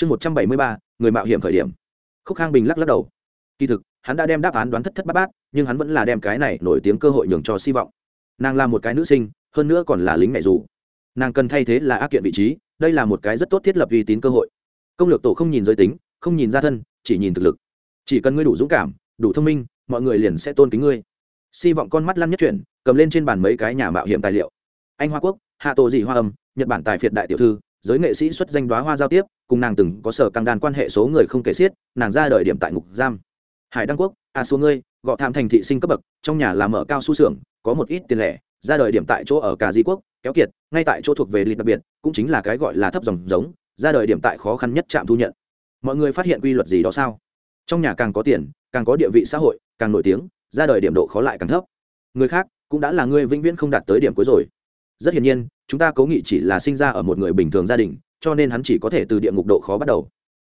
chương một trăm bảy mươi ba, người mạo hiểm khởi điểm. Khúc khang bình lắc lắc đầu. Kỳ thực, hắn đã đem đáp án đoán thất thất bát bát, nhưng hắn vẫn là đem cái này nổi tiếng cơ hội nhường cho hy vọng. Nàng là một cái nữ sinh, hơn nữa còn là lính mẹ dù. Nàng cần thay thế là ác kiện vị trí, đây là một cái rất tốt thiết lập uy tín cơ hội. Công lược tổ không nhìn giới tính, không nhìn gia thân, chỉ nhìn thực lực. Chỉ cần ngươi đủ dũng cảm, đủ thông minh, mọi người liền sẽ tôn kính ngươi. Hy vọng con mắt lăn nhất chuyển, cầm lên trên bàn mấy cái nhà mạo hiểm tài liệu. Anh hoa quốc, hạ tổ dị hoa âm, nhật bản tài phiệt đại tiểu thư giới nghệ sĩ xuất danh đoá hoa giao tiếp, cùng nàng từng có sở căng đàn quan hệ số người không kể xiết, nàng ra đời điểm tại ngục giam. Hải đăng quốc, a à số ngươi, gọ tham thành thị sinh cấp bậc, trong nhà làm mở cao su xưởng, có một ít tiền lẻ, ra đời điểm tại chỗ ở cả di quốc, kéo kiệt, ngay tại chỗ thuộc về lịch đặc biệt, cũng chính là cái gọi là thấp dòng giống, ra đời điểm tại khó khăn nhất trạm thu nhận. Mọi người phát hiện quy luật gì đó sao? Trong nhà càng có tiền, càng có địa vị xã hội, càng nổi tiếng, ra đời điểm độ khó lại càng thấp. Người khác cũng đã là người vĩnh viễn không đạt tới điểm cuối rồi. Rất hiển nhiên chúng ta cố nghị chỉ là sinh ra ở một người bình thường gia đình, cho nên hắn chỉ có thể từ địa ngục độ khó bắt đầu.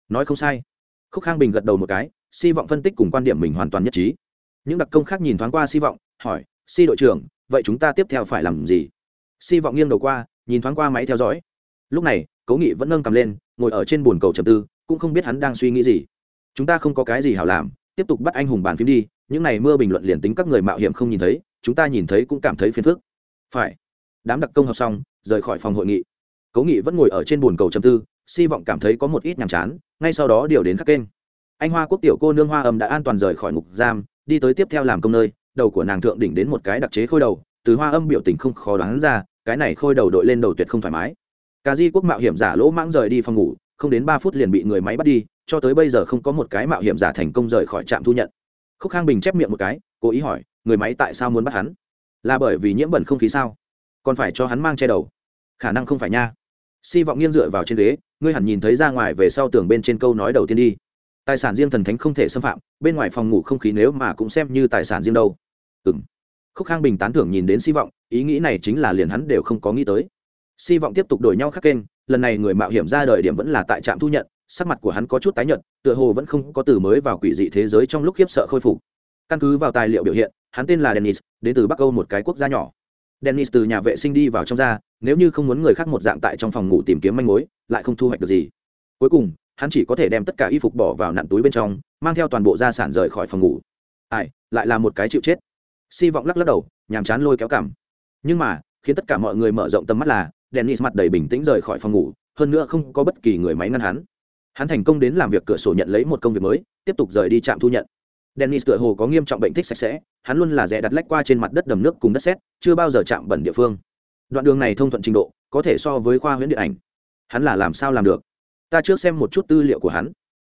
Nói không sai. Khúc khang bình gật đầu một cái, si vọng phân tích cùng quan điểm mình hoàn toàn nhất trí. Những đặc công khác nhìn thoáng qua si vọng, hỏi, si đội trưởng, vậy chúng ta tiếp theo phải làm gì? Si vọng nghiêng đầu qua, nhìn thoáng qua máy theo dõi. Lúc này, cố nghị vẫn nâng cầm lên, ngồi ở trên bồn cầu trầm tư, cũng không biết hắn đang suy nghĩ gì. Chúng ta không có cái gì hảo làm, tiếp tục bắt anh hùng bàn phím đi, những này mưa bình luận liền tính các người mạo hiểm không nhìn thấy, chúng ta nhìn thấy cũng cảm thấy phiền phức. Phải đám đặc công học xong, rời khỏi phòng hội nghị. Cố nghị vẫn ngồi ở trên bồn cầu trầm tư hy vọng cảm thấy có một ít nhàm chán, ngay sau đó điều đến các kênh. Anh hoa quốc tiểu cô nương hoa âm đã an toàn rời khỏi ngục giam, đi tới tiếp theo làm công nơi, đầu của nàng thượng đỉnh đến một cái đặc chế khôi đầu, từ hoa âm biểu tình không khó đoán ra, cái này khôi đầu đội lên đầu tuyệt không thoải mái. Cả di quốc mạo hiểm giả lỗ mãng rời đi phòng ngủ, không đến ba phút liền bị người máy bắt đi, cho tới bây giờ không có một cái mạo hiểm giả thành công rời khỏi trạm thu nhận. Khúc khang bình chép miệng một cái, cố ý hỏi, người máy tại sao muốn bắt hắn? Là bởi vì nhiễm bẩn không khí sao? Còn phải cho hắn mang che đầu. Khả năng không phải nha. Si vọng nghiêng dựa vào trên ghế, ngươi hẳn nhìn thấy ra ngoài về sau tường bên trên câu nói đầu tiên đi. Tài sản riêng thần thánh không thể xâm phạm, bên ngoài phòng ngủ không khí nếu mà cũng xem như tài sản riêng đâu. Ừ m khúc khang bình tán thưởng nhìn đến si vọng, ý nghĩ này chính là liền hắn đều không có nghĩ tới. Si vọng tiếp tục đổi nhau khắc kênh, lần này người mạo hiểm ra đời điểm vẫn là tại trạm thu nhận, sắc mặt của hắn có chút tái nhợt, tựa hồ vẫn không có từ mới vào quỷ dị thế giới trong lúc khiếp sợ khôi phục. Căn cứ vào tài liệu biểu hiện, hắn tên là dennis, đến từ bắc âu một cái quốc gia nhỏ dennis từ nhà vệ sinh đi vào trong ra, nếu như không muốn người khác một dạng tại trong phòng ngủ tìm kiếm manh mối, lại không thu hoạch được gì. Cuối cùng, hắn chỉ có thể đem tất cả y phục bỏ vào nặn túi bên trong, mang theo toàn bộ gia sản rời khỏi phòng ngủ. Ai, lại là một cái chịu chết. Si vọng lắc lắc đầu, nhàm chán lôi kéo cảm. Nhưng mà, khiến tất cả mọi người mở rộng tầm mắt là, dennis mặt đầy bình tĩnh rời khỏi phòng ngủ, hơn nữa không có bất kỳ người máy ngăn hắn. Hắn thành công đến làm việc cửa sổ nhận lấy một công việc mới, tiếp tục rời đi trạm thu nhận dennis tựa hồ có nghiêm trọng bệnh thích sạch sẽ, hắn luôn là rẽ đặt lách qua trên mặt đất đầm nước cùng đất sét, chưa bao giờ chạm bẩn địa phương. Đoạn đường này thông thuận trình độ, có thể so với khoa huyễn điện ảnh. Hắn là làm sao làm được? Ta trước xem một chút tư liệu của hắn.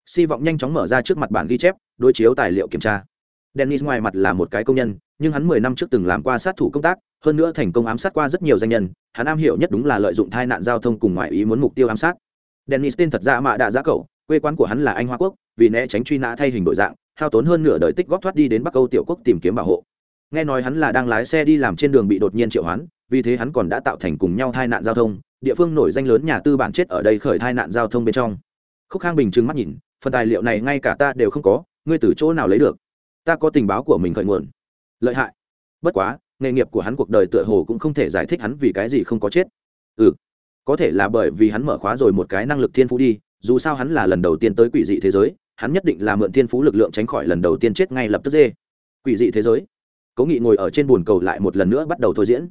Si vọng nhanh chóng mở ra trước mặt bản ghi chép, đối chiếu tài liệu kiểm tra. Dennis ngoài mặt là một cái công nhân, nhưng hắn mười năm trước từng làm qua sát thủ công tác, hơn nữa thành công ám sát qua rất nhiều danh nhân, hắn am hiểu nhất đúng là lợi dụng tai nạn giao thông cùng ngoại ý muốn mục tiêu ám sát. Dennis tên thật ra mạ đạ giá cậu, quê quán của hắn là anh hoa quốc, vì né tránh truy nã thay hình đổi dạng hao tốn hơn nửa đời tích góp thoát đi đến bắc âu tiểu quốc tìm kiếm bảo hộ. Nghe nói hắn là đang lái xe đi làm trên đường bị đột nhiên triệu hoán, vì thế hắn còn đã tạo thành cùng nhau tai nạn giao thông, địa phương nổi danh lớn nhà tư bản chết ở đây khởi tai nạn giao thông bên trong. Khúc khang bình trừng mắt nhìn, phần tài liệu này ngay cả ta đều không có, ngươi từ chỗ nào lấy được? Ta có tình báo của mình khởi nguồn. Lợi hại. Bất quá, nghề nghiệp của hắn cuộc đời tựa hồ cũng không thể giải thích hắn vì cái gì không có chết. Ừ có thể là bởi vì hắn mở khóa rồi một cái năng lực thiên phú đi, dù sao hắn là lần đầu tiên tới quỷ dị thế giới hắn nhất định là mượn thiên phú lực lượng tránh khỏi lần đầu tiên chết ngay lập tức dê. Quỷ dị thế giới. Cố nghị ngồi ở trên bồn cầu lại một lần nữa bắt đầu thôi diễn.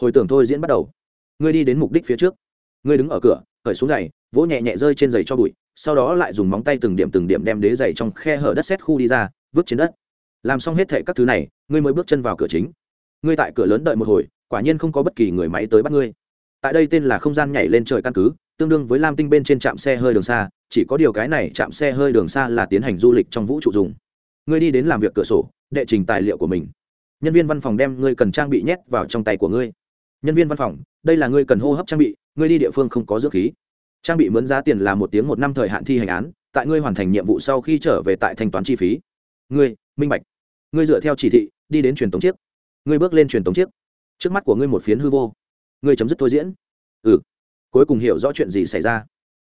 Hồi tưởng thôi diễn bắt đầu. Ngươi đi đến mục đích phía trước. Ngươi đứng ở cửa khởi xuống giày, vỗ nhẹ nhẹ rơi trên giày cho bụi, sau đó lại dùng móng tay từng điểm từng điểm đem đế giày trong khe hở đất xét khu đi ra, vứt trên đất. Làm xong hết thệ các thứ này, ngươi mới bước chân vào cửa chính. Ngươi tại cửa lớn đợi một hồi, quả nhiên không có bất kỳ người máy tới bắt ngươi. Tại đây tên là không gian nhảy lên trời căn cứ tương đương với lam tinh bên trên trạm xe hơi đường xa, chỉ có điều cái này trạm xe hơi đường xa là tiến hành du lịch trong vũ trụ dùng. Ngươi đi đến làm việc cửa sổ, đệ trình tài liệu của mình. Nhân viên văn phòng đem ngươi cần trang bị nhét vào trong tay của ngươi. Nhân viên văn phòng, đây là ngươi cần hô hấp trang bị, ngươi đi địa phương không có dưỡng khí. Trang bị mướn giá tiền là một tiếng một năm thời hạn thi hành án, tại ngươi hoàn thành nhiệm vụ sau khi trở về tại thanh toán chi phí. Ngươi, minh bạch. Ngươi dựa theo chỉ thị, đi đến truyền tống chiếc. Ngươi bước lên truyền tống chiếc. Trước mắt của ngươi một phiến hư vô. Ngươi chấm dứt thôi diễn. Ừ cuối cùng hiểu rõ chuyện gì xảy ra.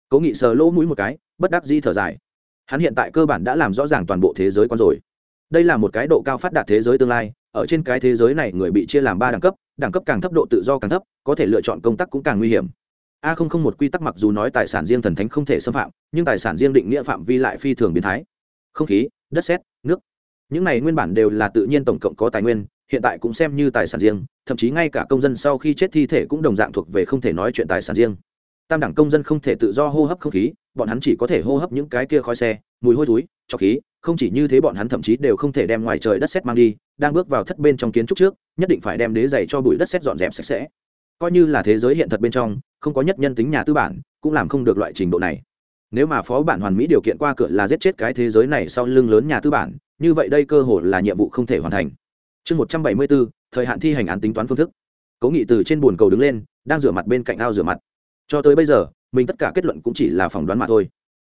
Cố nghị sờ lỗ mũi một cái, bất đắc di thở dài. Hắn hiện tại cơ bản đã làm rõ ràng toàn bộ thế giới con rồi. Đây là một cái độ cao phát đạt thế giới tương lai, ở trên cái thế giới này người bị chia làm ba đẳng cấp đẳng cấp càng thấp độ tự do càng thấp, có thể lựa chọn công tác cũng càng nguy hiểm. A không không một quy tắc mặc dù nói tài sản riêng thần thánh không thể xâm phạm, nhưng tài sản riêng định nghĩa phạm vi lại phi thường biến thái. Không khí, đất sét, nước. Những này nguyên bản đều là tự nhiên tổng cộng có tài nguyên hiện tại cũng xem như tài sản riêng, thậm chí ngay cả công dân sau khi chết thi thể cũng đồng dạng thuộc về không thể nói chuyện tài sản riêng. Tam đẳng công dân không thể tự do hô hấp không khí, bọn hắn chỉ có thể hô hấp những cái kia khói xe, mùi hôi thối, cho khí, không chỉ như thế bọn hắn thậm chí đều không thể đem ngoài trời đất xét mang đi, đang bước vào thất bên trong kiến trúc trước, nhất định phải đem đế giày cho bụi đất xét dọn dẹp sạch sẽ. Coi như là thế giới hiện thật bên trong, không có nhất nhân tính nhà tư bản, cũng làm không được loại trình độ này. Nếu mà phó bản hoàn mỹ điều kiện qua cửa là giết chết cái thế giới này sau lưng lớn nhà tư bản, như vậy đây cơ hội là nhiệm vụ không thể hoàn thành chương một trăm bảy mươi bốn, thời hạn thi hành án tính toán phương thức. Cố nghị từ trên bồn cầu đứng lên, đang rửa mặt bên cạnh ao rửa mặt. Cho tới bây giờ, mình tất cả kết luận cũng chỉ là phỏng đoán mà thôi.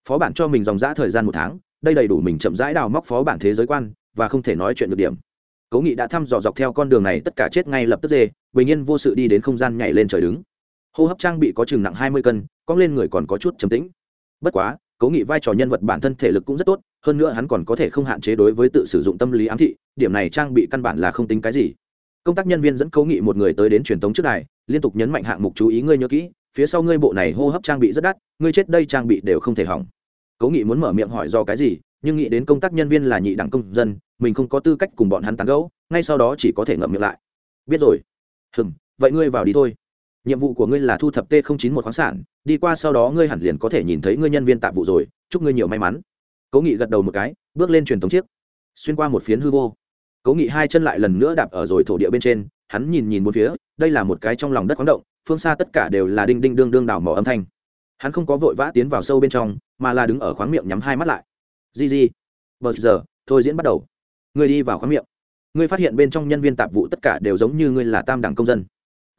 Phó bản cho mình dòng dã thời gian một tháng, đây đầy đủ mình chậm rãi đào móc phó bản thế giới quan, và không thể nói chuyện được điểm. Cố nghị đã thăm dò dọc theo con đường này tất cả chết ngay lập tức dê, bình yên vô sự đi đến không gian nhảy lên trời đứng. Hô hấp trang bị có chừng nặng hai mươi cân, cong lên người còn có chút trầm tĩnh. Bất quá cố nghị vai trò nhân vật bản thân thể lực cũng rất tốt, hơn nữa hắn còn có thể không hạn chế đối với tự sử dụng tâm lý ám thị, điểm này trang bị căn bản là không tính cái gì. Công tác nhân viên dẫn cố nghị một người tới đến truyền thống trước đài, liên tục nhấn mạnh hạng mục chú ý ngươi nhớ kỹ, phía sau ngươi bộ này hô hấp trang bị rất đắt, ngươi chết đây trang bị đều không thể hỏng. Cố nghị muốn mở miệng hỏi do cái gì, nhưng nghĩ đến công tác nhân viên là nhị đẳng công dân, mình không có tư cách cùng bọn hắn tán gẫu, ngay sau đó chỉ có thể ngậm miệng lại. Biết rồi. Hừm, vậy ngươi vào đi thôi nhiệm vụ của ngươi là thu thập t chín một khoáng sản, đi qua sau đó ngươi hẳn liền có thể nhìn thấy ngươi nhân viên tạp vụ rồi. Chúc ngươi nhiều may mắn. Cố nghị gật đầu một cái, bước lên truyền thống chiếc. Xuyên qua một phiến hư vô. Cố nghị hai chân lại lần nữa đạp ở rồi thổ địa bên trên, hắn nhìn nhìn một phía, đây là một cái trong lòng đất khoáng động, phương xa tất cả đều là đinh đinh đương đương đảo mỏ âm thanh. Hắn không có vội vã tiến vào sâu bên trong, mà là đứng ở khoáng miệng nhắm hai mắt lại. Di di. Bờ giờ, thôi diễn bắt đầu. Ngươi đi vào khoáng miệng. Ngươi phát hiện bên trong nhân viên tạp vụ tất cả đều giống như ngươi là tam đẳng công dân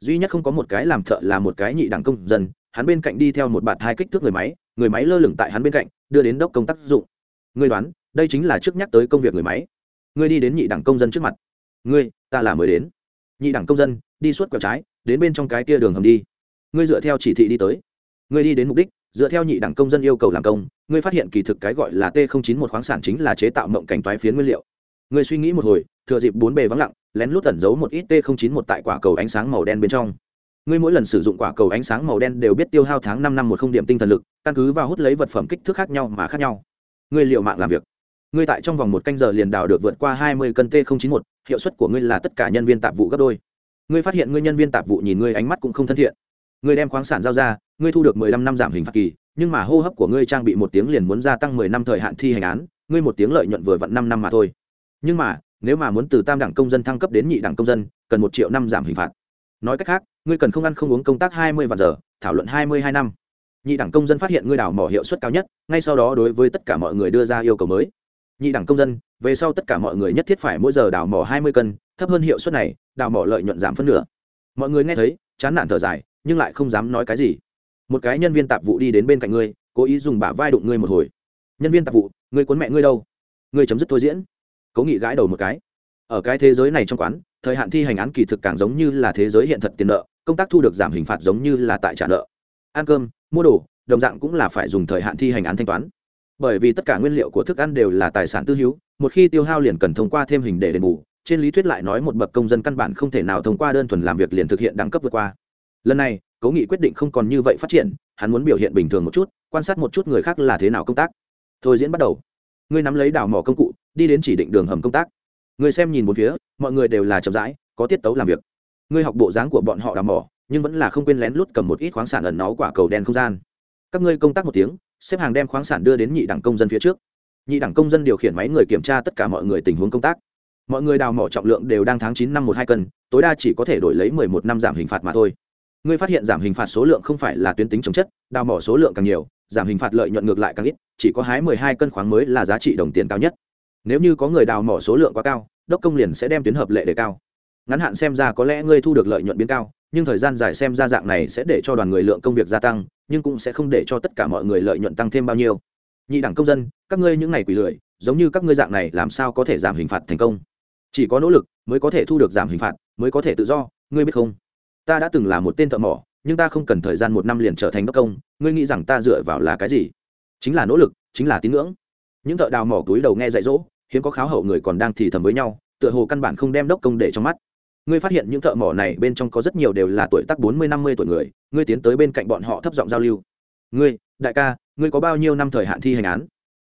duy nhất không có một cái làm thợ là một cái nhị đẳng công dân, hắn bên cạnh đi theo một bạt hai kích thước người máy người máy lơ lửng tại hắn bên cạnh, đưa đến đốc công tác dụng. Ngươi đoán, đây chính là trước nhắc tới công việc người máy. Ngươi đi đến nhị đẳng công dân trước mặt. Ngươi, ta là mới đến. Nhị đẳng công dân, đi suốt quẹo trái, đến bên trong cái kia đường hầm đi. Ngươi dựa theo chỉ thị đi tới. Ngươi đi đến mục đích, dựa theo nhị đẳng công dân yêu cầu làm công, ngươi phát hiện kỳ thực cái gọi là t chín một khoáng sản chính là chế tạo mộng cảnh toái phiến nguyên liệu. Ngươi suy nghĩ một hồi, thừa dịp bốn bề vắng lặng lén lút tẩn giấu một ít t chín một tại quả cầu ánh sáng màu đen bên trong. Ngươi mỗi lần sử dụng quả cầu ánh sáng màu đen đều biết tiêu hao tháng năm năm một không điểm tinh thần lực, căn cứ vào hút lấy vật phẩm kích thước khác nhau mà khác nhau. Ngươi liệu mạng làm việc. Ngươi tại trong vòng một canh giờ liền đào được vượt qua hai mươi cân t chín một, hiệu suất của ngươi là tất cả nhân viên tạp vụ gấp đôi. Ngươi phát hiện ngươi nhân viên tạp vụ nhìn ngươi ánh mắt cũng không thân thiện. Ngươi đem khoáng sản giao ra, ngươi thu được mười lăm năm giảm hình phạt kỳ, nhưng mà hô hấp của ngươi trang bị một tiếng liền muốn gia tăng mười năm thời hạn thi hành án, ngươi một tiếng lợi nhuận vừa vặn năm năm mà thôi. Nhưng mà nếu mà muốn từ tam đẳng công dân thăng cấp đến nhị đẳng công dân, cần một triệu năm giảm hình phạt. Nói cách khác, ngươi cần không ăn không uống công tác hai mươi vạn giờ, thảo luận hai mươi hai năm. Nhị đẳng công dân phát hiện ngươi đào mỏ hiệu suất cao nhất, ngay sau đó đối với tất cả mọi người đưa ra yêu cầu mới. Nhị đẳng công dân, về sau tất cả mọi người nhất thiết phải mỗi giờ đào mỏ hai mươi cân, thấp hơn hiệu suất này, đào mỏ lợi nhuận giảm phân nửa. Mọi người nghe thấy, chán nản thở dài, nhưng lại không dám nói cái gì. Một cái nhân viên tạp vụ đi đến bên cạnh ngươi, cố ý dùng bả vai đụng ngươi một hồi. Nhân viên tạp vụ, ngươi cuốn mẹ ngươi đâu? Ngươi chấm dứt thôi diễn cố nghị gãi đầu một cái. Ở cái thế giới này trong quán, thời hạn thi hành án kỳ thực càng giống như là thế giới hiện thật tiền nợ, công tác thu được giảm hình phạt giống như là tại trả nợ. Ăn cơm, mua đồ, đồng dạng cũng là phải dùng thời hạn thi hành án thanh toán. Bởi vì tất cả nguyên liệu của thức ăn đều là tài sản tư hữu, một khi tiêu hao liền cần thông qua thêm hình để đền bù. Trên lý thuyết lại nói một bậc công dân căn bản không thể nào thông qua đơn thuần làm việc liền thực hiện đẳng cấp vượt qua. Lần này, cố nghị quyết định không còn như vậy phát triển, hắn muốn biểu hiện bình thường một chút, quan sát một chút người khác là thế nào công tác. Thôi diễn bắt đầu. Ngươi nắm lấy đào mỏ công cụ đi đến chỉ định đường hầm công tác. Ngươi xem nhìn một phía, mọi người đều là chậm rãi, có tiết tấu làm việc. Ngươi học bộ dáng của bọn họ đào mỏ, nhưng vẫn là không quên lén lút cầm một ít khoáng sản ẩn náu quả cầu đen không gian. Các ngươi công tác một tiếng, xếp hàng đem khoáng sản đưa đến nhị đẳng công dân phía trước. Nhị đẳng công dân điều khiển máy người kiểm tra tất cả mọi người tình huống công tác. Mọi người đào mỏ trọng lượng đều đang tháng chín năm một hai cân, tối đa chỉ có thể đổi lấy mười một năm giảm hình phạt mà thôi. Ngươi phát hiện giảm hình phạt số lượng không phải là tuyến tính chống chất, đào mỏ số lượng càng nhiều, giảm hình phạt lợi nhuận ngược lại càng ít, chỉ có hái mười hai cân khoáng mới là giá trị đồng tiền cao nhất nếu như có người đào mỏ số lượng quá cao, đốc công liền sẽ đem tuyến hợp lệ đề cao. Ngắn hạn xem ra có lẽ ngươi thu được lợi nhuận biến cao, nhưng thời gian dài xem ra dạng này sẽ để cho đoàn người lượng công việc gia tăng, nhưng cũng sẽ không để cho tất cả mọi người lợi nhuận tăng thêm bao nhiêu. Nhị đẳng công dân, các ngươi những ngày quỷ lười, giống như các ngươi dạng này làm sao có thể giảm hình phạt thành công? Chỉ có nỗ lực mới có thể thu được giảm hình phạt, mới có thể tự do, ngươi biết không? Ta đã từng là một tên thợ mỏ, nhưng ta không cần thời gian một năm liền trở thành đốc công, ngươi nghĩ rằng ta dựa vào là cái gì? Chính là nỗ lực, chính là tín ngưỡng những thợ đào mỏ túi đầu nghe dạy dỗ, hiếm có kháo hậu người còn đang thì thầm với nhau, tựa hồ căn bản không đem đốc công để trong mắt. Ngươi phát hiện những thợ mỏ này bên trong có rất nhiều đều là tuổi tác bốn mươi, năm mươi tuổi người, ngươi tiến tới bên cạnh bọn họ thấp giọng giao lưu. Ngươi, đại ca, ngươi có bao nhiêu năm thời hạn thi hành án?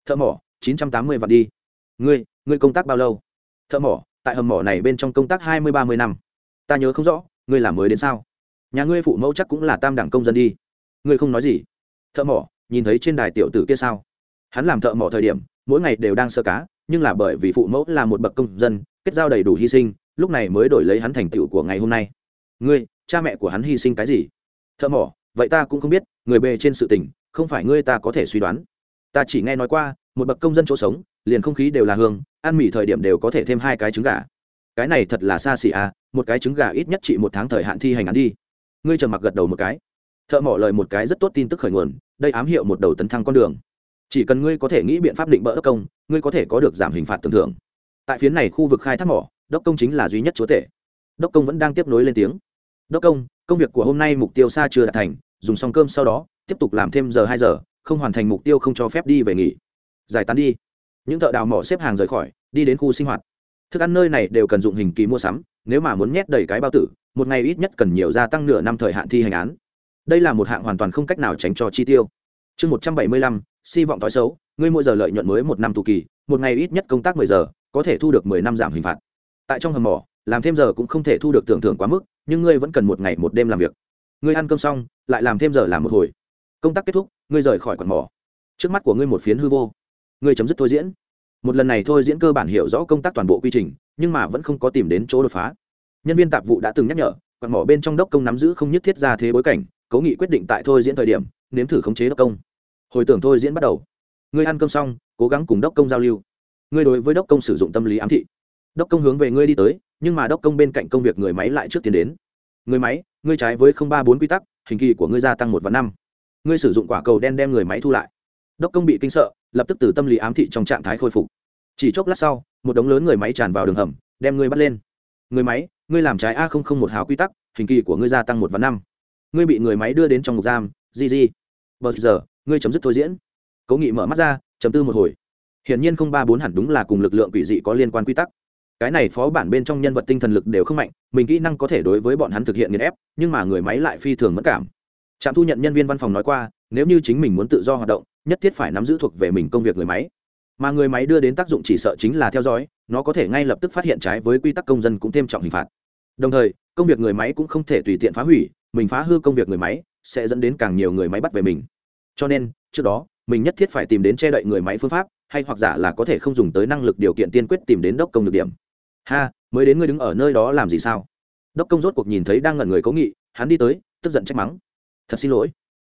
Thợ mỏ, chín trăm tám mươi vạn đi. Ngươi ngươi công tác bao lâu? Thợ mỏ, tại hầm mỏ này bên trong công tác hai mươi, ba mươi năm. Ta nhớ không rõ, ngươi làm mới đến sao? Nhà ngươi phụ mẫu chắc cũng là tam đẳng công dân đi. Ngươi không nói gì. Thợ mỏ, nhìn thấy trên đài tiểu tử kia sao? Hắn làm thợ mỏ thời điểm, mỗi ngày đều đang sơ cá, nhưng là bởi vì phụ mẫu là một bậc công dân, kết giao đầy đủ hy sinh, lúc này mới đổi lấy hắn thành tựu của ngày hôm nay. Ngươi, cha mẹ của hắn hy sinh cái gì? Thợ mỏ, vậy ta cũng không biết, người bề trên sự tình, không phải ngươi ta có thể suy đoán. Ta chỉ nghe nói qua, một bậc công dân chỗ sống, liền không khí đều là hương, ăn mì thời điểm đều có thể thêm hai cái trứng gà. Cái này thật là xa xỉ à một cái trứng gà ít nhất chỉ một tháng thời hạn thi hành án đi. Ngươi trầm mặc gật đầu một cái. Thợ mỏ lời một cái rất tốt tin tức khởi nguồn, đây ám hiệu một đầu tấn thăng con đường chỉ cần ngươi có thể nghĩ biện pháp định bỡ đốc công, ngươi có thể có được giảm hình phạt tưởng thưởng tại phía này khu vực khai thác mỏ, đốc công chính là duy nhất chúa tể. Đốc công vẫn đang tiếp nối lên tiếng. Đốc công công việc của hôm nay mục tiêu xa chưa đạt thành, dùng xong cơm sau đó, tiếp tục làm thêm giờ hai giờ, không hoàn thành mục tiêu không cho phép đi về nghỉ. Giải tán đi. Những thợ đào mỏ xếp hàng rời khỏi, đi đến khu sinh hoạt. Thức ăn nơi này đều cần dụng hình kỳ mua sắm, nếu mà muốn nhét đầy cái bao tử, một ngày ít nhất cần nhiều gia tăng nửa năm thời hạn thi hành án. Đây là một hạng hoàn toàn không cách nào tránh cho chi tiêu chương một trăm bảy mươi lăm, si vọng thói xấu, ngươi mỗi giờ lợi nhuận mới một năm tù kỳ, một ngày ít nhất công tác mười giờ, có thể thu được mười năm giảm hình phạt. Tại trong hầm mỏ, làm thêm giờ cũng không thể thu được tưởng thưởng quá mức, nhưng ngươi vẫn cần một ngày một đêm làm việc. Ngươi ăn cơm xong, lại làm thêm giờ làm một hồi. Công tác kết thúc, ngươi rời khỏi quần mỏ. Trước mắt của ngươi một phiến hư vô. Ngươi chấm dứt thôi diễn. Một lần này thôi diễn cơ bản hiểu rõ công tác toàn bộ quy trình, nhưng mà vẫn không có tìm đến chỗ đột phá. Nhân viên tạp vụ đã từng nhắc nhở, quạt mỏ bên trong đốc công nắm giữ không nhất thiết ra thế bối cảnh cố nghị quyết định tại thôi diễn thời điểm nếm thử khống chế đốc công. Hồi tưởng thôi diễn bắt đầu. Ngươi ăn cơm xong, cố gắng cùng đốc công giao lưu. Ngươi đối với đốc công sử dụng tâm lý ám thị. Đốc công hướng về ngươi đi tới, nhưng mà đốc công bên cạnh công việc người máy lại trước tiến đến. Người máy, ngươi trái với không ba bốn quy tắc, hình kỳ của ngươi gia tăng một và năm. Ngươi sử dụng quả cầu đen đem người máy thu lại. Đốc công bị kinh sợ, lập tức từ tâm lý ám thị trong trạng thái khôi phục. Chỉ chốc lát sau, một đống lớn người máy tràn vào đường hầm, đem ngươi bắt lên. Người máy, ngươi làm trái a không không một hào quy tắc, hình kỳ của ngươi gia tăng một và năm. Ngươi bị người máy đưa đến trong ngục giam gì gì bờ giờ, ngươi chấm dứt thôi diễn. Cố nghị mở mắt ra chấm tư một hồi. Hiển nhiên không ba bốn hẳn đúng là cùng lực lượng quỷ dị có liên quan quy tắc. Cái này phó bản bên trong nhân vật tinh thần lực đều không mạnh, mình kỹ năng có thể đối với bọn hắn thực hiện nghiền ép, nhưng mà người máy lại phi thường mất cảm. Trạm thu nhận nhân viên văn phòng nói qua, nếu như chính mình muốn tự do hoạt động, nhất thiết phải nắm giữ thuộc về mình công việc người máy. Mà người máy đưa đến tác dụng chỉ sợ chính là theo dõi, nó có thể ngay lập tức phát hiện trái với quy tắc công dân cũng thêm trọng hình phạt. Đồng thời, công việc người máy cũng không thể tùy tiện phá hủy, mình phá hư công việc người máy sẽ dẫn đến càng nhiều người máy bắt về mình. Cho nên, trước đó, mình nhất thiết phải tìm đến che đậy người máy phương pháp, hay hoặc giả là có thể không dùng tới năng lực điều kiện tiên quyết tìm đến đốc công được điểm. Ha, mới đến ngươi đứng ở nơi đó làm gì sao? Đốc công rốt cuộc nhìn thấy đang ngẩn người cố nghị, hắn đi tới, tức giận trách mắng. Thật xin lỗi.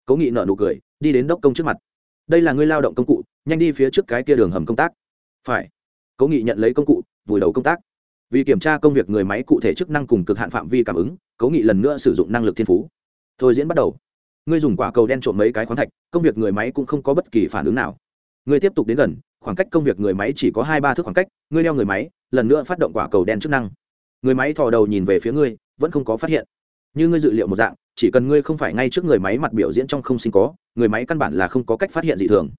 Cố nghị nợ nụ cười, đi đến đốc công trước mặt. Đây là ngươi lao động công cụ, nhanh đi phía trước cái kia đường hầm công tác. Phải. Cố nghị nhận lấy công cụ, vùi đầu công tác. Vì kiểm tra công việc người máy cụ thể chức năng cùng cực hạn phạm vi cảm ứng, cố nghị lần nữa sử dụng năng lực thiên phú thôi diễn bắt đầu. Ngươi dùng quả cầu đen trộm mấy cái khoáng thạch, công việc người máy cũng không có bất kỳ phản ứng nào. Ngươi tiếp tục đến gần, khoảng cách công việc người máy chỉ có hai ba thước khoảng cách, ngươi đeo người máy, lần nữa phát động quả cầu đen chức năng. Người máy thò đầu nhìn về phía ngươi, vẫn không có phát hiện. Như ngươi dự liệu một dạng, chỉ cần ngươi không phải ngay trước người máy mặt biểu diễn trong không sinh có, người máy căn bản là không có cách phát hiện dị thường.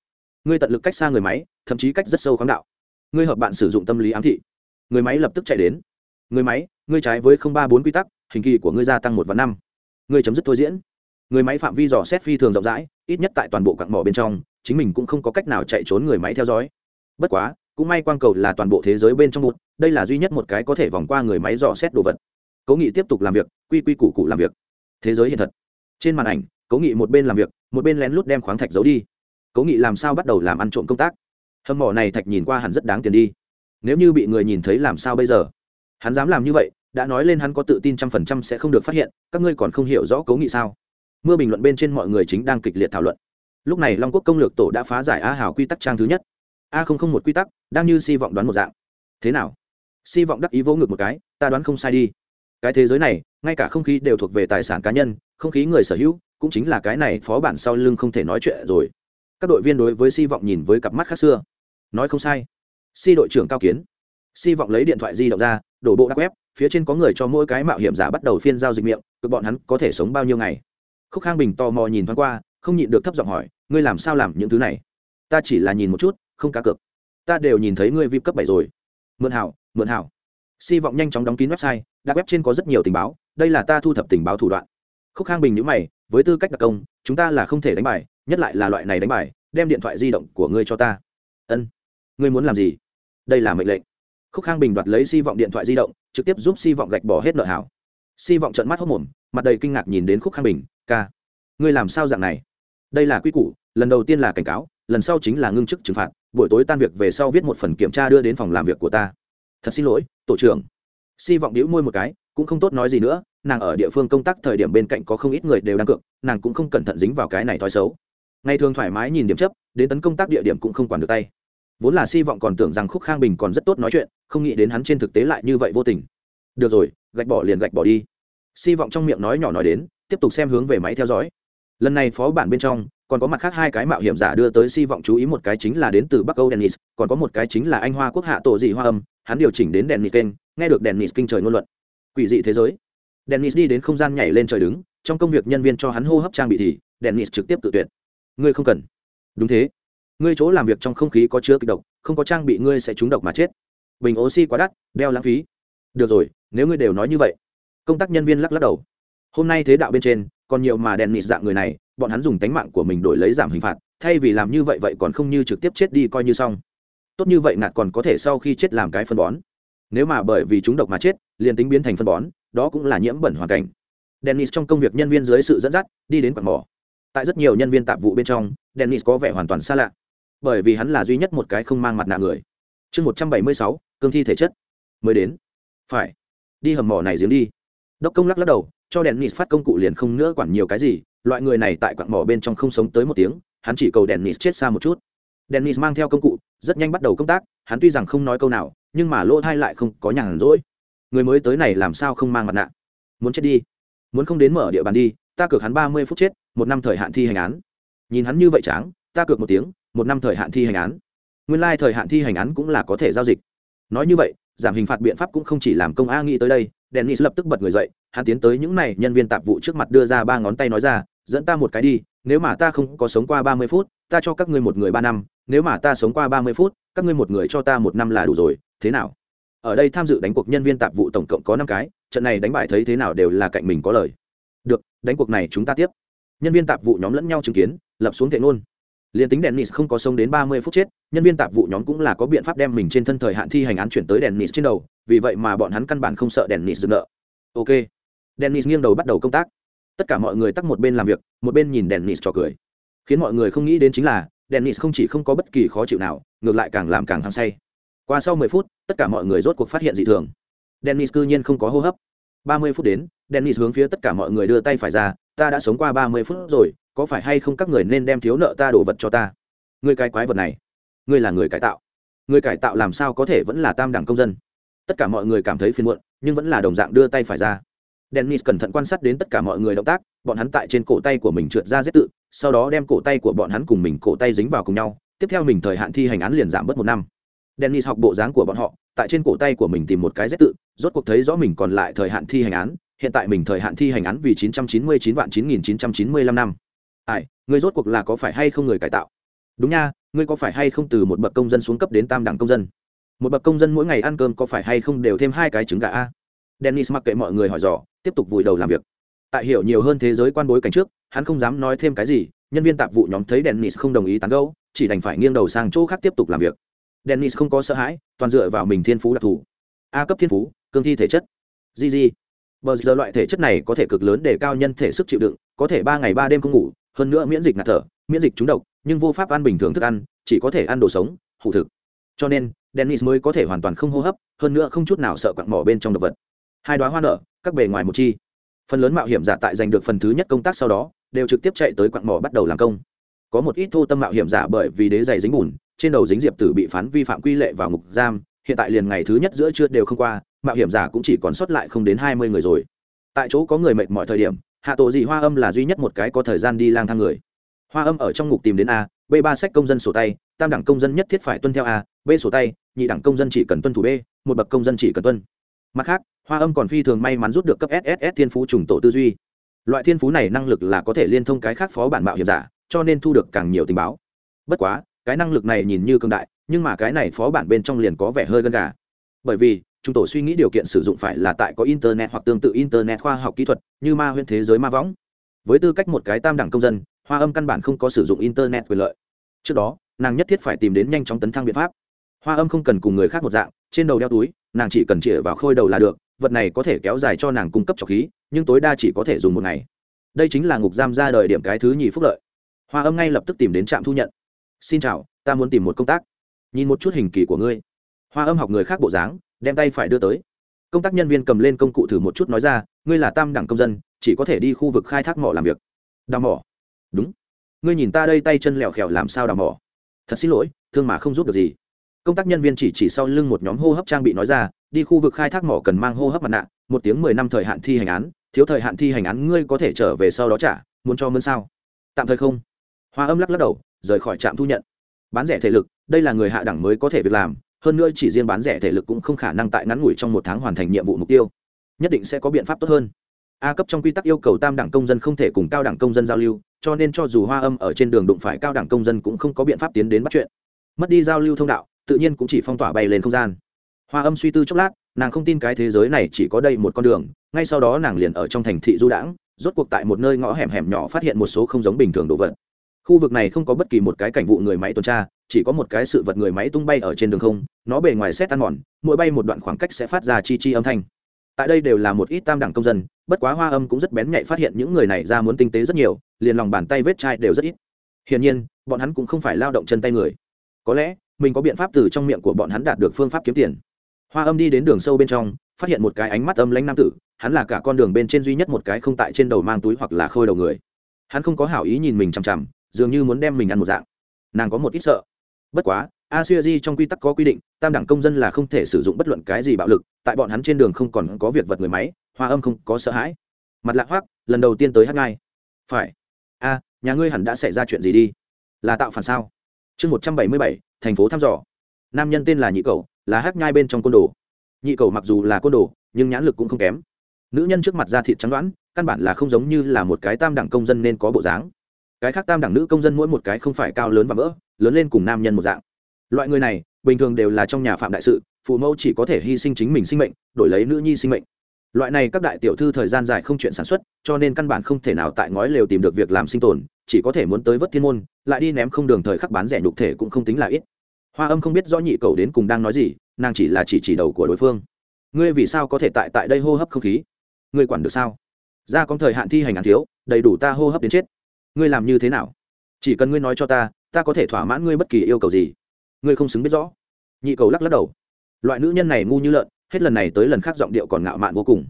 Ngươi tận lực cách xa người máy, thậm chí cách rất sâu khoáng đạo. Ngươi hợp bạn sử dụng tâm lý ám thị. Người máy lập tức chạy đến. Người máy, ngươi trái với không ba bốn quy tắc, hình kỳ của ngươi gia tăng một và năm ngươi chấm dứt thôi diễn. Người máy phạm vi dò xét phi thường rộng rãi, ít nhất tại toàn bộ cặn mỏ bên trong, chính mình cũng không có cách nào chạy trốn người máy theo dõi. Bất quá, cũng may quang cầu là toàn bộ thế giới bên trong một, đây là duy nhất một cái có thể vòng qua người máy dò xét đồ vật. Cố nghị tiếp tục làm việc, quy quy củ cụ làm việc. Thế giới hiện thật. Trên màn ảnh, cố nghị một bên làm việc, một bên lén lút đem khoáng thạch giấu đi. Cố nghị làm sao bắt đầu làm ăn trộm công tác? Hầm mỏ này thạch nhìn qua hẳn rất đáng tiền đi. Nếu như bị người nhìn thấy làm sao bây giờ? Hắn dám làm như vậy đã nói lên hắn có tự tin trăm phần trăm sẽ không được phát hiện, các ngươi còn không hiểu rõ cấu nghị sao? Mưa bình luận bên trên mọi người chính đang kịch liệt thảo luận. Lúc này long quốc công lược tổ đã phá giải a hào quy tắc trang thứ nhất. A không không một quy tắc, đang như si vọng đoán một dạng. Thế nào? Si vọng đắc ý vỗ ngực một cái, ta đoán không sai đi. Cái thế giới này, ngay cả không khí đều thuộc về tài sản cá nhân, không khí người sở hữu, cũng chính là cái này phó bản sau lưng không thể nói chuyện rồi. Các đội viên đối với si vọng nhìn với cặp mắt khác xưa. Nói không sai. Si đội trưởng cao kiến. Si vọng lấy điện thoại di động ra, đổ bộ đắc web phía trên có người cho mỗi cái mạo hiểm giả bắt đầu phiên giao dịch miệng cực bọn hắn có thể sống bao nhiêu ngày. Khúc khang bình tò mò nhìn thoáng qua, không nhịn được thấp giọng hỏi, ngươi làm sao làm những thứ này? Ta chỉ là nhìn một chút, không cá cược. Ta đều nhìn thấy ngươi vip cấp bảy rồi. Mượn hảo mượn hảo. Si vọng nhanh chóng đóng kín website, đặc web trên có rất nhiều tình báo, đây là ta thu thập tình báo thủ đoạn. Khúc khang bình nhữ mày, với tư cách đặc công, chúng ta là không thể đánh bài, nhất lại là loại này đánh bài, đem điện thoại di động của ngươi cho ta. Ân, ngươi muốn làm gì? Đây là mệnh lệnh. Khúc khang bình đoạt lấy si vọng điện thoại di động trực tiếp giúp si vọng gạch bỏ hết nợ hảo. Si vọng trợn mắt hốc mồm, mặt đầy kinh ngạc nhìn đến khúc khang bình, ca, ngươi làm sao dạng này? Đây là quy củ, lần đầu tiên là cảnh cáo, lần sau chính là ngưng chức trừng phạt, buổi tối tan việc về sau viết một phần kiểm tra đưa đến phòng làm việc của ta. Thật xin lỗi, tổ trưởng. Si vọng đĩu môi một cái, cũng không tốt nói gì nữa, nàng ở địa phương công tác thời điểm bên cạnh có không ít người đều đang cược, nàng cũng không cẩn thận dính vào cái này thói xấu. Ngày thường thoải mái nhìn điểm chấp, đến tấn công tác địa điểm cũng không quản được tay vốn là si vọng còn tưởng rằng khúc khang bình còn rất tốt nói chuyện, không nghĩ đến hắn trên thực tế lại như vậy vô tình. Được rồi, gạch bỏ liền gạch bỏ đi. Si vọng trong miệng nói nhỏ nói đến, tiếp tục xem hướng về máy theo dõi. Lần này phó bản bên trong, còn có mặt khác hai cái mạo hiểm giả đưa tới si vọng chú ý một cái chính là đến từ bắc âu dennis, còn có một cái chính là anh hoa quốc hạ tổ dị hoa âm, hắn điều chỉnh đến dennis kênh, nghe được dennis kinh trời ngôn luận. Quỷ dị thế giới. Dennis đi đến không gian nhảy lên trời đứng, trong công việc nhân viên cho hắn hô hấp trang bị thì dennis trực tiếp tự tuyệt. Ngươi không cần. Đúng thế ngươi chỗ làm việc trong không khí có chứa kịch độc, không có trang bị ngươi sẽ trúng độc mà chết. Bình oxy quá đắt, đeo lãng phí. Được rồi, nếu ngươi đều nói như vậy. Công tác nhân viên lắc lắc đầu. Hôm nay thế đạo bên trên, còn nhiều mà đèn nịt dạng người này, bọn hắn dùng tánh mạng của mình đổi lấy giảm hình phạt, thay vì làm như vậy vậy còn không như trực tiếp chết đi coi như xong. Tốt như vậy ngạt còn có thể sau khi chết làm cái phân bón. Nếu mà bởi vì chúng độc mà chết, liền tính biến thành phân bón, đó cũng là nhiễm bẩn hoàn cảnh. Dennis trong công việc nhân viên dưới sự dẫn dắt, đi đến quảng mỏ. Tại rất nhiều nhân viên tạp vụ bên trong dennis có vẻ hoàn toàn xa lạ bởi vì hắn là duy nhất một cái không mang mặt nạ người. Chương một trăm bảy mươi sáu, cương thi thể chất. Mới đến. Phải. Đi hầm mỏ này giếng đi. Đốc công lắc lắc đầu, cho đèn nịt phát công cụ liền không nữa quản nhiều cái gì, loại người này tại quặng mỏ bên trong không sống tới một tiếng, hắn chỉ cầu đèn nịt chết xa một chút. Đèn nịt mang theo công cụ, rất nhanh bắt đầu công tác, hắn tuy rằng không nói câu nào, nhưng mà lỗ thai lại không có nhàn rỗi. Người mới tới này làm sao không mang mặt nạ? Muốn chết đi. Muốn không đến mở địa bàn đi, ta cược hắn ba mươi phút chết, một năm thời hạn thi hành án. Nhìn hắn như vậy tráng, ta cược một tiếng một năm thời hạn thi hành án. Nguyên lai thời hạn thi hành án cũng là có thể giao dịch. Nói như vậy, giảm hình phạt biện pháp cũng không chỉ làm công a nghĩ tới đây, dennis lập tức bật người dậy, hắn tiến tới những này nhân viên tạp vụ trước mặt đưa ra ba ngón tay nói ra, dẫn ta một cái đi, nếu mà ta không có sống qua ba mươi phút, ta cho các ngươi một người ba năm, nếu mà ta sống qua ba mươi phút, các ngươi một người cho ta một năm là đủ rồi, thế nào? Ở đây tham dự đánh cuộc nhân viên tạp vụ tổng cộng có năm cái, trận này đánh bại thấy thế nào đều là cạnh mình có lời. Được, đánh cuộc này chúng ta tiếp. Nhân viên tạp vụ nhóm lẫn nhau chứng kiến, lập xuống thệ ngôn liền tính dennis không có sống đến ba mươi phút chết, nhân viên tạp vụ nhóm cũng là có biện pháp đem mình trên thân thời hạn thi hành án chuyển tới dennis trên đầu, vì vậy mà bọn hắn căn bản không sợ dennis dừng nợ. Ok. Dennis nghiêng đầu bắt đầu công tác. Tất cả mọi người tắt một bên làm việc, một bên nhìn dennis trò cười. Khiến mọi người không nghĩ đến chính là, dennis không chỉ không có bất kỳ khó chịu nào, ngược lại càng làm càng hăng say. Qua sau mười phút, tất cả mọi người rốt cuộc phát hiện dị thường. Dennis cư nhiên không có hô hấp. Ba mươi phút đến, dennis hướng phía tất cả mọi người đưa tay phải ra, ta đã sống qua ba mươi phút rồi có phải hay không các người nên đem thiếu nợ ta đồ vật cho ta? Người cái quái vật này người là người cải tạo. Người cải tạo làm sao có thể vẫn là tam đẳng công dân? Tất cả mọi người cảm thấy phiền muộn, nhưng vẫn là đồng dạng đưa tay phải ra. Dennis cẩn thận quan sát đến tất cả mọi người động tác, bọn hắn tại trên cổ tay của mình trượt ra giết tự, sau đó đem cổ tay của bọn hắn cùng mình cổ tay dính vào cùng nhau, tiếp theo mình thời hạn thi hành án liền giảm bớt một năm. Dennis học bộ dáng của bọn họ, tại trên cổ tay của mình tìm một cái giết tự, rốt cuộc thấy rõ mình còn lại thời hạn thi hành án, hiện tại mình thời hạn thi hành án vì chín trăm chín mươi chín vạn chín nghìn chín trăm chín mươi lăm năm ai người rốt cuộc là có phải hay không người cải tạo? Đúng nha, ngươi có phải hay không từ một bậc công dân xuống cấp đến tam đẳng công dân? Một bậc công dân mỗi ngày ăn cơm có phải hay không đều thêm hai cái trứng gà a? Dennis mặc kệ mọi người hỏi dò, tiếp tục vùi đầu làm việc. Tại hiểu nhiều hơn thế giới quan bối cảnh trước, hắn không dám nói thêm cái gì, nhân viên tạp vụ nhóm thấy dennis không đồng ý tán gẫu, chỉ đành phải nghiêng đầu sang chỗ khác tiếp tục làm việc. Dennis không có sợ hãi, toàn dựa vào mình thiên phú đặc thù. A cấp thiên phú, cương thi thể chất. Gg bờ giờ loại thể chất này có thể cực lớn để cao nhân thể sức chịu đựng, có thể ba ngày ba đêm không ngủ hơn nữa miễn dịch ngạt thở, miễn dịch trúng độc, nhưng vô pháp ăn bình thường thức ăn, chỉ có thể ăn đồ sống, hủ thực. Cho nên, dennis mới có thể hoàn toàn không hô hấp, hơn nữa không chút nào sợ quặng mỏ bên trong động vật. Hai đoá hoa nở, các bề ngoài một chi. Phần lớn mạo hiểm giả tại giành được phần thứ nhất công tác sau đó, đều trực tiếp chạy tới quặng mỏ bắt đầu làm công. Có một ít thô tâm mạo hiểm giả bởi vì đế giày dính bùn, trên đầu dính diệp tử bị phán vi phạm quy lệ vào ngục giam, hiện tại liền ngày thứ nhất giữa trưa đều không qua, mạo hiểm giả cũng chỉ còn sót lại không đến hai mươi người rồi. Tại chỗ có người mệt mọi thời điểm hạ tổ dị hoa âm là duy nhất một cái có thời gian đi lang thang người. Hoa âm ở trong ngục tìm đến a, b ba sách công dân sổ tay, tam đẳng công dân nhất thiết phải tuân theo a, b sổ tay, nhị đẳng công dân chỉ cần tuân thủ b, một bậc công dân chỉ cần tuân. Mặt khác, hoa âm còn phi thường may mắn rút được cấp sss thiên phú trùng tổ tư duy. Loại thiên phú này năng lực là có thể liên thông cái khác phó bản mạo hiểm giả, cho nên thu được càng nhiều tình báo. Bất quá, cái năng lực này nhìn như cương đại, nhưng mà cái này phó bản bên trong liền có vẻ hơi gân gà. Bởi vì chúng tổ suy nghĩ điều kiện sử dụng phải là tại có internet hoặc tương tự internet khoa học kỹ thuật, như ma huyễn thế giới ma võng. Với tư cách một cái tam đẳng công dân, hoa âm căn bản không có sử dụng internet quyền lợi. Trước đó, nàng nhất thiết phải tìm đến nhanh chóng tấn thăng biện pháp. Hoa âm không cần cùng người khác một dạng, trên đầu đeo túi, nàng chỉ cần chĩa vào khôi đầu là được, vật này có thể kéo dài cho nàng cung cấp trọc khí, nhưng tối đa chỉ có thể dùng một ngày. Đây chính là ngục giam ra đời điểm cái thứ nhì phúc lợi. Hoa âm ngay lập tức tìm đến trạm thu nhận. Xin chào, ta muốn tìm một công tác. Nhìn một chút hình kỳ của ngươi. Hoa âm học người khác bộ dáng đem tay phải đưa tới. Công tác nhân viên cầm lên công cụ thử một chút nói ra, ngươi là tam đẳng công dân, chỉ có thể đi khu vực khai thác mỏ làm việc. Đào mỏ? Đúng. Ngươi nhìn ta đây tay chân lẹo khèo làm sao đào mỏ? Thật xin lỗi, thương mà không giúp được gì. Công tác nhân viên chỉ chỉ sau lưng một nhóm hô hấp trang bị nói ra, đi khu vực khai thác mỏ cần mang hô hấp mặt nạ, một tiếng mười năm thời hạn thi hành án, thiếu thời hạn thi hành án ngươi có thể trở về sau đó trả, muốn cho mơn sao? Tạm thời không. Hoa âm lắc lắc đầu, rời khỏi trạm thu nhận. Bán rẻ thể lực, đây là người hạ đẳng mới có thể việc làm hơn nữa chỉ riêng bán rẻ thể lực cũng không khả năng tại ngắn ngủi trong một tháng hoàn thành nhiệm vụ mục tiêu. Nhất định sẽ có biện pháp tốt hơn. A cấp trong quy tắc yêu cầu tam đẳng công dân không thể cùng cao đẳng công dân giao lưu, cho nên cho dù hoa âm ở trên đường đụng phải cao đẳng công dân cũng không có biện pháp tiến đến bắt chuyện. Mất đi giao lưu thông đạo, tự nhiên cũng chỉ phong tỏa bay lên không gian. Hoa âm suy tư chốc lát, nàng không tin cái thế giới này chỉ có đây một con đường, ngay sau đó nàng liền ở trong thành thị du đãng, rốt cuộc tại một nơi ngõ hẻm hẻm nhỏ phát hiện một số không giống bình thường đồ vật. Khu vực này không có bất kỳ một cái cảnh vụ người máy tuần tra chỉ có một cái sự vật người máy tung bay ở trên đường không, nó bề ngoài xét ăn mòn, mỗi bay một đoạn khoảng cách sẽ phát ra chi chi âm thanh. Tại đây đều là một ít tam đẳng công dân, bất quá hoa âm cũng rất bén nhạy phát hiện những người này ra muốn tinh tế rất nhiều, liền lòng bàn tay vết chai đều rất ít. Hiển nhiên, bọn hắn cũng không phải lao động chân tay người. Có lẽ, mình có biện pháp từ trong miệng của bọn hắn đạt được phương pháp kiếm tiền. Hoa âm đi đến đường sâu bên trong, phát hiện một cái ánh mắt âm lãnh nam tử, hắn là cả con đường bên trên duy nhất một cái không tại trên đầu mang túi hoặc là khôi đầu người. Hắn không có hảo ý nhìn mình chằm chằm, dường như muốn đem mình ăn một dạng. Nàng có một ít sợ bất quá a di trong quy tắc có quy định, tam đẳng công dân là không thể sử dụng bất luận cái gì bạo lực, tại bọn hắn trên đường không còn có việc vật người máy, hoa âm không có sợ hãi. Mặt lạ hoác lần đầu tiên tới hát ngay. phải. A, nhà ngươi hẳn đã xảy ra chuyện gì đi? Là tạo phản sao? Chương một trăm bảy mươi bảy, thành phố thăm dò. Nam nhân tên là nhị cầu là hát nhai bên trong côn đồ. Nhị cầu mặc dù là côn đồ, nhưng nhãn lực cũng không kém. Nữ nhân trước mặt da thịt trắng đoán căn bản là không giống như là một cái tam đẳng công dân nên có bộ dáng. Cái khác tam đẳng nữ công dân mỗi một cái không phải cao lớn và vỡ lớn lên cùng nam nhân một dạng. Loại người này, bình thường đều là trong nhà phạm đại sự, phụ mẫu chỉ có thể hy sinh chính mình sinh mệnh, đổi lấy nữ nhi sinh mệnh. Loại này các đại tiểu thư thời gian dài không chuyện sản xuất, cho nên căn bản không thể nào tại ngói lều tìm được việc làm sinh tồn, chỉ có thể muốn tới vớt thiên môn, lại đi ném không đường thời khắc bán rẻ nhục thể cũng không tính là ít. Hoa âm không biết rõ nhị cầu đến cùng đang nói gì, nàng chỉ là chỉ chỉ đầu của đối phương. Ngươi vì sao có thể tại tại đây hô hấp không khí? Ngươi quản được sao? Ra có thời hạn thi hành án thiếu, đầy đủ ta hô hấp đến chết. Ngươi làm như thế nào? Chỉ cần ngươi nói cho ta ta có thể thỏa mãn ngươi bất kỳ yêu cầu gì. Ngươi không xứng biết rõ. Nhị cầu lắc lắc đầu. Loại nữ nhân này ngu như lợn, hết lần này tới lần khác giọng điệu còn ngạo mạn vô cùng.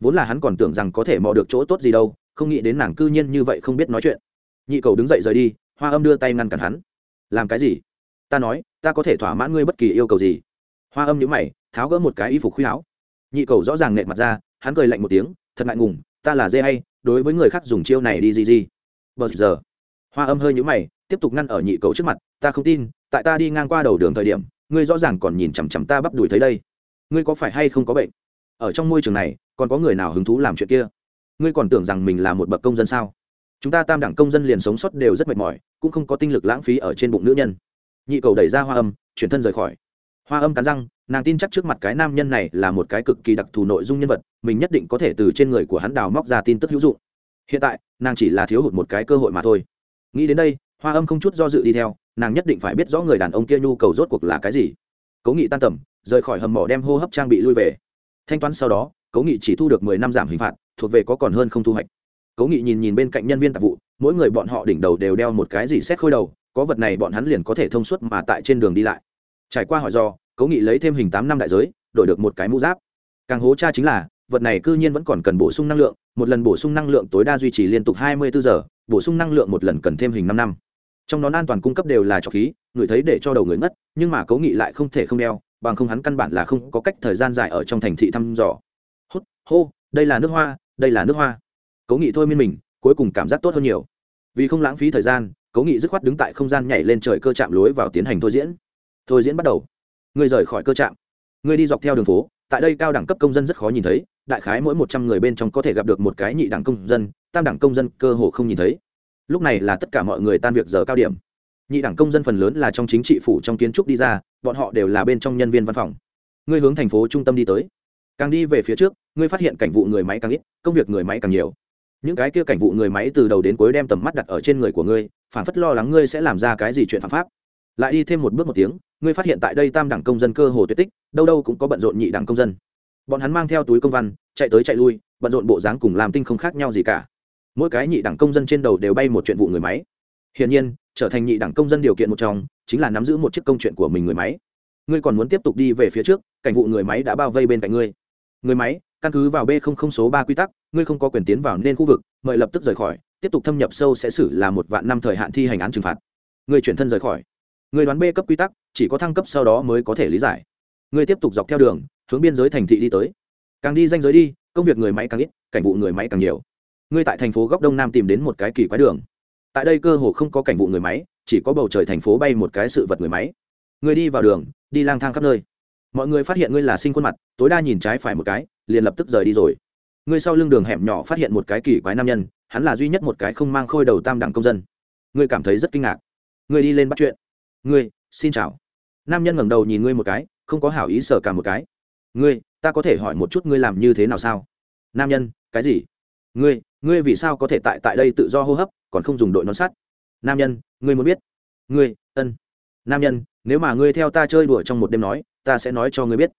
Vốn là hắn còn tưởng rằng có thể mò được chỗ tốt gì đâu, không nghĩ đến nàng cư nhiên như vậy không biết nói chuyện. Nhị cầu đứng dậy rời đi, hoa âm đưa tay ngăn cản hắn. Làm cái gì? Ta nói, ta có thể thỏa mãn ngươi bất kỳ yêu cầu gì. Hoa âm nhữ mày, tháo gỡ một cái y phục khuy áo. Nhị cầu rõ ràng nệ mặt ra, hắn cười lạnh một tiếng, thật ngại ngùng, ta là dê hay, đối với người khác dùng chiêu này đi gì gì. Bờ giờ. Hoa âm hơi nhữ mày tiếp tục ngăn ở nhị cầu trước mặt, ta không tin, tại ta đi ngang qua đầu đường thời điểm, ngươi rõ ràng còn nhìn chằm chằm ta bắp đùi thấy đây. Ngươi có phải hay không có bệnh? Ở trong môi trường này, còn có người nào hứng thú làm chuyện kia? Ngươi còn tưởng rằng mình là một bậc công dân sao? Chúng ta tam đẳng công dân liền sống sót đều rất mệt mỏi, cũng không có tinh lực lãng phí ở trên bụng nữ nhân. Nhị cầu đẩy ra hoa âm, chuyển thân rời khỏi. Hoa âm cắn răng, nàng tin chắc trước mặt cái nam nhân này là một cái cực kỳ đặc thù nội dung nhân vật, mình nhất định có thể từ trên người của hắn đào móc ra tin tức hữu dụng. Hiện tại, nàng chỉ là thiếu hụt một cái cơ hội mà thôi. Nghĩ đến đây hoa âm không chút do dự đi theo, nàng nhất định phải biết rõ người đàn ông kia nhu cầu rốt cuộc là cái gì. Cố nghị tan tầm, rời khỏi hầm mỏ đem hô hấp trang bị lui về. Thanh toán sau đó, cố nghị chỉ thu được mười năm giảm hình phạt, thuộc về có còn hơn không thu hoạch. Cố nghị nhìn nhìn bên cạnh nhân viên tạp vụ, mỗi người bọn họ đỉnh đầu đều đeo một cái gì xét khôi đầu, có vật này bọn hắn liền có thể thông suốt mà tại trên đường đi lại. Trải qua hỏi do, cố nghị lấy thêm hình tám năm đại giới, đổi được một cái mũ giáp. Càng hố cha chính là, vật này cư nhiên vẫn còn cần bổ sung năng lượng, một lần bổ sung năng lượng tối đa duy trì liên tục hai mươi bốn giờ, bổ sung năng lượng một lần cần thêm hình năm năm trong nón an toàn cung cấp đều là trọc khí, người thấy để cho đầu người ngất, nhưng mà cố nghị lại không thể không đeo, bằng không hắn căn bản là không có cách thời gian dài ở trong thành thị thăm dò. Hốt hô, đây là nước hoa, đây là nước hoa. Cố nghị thôi miên mình, cuối cùng cảm giác tốt hơn nhiều. Vì không lãng phí thời gian, cố nghị dứt khoát đứng tại không gian nhảy lên trời cơ chạm lối vào tiến hành thôi diễn. Thôi diễn bắt đầu. Người rời khỏi cơ chạm. Người đi dọc theo đường phố, tại đây cao đẳng cấp công dân rất khó nhìn thấy, đại khái mỗi một trăm người bên trong có thể gặp được một cái nhị đẳng công dân, tam đẳng công dân cơ hồ không nhìn thấy lúc này là tất cả mọi người tan việc giờ cao điểm. Nhị đẳng công dân phần lớn là trong chính trị phủ trong kiến trúc đi ra, bọn họ đều là bên trong nhân viên văn phòng. Ngươi hướng thành phố trung tâm đi tới. Càng đi về phía trước, ngươi phát hiện cảnh vụ người máy càng ít, công việc người máy càng nhiều. Những cái kia cảnh vụ người máy từ đầu đến cuối đem tầm mắt đặt ở trên người của ngươi, phản phất lo lắng ngươi sẽ làm ra cái gì chuyện phạm pháp. Lại đi thêm một bước một tiếng, ngươi phát hiện tại đây tam đẳng công dân cơ hồ tuyệt tích, đâu đâu cũng có bận rộn nhị đẳng công dân. Bọn hắn mang theo túi công văn, chạy tới chạy lui, bận rộn bộ dáng cùng làm tinh không khác nhau gì cả mỗi cái nhị đẳng công dân trên đầu đều bay một chuyện vụ người máy. Hiển nhiên, trở thành nhị đẳng công dân điều kiện một trong, chính là nắm giữ một chiếc công chuyện của mình người máy. Ngươi còn muốn tiếp tục đi về phía trước, cảnh vụ người máy đã bao vây bên cạnh ngươi. Người máy, căn cứ vào b không không số ba quy tắc, ngươi không có quyền tiến vào nên khu vực, mời lập tức rời khỏi, tiếp tục thâm nhập sâu sẽ xử là một vạn năm thời hạn thi hành án trừng phạt. Ngươi chuyển thân rời khỏi. Người đoán b cấp quy tắc, chỉ có thăng cấp sau đó mới có thể lý giải. Ngươi tiếp tục dọc theo đường, hướng biên giới thành thị đi tới. Càng đi danh giới đi, công việc người máy càng ít, cảnh vụ người máy càng nhiều ngươi tại thành phố góc đông nam tìm đến một cái kỳ quái đường. Tại đây cơ hồ không có cảnh vụ người máy, chỉ có bầu trời thành phố bay một cái sự vật người máy. Ngươi đi vào đường, đi lang thang khắp nơi. Mọi người phát hiện ngươi là sinh khuôn mặt, tối đa nhìn trái phải một cái, liền lập tức rời đi rồi. Ngươi sau lưng đường hẻm nhỏ phát hiện một cái kỳ quái nam nhân, hắn là duy nhất một cái không mang khôi đầu tam đẳng công dân. Ngươi cảm thấy rất kinh ngạc. Ngươi đi lên bắt chuyện. Ngươi, xin chào. Nam nhân ngẩng đầu nhìn ngươi một cái, không có hảo ý sở cả một cái. Ngươi, ta có thể hỏi một chút ngươi làm như thế nào sao? Nam nhân, cái gì? Ngươi ngươi vì sao có thể tại tại đây tự do hô hấp, còn không dùng đội nón sắt? Nam nhân, ngươi muốn biết. Ngươi, ân. Nam nhân, nếu mà ngươi theo ta chơi đùa trong một đêm nói, ta sẽ nói cho ngươi biết.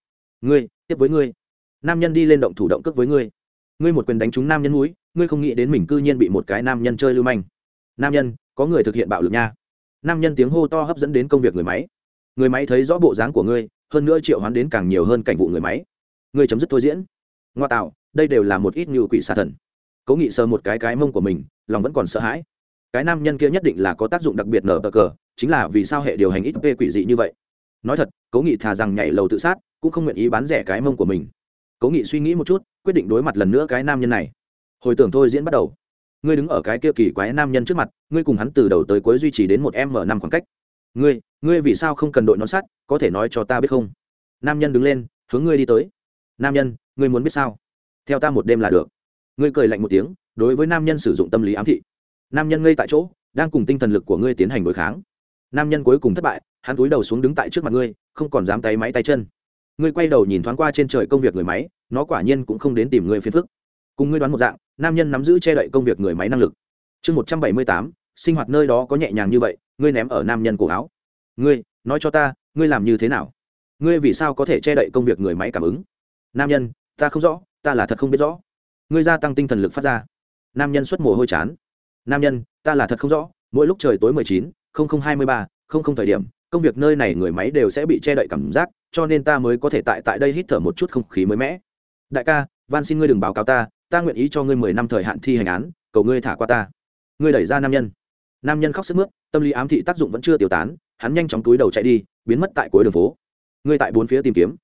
Ngươi, tiếp với ngươi. Nam nhân đi lên động thủ động cước với ngươi. Ngươi một quyền đánh trúng nam nhân núi ngươi không nghĩ đến mình cư nhiên bị một cái nam nhân chơi lưu manh. Nam nhân, có người thực hiện bạo lực nha. Nam nhân tiếng hô to hấp dẫn đến công việc người máy. Người máy thấy rõ bộ dáng của ngươi, hơn nữa triệu hoán đến càng nhiều hơn cảnh vụ người máy. Ngươi chấm dứt thôi diễn. Ngoa tạo, đây đều là một ít như quỷ xà thần cố nghị sờ một cái cái mông của mình, lòng vẫn còn sợ hãi. Cái nam nhân kia nhất định là có tác dụng đặc biệt nở bờ cờ, chính là vì sao hệ điều hành ít p quỷ dị như vậy. Nói thật, cố nghị thà rằng nhảy lầu tự sát, cũng không nguyện ý bán rẻ cái mông của mình. Cố nghị suy nghĩ một chút, quyết định đối mặt lần nữa cái nam nhân này. Hồi tưởng thôi diễn bắt đầu. Ngươi đứng ở cái kia kỳ quái nam nhân trước mặt, ngươi cùng hắn từ đầu tới cuối duy trì đến một m năm khoảng cách. Ngươi ngươi vì sao không cần đội nón sắt, có thể nói cho ta biết không? Nam nhân đứng lên, hướng ngươi đi tới. Nam nhân, ngươi muốn biết sao? Theo ta một đêm là được ngươi cười lạnh một tiếng, đối với nam nhân sử dụng tâm lý ám thị. Nam nhân ngây tại chỗ, đang cùng tinh thần lực của ngươi tiến hành đối kháng. Nam nhân cuối cùng thất bại, hắn túi đầu xuống đứng tại trước mặt ngươi, không còn dám tay máy tay chân. Ngươi quay đầu nhìn thoáng qua trên trời công việc người máy, nó quả nhiên cũng không đến tìm ngươi phiền phức. Cùng ngươi đoán một dạng, nam nhân nắm giữ che đậy công việc người máy năng lực. Chương một trăm bảy mươi tám, sinh hoạt nơi đó có nhẹ nhàng như vậy, ngươi ném ở nam nhân cổ áo. Ngươi, nói cho ta, ngươi làm như thế nào? Ngươi vì sao có thể che đậy công việc người máy cảm ứng? Nam nhân, ta không rõ, ta là thật không biết rõ ngươi gia tăng tinh thần lực phát ra. Nam nhân xuất mồ hôi chán. Nam nhân, ta là thật không rõ, mỗi lúc trời tối mười chín, không không hai mươi ba, không không thời điểm, công việc nơi này người máy đều sẽ bị che đậy cảm giác, cho nên ta mới có thể tại tại đây hít thở một chút không khí mới mẻ. Đại ca van xin ngươi đừng báo cáo ta ta nguyện ý cho ngươi mười năm thời hạn thi hành án, cầu ngươi thả qua ta. Ngươi đẩy ra nam nhân. Nam nhân khóc sức mướt, tâm lý ám thị tác dụng vẫn chưa tiêu tán, hắn nhanh chóng túi đầu chạy đi, biến mất tại cuối đường phố. Ngươi tại bốn phía tìm kiếm.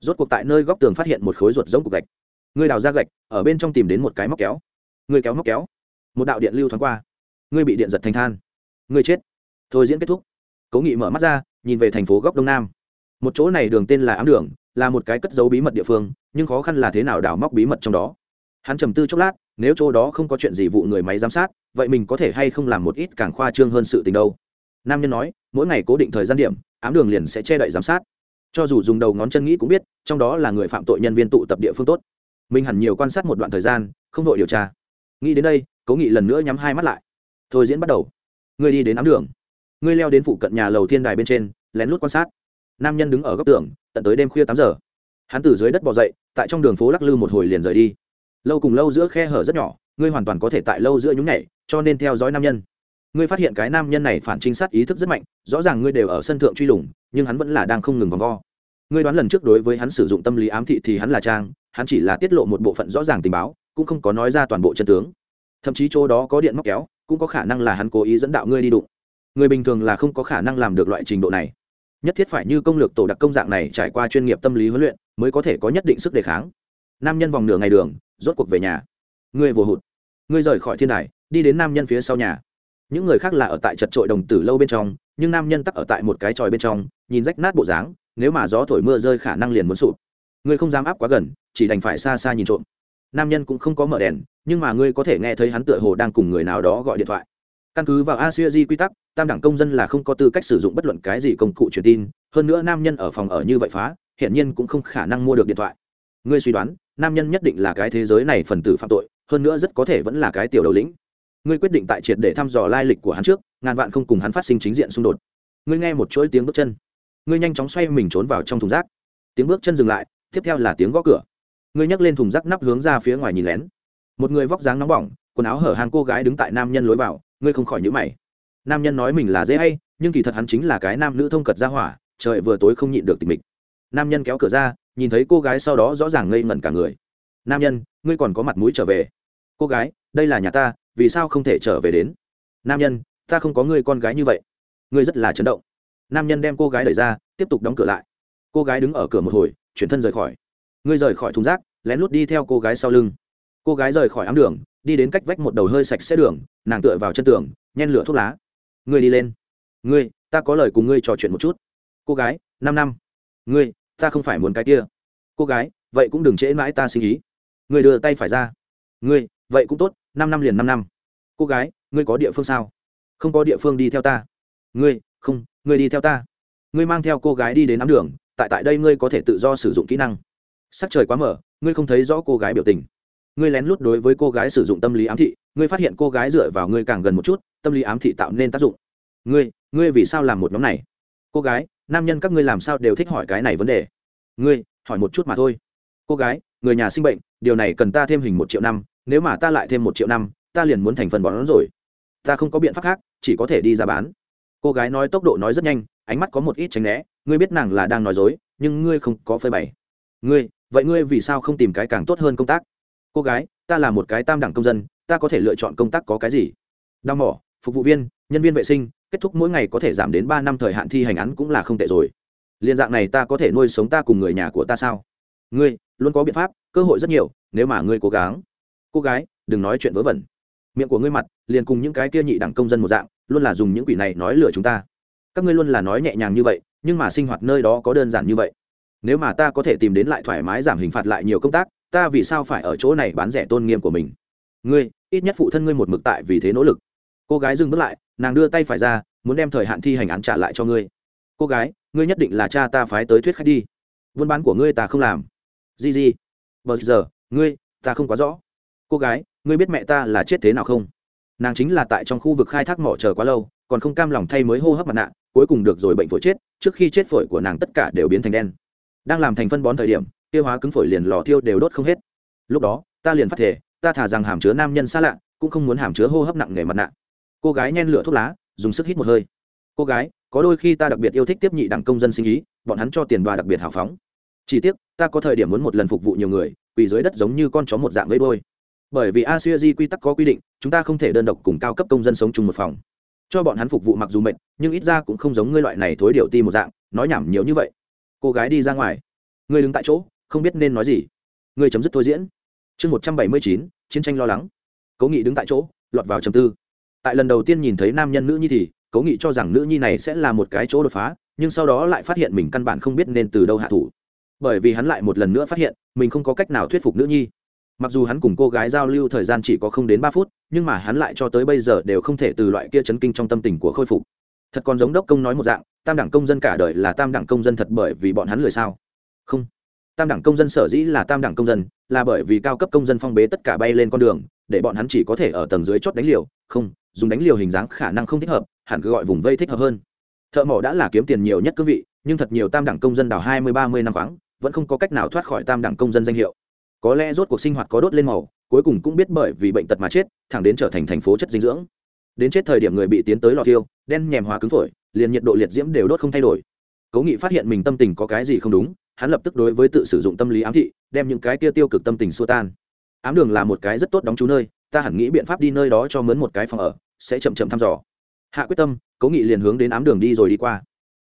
Rốt cuộc tại nơi góc tường phát hiện một khối ruột giống cục gạch ngươi đào ra gạch, ở bên trong tìm đến một cái móc kéo. Ngươi kéo móc kéo. Một đạo điện lưu thoáng qua. Ngươi bị điện giật thành than. Ngươi chết. Thôi diễn kết thúc. Cố nghị mở mắt ra, nhìn về thành phố góc đông nam. Một chỗ này đường tên là ám đường, là một cái cất dấu bí mật địa phương, nhưng khó khăn là thế nào đào móc bí mật trong đó? Hắn trầm tư chốc lát, nếu chỗ đó không có chuyện gì vụ người máy giám sát, vậy mình có thể hay không làm một ít càng khoa trương hơn sự tình đâu? Nam nhân nói, mỗi ngày cố định thời gian điểm, ám đường liền sẽ che đậy giám sát. Cho dù dùng đầu ngón chân nghĩ cũng biết, trong đó là người phạm tội nhân viên tụ tập địa phương tốt mình hẳn nhiều quan sát một đoạn thời gian, không vội điều tra. Nghĩ đến đây, cố nghị lần nữa nhắm hai mắt lại. Thôi diễn bắt đầu. Ngươi đi đến ám đường. Ngươi leo đến phụ cận nhà lầu thiên đài bên trên, lén lút quan sát. Nam nhân đứng ở góc tường, tận tới đêm khuya tám giờ. Hắn từ dưới đất bỏ dậy, tại trong đường phố lắc lư một hồi liền rời đi. Lâu cùng lâu giữa khe hở rất nhỏ, ngươi hoàn toàn có thể tại lâu giữa nhúng nhảy, cho nên theo dõi nam nhân. Ngươi phát hiện cái nam nhân này phản trinh sát ý thức rất mạnh, rõ ràng ngươi đều ở sân thượng truy lùng, nhưng hắn vẫn là đang không ngừng vòng vo ngươi đoán lần trước đối với hắn sử dụng tâm lý ám thị thì hắn là trang, hắn chỉ là tiết lộ một bộ phận rõ ràng tình báo, cũng không có nói ra toàn bộ chân tướng. Thậm chí chỗ đó có điện móc kéo, cũng có khả năng là hắn cố ý dẫn đạo ngươi đi đụng. Người bình thường là không có khả năng làm được loại trình độ này. Nhất thiết phải như công lược tổ đặc công dạng này trải qua chuyên nghiệp tâm lý huấn luyện, mới có thể có nhất định sức đề kháng. Nam nhân vòng nửa ngày đường, rốt cuộc về nhà. Ngươi vừa hụt. Ngươi rời khỏi thiên đài, đi đến nam nhân phía sau nhà. Những người khác là ở tại chật trội đồng tử lâu bên trong, nhưng nam nhân tắc ở tại một cái tròi bên trong, nhìn rách nát bộ dáng nếu mà gió thổi mưa rơi khả năng liền muốn sụp. Ngươi không dám áp quá gần, chỉ đành phải xa xa nhìn trộm. Nam nhân cũng không có mở đèn, nhưng mà ngươi có thể nghe thấy hắn tựa hồ đang cùng người nào đó gọi điện thoại. Căn cứ vào asia di quy tắc, tam đẳng công dân là không có tư cách sử dụng bất luận cái gì công cụ truyền tin, hơn nữa nam nhân ở phòng ở như vậy phá, hiển nhiên cũng không khả năng mua được điện thoại. Ngươi suy đoán, nam nhân nhất định là cái thế giới này phần tử phạm tội, hơn nữa rất có thể vẫn là cái tiểu đầu lĩnh. Ngươi quyết định tại triệt để thăm dò lai lịch của hắn trước, ngàn vạn không cùng hắn phát sinh chính diện xung đột. Ngươi nghe một chuỗi tiếng bước chân ngươi nhanh chóng xoay mình trốn vào trong thùng rác. Tiếng bước chân dừng lại, tiếp theo là tiếng gõ cửa. Ngươi nhấc lên thùng rác nắp hướng ra phía ngoài nhìn lén. Một người vóc dáng nóng bỏng, quần áo hở hàng cô gái đứng tại nam nhân lối vào, ngươi không khỏi nhữ mày. Nam nhân nói mình là dễ hay, nhưng kỳ thật hắn chính là cái nam nữ thông cật ra hỏa, trời vừa tối không nhịn được tình mình nam nhân kéo cửa ra, nhìn thấy cô gái sau đó rõ ràng ngây ngẩn cả người. Nam nhân, ngươi còn có mặt mũi trở về. Cô gái, đây là nhà ta, vì sao không thể trở về đến? Nam nhân, ta không có người con gái như vậy. Ngươi rất là chấn động nam nhân đem cô gái đẩy ra, tiếp tục đóng cửa lại. Cô gái đứng ở cửa một hồi, chuyển thân rời khỏi. Ngươi rời khỏi thùng rác, lén lút đi theo cô gái sau lưng. Cô gái rời khỏi ám đường, đi đến cách vách một đầu hơi sạch sẽ đường, nàng tựa vào chân tường, nhen lửa thuốc lá. Ngươi đi lên. Ngươi, ta có lời cùng ngươi trò chuyện một chút. Cô gái, năm năm. Ngươi, ta không phải muốn cái kia. Cô gái, vậy cũng đừng trễ mãi ta suy nghĩ ngươi đưa tay phải ra. Ngươi, vậy cũng tốt, năm năm liền năm năm. Cô gái, ngươi có địa phương sao? Không có địa phương đi theo ta. Ngươi, không ngươi đi theo ta. Ngươi mang theo cô gái đi đến nắm đường, tại tại đây ngươi có thể tự do sử dụng kỹ năng. Sắc trời quá mở, ngươi không thấy rõ cô gái biểu tình. Ngươi lén lút đối với cô gái sử dụng tâm lý ám thị, ngươi phát hiện cô gái dựa vào ngươi càng gần một chút, tâm lý ám thị tạo nên tác dụng. Ngươi ngươi vì sao làm một nhóm này? Cô gái, nam nhân các ngươi làm sao đều thích hỏi cái này vấn đề? Ngươi, hỏi một chút mà thôi. Cô gái, người nhà sinh bệnh, điều này cần ta thêm hình một triệu năm, nếu mà ta lại thêm một triệu năm, ta liền muốn thành phần bọn nó rồi. Ta không có biện pháp khác, chỉ có thể đi ra bán cô gái nói tốc độ nói rất nhanh, ánh mắt có một ít tránh né, ngươi biết nàng là đang nói dối, nhưng ngươi không có phơi bày. Ngươi, vậy ngươi vì sao không tìm cái càng tốt hơn công tác? Cô gái, ta là một cái tam đẳng công dân, ta có thể lựa chọn công tác có cái gì? Đau mỏ, phục vụ viên, nhân viên vệ sinh, kết thúc mỗi ngày có thể giảm đến ba năm thời hạn thi hành án cũng là không tệ rồi. Liên dạng này ta có thể nuôi sống ta cùng người nhà của ta sao? Ngươi, luôn có biện pháp, cơ hội rất nhiều, nếu mà ngươi cố gắng. Cô gái, đừng nói chuyện vớ vẩn. Miệng của ngươi mặt liền cùng những cái kia nhị đẳng công dân một dạng luôn là dùng những quỷ này nói lừa chúng ta. Các ngươi luôn là nói nhẹ nhàng như vậy, nhưng mà sinh hoạt nơi đó có đơn giản như vậy. Nếu mà ta có thể tìm đến lại thoải mái giảm hình phạt lại nhiều công tác, ta vì sao phải ở chỗ này bán rẻ tôn nghiêm của mình? Ngươi, ít nhất phụ thân ngươi một mực tại vì thế nỗ lực. Cô gái dừng bước lại, nàng đưa tay phải ra, muốn đem thời hạn thi hành án trả lại cho ngươi. Cô gái, ngươi nhất định là cha ta phái tới thuyết khách đi. Buôn bán của ngươi ta không làm. Gì gì bờ giờ, ngươi, ta không quá rõ. Cô gái, ngươi biết mẹ ta là chết thế nào không? Nàng chính là tại trong khu vực khai thác mỏ chờ quá lâu, còn không cam lòng thay mới hô hấp mặt nạ, cuối cùng được rồi bệnh phổi chết, trước khi chết phổi của nàng tất cả đều biến thành đen. Đang làm thành phân bón thời điểm, tiêu hóa cứng phổi liền lò thiêu đều đốt không hết. Lúc đó, ta liền phát thể, ta thả rằng hàm chứa nam nhân xa lạ, cũng không muốn hàm chứa hô hấp nặng nề mặt nạ. Cô gái nhen lửa thuốc lá, dùng sức hít một hơi. Cô gái, có đôi khi ta đặc biệt yêu thích tiếp nhị đẳng công dân sinh ý, bọn hắn cho tiền đoà đặc biệt hào phóng. Chỉ tiếc, ta có thời điểm muốn một lần phục vụ nhiều người, quỳ dưới đất giống như con chó một dạng với đôi bởi vì asia quy tắc có quy định, chúng ta không thể đơn độc cùng cao cấp công dân sống chung một phòng. Cho bọn hắn phục vụ mặc dù mệt, nhưng ít ra cũng không giống ngươi loại này thối điều ti một dạng, nói nhảm nhiều như vậy. Cô gái đi ra ngoài. Ngươi đứng tại chỗ, không biết nên nói gì. Ngươi chấm dứt thôi diễn. Chương một trăm bảy mươi chín, chiến tranh lo lắng. Cố nghị đứng tại chỗ, lọt vào trầm tư. Tại lần đầu tiên nhìn thấy nam nhân nữ nhi thì, cố nghị cho rằng nữ nhi này sẽ là một cái chỗ đột phá, nhưng sau đó lại phát hiện mình căn bản không biết nên từ đâu hạ thủ. Bởi vì hắn lại một lần nữa phát hiện, mình không có cách nào thuyết phục nữ nhi mặc dù hắn cùng cô gái giao lưu thời gian chỉ có không đến ba phút, nhưng mà hắn lại cho tới bây giờ đều không thể từ loại kia chấn kinh trong tâm tình của khôi phục. Thật còn giống đốc công nói một dạng, tam đẳng công dân cả đời là tam đẳng công dân thật bởi vì bọn hắn lười sao? Không. Tam đẳng công dân sở dĩ là tam đẳng công dân, là bởi vì cao cấp công dân phong bế tất cả bay lên con đường, để bọn hắn chỉ có thể ở tầng dưới chót đánh liều. Không, dùng đánh liều hình dáng khả năng không thích hợp, hẳn cứ gọi vùng vây thích hợp hơn. Thợ mỏ đã là kiếm tiền nhiều nhất cương vị, nhưng thật nhiều tam đẳng công dân đào hai mươi ba mươi năm khoáng, vẫn không có cách nào thoát khỏi tam đẳng công dân danh hiệu có lẽ rốt cuộc sinh hoạt có đốt lên màu, cuối cùng cũng biết bởi vì bệnh tật mà chết, thẳng đến trở thành thành phố chất dinh dưỡng. Đến chết thời điểm người bị tiến tới lò tiêu đen nhèm hóa cứng phổi, liền nhiệt độ liệt diễm đều đốt không thay đổi. Cố nghị phát hiện mình tâm tình có cái gì không đúng, hắn lập tức đối với tự sử dụng tâm lý ám thị, đem những cái kia tiêu cực tâm tình xua tan. Ám đường là một cái rất tốt đóng chú nơi, ta hẳn nghĩ biện pháp đi nơi đó cho mướn một cái phòng ở, sẽ chậm chậm thăm dò. Hạ quyết tâm, cố nghị liền hướng đến ám đường đi rồi đi qua.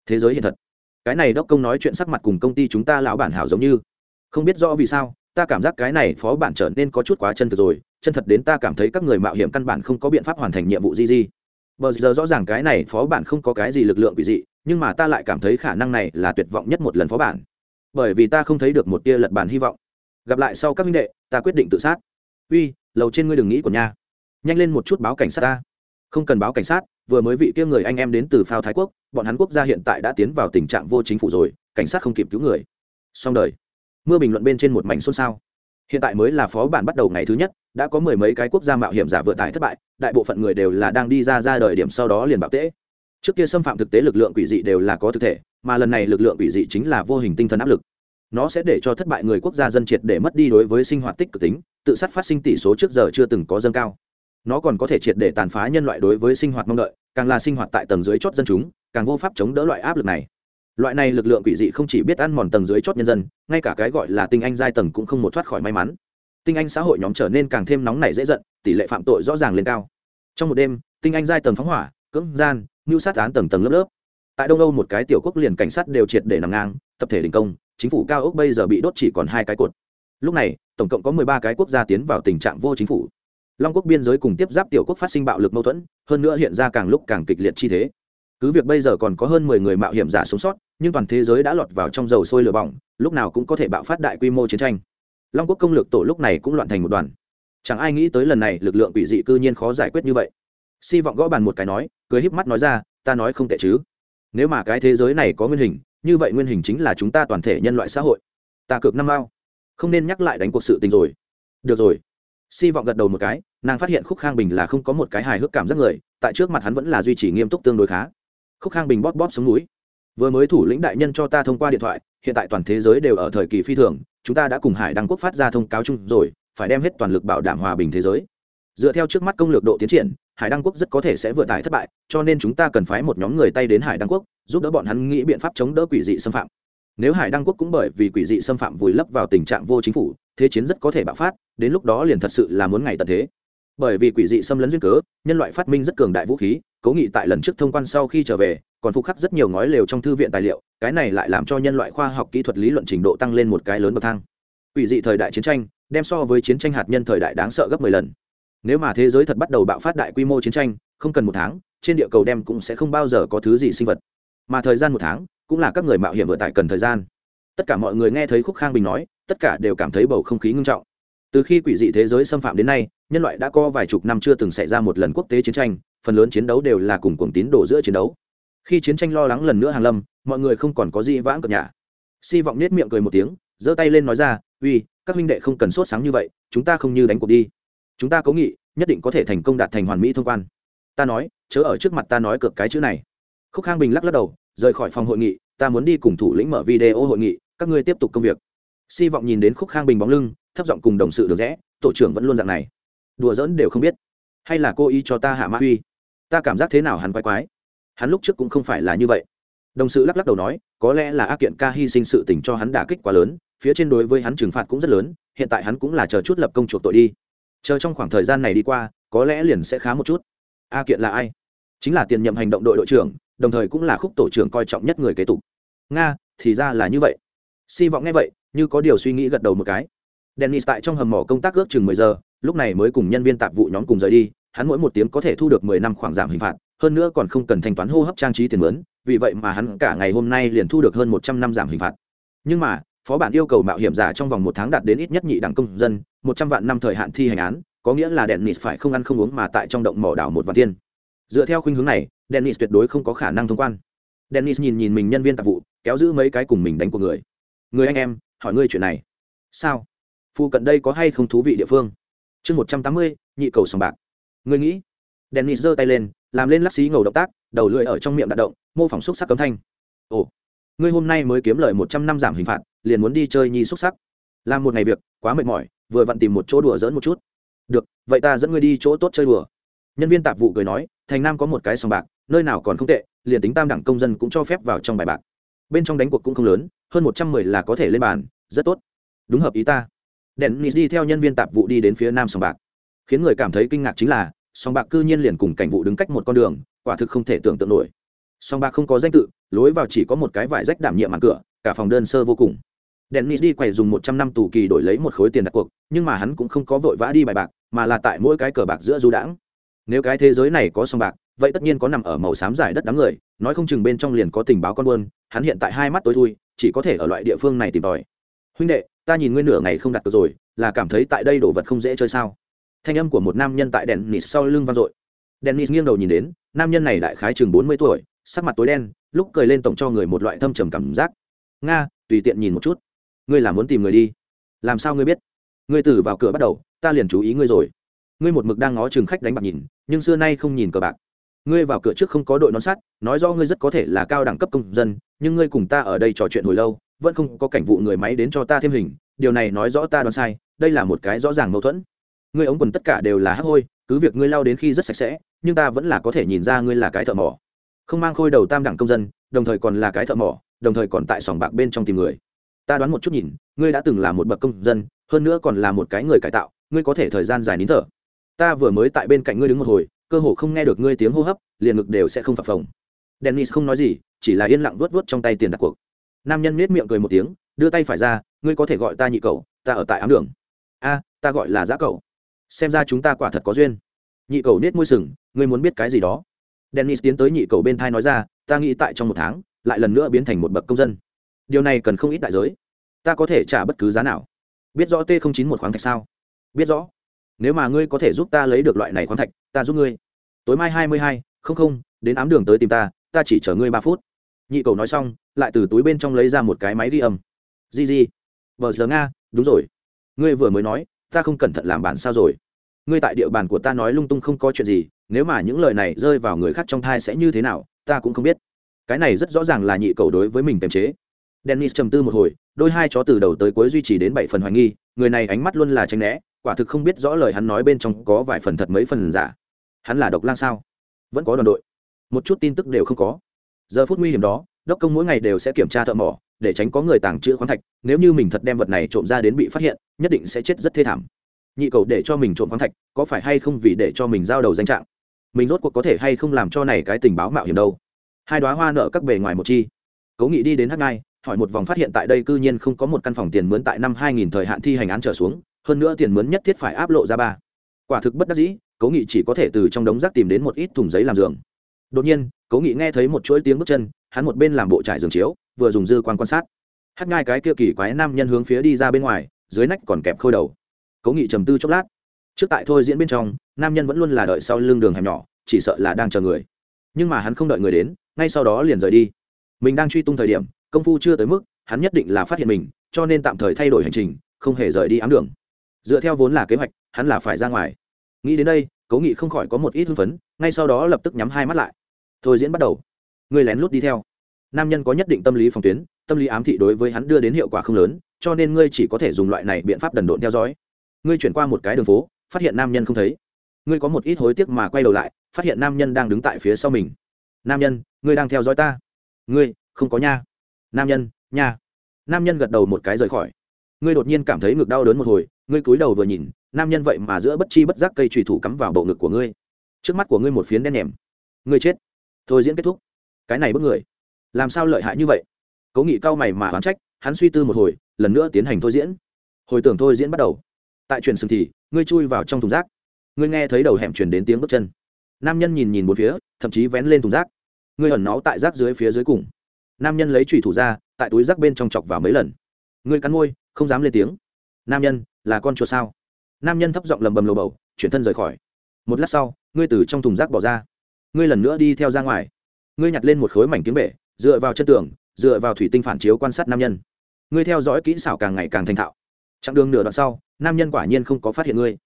Thế giới hiện thật. Cái này đốc công nói chuyện sắc mặt cùng công ty chúng ta lão bản hảo giống như. Không biết rõ vì sao ta cảm giác cái này phó bản trở nên có chút quá chân thực rồi, chân thật đến ta cảm thấy các người mạo hiểm căn bản không có biện pháp hoàn thành nhiệm vụ gì gì. Bờ giờ rõ ràng cái này phó bản không có cái gì lực lượng quỷ dị, nhưng mà ta lại cảm thấy khả năng này là tuyệt vọng nhất một lần phó bản. Bởi vì ta không thấy được một tia lật bản hy vọng. Gặp lại sau các minh đệ, ta quyết định tự sát. Uy, lầu trên ngươi đừng nghĩ của nha. Nhanh lên một chút báo cảnh sát ta. Không cần báo cảnh sát, vừa mới vị kia người anh em đến từ phao thái quốc, bọn hắn quốc gia hiện tại đã tiến vào tình trạng vô chính phủ rồi, cảnh sát không kịp cứu người. Xong đời mưa bình luận bên trên một mảnh xôn xao. Hiện tại mới là phó bản bắt đầu ngày thứ nhất, đã có mười mấy cái quốc gia mạo hiểm giả vừa tải thất bại, đại bộ phận người đều là đang đi ra ra đời điểm sau đó liền bạo tễ. Trước kia xâm phạm thực tế lực lượng quỷ dị đều là có thực thể, mà lần này lực lượng quỷ dị chính là vô hình tinh thần áp lực. Nó sẽ để cho thất bại người quốc gia dân triệt để mất đi đối với sinh hoạt tích cực tính, tự sát phát sinh tỷ số trước giờ chưa từng có dâng cao. Nó còn có thể triệt để tàn phá nhân loại đối với sinh hoạt mong đợi, càng là sinh hoạt tại tầng dưới chót dân chúng, càng vô pháp chống đỡ loại áp lực này loại này lực lượng quỷ dị không chỉ biết ăn mòn tầng dưới chót nhân dân, ngay cả cái gọi là tinh anh giai tầng cũng không một thoát khỏi may mắn. Tinh anh xã hội nhóm trở nên càng thêm nóng nảy dễ giận, tỷ lệ phạm tội rõ ràng lên cao. Trong một đêm, tinh anh giai tầng phóng hỏa, cưỡng gian, mưu sát án tầng tầng lớp lớp. Tại đông âu một cái tiểu quốc liền cảnh sát đều triệt để nằm ngang, tập thể đình công, chính phủ cao ốc bây giờ bị đốt chỉ còn hai cái cột. Lúc này, tổng cộng có mười ba cái quốc gia tiến vào tình trạng vô chính phủ. Long quốc biên giới cùng tiếp giáp tiểu quốc phát sinh bạo lực mâu thuẫn, hơn nữa hiện ra càng lúc càng kịch liệt chi thế cứ việc bây giờ còn có hơn mười người mạo hiểm giả sống sót nhưng toàn thế giới đã lọt vào trong dầu sôi lửa bỏng lúc nào cũng có thể bạo phát đại quy mô chiến tranh. Long quốc công lược tổ lúc này cũng loạn thành một đoàn. Chẳng ai nghĩ tới lần này lực lượng quỷ dị cư nhiên khó giải quyết như vậy. Si vọng gõ bàn một cái nói cười híp mắt nói ra ta nói không tệ chứ. Nếu mà cái thế giới này có nguyên hình như vậy nguyên hình chính là chúng ta toàn thể nhân loại xã hội. Ta cược năm ao, không nên nhắc lại đánh cuộc sự tình rồi. Được rồi. Si vọng gật đầu một cái nàng phát hiện khúc khang bình là không có một cái hài hước cảm giác người tại trước mặt hắn vẫn là duy trì nghiêm túc tương đối khá khúc khang bình bóp bóp xuống núi. Vừa mới thủ lĩnh đại nhân cho ta thông qua điện thoại, hiện tại toàn thế giới đều ở thời kỳ phi thường, chúng ta đã cùng hải đăng quốc phát ra thông cáo chung rồi, phải đem hết toàn lực bảo đảm hòa bình thế giới. Dựa theo trước mắt công lược độ tiến triển, hải đăng quốc rất có thể sẽ vừa tải thất bại, cho nên chúng ta cần phái một nhóm người tay đến hải đăng quốc, giúp đỡ bọn hắn nghĩ biện pháp chống đỡ quỷ dị xâm phạm. Nếu hải đăng quốc cũng bởi vì quỷ dị xâm phạm vùi lấp vào tình trạng vô chính phủ, thế chiến rất có thể bạo phát, đến lúc đó liền thật sự là muốn ngày tận thế bởi vì quỷ dị xâm lấn duyên cớ, nhân loại phát minh rất cường đại vũ khí, cố nghị tại lần trước thông quan sau khi trở về, còn phục khắc rất nhiều ngói lều trong thư viện tài liệu, cái này lại làm cho nhân loại khoa học kỹ thuật lý luận trình độ tăng lên một cái lớn bậc thang. Quỷ dị thời đại chiến tranh, đem so với chiến tranh hạt nhân thời đại đáng sợ gấp mười lần. Nếu mà thế giới thật bắt đầu bạo phát đại quy mô chiến tranh, không cần một tháng, trên địa cầu đem cũng sẽ không bao giờ có thứ gì sinh vật. Mà thời gian một tháng, cũng là các người mạo hiểm vừa tại cần thời gian. Tất cả mọi người nghe thấy khúc khang bình nói, tất cả đều cảm thấy bầu không khí ngưng trọng từ khi quỷ dị thế giới xâm phạm đến nay, nhân loại đã có vài chục năm chưa từng xảy ra một lần quốc tế chiến tranh, phần lớn chiến đấu đều là cùng cuồng tín đổ giữa chiến đấu. Khi chiến tranh lo lắng lần nữa hàng lâm, mọi người không còn có gì vãng cập nhà si vọng nết miệng cười một tiếng, giơ tay lên nói ra, uy, các huynh đệ không cần sốt sáng như vậy, chúng ta không như đánh cuộc đi. Chúng ta cố nghị, nhất định có thể thành công đạt thành hoàn mỹ thông quan. Ta nói, chớ ở trước mặt ta nói cược cái chữ này. Khúc khang bình lắc lắc đầu, rời khỏi phòng hội nghị, ta muốn đi cùng thủ lĩnh mở video hội nghị, các ngươi tiếp tục công việc si vọng nhìn đến khúc khang bình bóng lưng, thấp giọng cùng đồng sự được rẽ, tổ trưởng vẫn luôn dạng này. Đùa dỡn đều không biết. Hay là cô ý cho ta hạ mã uy? Ta cảm giác thế nào hắn quái quái? Hắn lúc trước cũng không phải là như vậy. Đồng sự lắc lắc đầu nói, có lẽ là ác kiện ca hy sinh sự tình cho hắn đả kích quá lớn, phía trên đối với hắn trừng phạt cũng rất lớn, hiện tại hắn cũng là chờ chút lập công chuộc tội đi. Chờ trong khoảng thời gian này đi qua, có lẽ liền sẽ khá một chút. A kiện là ai? Chính là tiền nhậm hành động đội đội trưởng, đồng thời cũng là khúc tổ trưởng coi trọng nhất người kế tục. Nga, thì ra là như vậy. Si vọng nghe vậy như có điều suy nghĩ gật đầu một cái. Dennis tại trong hầm mỏ công tác ước chừng mười giờ, lúc này mới cùng nhân viên tạp vụ nhóm cùng rời đi, hắn mỗi một tiếng có thể thu được mười năm khoảng giảm hình phạt, hơn nữa còn không cần thanh toán hô hấp trang trí tiền mướn, vì vậy mà hắn cả ngày hôm nay liền thu được hơn một trăm năm giảm hình phạt. Nhưng mà, phó bản yêu cầu mạo hiểm giả trong vòng một tháng đạt đến ít nhất nhị đẳng công dân, một trăm vạn năm thời hạn thi hành án, có nghĩa là dennis phải không ăn không uống mà tại trong động mỏ đảo một vạn tiên. Dựa theo khuynh hướng này, dennis tuyệt đối không có khả năng thông quan. Dennis nhìn nhìn mình nhân viên tạp vụ, kéo giữ mấy cái cùng mình đánh của người. Người anh em hỏi ngươi chuyện này. Sao? Phụ cận đây có hay không thú vị địa phương? Chương một trăm tám mươi, nhị cầu sòng bạc. Ngươi nghĩ? Dennis giơ tay lên, làm lên lắc xí ngầu động tác, đầu lưỡi ở trong miệng đạn động, mô phỏng xúc sắc cấm thanh. Ồ, ngươi hôm nay mới kiếm lời một trăm năm giảm hình phạt, liền muốn đi chơi nhi xúc sắc. Làm một ngày việc, quá mệt mỏi, vừa vặn tìm một chỗ đùa dỡn một chút. Được, vậy ta dẫn ngươi đi chỗ tốt chơi đùa. Nhân viên tạp vụ cười nói, thành nam có một cái sòng bạc, nơi nào còn không tệ, liền tính tam đẳng công dân cũng cho phép vào trong bài bạc. Bên trong đánh cuộc cũng không lớn hơn một trăm mười là có thể lên bàn, rất tốt. Đúng hợp ý ta. Đèn nịt đi theo nhân viên tạp vụ đi đến phía nam sòng bạc. Khiến người cảm thấy kinh ngạc chính là, sòng bạc cư nhiên liền cùng cảnh vụ đứng cách một con đường, quả thực không thể tưởng tượng nổi. Sòng bạc không có danh tự, lối vào chỉ có một cái vải rách đảm nhiệm màn cửa, cả phòng đơn sơ vô cùng. Dennis đi quầy dùng một trăm năm tù kỳ đổi lấy một khối tiền đặt cuộc, nhưng mà hắn cũng không có vội vã đi bài bạc, mà là tại mỗi cái cờ bạc giữa du đãng. Nếu cái thế giới này có sòng bạc vậy tất nhiên có nằm ở màu xám giải đất đám người, nói không chừng bên trong liền có tình báo con buôn, hắn hiện tại hai mắt tối thui, chỉ có thể ở loại địa phương này tìm tòi. Huynh đệ, ta nhìn ngươi nửa ngày không đặt cược rồi, là cảm thấy tại đây đồ vật không dễ chơi sao? Thanh âm của một nam nhân tại đèn nịt sau lưng vang dội. Dennis nghiêng đầu nhìn đến, nam nhân này đại khái chừng bốn mươi tuổi, sắc mặt tối đen, lúc cười lên tổng cho người một loại thâm trầm cảm giác. Nga, tùy tiện nhìn một chút. Ngươi là muốn tìm người đi. Làm sao ngươi biết? Ngươi từ vào cửa bắt đầu, ta liền chú ý ngươi rồi. Ngươi một mực đang ngó chừng khách đánh bạc nhìn, nhưng xưa nay không nhìn cờ bạc ngươi vào cửa trước không có đội nón sắt, nói do ngươi rất có thể là cao đẳng cấp công dân, nhưng ngươi cùng ta ở đây trò chuyện hồi lâu, vẫn không có cảnh vụ người máy đến cho ta thêm hình, điều này nói rõ ta đoán sai, đây là một cái rõ ràng mâu thuẫn. Ngươi ống quần tất cả đều là hắc hôi, cứ việc ngươi lao đến khi rất sạch sẽ, nhưng ta vẫn là có thể nhìn ra ngươi là cái thợ mỏ. Không mang khôi đầu tam đẳng công dân, đồng thời còn là cái thợ mỏ, đồng thời còn tại sòng bạc bên trong tìm người. Ta đoán một chút nhìn, ngươi đã từng là một bậc công dân, hơn nữa còn là một cái người cải tạo, ngươi có thể thời gian dài nín thở. Ta vừa mới tại bên cạnh ngươi đứng một hồi cơ hồ không nghe được ngươi tiếng hô hấp, liền ngực đều sẽ không phập phồng. Dennis không nói gì, chỉ là yên lặng vuốt vuốt trong tay tiền đặt cuộc. Nam nhân nết miệng cười một tiếng, đưa tay phải ra, ngươi có thể gọi ta nhị cậu, ta ở tại ám đường. A, ta gọi là giã cậu. Xem ra chúng ta quả thật có duyên. Nhị cậu nết môi sừng, ngươi muốn biết cái gì đó. Dennis tiến tới nhị cậu bên thai nói ra, ta nghĩ tại trong một tháng, lại lần nữa biến thành một bậc công dân. Điều này cần không ít đại giới. Ta có thể trả bất cứ giá nào. Biết rõ t không chín một khoáng thạch sao? Biết rõ nếu mà ngươi có thể giúp ta lấy được loại này khoáng thạch, ta giúp ngươi. Tối mai hai mươi hai, không không, đến ám đường tới tìm ta ta chỉ chở ngươi ba phút. Nhị cầu nói xong, lại từ túi bên trong lấy ra một cái máy ghi âm. Di di. Vờ giờ nga, đúng rồi. Ngươi vừa mới nói, ta không cẩn thận làm bản sao rồi? Ngươi tại địa bàn của ta nói lung tung không có chuyện gì, nếu mà những lời này rơi vào người khác trong thai sẽ như thế nào, ta cũng không biết. Cái này rất rõ ràng là nhị cầu đối với mình kiềm chế. Dennis trầm tư một hồi, đôi hai chó từ đầu tới cuối duy trì đến bảy phần hoài nghi, người này ánh mắt luôn là tranh né quả thực không biết rõ lời hắn nói bên trong có vài phần thật mấy phần giả. Hắn là độc lang sao? Vẫn có đoàn đội. Một chút tin tức đều không có. Giờ phút nguy hiểm đó, đốc công mỗi ngày đều sẽ kiểm tra thợ mỏ, để tránh có người tàng trữ khoáng thạch. Nếu như mình thật đem vật này trộm ra đến bị phát hiện, nhất định sẽ chết rất thê thảm. Nhị cầu để cho mình trộm khoáng thạch, có phải hay không vì để cho mình giao đầu danh trạng? Mình rốt cuộc có thể hay không làm cho này cái tình báo mạo hiểm đâu? Hai đoá hoa nợ các bề ngoài một chi. Cố nghị đi đến hát ngai, hỏi một vòng phát hiện tại đây cư nhiên không có một căn phòng tiền mướn tại năm 2000 thời hạn thi hành án trở xuống hơn nữa tiền mướn nhất thiết phải áp lộ ra ba. Quả thực bất đắc dĩ, cố nghị chỉ có thể từ trong đống rác tìm đến một ít thùng giấy làm giường. Đột nhiên, cố nghị nghe thấy một chuỗi tiếng bước chân, hắn một bên làm bộ trải giường chiếu, vừa dùng dư quan quan sát. Hát ngai cái kia kỳ quái nam nhân hướng phía đi ra bên ngoài, dưới nách còn kẹp khôi đầu. Cố nghị trầm tư chốc lát. Trước tại thôi diễn bên trong, nam nhân vẫn luôn là đợi sau lưng đường hẻm nhỏ, chỉ sợ là đang chờ người. Nhưng mà hắn không đợi người đến, ngay sau đó liền rời đi. Mình đang truy tung thời điểm, công phu chưa tới mức, hắn nhất định là phát hiện mình, cho nên tạm thời thay đổi hành trình, không hề rời đi ám đường dựa theo vốn là kế hoạch, hắn là phải ra ngoài. Nghĩ đến đây, cố nghị không khỏi có một ít hưng phấn, ngay sau đó lập tức nhắm hai mắt lại. Thôi diễn bắt đầu. Người lén lút đi theo. Nam nhân có nhất định tâm lý phòng tuyến, tâm lý ám thị đối với hắn đưa đến hiệu quả không lớn, cho nên ngươi chỉ có thể dùng loại này biện pháp đần độn theo dõi. Ngươi chuyển qua một cái đường phố, phát hiện nam nhân không thấy. Ngươi có một ít hối tiếc mà quay đầu lại, phát hiện nam nhân đang đứng tại phía sau mình. Nam nhân, ngươi đang theo dõi ta. Ngươi, không có nha. Nam nhân, nha. Nam nhân gật đầu một cái rời khỏi. Ngươi đột nhiên cảm thấy ngực đau đớn một hồi ngươi cúi đầu vừa nhìn, nam nhân vậy mà giữa bất chi bất giác cây trùy thủ cắm vào bộ ngực của ngươi. Trước mắt của ngươi một phiến đen nhèm. Ngươi chết. Thôi diễn kết thúc. Cái này bức người, làm sao lợi hại như vậy? Cố nghị cao mày mà oán trách, hắn suy tư một hồi, lần nữa tiến hành thôi diễn. Hồi tưởng thôi diễn bắt đầu. Tại truyền sừng thì, ngươi chui vào trong thùng rác. Ngươi nghe thấy đầu hẻm truyền đến tiếng bước chân. Nam nhân nhìn nhìn một phía, thậm chí vén lên thùng rác. Ngươi ẩn nó tại rác dưới phía dưới cùng. Nam nhân lấy trùy thủ ra, tại túi rác bên trong chọc vào mấy lần. Ngươi cắn môi, không dám lên tiếng. Nam nhân là con chuột sao? Nam nhân thấp giọng lầm bầm lầu bầu, chuyển thân rời khỏi. Một lát sau, ngươi từ trong thùng rác bỏ ra. Ngươi lần nữa đi theo ra ngoài. Ngươi nhặt lên một khối mảnh kiếm bể, dựa vào chân tường, dựa vào thủy tinh phản chiếu quan sát nam nhân. Ngươi theo dõi kỹ xảo càng ngày càng thành thạo. Chặng đường nửa đoạn sau, nam nhân quả nhiên không có phát hiện ngươi.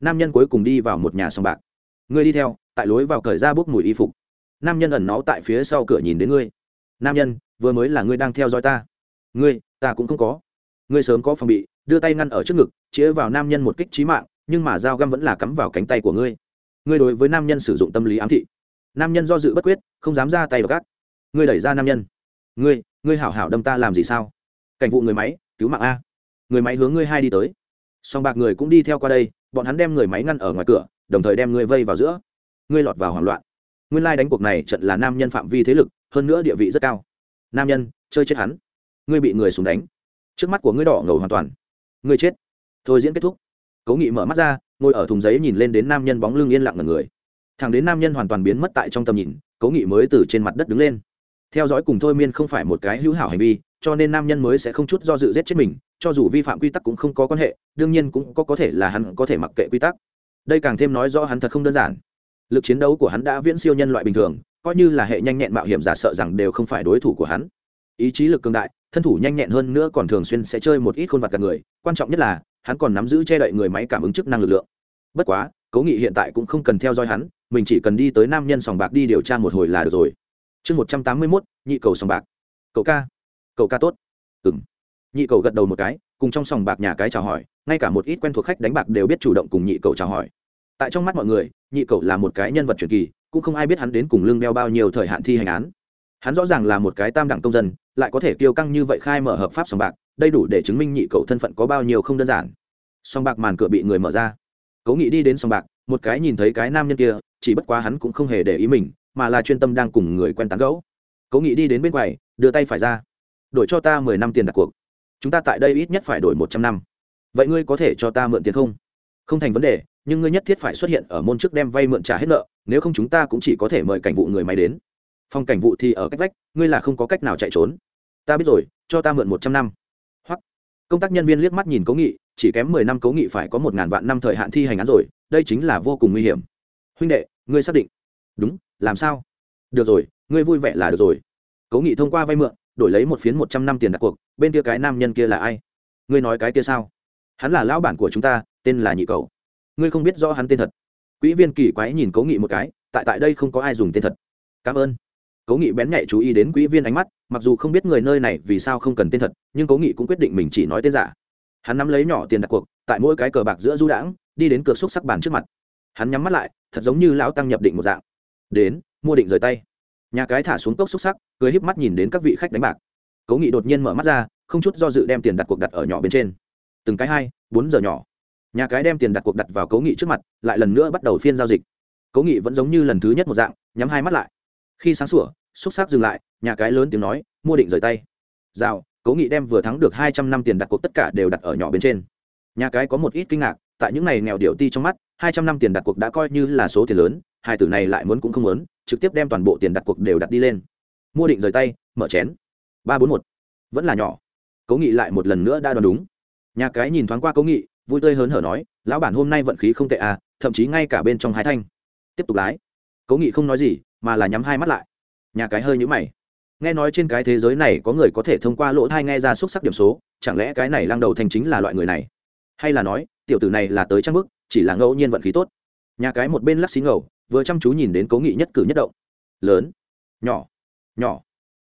Nam nhân cuối cùng đi vào một nhà sòng bạc. Ngươi đi theo, tại lối vào cởi ra bốc mùi y phục. Nam nhân ẩn náu tại phía sau cửa nhìn đến ngươi. Nam nhân, vừa mới là ngươi đang theo dõi ta. Ngươi, ta cũng không có. Ngươi sớm có phòng bị đưa tay ngăn ở trước ngực, chĩa vào nam nhân một kích trí mạng, nhưng mà dao găm vẫn là cắm vào cánh tay của ngươi. Ngươi đối với nam nhân sử dụng tâm lý ám thị. Nam nhân do dự bất quyết, không dám ra tay vào gác ngươi đẩy ra nam nhân. Ngươi ngươi hảo hảo đâm ta làm gì sao? Cảnh vụ người máy, cứu mạng a. Người máy hướng ngươi hai đi tới. Song bạc người cũng đi theo qua đây, bọn hắn đem người máy ngăn ở ngoài cửa, đồng thời đem ngươi vây vào giữa. Ngươi lọt vào hoảng loạn. Nguyên lai đánh cuộc này trận là nam nhân phạm vi thế lực, hơn nữa địa vị rất cao. Nam nhân, chơi chết hắn. Ngươi bị người súng đánh. Trước mắt của ngươi đỏ ngầu hoàn toàn ngươi chết. Thôi diễn kết thúc. Cố nghị mở mắt ra, ngồi ở thùng giấy nhìn lên đến nam nhân bóng lưng yên lặng ngần người. Thằng đến nam nhân hoàn toàn biến mất tại trong tầm nhìn, cố nghị mới từ trên mặt đất đứng lên. Theo dõi cùng thôi miên không phải một cái hữu hảo hành vi, cho nên nam nhân mới sẽ không chút do dự giết chết mình, cho dù vi phạm quy tắc cũng không có quan hệ, đương nhiên cũng có có thể là hắn có thể mặc kệ quy tắc. Đây càng thêm nói rõ hắn thật không đơn giản. Lực chiến đấu của hắn đã viễn siêu nhân loại bình thường, coi như là hệ nhanh nhẹn mạo hiểm giả sợ rằng đều không phải đối thủ của hắn. Ý chí lực cường đại thân thủ nhanh nhẹn hơn nữa còn thường xuyên sẽ chơi một ít khôn vặt cả người, quan trọng nhất là, hắn còn nắm giữ che đậy người máy cảm ứng chức năng lực lượng. Bất quá, cố nghị hiện tại cũng không cần theo dõi hắn, mình chỉ cần đi tới nam nhân sòng bạc đi điều tra một hồi là được rồi. Chương một trăm tám mươi mốt, nhị cầu sòng bạc. Cậu ca. Cậu ca tốt. Ừng nhị cầu gật đầu một cái, cùng trong sòng bạc nhà cái chào hỏi, ngay cả một ít quen thuộc khách đánh bạc đều biết chủ động cùng nhị cầu chào hỏi. Tại trong mắt mọi người, nhị cầu là một cái nhân vật truyền kỳ, cũng không ai biết hắn đến cùng lương đeo bao nhiêu thời hạn thi hành án. Hắn rõ ràng là một cái tam đẳng công dân lại có thể kiêu căng như vậy khai mở hợp pháp sòng bạc đây đủ để chứng minh nhị cậu thân phận có bao nhiêu không đơn giản. Sòng bạc màn cửa bị người mở ra. Cố nghị đi đến sòng bạc, một cái nhìn thấy cái nam nhân kia, chỉ bất quá hắn cũng không hề để ý mình, mà là chuyên tâm đang cùng người quen tán gẫu. Cố nghị đi đến bên quầy, đưa tay phải ra. Đổi cho ta mười năm tiền đặt cuộc. Chúng ta tại đây ít nhất phải đổi một trăm năm. Vậy ngươi có thể cho ta mượn tiền không? Không thành vấn đề, nhưng ngươi nhất thiết phải xuất hiện ở môn trước đem vay mượn trả hết nợ, nếu không chúng ta cũng chỉ có thể mời cảnh vụ người máy đến. Phòng cảnh vụ thì ở cách vách, ngươi là không có cách nào chạy trốn ta biết rồi, cho ta mượn một trăm năm. Hoặc, công tác nhân viên liếc mắt nhìn cố nghị, chỉ kém mười năm cố nghị phải có một ngàn vạn năm thời hạn thi hành án rồi, đây chính là vô cùng nguy hiểm. Huynh đệ, ngươi xác định. Đúng, làm sao? Được rồi, ngươi vui vẻ là được rồi. Cố nghị thông qua vay mượn, đổi lấy một phiến một trăm năm tiền đặt cuộc, bên kia cái nam nhân kia là ai? Ngươi nói cái kia sao? Hắn là lão bản của chúng ta, tên là nhị cầu. Ngươi không biết rõ hắn tên thật. Quỹ viên kỳ quái nhìn cố nghị một cái, tại tại đây không có ai dùng tên thật. Cảm ơn cố nghị bén nhạy chú ý đến quỹ viên ánh mắt, mặc dù không biết người nơi này vì sao không cần tên thật, nhưng cố nghị cũng quyết định mình chỉ nói tên giả. Hắn nắm lấy nhỏ tiền đặt cuộc, tại mỗi cái cờ bạc giữa du đãng, đi đến cửa xúc sắc bàn trước mặt. Hắn nhắm mắt lại, thật giống như lão tăng nhập định một dạng. Đến, mua định rời tay. Nhà cái thả xuống cốc xúc sắc, cười híp mắt nhìn đến các vị khách đánh bạc. Cố nghị đột nhiên mở mắt ra, không chút do dự đem tiền đặt cuộc đặt ở nhỏ bên trên. Từng cái hai, bốn giờ nhỏ. Nhà cái đem tiền đặt cuộc đặt vào cố nghị trước mặt, lại lần nữa bắt đầu phiên giao dịch. Cố nghị vẫn giống như lần thứ nhất một dạng, nhắm hai mắt lại khi sáng sủa, xúc sắc dừng lại, nhà cái lớn tiếng nói, mua định rời tay. Rào, cố nghị đem vừa thắng được hai trăm năm tiền đặt cuộc tất cả đều đặt ở nhỏ bên trên. Nhà cái có một ít kinh ngạc, tại những ngày nghèo điệu ti trong mắt, hai trăm năm tiền đặt cuộc đã coi như là số tiền lớn, hai tử này lại muốn cũng không muốn, trực tiếp đem toàn bộ tiền đặt cuộc đều đặt đi lên. Mua định rời tay, mở chén. Ba bốn một. Vẫn là nhỏ. Cố nghị lại một lần nữa đã đoán đúng. Nhà cái nhìn thoáng qua cố nghị, vui tươi hớn hở nói, lão bản hôm nay vận khí không tệ à thậm chí ngay cả bên trong hai thanh. Tiếp tục lái. Cố nghị không nói gì mà là nhắm hai mắt lại. Nhà cái hơi nhũ mày. Nghe nói trên cái thế giới này có người có thể thông qua lỗ thai nghe ra xúc sắc điểm số, chẳng lẽ cái này lăng đầu thành chính là loại người này? Hay là nói, tiểu tử này là tới trang bức chỉ là ngẫu nhiên vận khí tốt. Nhà cái một bên lắc xí ngầu, vừa chăm chú nhìn đến cố nghị nhất cử nhất động. Lớn. Nhỏ. Nhỏ.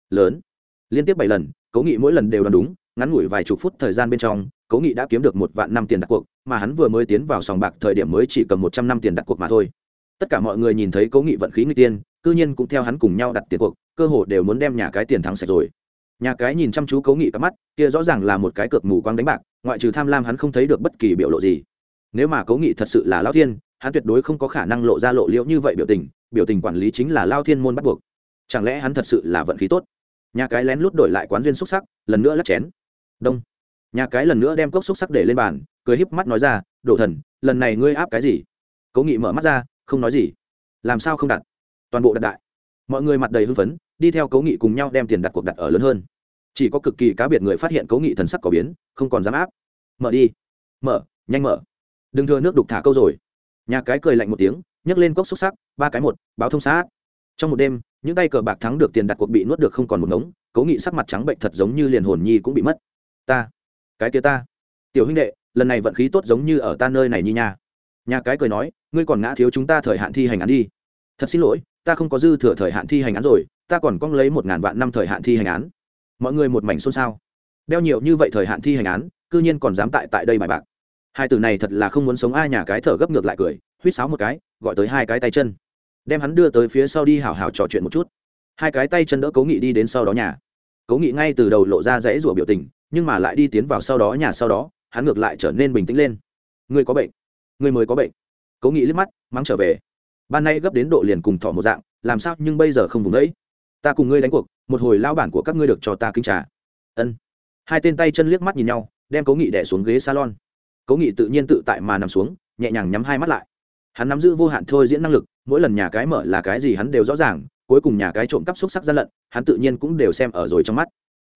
Lớn. Liên tiếp bảy lần, cố nghị mỗi lần đều đoán đúng, ngắn ngủi vài chục phút thời gian bên trong, cố nghị đã kiếm được một vạn năm tiền đặt cuộc, mà hắn vừa mới tiến vào sòng bạc thời điểm mới chỉ cầm một trăm năm tiền đặt cuộc mà thôi. Tất cả mọi người nhìn thấy cố nghị vận khí người tiên cư nhiên cũng theo hắn cùng nhau đặt tiền cuộc, cơ hồ đều muốn đem nhà cái tiền thắng sạch rồi. Nhà cái nhìn chăm chú Cấu nghị cắm mắt, kia rõ ràng là một cái cược mù quáng đánh bạc, ngoại trừ tham lam hắn không thấy được bất kỳ biểu lộ gì. Nếu mà Cấu nghị thật sự là lao thiên, hắn tuyệt đối không có khả năng lộ ra lộ liễu như vậy biểu tình biểu tình quản lý chính là lao thiên môn bắt buộc. Chẳng lẽ hắn thật sự là vận khí tốt? Nhà cái lén lút đổi lại quán duyên xúc sắc, lần nữa lắc chén. Đông. Nhà cái lần nữa đem cốc xúc sắc để lên bàn, cười híp mắt nói ra, đổ thần, lần này ngươi áp cái gì? Cố nghị mở mắt ra, không nói gì. Làm sao không đặt? Toàn bộ đặt đại. Mọi người mặt đầy hưng phấn, đi theo cố nghị cùng nhau đem tiền đặt cuộc đặt ở lớn hơn. Chỉ có cực kỳ cá biệt người phát hiện cố nghị thần sắc có biến, không còn dám áp. Mở đi. Mở, nhanh mở. Đừng thừa nước đục thả câu rồi. Nhà cái cười lạnh một tiếng, nhấc lên cốc xúc sắc, ba cái một, báo thông sát. Trong một đêm, những tay cờ bạc thắng được tiền đặt cuộc bị nuốt được không còn một ngống, cố nghị sắc mặt trắng bệnh thật giống như liền hồn nhi cũng bị mất. Ta, cái kia ta. Tiểu huynh đệ, lần này vận khí tốt giống như ở ta nơi này nhi nha. Nhà cái cười nói, ngươi còn ngã thiếu chúng ta thời hạn thi hành án đi. Thật xin lỗi ta không có dư thừa thời hạn thi hành án rồi, ta còn cong lấy một ngàn vạn năm thời hạn thi hành án. Mọi người một mảnh xôn xao. Đeo nhiều như vậy thời hạn thi hành án, cư nhiên còn dám tại tại đây bài bạc. Hai từ này thật là không muốn sống ai nhà cái thở gấp ngược lại cười, huýt sáo một cái, gọi tới hai cái tay chân. Đem hắn đưa tới phía sau đi hào hào trò chuyện một chút. Hai cái tay chân đỡ cố nghị đi đến sau đó nhà. Cố nghị ngay từ đầu lộ ra rẽ rủa biểu tình, nhưng mà lại đi tiến vào sau đó nhà sau đó, hắn ngược lại trở nên bình tĩnh lên. Ngươi có bệnh. Ngươi mới có bệnh. Cố nghị liếc mắt, mắng trở về ban nay gấp đến độ liền cùng thỏ một dạng, làm sao nhưng bây giờ không vùng đấy ta cùng ngươi đánh cuộc, một hồi lao bản của các ngươi được cho ta kinh trà. Ân. Hai tên tay chân liếc mắt nhìn nhau, đem cố nghị đẻ xuống ghế salon. Cố nghị tự nhiên tự tại mà nằm xuống, nhẹ nhàng nhắm hai mắt lại. Hắn nắm giữ vô hạn thôi diễn năng lực, mỗi lần nhà cái mở là cái gì hắn đều rõ ràng, cuối cùng nhà cái trộm cắp xúc sắc gian lận, hắn tự nhiên cũng đều xem ở rồi trong mắt.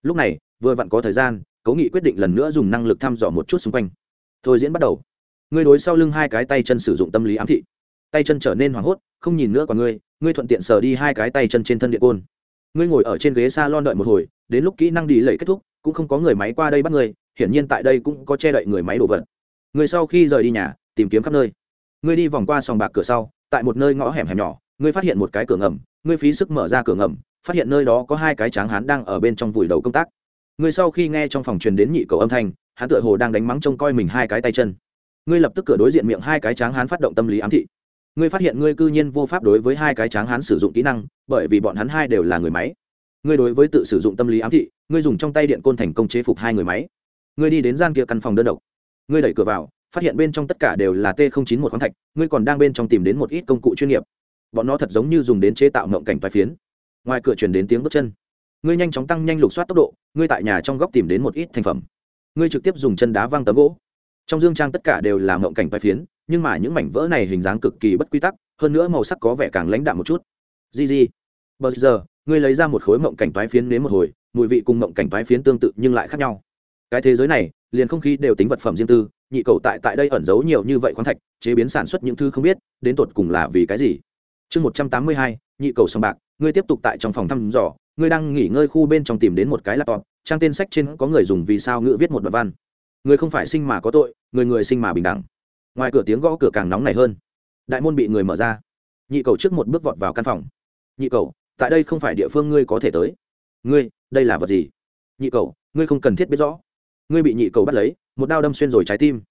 Lúc này, vừa vặn có thời gian, cố nghị quyết định lần nữa dùng năng lực thăm dò một chút xung quanh. Thôi diễn bắt đầu. Ngươi đối sau lưng hai cái tay chân sử dụng tâm lý ám thị tay chân trở nên hoảng hốt, không nhìn nữa còn ngươi ngươi thuận tiện sờ đi hai cái tay chân trên thân điện côn. Ngươi ngồi ở trên ghế s a lon đợi một hồi, đến lúc kỹ năng đi lẩy kết thúc, cũng không có người máy qua đây bắt ngươi, hiển nhiên tại đây cũng có che đậy người máy đồ vật. Người sau khi rời đi nhà, tìm kiếm khắp nơi. Ngươi đi vòng qua sòng bạc cửa sau, tại một nơi ngõ hẻm hẻm nhỏ, ngươi phát hiện một cái cửa ngầm, ngươi phí sức mở ra cửa ngầm, phát hiện nơi đó có hai cái tráng hán đang ở bên trong vùi đầu công tác. Ngươi sau khi nghe trong phòng truyền đến nhị cầu âm thanh, hắn tựa hồ đang đánh mắng trông coi mình hai cái tay chân. Ngươi lập tức cửa đối diện miệng hai cái tráng hán phát động tâm lý ám thị ngươi phát hiện ngươi cư nhiên vô pháp đối với hai cái tráng hán sử dụng kỹ năng, bởi vì bọn hắn hai đều là người máy. Ngươi đối với tự sử dụng tâm lý ám thị, ngươi dùng trong tay điện côn thành công chế phục hai người máy. Ngươi đi đến gian kia căn phòng đơn độc. Ngươi đẩy cửa vào, phát hiện bên trong tất cả đều là t chín một khoáng thạch, ngươi còn đang bên trong tìm đến một ít công cụ chuyên nghiệp. Bọn nó thật giống như dùng đến chế tạo mộng cảnh toái phiến. Ngoài cửa chuyển đến tiếng bước chân. Ngươi nhanh chóng tăng nhanh lục soát tốc độ, ngươi tại nhà trong góc tìm đến một ít thành phẩm. Ngươi trực tiếp dùng chân đá văng tấm gỗ. Trong dương trang tất cả đều là mộng cảnh toái phiến nhưng mà những mảnh vỡ này hình dáng cực kỳ bất quy tắc, hơn nữa màu sắc có vẻ càng lãnh đạm một chút. Gì gì? Bây giờ, ngươi lấy ra một khối mộng cảnh toái phiến đến một hồi, mùi vị cùng mộng cảnh toái phiến tương tự nhưng lại khác nhau. Cái thế giới này, liền không khí đều tính vật phẩm riêng tư, nhị cầu tại tại đây ẩn giấu nhiều như vậy khoáng thạch, chế biến sản xuất những thứ không biết, đến tột cùng là vì cái gì? Chương một trăm tám mươi hai, nhị cầu sòng bạc, ngươi tiếp tục tại trong phòng thăm dò, ngươi đang nghỉ ngơi khu bên trong tìm đến một cái laptop, trang tên sách trên có người dùng vì sao ngữ viết một đoạn văn. Người không phải sinh mà có tội, người người sinh mà bình đẳng ngoài cửa tiếng gõ cửa càng nóng này hơn. Đại môn bị người mở ra. Nhị cầu trước một bước vọt vào căn phòng. Nhị cầu, tại đây không phải địa phương ngươi có thể tới. Ngươi, đây là vật gì? Nhị cầu, ngươi không cần thiết biết rõ. Ngươi bị nhị cầu bắt lấy, một đao đâm xuyên rồi trái tim.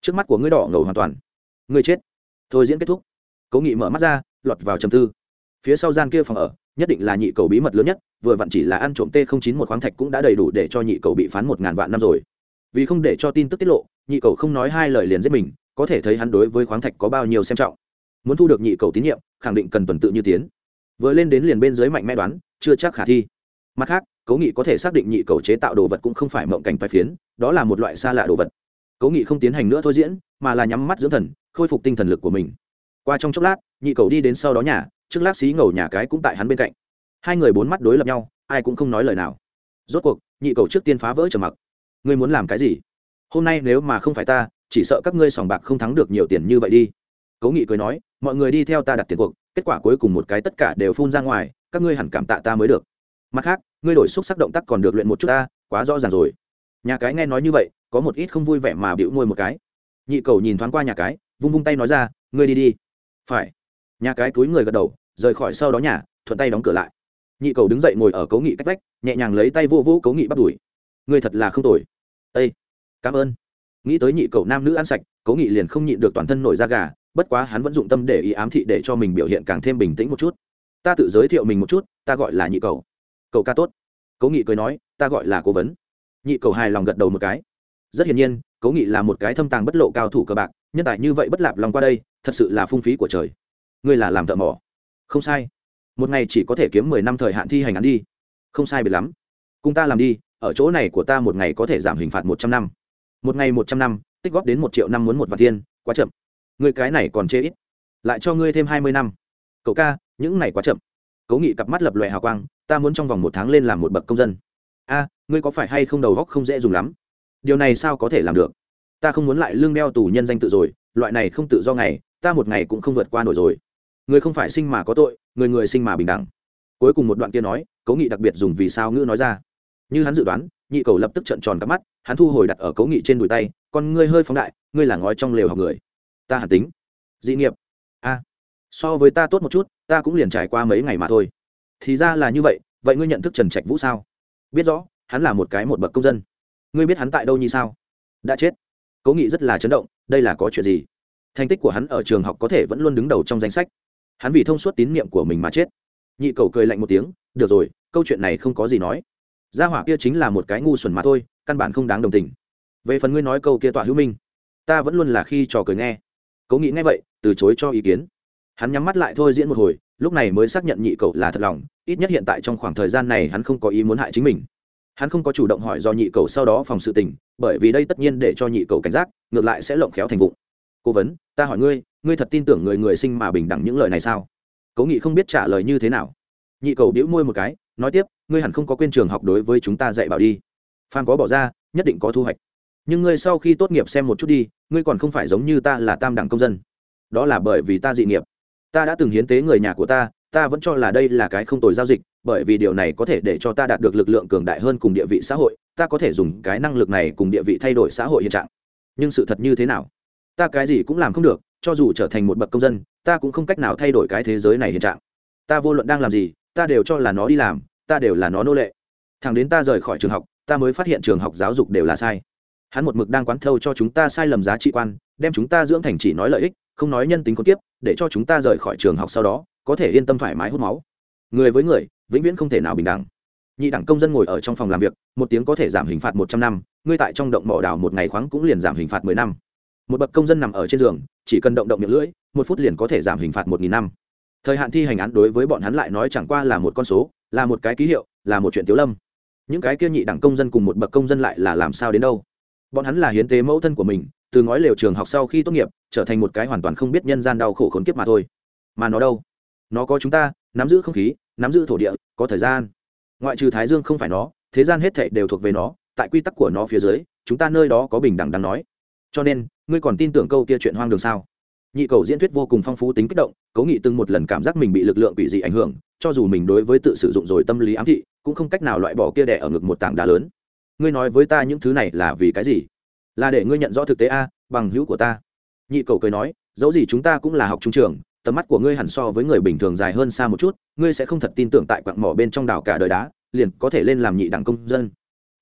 Trước mắt của ngươi đỏ ngầu hoàn toàn. Ngươi chết. Thôi diễn kết thúc. Cố nghị mở mắt ra, lọt vào trầm tư. Phía sau gian kia phòng ở, nhất định là nhị cầu bí mật lớn nhất, vừa vặn chỉ là ăn trộm t không chín một khoáng thạch cũng đã đầy đủ để cho nhị cầu bị phán một ngàn vạn năm rồi. Vì không để cho tin tức tiết lộ, nhị cầu không nói hai lời liền giết mình có thể thấy hắn đối với khoáng thạch có bao nhiêu xem trọng. Muốn thu được nhị cầu tín nhiệm, khẳng định cần tuần tự như tiến. Vừa lên đến liền bên dưới mạnh mẽ đoán, chưa chắc khả thi. Mặt khác, cố nghị có thể xác định nhị cầu chế tạo đồ vật cũng không phải mộng cảnh bài phiến, đó là một loại xa lạ đồ vật. Cố nghị không tiến hành nữa thôi diễn, mà là nhắm mắt dưỡng thần, khôi phục tinh thần lực của mình. Qua trong chốc lát, nhị cầu đi đến sau đó nhà, trước lát xí ngầu nhà cái cũng tại hắn bên cạnh. Hai người bốn mắt đối lập nhau, ai cũng không nói lời nào. Rốt cuộc, nhị cầu trước tiên phá vỡ trầm mặc. Ngươi muốn làm cái gì? Hôm nay nếu mà không phải ta chỉ sợ các ngươi sòng bạc không thắng được nhiều tiền như vậy đi. Cố nghị cười nói, mọi người đi theo ta đặt tiền cuộc, kết quả cuối cùng một cái tất cả đều phun ra ngoài, các ngươi hẳn cảm tạ ta mới được. Mặt khác, ngươi đổi xúc sắc động tác còn được luyện một chút ta, quá rõ ràng rồi. Nhà cái nghe nói như vậy, có một ít không vui vẻ mà bịu môi một cái. Nhị cầu nhìn thoáng qua nhà cái, vung vung tay nói ra, ngươi đi đi. Phải. Nhà cái túi người gật đầu, rời khỏi sau đó nhà, thuận tay đóng cửa lại. Nhị cầu đứng dậy ngồi ở cấu nghị cách vách, nhẹ nhàng lấy tay vô vô cấu nghị bắt đuổi. Ngươi thật là không tồi. Ây cảm ơn nghĩ tới nhị cầu nam nữ ăn sạch, Cố nghị liền không nhịn được toàn thân nổi da gà, bất quá hắn vẫn dụng tâm để ý ám thị để cho mình biểu hiện càng thêm bình tĩnh một chút. Ta tự giới thiệu mình một chút, ta gọi là nhị cầu. Cầu ca tốt. Cố nghị cười nói, ta gọi là cố vấn. Nhị cầu hài lòng gật đầu một cái. Rất hiển nhiên, cố nghị là một cái thâm tàng bất lộ cao thủ cờ bạc, nhân tài như vậy bất lạp lòng qua đây, thật sự là phung phí của trời. Ngươi là làm thợ mỏ. Không sai. Một ngày chỉ có thể kiếm mười năm thời hạn thi hành án đi. Không sai biệt lắm. Cùng ta làm đi, ở chỗ này của ta một ngày có thể giảm hình phạt một trăm năm một ngày một trăm năm, tích góp đến một triệu năm muốn một vạn thiên, quá chậm. Người cái này còn chê ít. Lại cho ngươi thêm hai mươi năm. Cậu ca, những này quá chậm. Cố nghị cặp mắt lập lòe hào quang, ta muốn trong vòng một tháng lên làm một bậc công dân. A, ngươi có phải hay không đầu góc không dễ dùng lắm? Điều này sao có thể làm được? Ta không muốn lại lương đeo tù nhân danh tự rồi, loại này không tự do ngày, ta một ngày cũng không vượt qua nổi rồi. Người không phải sinh mà có tội, người người sinh mà bình đẳng. Cuối cùng một đoạn kia nói, cố nghị đặc biệt dùng vì sao ngữ nói ra. Như hắn dự đoán nhị cầu lập tức trợn tròn cắp mắt, hắn thu hồi đặt ở cấu nghị trên đùi tay còn ngươi hơi phóng đại, ngươi là ngói trong lều học người. Ta hẳn tính. Dị nghiệp. A, so với ta tốt một chút, ta cũng liền trải qua mấy ngày mà thôi. Thì ra là như vậy vậy ngươi nhận thức trần trạch vũ sao? Biết rõ, hắn là một cái một bậc công dân. Ngươi biết hắn tại đâu như sao? Đã chết. Cố nghị rất là chấn động, đây là có chuyện gì? Thành tích của hắn ở trường học có thể vẫn luôn đứng đầu trong danh sách. Hắn vì thông suốt tín nhiệm của mình mà chết. Nhị cầu cười lạnh một tiếng, được rồi, câu chuyện này không có gì nói gia hỏa kia chính là một cái ngu xuẩn mà thôi, căn bản không đáng đồng tình. Về phần ngươi nói câu kia tọa hữu minh, ta vẫn luôn là khi trò cười nghe. Cố nghĩ ngay vậy, từ chối cho ý kiến. Hắn nhắm mắt lại thôi diễn một hồi, lúc này mới xác nhận nhị cậu là thật lòng, ít nhất hiện tại trong khoảng thời gian này hắn không có ý muốn hại chính mình. Hắn không có chủ động hỏi do nhị cậu sau đó phòng sự tình, bởi vì đây tất nhiên để cho nhị cậu cảnh giác, ngược lại sẽ lộng khéo thành vụ. Cố vấn, ta hỏi ngươi ngươi thật tin tưởng người người sinh mà bình đẳng những lời này sao? Cố nghị không biết trả lời như thế nào. Nhị cầu đĩu môi một cái, nói tiếp ngươi hẳn không có quên trường học đối với chúng ta dạy bảo đi. Phan có bỏ ra, nhất định có thu hoạch. Nhưng ngươi sau khi tốt nghiệp xem một chút đi, ngươi còn không phải giống như ta là tam đẳng công dân. Đó là bởi vì ta dị nghiệp. Ta đã từng hiến tế người nhà của ta ta vẫn cho là đây là cái không tồi giao dịch, bởi vì điều này có thể để cho ta đạt được lực lượng cường đại hơn cùng địa vị xã hội, ta có thể dùng cái năng lực này cùng địa vị thay đổi xã hội hiện trạng. Nhưng sự thật như thế nào? Ta cái gì cũng làm không được, cho dù trở thành một bậc công dân, ta cũng không cách nào thay đổi cái thế giới này hiện trạng. Ta vô luận đang làm gì, ta đều cho là nó đi làm ta đều là nó nô lệ. Thằng đến ta rời khỏi trường học, ta mới phát hiện trường học giáo dục đều là sai. Hắn một mực đang quán thâu cho chúng ta sai lầm giá trị quan, đem chúng ta dưỡng thành chỉ nói lợi ích, không nói nhân tính con tiếp để cho chúng ta rời khỏi trường học sau đó, có thể yên tâm thoải mái hút máu. Người với người, vĩnh viễn không thể nào bình đẳng. Nhị đẳng công dân ngồi ở trong phòng làm việc, một tiếng có thể giảm hình phạt một trăm năm, ngươi tại trong động mỏ đào một ngày khoáng cũng liền giảm hình phạt mười năm. Một bậc công dân nằm ở trên giường, chỉ cần động động miệng lưỡi, một phút liền có thể giảm hình phạt một nghìn năm. Thời hạn thi hành án đối với bọn hắn lại nói chẳng qua là một con số là một cái ký hiệu, là một chuyện tiếu lâm. Những cái kia nhị đẳng công dân cùng một bậc công dân lại là làm sao đến đâu? Bọn hắn là hiến tế mẫu thân của mình, từ ngói lều trường học sau khi tốt nghiệp, trở thành một cái hoàn toàn không biết nhân gian đau khổ khốn kiếp mà thôi. Mà nó đâu? Nó có chúng ta, nắm giữ không khí, nắm giữ thổ địa, có thời gian. Ngoại trừ thái dương không phải nó, thế gian hết thệ đều thuộc về nó, tại quy tắc của nó phía dưới, chúng ta nơi đó có bình đẳng đáng nói. Cho nên, ngươi còn tin tưởng câu kia chuyện hoang đường sao? Nhị cầu diễn thuyết vô cùng phong phú tính kích động, cố nghị từng một lần cảm giác mình bị lực lượng quỷ dị ảnh hưởng, cho dù mình đối với tự sử dụng rồi tâm lý ám thị, cũng không cách nào loại bỏ kia đẻ ở ngực một tảng đá lớn. Ngươi nói với ta những thứ này là vì cái gì? Là để ngươi nhận rõ thực tế a, bằng hữu của ta. Nhị cầu cười nói, dẫu gì chúng ta cũng là học trung trường, tầm mắt của ngươi hẳn so với người bình thường dài hơn xa một chút, ngươi sẽ không thật tin tưởng tại quặng mỏ bên trong đảo cả đời đá, liền có thể lên làm nhị đảng công dân.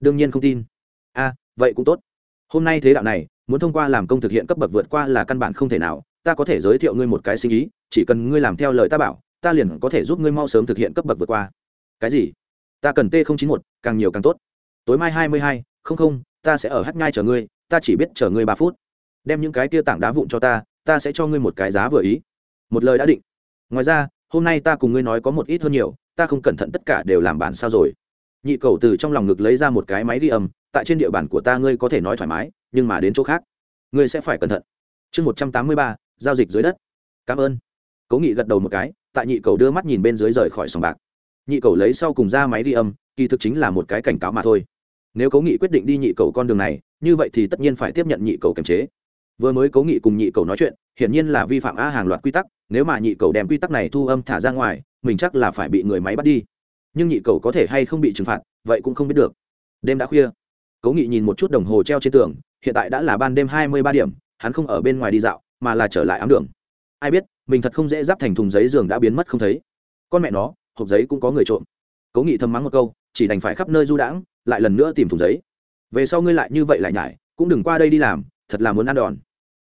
Đương nhiên không tin. A, vậy cũng tốt. Hôm nay thế đạo này, muốn thông qua làm công thực hiện cấp bậc vượt qua là căn bản không thể nào ta có thể giới thiệu ngươi một cái sinh ý, chỉ cần ngươi làm theo lời ta bảo, ta liền có thể giúp ngươi mau sớm thực hiện cấp bậc vượt qua. Cái gì? Ta cần t chín một càng nhiều càng tốt. Tối mai hai mươi hai, không không, ta sẽ ở hát ngai chờ ngươi, ta chỉ biết chờ ngươi ba phút. Đem những cái kia tảng đá vụn cho ta ta sẽ cho ngươi một cái giá vừa ý. Một lời đã định. Ngoài ra, hôm nay ta cùng ngươi nói có một ít hơn nhiều, ta không cẩn thận tất cả đều làm bản sao rồi. Nhị cầu từ trong lòng ngực lấy ra một cái máy đi âm, tại trên địa bàn của ta ngươi có thể nói thoải mái, nhưng mà đến chỗ khác, ngươi sẽ phải cẩn thận. Chương một trăm tám mươi ba giao dịch dưới đất. Cảm ơn. Cố nghị gật đầu một cái, tại nhị cầu đưa mắt nhìn bên dưới rời khỏi sòng bạc. Nhị cầu lấy sau cùng ra máy đi âm, kỳ thực chính là một cái cảnh cáo mà thôi. Nếu cố nghị quyết định đi nhị cầu con đường này, như vậy thì tất nhiên phải tiếp nhận nhị cầu kiềm chế. Vừa mới cố nghị cùng nhị cầu nói chuyện, hiển nhiên là vi phạm a hàng loạt quy tắc, nếu mà nhị cầu đem quy tắc này thu âm thả ra ngoài, mình chắc là phải bị người máy bắt đi. Nhưng nhị cầu có thể hay không bị trừng phạt, vậy cũng không biết được. Đêm đã khuya. Cố nghị nhìn một chút đồng hồ treo trên tường, hiện tại đã là ban đêm hai mươi ba điểm, hắn không ở bên ngoài đi dạo mà là trở lại ám đường. Ai biết, mình thật không dễ giáp thành thùng giấy giường đã biến mất không thấy. Con mẹ nó, hộp giấy cũng có người trộm. Cố nghị thầm mắng một câu, chỉ đành phải khắp nơi du đãng, lại lần nữa tìm thùng giấy. Về sau ngươi lại như vậy lại nhải, cũng đừng qua đây đi làm, thật là muốn ăn đòn.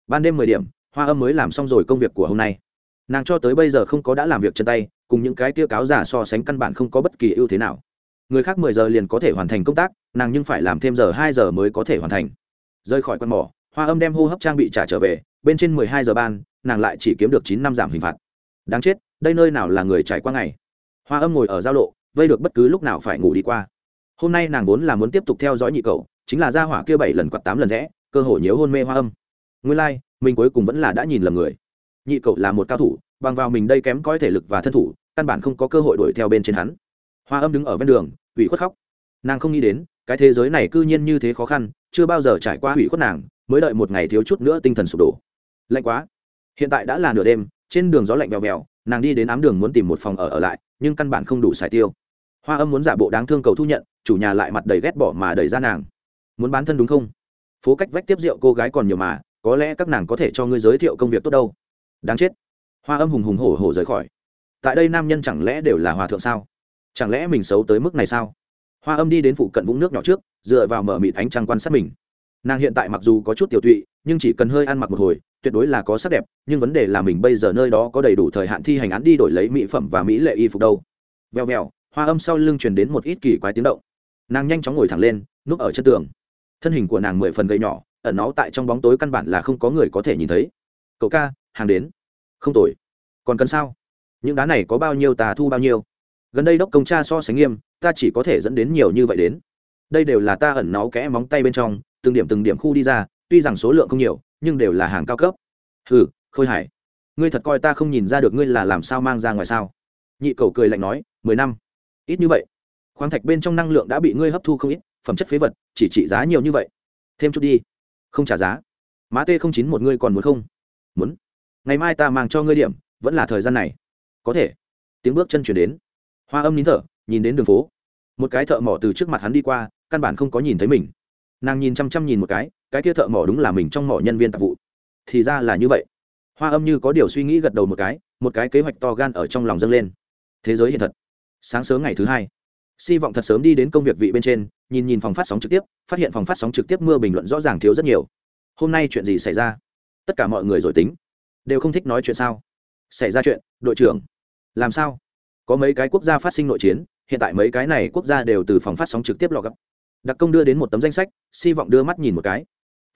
Ban đêm mười điểm, hoa âm mới làm xong rồi công việc của hôm nay. Nàng cho tới bây giờ không có đã làm việc chân tay, cùng những cái tiêu cáo giả so sánh căn bản không có bất kỳ ưu thế nào. Người khác mười giờ liền có thể hoàn thành công tác, nàng nhưng phải làm thêm giờ hai giờ mới có thể hoàn thành. Rơi khỏi quân mỏ, hoa âm đem hô hấp trang bị trả trở về bên trên mười hai giờ ban nàng lại chỉ kiếm được chín năm giảm hình phạt. Đáng chết đây nơi nào là người trải qua ngày? Hoa âm ngồi ở giao lộ vây được bất cứ lúc nào phải ngủ đi qua. Hôm nay nàng vốn là muốn tiếp tục theo dõi nhị cậu, chính là ra hỏa kia bảy lần quạt tám lần rẽ cơ hội nhớ hôn mê hoa âm. Nguyên lai、like, mình cuối cùng vẫn là đã nhìn lầm người. Nhị cậu là một cao thủ bằng vào mình đây kém coi thể lực và thân thủ căn bản không có cơ hội đuổi theo bên trên hắn. Hoa âm đứng ở ven đường ủy khuất khóc. Nàng không nghĩ đến cái thế giới này c ư nhiên như thế khó khăn chưa bao giờ trải qua ủy khuất nàng mới đợi một ngày thiếu chút nữa tinh thần sụp đổ lạnh quá. Hiện tại đã là nửa đêm, trên đường gió lạnh vèo vèo, nàng đi đến ám đường muốn tìm một phòng ở ở lại, nhưng căn bản không đủ xài tiêu. Hoa âm muốn giả bộ đáng thương cầu thu nhận, chủ nhà lại mặt đầy ghét bỏ mà đẩy ra nàng. Muốn bán thân đúng không? Phố cách vách tiếp rượu cô gái còn nhiều mà, có lẽ các nàng có thể cho ngươi giới thiệu công việc tốt đâu. Đáng chết. Hoa âm hùng hùng hổ hổ rời khỏi. Tại đây nam nhân chẳng lẽ đều là hòa thượng sao? Chẳng lẽ mình xấu tới mức này sao? Hoa âm đi đến phụ cận vũng nước nhỏ trước, dựa vào mở mịt ánh trăng quan sát mình. Nàng hiện tại mặc dù có chút tiểu tụy, nhưng chỉ cần hơi ăn mặc một hồi tuyệt đối là có sắc đẹp, nhưng vấn đề là mình bây giờ nơi đó có đầy đủ thời hạn thi hành án đi đổi lấy mỹ phẩm và mỹ lệ y phục đâu. Vèo vèo, hoa âm sau lưng truyền đến một ít kỳ quái tiếng động. Nàng nhanh chóng ngồi thẳng lên, núp ở chân tường. Thân hình của nàng mười phần gầy nhỏ, ẩn náu tại trong bóng tối căn bản là không có người có thể nhìn thấy. Cậu ca, hàng đến. Không tồi. Còn cần sao? Những đá này có bao nhiêu tà thu bao nhiêu? Gần đây đốc công cha so sánh nghiêm, ta chỉ có thể dẫn đến nhiều như vậy đến. Đây đều là ta ẩn náu kẽ móng tay bên trong, từng điểm từng điểm khu đi ra, tuy rằng số lượng không nhiều nhưng đều là hàng cao cấp. Ừ khôi hải, ngươi thật coi ta không nhìn ra được ngươi là làm sao mang ra ngoài sao? Nhị cầu cười lạnh nói, mười năm. Ít như vậy. Khoáng thạch bên trong năng lượng đã bị ngươi hấp thu không ít, phẩm chất phế vật, chỉ trị giá nhiều như vậy. Thêm chút đi. Không trả giá. Má t không chín một ngươi còn muốn không? Muốn. Ngày mai ta mang cho ngươi điểm, vẫn là thời gian này. Có thể. Tiếng bước chân chuyển đến. Hoa âm nín thở, nhìn đến đường phố. Một cái thợ mỏ từ trước mặt hắn đi qua, căn bản không có nhìn thấy mình nàng nhìn chăm chăm nhìn một cái cái kia thợ mỏ đúng là mình trong mỏ nhân viên tạp vụ. Thì ra là như vậy. Hoa âm như có điều suy nghĩ gật đầu một cái một cái kế hoạch to gan ở trong lòng dâng lên. Thế giới hiện thật. Sáng sớm ngày thứ hai si vọng thật sớm đi đến công việc vị bên trên, nhìn nhìn phòng phát sóng trực tiếp, phát hiện phòng phát sóng trực tiếp mưa bình luận rõ ràng thiếu rất nhiều. Hôm nay chuyện gì xảy ra? Tất cả mọi người rồi tính. Đều không thích nói chuyện sao? Xảy ra chuyện, đội trưởng. Làm sao? Có mấy cái quốc gia phát sinh nội chiến, hiện tại mấy cái này quốc gia đều từ phòng phát sóng trực tiếp lò gấp đặc công đưa đến một tấm danh sách si vọng đưa mắt nhìn một cái.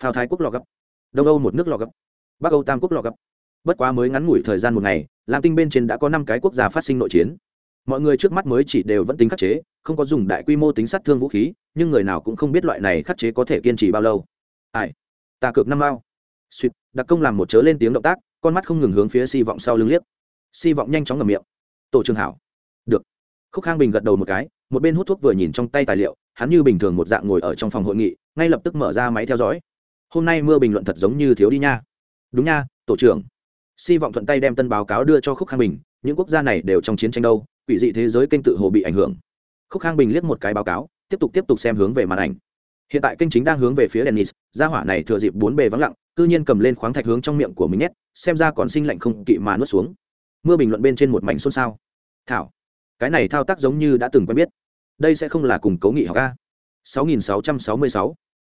Phao thái quốc lò gấp. Đông âu một nước lò gấp. Bắc âu tam quốc lò gấp. Bất quá mới ngắn ngủi thời gian một ngày, lam tinh bên trên đã có năm cái quốc gia phát sinh nội chiến. Mọi người trước mắt mới chỉ đều vẫn tính khắc chế, không có dùng đại quy mô tính sát thương vũ khí, nhưng người nào cũng không biết loại này khắc chế có thể kiên trì bao lâu. Ai? Ta cược năm bao suýt đặc công làm một chớ lên tiếng động tác, con mắt không ngừng hướng phía si vọng sau lưng liếc. Si vọng nhanh chóng ngầm miệng. Tổ trường hảo. Được. Khúc khang bình gật đầu một cái, một bên hút thuốc vừa nhìn trong tay tài liệu hắn như bình thường một dạng ngồi ở trong phòng hội nghị, ngay lập tức mở ra máy theo dõi. Hôm nay mưa bình luận thật giống như thiếu đi nha. Đúng nha, tổ trưởng. Si vọng thuận tay đem tân báo cáo đưa cho khúc khang bình, những quốc gia này đều trong chiến tranh đâu, quỷ dị thế giới kênh tự hồ bị ảnh hưởng. Khúc khang bình liếc một cái báo cáo, tiếp tục tiếp tục xem hướng về màn ảnh. Hiện tại kênh chính đang hướng về phía dennis, gia hỏa này thừa dịp bốn bề vắng lặng, cư nhiên cầm lên khoáng thạch hướng trong miệng của mình nhét, xem ra còn sinh lạnh không kỵ mà nuốt xuống. Mưa bình luận bên trên một mảnh xôn xao. Thảo, cái này thao tác giống như đã từng quen biết đây sẽ không là cùng cố nghị học a. 6666.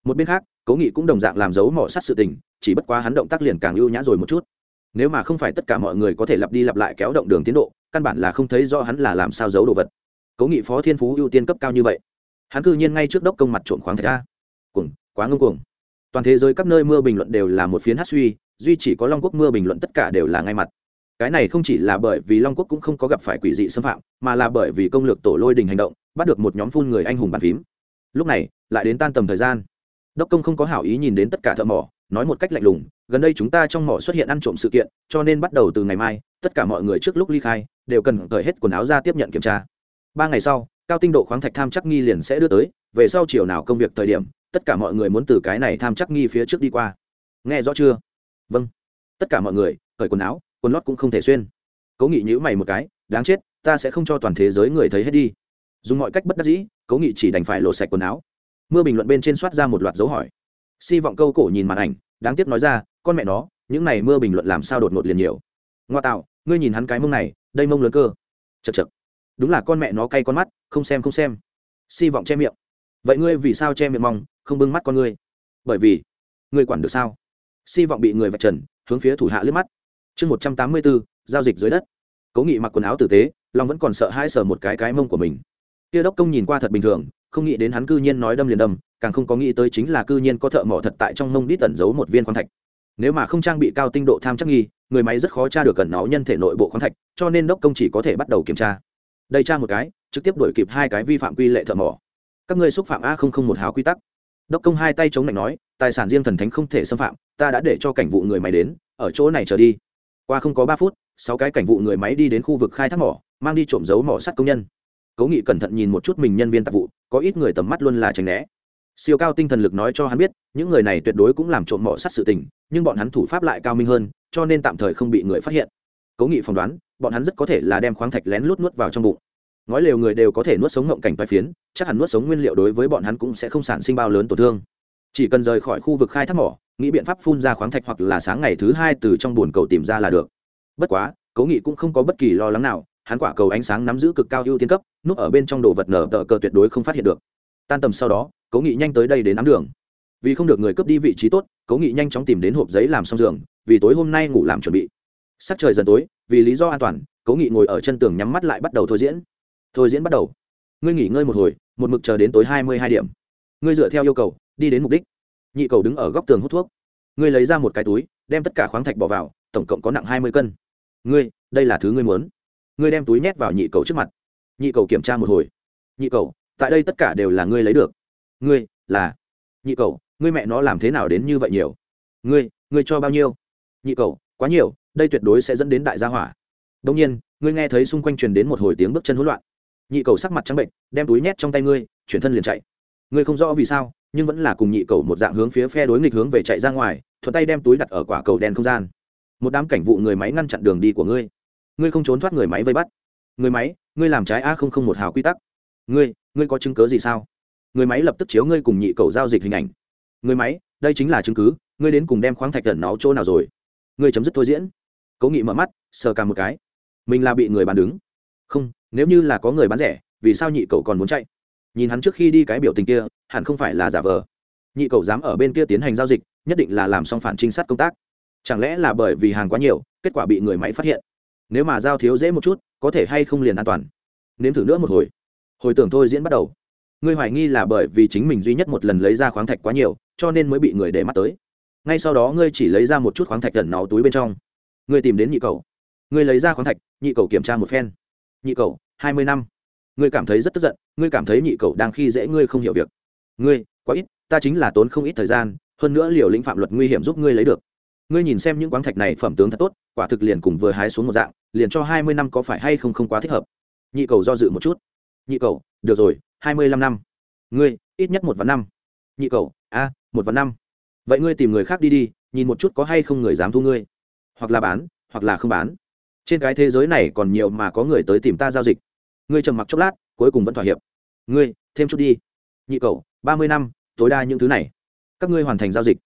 một bên khác cố nghị cũng đồng dạng làm dấu mỏ sắt sự tình, chỉ bất quá hắn động tác liền càng ưu nhã rồi một chút. Nếu mà không phải tất cả mọi người có thể lặp đi lặp lại kéo động đường tiến độ, căn bản là không thấy do hắn là làm sao giấu đồ vật. Cố nghị phó thiên phú ưu tiên cấp cao như vậy, hắn cư nhiên ngay trước đốc công mặt trộm khoáng thạch a. Cuồng, quá ngưng cuồng. Toàn thế giới các nơi mưa bình luận đều là một phiến hát suy, duy chỉ có long quốc mưa bình luận tất cả đều là ngay mặt cái này không chỉ là bởi vì long quốc cũng không có gặp phải quỷ dị xâm phạm, mà là bởi vì công lược tổ lôi đình hành động, bắt được một nhóm phun người anh hùng bàn phím. Lúc này, lại đến tan tầm thời gian. Đốc công không có hảo ý nhìn đến tất cả thợ mỏ, nói một cách lạnh lùng, gần đây chúng ta trong mỏ xuất hiện ăn trộm sự kiện, cho nên bắt đầu từ ngày mai, tất cả mọi người trước lúc ly khai, đều cần cởi hết quần áo ra tiếp nhận kiểm tra. Ba ngày sau, cao tinh độ khoáng thạch tham chắc nghi liền sẽ đưa tới, về sau chiều nào công việc thời điểm, tất cả mọi người muốn từ cái này tham chắc nghi phía trước đi qua. Nghe rõ chưa? Vâng. Tất cả mọi người, cởi quần áo quần lót cũng không thể xuyên. Cố nghị nhữ mày một cái, đáng chết, ta sẽ không cho toàn thế giới người thấy hết đi. Dùng mọi cách bất đắc dĩ, cố nghị chỉ đành phải lột sạch quần áo. Mưa bình luận bên trên soát ra một loạt dấu hỏi. Si vọng câu cổ nhìn màn ảnh, đáng tiếc nói ra, con mẹ nó, những này mưa bình luận làm sao đột ngột liền nhiều? Ngoa tạo, ngươi nhìn hắn cái mông này, đây mông lớn cơ. Chật chật đúng là con mẹ nó cay con mắt, không xem không xem. Si vọng che miệng. Vậy ngươi vì sao che miệng mong, không bưng mắt con ngươi? Bởi vì, ngươi quản được sao? Si vọng bị người vạch trần, hướng phía thủ hạ liếc mắt chương một trăm tám mươi bốn, giao dịch dưới đất. Cố nghị mặc quần áo tử tế long vẫn còn sợ hai sờ một cái cái mông của mình. Kia đốc công nhìn qua thật bình thường, không nghĩ đến hắn cư nhiên nói đâm liền đâm, càng không có nghĩ tới chính là cư nhiên có thợ mỏ thật tại trong mông đít tẩn giấu một viên khoáng thạch. Nếu mà không trang bị cao tinh độ tham chắc nghi, người máy rất khó tra được cẩn nó nhân thể nội bộ khoáng thạch, cho nên đốc công chỉ có thể bắt đầu kiểm tra. Đây tra một cái, trực tiếp đổi kịp hai cái vi phạm quy lệ thợ mỏ. Các ngươi xúc phạm a không không một hào quy tắc. Đốc công hai tay chống lạnh nói, tài sản riêng thần thánh không thể xâm phạm, ta đã để cho cảnh vụ người máy đến, ở chỗ này trở đi qua không có ba phút, sáu cái cảnh vụ người máy đi đến khu vực khai thác mỏ, mang đi trộm dấu mỏ sắt công nhân. Cố nghị cẩn thận nhìn một chút mình nhân viên tạp vụ, có ít người tầm mắt luôn là tránh né. Siêu cao tinh thần lực nói cho hắn biết, những người này tuyệt đối cũng làm trộm mỏ sắt sự tình, nhưng bọn hắn thủ pháp lại cao minh hơn, cho nên tạm thời không bị người phát hiện. Cố nghị phỏng đoán, bọn hắn rất có thể là đem khoáng thạch lén lút nuốt vào trong bụng. Ngói lều người đều có thể nuốt sống ngộng cảnh vai phiến, chắc hẳn nuốt sống nguyên liệu đối với bọn hắn cũng sẽ không sản sinh bao lớn tổn thương chỉ cần rời khỏi khu vực khai thác mỏ, nghĩ biện pháp phun ra khoáng thạch hoặc là sáng ngày thứ hai từ trong bồn cầu tìm ra là được. Bất quá, cố nghị cũng không có bất kỳ lo lắng nào, hắn quả cầu ánh sáng nắm giữ cực cao ưu tiên cấp, núp ở bên trong đồ vật nở tờ cờ tuyệt đối không phát hiện được. Tan tầm sau đó, cố nghị nhanh tới đây đến nắm đường. Vì không được người cướp đi vị trí tốt, cố nghị nhanh chóng tìm đến hộp giấy làm xong giường, vì tối hôm nay ngủ làm chuẩn bị. Sắc trời dần tối, vì lý do an toàn, cố nghị ngồi ở chân tường nhắm mắt lại bắt đầu thôi diễn. Thôi diễn bắt đầu. Ngươi nghỉ ngơi một hồi, một mực chờ đến tối hai mươi hai điểm. Ngươi dựa theo yêu cầu đi đến mục đích. Nhị cầu đứng ở góc tường hút thuốc. Ngươi lấy ra một cái túi, đem tất cả khoáng thạch bỏ vào, tổng cộng có nặng hai mươi cân. Ngươi, đây là thứ ngươi muốn. Ngươi đem túi nhét vào nhị cầu trước mặt. Nhị cầu kiểm tra một hồi. Nhị cầu, tại đây tất cả đều là ngươi lấy được. Ngươi, là. Nhị cầu, ngươi mẹ nó làm thế nào đến như vậy nhiều? Ngươi ngươi cho bao nhiêu? Nhị cầu, quá nhiều, đây tuyệt đối sẽ dẫn đến đại gia hỏa. Đông nhiên, ngươi nghe thấy xung quanh truyền đến một hồi tiếng bước chân hỗn loạn. Nhị cầu sắc mặt trắng bệnh đem túi nhét trong tay ngươi, chuyển thân liền chạy. Ngươi không rõ vì sao? Nhưng vẫn là cùng nhị cầu một dạng hướng phía phe đối nghịch hướng về chạy ra ngoài, thuận tay đem túi đặt ở quả cầu đen không gian. Một đám cảnh vụ người máy ngăn chặn đường đi của ngươi. Ngươi không trốn thoát người máy vây bắt. Người máy, ngươi làm trái a không không một hào quy tắc. Ngươi ngươi có chứng cớ gì sao? Người máy lập tức chiếu ngươi cùng nhị cầu giao dịch hình ảnh. Người máy, đây chính là chứng cứ, ngươi đến cùng đem khoáng thạch gần nó chỗ nào rồi? Ngươi chấm dứt thôi diễn. Cố nghị mở mắt, sờ cả một cái. Mình là bị người bán đứng. Không, nếu như là có người bán rẻ, vì sao nhị cậu còn muốn chạy? Nhìn hắn trước khi đi cái biểu tình kia, hẳn không phải là giả vờ. Nhị cầu dám ở bên kia tiến hành giao dịch, nhất định là làm xong phản trinh sát công tác. Chẳng lẽ là bởi vì hàng quá nhiều, kết quả bị người máy phát hiện? Nếu mà giao thiếu dễ một chút, có thể hay không liền an toàn? Nếm thử nữa một hồi. Hồi tưởng thôi diễn bắt đầu. Ngươi hoài nghi là bởi vì chính mình duy nhất một lần lấy ra khoáng thạch quá nhiều, cho nên mới bị người để mắt tới. Ngay sau đó ngươi chỉ lấy ra một chút khoáng thạch gần nó túi bên trong. Ngươi tìm đến nhị cầu ngươi lấy ra khoáng thạch, nhị cầu kiểm tra một phen. Nhị cầu hai mươi năm ngươi cảm thấy rất tức giận, ngươi cảm thấy nhị cầu đang khi dễ ngươi không hiểu việc. Ngươi, quá ít, ta chính là tốn không ít thời gian, hơn nữa liều lĩnh phạm luật nguy hiểm giúp ngươi lấy được. Ngươi nhìn xem những quáng thạch này phẩm tướng thật tốt, quả thực liền cùng vừa hái xuống một dạng, liền cho hai mươi năm có phải hay không không quá thích hợp. Nhị cầu do dự một chút. Nhị cầu được rồi, hai mươi lăm năm. Ngươi, ít nhất một vạn năm. Nhị cầu a, một vạn năm. Vậy ngươi tìm người khác đi đi, nhìn một chút có hay không người dám thu ngươi. Hoặc là bán, hoặc là không bán. Trên cái thế giới này còn nhiều mà có người tới tìm ta giao dịch ngươi trầm mặc chốc lát, cuối cùng vẫn thỏa hiệp. Ngươi, thêm chút đi. Nhị cầu ba mươi năm, tối đa những thứ này. Các ngươi hoàn thành giao dịch.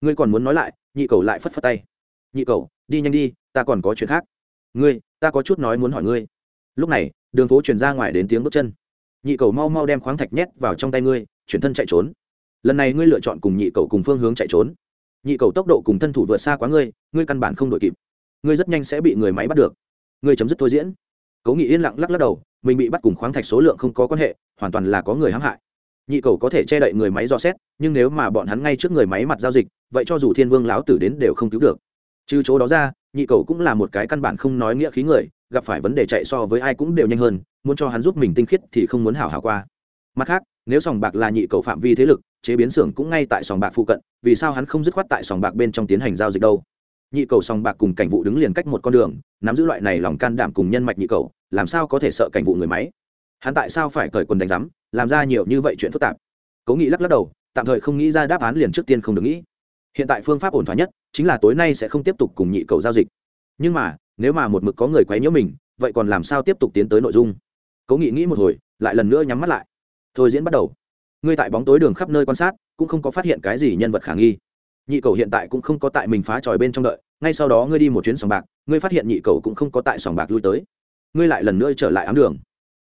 Ngươi còn muốn nói lại, nhị cầu lại phất phất tay. Nhị cầu đi nhanh đi, ta còn có chuyện khác. Ngươi, ta có chút nói muốn hỏi ngươi. Lúc này, đường phố chuyển ra ngoài đến tiếng bước chân. Nhị cầu mau mau đem khoáng thạch nhét vào trong tay ngươi, chuyển thân chạy trốn. Lần này ngươi lựa chọn cùng nhị cầu cùng phương hướng chạy trốn. Nhị cầu tốc độ cùng thân thủ vượt xa quá ngươi ngươi căn bản không đội kịp. Ngươi rất nhanh sẽ bị người máy bắt được. Ngươi chấm dứt thôi diễn. Cố nghị yên lặng lắc lắc đầu mình bị bắt cùng khoáng thạch số lượng không có quan hệ, hoàn toàn là có người hãm hại. Nhị cầu có thể che đậy người máy dò xét, nhưng nếu mà bọn hắn ngay trước người máy mặt giao dịch, vậy cho dù thiên vương láo tử đến đều không cứu được. Trừ chỗ đó ra, nhị cầu cũng là một cái căn bản không nói nghĩa khí người, gặp phải vấn đề chạy so với ai cũng đều nhanh hơn, muốn cho hắn giúp mình tinh khiết thì không muốn hảo hảo qua. Mặt khác, nếu sòng bạc là nhị cầu phạm vi thế lực, chế biến xưởng cũng ngay tại sòng bạc phụ cận, vì sao hắn không dứt khoát tại sòng bạc bên trong tiến hành giao dịch đâu? Nhị cầu sòng bạc cùng cảnh vụ đứng liền cách một con đường, nắm giữ loại này lòng can đảm cùng nhân mạch nhị cầu làm sao có thể sợ cảnh vụ người máy? Hắn tại sao phải cởi quần đánh giám, làm ra nhiều như vậy chuyện phức tạp? Cố nghị lắc lắc đầu, tạm thời không nghĩ ra đáp án liền trước tiên không được nghĩ. Hiện tại phương pháp ổn thỏa nhất, chính là tối nay sẽ không tiếp tục cùng nhị cầu giao dịch. Nhưng mà, nếu mà một mực có người quấy nhiễu mình, vậy còn làm sao tiếp tục tiến tới nội dung? Cố nghị nghĩ một hồi, lại lần nữa nhắm mắt lại. Thôi diễn bắt đầu. Ngươi tại bóng tối đường khắp nơi quan sát, cũng không có phát hiện cái gì nhân vật khả nghi. Nhị cầu hiện tại cũng không có tại mình phá tròi bên trong đợi, ngay sau đó ngươi đi một chuyến sòng bạc, ngươi phát hiện nhị cầu cũng không có tại sòng bạc lui tới ngươi lại lần nữa trở lại ám đường.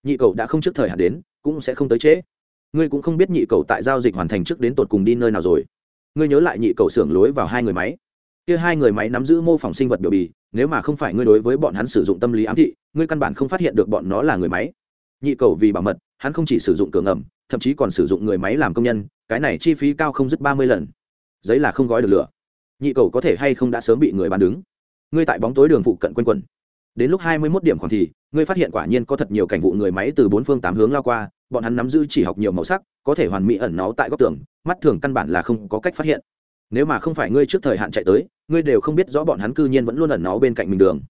Nhị cầu đã không trước thời hạn đến, cũng sẽ không tới trễ. Ngươi cũng không biết nhị cầu tại giao dịch hoàn thành trước đến tột cùng đi nơi nào rồi. Ngươi nhớ lại nhị cầu xưởng lối vào hai người máy. Kia hai người máy nắm giữ mô phỏng sinh vật biểu bì, nếu mà không phải ngươi đối với bọn hắn sử dụng tâm lý ám thị, ngươi căn bản không phát hiện được bọn nó là người máy. Nhị cầu vì bảo mật, hắn không chỉ sử dụng cửa ngầm, thậm chí còn sử dụng người máy làm công nhân, cái này chi phí cao không dứt ba mươi lần. Giấy là không gói được lửa. Nhị cầu có thể hay không đã sớm bị người bán đứng. Ngươi tại bóng tối đường phụ cận quanh quẩn đến lúc hai mươi mốt điểm khoảng thì, ngươi phát hiện quả nhiên có thật nhiều cảnh vụ người máy từ bốn phương tám hướng lao qua, bọn hắn nắm giữ chỉ học nhiều màu sắc, có thể hoàn mỹ ẩn náu tại góc tường, mắt thường căn bản là không có cách phát hiện. Nếu mà không phải ngươi trước thời hạn chạy tới, ngươi đều không biết rõ bọn hắn cư nhiên vẫn luôn ẩn náu bên cạnh mình đường.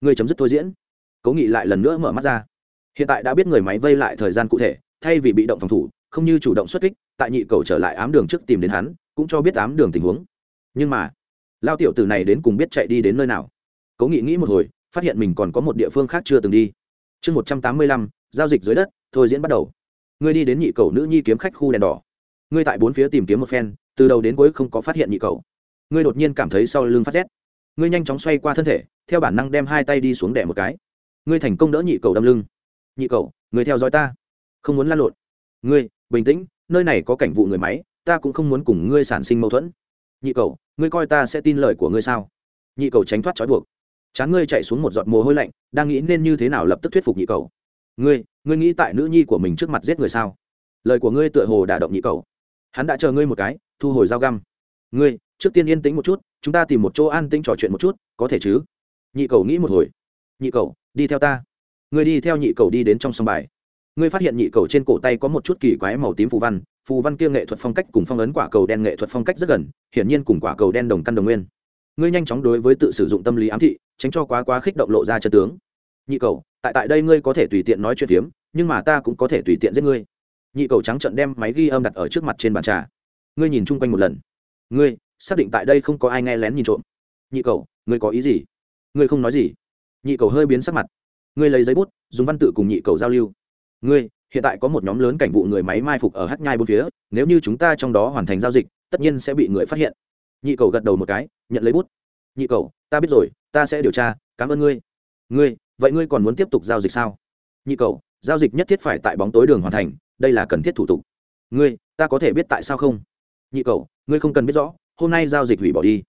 Ngươi chấm dứt thôi diễn. Cố nghị lại lần nữa mở mắt ra. Hiện tại đã biết người máy vây lại thời gian cụ thể, thay vì bị động phòng thủ, không như chủ động xuất kích, tại nhị cầu trở lại ám đường trước tìm đến hắn, cũng cho biết ám đường tình huống. Nhưng mà, lao tiểu từ này đến cùng biết chạy đi đến nơi nào? Cố nghị nghĩ một hồi phát hiện mình còn có một địa phương khác chưa từng đi. Chương một trăm tám mươi lăm, giao dịch dưới đất, thôi diễn bắt đầu. Ngươi đi đến nhị cầu nữ nhi kiếm khách khu đèn đỏ. Ngươi tại bốn phía tìm kiếm một phen, từ đầu đến cuối không có phát hiện nhị cầu. Ngươi đột nhiên cảm thấy sau lưng phát rét. Ngươi nhanh chóng xoay qua thân thể, theo bản năng đem hai tay đi xuống đẻ một cái. Ngươi thành công đỡ nhị cầu đâm lưng. Nhị cầu ngươi theo dõi ta. Không muốn lan lộn. Ngươi, bình tĩnh, nơi này có cảnh vụ người máy, ta cũng không muốn cùng ngươi sản sinh mâu thuẫn. Nhị cầu, ngươi coi ta sẽ tin lời của ngươi sao? Nhị cầu tránh thoát trói buộc chán ngươi chạy xuống một giọt mồ hôi lạnh, đang nghĩ nên như thế nào lập tức thuyết phục nhị cầu. Ngươi ngươi nghĩ tại nữ nhi của mình trước mặt giết người sao? Lời của ngươi tựa hồ đả động nhị cầu. Hắn đã chờ ngươi một cái, thu hồi dao găm. Ngươi, trước tiên yên tĩnh một chút, chúng ta tìm một chỗ an tĩnh trò chuyện một chút, có thể chứ? Nhị cầu nghĩ một hồi. Nhị cầu, đi theo ta. Ngươi đi theo nhị cầu đi đến trong sông bài. Ngươi phát hiện nhị cầu trên cổ tay có một chút kỳ quái màu tím phù văn phù văn kia nghệ thuật phong cách cùng phong ấn quả cầu đen nghệ thuật phong cách rất gần, hiển nhiên cùng quả cầu đen đồng căn đồng nguyên ngươi nhanh chóng đối với tự sử dụng tâm lý ám thị, tránh cho quá quá khích động lộ ra chân tướng. Nhị cầu, tại tại đây ngươi có thể tùy tiện nói chuyện phiếm, nhưng mà ta cũng có thể tùy tiện giết ngươi. Nhị cầu trắng trận đem máy ghi âm đặt ở trước mặt trên bàn trà. Ngươi nhìn chung quanh một lần. Ngươi, xác định tại đây không có ai nghe lén nhìn trộm. Nhị cầu, ngươi có ý gì? Ngươi không nói gì. Nhị cầu hơi biến sắc mặt. Ngươi lấy giấy bút, dùng văn tự cùng nhị cầu giao lưu. Ngươi, hiện tại có một nhóm lớn cảnh vụ người máy mai phục ở hát nhai bốn phía, nếu như chúng ta trong đó hoàn thành giao dịch, tất nhiên sẽ bị người phát hiện nhị cầu gật đầu một cái, nhận lấy bút. Nhị cầu, ta biết rồi, ta sẽ điều tra, cảm ơn ngươi. Ngươi, vậy ngươi còn muốn tiếp tục giao dịch sao? Nhị cầu, giao dịch nhất thiết phải tại bóng tối đường hoàn thành, đây là cần thiết thủ tục. Ngươi, ta có thể biết tại sao không? Nhị cầu, ngươi không cần biết rõ, hôm nay giao dịch hủy bỏ đi.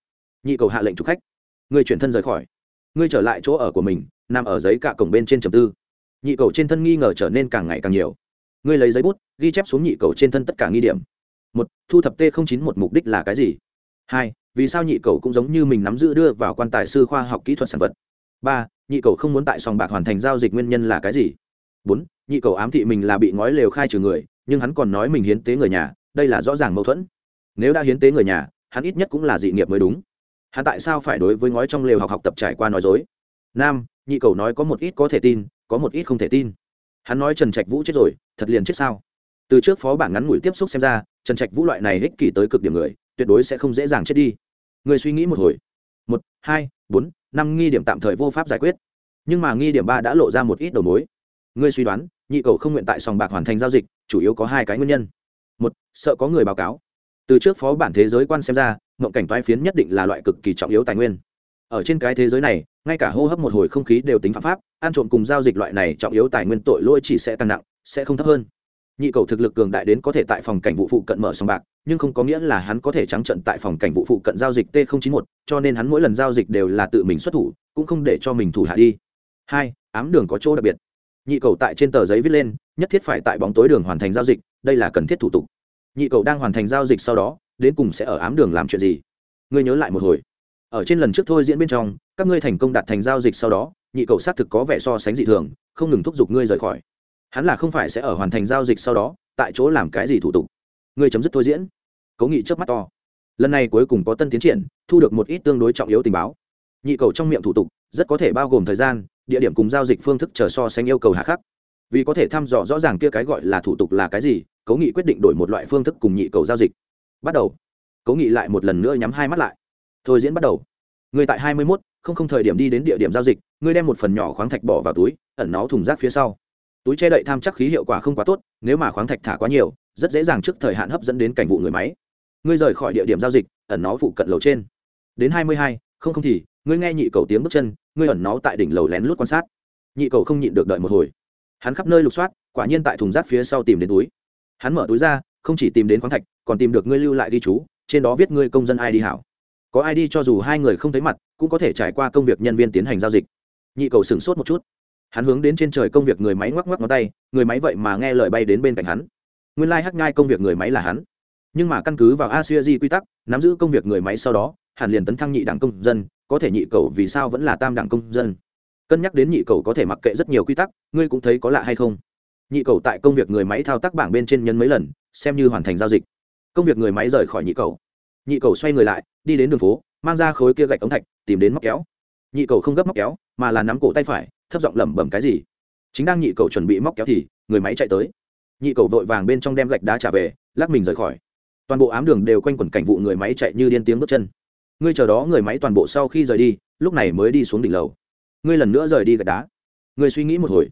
Nhị cầu hạ lệnh chụp khách. Ngươi chuyển thân rời khỏi. Ngươi trở lại chỗ ở của mình, nằm ở giấy cạ cổng bên trên trầm tư. Nhị cầu trên thân nghi ngờ trở nên càng ngày càng nhiều. Ngươi lấy giấy bút, ghi chép xuống nhị cầu trên thân tất cả nghi điểm. Một, thu thập t chín một mục đích là cái gì? Hai, vì sao nhị cầu cũng giống như mình nắm giữ đưa vào quan tài sư khoa học kỹ thuật sản vật? Ba, nhị cầu không muốn tại sòng bạc hoàn thành giao dịch nguyên nhân là cái gì? Bốn, nhị cầu ám thị mình là bị ngói lều khai trừ người, nhưng hắn còn nói mình hiến tế người nhà, đây là rõ ràng mâu thuẫn. Nếu đã hiến tế người nhà, hắn ít nhất cũng là dị nghiệp mới đúng. Hắn tại sao phải đối với ngói trong lều học học tập trải qua nói dối? Nam, nhị cầu nói có một ít có thể tin, có một ít không thể tin. Hắn nói trần trạch vũ chết rồi, thật liền chết sao? Từ trước phó bản ngắn ngủi tiếp xúc xem ra, trần trạch vũ loại này ích kỷ tới cực điểm người tuyệt đối sẽ không dễ dàng chết đi. Người suy nghĩ một hồi. Một, hai, bốn, năm nghi điểm tạm thời vô pháp giải quyết. Nhưng mà nghi điểm ba đã lộ ra một ít đầu mối. Ngươi suy đoán, nhị cầu không nguyện tại sòng bạc hoàn thành giao dịch, chủ yếu có hai cái nguyên nhân. Một, sợ có người báo cáo. Từ trước phó bản thế giới quan xem ra, ngộng cảnh toái phiến nhất định là loại cực kỳ trọng yếu tài nguyên. Ở trên cái thế giới này, ngay cả hô hấp một hồi không khí đều tính phạm pháp, ăn trộm cùng giao dịch loại này trọng yếu tài nguyên tội lỗi chỉ sẽ tăng nặng, sẽ không thấp hơn nhị cầu thực lực cường đại đến có thể tại phòng cảnh vụ phụ cận mở sòng bạc, nhưng không có nghĩa là hắn có thể trắng trận tại phòng cảnh vụ phụ cận giao dịch t 091 cho nên hắn mỗi lần giao dịch đều là tự mình xuất thủ, cũng không để cho mình thủ hạ đi. Hai, ám đường có chỗ đặc biệt. Nhị cầu tại trên tờ giấy viết lên, nhất thiết phải tại bóng tối đường hoàn thành giao dịch, đây là cần thiết thủ tục. Nhị cầu đang hoàn thành giao dịch sau đó, đến cùng sẽ ở ám đường làm chuyện gì? Ngươi nhớ lại một hồi. Ở trên lần trước thôi diễn bên trong, các ngươi thành công đạt thành giao dịch sau đó, nhị cầu xác thực có vẻ so sánh dị thường, không ngừng thúc giục ngươi rời khỏi hắn là không phải sẽ ở hoàn thành giao dịch sau đó, tại chỗ làm cái gì thủ tục. Ngươi chấm dứt thôi diễn. Cố nghị trước mắt to. Lần này cuối cùng có tân tiến triển, thu được một ít tương đối trọng yếu tình báo. Nhị cầu trong miệng thủ tục, rất có thể bao gồm thời gian, địa điểm cùng giao dịch phương thức chờ so sánh yêu cầu hạ khắc. Vì có thể thăm dò rõ ràng kia cái gọi là thủ tục là cái gì, cố nghị quyết định đổi một loại phương thức cùng nhị cầu giao dịch. Bắt đầu. Cố nghị lại một lần nữa nhắm hai mắt lại. Thôi diễn bắt đầu. Người tại hai mươi mốt, không không thời điểm đi đến địa điểm giao dịch, ngươi đem một phần nhỏ khoáng thạch bỏ vào túi, ẩn nó thùng rác phía sau túi che đậy tham chắc khí hiệu quả không quá tốt, nếu mà khoáng thạch thả quá nhiều, rất dễ dàng trước thời hạn hấp dẫn đến cảnh vụ người máy. Ngươi rời khỏi địa điểm giao dịch, ẩn nó phụ cận lầu trên. Đến hai mươi hai, không không thì, ngươi nghe nhị cầu tiếng bước chân, ngươi ẩn nó tại đỉnh lầu lén lút quan sát. Nhị cầu không nhịn được đợi một hồi. Hắn khắp nơi lục soát, quả nhiên tại thùng rác phía sau tìm đến túi. Hắn mở túi ra, không chỉ tìm đến khoáng thạch, còn tìm được ngươi lưu lại ghi chú, trên đó viết ngươi công dân ai đi hảo. Có ai đi cho dù hai người không thấy mặt, cũng có thể trải qua công việc nhân viên tiến hành giao dịch. Nhị cầu sửng sốt một chút hắn hướng đến trên trời công việc người máy ngoắc ngoắc ngón tay, người máy vậy mà nghe lời bay đến bên cạnh hắn. Nguyên lai、like、hắc nhai công việc người máy là hắn. Nhưng mà căn cứ vào asia di quy tắc, nắm giữ công việc người máy sau đó, hẳn liền tấn thăng nhị đảng công dân, có thể nhị cầu vì sao vẫn là tam đảng công dân. Cân nhắc đến nhị cầu có thể mặc kệ rất nhiều quy tắc, ngươi cũng thấy có lạ hay không? Nhị cầu tại công việc người máy thao tác bảng bên trên nhân mấy lần, xem như hoàn thành giao dịch. Công việc người máy rời khỏi nhị cầu. Nhị cầu xoay người lại, đi đến đường phố, mang ra khối kia gạch ống thạch, tìm đến móc kéo. Nhị cầu không gấp móc kéo, mà là nắm cổ tay phải thấp giọng lẩm bẩm cái gì? Chính đang nhị cầu chuẩn bị móc kéo thì, người máy chạy tới. Nhị cầu vội vàng bên trong đem gạch đá trả về, lắc mình rời khỏi. Toàn bộ ám đường đều quanh quẩn cảnh vụ người máy chạy như điên tiếng bước chân. Ngươi chờ đó người máy toàn bộ sau khi rời đi, lúc này mới đi xuống đỉnh lầu. Ngươi lần nữa rời đi gạch đá. Ngươi suy nghĩ một hồi.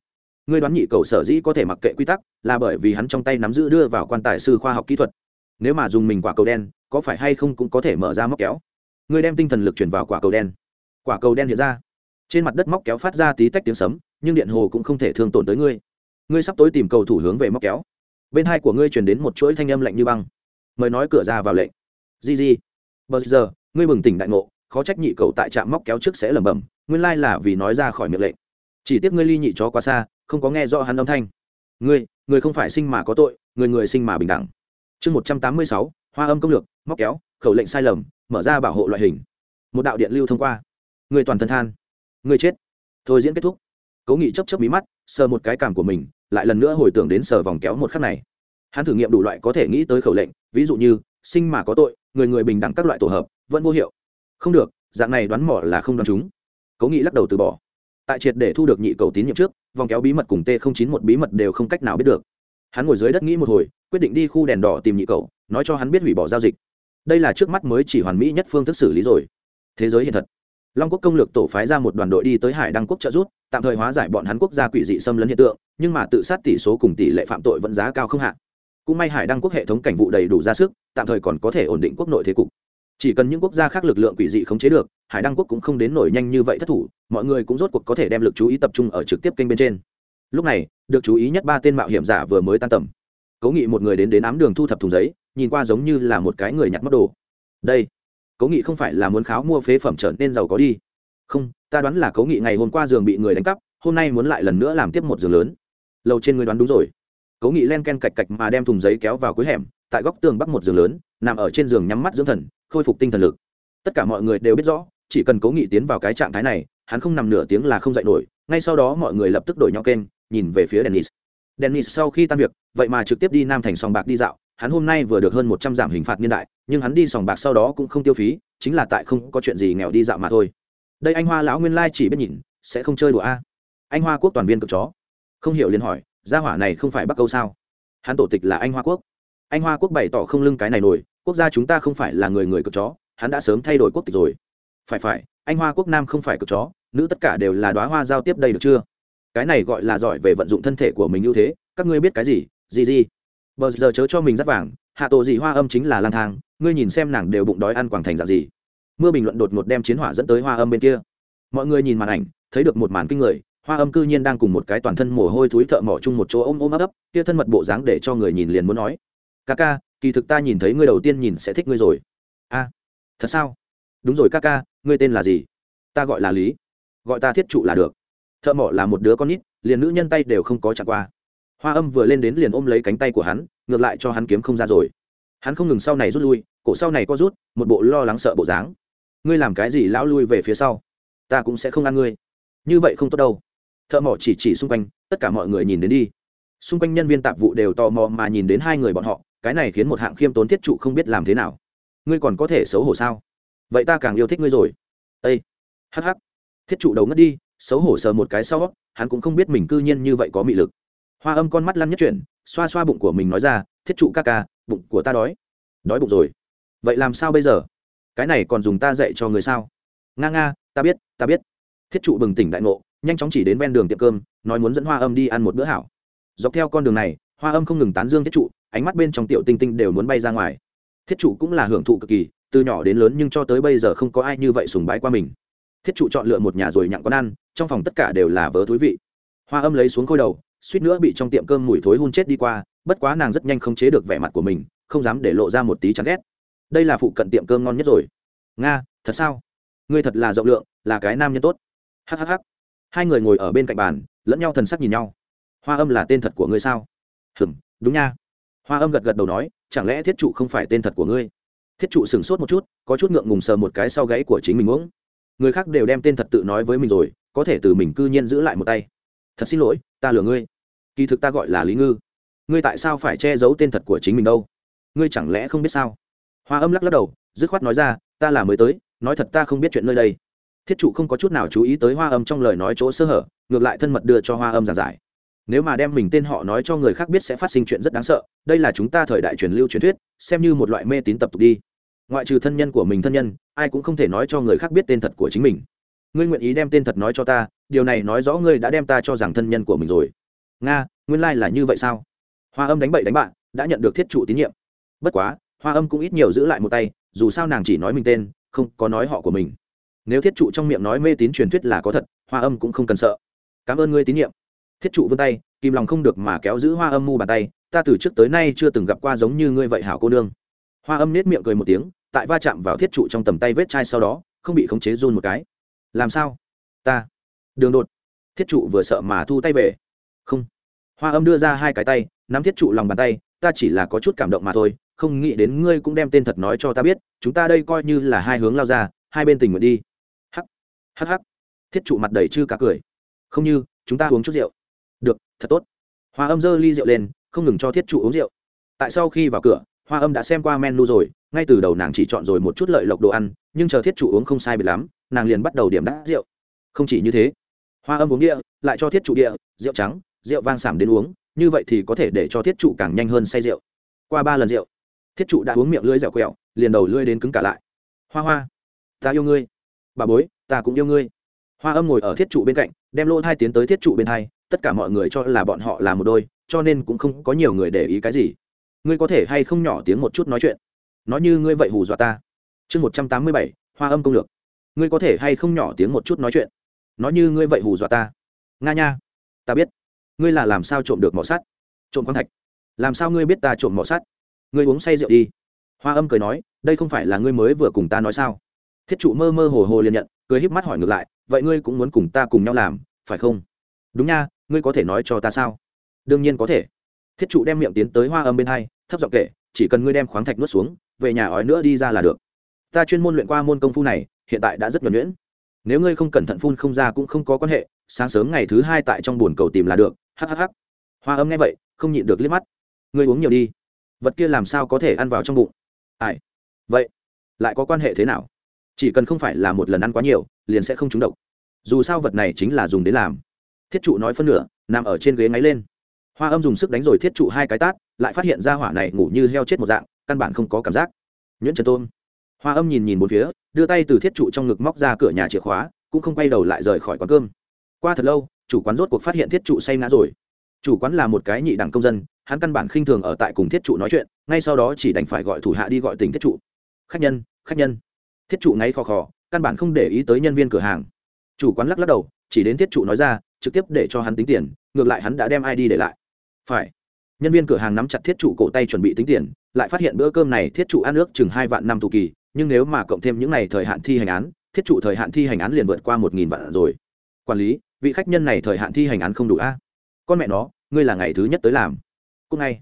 Ngươi đoán nhị cầu sở dĩ có thể mặc kệ quy tắc, là bởi vì hắn trong tay nắm giữ đưa vào quan tài sư khoa học kỹ thuật. Nếu mà dùng mình quả cầu đen, có phải hay không cũng có thể mở ra móc kéo. Ngươi đem tinh thần lực chuyển vào quả cầu đen. Quả cầu đen hiện ra trên mặt đất móc kéo phát ra tí tách tiếng sấm, nhưng điện hồ cũng không thể thương tổn tới ngươi. Ngươi sắp tối tìm cầu thủ hướng về móc kéo. Bên hai của ngươi truyền đến một chuỗi thanh âm lạnh như băng. Mời nói cửa ra vào lệnh. Di di. Bờ giờ, ngươi bừng tỉnh đại ngộ, khó trách nhị cầu tại trạm móc kéo trước sẽ lẩm bẩm, nguyên lai là vì nói ra khỏi miệng lệnh. Chỉ tiếc ngươi ly nhị chó quá xa, không có nghe rõ hắn âm thanh. Ngươi người không phải sinh mà có tội, người người sinh mà bình đẳng. Chương một trăm tám mươi sáu, hoa âm công lược, móc kéo, khẩu lệnh sai lầm, mở ra bảo hộ loại hình. Một đạo điện lưu thông qua. Người toàn thân than. Ngươi chết. Thôi diễn kết thúc. Cố nghị chấp chấp mí mắt, sờ một cái cảm của mình, lại lần nữa hồi tưởng đến sờ vòng kéo một khắc này. Hắn thử nghiệm đủ loại có thể nghĩ tới khẩu lệnh, ví dụ như, sinh mà có tội, người người bình đẳng các loại tổ hợp, vẫn vô hiệu. Không được, dạng này đoán mỏ là không đoán chúng. Cố nghị lắc đầu từ bỏ. Tại triệt để thu được nhị cầu tín nhiệm trước, vòng kéo bí mật cùng t chín một bí mật đều không cách nào biết được. Hắn ngồi dưới đất nghĩ một hồi, quyết định đi khu đèn đỏ tìm nhị cầu, nói cho hắn biết hủy bỏ giao dịch. Đây là trước mắt mới chỉ hoàn mỹ nhất phương thức xử lý rồi. Thế giới hiện thật long quốc công lược tổ phái ra một đoàn đội đi tới hải đăng quốc trợ giúp, tạm thời hóa giải bọn hắn quốc gia quỷ dị xâm lấn hiện tượng, nhưng mà tự sát tỷ số cùng tỷ lệ phạm tội vẫn giá cao không hạn cũng may hải đăng quốc hệ thống cảnh vụ đầy đủ ra sức, tạm thời còn có thể ổn định quốc nội thế cục. Chỉ cần những quốc gia khác lực lượng quỷ dị khống chế được, hải đăng quốc cũng không đến nổi nhanh như vậy thất thủ, mọi người cũng rốt cuộc có thể đem lực chú ý tập trung ở trực tiếp kênh bên trên. Lúc này, được chú ý nhất ba tên mạo hiểm giả vừa mới tan tầm. Cố nghị một người đến đến ám đường thu thập thùng giấy, nhìn qua giống như là một cái người nhặt mất đồ. Đây cố nghị không phải là muốn kháo mua phế phẩm trở nên giàu có đi. Không, ta đoán là cố nghị ngày hôm qua giường bị người đánh cắp, hôm nay muốn lại lần nữa làm tiếp một giường lớn. Lầu trên người đoán đúng rồi. Cố nghị len ken cạch cạch mà đem thùng giấy kéo vào cuối hẻm, tại góc tường bắc một giường lớn, nằm ở trên giường nhắm mắt dưỡng thần, khôi phục tinh thần lực. Tất cả mọi người đều biết rõ, chỉ cần cố nghị tiến vào cái trạng thái này, hắn không nằm nửa tiếng là không dậy nổi. Ngay sau đó mọi người lập tức đổi nhau kênh nhìn về phía dennis. Dennis sau khi tan việc, vậy mà trực tiếp đi nam thành sòng bạc đi dạo, hắn hôm nay vừa được hơn một trăm giảm hình phạt niên đại nhưng hắn đi sòng bạc sau đó cũng không tiêu phí, chính là tại không có chuyện gì nghèo đi dạo mà thôi. Đây anh hoa lão nguyên lai chỉ biết nhìn, sẽ không chơi đùa a. Anh hoa quốc toàn viên cực chó. Không hiểu liền hỏi, gia hỏa này không phải bắc câu sao? Hắn tổ tịch là anh hoa quốc. Anh hoa quốc bày tỏ không lưng cái này nổi, quốc gia chúng ta không phải là người người cực chó, hắn đã sớm thay đổi quốc tịch rồi. Phải phải, anh hoa quốc nam không phải cực chó, nữ tất cả đều là đoá hoa giao tiếp đây được chưa? Cái này gọi là giỏi về vận dụng thân thể của mình ưu thế, các ngươi biết cái gì? Gì gì? Bờ giờ chớ cho mình dắt vàng, hạ tổ gì hoa âm chính là lang thang ngươi nhìn xem nàng đều bụng đói ăn quảng thành dạng gì. Mưa bình luận đột ngột đem chiến hỏa dẫn tới hoa âm bên kia. Mọi người nhìn màn ảnh, thấy được một màn kinh người, hoa âm cư nhiên đang cùng một cái toàn thân mồ hôi thúi thợ mỏ chung một chỗ ôm ôm ấp ấp, kia thân mật bộ dáng để cho người nhìn liền muốn nói, ca ca, kỳ thực ta nhìn thấy ngươi đầu tiên nhìn sẽ thích ngươi rồi. A, thật sao? Đúng rồi ca ca, ngươi tên là gì? Ta gọi là lý. Gọi ta thiết trụ là được. Thợ mỏ là một đứa con nít, liền nữ nhân tay đều không có chặt qua. Hoa âm vừa lên đến liền ôm lấy cánh tay của hắn, ngược lại cho hắn kiếm không ra rồi hắn không ngừng sau này rút lui, cổ sau này có rút, một bộ lo lắng sợ bộ dáng. Ngươi làm cái gì lão lui về phía sau? Ta cũng sẽ không ăn ngươi. Như vậy không tốt đâu. Thợ mỏ chỉ chỉ xung quanh, tất cả mọi người nhìn đến đi. Xung quanh nhân viên tạp vụ đều tò mò mà nhìn đến hai người bọn họ, cái này khiến một hạng khiêm tốn thiết trụ không biết làm thế nào. Ngươi còn có thể xấu hổ sao? Vậy ta càng yêu thích ngươi rồi. Ây hh thiết trụ đầu ngất đi, xấu hổ sờ một cái sau, hắn cũng không biết mình cư nhiên như vậy có mị lực. Hoa âm con mắt lăn nhất chuyển, xoa xoa bụng của mình nói ra, thiết trụ ca ca bụng của ta đói. Đói bụng rồi. Vậy làm sao bây giờ? Cái này còn dùng ta dạy cho người sao? Nga nga, ta biết ta biết. Thiết trụ bừng tỉnh đại ngộ, nhanh chóng chỉ đến ven đường tiệm cơm, nói muốn dẫn hoa âm đi ăn một bữa hảo. Dọc theo con đường này, hoa âm không ngừng tán dương thiết trụ, ánh mắt bên trong tiểu tinh tinh đều muốn bay ra ngoài. Thiết trụ cũng là hưởng thụ cực kỳ, từ nhỏ đến lớn nhưng cho tới bây giờ không có ai như vậy sùng bái qua mình. Thiết trụ chọn lựa một nhà rồi nhặng con ăn, trong phòng tất cả đều là vớ thú vị. Hoa âm lấy xuống khôi đầu suýt nữa bị trong tiệm cơm mùi thối hun chết đi qua, bất quá nàng rất nhanh không chế được vẻ mặt của mình, không dám để lộ ra một tí chán ghét. Đây là phụ cận tiệm cơm ngon nhất rồi. Nga, thật sao? Ngươi thật là rộng lượng, là cái nam nhân tốt. Hhh hai người ngồi ở bên cạnh bàn, lẫn nhau thần sắc nhìn nhau. Hoa âm là tên thật của ngươi sao? Hừm, đúng nha. Hoa âm gật gật đầu nói, chẳng lẽ thiết trụ không phải tên thật của ngươi? Thiết trụ sửng sốt một chút, có chút ngượng ngùng sờ một cái sau gáy của chính mình uống. Người khác đều đem tên thật tự nói với mình rồi, có thể từ mình cư nhiên giữ lại một tay. Thật xin lỗi, ta lừa ngươi kỳ thực ta gọi là lý ngư. Ngươi tại sao phải che giấu tên thật của chính mình đâu? Ngươi chẳng lẽ không biết sao? Hoa âm lắc lắc đầu, dứt khoát nói ra, ta là mới tới, nói thật ta không biết chuyện nơi đây. Thiết trụ không có chút nào chú ý tới hoa âm trong lời nói chỗ sơ hở, ngược lại thân mật đưa cho hoa âm giảng giải. Nếu mà đem mình tên họ nói cho người khác biết sẽ phát sinh chuyện rất đáng sợ, đây là chúng ta thời đại truyền lưu truyền thuyết, xem như một loại mê tín tập tục đi. Ngoại trừ thân nhân của mình thân nhân, ai cũng không thể nói cho người khác biết tên thật của chính mình. Ngươi nguyện ý đem tên thật nói cho ta, điều này nói rõ ngươi đã đem ta cho rằng thân nhân của mình rồi nga, nguyên lai、like、là như vậy sao? Hoa âm đánh bậy đánh bạn, đã nhận được thiết trụ tín nhiệm. Bất quá, hoa âm cũng ít nhiều giữ lại một tay, dù sao nàng chỉ nói mình tên, không có nói họ của mình. Nếu thiết trụ trong miệng nói mê tín truyền thuyết là có thật, hoa âm cũng không cần sợ. Cảm ơn ngươi tín nhiệm. Thiết trụ vươn tay, kìm lòng không được mà kéo giữ hoa âm mu bàn tay, ta từ trước tới nay chưa từng gặp qua giống như ngươi vậy hảo cô nương. Hoa âm nết miệng cười một tiếng, tại va chạm vào thiết trụ trong tầm tay vết chai sau đó, không bị khống chế run một cái. Làm sao? Ta. Đường đột. Thiết trụ vừa sợ mà thu tay về không. Hoa âm đưa ra hai cái tay, nắm thiết trụ lòng bàn tay, ta chỉ là có chút cảm động mà thôi, không nghĩ đến ngươi cũng đem tên thật nói cho ta biết, chúng ta đây coi như là hai hướng lao ra, hai bên tình nguyện đi. Hắc. Hắc hắc. Thiết trụ mặt đầy chư cả cười. Không như, chúng ta uống chút rượu. Được, thật tốt. Hoa âm giơ ly rượu lên, không ngừng cho thiết trụ uống rượu. Tại sau khi vào cửa, hoa âm đã xem qua menu rồi, ngay từ đầu nàng chỉ chọn rồi một chút lợi lộc đồ ăn, nhưng chờ thiết trụ uống không sai bị lắm, nàng liền bắt đầu điểm đắt rượu. Không chỉ như thế, hoa âm uống địa, lại cho thiết trụ địa, rượu trắng rượu vang sảm đến uống, như vậy thì có thể để cho thiết trụ càng nhanh hơn say rượu. Qua ba lần rượu, thiết trụ đã uống miệng lưỡi dẻo quẹo, liền đầu lưỡi đến cứng cả lại. Hoa hoa, ta yêu ngươi. Bà bối, ta cũng yêu ngươi. Hoa âm ngồi ở thiết trụ bên cạnh, đem lỗ thai tiến tới thiết trụ bên hai, tất cả mọi người cho là bọn họ là một đôi, cho nên cũng không có nhiều người để ý cái gì. Ngươi có thể hay không nhỏ tiếng một chút nói chuyện? Nói như ngươi vậy hù dọa ta. Chương một trăm tám mươi bảy, hoa âm công lược. Ngươi có thể hay không nhỏ tiếng một chút nói chuyện? Nói như ngươi vậy hù dọa ta. Nga nha. Ta biết ngươi là làm sao trộm được mỏ sắt? Trộm khoáng thạch. Làm sao ngươi biết ta trộm mỏ sắt? Ngươi uống say rượu đi. Hoa âm cười nói, đây không phải là ngươi mới vừa cùng ta nói sao? Thiết trụ mơ mơ hồ hồ liền nhận, cười híp mắt hỏi ngược lại, vậy ngươi cũng muốn cùng ta cùng nhau làm, phải không? Đúng nha, ngươi có thể nói cho ta sao? Đương nhiên có thể. Thiết trụ đem miệng tiến tới hoa âm bên hai, thấp giọng kể, chỉ cần ngươi đem khoáng thạch nuốt xuống, về nhà ói nữa đi ra là được. Ta chuyên môn luyện qua môn công phu này, hiện tại đã rất nhuẩn nhuyễn. Nếu ngươi không cẩn thận phun không ra cũng không có quan hệ, sáng sớm ngày thứ hai tại trong bồn cầu tìm là được hhh hoa âm nghe vậy, không nhịn được liếc mắt. Ngươi uống nhiều đi. Vật kia làm sao có thể ăn vào trong bụng? Ai? Vậy, lại có quan hệ thế nào? Chỉ cần không phải là một lần ăn quá nhiều, liền sẽ không trúng độc. Dù sao vật này chính là dùng để làm. Thiết trụ nói phân nửa, nằm ở trên ghế ngáy lên. Hoa âm dùng sức đánh rồi thiết trụ hai cái tát, lại phát hiện ra hỏa này ngủ như heo chết một dạng, căn bản không có cảm giác. Nhuyễn trần tôn. Hoa âm nhìn nhìn bốn phía, đưa tay từ thiết trụ trong ngực móc ra cửa nhà chìa khóa, cũng không quay đầu lại rời khỏi quán cơm qua thật lâu, chủ quán rốt cuộc phát hiện thiết trụ say ngã rồi. Chủ quán là một cái nhị đẳng công dân, hắn căn bản khinh thường ở tại cùng thiết trụ nói chuyện, ngay sau đó chỉ đành phải gọi thủ hạ đi gọi tình thiết trụ. Khách nhân khách nhân. Thiết trụ ngáy khò khò, căn bản không để ý tới nhân viên cửa hàng. Chủ quán lắc lắc đầu, chỉ đến thiết trụ nói ra, trực tiếp để cho hắn tính tiền, ngược lại hắn đã đem id để lại. Phải. Nhân viên cửa hàng nắm chặt thiết trụ cổ tay chuẩn bị tính tiền, lại phát hiện bữa cơm này thiết trụ ăn ước chừng hai vạn năm tù kỳ, nhưng nếu mà cộng thêm những n à y thời hạn thi hành án, thiết trụ thời hạn thi hành án liền vượt qua một nghìn vạn rồi. Quản lý vị khách nhân này thời hạn thi hành án không đủ a. Con mẹ nó, ngươi là ngày thứ nhất tới làm. Cũng ngay.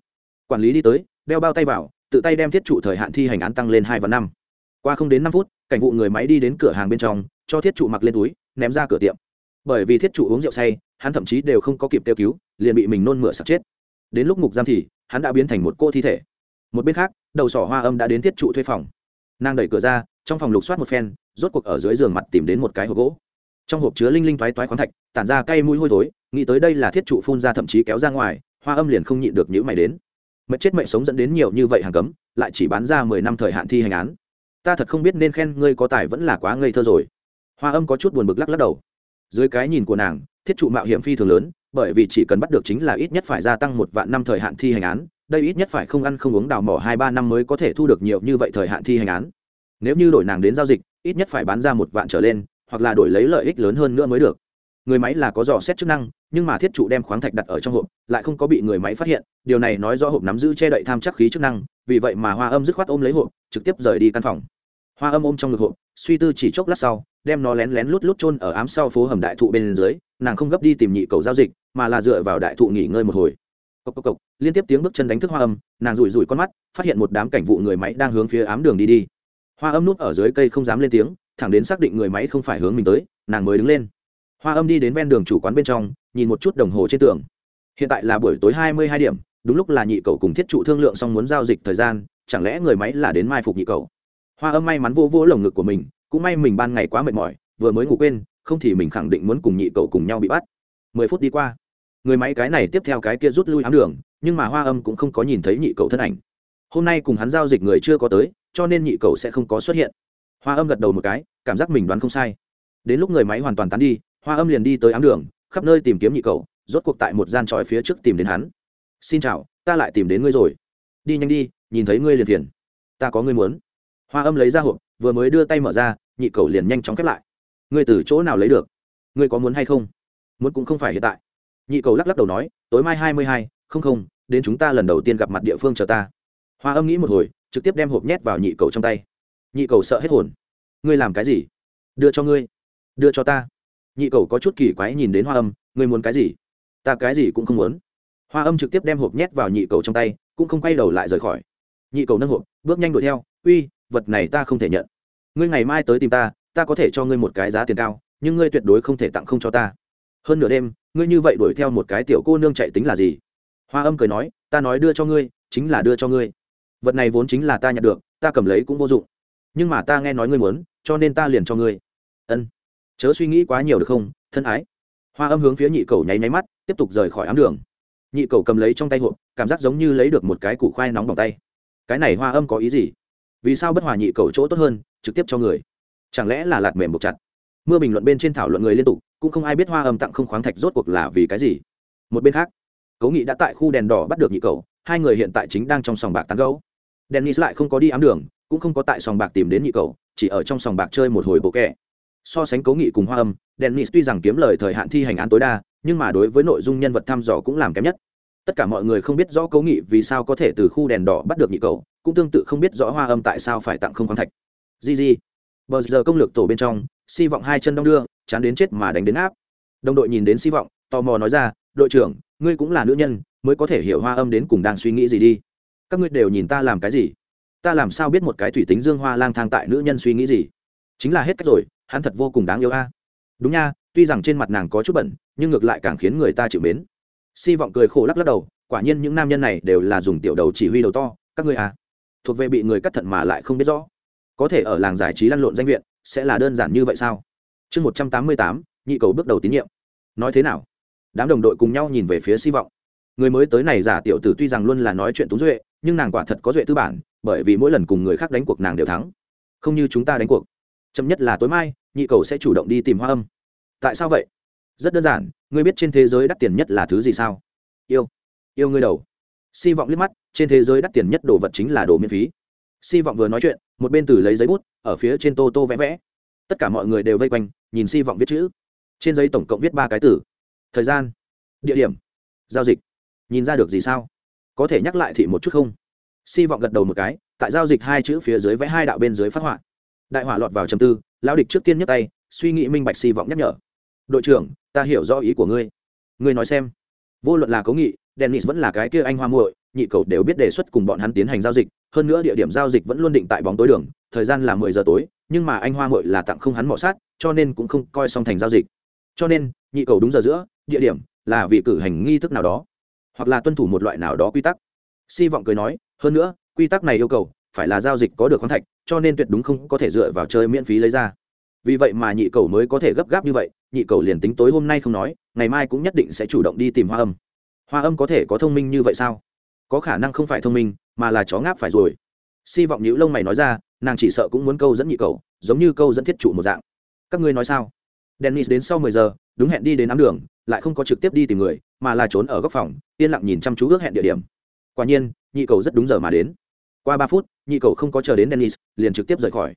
Quản lý đi tới, đeo bao tay vào, tự tay đem thiết trụ thời hạn thi hành án tăng lên hai và năm. Qua không đến năm phút, cảnh vụ người máy đi đến cửa hàng bên trong, cho thiết trụ mặc lên túi, ném ra cửa tiệm. Bởi vì thiết trụ uống rượu say, hắn thậm chí đều không có kịp kêu cứu, liền bị mình nôn mửa sặc chết. Đến lúc ngục giam thì, hắn đã biến thành một cô thi thể. Một bên khác, đầu sỏ hoa âm đã đến thiết trụ thuê phòng. Nàng đẩy cửa ra, trong phòng lục soát một phen, rốt cuộc ở dưới giường mặt tìm đến một cái hộp gỗ trong hộp chứa linh linh toái toái khoáng thạch, tản ra cây mũi hôi thối, nghĩ tới đây là thiết trụ phun ra thậm chí kéo ra ngoài, hoa âm liền không nhịn được nhữ mày đến. Mệt chết mệnh sống dẫn đến nhiều như vậy hàng cấm, lại chỉ bán ra mười năm thời hạn thi hành án. Ta thật không biết nên khen ngươi có tài vẫn là quá ngây thơ rồi. Hoa âm có chút buồn bực lắc lắc đầu. Dưới cái nhìn của nàng, thiết trụ mạo hiểm phi thường lớn, bởi vì chỉ cần bắt được chính là ít nhất phải gia tăng một vạn năm thời hạn thi hành án, đây ít nhất phải không ăn không uống đào mỏ hai ba năm mới có thể thu được nhiều như vậy thời hạn thi hành án. Nếu như đổi nàng đến giao dịch, ít nhất phải bán ra một vạn trở lên hoặc là đổi lấy lợi ích lớn hơn nữa mới được. Người máy là có dò xét chức năng, nhưng mà thiết trụ đem khoáng thạch đặt ở trong hộp, lại không có bị người máy phát hiện. Điều này nói do hộp nắm giữ che đậy tham chắc khí chức năng, vì vậy mà hoa âm dứt khoát ôm lấy hộp, trực tiếp rời đi căn phòng. Hoa âm ôm trong ngực hộp, suy tư chỉ chốc lát sau, đem nó lén lén lút lút chôn ở ám sau phố hầm đại thụ bên dưới, nàng không gấp đi tìm nhị cầu giao dịch, mà là dựa vào đại thụ nghỉ ngơi một hồi. Cộc cộc cộc, liên tiếp tiếng bước chân đánh thức hoa âm, nàng rủi rủi con mắt, phát hiện một đám cảnh vụ người máy đang hướng phía ám đường đi đi. Hoa âm núp ở dưới cây không dám lên tiếng thẳng đến xác định người máy không phải hướng mình tới, nàng mới đứng lên. Hoa âm đi đến ven đường chủ quán bên trong, nhìn một chút đồng hồ trên tường. Hiện tại là buổi tối hai mươi hai điểm, đúng lúc là nhị cầu cùng thiết trụ thương lượng xong muốn giao dịch thời gian, chẳng lẽ người máy là đến mai phục nhị cầu hoa âm may mắn vô vô lồng ngực của mình, cũng may mình ban ngày quá mệt mỏi, vừa mới ngủ quên, không thì mình khẳng định muốn cùng nhị cầu cùng nhau bị bắt. Mười phút đi qua, người máy cái này tiếp theo cái kia rút lui ám đường, nhưng mà hoa âm cũng không có nhìn thấy nhị cầu thân ảnh. Hôm nay cùng hắn giao dịch người chưa có tới, cho nên nhị cầu sẽ không có xuất hiện hoa âm gật đầu một cái, cảm giác mình đoán không sai. Đến lúc người máy hoàn toàn tán đi, hoa âm liền đi tới ám đường, khắp nơi tìm kiếm nhị cầu rốt cuộc tại một gian tròi phía trước tìm đến hắn. Xin chào, ta lại tìm đến ngươi rồi. Đi nhanh đi, nhìn thấy ngươi liền phiền. Ta có ngươi muốn. Hoa âm lấy ra hộp, vừa mới đưa tay mở ra, nhị cầu liền nhanh chóng khép lại. Ngươi từ chỗ nào lấy được? Ngươi có muốn hay không? Muốn cũng không phải hiện tại. Nhị cầu lắc lắc đầu nói, tối mai hai mươi hai, không không, đến chúng ta lần đầu tiên gặp mặt địa phương chờ ta. Hoa âm nghĩ một hồi, trực tiếp đem hộp nhét vào nhị cầu trong tay nhị cầu sợ hết hồn. Ngươi làm cái gì? Đưa cho ngươi. Đưa cho ta. Nhị cầu có chút kỳ quái nhìn đến hoa âm, ngươi muốn cái gì? Ta cái gì cũng không muốn. Hoa âm trực tiếp đem hộp nhét vào nhị cầu trong tay, cũng không quay đầu lại rời khỏi. Nhị cầu nâng hộp, bước nhanh đuổi theo. Uy, vật này ta không thể nhận. Ngươi ngày mai tới tìm ta ta có thể cho ngươi một cái giá tiền cao, nhưng ngươi tuyệt đối không thể tặng không cho ta. Hơn nửa đêm, ngươi như vậy đuổi theo một cái tiểu cô nương chạy tính là gì? Hoa âm cười nói, ta nói đưa cho ngươi, chính là đưa cho ngươi. Vật này vốn chính là ta nhận được, ta cầm lấy cũng vô dụng nhưng mà ta nghe nói ngươi muốn, cho nên ta liền cho ngươi. Ân. Chớ suy nghĩ quá nhiều được không, thân ái. Hoa âm hướng phía nhị cầu nháy nháy mắt, tiếp tục rời khỏi ám đường. Nhị cầu cầm lấy trong tay hộp, cảm giác giống như lấy được một cái củ khoai nóng bằng tay. Cái này hoa âm có ý gì? Vì sao bất hòa nhị cầu chỗ tốt hơn, trực tiếp cho người? Chẳng lẽ là lạt mềm buộc chặt? Mưa bình luận bên trên thảo luận người liên tục, cũng không ai biết hoa âm tặng không khoáng thạch rốt cuộc là vì cái gì. Một bên khác, cố nghị đã tại khu đèn đỏ bắt được nhị cầu, hai người hiện tại chính đang trong sòng bạc tán gấu dennis lại không có đi ám đường cũng không có tại sòng bạc tìm đến nhị cầu, chỉ ở trong sòng bạc chơi một hồi bộ kẹ. So sánh cố nghị cùng hoa âm, dennis tuy rằng kiếm lời thời hạn thi hành án tối đa, nhưng mà đối với nội dung nhân vật thăm dò cũng làm kém nhất. Tất cả mọi người không biết rõ cố nghị vì sao có thể từ khu đèn đỏ bắt được nhị cầu, cũng tương tự không biết rõ hoa âm tại sao phải tặng không khoáng thạch. Gg bờ giờ công lược tổ bên trong, si vọng hai chân đong đưa, chán đến chết mà đánh đến áp. Đồng đội nhìn đến si vọng, tò mò nói ra, đội trưởng, ngươi cũng là nữ nhân, mới có thể hiểu hoa âm đến cùng đang suy nghĩ gì đi. Các ngươi đều nhìn ta làm cái gì? Ta làm sao biết một cái thủy tính dương hoa lang thang tại nữ nhân suy nghĩ gì? Chính là hết cách rồi, hắn thật vô cùng đáng yêu a. Đúng nha, tuy rằng trên mặt nàng có chút bẩn, nhưng ngược lại càng khiến người ta chịu mến. Si vọng cười khổ lắc lắc đầu, quả nhiên những nam nhân này đều là dùng tiểu đầu chỉ huy đầu to, các ngươi à thuộc về bị người cắt thận mà lại không biết rõ. Có thể ở làng giải trí lăn lộn danh viện, sẽ là đơn giản như vậy sao? Chương một trăm tám mươi tám, nhị cầu bước đầu tín nhiệm. Nói thế nào? Đám đồng đội cùng nhau nhìn về phía si vọng. Người mới tới này giả tiểu tử tuy rằng luôn là nói chuyện túng duệ, nhưng nàng quả thật có duệ tư bản bởi vì mỗi lần cùng người khác đánh cuộc nàng đều thắng. Không như chúng ta đánh cuộc. Chậm nhất là tối mai, nhị cầu sẽ chủ động đi tìm hoa âm. Tại sao vậy? Rất đơn giản, ngươi biết trên thế giới đắt tiền nhất là thứ gì sao? Yêu. Yêu ngươi đầu. Si vọng liếc mắt, trên thế giới đắt tiền nhất đồ vật chính là đồ miễn phí. Si vọng vừa nói chuyện, một bên từ lấy giấy bút, ở phía trên tô tô vẽ vẽ. Tất cả mọi người đều vây quanh, nhìn si vọng viết chữ. Trên giấy tổng cộng viết ba cái từ. Thời gian, địa điểm, giao dịch. Nhìn ra được gì sao? Có thể nhắc lại thị một chút không? Si vọng gật đầu một cái, tại giao dịch hai chữ phía dưới vẽ hai đạo bên dưới phát họa. Đại hỏa lọt vào chầm tư, lão địch trước tiên nhấc tay, suy nghĩ minh bạch si vọng nhắc nhở. Đội trưởng, ta hiểu rõ ý của ngươi. Ngươi nói xem. Vô luận là cố nghị, dennis vẫn là cái kia anh hoa muội, nhị cầu đều biết đề xuất cùng bọn hắn tiến hành giao dịch, hơn nữa địa điểm giao dịch vẫn luôn định tại bóng tối đường, thời gian là mười giờ tối, nhưng mà anh hoa muội là tặng không hắn mỏ sát, cho nên cũng không coi xong thành giao dịch. Cho nên, nhị cầu đúng giờ giữa, địa điểm là vì cử hành nghi thức nào đó, hoặc là tuân thủ một loại nào đó quy tắc si vọng cười nói, hơn nữa, quy tắc này yêu cầu phải là giao dịch có được khoáng thạch, cho nên tuyệt đúng không có thể dựa vào chơi miễn phí lấy ra. Vì vậy mà nhị cầu mới có thể gấp gáp như vậy, nhị cầu liền tính tối hôm nay không nói, ngày mai cũng nhất định sẽ chủ động đi tìm hoa âm. Hoa âm có thể có thông minh như vậy sao? Có khả năng không phải thông minh, mà là chó ngáp phải rồi. Si vọng nhữ lông mày nói ra, nàng chỉ sợ cũng muốn câu dẫn nhị cầu, giống như câu dẫn thiết trụ một dạng. Các ngươi nói sao? Dennis đến sau mười giờ, đúng hẹn đi đến ám đường, lại không có trực tiếp đi tìm người, mà là trốn ở góc phòng, yên lặng nhìn chăm chú ước hẹn địa điểm quả nhiên, nhị cầu rất đúng giờ mà đến. Qua ba phút, nhị cầu không có chờ đến dennis, liền trực tiếp rời khỏi.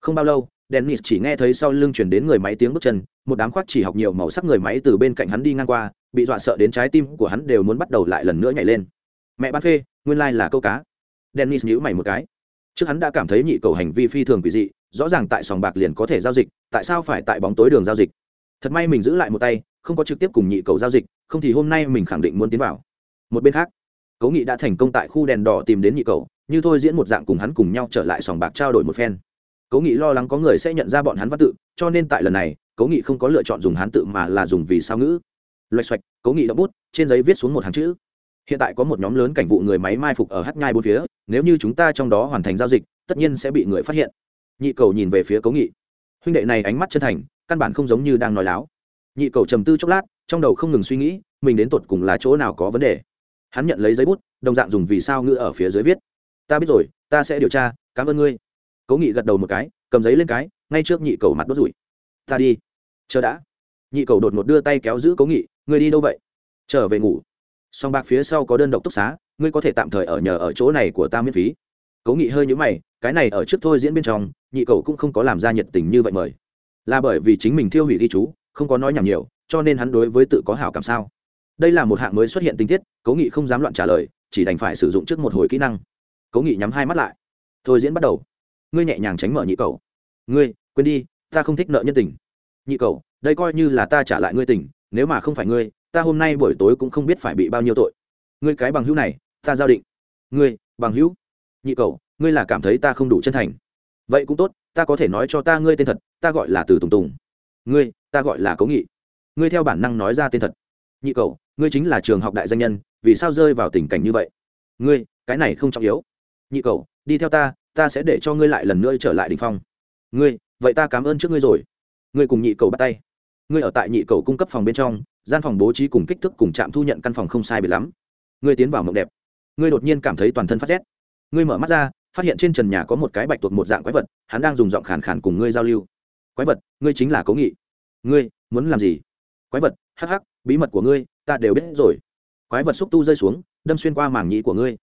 Không bao lâu, dennis chỉ nghe thấy sau lưng chuyển đến người máy tiếng bước chân, một đám khoác chỉ học nhiều màu sắc người máy từ bên cạnh hắn đi ngang qua, bị dọa sợ đến trái tim của hắn đều muốn bắt đầu lại lần nữa nhảy lên. Mẹ bán phê, nguyên lai、like、là câu cá. Dennis nhíu mày một cái. Trước hắn đã cảm thấy nhị cầu hành vi phi thường quỷ dị, rõ ràng tại sòng bạc liền có thể giao dịch, tại sao phải tại bóng tối đường giao dịch? Thật may mình giữ lại một tay, không có trực tiếp cùng nhị cầu giao dịch, không thì hôm nay mình khẳng định muốn tiến vào. Một bên khác cố nghị đã thành công tại khu đèn đỏ tìm đến nhị cầu như thôi diễn một dạng cùng hắn cùng nhau trở lại sòng bạc trao đổi một phen. Cố nghị lo lắng có người sẽ nhận ra bọn hắn văn tự, cho nên tại lần này cố nghị không có lựa chọn dùng hán tự mà là dùng vì sao ngữ. Loạch xoạch cố nghị đã bút, trên giấy viết xuống một hàng chữ. Hiện tại có một nhóm lớn cảnh vụ người máy mai phục ở hát nhai bốn phía, nếu như chúng ta trong đó hoàn thành giao dịch, tất nhiên sẽ bị người phát hiện. Nhị cầu nhìn về phía cố nghị. Huynh đệ này ánh mắt chân thành, căn bản không giống như đang nói láo. Nhị cầu trầm tư chốc lát, trong đầu không ngừng suy nghĩ, mình đến tột cùng là chỗ nào có vấn đề hắn nhận lấy giấy bút, đồng dạng dùng vì sao ngữ ở phía dưới viết. Ta biết rồi, ta sẽ điều tra, cảm ơn ngươi. Cố nghị gật đầu một cái, cầm giấy lên cái, ngay trước nhị cầu mặt đốt rủi. Ta đi. Chờ đã. Nhị cầu đột ngột đưa tay kéo giữ cố nghị, ngươi đi đâu vậy? Trở về ngủ. Song bạc phía sau có đơn độc túc xá, ngươi có thể tạm thời ở nhờ ở chỗ này của ta miễn phí. Cố nghị hơi nhũ mày, cái này ở trước thôi diễn bên trong, nhị cầu cũng không có làm ra nhiệt tình như vậy mời. Là bởi vì chính mình thiêu hủy ghi chú, không có nói nhảm nhiều, cho nên hắn đối với tự có hảo cảm sao? Đây là một hạng mới xuất hiện tình tiết, cố nghị không dám loạn trả lời, chỉ đành phải sử dụng trước một hồi kỹ năng. Cố nghị nhắm hai mắt lại. Thôi diễn bắt đầu. Ngươi nhẹ nhàng tránh mở nhị cầu. Ngươi, quên đi, ta không thích nợ nhân tình. Nhị cầu, đây coi như là ta trả lại ngươi tình, nếu mà không phải ngươi, ta hôm nay buổi tối cũng không biết phải bị bao nhiêu tội. Ngươi cái bằng hữu này, ta giao định. Ngươi, bằng hữu. Nhị cầu, ngươi là cảm thấy ta không đủ chân thành. Vậy cũng tốt, ta có thể nói cho ta ngươi tên thật, ta gọi là từ tùng tùng. Ngươi, ta gọi là cố nghị. Ngươi theo bản năng nói ra tên thật. Nhị cầu ngươi chính là trường học đại danh nhân, vì sao rơi vào tình cảnh như vậy? Ngươi, cái này không trọng yếu. Nhị cầu đi theo ta ta sẽ để cho ngươi lại lần nữa trở lại đ ỉ n h phong. Ngươi, vậy ta cảm ơn trước ngươi rồi. Ngươi cùng nhị cầu bắt tay. Ngươi ở tại nhị cầu cung cấp phòng bên trong, gian phòng bố trí cùng kích thước cùng trạm thu nhận căn phòng không sai bị lắm. Ngươi tiến vào mộng đẹp. Ngươi đột nhiên cảm thấy toàn thân phát rét. Ngươi mở mắt ra, phát hiện trên trần nhà có một cái bạch tuộc một dạng quái vật, hắn đang dùng giọng khàn khàn cùng ngươi giao lưu. Quái vật, ngươi chính là cố nghị. Ngươi, muốn làm gì? Quái vật, hắc hắc, bí mật của ngươi ta đều biết rồi. Quái vật xúc tu rơi xuống, đâm xuyên qua màng nhĩ của ngươi.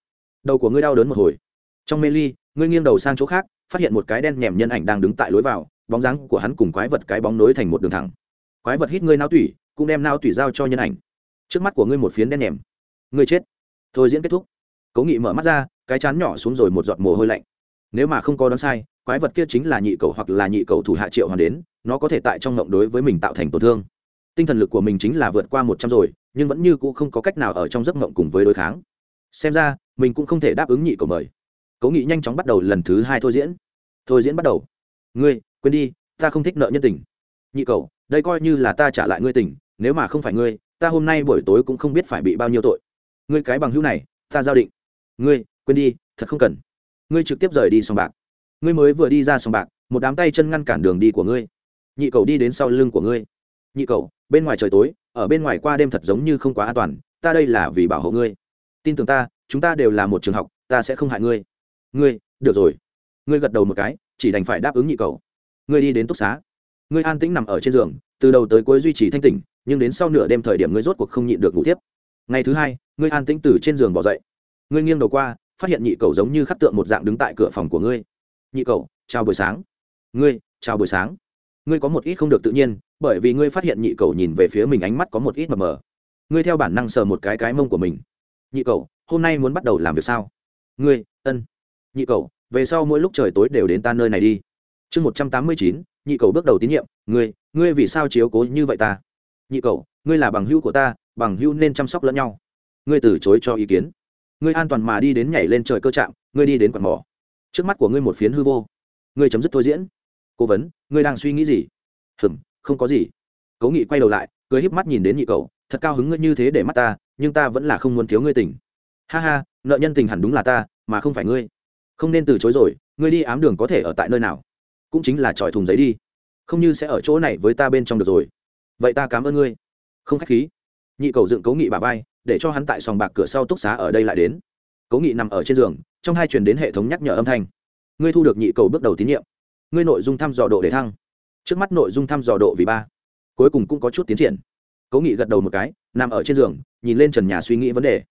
Đầu của ngươi đau đớn một hồi. Trong mê ly, ngươi nghiêng đầu sang chỗ khác, phát hiện một cái đen nhèm nhân ảnh đang đứng tại lối vào, bóng dáng của hắn cùng quái vật cái bóng nối thành một đường thẳng. Quái vật hít ngươi nao tủy, cũng đem nao tủy giao cho nhân ảnh. Trước mắt của ngươi một phiến đen nhèm. Ngươi chết. Thôi diễn kết thúc. Cố nghị mở mắt ra, cái chán nhỏ xuống rồi một giọt mồ hôi lạnh. Nếu mà không có đoán sai, quái vật kia chính là nhị cầu hoặc là nhị cầu thủ hạ triệu hoàn đến, nó có thể tại trong ngộng đối với mình tạo thành tổn thương. Tinh thần lực của mình chính là vượt qua một trăm rồi nhưng vẫn như c ũ không có cách nào ở trong giấc mộng cùng với đối kháng. Xem ra, mình cũng không thể đáp ứng nhị cầu mời. Cố nghị nhanh chóng bắt đầu lần thứ hai thôi diễn. Thôi diễn bắt đầu. Ngươi, quên đi, ta không thích nợ nhân tình. Nhị cầu, đây coi như là ta trả lại ngươi tình, nếu mà không phải ngươi, ta hôm nay buổi tối cũng không biết phải bị bao nhiêu tội. Ngươi cái bằng hữu này, ta giao định. Ngươi, quên đi, thật không cần. Ngươi trực tiếp rời đi sòng bạc. Ngươi mới vừa đi ra sòng bạc, một đám tay chân ngăn cản đường đi của ngươi. Nhị cầu đi đến sau lưng của ngươi. Nhị cầu, bên ngoài trời tối ở bên ngoài qua đêm thật giống như không quá an toàn, ta đây là vì bảo hộ ngươi. Tin tưởng ta, chúng ta đều là một trường học, ta sẽ không hại ngươi. Ngươi, được rồi. Ngươi gật đầu một cái, chỉ đành phải đáp ứng nhị cầu. Ngươi đi đến túc xá. Ngươi an tĩnh nằm ở trên giường, từ đầu tới cuối duy trì thanh tỉnh, nhưng đến sau nửa đêm thời điểm ngươi rốt cuộc không nhịn được ngủ tiếp. Ngày thứ hai, ngươi an tĩnh từ trên giường bỏ dậy. Ngươi nghiêng đầu qua, phát hiện nhị cầu giống như khắc tượng một dạng đứng tại cửa phòng của ngươi. Nhị cầu, chào buổi sáng. Ngươi, chào buổi sáng ngươi có một ít không được tự nhiên, bởi vì ngươi phát hiện nhị cầu nhìn về phía mình ánh mắt có một ít mờ mờ. Ngươi theo bản năng sờ một cái cái mông của mình. Nhị cầu, hôm nay muốn bắt đầu làm việc sao? Ngươi, ân. Nhị cầu, về sau mỗi lúc trời tối đều đến ta nơi này đi. Chương một trăm tám mươi chín, nhị cầu bước đầu tín nhiệm. Ngươi ngươi vì sao chiếu cố như vậy ta? Nhị cầu, ngươi là bằng hữu của ta, bằng hữu nên chăm sóc lẫn nhau. Ngươi từ chối cho ý kiến. Ngươi an toàn mà đi đến nhảy lên trời cơ trạng, ngươi đi đến quạt mỏ. Trước mắt của ngươi một phiến hư vô. Ngươi chấm dứt thôi diễn cố vấn, ngươi đang suy nghĩ gì? Hừm, không có gì. Cố nghị quay đầu lại, cười híp mắt nhìn đến nhị cậu, thật cao hứng ngươi như thế để mắt ta, nhưng ta vẫn là không muốn thiếu ngươi tình. Ha ha, nợ nhân tình hẳn đúng là ta, mà không phải ngươi. Không nên từ chối rồi, ngươi đi ám đường có thể ở tại nơi nào? Cũng chính là tròi thùng giấy đi. Không như sẽ ở chỗ này với ta bên trong được rồi. Vậy ta cảm ơn ngươi. Không khách khí. Nhị cầu dựng cố nghị bà vai, để cho hắn tại sòng bạc cửa sau túc xá ở đây lại đến. Cố nghị nằm ở trên giường, trong hai chuyển đến hệ thống nhắc nhở âm thanh. Ngươi thu được nhị cầu bước đầu tín nhiệm ngươi nội dung thăm dò độ để thăng. Trước mắt nội dung thăm dò độ vì ba. Cuối cùng cũng có chút tiến triển. Cố nghị gật đầu một cái, nằm ở trên giường, nhìn lên trần nhà suy nghĩ vấn đề.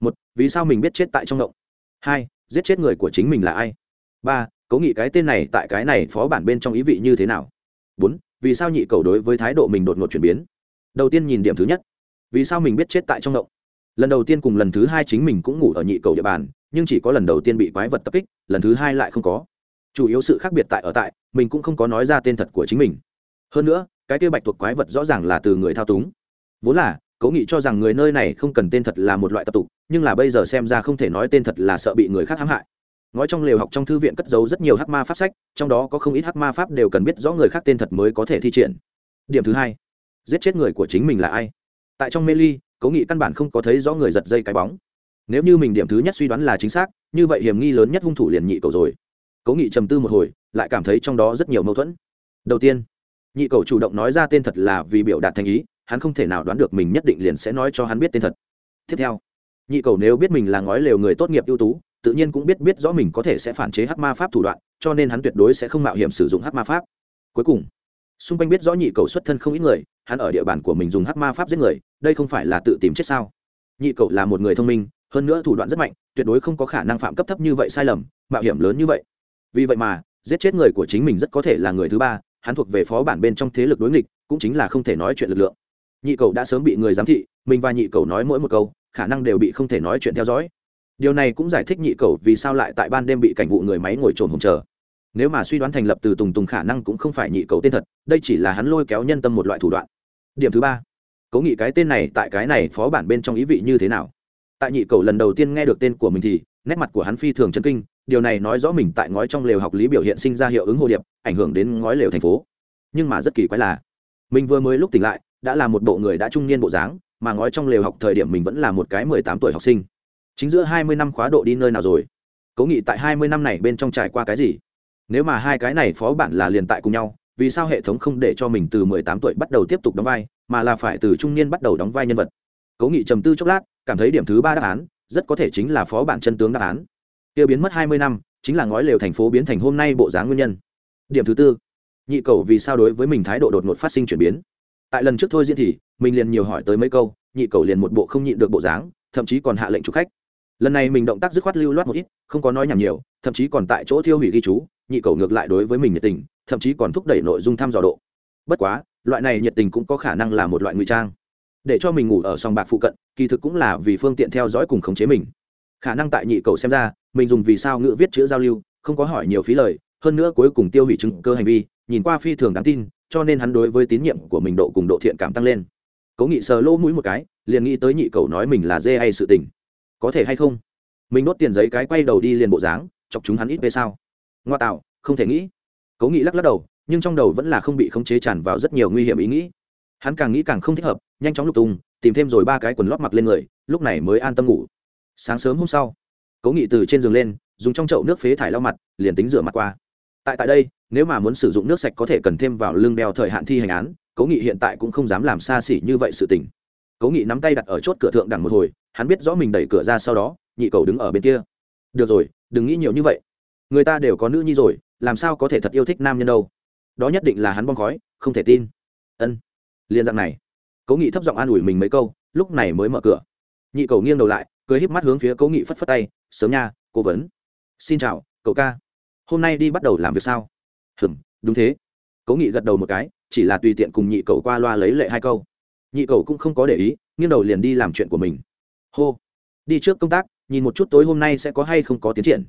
Một, vì sao mình biết chết tại trong động? Hai, giết chết người của chính mình là ai? Ba, cố nghị cái tên này tại cái này phó bản bên trong ý vị như thế nào? Bốn, vì sao nhị cầu đối với thái độ mình đột ngột chuyển biến? Đầu tiên nhìn điểm thứ nhất. Vì sao mình biết chết tại trong động? Lần đầu tiên cùng lần thứ hai chính mình cũng ngủ ở nhị cầu địa bàn, nhưng chỉ có lần đầu tiên bị quái vật tập kích, lần thứ hai lại không có chủ yếu sự khác biệt tại ở tại, mình cũng không có nói ra tên thật của chính mình. Hơn nữa, cái kia bạch thuộc quái vật rõ ràng là từ người thao túng. Vốn là, cố nghị cho rằng người nơi này không cần tên thật là một loại tập tục, nhưng là bây giờ xem ra không thể nói tên thật là sợ bị người khác hãm hại. Ngói trong lều học trong thư viện cất giấu rất nhiều hắc ma pháp sách, trong đó có không ít hắc ma pháp đều cần biết rõ người khác tên thật mới có thể thi triển. Điểm thứ hai, giết chết người của chính mình là ai? Tại trong mê ly, cố nghị căn bản không có thấy rõ người giật dây cái bóng. Nếu như mình điểm thứ nhất suy đoán là chính xác, như vậy hiểm nghi lớn nhất hung thủ liền nhị cầu rồi cố nghị trầm tư một hồi, lại cảm thấy trong đó rất nhiều mâu thuẫn. Đầu tiên, nhị cầu chủ động nói ra tên thật là vì biểu đạt thành ý, hắn không thể nào đoán được mình nhất định liền sẽ nói cho hắn biết tên thật. Tiếp theo, nhị cầu nếu biết mình là ngói lều người tốt nghiệp ưu tú, tự nhiên cũng biết biết rõ mình có thể sẽ phản chế hắc ma pháp thủ đoạn, cho nên hắn tuyệt đối sẽ không mạo hiểm sử dụng hắc ma pháp. Cuối cùng, xung quanh biết rõ nhị cầu xuất thân không ít người, hắn ở địa bàn của mình dùng hắc ma pháp giết người, đây không phải là tự tìm chết sao? Nhị cầu là một người thông minh, hơn nữa thủ đoạn rất mạnh, tuyệt đối không có khả năng phạm cấp thấp như vậy sai lầm, mạo hiểm lớn như vậy vì vậy mà, giết chết người của chính mình rất có thể là người thứ ba, hắn thuộc về phó bản bên trong thế lực đối nghịch, cũng chính là không thể nói chuyện lực lượng. Nhị cầu đã sớm bị người giám thị, mình và nhị cầu nói mỗi một câu, khả năng đều bị không thể nói chuyện theo dõi. Điều này cũng giải thích nhị cầu vì sao lại tại ban đêm bị cảnh vụ người máy ngồi trồn hồng chờ. Nếu mà suy đoán thành lập từ tùng tùng khả năng cũng không phải nhị cầu tên thật, đây chỉ là hắn lôi kéo nhân tâm một loại thủ đoạn. Điểm thứ ba. Cố nghị cái tên này tại cái này phó bản bên trong ý vị như thế nào? Tại nhị cầu lần đầu tiên nghe được tên của mình thì, nét mặt của hắn phi thường chân kinh điều này nói rõ mình tại ngói trong lều học lý biểu hiện sinh ra hiệu ứng hồ điệp, ảnh hưởng đến ngói lều thành phố. Nhưng mà rất kỳ quái là, mình vừa mới lúc tỉnh lại, đã là một bộ người đã trung niên bộ dáng, mà ngói trong lều học thời điểm mình vẫn là một cái mười tám tuổi học sinh. Chính giữa hai mươi năm khóa độ đi nơi nào rồi? Cố nghị tại hai mươi năm này bên trong trải qua cái gì? Nếu mà hai cái này phó bản là liền tại cùng nhau, vì sao hệ thống không để cho mình từ mười tám tuổi bắt đầu tiếp tục đóng vai, mà là phải từ trung niên bắt đầu đóng vai nhân vật? Cố nghị trầm tư chốc lát, cảm thấy điểm thứ ba đáp án rất có thể chính là phó bản chân tướng đáp án kia biến mất hai mươi năm, chính là ngói lều thành phố biến thành hôm nay bộ dáng nguyên nhân. Điểm thứ tư, nhị cầu vì sao đối với mình thái độ đột ngột phát sinh chuyển biến. Tại lần trước thôi diễn thì, mình liền nhiều hỏi tới mấy câu, nhị cầu liền một bộ không nhịn được bộ dáng, thậm chí còn hạ lệnh chụp khách. Lần này mình động tác dứt khoát lưu loát một ít, không có nói nhảm nhiều, thậm chí còn tại chỗ thiêu hủy ghi chú, nhị cầu ngược lại đối với mình nhiệt tình, thậm chí còn thúc đẩy nội dung thăm dò độ. Bất quá, loại này nhiệt tình cũng có khả năng là một loại ngụy trang. Để cho mình ngủ ở sòng bạc phụ cận, kỳ thực cũng là vì phương tiện theo dõi cùng khống chế mình. Khả năng tại nhị cầu xem ra mình dùng vì sao ngữ viết chữ giao lưu, không có hỏi nhiều phí lời, hơn nữa cuối cùng tiêu hủy chứng cơ hành vi, nhìn qua phi thường đáng tin, cho nên hắn đối với tín nhiệm của mình độ cùng độ thiện cảm tăng lên. Cố nghị sờ lỗ mũi một cái, liền nghĩ tới nhị cầu nói mình là dê hay sự tình. Có thể hay không? Mình đốt tiền giấy cái quay đầu đi liền bộ dáng, chọc chúng hắn ít về sao? Ngoa tạo, không thể nghĩ. Cố nghị lắc lắc đầu, nhưng trong đầu vẫn là không bị khống chế tràn vào rất nhiều nguy hiểm ý nghĩ. Hắn càng nghĩ càng không thích hợp, nhanh chóng lục tung, tìm thêm rồi ba cái quần lót mặc lên người, lúc này mới an tâm ngủ. Sáng sớm hôm sau cố nghị từ trên giường lên, dùng trong chậu nước phế thải lau mặt, liền tính rửa mặt qua. Tại tại đây, nếu mà muốn sử dụng nước sạch có thể cần thêm vào lưng đeo thời hạn thi hành án, cố nghị hiện tại cũng không dám làm xa xỉ như vậy sự tình. Cố nghị nắm tay đặt ở chốt cửa thượng đẳng một hồi, hắn biết rõ mình đẩy cửa ra sau đó, nhị cầu đứng ở bên kia. Được rồi, đừng nghĩ nhiều như vậy. Người ta đều có nữ nhi rồi, làm sao có thể thật yêu thích nam nhân đâu? Đó nhất định là hắn bong khói, không thể tin. Ân. Liên dạng này, cố nghị thấp giọng an ủi mình mấy câu, lúc này mới mở cửa. Nhị cầu nghiêng đầu lại cười híp mắt hướng phía cố nghị phất phất tay, sớm nha, cố vấn. Xin chào, cậu ca. Hôm nay đi bắt đầu làm việc sao? Hừm, đúng thế. Cố nghị gật đầu một cái, chỉ là tùy tiện cùng nhị cậu qua loa lấy lệ hai câu. Nhị cậu cũng không có để ý, nghiêng đầu liền đi làm chuyện của mình. Hô, đi trước công tác, nhìn một chút tối hôm nay sẽ có hay không có tiến triển.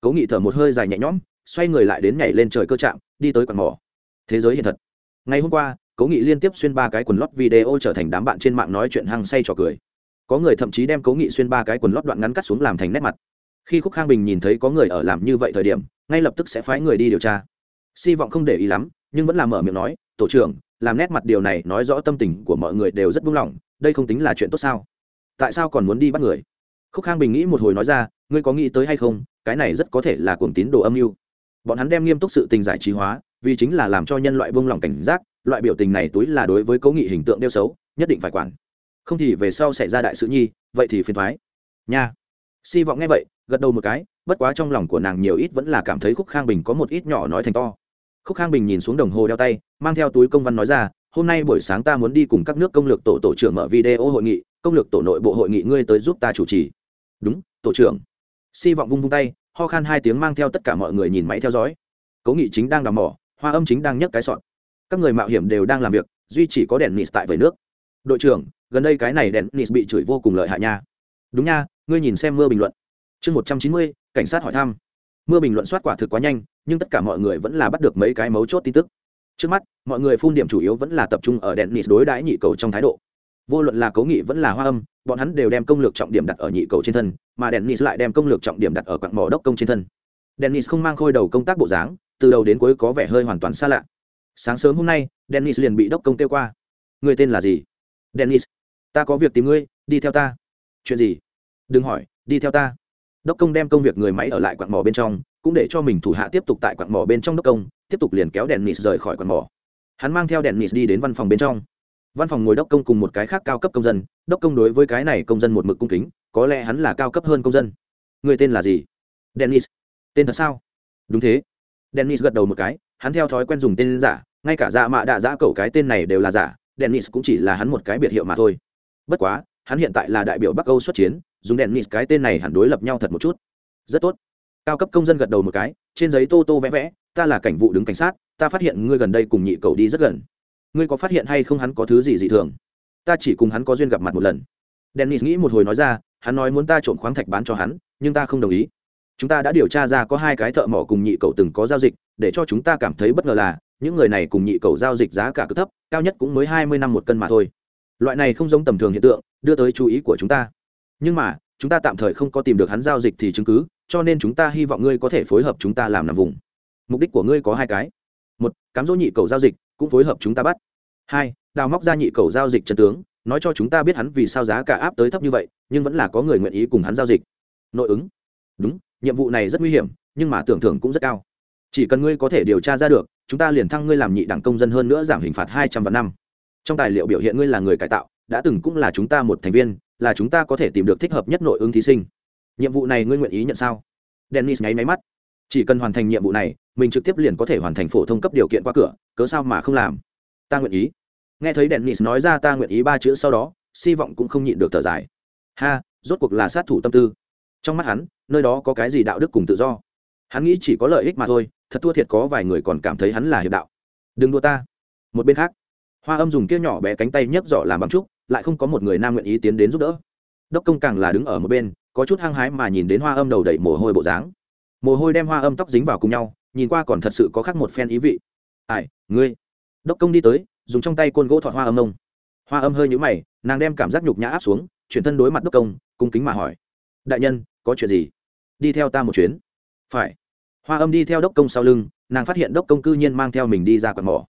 Cố nghị thở một hơi dài nhẹ nhõm, xoay người lại đến nhảy lên trời cơ trạm, đi tới quạt mỏ. Thế giới hiện thật. Ngày hôm qua, cố nghị liên tiếp xuyên ba cái quần lót video trở thành đám bạn trên mạng nói chuyện hăng say trò cười có người thậm chí đem cố nghị xuyên ba cái quần lót đoạn ngắn cắt xuống làm thành nét mặt. Khi khúc khang bình nhìn thấy có người ở làm như vậy thời điểm, ngay lập tức sẽ phái người đi điều tra. Si vọng không để ý lắm, nhưng vẫn làm mở miệng nói, tổ trưởng, làm nét mặt điều này nói rõ tâm tình của mọi người đều rất buông lỏng, đây không tính là chuyện tốt sao? Tại sao còn muốn đi bắt người? Khúc khang bình nghĩ một hồi nói ra, ngươi có nghĩ tới hay không, cái này rất có thể là cuồng tín đồ âm mưu. Bọn hắn đem nghiêm túc sự tình giải trí hóa, vì chính là làm cho nhân loại buông lỏng cảnh giác, loại biểu tình này túi là đối với cố nghị hình tượng đeo xấu, nhất định phải quản không thì về sau xảy ra đại sự nhi, vậy thì phiền thoái. Nha. Si vọng nghe vậy, gật đầu một cái, bất quá trong lòng của nàng nhiều ít vẫn là cảm thấy khúc khang bình có một ít nhỏ nói thành to. Khúc khang bình nhìn xuống đồng hồ đeo tay, mang theo túi công văn nói ra, hôm nay buổi sáng ta muốn đi cùng các nước công lược tổ tổ trưởng mở video hội nghị, công lược tổ nội bộ hội nghị ngươi tới giúp ta chủ trì. Đúng, tổ trưởng. Si vọng vung vung tay, ho khan hai tiếng mang theo tất cả mọi người nhìn máy theo dõi. Cố nghị chính đang đào mỏ, hoa âm chính đang nhấc cái sọn các người mạo hiểm đều đang làm việc, duy chỉ có đèn nịt tại vầy nước. Đội trưởng gần đây cái này đèn nịt bị chửi vô cùng lợi hại nha. Đúng nha, ngươi nhìn xem mưa bình luận. Chương một trăm chín mươi, cảnh sát hỏi thăm. Mưa bình luận soát quả thực quá nhanh, nhưng tất cả mọi người vẫn là bắt được mấy cái mấu chốt tin tức. Trước mắt, mọi người phun điểm chủ yếu vẫn là tập trung ở đèn nịt đối đãi nhị cầu trong thái độ. Vô luận là cố nghị vẫn là hoa âm, bọn hắn đều đem công lược trọng điểm đặt ở nhị cầu trên thân, mà đèn nịt lại đem công lược trọng điểm đặt ở quặng mỏ đốc công trên thân. Đèn nịt không mang khôi đầu công tác bộ dáng, từ đầu đến cuối có vẻ hơi hoàn toàn xa lạ. Sáng sớm hôm nay dennis liền bị đốc công kêu qua. Người tên là gì? Dennis ta có việc tìm ngươi, đi theo ta. Chuyện gì? Đừng hỏi, đi theo ta. Đốc công đem công việc người máy ở lại quặng mỏ bên trong, cũng để cho mình thủ hạ tiếp tục tại quặng mỏ bên trong đốc công, tiếp tục liền kéo dennis rời khỏi quặng mỏ. Hắn mang theo dennis đi đến văn phòng bên trong. Văn phòng ngồi đốc công cùng một cái khác cao cấp công dân. Đốc công đối với cái này công dân một mực cung kính, có lẽ hắn là cao cấp hơn công dân. Người tên là gì? Dennis tên thật sao? Đúng thế. Dennis gật đầu một cái, hắn theo thói quen dùng tên giả, ngay cả dạ mạ đạ giã cậu cái tên này đều là giả dennis cũng chỉ là hắn một cái biệt hiệu mà thôi bất quá, hắn hiện tại là đại biểu bắc âu xuất chiến, dùng đèn nịt cái tên này hẳn đối lập nhau thật một chút. Rất tốt. Cao cấp công dân gật đầu một cái, trên giấy tô tô vẽ vẽ, ta là cảnh vụ đứng cảnh sát, ta phát hiện ngươi gần đây cùng nhị cầu đi rất gần. Ngươi có phát hiện hay không hắn có thứ gì dị thường? Ta chỉ cùng hắn có duyên gặp mặt một lần. Dennis nghĩ một hồi nói ra, hắn nói muốn ta trộm khoáng thạch bán cho hắn, nhưng ta không đồng ý. Chúng ta đã điều tra ra có hai cái thợ mỏ cùng nhị cầu từng có giao dịch, để cho chúng ta cảm thấy bất ngờ là, những người này cùng nhị cầu giao dịch giá cả cực thấp, cao nhất cũng mới hai mươi năm một cân mà thôi loại này không giống tầm thường hiện tượng, đưa tới chú ý của chúng ta. Nhưng mà, chúng ta tạm thời không có tìm được hắn giao dịch thì chứng cứ, cho nên chúng ta hy vọng ngươi có thể phối hợp chúng ta làm nằm vùng. Mục đích của ngươi có hai cái. Một, cám dỗ nhị cầu giao dịch, cũng phối hợp chúng ta bắt. Hai, đào móc ra nhị cầu giao dịch chân tướng, nói cho chúng ta biết hắn vì sao giá cả áp tới thấp như vậy, nhưng vẫn là có người nguyện ý cùng hắn giao dịch. Nội ứng. Đúng, nhiệm vụ này rất nguy hiểm, nhưng mà tưởng thưởng cũng rất cao. Chỉ cần ngươi có thể điều tra ra được, chúng ta liền thăng ngươi làm nhị đảng công dân hơn nữa giảm hình phạt hai trăm vạn năm trong tài liệu biểu hiện ngươi là người cải tạo, đã từng cũng là chúng ta một thành viên, là chúng ta có thể tìm được thích hợp nhất nội ứng thí sinh. Nhiệm vụ này ngươi nguyện ý nhận sao? Dennis nháy máy mắt. Chỉ cần hoàn thành nhiệm vụ này, mình trực tiếp liền có thể hoàn thành phổ thông cấp điều kiện qua cửa, cớ sao mà không làm? Ta nguyện ý. Nghe thấy dennis nói ra ta nguyện ý ba chữ sau đó, si vọng cũng không nhịn được thở dài. Ha, rốt cuộc là sát thủ tâm tư. Trong mắt hắn, nơi đó có cái gì đạo đức cùng tự do? Hắn nghĩ chỉ có lợi ích mà thôi, thật thua thiệt có vài người còn cảm thấy hắn là hiệp đạo. Đừng đua ta. Một bên khác hoa âm dùng kia nhỏ bé cánh tay nhấc giỏ làm băng trúc, lại không có một người nam nguyện ý tiến đến giúp đỡ. Đốc công càng là đứng ở một bên, có chút hăng hái mà nhìn đến hoa âm đầu đầy mồ hôi bộ dáng. Mồ hôi đem hoa âm tóc dính vào cùng nhau, nhìn qua còn thật sự có khác một phen ý vị. Ai, ngươi? Đốc công đi tới, dùng trong tay côn gỗ thọt hoa âm ông. Hoa âm hơi nhũ mày, nàng đem cảm giác nhục nhã áp xuống, chuyển thân đối mặt đốc công, cung kính mà hỏi. Đại nhân, có chuyện gì? Đi theo ta một chuyến. Phải. Hoa âm đi theo đốc công sau lưng, nàng phát hiện đốc công cư nhiên mang theo mình đi ra quạt mỏ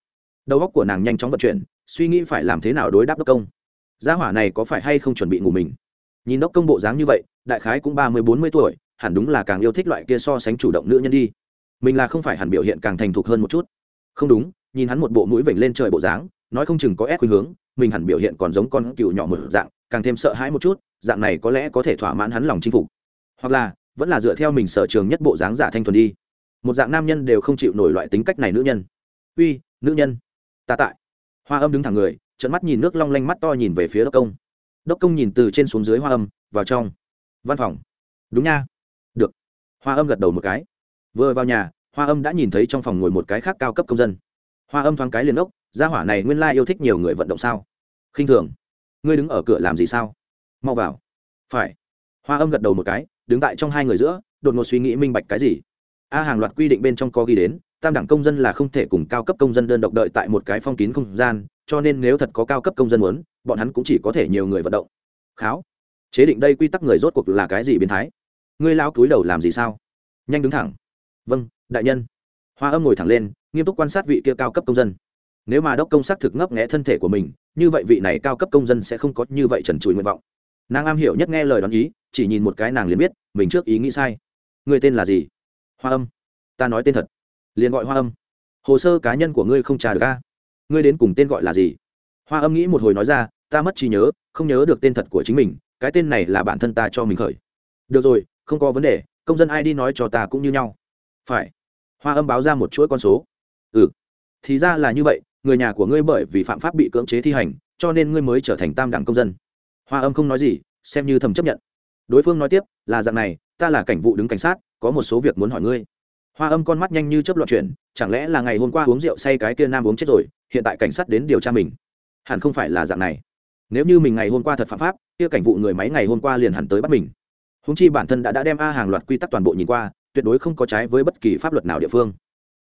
đầu óc của nàng nhanh chóng vận chuyển, suy nghĩ phải làm thế nào đối đáp đốc công. Gia hỏa này có phải hay không chuẩn bị ngủ mình? Nhìn đốc công bộ dáng như vậy, đại khái cũng ba mươi bốn mươi tuổi, hẳn đúng là càng yêu thích loại kia so sánh chủ động nữ nhân đi. Mình là không phải hẳn biểu hiện càng thành thục hơn một chút. Không đúng, nhìn hắn một bộ mũi vểnh lên trời bộ dáng, nói không chừng có ép khuynh hướng, mình hẳn biểu hiện còn giống con cựu nhỏ một dạng, càng thêm sợ hãi một chút, dạng này có lẽ có thể thỏa mãn hắn lòng chinh phục. Hoặc là, vẫn là dựa theo mình sở trường nhất bộ dáng giả thanh thuần đi. Một dạng nam nhân đều không chịu nổi loại tính cách này nữ nhân. Uy, nữ nhân ta tại. Hoa âm đứng thẳng người trận mắt nhìn nước long lanh mắt to nhìn về phía đốc công. Đốc công nhìn từ trên xuống dưới hoa âm, vào trong. Văn phòng. Đúng nha. Được. Hoa âm gật đầu một cái. Vừa vào nhà, hoa âm đã nhìn thấy trong phòng ngồi một cái khác cao cấp công dân. Hoa âm thoáng cái liền ốc, gia hỏa này nguyên lai yêu thích nhiều người vận động sao? Khinh thường. Ngươi đứng ở cửa làm gì sao? Mau vào. Phải. Hoa âm gật đầu một cái, đứng tại trong hai người giữa, đột ngột suy nghĩ minh bạch cái gì. A hàng loạt quy định bên trong có ghi đến tam đẳng công dân là không thể cùng cao cấp công dân đơn độc đợi tại một cái phong kín không gian, cho nên nếu thật có cao cấp công dân muốn, bọn hắn cũng chỉ có thể nhiều người vận động. Kháo. Chế định đây quy tắc người rốt cuộc là cái gì biến thái? Ngươi lao cúi đầu làm gì sao? Nhanh đứng thẳng. Vâng đại nhân. Hoa âm ngồi thẳng lên, nghiêm túc quan sát vị kia cao cấp công dân. Nếu mà đốc công xác thực ngấp nghẽ thân thể của mình, như vậy vị này cao cấp công dân sẽ không có như vậy trần trụi nguyện vọng. Nàng am hiểu nhất nghe lời đoán ý, chỉ nhìn một cái nàng liền biết, mình trước ý nghĩ sai. Người tên là gì? Hoa âm. Ta nói tên thật liền gọi hoa âm. Hồ sơ cá nhân của ngươi không trả được a? Ngươi đến cùng tên gọi là gì? Hoa âm nghĩ một hồi nói ra, ta mất trí nhớ, không nhớ được tên thật của chính mình, cái tên này là bản thân ta cho mình khởi. Được rồi, không có vấn đề, công dân ai đi nói cho ta cũng như nhau. Phải. Hoa âm báo ra một chuỗi con số. Ừ. Thì ra là như vậy, người nhà của ngươi bởi vì phạm pháp bị cưỡng chế thi hành, cho nên ngươi mới trở thành tam đẳng công dân. Hoa âm không nói gì, xem như thầm chấp nhận. Đối phương nói tiếp, là dạng này, ta là cảnh vụ đứng cảnh sát, có một số việc muốn hỏi ngươi hoa âm con mắt nhanh như chớp loạn chuyển, chẳng lẽ là ngày hôm qua uống rượu say cái kia nam uống chết rồi, hiện tại cảnh sát đến điều tra mình. Hẳn không phải là dạng này. Nếu như mình ngày hôm qua thật phạm pháp, kia cảnh vụ người máy ngày hôm qua liền hẳn tới bắt mình. Húng chi bản thân đã đã đem a hàng loạt quy tắc toàn bộ nhìn qua, tuyệt đối không có trái với bất kỳ pháp luật nào địa phương.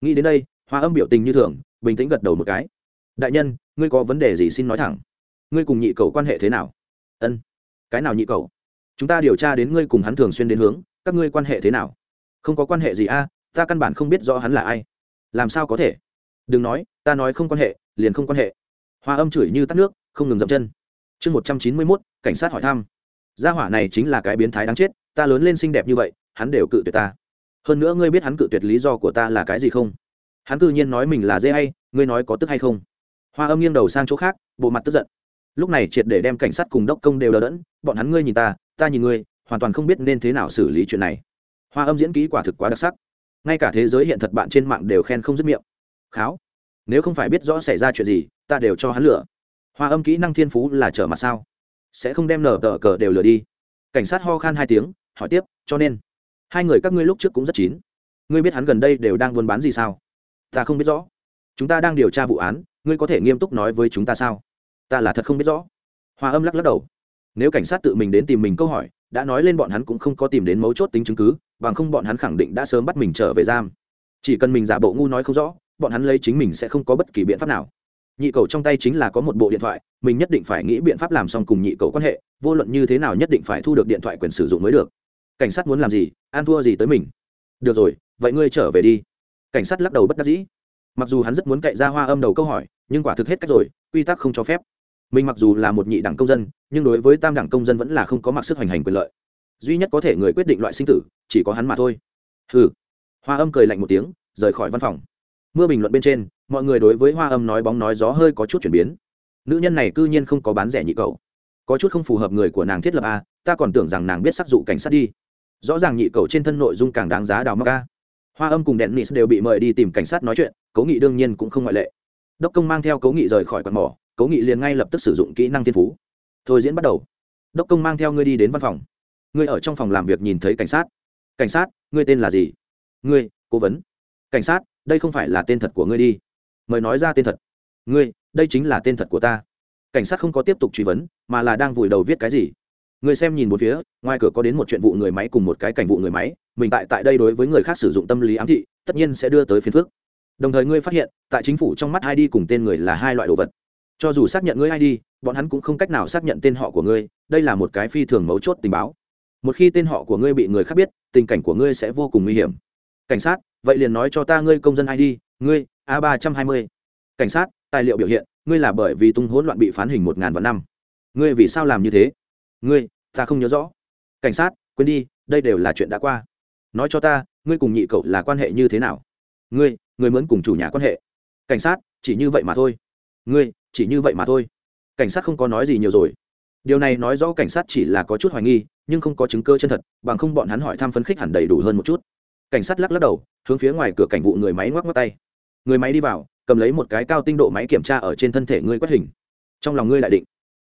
Nghĩ đến đây, hoa âm biểu tình như thường, bình tĩnh gật đầu một cái. Đại nhân, ngươi có vấn đề gì xin nói thẳng. Ngươi cùng nhị cầu quan hệ thế nào? Ân. Cái nào nhị cầu chúng ta điều tra đến ngươi cùng hắn thường xuyên đến hướng, các ngươi quan hệ thế nào? Không có quan hệ gì a ta căn bản không biết rõ hắn là ai. Làm sao có thể? Đừng nói, ta nói không quan hệ, liền không quan hệ. Hoa âm chửi như tắt nước, không ngừng dậm chân. Chương một trăm chín mươi mốt, cảnh sát hỏi thăm. Gia hỏa này chính là cái biến thái đáng chết, ta lớn lên xinh đẹp như vậy, hắn đều cự tuyệt ta. Hơn nữa ngươi biết hắn cự tuyệt lý do của ta là cái gì không? Hắn cư nhiên nói mình là dê hay, ngươi nói có tức hay không? Hoa âm nghiêng đầu sang chỗ khác, bộ mặt tức giận. Lúc này triệt để đem cảnh sát cùng đốc công đều đờ đẫn, bọn hắn ngươi nhìn ta ta nhìn ngươi, hoàn toàn không biết nên thế nào xử lý chuyện này. Hoa âm diễn kỹ quả thực quá đặc sắc ngay cả thế giới hiện thật bạn trên mạng đều khen không dứt miệng. Kháo, nếu không phải biết rõ xảy ra chuyện gì, ta đều cho hắn lửa. Hoa âm kỹ năng thiên phú là trở mặt sao? Sẽ không đem nở tờ cờ đều lửa đi. Cảnh sát ho khan hai tiếng, hỏi tiếp, cho nên, hai người các ngươi lúc trước cũng rất chín. Ngươi biết hắn gần đây đều đang buôn bán gì sao? Ta không biết rõ. Chúng ta đang điều tra vụ án, ngươi có thể nghiêm túc nói với chúng ta sao? Ta là thật không biết rõ. Hoa âm lắc lắc đầu. Nếu cảnh sát tự mình đến tìm mình câu hỏi đã nói lên bọn hắn cũng không có tìm đến mấu chốt tính chứng cứ, bằng không bọn hắn khẳng định đã sớm bắt mình trở về giam. Chỉ cần mình giả bộ ngu nói không rõ, bọn hắn lấy chính mình sẽ không có bất kỳ biện pháp nào. Nhị cầu trong tay chính là có một bộ điện thoại, mình nhất định phải nghĩ biện pháp làm xong cùng nhị cầu quan hệ, vô luận như thế nào nhất định phải thu được điện thoại quyền sử dụng mới được. Cảnh sát muốn làm gì, an thua gì tới mình. Được rồi, vậy ngươi trở về đi. Cảnh sát lắc đầu bất đắc dĩ. Mặc dù hắn rất muốn cậy ra hoa âm đầu câu hỏi, nhưng quả thực hết cách rồi, quy tắc không cho phép mình mặc dù là một nhị đẳng công dân, nhưng đối với tam đẳng công dân vẫn là không có mặc sức hoành hành quyền lợi. Duy nhất có thể người quyết định loại sinh tử, chỉ có hắn mà thôi. Hừ. Hoa âm cười lạnh một tiếng, rời khỏi văn phòng. Mưa bình luận bên trên, mọi người đối với hoa âm nói bóng nói gió hơi có chút chuyển biến. Nữ nhân này c ư nhiên không có bán rẻ nhị cầu có chút không phù hợp người của nàng thiết lập a, ta còn tưởng rằng nàng biết sắc dụ cảnh sát đi. Rõ ràng nhị cầu trên thân nội dung càng đáng giá đào mắc a. Hoa âm cùng đèn nis đều bị mời đi tìm cảnh sát nói chuyện cố nghị đương nhiên cũng không ngoại lệ. Đốc công mang theo cố nghị rời khỏi quạt mỏ cố nghị liền ngay lập tức sử dụng kỹ năng thiên phú. Thôi diễn bắt đầu. Đốc công mang theo ngươi đi đến văn phòng. Ngươi ở trong phòng làm việc nhìn thấy cảnh sát. Cảnh sát, ngươi tên là gì? Ngươi, cố vấn. Cảnh sát, đây không phải là tên thật của ngươi đi. Mời nói ra tên thật. Ngươi, đây chính là tên thật của ta. Cảnh sát không có tiếp tục truy vấn, mà là đang vùi đầu viết cái gì. Người xem nhìn một phía, ngoài cửa có đến một chuyện vụ người máy cùng một cái cảnh vụ người máy, mình tại tại đây đối với người khác sử dụng tâm lý ám thị, tất nhiên sẽ đưa tới phiền phước đồng thời ngươi phát hiện, tại chính phủ trong mắt hai đi cùng tên người là hai loại đồ vật cho dù xác nhận ngươi id bọn hắn cũng không cách nào xác nhận tên họ của ngươi, đây là một cái phi thường mấu chốt tình báo. Một khi tên họ của ngươi bị người khác biết, tình cảnh của ngươi sẽ vô cùng nguy hiểm. Cảnh sát, vậy liền nói cho ta ngươi công dân id ngươi, a ba trăm hai mươi. Cảnh sát, tài liệu biểu hiện, ngươi là bởi vì tung hỗn loạn bị phán hình một ngàn vạn năm. Ngươi vì sao làm như thế? Ngươi, ta không nhớ rõ. Cảnh sát, quên đi, đây đều là chuyện đã qua. Nói cho ta, ngươi cùng nhị cậu là quan hệ như thế nào? Ngươi ngươi muốn cùng chủ nhà quan hệ. Cảnh sát, chỉ như vậy mà thôi ngươi, chỉ như vậy mà thôi. Cảnh sát không có nói gì nhiều rồi. Điều này nói rõ cảnh sát chỉ là có chút hoài nghi, nhưng không có chứng cơ chân thật, bằng không bọn hắn hỏi thăm phấn khích hẳn đầy đủ hơn một chút. Cảnh sát lắc lắc đầu, hướng phía ngoài cửa cảnh vụ người máy ngoắc ngoắc tay. Người máy đi vào, cầm lấy một cái cao tinh độ máy kiểm tra ở trên thân thể ngươi quét hình. Trong lòng ngươi lại định.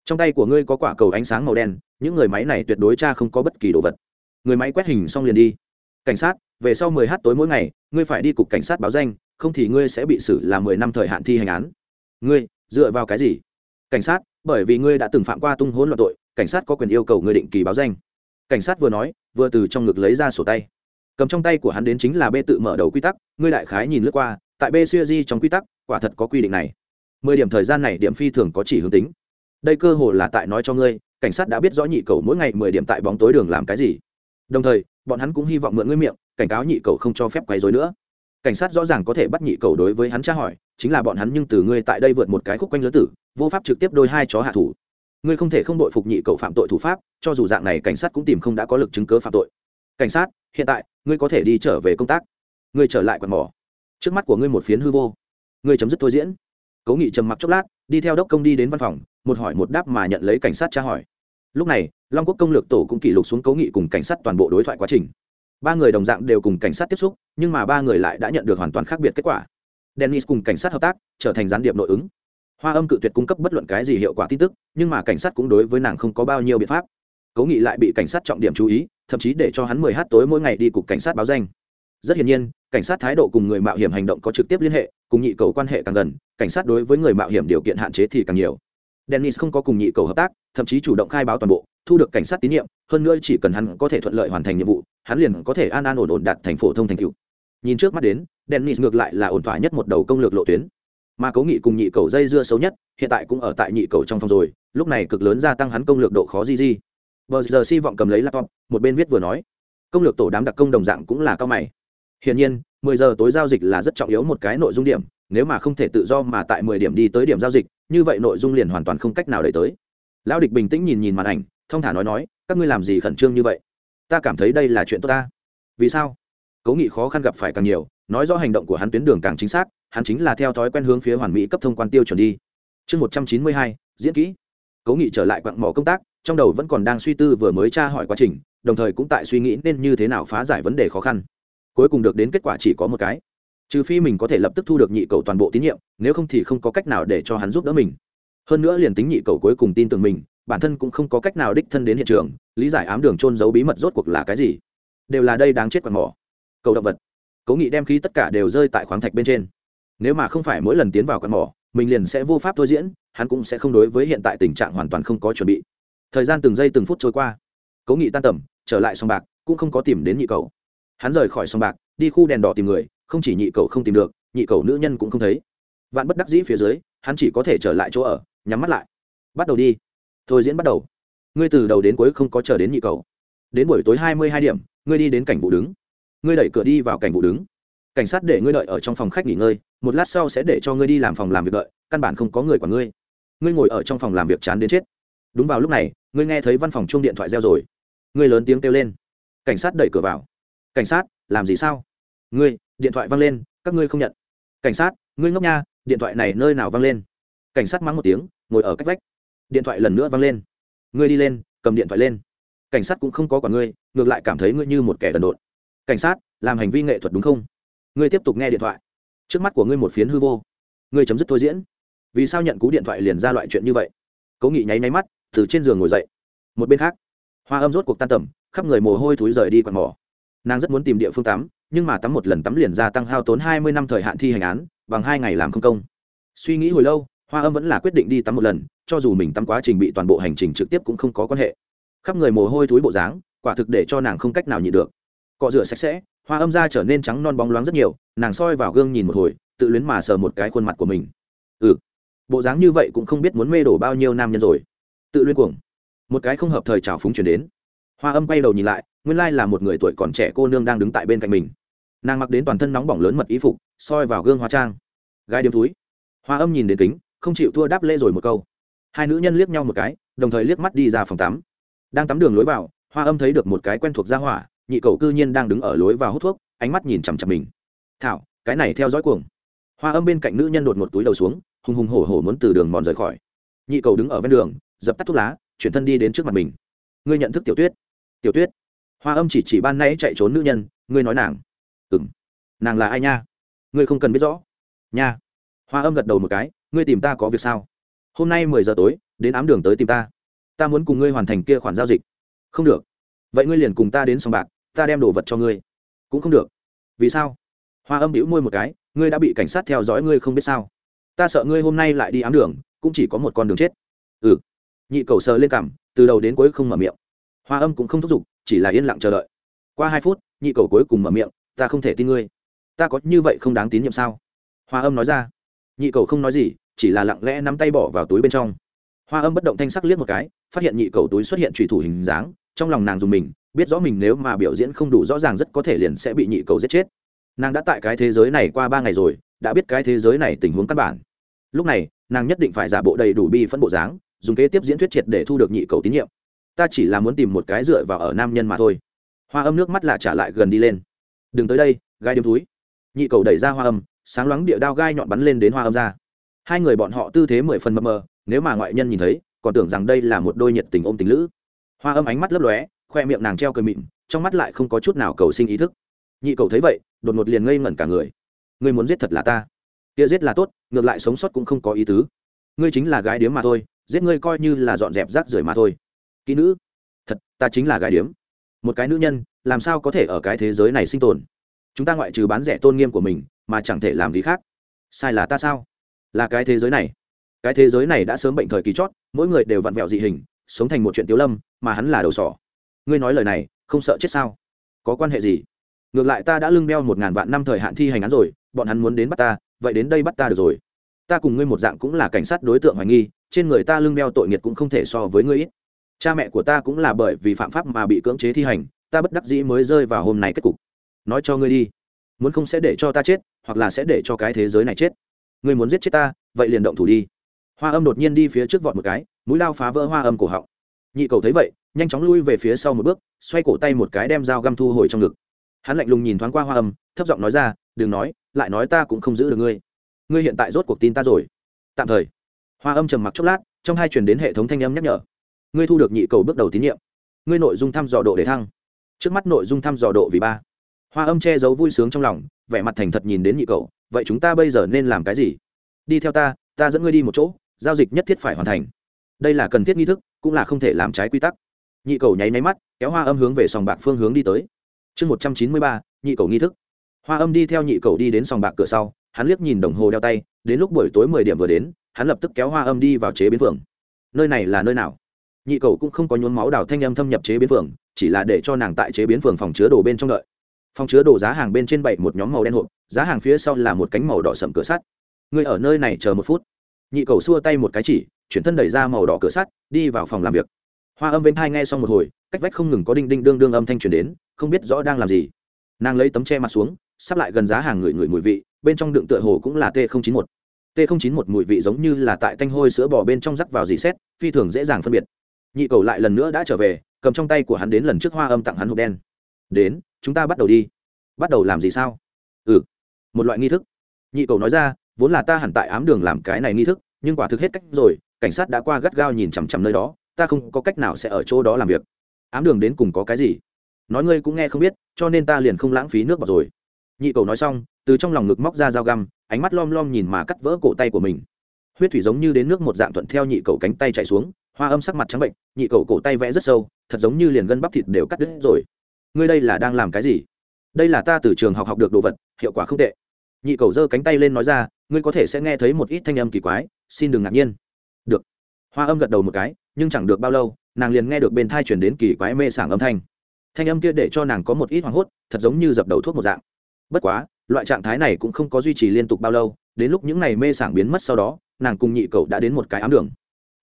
Trong tay của ngươi có quả cầu ánh sáng màu đen, những người máy này tuyệt đối cha không có bất kỳ đồ vật. Người máy quét hình xong liền đi. Cảnh sát, về sau 10 h tối mỗi ngày, ngươi phải đi cục cảnh sát báo danh, không thì ngươi sẽ bị xử là 10 năm thời hạn thi hành án ngươi, dựa vào cái gì? Cảnh sát, bởi vì ngươi đã từng phạm qua tung hỗn loạn tội, cảnh sát có quyền yêu cầu ngươi định kỳ báo danh. Cảnh sát vừa nói, vừa từ trong ngực lấy ra sổ tay. Cầm trong tay của hắn đến chính là bê tự mở đầu quy tắc, ngươi đại khái nhìn lướt qua, tại b xuya di trong quy tắc, quả thật có quy định này. Mười điểm thời gian này điểm phi thường có chỉ hướng tính. Đây cơ hồ là tại nói cho ngươi, cảnh sát đã biết rõ nhị cầu mỗi ngày mười điểm tại bóng tối đường làm cái gì. Đồng thời, bọn hắn cũng hy vọng mượn ngươi miệng, cảnh cáo nhị cầu không cho phép quấy dối nữa cảnh sát rõ ràng có thể bắt nhị cầu đối với hắn tra hỏi, chính là bọn hắn nhưng từ ngươi tại đây vượt một cái khúc quanh lớn tử, vô pháp trực tiếp đôi hai chó hạ thủ. Ngươi không thể không đội phục nhị cầu phạm tội thủ pháp, cho dù dạng này cảnh sát cũng tìm không đã có lực chứng cớ phạm tội. Cảnh sát, hiện tại, ngươi có thể đi trở về công tác. Ngươi trở lại quạt mỏ. Trước mắt của ngươi một phiến hư vô. Ngươi chấm dứt thôi diễn. Cố nghị trầm mặc chốc lát, đi theo đốc công đi đến văn phòng, một hỏi một đáp mà nhận lấy cảnh sát tra hỏi. Lúc này, long quốc công lược tổ cũng kỷ lục xuống cố nghị cùng cảnh sát toàn bộ đối thoại quá trình ba người đồng dạng đều cùng cảnh sát tiếp xúc, nhưng mà ba người lại đã nhận được hoàn toàn khác biệt kết quả. Dennis cùng cảnh sát hợp tác, trở thành gián điệp nội ứng. Hoa âm cự tuyệt cung cấp bất luận cái gì hiệu quả tin tức, nhưng mà cảnh sát cũng đối với nàng không có bao nhiêu biện pháp. Cố nghị lại bị cảnh sát trọng điểm chú ý, thậm chí để cho hắn mười h tối mỗi ngày đi cục cảnh sát báo danh. Rất hiển nhiên, cảnh sát thái độ cùng người mạo hiểm hành động có trực tiếp liên hệ, cùng nhị cầu quan hệ càng gần, cảnh sát đối với người mạo hiểm điều kiện hạn chế thì càng nhiều dennis không có cùng nhị cầu hợp tác, thậm chí chủ động khai báo toàn bộ, thu được cảnh sát tín nhiệm, hơn nữa chỉ cần hắn có thể thuận lợi hoàn thành nhiệm vụ, hắn liền có thể an an ổn ổn đạt thành phổ thông thành cựu nhìn trước mắt đến, dennis ngược lại là ổn thỏa nhất một đầu công lược lộ tuyến. Mà cố nghị cùng nhị cầu dây dưa xấu nhất, hiện tại cũng ở tại nhị cầu trong phòng rồi, lúc này cực lớn gia tăng hắn công lược độ khó gì gì. bờ giờ si vọng cầm lấy laptop, một bên viết vừa nói. Công lược tổ đám đặc công đồng dạng cũng là cao mày. Hiển nhiên 10 giờ tối giao dịch là rất trọng yếu một cái nội dung điểm, nếu mà không thể tự do mà tại 10 điểm đi tới điểm giao dịch như vậy nội dung liền hoàn toàn không cách nào đẩy tới. Lão địch bình tĩnh nhìn nhìn màn ảnh, thông thả nói nói, các ngươi làm gì khẩn trương như vậy? Ta cảm thấy đây là chuyện tốt ta. Vì sao? Cố nghị khó khăn gặp phải càng nhiều, nói rõ hành động của hắn tuyến đường càng chính xác, hắn chính là theo thói quen hướng phía hoàn mỹ cấp thông quan tiêu chuẩn đi. Chương một trăm chín mươi hai, diễn kỹ. Cố nghị trở lại quặng mỏ công tác, trong đầu vẫn còn đang suy tư vừa mới tra hỏi quá trình, đồng thời cũng tại suy nghĩ nên như thế nào phá giải vấn đề khó khăn. Cuối cùng được đến kết quả chỉ có một cái trừ phi mình có thể lập tức thu được nhị cầu toàn bộ tín nhiệm, nếu không thì không có cách nào để cho hắn giúp đỡ mình. Hơn nữa liền tính nhị cầu cuối cùng tin tưởng mình, bản thân cũng không có cách nào đích thân đến hiện trường, lý giải ám đường trôn giấu bí mật rốt cuộc là cái gì. Đều là đây đáng chết quạt mỏ. Cầu động vật. Cố nghị đem khí tất cả đều rơi tại khoáng thạch bên trên. Nếu mà không phải mỗi lần tiến vào quạt mỏ, mình liền sẽ vô pháp thôi diễn, hắn cũng sẽ không đối với hiện tại tình trạng hoàn toàn không có chuẩn bị. Thời gian từng giây từng phút trôi qua. Cố nghị tan tầm, trở lại sòng bạc, cũng không có tìm đến nhị cầu. Hắn rời khỏi sòng bạc, đi khu đèn đỏ tìm người không chỉ nhị cầu không tìm được, nhị cầu nữ nhân cũng không thấy. Vạn bất đắc dĩ phía dưới, hắn chỉ có thể trở lại chỗ ở, nhắm mắt lại. Bắt đầu đi. Thôi diễn bắt đầu. Ngươi từ đầu đến cuối không có chờ đến nhị cầu đến buổi tối hai mươi hai điểm, ngươi đi đến cảnh vụ đứng. Ngươi đẩy cửa đi vào cảnh vụ đứng. Cảnh sát để ngươi đợi ở trong phòng khách nghỉ ngơi, một lát sau sẽ để cho ngươi đi làm phòng làm việc đợi, căn bản không có người quản ngươi. Ngươi ngồi ở trong phòng làm việc chán đến chết. Đúng vào lúc này, ngươi nghe thấy văn phòng chung điện thoại reo rồi. Ngươi lớn tiếng kêu lên. Cảnh sát đẩy cửa vào. Cảnh sát, làm gì sao? Ngươi điện thoại văng lên, các ngươi không nhận. Cảnh sát, ngươi ngốc nha, điện thoại này nơi nào văng lên? Cảnh sát mắng một tiếng, ngồi ở cách vách. Điện thoại lần nữa văng lên. Ngươi đi lên, cầm điện thoại lên. Cảnh sát cũng không có quả ngươi, ngược lại cảm thấy ngươi như một kẻ đần độn. Cảnh sát, làm hành vi nghệ thuật đúng không? Ngươi tiếp tục nghe điện thoại. Trước mắt của ngươi một phiến hư vô. Ngươi chấm dứt thôi diễn. Vì sao nhận cú điện thoại liền ra loại chuyện như vậy? Cố nghị nháy nháy mắt, từ trên giường ngồi dậy. Một bên khác, hoa âm rốt cuộc tan tầm, khắp người mồ hôi thúi rời đi quạt mỏ. Nàng rất muốn tìm địa phương tắm nhưng mà tắm một lần tắm liền gia tăng hao tốn hai mươi năm thời hạn thi hành án, bằng hai ngày làm không công. Suy nghĩ hồi lâu, hoa âm vẫn là quyết định đi tắm một lần, cho dù mình tắm quá trình bị toàn bộ hành trình trực tiếp cũng không có quan hệ. Khắp người mồ hôi thối bộ dáng, quả thực để cho nàng không cách nào nhịn được. Cọ rửa sạch sẽ, hoa âm da trở nên trắng non bóng loáng rất nhiều, nàng soi vào gương nhìn một hồi, tự luyến mà sờ một cái khuôn mặt của mình. Ừ bộ dáng như vậy cũng không biết muốn mê đổ bao nhiêu nam nhân rồi. Tự luyến cuồng. Một cái không hợp thời trào phúng chuyển đến hoa âm quay đầu nhìn lại, nguyên lai là một người tuổi còn trẻ cô nương đang đứng tại bên cạnh mình. Nàng mặc đến toàn thân nóng bỏng lớn mật ý phục, soi vào gương hóa trang. Gai điếm túi. Hoa âm nhìn đến kính, không chịu thua đáp lễ rồi một câu. Hai nữ nhân liếc nhau một cái, đồng thời liếc mắt đi ra phòng tắm. Đang tắm đường lối vào, hoa âm thấy được một cái quen thuộc gia hỏa, nhị cầu cư nhiên đang đứng ở lối vào hút thuốc, ánh mắt nhìn chằm chằm mình. Thảo, cái này theo dõi cuồng. Hoa âm bên cạnh nữ nhân đột một túi đầu xuống, hùng hùng hổ hổ muốn từ đường mòn rời khỏi. Nhị cầu đứng ở ven đường, dập tắt thuốc lá, chuyển thân đi đến trước mặt mình. Ngươi nhận thức tiểu tuyết tiểu tuyết. Hoa âm chỉ chỉ ban nãy chạy trốn nữ nhân, ngươi nói nàng. Ừ m nàng là ai nha? Ngươi không cần biết rõ. Nha. Hoa âm gật đầu một cái, ngươi tìm ta có việc sao? Hôm nay mười giờ tối, đến ám đường tới tìm ta. Ta muốn cùng ngươi hoàn thành kia khoản giao dịch. Không được. Vậy ngươi liền cùng ta đến sòng bạc, ta đem đồ vật cho ngươi. Cũng không được. Vì sao? Hoa âm hữu môi một cái, ngươi đã bị cảnh sát theo dõi, ngươi không biết sao? Ta sợ ngươi hôm nay lại đi ám đường, cũng chỉ có một con đường chết. Ừ. Nhị cầu sờ lên cảm từ đầu đến cuối không mở miệng hoa âm cũng không thúc giục, chỉ là yên lặng chờ đợi. Qua hai phút, nhị cầu cuối cùng mở miệng, ta không thể tin ngươi. Ta có như vậy không đáng tín nhiệm sao? Hoa âm nói ra. Nhị cầu không nói gì, chỉ là lặng lẽ nắm tay bỏ vào túi bên trong. Hoa âm bất động thanh sắc liếc một cái, phát hiện nhị cầu túi xuất hiện trùy thủ hình dáng, trong lòng nàng dùng mình, biết rõ mình nếu mà biểu diễn không đủ rõ ràng rất có thể liền sẽ bị nhị cầu giết chết. Nàng đã tại cái thế giới này qua ba ngày rồi, đã biết cái thế giới này tình huống căn bản. Lúc này, nàng nhất định phải giả bộ đầy đủ bi phân bộ dáng, dùng kế tiếp diễn thuyết triệt để thu được nhị cầu tín nhiệm ta chỉ là muốn tìm một cái dựa vào ở nam nhân mà thôi. Hoa âm nước mắt là trả lại gần đi lên. Đừng tới đây, gai đêm túi nhị cầu đẩy ra hoa âm, sáng loáng địa đao gai nhọn bắn lên đến hoa âm ra. Hai người bọn họ tư thế mười phần mờ mờ, nếu mà ngoại nhân nhìn thấy, còn tưởng rằng đây là một đôi nhiệt tình ôm tình lữ. Hoa âm ánh mắt lấp lóe, khoe miệng nàng treo cười mịn, trong mắt lại không có chút nào cầu sinh ý thức. Nhị cầu thấy vậy, đột ngột liền ngây ngẩn cả người. Ngươi muốn giết thật là ta. Kia giết là tốt, ngược lại sống sót cũng không có ý tứ. Ngươi chính là gái điếm mà thôi, giết ngươi coi như là dọn dẹp rác rưởi mà thôi kỹ nữ. Thật, ta chính là gái điếm. Một cái nữ nhân, làm sao có thể ở cái thế giới này sinh tồn? Chúng ta ngoại trừ bán rẻ tôn nghiêm của mình, mà chẳng thể làm gì khác. Sai là ta sao? Là cái thế giới này. Cái thế giới này đã sớm bệnh thời kỳ chót, mỗi người đều vặn vẹo dị hình, sống thành một chuyện tiếu lâm, mà hắn là đầu sỏ. Ngươi nói lời này, không sợ chết sao? Có quan hệ gì? Ngược lại ta đã lưng đeo một ngàn vạn năm thời hạn thi hành án rồi, bọn hắn muốn đến bắt ta, vậy đến đây bắt ta được rồi. Ta cùng ngươi một dạng cũng là cảnh sát đối tượng hoài nghi, trên người ta lưng đeo tội nghiệt cũng không thể so với ngươi ít cha mẹ của ta cũng là bởi vì phạm pháp mà bị cưỡng chế thi hành, ta bất đắc dĩ mới rơi vào hôm nay kết cục. Nói cho ngươi đi. Muốn không sẽ để cho ta chết, hoặc là sẽ để cho cái thế giới này chết. Ngươi muốn giết chết ta, vậy liền động thủ đi. Hoa âm đột nhiên đi phía trước vọt một cái, mũi lao phá vỡ hoa âm cổ họng. Nhị cầu thấy vậy, nhanh chóng lui về phía sau một bước, xoay cổ tay một cái đem dao găm thu hồi trong ngực. Hắn lạnh lùng nhìn thoáng qua hoa âm, thấp giọng nói ra, đừng nói, lại nói ta cũng không giữ được ngươi. Ngươi hiện tại rốt cuộc tin ta rồi. Tạm thời, hoa âm trầm mặc chốc lát, trong hai chuyển đến hệ thống thanh âm nhắc nhở ngươi thu được nhị cầu bước đầu tín nhiệm. Ngươi nội dung thăm dò độ để thăng. Trước mắt nội dung thăm dò độ vì ba. Hoa âm che giấu vui sướng trong lòng, vẻ mặt thành thật nhìn đến nhị cầu, vậy chúng ta bây giờ nên làm cái gì? Đi theo ta ta dẫn ngươi đi một chỗ, giao dịch nhất thiết phải hoàn thành. Đây là cần thiết nghi thức, cũng là không thể làm trái quy tắc. Nhị cầu nháy máy mắt, kéo hoa âm hướng về sòng bạc phương hướng đi tới. Chương một trăm chín mươi ba, nhị cầu nghi thức. Hoa âm đi theo nhị cầu đi đến sòng bạc cửa sau, hắn liếc nhìn đồng hồ đeo tay, đến lúc buổi tối mười điểm vừa đến, hắn lập tức kéo hoa âm đi vào chế biến phường. Nơi này là nơi nào? Nhị cầu cũng không có nhuốm máu đào thanh âm thâm nhập chế biến phường, chỉ là để cho nàng tại chế biến phường phòng chứa đồ bên trong đợi. Phòng chứa đồ giá hàng bên trên bảy một nhóm màu đen hộp, giá hàng phía sau là một cánh màu đỏ sậm cửa sắt. Người ở nơi này chờ một phút. Nhị cầu xua tay một cái chỉ, chuyển thân đẩy ra màu đỏ cửa sắt, đi vào phòng làm việc. Hoa âm bên hai nghe xong một hồi, cách vách không ngừng có đinh đinh đương đương âm thanh truyền đến, không biết rõ đang làm gì. Nàng lấy tấm che mặt xuống, sắp lại gần giá hàng người người mùi vị, bên trong đựng tựa hồ cũng là t chín một t chín một mùi vị giống như là tại tanh hôi sữa bò bên trong rắc vào dì xét, phi thường dễ dàng phân biệt nhị cầu lại lần nữa đã trở về, cầm trong tay của hắn đến lần trước hoa âm tặng hắn hộp đen. Đến, chúng ta bắt đầu đi. Bắt đầu làm gì sao? Ừ một loại nghi thức. Nhị cầu nói ra, vốn là ta hẳn tại ám đường làm cái này nghi thức, nhưng quả thực hết cách rồi, cảnh sát đã qua gắt gao nhìn chằm chằm nơi đó, ta không có cách nào sẽ ở chỗ đó làm việc. Ám đường đến cùng có cái gì? Nói ngươi cũng nghe không biết, cho nên ta liền không lãng phí nước bọt rồi. Nhị cầu nói xong, từ trong lòng ngực móc ra dao găm, ánh mắt lom lom nhìn mà cắt vỡ cổ tay của mình huyết thủy giống như đến nước một dạng thuận theo nhị cầu cánh tay chạy xuống, hoa âm sắc mặt trắng bệnh, nhị cầu cổ tay vẽ rất sâu, thật giống như liền gân bắp thịt đều cắt đứt rồi. Ngươi đây là đang làm cái gì? Đây là ta từ trường học học được đồ vật, hiệu quả không tệ. Nhị cầu giơ cánh tay lên nói ra, ngươi có thể sẽ nghe thấy một ít thanh âm kỳ quái, xin đừng ngạc nhiên. Được. Hoa âm gật đầu một cái, nhưng chẳng được bao lâu, nàng liền nghe được bên thai chuyển đến kỳ quái mê sảng âm thanh. Thanh âm kia để cho nàng có một ít hoảng hốt, thật giống như dập đầu thuốc một dạng. Bất quá, loại trạng thái này cũng không có duy trì liên tục bao lâu, đến lúc những ngày mê sảng biến mất sau đó nàng cùng nhị cầu đã đến một cái ám đường.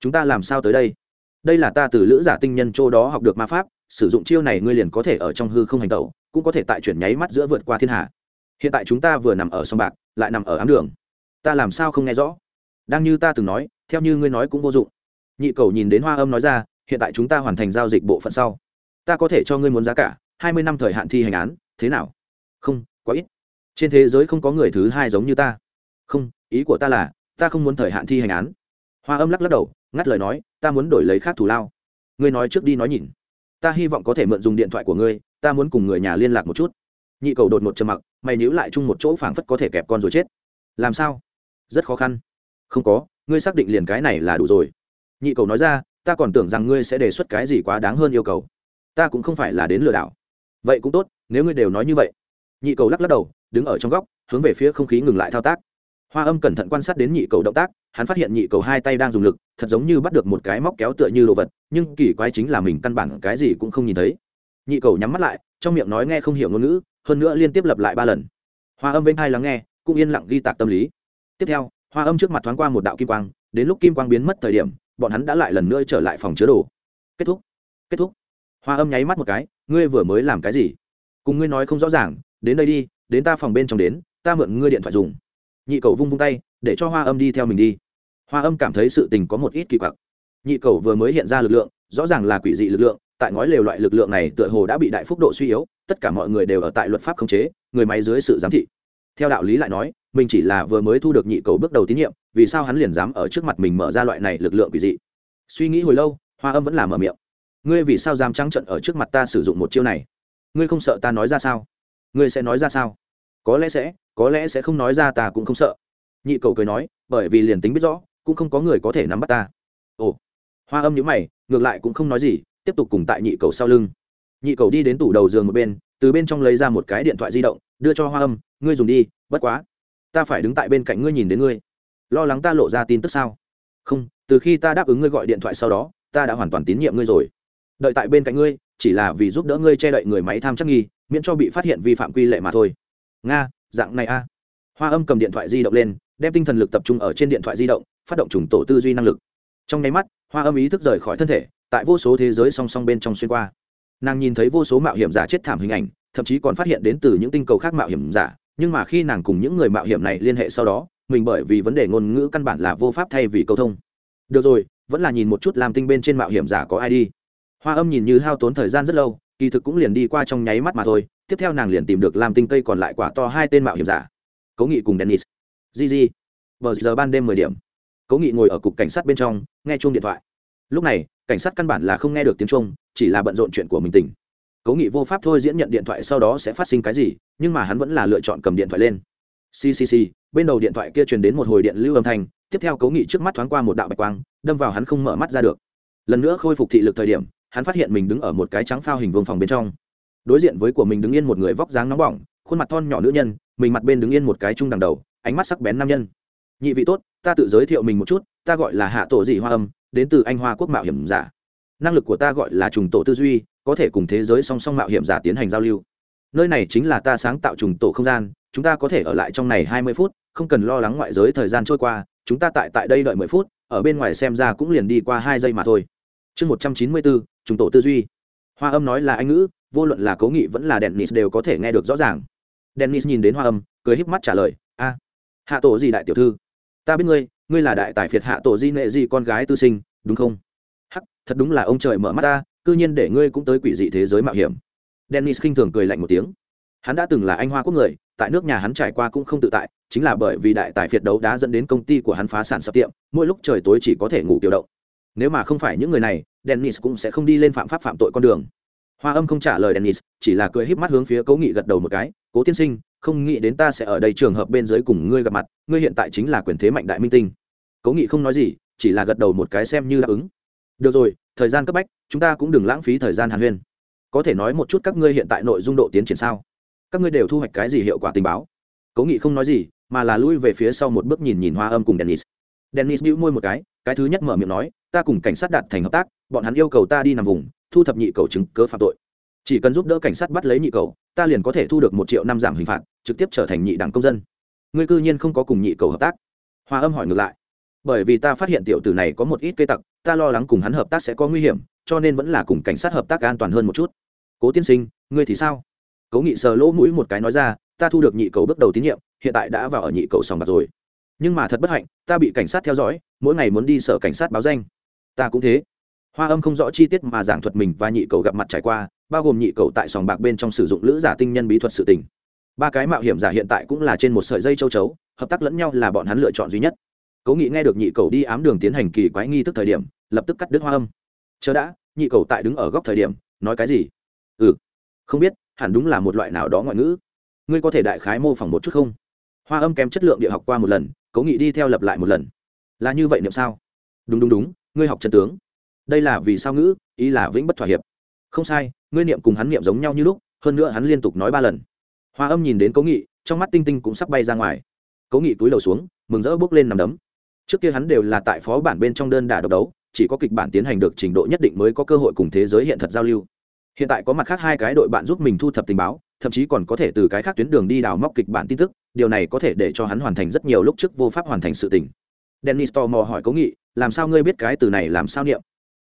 Chúng ta làm sao tới đây? Đây là ta từ lữ giả tinh nhân châu đó học được ma pháp, sử dụng chiêu này ngươi liền có thể ở trong hư không hành tẩu, cũng có thể tại chuyển nháy mắt giữa vượt qua thiên hạ. Hiện tại chúng ta vừa nằm ở sông bạc, lại nằm ở ám đường. Ta làm sao không nghe rõ? Đang như ta từng nói, theo như ngươi nói cũng vô dụng. Nhị cầu nhìn đến hoa âm nói ra, hiện tại chúng ta hoàn thành giao dịch bộ phận sau. Ta có thể cho ngươi muốn giá cả, hai mươi năm thời hạn thi hành án, thế nào? Không, quá ít. Trên thế giới không có người thứ hai giống như ta. Không, ý của ta là ta không muốn thời hạn thi hành án. Hoa âm lắc lắc đầu, ngắt lời nói, ta muốn đổi lấy khác thù lao. Ngươi nói trước đi nói nhìn. Ta hy vọng có thể mượn dùng điện thoại của ngươi, ta muốn cùng người nhà liên lạc một chút. Nhị cầu đột một trầm mặc, mày níu lại chung một chỗ phảng phất có thể kẹp con rồi chết. Làm sao? Rất khó khăn. Không có, ngươi xác định liền cái này là đủ rồi. Nhị cầu nói ra, ta còn tưởng rằng ngươi sẽ đề xuất cái gì quá đáng hơn yêu cầu. Ta cũng không phải là đến lừa đảo. Vậy cũng tốt, nếu ngươi đều nói như vậy. Nhị cầu lắc lắc đầu, đứng ở trong góc, hướng về phía không khí ngừng lại thao tác hoa âm cẩn thận quan sát đến nhị cầu động tác, hắn phát hiện nhị cầu hai tay đang dùng lực, thật giống như bắt được một cái móc kéo tựa như đồ vật, nhưng kỳ quái chính là mình căn bản cái gì cũng không nhìn thấy. Nhị cầu nhắm mắt lại, trong miệng nói nghe không hiểu ngôn ngữ, hơn nữa liên tiếp lặp lại ba lần. Hoa âm bên thai lắng nghe, cũng yên lặng ghi tạc tâm lý. Tiếp theo, hoa âm trước mặt thoáng qua một đạo kim quang, đến lúc kim quang biến mất thời điểm, bọn hắn đã lại lần nữa trở lại phòng chứa đồ. Kết thúc kết thúc. Hoa âm nháy mắt một cái, ngươi vừa mới làm cái gì? Cùng ngươi nói không rõ ràng, đến đây đi, đến ta phòng bên trong đến, ta mượn ngươi điện thoại dùng nhị cầu vung vung tay, để cho hoa âm đi theo mình đi. Hoa âm cảm thấy sự tình có một ít kỳ quặc. Nhị cầu vừa mới hiện ra lực lượng, rõ ràng là quỷ dị lực lượng, tại ngói lều loại lực lượng này tựa hồ đã bị đại phúc độ suy yếu, tất cả mọi người đều ở tại luật pháp khống chế, người máy dưới sự giám thị. Theo đạo lý lại nói, mình chỉ là vừa mới thu được nhị cầu bước đầu tín nhiệm, vì sao hắn liền dám ở trước mặt mình mở ra loại này lực lượng quỷ dị? Suy nghĩ hồi lâu, hoa âm vẫn là mở miệng. Ngươi vì sao dám trắng trận ở trước mặt ta sử dụng một chiêu này? Ngươi không sợ ta nói ra sao? Ngươi sẽ nói ra sao? Có lẽ sẽ, có lẽ sẽ không nói ra ta cũng không sợ. Nhị cầu cười nói, bởi vì liền tính biết rõ, cũng không có người có thể nắm bắt ta. Ồ. Hoa âm nhữ mày, ngược lại cũng không nói gì, tiếp tục cùng tại nhị cầu sau lưng. Nhị cầu đi đến tủ đầu giường một bên, từ bên trong lấy ra một cái điện thoại di động, đưa cho hoa âm, ngươi dùng đi, bất quá, ta phải đứng tại bên cạnh ngươi nhìn đến ngươi. Lo lắng ta lộ ra tin tức sao? Không, từ khi ta đáp ứng ngươi gọi điện thoại sau đó, ta đã hoàn toàn tín nhiệm ngươi rồi. Đợi tại bên cạnh ngươi, chỉ là vì giúp đỡ ngươi che đậy người máy tham chắc nghi, miễn cho bị phát hiện vi phạm quy lệ mà thôi nga, dạng này a. Hoa âm cầm điện thoại di động lên, đem tinh thần lực tập trung ở trên điện thoại di động, phát động trùng tổ tư duy năng lực. Trong nháy mắt, hoa âm ý thức rời khỏi thân thể, tại vô số thế giới song song bên trong xuyên qua. Nàng nhìn thấy vô số mạo hiểm giả chết thảm hình ảnh, thậm chí còn phát hiện đến từ những tinh cầu khác mạo hiểm giả, nhưng mà khi nàng cùng những người mạo hiểm này liên hệ sau đó, mình bởi vì vấn đề ngôn ngữ căn bản là vô pháp thay vì câu thông. Được rồi, vẫn là nhìn một chút làm tinh bên trên mạo hiểm giả có ai đi. Hoa âm nhìn như hao tốn thời gian rất lâu kỳ thực cũng liền đi qua trong nháy mắt mà thôi, tiếp theo nàng liền tìm được làm tinh cây còn lại quả to hai tên mạo hiểm giả. Cố nghị cùng dennis. Gg vờ giờ ban đêm mười điểm. Cố nghị ngồi ở cục cảnh sát bên trong, nghe chuông điện thoại. Lúc này, cảnh sát căn bản là không nghe được tiếng chuông, chỉ là bận rộn chuyện của mình tỉnh. Cố nghị vô pháp thôi diễn nhận điện thoại sau đó sẽ phát sinh cái gì, nhưng mà hắn vẫn là lựa chọn cầm điện thoại lên. Ccc bên đầu điện thoại kia truyền đến một hồi điện lưu âm thanh, tiếp theo cố nghị trước mắt thoáng qua một đạo bạch quang, đâm vào hắn không mở mắt ra được. Lần nữa khôi phục thị lực thời điểm hắn phát hiện mình đứng ở một cái trắng phao hình vương phòng bên trong. Đối diện với của mình đứng yên một người vóc dáng nóng bỏng, khuôn mặt thon nhỏ nữ nhân, mình mặt bên đứng yên một cái trung đằng đầu, ánh mắt sắc bén nam nhân. Nhị vị tốt, ta tự giới thiệu mình một chút, ta gọi là hạ tổ dị hoa âm, đến từ anh hoa quốc mạo hiểm giả. Năng lực của ta gọi là trùng tổ tư duy, có thể cùng thế giới song song mạo hiểm giả tiến hành giao lưu. Nơi này chính là ta sáng tạo trùng tổ không gian, chúng ta có thể ở lại trong này hai mươi phút, không cần lo lắng ngoại giới thời gian trôi qua, chúng ta tại tại đây đợi mười phút, ở bên ngoài xem ra cũng liền đi qua hai giây mà thôi. Chương một trăm chín mươi bốn trùng tổ tư duy. Hoa âm nói là anh ngữ, vô luận là cố nghị vẫn là dennis đều có thể nghe được rõ ràng. Dennis nhìn đến hoa âm, cười híp mắt trả lời, a, hạ tổ gì đại tiểu thư, ta biết ngươi ngươi là đại tài phiệt hạ tổ di nệ di con gái tư sinh, đúng không? Hắc, thật đúng là ông trời mở mắt ta, cư nhiên để ngươi cũng tới quỷ dị thế giới mạo hiểm. Dennis khinh thường cười lạnh một tiếng. Hắn đã từng là anh hoa quốc người, tại nước nhà hắn trải qua cũng không tự tại, chính là bởi vì đại tài phiệt đấu đã dẫn đến công ty của hắn phá sản sập tiệm, mỗi lúc trời tối chỉ có thể ngủ tiểu động. Nếu mà không phải những người này dennis cũng sẽ không đi lên phạm pháp phạm tội con đường. Hoa âm không trả lời dennis, chỉ là cười híp mắt hướng phía cố nghị gật đầu một cái, cố tiên sinh, không nghĩ đến ta sẽ ở đây trường hợp bên dưới cùng ngươi gặp mặt, ngươi hiện tại chính là quyền thế mạnh đại minh tinh. Cố nghị không nói gì, chỉ là gật đầu một cái xem như đáp ứng. Được rồi, thời gian cấp bách, chúng ta cũng đừng lãng phí thời gian hàn huyên. Có thể nói một chút các ngươi hiện tại nội dung độ tiến triển sao? Các ngươi đều thu hoạch cái gì hiệu quả tình báo? Cố nghị không nói gì, mà là lui về phía sau một bước nhìn nhìn hoa âm cùng dennis. Dennis bĩu môi một cái cái thứ nhất mở miệng nói ta cùng cảnh sát đạt thành hợp tác, bọn hắn yêu cầu ta đi nằm vùng, thu thập nhị cầu chứng cớ phạm tội. Chỉ cần giúp đỡ cảnh sát bắt lấy nhị cầu, ta liền có thể thu được một triệu năm giảm hình phạt, trực tiếp trở thành nhị đảng công dân. Ngươi cư nhiên không có cùng nhị cầu hợp tác. Hoa âm hỏi ngược lại. Bởi vì ta phát hiện tiểu tử này có một ít cây tặc, ta lo lắng cùng hắn hợp tác sẽ có nguy hiểm, cho nên vẫn là cùng cảnh sát hợp tác an toàn hơn một chút. Cố tiên sinh, ngươi thì sao? Cố nghị sờ lỗ mũi một cái nói ra, ta thu được nhị cầu bước đầu tín nhiệm, hiện tại đã vào ở nhị cầu sòng bạc rồi. Nhưng mà thật bất hạnh, ta bị cảnh sát theo dõi, mỗi ngày muốn đi sở cảnh sát báo danh ta cũng thế. Hoa âm không rõ chi tiết mà giảng thuật mình và nhị cầu gặp mặt trải qua, bao gồm nhị cầu tại sòng bạc bên trong sử dụng lữ giả tinh nhân bí thuật sự tình. Ba cái mạo hiểm giả hiện tại cũng là trên một sợi dây châu chấu, hợp tác lẫn nhau là bọn hắn lựa chọn duy nhất. Cố nghị nghe được nhị cầu đi ám đường tiến hành kỳ quái nghi thức thời điểm, lập tức cắt đứt hoa âm. Chờ đã, nhị cầu tại đứng ở góc thời điểm, nói cái gì? Ừ. Không biết, hẳn đúng là một loại nào đó ngoại ngữ. Ngươi có thể đại khái mô phỏng một chút không? Hoa âm kém chất lượng địa học qua một lần, cố nghị đi theo lập lại một lần. Là như vậy niệm sao? Đúng đúng đúng ngươi học chân tướng. Đây là vì sao ngữ, ý là vĩnh bất thỏa hiệp. Không sai, ngươi niệm cùng hắn niệm giống nhau như lúc, hơn nữa hắn liên tục nói ba lần. Hoa âm nhìn đến cố nghị, trong mắt tinh tinh cũng sắp bay ra ngoài. Cố nghị túi đầu xuống, mừng rỡ bước lên nằm đấm. Trước kia hắn đều là tại phó bản bên trong đơn đà độc đấu, chỉ có kịch bản tiến hành được trình độ nhất định mới có cơ hội cùng thế giới hiện thật giao lưu. Hiện tại có mặt khác hai cái đội bạn giúp mình thu thập tình báo, thậm chí còn có thể từ cái khác tuyến đường đi đào móc kịch bản tin tức, điều này có thể để cho hắn hoàn thành rất nhiều lúc trước vô pháp hoàn thành sự tình dennis tò mò hỏi cố nghị, làm sao ngươi biết cái từ này làm sao niệm?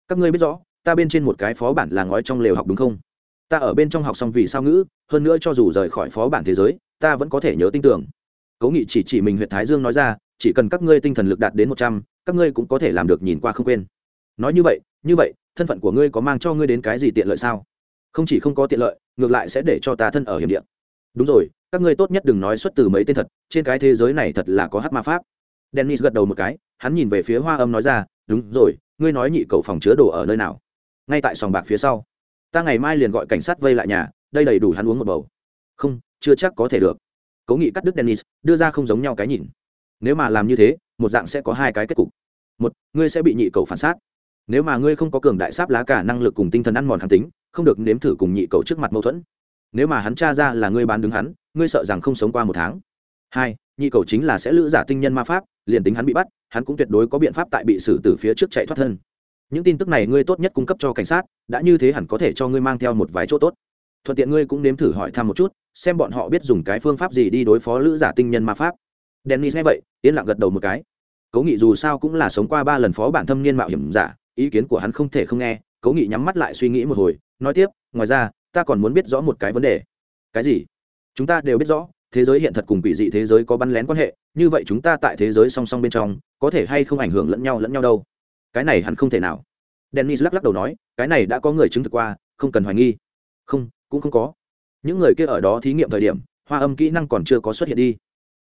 Các ngươi biết rõ, ta bên trên một cái phó bản là ngói trong lều học đúng không? Ta ở bên trong học xong vì sao ngữ, hơn nữa cho dù rời khỏi phó bản thế giới, ta vẫn có thể nhớ tin tưởng. Cố nghị chỉ chỉ mình huyện thái dương nói ra, chỉ cần các ngươi tinh thần lực đạt đến một trăm, các ngươi cũng có thể làm được nhìn qua không quên. Nói như vậy như vậy, thân phận của ngươi có mang cho ngươi đến cái gì tiện lợi sao? Không chỉ không có tiện lợi, ngược lại sẽ để cho ta thân ở hiểm địa. Đúng rồi, các ngươi tốt nhất đừng nói xuất từ mấy tên thật, trên cái thế giới này thật là có hát ma pháp dennis gật đầu một cái, hắn nhìn về phía hoa âm nói ra, đúng rồi, ngươi nói nhị cầu phòng chứa đồ ở nơi nào? Ngay tại sòng bạc phía sau. Ta ngày mai liền gọi cảnh sát vây lại nhà, đây đầy đủ hắn uống một bầu. Không, chưa chắc có thể được. Cố nghị cắt đứt dennis, đưa ra không giống nhau cái nhìn. Nếu mà làm như thế, một dạng sẽ có hai cái kết cục. Một, ngươi sẽ bị nhị cầu phản sát. nếu mà ngươi không có cường đại sáp lá cả năng lực cùng tinh thần ăn mòn kháng tính, không được nếm thử cùng nhị cầu trước mặt mâu thuẫn. Nếu mà hắn tra ra là ngươi bán đứng hắn, ngươi sợ rằng không sống qua một tháng. Hai nhị cầu chính là sẽ lữ giả tinh nhân ma pháp, liền tính hắn bị bắt, hắn cũng tuyệt đối có biện pháp tại bị xử từ phía trước chạy thoát thân. Những tin tức này ngươi tốt nhất cung cấp cho cảnh sát, đã như thế hẳn có thể cho ngươi mang theo một vài chỗ tốt. Thuận tiện ngươi cũng nếm thử hỏi thăm một chút, xem bọn họ biết dùng cái phương pháp gì đi đối phó lữ giả tinh nhân ma pháp. Dennis nghe vậy, yên lặng gật đầu một cái. Cố nghị dù sao cũng là sống qua ba lần phó bản thâm niên mạo hiểm giả, ý kiến của hắn không thể không nghe. Cố nghị nhắm mắt lại suy nghĩ một hồi, nói tiếp, ngoài ra, ta còn muốn biết rõ một cái vấn đề. Cái gì? Chúng ta đều biết rõ thế giới hiện thật cùng quỷ dị thế giới có bắn lén quan hệ, như vậy chúng ta tại thế giới song song bên trong, có thể hay không ảnh hưởng lẫn nhau lẫn nhau đâu? Cái này hẳn không thể nào. Dennis lắc lắc đầu nói, cái này đã có người chứng thực qua, không cần hoài nghi. Không, cũng không có. Những người kia ở đó thí nghiệm thời điểm, hoa âm kỹ năng còn chưa có xuất hiện đi.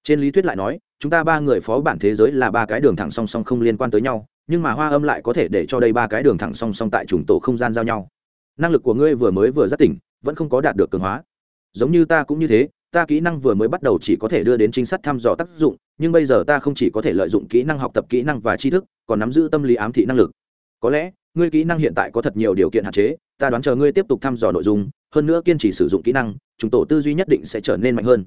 Trên lý thuyết lại nói, chúng ta ba người phó bản thế giới là ba cái đường thẳng song song không liên quan tới nhau, nhưng mà hoa âm lại có thể để cho đây ba cái đường thẳng song song tại chủng tổ không gian giao nhau. Năng lực của ngươi vừa mới vừa rất tỉnh, vẫn không có đạt được cường hóa. Giống như ta cũng như thế ta kỹ năng vừa mới bắt đầu chỉ có thể đưa đến chính sát thăm dò tác dụng, nhưng bây giờ ta không chỉ có thể lợi dụng kỹ năng học tập kỹ năng và tri thức, còn nắm giữ tâm lý ám thị năng lực. Có lẽ, ngươi kỹ năng hiện tại có thật nhiều điều kiện hạn chế, ta đoán chờ ngươi tiếp tục thăm dò nội dung, hơn nữa kiên trì sử dụng kỹ năng, chúng tổ tư duy nhất định sẽ trở nên mạnh hơn.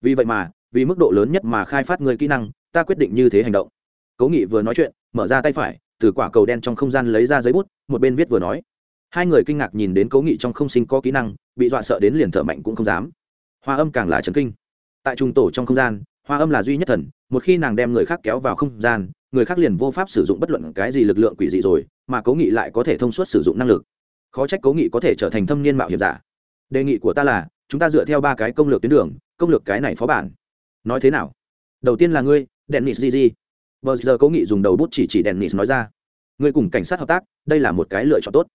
Vì vậy mà, vì mức độ lớn nhất mà khai phát ngươi kỹ năng, ta quyết định như thế hành động. Cố nghị vừa nói chuyện, mở ra tay phải, từ quả cầu đen trong không gian lấy ra giấy bút, một bên viết vừa nói. Hai người kinh ngạc nhìn đến cố nghị trong không sinh có kỹ năng, bị dọa sợ đến liền thở mạnh cũng không dám hoa âm càng là trấn kinh. Tại trung tổ trong không gian hoa âm là duy nhất thần một khi nàng đem người khác kéo vào không gian người khác liền vô pháp sử dụng bất luận cái gì lực lượng quỷ dị rồi mà cố nghị lại có thể thông suốt sử dụng năng lực. Khó trách cố nghị có thể trở thành thâm niên mạo hiểm giả. Đề nghị của ta là chúng ta dựa theo ba cái công lược tuyến đường công lược cái này phó bản. Nói thế nào? Đầu tiên là ngươi đèn nịt gg vờ giờ cố nghị dùng đầu bút chỉ chỉ đèn nịt nói ra, ngươi cùng cảnh sát hợp tác, đây là một cái lựa chọn tốt.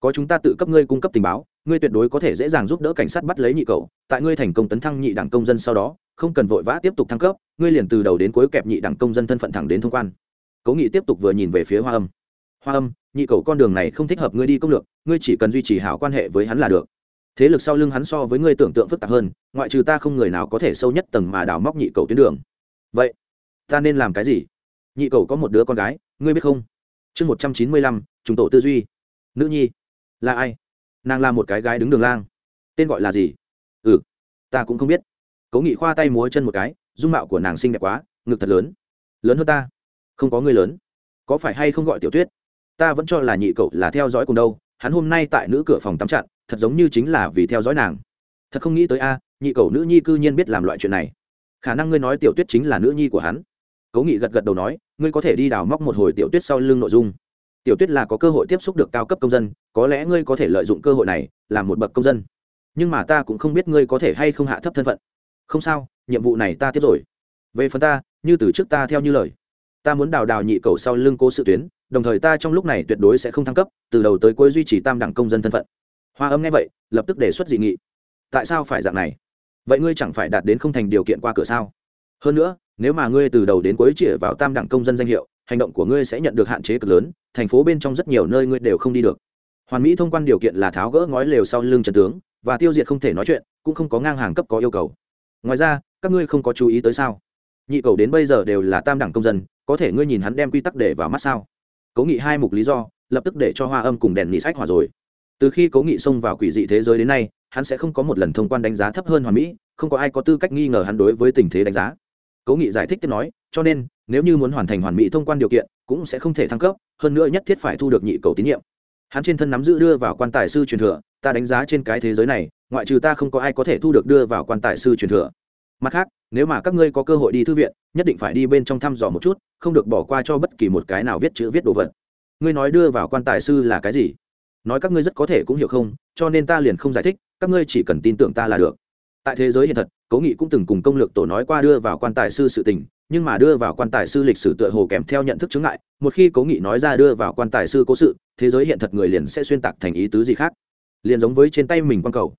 Có chúng ta tự cấp ngươi cung cấp tình báo, ngươi tuyệt đối có thể dễ dàng giúp đỡ cảnh sát bắt lấy nhị cậu. Tại ngươi thành công tấn thăng nhị đẳng công dân sau đó, không cần vội vã tiếp tục thăng cấp, ngươi liền từ đầu đến cuối kẹp nhị đẳng công dân thân phận thẳng đến thông quan. Cố Nghị tiếp tục vừa nhìn về phía Hoa Âm. Hoa Âm, nhị cậu con đường này không thích hợp ngươi đi công lược, ngươi chỉ cần duy trì hảo quan hệ với hắn là được. thế lực sau lưng hắn so với ngươi tưởng tượng phức tạp hơn ngoại trừ ta không người nào có thể sâu nhất tầng mà đào móc nhị cầu tuyến đường vậy ta nên làm cái gì nhị cầu có một đứa con gái ngươi biết không chương một trăm chín mươi lăm chúng tổ tư duy nữ nhi là ai nàng là một cái gái đứng đường lang. Tên gọi là gì? Ừ ta cũng không biết. Cố nghị khoa tay múa chân một cái, dung mạo của nàng xinh đẹp quá, ngực thật lớn. Lớn hơn ta. Không có người lớn. Có phải hay không gọi tiểu tuyết? Ta vẫn cho là nhị cậu là theo dõi cùng đâu. Hắn hôm nay tại nữ cửa phòng tắm chặn, thật giống như chính là vì theo dõi nàng. Thật không nghĩ tới a, nhị cậu nữ nhi cư nhiên biết làm loại chuyện này. Khả năng ngươi nói tiểu tuyết chính là nữ nhi của hắn. Cố nghị gật gật đầu nói, ngươi có thể đi đào móc một hồi tiểu tuyết sau lưng nội dung tiểu tuyết là có cơ hội tiếp xúc được cao cấp công dân, có lẽ ngươi có thể lợi dụng cơ hội này làm một bậc công dân. Nhưng mà ta cũng không biết ngươi có thể hay không hạ thấp thân phận. Không sao, nhiệm vụ này ta tiếp rồi. Về phần ta, như từ trước ta theo như lời. Ta muốn đào đào nhị cầu sau lưng cố sự tuyến, đồng thời ta trong lúc này tuyệt đối sẽ không thăng cấp, từ đầu tới cuối duy trì tam đẳng công dân thân phận. Hoa âm nghe vậy, lập tức đề xuất dị nghị. Tại sao phải dạng này? Vậy ngươi chẳng phải đạt đến không thành điều kiện qua cửa sao? Hơn nữa, nếu mà ngươi từ đầu đến cuối chĩa vào tam đẳng công dân danh hiệu hành động của ngươi sẽ nhận được hạn chế cực lớn, thành phố bên trong rất nhiều nơi ngươi đều không đi được. Hoàn mỹ thông quan điều kiện là tháo gỡ ngói lều sau lưng trần tướng, và tiêu diệt không thể nói chuyện, cũng không có ngang hàng cấp có yêu cầu. Ngoài ra, các ngươi không có chú ý tới sao? Nhị cầu đến bây giờ đều là tam đẳng công dân, có thể ngươi nhìn hắn đem quy tắc để vào mắt sao? Cố nghị hai mục lý do, lập tức để cho hoa âm cùng đèn nhị sách hòa rồi. Từ khi cố nghị xông vào quỷ dị thế giới đến nay, hắn sẽ không có một lần thông quan đánh giá thấp hơn hoàn mỹ, không có ai có tư cách nghi ngờ hắn đối với tình thế đánh giá. Cố nghị giải thích tiếp nói, cho nên nếu như muốn hoàn thành hoàn mỹ thông quan điều kiện, cũng sẽ không thể thăng cấp, hơn nữa nhất thiết phải thu được nhị cầu tín nhiệm. Hắn trên thân nắm giữ đưa vào quan tài sư truyền thừa, ta đánh giá trên cái thế giới này, ngoại trừ ta không có ai có thể thu được đưa vào quan tài sư truyền thừa. Mặt khác, nếu mà các ngươi có cơ hội đi thư viện, nhất định phải đi bên trong thăm dò một chút, không được bỏ qua cho bất kỳ một cái nào viết chữ viết đồ vật. Ngươi nói đưa vào quan tài sư là cái gì? Nói các ngươi rất có thể cũng hiểu không, cho nên ta liền không giải thích, các ngươi chỉ cần tin tưởng ta là được. Tại thế giới hiện thật cố nghị cũng từng cùng công lược tổ nói qua đưa vào quan tài sư sự tình, nhưng mà đưa vào quan tài sư lịch sử tựa hồ kèm theo nhận thức chứng ngại, một khi cố nghị nói ra đưa vào quan tài sư cố sự, thế giới hiện thật người liền sẽ xuyên tạc thành ý tứ gì khác. Liền giống với trên tay mình quan cầu.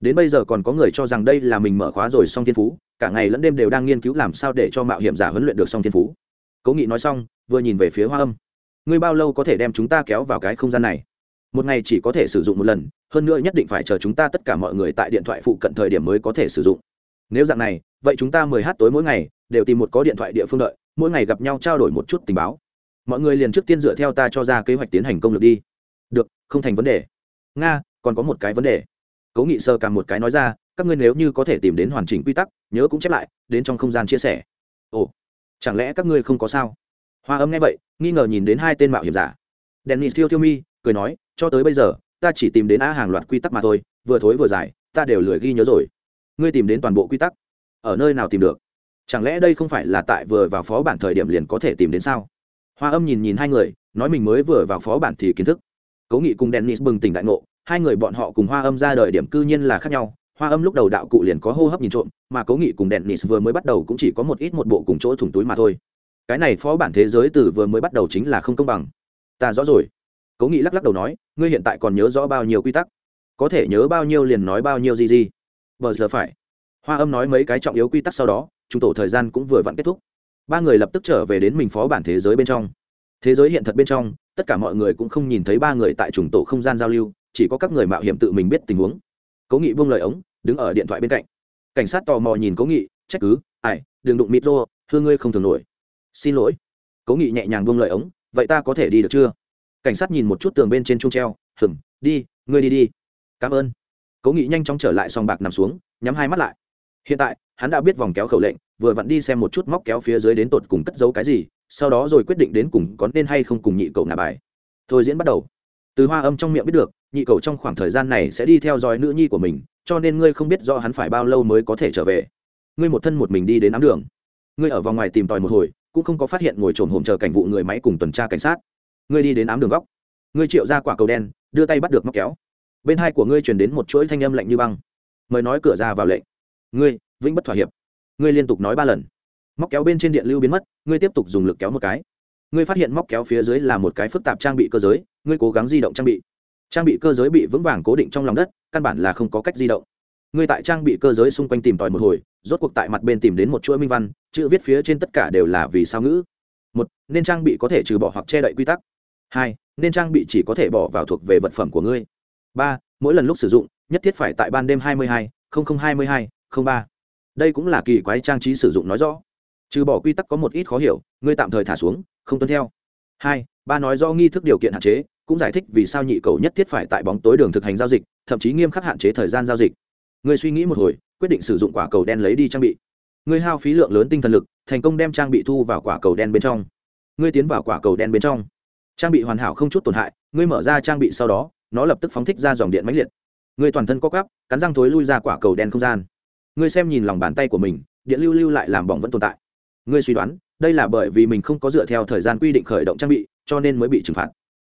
Đến bây giờ còn có người cho rằng đây là mình mở khóa rồi song thiên phú, cả ngày lẫn đêm đều đang nghiên cứu làm sao để cho mạo hiểm giả huấn luyện được song thiên phú. Cố nghị nói xong, vừa nhìn về phía hoa âm. Ngươi bao lâu có thể đem chúng ta kéo vào cái không gian này? Một ngày chỉ có thể sử dụng một lần, hơn nữa nhất định phải chờ chúng ta tất cả mọi người tại điện thoại phụ cận thời điểm mới có thể sử dụng nếu dạng này, vậy chúng ta mười h tối mỗi ngày đều tìm một có điện thoại địa phương đợi, mỗi ngày gặp nhau trao đổi một chút tình báo. Mọi người liền trước tiên dựa theo ta cho ra kế hoạch tiến hành công lược đi. Được, không thành vấn đề. Nga, còn có một cái vấn đề. Cố nghị sơ càng một cái nói ra, các ngươi nếu như có thể tìm đến hoàn chỉnh quy tắc, nhớ cũng chép lại, đến trong không gian chia sẻ. Ồ, chẳng lẽ các ngươi không có sao? Hoa âm nghe vậy, nghi ngờ nhìn đến hai tên mạo hiểm giả. Dennis thiêu thiêu mi, cười nói, cho tới bây giờ, ta chỉ tìm đến a hàng loạt quy tắc mà thôi, vừa thối vừa dài ta đều lười ghi nhớ rồi ngươi tìm đến toàn bộ quy tắc. Ở nơi nào tìm được? Chẳng lẽ đây không phải là tại vừa vào phó bản thời điểm liền có thể tìm đến sao? Hoa âm nhìn nhìn hai người, nói mình mới vừa vào phó bản thì kiến thức. Cố nghị cùng dennis bừng tỉnh đại ngộ, hai người bọn họ cùng hoa âm ra đời điểm cư nhiên là khác nhau. Hoa âm lúc đầu đạo cụ liền có hô hấp nhìn trộm, mà cố nghị cùng dennis vừa mới bắt đầu cũng chỉ có một ít một bộ cùng chỗ thủng túi mà thôi. Cái này phó bản thế giới từ vừa mới bắt đầu chính là không công bằng. Ta rõ rồi. Cố nghị lắc lắc đầu nói, ngươi hiện tại còn nhớ rõ bao nhiêu quy tắc? Có thể nhớ bao nhiêu liền nói bao nhiêu gì gì bờ giờ phải. Hoa âm nói mấy cái trọng yếu quy tắc sau đó chúng tổ thời gian cũng vừa vặn kết thúc. Ba người lập tức trở về đến mình phó bản thế giới bên trong. Thế giới hiện thật bên trong, tất cả mọi người cũng không nhìn thấy ba người tại trùng tổ không gian giao lưu, chỉ có các người mạo hiểm tự mình biết tình huống. Cố nghị buông lời ống, đứng ở điện thoại bên cạnh. Cảnh sát tò mò nhìn cố nghị, trách cứ, ai, đừng đụng mịt rô thưa ngươi không thường nổi. Xin lỗi. Cố nghị nhẹ nhàng buông lời ống, vậy ta có thể đi được chưa? Cảnh sát nhìn một chút tường bên trên trung treo hừng đi, ngươi đi đi. Cảm ơn cố nghị nhanh chóng trở lại sòng bạc nằm xuống, nhắm hai mắt lại. Hiện tại, hắn đã biết vòng kéo khẩu lệnh, vừa vặn đi xem một chút móc kéo phía dưới đến tột cùng cất giấu cái gì, sau đó rồi quyết định đến cùng có nên hay không cùng nhị cậu nà bài. Thôi diễn bắt đầu. Từ hoa âm trong miệng biết được, nhị cậu trong khoảng thời gian này sẽ đi theo dõi nữ nhi của mình, cho nên ngươi không biết do hắn phải bao lâu mới có thể trở về. Ngươi một thân một mình đi đến ám đường. Ngươi ở vòng ngoài tìm tòi một hồi, cũng không có phát hiện ngồi trồn hổm chờ cảnh vụ người máy cùng tuần tra cảnh sát. Ngươi đi đến ám đường góc. Ngươi triệu ra quả cầu đen, đưa tay bắt được móc kéo bên hai của ngươi truyền đến một chuỗi thanh âm lạnh như băng. Mời nói cửa ra vào lệnh. Ngươi, vĩnh bất thỏa hiệp, ngươi liên tục nói ba lần. Móc kéo bên trên điện lưu biến mất, ngươi tiếp tục dùng lực kéo một cái. Ngươi phát hiện móc kéo phía dưới là một cái phức tạp trang bị cơ giới, ngươi cố gắng di động trang bị. Trang bị cơ giới bị vững vàng cố định trong lòng đất, căn bản là không có cách di động. Ngươi tại trang bị cơ giới xung quanh tìm tòi một hồi, rốt cuộc tại mặt bên tìm đến một chuỗi minh văn, chữ viết phía trên tất cả đều là vì sao ngữ. Một, nên trang bị có thể trừ bỏ hoặc che đậy quy tắc. Hai, nên trang bị chỉ có thể bỏ vào thuộc về vật phẩm của ngươi ba, mỗi lần lúc sử dụng, nhất thiết phải tại ban đêm hai mươi hai hai mươi hai ba. Đây cũng là kỳ quái trang trí sử dụng nói rõ. Trừ bỏ quy tắc có một ít khó hiểu, ngươi tạm thời thả xuống, không tuân theo. Hai, ba nói do nghi thức điều kiện hạn chế, cũng giải thích vì sao nhị cầu nhất thiết phải tại bóng tối đường thực hành giao dịch, thậm chí nghiêm khắc hạn chế thời gian giao dịch. Ngươi suy nghĩ một hồi, quyết định sử dụng quả cầu đen lấy đi trang bị. Ngươi hao phí lượng lớn tinh thần lực, thành công đem trang bị thu vào quả cầu đen bên trong. Ngươi tiến vào quả cầu đen bên trong. Trang bị hoàn hảo không chút tổn hại, ngươi mở ra trang bị sau đó nó lập tức phóng thích ra dòng điện mãnh liệt. Ngươi toàn thân co cắp cắn răng thối lui ra quả cầu đen không gian. Ngươi xem nhìn lòng bàn tay của mình, điện lưu lưu lại làm bỏng vẫn tồn tại. Ngươi suy đoán, đây là bởi vì mình không có dựa theo thời gian quy định khởi động trang bị, cho nên mới bị trừng phạt.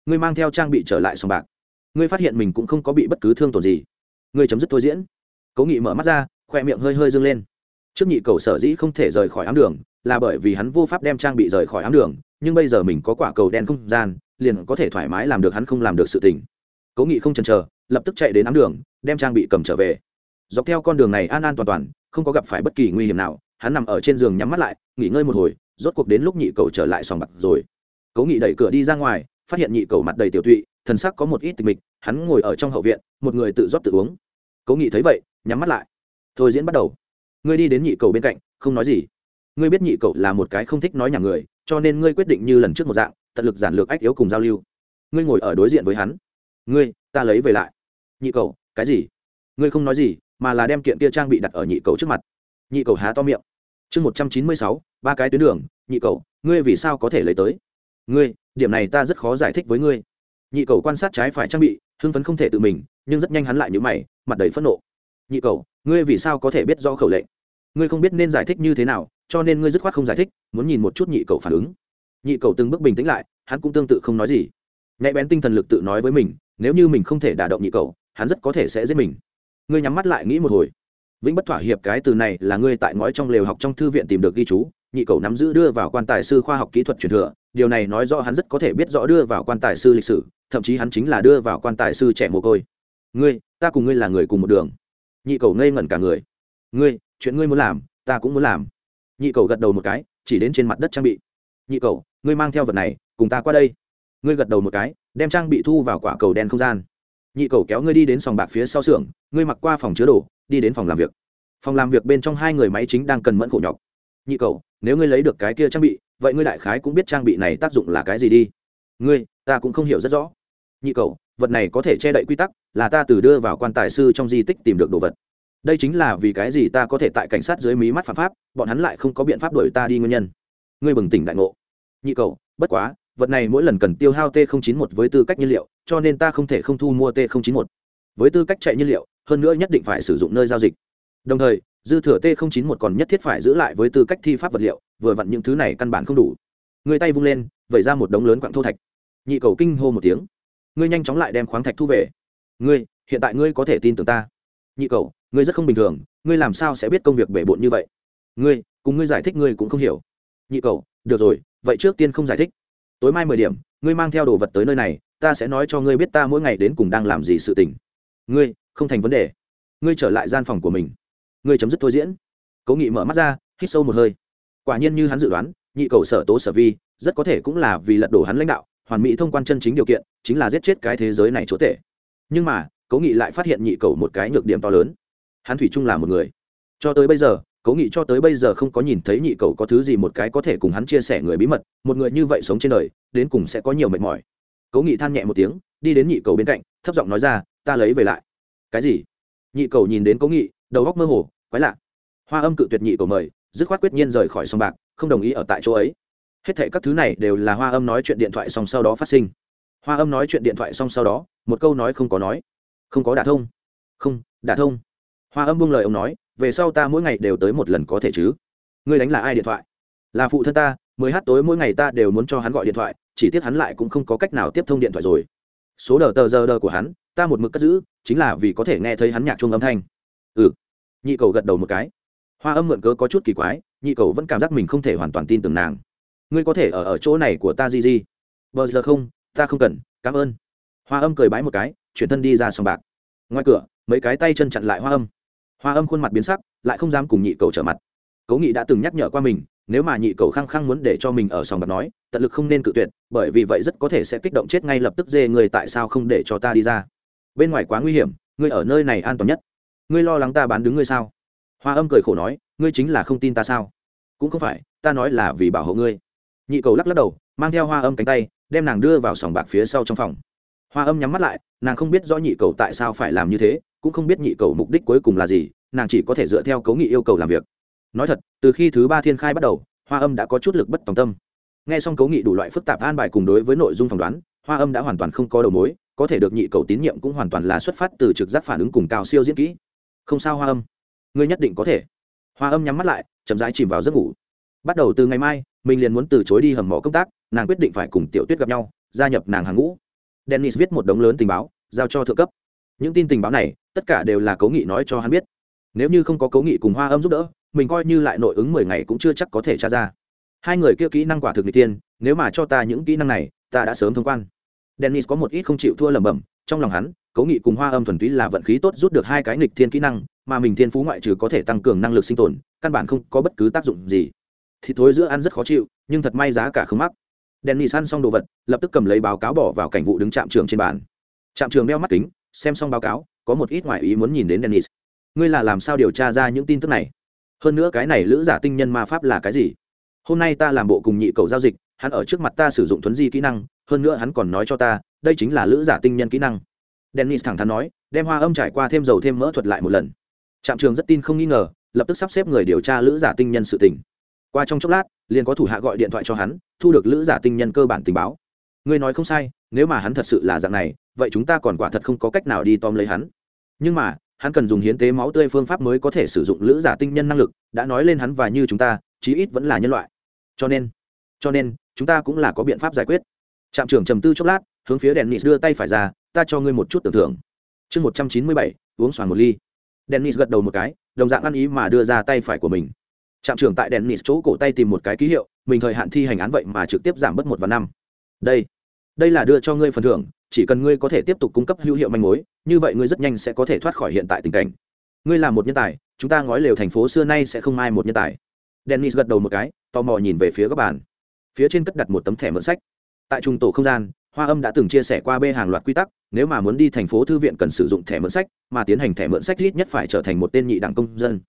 Ngươi mang theo trang bị trở lại sòng bạc. Ngươi phát hiện mình cũng không có bị bất cứ thương tổn gì. Ngươi chấm dứt thôi diễn. Cố nghị mở mắt ra, khoe miệng hơi hơi dâng lên. Trước nhị cầu sở dĩ không thể rời khỏi ám đường, là bởi vì hắn vô pháp đem trang bị rời khỏi ám đường, nhưng bây giờ mình có quả cầu đen không gian, liền có thể thoải mái làm được hắn không làm được sự tình cố nghị không chần chờ, lập tức chạy đến ám đường, đem trang bị cầm trở về. Dọc theo con đường này an an toàn toàn, không có gặp phải bất kỳ nguy hiểm nào, hắn nằm ở trên giường nhắm mắt lại, nghỉ ngơi một hồi, rốt cuộc đến lúc nhị cầu trở lại sòng bạc rồi. Cố nghị đẩy cửa đi ra ngoài, phát hiện nhị cầu mặt đầy tiểu tụy, thần sắc có một ít tịch mịch, hắn ngồi ở trong hậu viện, một người tự rót tự uống. Cố nghị thấy vậy, nhắm mắt lại. Thôi diễn bắt đầu. Ngươi đi đến nhị cầu bên cạnh, không nói gì. Ngươi biết nhị cầu là một cái không thích nói nhà người, cho nên ngươi quyết định như lần trước một dạng, tận lực giản lược ách yếu cùng giao lưu. Ngươi ngồi ở đối diện với hắn ngươi, ta lấy về lại. Nhị cầu, cái gì? Ngươi không nói gì, mà là đem kiện kia trang bị đặt ở nhị cầu trước mặt. Nhị cầu há to miệng. Chương một trăm chín mươi sáu, ba cái tuyến đường, nhị cầu, ngươi vì sao có thể lấy tới? Ngươi, điểm này ta rất khó giải thích với ngươi. Nhị cầu quan sát trái phải trang bị, hưng phấn không thể tự mình, nhưng rất nhanh hắn lại nhữ mày, mặt đầy phẫn nộ. Nhị cầu, ngươi vì sao có thể biết do khẩu lệnh? Ngươi không biết nên giải thích như thế nào, cho nên ngươi dứt khoát không giải thích, muốn nhìn một chút nhị cầu phản ứng. Nhị cầu từng bước bình tĩnh lại, hắn cũng tương tự không nói gì. Nhạy bén tinh thần lực tự nói với mình nếu như mình không thể đả động nhị cầu, hắn rất có thể sẽ giết mình. Ngươi nhắm mắt lại nghĩ một hồi. Vĩnh bất thỏa hiệp cái từ này là ngươi tại ngói trong lều học trong thư viện tìm được ghi chú, nhị cầu nắm giữ đưa vào quan tài sư khoa học kỹ thuật truyền thừa, điều này nói rõ hắn rất có thể biết rõ đưa vào quan tài sư lịch sử, thậm chí hắn chính là đưa vào quan tài sư trẻ mồ côi. Ngươi, ta cùng ngươi là người cùng một đường. Nhị cầu ngây ngẩn cả người. Ngươi, chuyện ngươi muốn làm, ta cũng muốn làm. Nhị cầu gật đầu một cái, chỉ đến trên mặt đất trang bị. Nhị cầu, ngươi mang theo vật này, cùng ta qua đây. Ngươi gật đầu một cái đem trang bị thu vào quả cầu đen không gian. Nhị cầu kéo ngươi đi đến sòng bạc phía sau xưởng, ngươi mặc qua phòng chứa đồ, đi đến phòng làm việc. Phòng làm việc bên trong hai người máy chính đang cần mẫn khổ nhọc. Nhị cầu, nếu ngươi lấy được cái kia trang bị, vậy ngươi đại khái cũng biết trang bị này tác dụng là cái gì đi. Ngươi, ta cũng không hiểu rất rõ. Nhị cầu, vật này có thể che đậy quy tắc, là ta từ đưa vào quan tài sư trong di tích tìm được đồ vật. Đây chính là vì cái gì ta có thể tại cảnh sát dưới mí mắt phạm pháp, bọn hắn lại không có biện pháp đuổi ta đi nguyên nhân. Ngươi bừng tỉnh đại ngộ. Nhị cầu, bất quá vật này mỗi lần cần tiêu hao t 091 với tư cách nhiên liệu, cho nên ta không thể không thu mua t 091 với tư cách chạy nhiên liệu, hơn nữa nhất định phải sử dụng nơi giao dịch. Đồng thời, dư thừa t 091 còn nhất thiết phải giữ lại với tư cách thi pháp vật liệu, vừa vặn những thứ này căn bản không đủ. Người tay vung lên, vẩy ra một đống lớn quặng thô thạch. Nhị cầu kinh hô một tiếng. Ngươi nhanh chóng lại đem khoáng thạch thu về. Ngươi, hiện tại ngươi có thể tin tưởng ta. Nhị cầu, ngươi rất không bình thường, ngươi làm sao sẽ biết công việc bể bộn như vậy? Ngươi, cùng ngươi giải thích ngươi cũng không hiểu. Nhị cầu, được rồi, vậy trước tiên không giải thích tối mai mười điểm, ngươi mang theo đồ vật tới nơi này, ta sẽ nói cho ngươi biết ta mỗi ngày đến cùng đang làm gì sự tình. Ngươi, không thành vấn đề. Ngươi trở lại gian phòng của mình. Ngươi chấm dứt thôi diễn. Cố nghị mở mắt ra, hít sâu một hơi. Quả nhiên như hắn dự đoán, nhị cầu sở tố sở vi, rất có thể cũng là vì lật đổ hắn lãnh đạo, hoàn mỹ thông quan chân chính điều kiện, chính là giết chết cái thế giới này chỗ tệ. Nhưng mà, cố nghị lại phát hiện nhị cầu một cái nhược điểm to lớn. Hắn thủy chung là một người. Cho tới bây giờ cố nghị cho tới bây giờ không có nhìn thấy nhị cầu có thứ gì một cái có thể cùng hắn chia sẻ người bí mật, một người như vậy sống trên đời, đến cùng sẽ có nhiều mệt mỏi. Cố nghị than nhẹ một tiếng, đi đến nhị cầu bên cạnh, thấp giọng nói ra, ta lấy về lại. Cái gì? Nhị cầu nhìn đến cố nghị, đầu góc mơ hồ, quái lạ. Hoa âm cự tuyệt nhị cầu mời, dứt khoát quyết nhiên rời khỏi sông bạc, không đồng ý ở tại chỗ ấy. Hết thệ các thứ này đều là hoa âm nói chuyện điện thoại xong sau đó phát sinh. Hoa âm nói chuyện điện thoại xong sau đó, một câu nói không có nói. Không có đả thông. Không, đả thông. Hoa âm buông lời ông nói về sau ta mỗi ngày đều tới một lần có thể chứ? Ngươi đánh là ai điện thoại? Là phụ thân ta, mười hát tối mỗi ngày ta đều muốn cho hắn gọi điện thoại, chỉ tiếc hắn lại cũng không có cách nào tiếp thông điện thoại rồi. Số đờ tờ giờ đờ của hắn, ta một mực cất giữ, chính là vì có thể nghe thấy hắn nhạc chung âm thanh. Ừ. Nhị cầu gật đầu một cái. Hoa âm mượn cớ có chút kỳ quái, nhị cầu vẫn cảm giác mình không thể hoàn toàn tin tưởng nàng. Ngươi có thể ở ở chỗ này của ta gì gì bờ giờ không, ta không cần, cảm ơn. Hoa âm cười bái một cái, chuyển thân đi ra sòng bạc. Ngoài cửa, mấy cái tay chân chặn lại hoa âm hoa âm khuôn mặt biến sắc, lại không dám cùng nhị cầu trở mặt. Cố nghị đã từng nhắc nhở qua mình, nếu mà nhị cầu khăng khăng muốn để cho mình ở sòng bạc nói, tận lực không nên cự tuyệt, bởi vì vậy rất có thể sẽ kích động chết ngay lập tức dê người tại sao không để cho ta đi ra. Bên ngoài quá nguy hiểm, ngươi ở nơi này an toàn nhất. Ngươi lo lắng ta bán đứng ngươi sao? Hoa âm cười khổ nói, ngươi chính là không tin ta sao? Cũng không phải, ta nói là vì bảo hộ ngươi. Nhị cầu lắc lắc đầu, mang theo hoa âm cánh tay, đem nàng đưa vào sòng bạc phía sau trong phòng hoa âm nhắm mắt lại, nàng không biết rõ nhị cầu tại sao phải làm như thế, cũng không biết nhị cầu mục đích cuối cùng là gì, nàng chỉ có thể dựa theo cấu nghị yêu cầu làm việc. Nói thật, từ khi thứ ba thiên khai bắt đầu, hoa âm đã có chút lực bất tòng tâm. N g h e xong cấu nghị đủ loại phức tạp an bài cùng đối với nội dung phỏng đoán, hoa âm đã hoàn toàn không có đầu mối, có thể được nhị cầu tín nhiệm cũng hoàn toàn là xuất phát từ trực giác phản ứng cùng cao siêu diễn kỹ. Không sao hoa âm. Ngươi nhất định có thể. Hoa âm nhắm mắt lại, chậm rãi chìm vào giấc ngủ. Bắt đầu từ ngày mai, mình liền muốn từ chối đi hầm mỏ công tác, nàng quyết định phải cùng tiểu tuyết gặp nhau, gia nhập nàng hàng ngũ dennis viết một đống lớn tình báo, giao cho thượng cấp. Những tin tình báo này, tất cả đều là cố nghị nói cho hắn biết. Nếu như không có cố nghị cùng hoa âm giúp đỡ, mình coi như lại nội ứng mười ngày cũng chưa chắc có thể tra ra. Hai người kia kỹ năng quả thực n g tiên nếu mà cho ta những kỹ năng này, ta đã sớm thông quan. Dennis có một ít không chịu thua lẩm bẩm, trong lòng hắn, cố nghị cùng hoa âm thuần túy là vận khí tốt rút được hai cái nghịch thiên kỹ năng, mà mình thiên phú ngoại trừ có thể tăng cường năng lực sinh tồn, căn bản không có bất cứ tác dụng gì. Thì thối giữa ăn rất khó chịu, nhưng thật may giá cả không mắc dennis ăn xong đồ vật, lập tức cầm lấy báo cáo bỏ vào cảnh vụ đứng trạm trường trên bàn. Trạm trường đeo mắt kính, xem xong báo cáo, có một ít ngoại ý muốn nhìn đến dennis. Ngươi là làm sao điều tra ra những tin tức này? Hơn nữa cái này lữ giả tinh nhân ma pháp là cái gì? Hôm nay ta làm bộ cùng nhị cầu giao dịch, hắn ở trước mặt ta sử dụng thuấn di kỹ năng, hơn nữa hắn còn nói cho ta, đây chính là lữ giả tinh nhân kỹ năng. Dennis thẳng thắn nói, đem hoa âm trải qua thêm dầu thêm mỡ thuật lại một lần. Trạm trường rất tin không nghi ngờ, lập tức sắp xếp người điều tra lữ giả tinh nhân sự tình. Qua trong chốc lát, liền có thủ hạ gọi điện thoại cho hắn thu được lữ giả tinh nhân cơ bản tình báo. Ngươi nói không sai, nếu mà hắn thật sự là dạng này, vậy chúng ta còn quả thật không có cách nào đi tóm lấy hắn. Nhưng mà, hắn cần dùng hiến tế máu tươi phương pháp mới có thể sử dụng lữ giả tinh nhân năng lực, đã nói lên hắn và như chúng ta, chí ít vẫn là nhân loại. Cho nên cho nên, chúng ta cũng là có biện pháp giải quyết. Trạm trưởng trầm tư chốc lát, hướng phía đèn nịt đưa tay phải ra, ta cho ngươi một chút tưởng thưởng. Chương một trăm chín mươi bảy, uống xoàn một ly. Đèn nịt gật đầu một cái, đồng dạng ăn ý mà đưa ra tay phải của mình. Trạm trưởng tại đèn nịt chỗ cổ tay tìm một cái ký hiệu mình thời hạn thi hành án vậy mà trực tiếp giảm bớt một và năm. Đây đây là đưa cho ngươi phần thưởng, chỉ cần ngươi có thể tiếp tục cung cấp hữu hiệu manh mối, như vậy ngươi rất nhanh sẽ có thể thoát khỏi hiện tại tình cảnh. Ngươi là một nhân tài, chúng ta ngói lều thành phố xưa nay sẽ không ai một nhân tài. Dennis gật đầu một cái, tò mò nhìn về phía các bàn. Phía trên cất đặt một tấm thẻ mượn sách. Tại trung tổ không gian, hoa âm đã từng chia sẻ qua bê hàng loạt quy tắc, nếu mà muốn đi thành phố thư viện cần sử dụng thẻ mượn sách, mà tiến hành thẻ mượn sách ít nhất phải trở thành một tên nhị đảng công dân.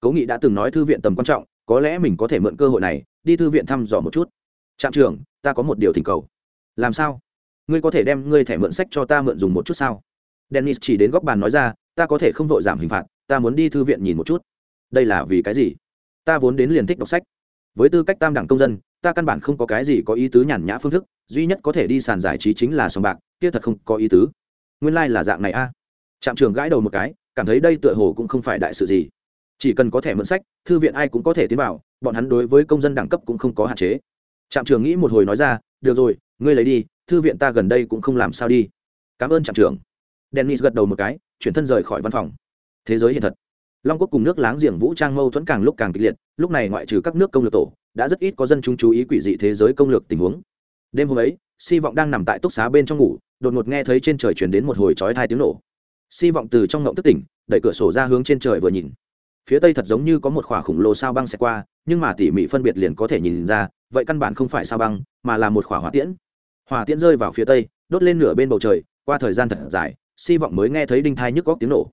Cố nghị đã từng nói thư viện tầm quan trọng, có lẽ mình có thể mượn cơ hội này đi thư viện thăm dò một chút. Trạm trưởng, ta có một điều thỉnh cầu. Làm sao? Ngươi có thể đem ngươi thẻ mượn sách cho ta mượn dùng một chút sao? Dennis chỉ đến góc bàn nói ra, ta có thể không vội giảm hình phạt, ta muốn đi thư viện nhìn một chút. Đây là vì cái gì? Ta vốn đến liền thích đọc sách. Với tư cách tam đẳng công dân, ta căn bản không có cái gì có ý tứ nhàn nhã phương thức, duy nhất có thể đi sàn giải trí chính là sòng bạc, kia thật không có ý tứ. Nguyên lai、like、là dạng này a. À. trạm trường gãi đầu một cái, cảm thấy đây tựa hồ cũng không phải đại sự gì. Chỉ cần có thẻ mượn sách, thư viện ai cũng có thể tiến vào bọn hắn đối với công dân đẳng cấp cũng không có hạn chế. Trạm trưởng nghĩ một hồi nói ra, được rồi, ngươi lấy đi, thư viện ta gần đây cũng không làm sao đi. Cảm ơn trạm trưởng. Dennis gật đầu một cái, chuyển thân rời khỏi văn phòng. Thế giới hiện thật. Long quốc cùng nước láng giềng vũ trang mâu thuẫn càng lúc càng kịch liệt, lúc này ngoại trừ các nước công lược tổ, đã rất ít có dân chúng chú ý quỷ dị thế giới công lược tình huống. Đêm hôm ấy si vọng đang nằm tại túc xá bên trong ngủ, đột ngột nghe thấy trên trời chuyển đến một hồi chói tai tiếng nổ. Si vọng từ trong ngộng tức tỉnh, đẩy cửa sổ ra hướng trên trời vừa nhìn phía tây thật giống như có một khỏa khủng lồ sao băng xẹt qua, nhưng mà tỉ mỉ phân biệt liền có thể nhìn ra, vậy căn bản không phải sao băng, mà là một khỏa hỏa tiễn. Hỏa tiễn rơi vào phía tây, đốt lên nửa bên bầu trời, qua thời gian thật dài si vọng mới nghe thấy đinh thai nhức góc tiếng nổ.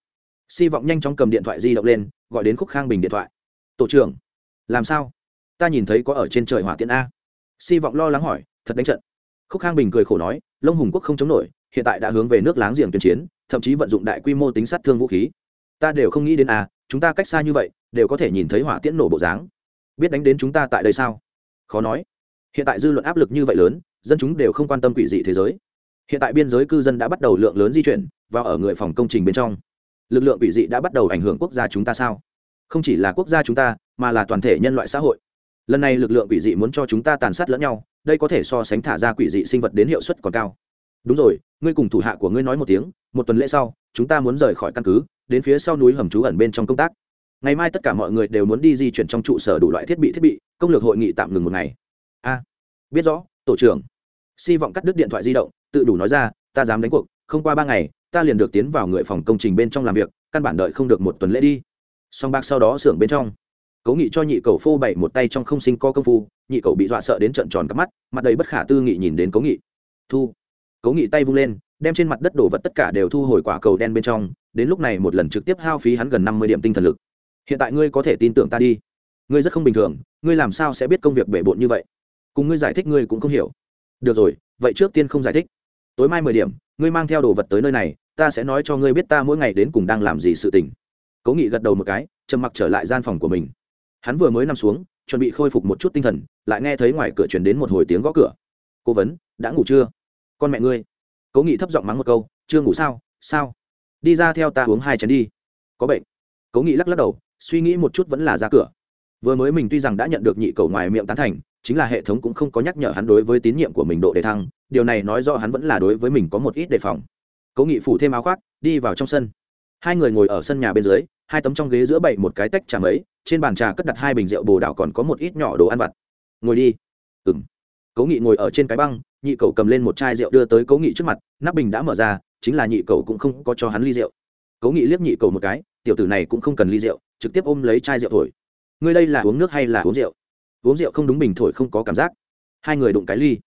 Si vọng nhanh chóng cầm điện thoại di động lên, gọi đến khúc khang bình điện thoại. Tổ trưởng, làm sao? Ta nhìn thấy có ở trên trời hỏa tiễn a. Si vọng lo lắng hỏi, thật đánh trận. Khúc khang bình cười khổ nói, lông hùng quốc không chống nổi, hiện tại đã hướng về nước láng giềng tuyên chiến, thậm chí vận dụng đại quy mô tính sát thương vũ khí. Ta đều không nghĩ đến a chúng ta cách xa như vậy, đều có thể nhìn thấy hỏa tiễn nổ bộ dáng. Biết đánh đến chúng ta tại đây sao? Khó nói. Hiện tại dư luận áp lực như vậy lớn, dân chúng đều không quan tâm quỷ dị thế giới. Hiện tại biên giới cư dân đã bắt đầu lượng lớn di chuyển và ở người phòng công trình bên trong. Lực lượng quỷ dị đã bắt đầu ảnh hưởng quốc gia chúng ta sao? Không chỉ là quốc gia chúng ta, mà là toàn thể nhân loại xã hội. Lần này lực lượng quỷ dị muốn cho chúng ta tàn sát lẫn nhau, đây có thể so sánh thả ra quỷ dị sinh vật đến hiệu suất còn cao. Đúng rồi, ngươi cùng thủ hạ của ngươi nói một tiếng, một tuần lễ sau, chúng ta muốn rời khỏi căn cứ đến phía sau núi hầm trú ẩn bên trong công tác. Ngày mai tất cả mọi người đều muốn đi di chuyển trong trụ sở đủ loại thiết bị thiết bị, công lược hội nghị tạm ngừng một ngày. A, biết rõ, tổ trưởng. Si vọng cắt đứt điện thoại di động, tự đủ nói ra, ta dám đánh cuộc, không qua ba ngày, ta liền được tiến vào người phòng công trình bên trong làm việc, căn bản đợi không được một tuần lễ đi. Song bạc sau đó xưởng bên trong. Cố nghị cho nhị cầu phô bày một tay trong không sinh co công phu, nhị cầu bị dọa sợ đến trận tròn cắp mắt, mặt đầy bất khả tư nghị nhìn đến cố nghị. Thu. Cố nghị tay vung lên, đem trên mặt đất đổ vật tất cả đều thu hồi quả cầu đen bên trong đến lúc này một lần trực tiếp hao phí hắn gần năm mươi điểm tinh thần lực. Hiện tại ngươi có thể tin tưởng ta đi. Ngươi rất không bình thường, ngươi làm sao sẽ biết công việc bể bộn như vậy? Cùng ngươi giải thích ngươi cũng không hiểu. Được rồi, vậy trước tiên không giải thích. Tối mai mười điểm, ngươi mang theo đồ vật tới nơi này, ta sẽ nói cho ngươi biết ta mỗi ngày đến cùng đang làm gì sự tình. Cố nghị gật đầu một cái, trầm mặc trở lại gian phòng của mình. Hắn vừa mới nằm xuống, chuẩn bị khôi phục một chút tinh thần, lại nghe thấy ngoài cửa chuyển đến một hồi tiếng gõ cửa. Cố vấn, đã ngủ chưa? Con mẹ ngươi. Cố nghị thấp giọng mắng một câu, chưa ngủ sao? Sao? Đi ra theo ta uống hai chén đi. Có bệnh. Cố nghị lắc lắc đầu, suy nghĩ một chút vẫn là ra cửa. Vừa mới mình tuy rằng đã nhận được nhị cầu ngoài miệng tán thành, chính là hệ thống cũng không có nhắc nhở hắn đối với tín nhiệm của mình độ đề thăng, điều này nói rõ hắn vẫn là đối với mình có một ít đề phòng. Cố nghị phủ thêm áo khoác, đi vào trong sân. Hai người ngồi ở sân nhà bên dưới, hai tấm trong ghế giữa bậy một cái tách trà mấy, trên bàn trà cất đặt hai bình rượu bồ đảo còn có một ít nhỏ đồ ăn vặt. Ngồi đi. Ừng cố nghị ngồi ở trên cái băng, nhị cậu cầm lên một chai rượu đưa tới cố nghị trước mặt, nắp bình đã mở ra chính là nhị cậu cũng không có cho hắn ly rượu. Cố nghị liếc nhị cậu một cái, tiểu tử này cũng không cần ly rượu, trực tiếp ôm lấy chai rượu thổi. Ngươi đây là uống nước hay là uống rượu? Uống rượu không đúng bình thổi không có cảm giác. Hai người đụng cái ly.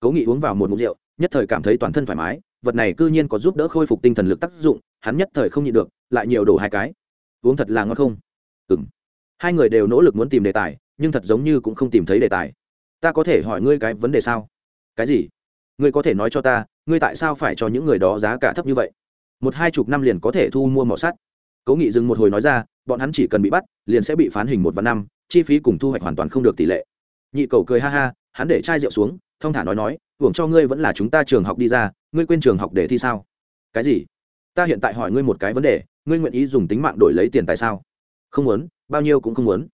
Cố nghị uống vào một mục rượu, nhất thời cảm thấy toàn thân thoải mái, vật này cư nhiên có giúp đỡ khôi phục tinh thần lực tác dụng, hắn nhất thời không nhịn được, lại nhiều đổ hai cái. Uống thật là ngon không? Ừ m hai người đều nỗ lực muốn tìm đề tài, nhưng thật giống như cũng không tìm thấy đề tài. Ta có thể hỏi ngươi cái vấn đề sao? Cái gì? Ngươi có thể nói cho ta, ngươi tại sao phải cho những người đó giá cả thấp như vậy? Một hai chục năm liền có thể thu mua mỏ sắt. Cố nghị dừng một hồi nói ra, bọn hắn chỉ cần bị bắt, liền sẽ bị phán hình một vạn năm, chi phí cùng thu hoạch hoàn toàn không được tỷ lệ. Nhị cầu cười ha ha, hắn để chai rượu xuống, thong thả nói nói, hưởng cho ngươi vẫn là chúng ta trường học đi ra, ngươi quên trường học để thi sao? Cái gì? Ta hiện tại hỏi ngươi một cái vấn đề, ngươi nguyện ý dùng tính mạng đổi lấy tiền tại sao? Không muốn, bao nhiêu cũng không muốn.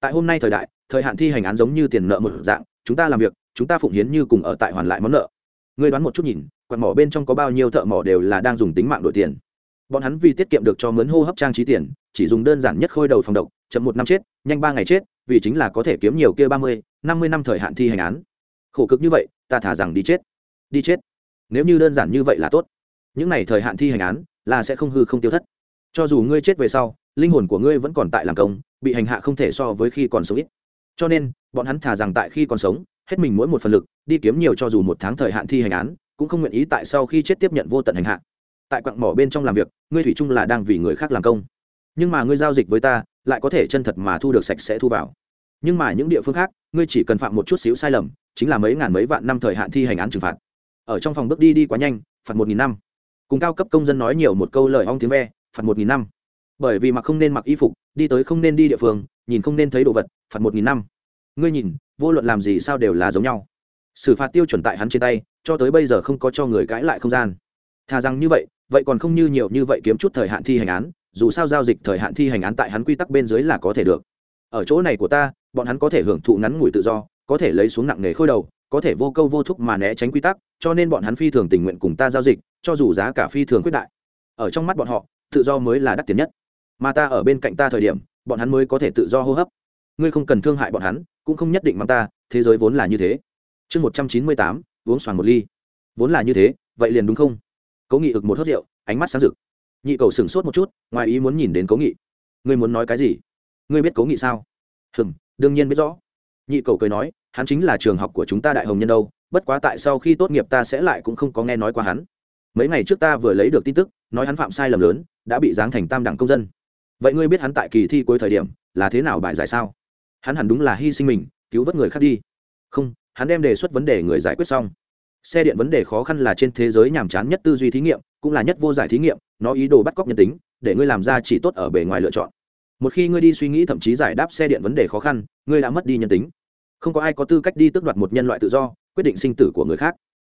Tại hôm nay thời đại, thời hạn thi hành án giống như tiền nợ một dạng, chúng ta làm việc, chúng ta phụng hiến như cùng ở tại hoàn lại món nợ ngươi đoán một chút nhìn, quạt mỏ bên trong có bao nhiêu thợ mỏ đều là đang dùng tính mạng đổi tiền. Bọn hắn vì tiết kiệm được cho mướn hô hấp trang trí tiền, chỉ dùng đơn giản nhất khôi đầu phòng độc, chậm một năm chết, nhanh ba ngày chết, vì chính là có thể kiếm nhiều kia ba mươi, năm mươi năm thời hạn thi hành án. Khổ cực như vậy, ta thả rằng đi chết. Đi chết. Nếu như đơn giản như vậy là tốt. Những n à y thời hạn thi hành án, là sẽ không hư không tiêu thất. Cho dù ngươi chết về sau, linh hồn của ngươi vẫn còn tại làm công, bị hành hạ không thể so với khi còn sống ít. Cho nên, bọn hắn thả rằng tại khi còn sống hết mình mỗi một phần lực, đi kiếm nhiều cho dù một tháng thời hạn thi hành án, cũng không nguyện ý tại sau khi chết tiếp nhận vô tận hành hạ. Tại quặng mỏ bên trong làm việc, ngươi thủy chung là đang vì người khác làm công. Nhưng mà ngươi giao dịch với ta, lại có thể chân thật mà thu được sạch sẽ thu vào. Nhưng mà những địa phương khác, ngươi chỉ cần phạm một chút xíu sai lầm, chính là mấy ngàn mấy vạn năm thời hạn thi hành án trừng phạt. Ở trong phòng bước đi đi quá nhanh, phạt một nghìn năm. Cùng cao cấp công dân nói nhiều một câu lời ong tiếng ve, phạt một nghìn năm. Bởi vì mặc không nên mặc y phục, đi tới không nên đi địa phương, nhìn không nên thấy đồ vật, phạt một nghìn năm. Ngươi nhìn vô luận làm gì sao đều là giống nhau. Xử phạt tiêu chuẩn tại hắn trên tay, cho tới bây giờ không có cho người cãi lại không gian. Thà rằng như vậy vậy còn không như nhiều như vậy kiếm chút thời hạn thi hành án, dù sao giao dịch thời hạn thi hành án tại hắn quy tắc bên dưới là có thể được. Ở chỗ này của ta, bọn hắn có thể hưởng thụ ngắn ngủi tự do, có thể lấy xuống nặng nghề khôi đầu, có thể vô câu vô thúc mà né tránh quy tắc, cho nên bọn hắn phi thường tình nguyện cùng ta giao dịch, cho dù giá cả phi thường quyết đại. Ở trong mắt bọn họ, tự do mới là đắt tiền nhất. Mà ta ở bên cạnh ta thời điểm, bọn hắn mới có thể tự do hô hấp. Ngươi không cần thương hại bọn hắn cũng không nhất định mang ta, thế giới vốn là như thế. Chương một trăm chín mươi tám, uống xoàn một ly. Vốn là như thế, vậy liền đúng không? Cố nghị ực một hớt rượu, ánh mắt sáng rực. Nhị cầu sửng sốt một chút, ngoài ý muốn nhìn đến cố nghị. Ngươi muốn nói cái gì? Ngươi biết cố nghị sao? Hừng đương nhiên biết rõ. Nhị cầu cười nói, hắn chính là trường học của chúng ta đại hồng nhân đâu, bất quá tại sau khi tốt nghiệp ta sẽ lại cũng không có nghe nói qua hắn. Mấy ngày trước ta vừa lấy được tin tức, nói hắn phạm sai lầm lớn, đã bị giáng thành tam đẳng công dân. Vậy ngươi biết hắn tại kỳ thi cuối thời điểm là thế nào bài giải sao? Hắn hẳn đúng là hy sinh mình, cứu vớt người khác đi. Không, hắn đem đề xuất vấn đề người giải quyết xong. Xe điện vấn đề khó khăn là trên thế giới nhàm chán nhất tư duy thí nghiệm, cũng là nhất vô giải thí nghiệm, nó ý đồ bắt cóc nhân tính, để ngươi làm ra chỉ tốt ở bề ngoài lựa chọn. Một khi ngươi đi suy nghĩ thậm chí giải đáp xe điện vấn đề khó khăn, ngươi đã mất đi nhân tính. Không có ai có tư cách đi tước đoạt một nhân loại tự do, quyết định sinh tử của người khác.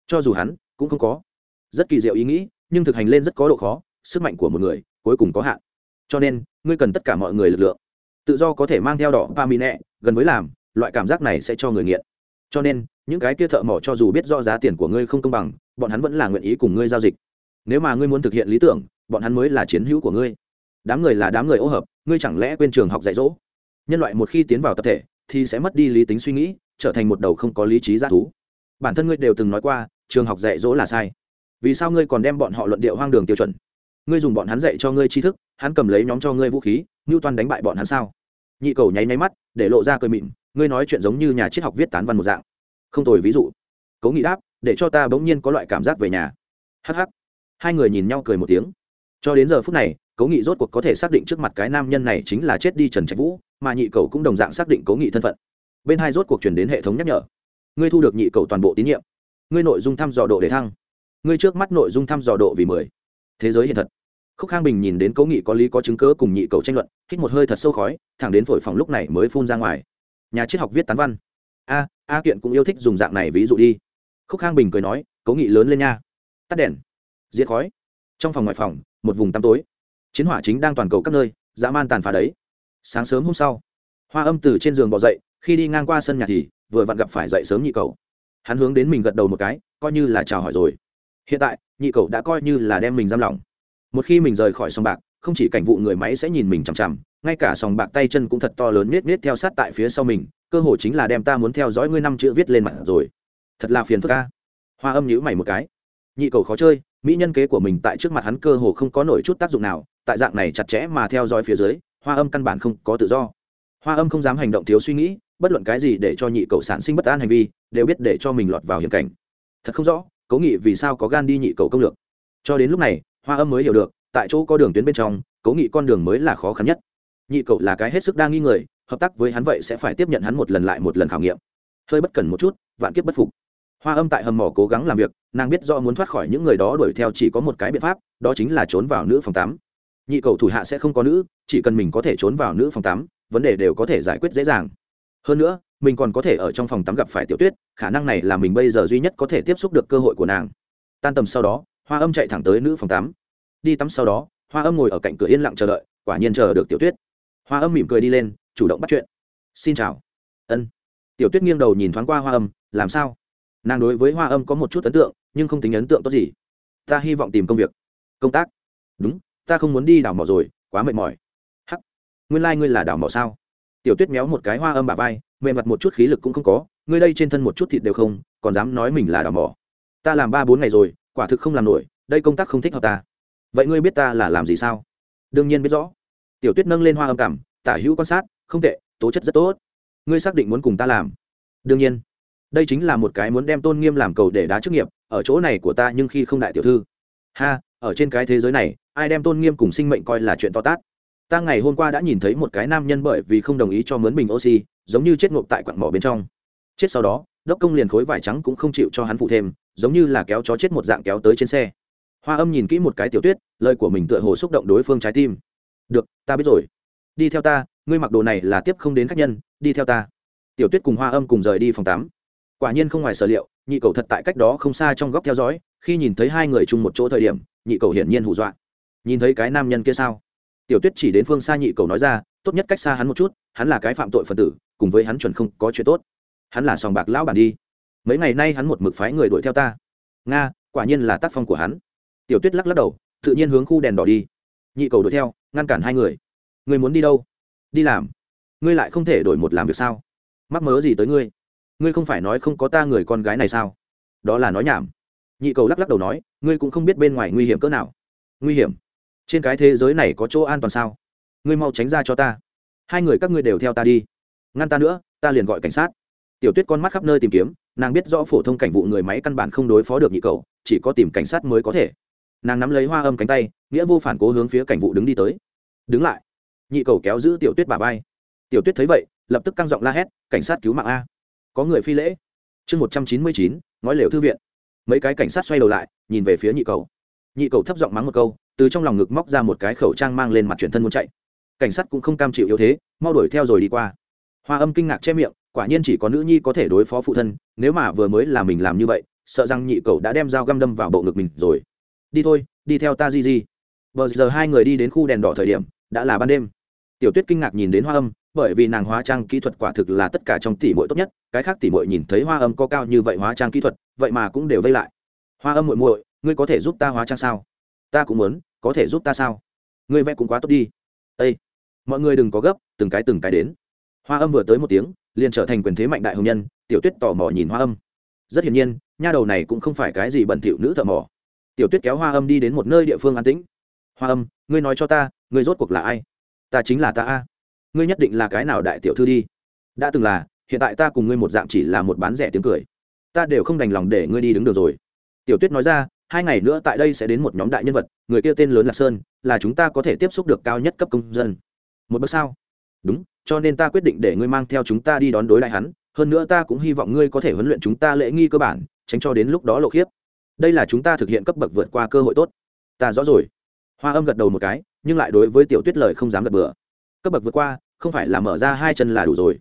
Cho dù hắn, cũng không có. Rất kỳ diệu ý nghĩ, nhưng thực hành lên rất có độ khó, sức mạnh của một người, cuối cùng có hạn. Cho nên, ngươi cần tất cả mọi người lực lượng tự do có thể mang theo đỏ pa mì nẹ, gần với làm, loại cảm giác này sẽ cho người nghiện. Cho nên, những cái kia thợ mỏ cho dù biết do giá tiền của ngươi không công bằng, bọn hắn vẫn là nguyện ý cùng ngươi giao dịch. Nếu mà ngươi muốn thực hiện lý tưởng, bọn hắn mới là chiến hữu của ngươi. Đám người là đám người ô hợp, ngươi chẳng lẽ quên trường học dạy dỗ? Nhân loại một khi tiến vào tập thể, thì sẽ mất đi lý tính suy nghĩ, trở thành một đầu không có lý trí g thú. Bản thân ngươi đều từng nói qua, trường học dạy dỗ là sai. Vì sao ngươi còn đem bọn họ luận điệu hoang đường tiêu chuẩn? Ngươi dùng bọn hắn dạy cho ngươi tri thức, hắn cầm lấy nhóm cho ngươi vũ khí ngưu toàn đánh bại bọn hắn sao? Nhị cầu nháy nháy mắt, để lộ ra cơi mịn, ngươi nói chuyện giống như nhà triết học viết tán văn một dạng. Không tồi ví dụ. Cố nghị đáp, để cho ta bỗng nhiên có loại cảm giác về nhà. Hh hai người nhìn nhau cười một tiếng. Cho đến giờ phút này, cố nghị rốt cuộc có thể xác định trước mặt cái nam nhân này chính là chết đi trần trạch vũ, mà nhị cầu cũng đồng dạng xác định cố nghị thân phận. Bên hai rốt cuộc chuyển đến hệ thống nhắc nhở. Ngươi thu được nhị cầu toàn bộ tín nhiệm. Ngươi nội dung thăm dò độ để thăng. Ngươi trước mắt nội dung thăm dò độ vì mười. Thế giới hiện thật khúc khang bình nhìn đến cố nghị có lý có chứng cớ cùng nhị cầu tranh luận, hít một hơi thật sâu khói, thẳng đến phổi phòng lúc này mới phun ra ngoài. Nhà triết học viết tán văn. A a kiện cũng yêu thích dùng dạng này ví dụ đi. Khúc khang bình cười nói, cố nghị lớn lên nha. Tắt đèn. Diệt khói. Trong phòng ngoài phòng, một vùng tăm tối. Chiến hỏa chính đang toàn cầu các nơi, dã man tàn phá đấy. Sáng sớm hôm sau, hoa âm từ trên giường bỏ dậy, khi đi ngang qua sân nhà thì vừa vặn gặp phải dậy sớm nhị cầu. Hắn hướng đến mình gật đầu một cái, coi như là chào hỏi rồi. Hiện tại, nhị cầu đã coi như là đem mình giam lỏng một khi mình rời khỏi sòng bạc, không chỉ cảnh vụ người máy sẽ nhìn mình chằm chằm, ngay cả sòng bạc tay chân cũng thật to lớn nết nết theo sát tại phía sau mình, cơ hội chính là đem ta muốn theo dõi ngươi năm chữ viết lên mặt rồi. Thật là phiền phức ca hoa âm nhữ mày một cái. Nhị cầu khó chơi, mỹ nhân kế của mình tại trước mặt hắn cơ hồ không có nổi chút tác dụng nào, tại dạng này chặt chẽ mà theo dõi phía dưới, hoa âm căn bản không có tự do. Hoa âm không dám hành động thiếu suy nghĩ, bất luận cái gì để cho nhị cầu sản sinh bất an hành vi, đều biết để cho mình lọt vào hiểm cảnh. Thật không rõ, cố nghị vì sao có gan đi nhị cầu công lược. Cho đến lúc này hoa âm mới hiểu được, tại chỗ có đường tuyến bên trong cố nghị con đường mới là khó khăn nhất. Nhị cậu là cái hết sức đa nghi người, hợp tác với hắn vậy sẽ phải tiếp nhận hắn một lần lại một lần khảo nghiệm. Hơi bất cần một chút, vạn kiếp bất phục. Hoa âm tại hầm mỏ cố gắng làm việc, nàng biết do muốn thoát khỏi những người đó đuổi theo chỉ có một cái biện pháp, đó chính là trốn vào nữ phòng tắm. Nhị cầu thủ hạ sẽ không có nữ, chỉ cần mình có thể trốn vào nữ phòng tắm, vấn đề đều có thể giải quyết dễ dàng. Hơn nữa, mình còn có thể ở trong phòng tắm gặp phải tiểu tuyết, khả năng này là mình bây giờ duy nhất có thể tiếp xúc được cơ hội của nàng. Tan tầm sau đó hoa âm chạy thẳng tới nữ phòng tắm. Đi tắm sau đó, hoa âm ngồi ở cạnh cửa yên lặng chờ đợi, quả nhiên chờ được tiểu tuyết. Hoa âm mỉm cười đi lên, chủ động bắt chuyện. Xin chào. Ân. Tiểu tuyết nghiêng đầu nhìn thoáng qua hoa âm, làm sao? Nàng đối với hoa âm có một chút ấn tượng, nhưng không tính ấn tượng tốt gì. Ta hy vọng tìm công việc. Công tác? Đúng, ta không muốn đi đào mỏ rồi, quá mệt mỏi. Hắc, nguyên lai、like、ngươi là đào mỏ sao? Tiểu tuyết méo một cái hoa âm bà vai, mềm mặt một chút khí lực cũng không có, ngươi đây trên thân một chút thịt đều không, còn dám nói mình là đào mỏ. Ta làm ba bốn ngày rồi quả thực không làm nổi, đây công tác không thích hợp ta. Vậy ngươi biết ta là làm gì sao? Đương nhiên biết rõ. Tiểu tuyết nâng lên hoa âm cảm, tả hữu quan sát, không tệ, tố chất rất tốt. Ngươi xác định muốn cùng ta làm? Đương nhiên. Đây chính là một cái muốn đem tôn nghiêm làm cầu để đá chức nghiệp, ở chỗ này của ta nhưng khi không đại tiểu thư. Ha, ở trên cái thế giới này, ai đem tôn nghiêm cùng sinh mệnh coi là chuyện to tát? Ta ngày hôm qua đã nhìn thấy một cái nam nhân bởi vì không đồng ý cho mướn bình oxy, giống như chết ngộp tại quặng mỏ bên trong. Chết sau đó, đốc công liền khối vải trắng cũng không chịu cho hắn phụ thêm giống như là kéo chó chết một dạng kéo tới trên xe. Hoa âm nhìn kỹ một cái tiểu tuyết, lời của mình tựa hồ xúc động đối phương trái tim. Được, ta biết rồi. Đi theo ta, ngươi mặc đồ này là tiếp không đến khách nhân, đi theo ta. Tiểu tuyết cùng hoa âm cùng rời đi phòng tắm. Quả nhiên không ngoài sở liệu, nhị cầu thật tại cách đó không xa trong góc theo dõi, khi nhìn thấy hai người chung một chỗ thời điểm, nhị cầu hiển nhiên hù dọa. Nhìn thấy cái nam nhân kia sao? Tiểu tuyết chỉ đến phương xa nhị cầu nói ra, tốt nhất cách xa hắn một chút, hắn là cái phạm tội phần tử, cùng với hắn chuẩn không có chuyện tốt. Hắn là sòng bạc lão bản đi mấy ngày nay hắn một mực phái người đuổi theo ta. Nga, quả nhiên là tác phong của hắn. Tiểu tuyết lắc lắc đầu, tự nhiên hướng khu đèn đỏ đi. Nhị cầu đuổi theo, ngăn cản hai người. Người muốn đi đâu? Đi làm. Ngươi lại không thể đổi một làm việc sao? Mắc mớ gì tới ngươi? Ngươi không phải nói không có ta người con gái này sao? Đó là nói nhảm. Nhị cầu lắc lắc đầu nói, ngươi cũng không biết bên ngoài nguy hiểm cỡ nào. Nguy hiểm? Trên cái thế giới này có chỗ an toàn sao? Ngươi mau tránh ra cho ta. Hai người các ngươi đều theo ta đi. Ngăn ta nữa, ta liền gọi cảnh sát. Tiểu tuyết con mắt khắp nơi tìm kiếm nàng biết rõ phổ thông cảnh vụ người máy căn bản không đối phó được nhị cầu chỉ có tìm cảnh sát mới có thể. Nàng nắm lấy hoa âm cánh tay, nghĩa vô phản cố hướng phía cảnh vụ đứng đi tới. Đứng lại. Nhị cầu kéo giữ tiểu tuyết bà vai. Tiểu tuyết thấy vậy, lập tức căng giọng la hét, cảnh sát cứu mạng a. Có người phi lễ. Chương một trăm chín mươi chín, ngói lều thư viện. Mấy cái cảnh sát xoay đầu lại, nhìn về phía nhị cầu nhị cầu thấp giọng mắng một câu, từ trong lòng ngực móc ra một cái khẩu trang mang lên mặt chuyển thân muốn chạy. Cảnh sát cũng không cam chịu yếu thế, mau đuổi theo rồi đi qua. Hoa âm kinh ngạc che miệng quả nhiên chỉ có nữ nhi có thể đối phó phụ thân, nếu mà vừa mới là mình làm như vậy, sợ rằng nhị cậu đã đem dao găm đâm vào bộ ngực mình rồi. Đi thôi, đi theo ta di di Bờ giờ hai người đi đến khu đèn đỏ thời điểm, đã là ban đêm. Tiểu tuyết kinh ngạc nhìn đến hoa âm, bởi vì nàng hóa trang kỹ thuật quả thực là tất cả trong tỷ muội tốt nhất, cái khác tỷ muội nhìn thấy hoa âm có cao như vậy hóa trang kỹ thuật, vậy mà cũng đều vây lại. Hoa âm muội muội, ngươi có thể giúp ta hóa trang sao? Ta cũng muốn, có thể giúp ta sao? Ngươi vẽ cũng quá tốt đi. Ây mọi người đừng có gấp, từng cái từng cái đến. Hoa âm vừa tới một tiếng liền trở thành quyền thế mạnh đại hồng nhân, tiểu tuyết tò mò nhìn hoa âm. Rất hiển nhiên, nha đầu này cũng không phải cái gì bẩn thỉu nữ thợ mỏ. Tiểu tuyết kéo hoa âm đi đến một nơi địa phương an tĩnh. Hoa âm, ngươi nói cho ta, ngươi rốt cuộc là ai? Ta chính là ta a. Ngươi nhất định là cái nào đại tiểu thư đi? Đã từng là, hiện tại ta cùng ngươi một dạng chỉ là một bán rẻ tiếng cười. Ta đều không đành lòng để ngươi đi đứng được rồi. Tiểu tuyết nói ra, hai ngày nữa tại đây sẽ đến một nhóm đại nhân vật, người kia tên lớn là sơn, là chúng ta có thể tiếp xúc được cao nhất cấp công dân. Một bước sao đúng cho nên ta quyết định để ngươi mang theo chúng ta đi đón đối lại hắn, hơn nữa ta cũng hy vọng ngươi có thể huấn luyện chúng ta lễ nghi cơ bản, tránh cho đến lúc đó lộ khiếp. Đây là chúng ta thực hiện cấp bậc vượt qua cơ hội tốt. Ta rõ rồi. Hoa âm gật đầu một cái, nhưng lại đối với tiểu tuyết lời không dám gật bừa. Cấp bậc vượt qua, không phải là mở ra hai chân là đủ rồi.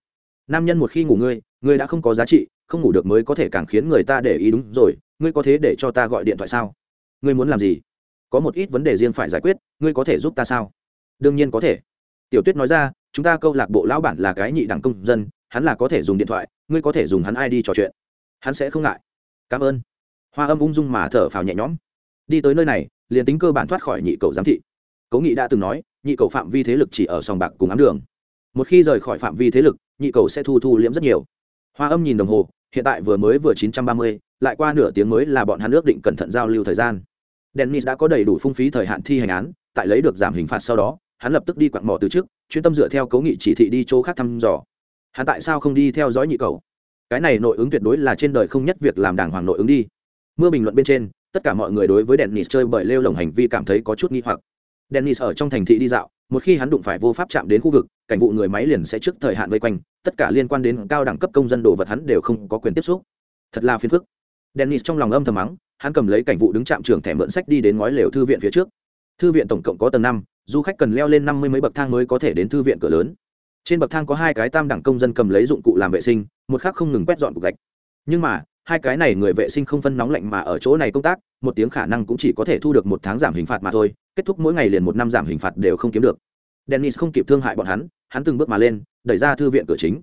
Nam nhân một khi ngủ ngươi ngươi đã không có giá trị, không ngủ được mới có thể càng khiến người ta để ý đúng rồi, ngươi có thế để cho ta gọi điện thoại sao? Ngươi muốn làm gì? Có một ít vấn đề riêng phải giải quyết, ngươi có thể giúp ta sao? Đương nhiên có thể. Tiểu tuyết nói ra chúng ta câu lạc bộ lão bản là cái nhị đẳng công dân, hắn là có thể dùng điện thoại, ngươi có thể dùng hắn ai đi trò chuyện. Hắn sẽ không ngại. Cảm ơn. Hoa âm ung dung mà thở phào nhẹ nhõm. Đi tới nơi này, liền tính cơ bản thoát khỏi nhị cầu giám thị. Cố nghị đã từng nói, nhị cầu phạm vi thế lực chỉ ở sòng bạc cùng ám đường. Một khi rời khỏi phạm vi thế lực, nhị cầu sẽ thu thu liễm rất nhiều. Hoa âm nhìn đồng hồ, hiện tại vừa mới vừa chín trăm ba mươi, lại qua nửa tiếng mới là bọn hắn ước định cẩn thận giao lưu thời gian. Dennis đã có đầy đủ phung phí thời hạn thi hành án, tại lấy được giảm hình phạt sau đó hắn lập tức đi quặng mỏ từ trước, chuyên tâm dựa theo cấu nghị chỉ thị đi chỗ khác thăm dò. Hắn tại sao không đi theo dõi nhị cầu? Cái này nội ứng tuyệt đối là trên đời không nhất việc làm đàng hoàng nội ứng đi. Mưa bình luận bên trên, tất cả mọi người đối với dennis chơi bởi lêu lồng hành vi cảm thấy có chút nghi hoặc. Dennis ở trong thành thị đi dạo, một khi hắn đụng phải vô pháp chạm đến khu vực, cảnh vụ người máy liền sẽ trước thời hạn vây quanh, tất cả liên quan đến cao đẳng cấp công dân đồ vật hắn đều không có quyền tiếp xúc. Thật là phiền phức. Dennis trong lòng âm thầm mắng, hắn cầm lấy cảnh vụ đứng trạm trường thẻ mượn sách đi đến ngói lều thư viện phía trước. Thư viện tổng cộng có tầng năm du khách cần leo lên năm mươi mấy bậc thang mới có thể đến thư viện cửa lớn. Trên bậc thang có hai cái tam đẳng công dân cầm lấy dụng cụ làm vệ sinh, một khác không ngừng quét dọn cục gạch. Nhưng mà, hai cái này người vệ sinh không phân nóng lạnh mà ở chỗ này công tác, một tiếng khả năng cũng chỉ có thể thu được một tháng giảm hình phạt mà thôi, kết thúc mỗi ngày liền một năm giảm hình phạt đều không kiếm được. Dennis không kịp thương hại bọn hắn hắn từng bước mà lên, đẩy ra thư viện cửa chính.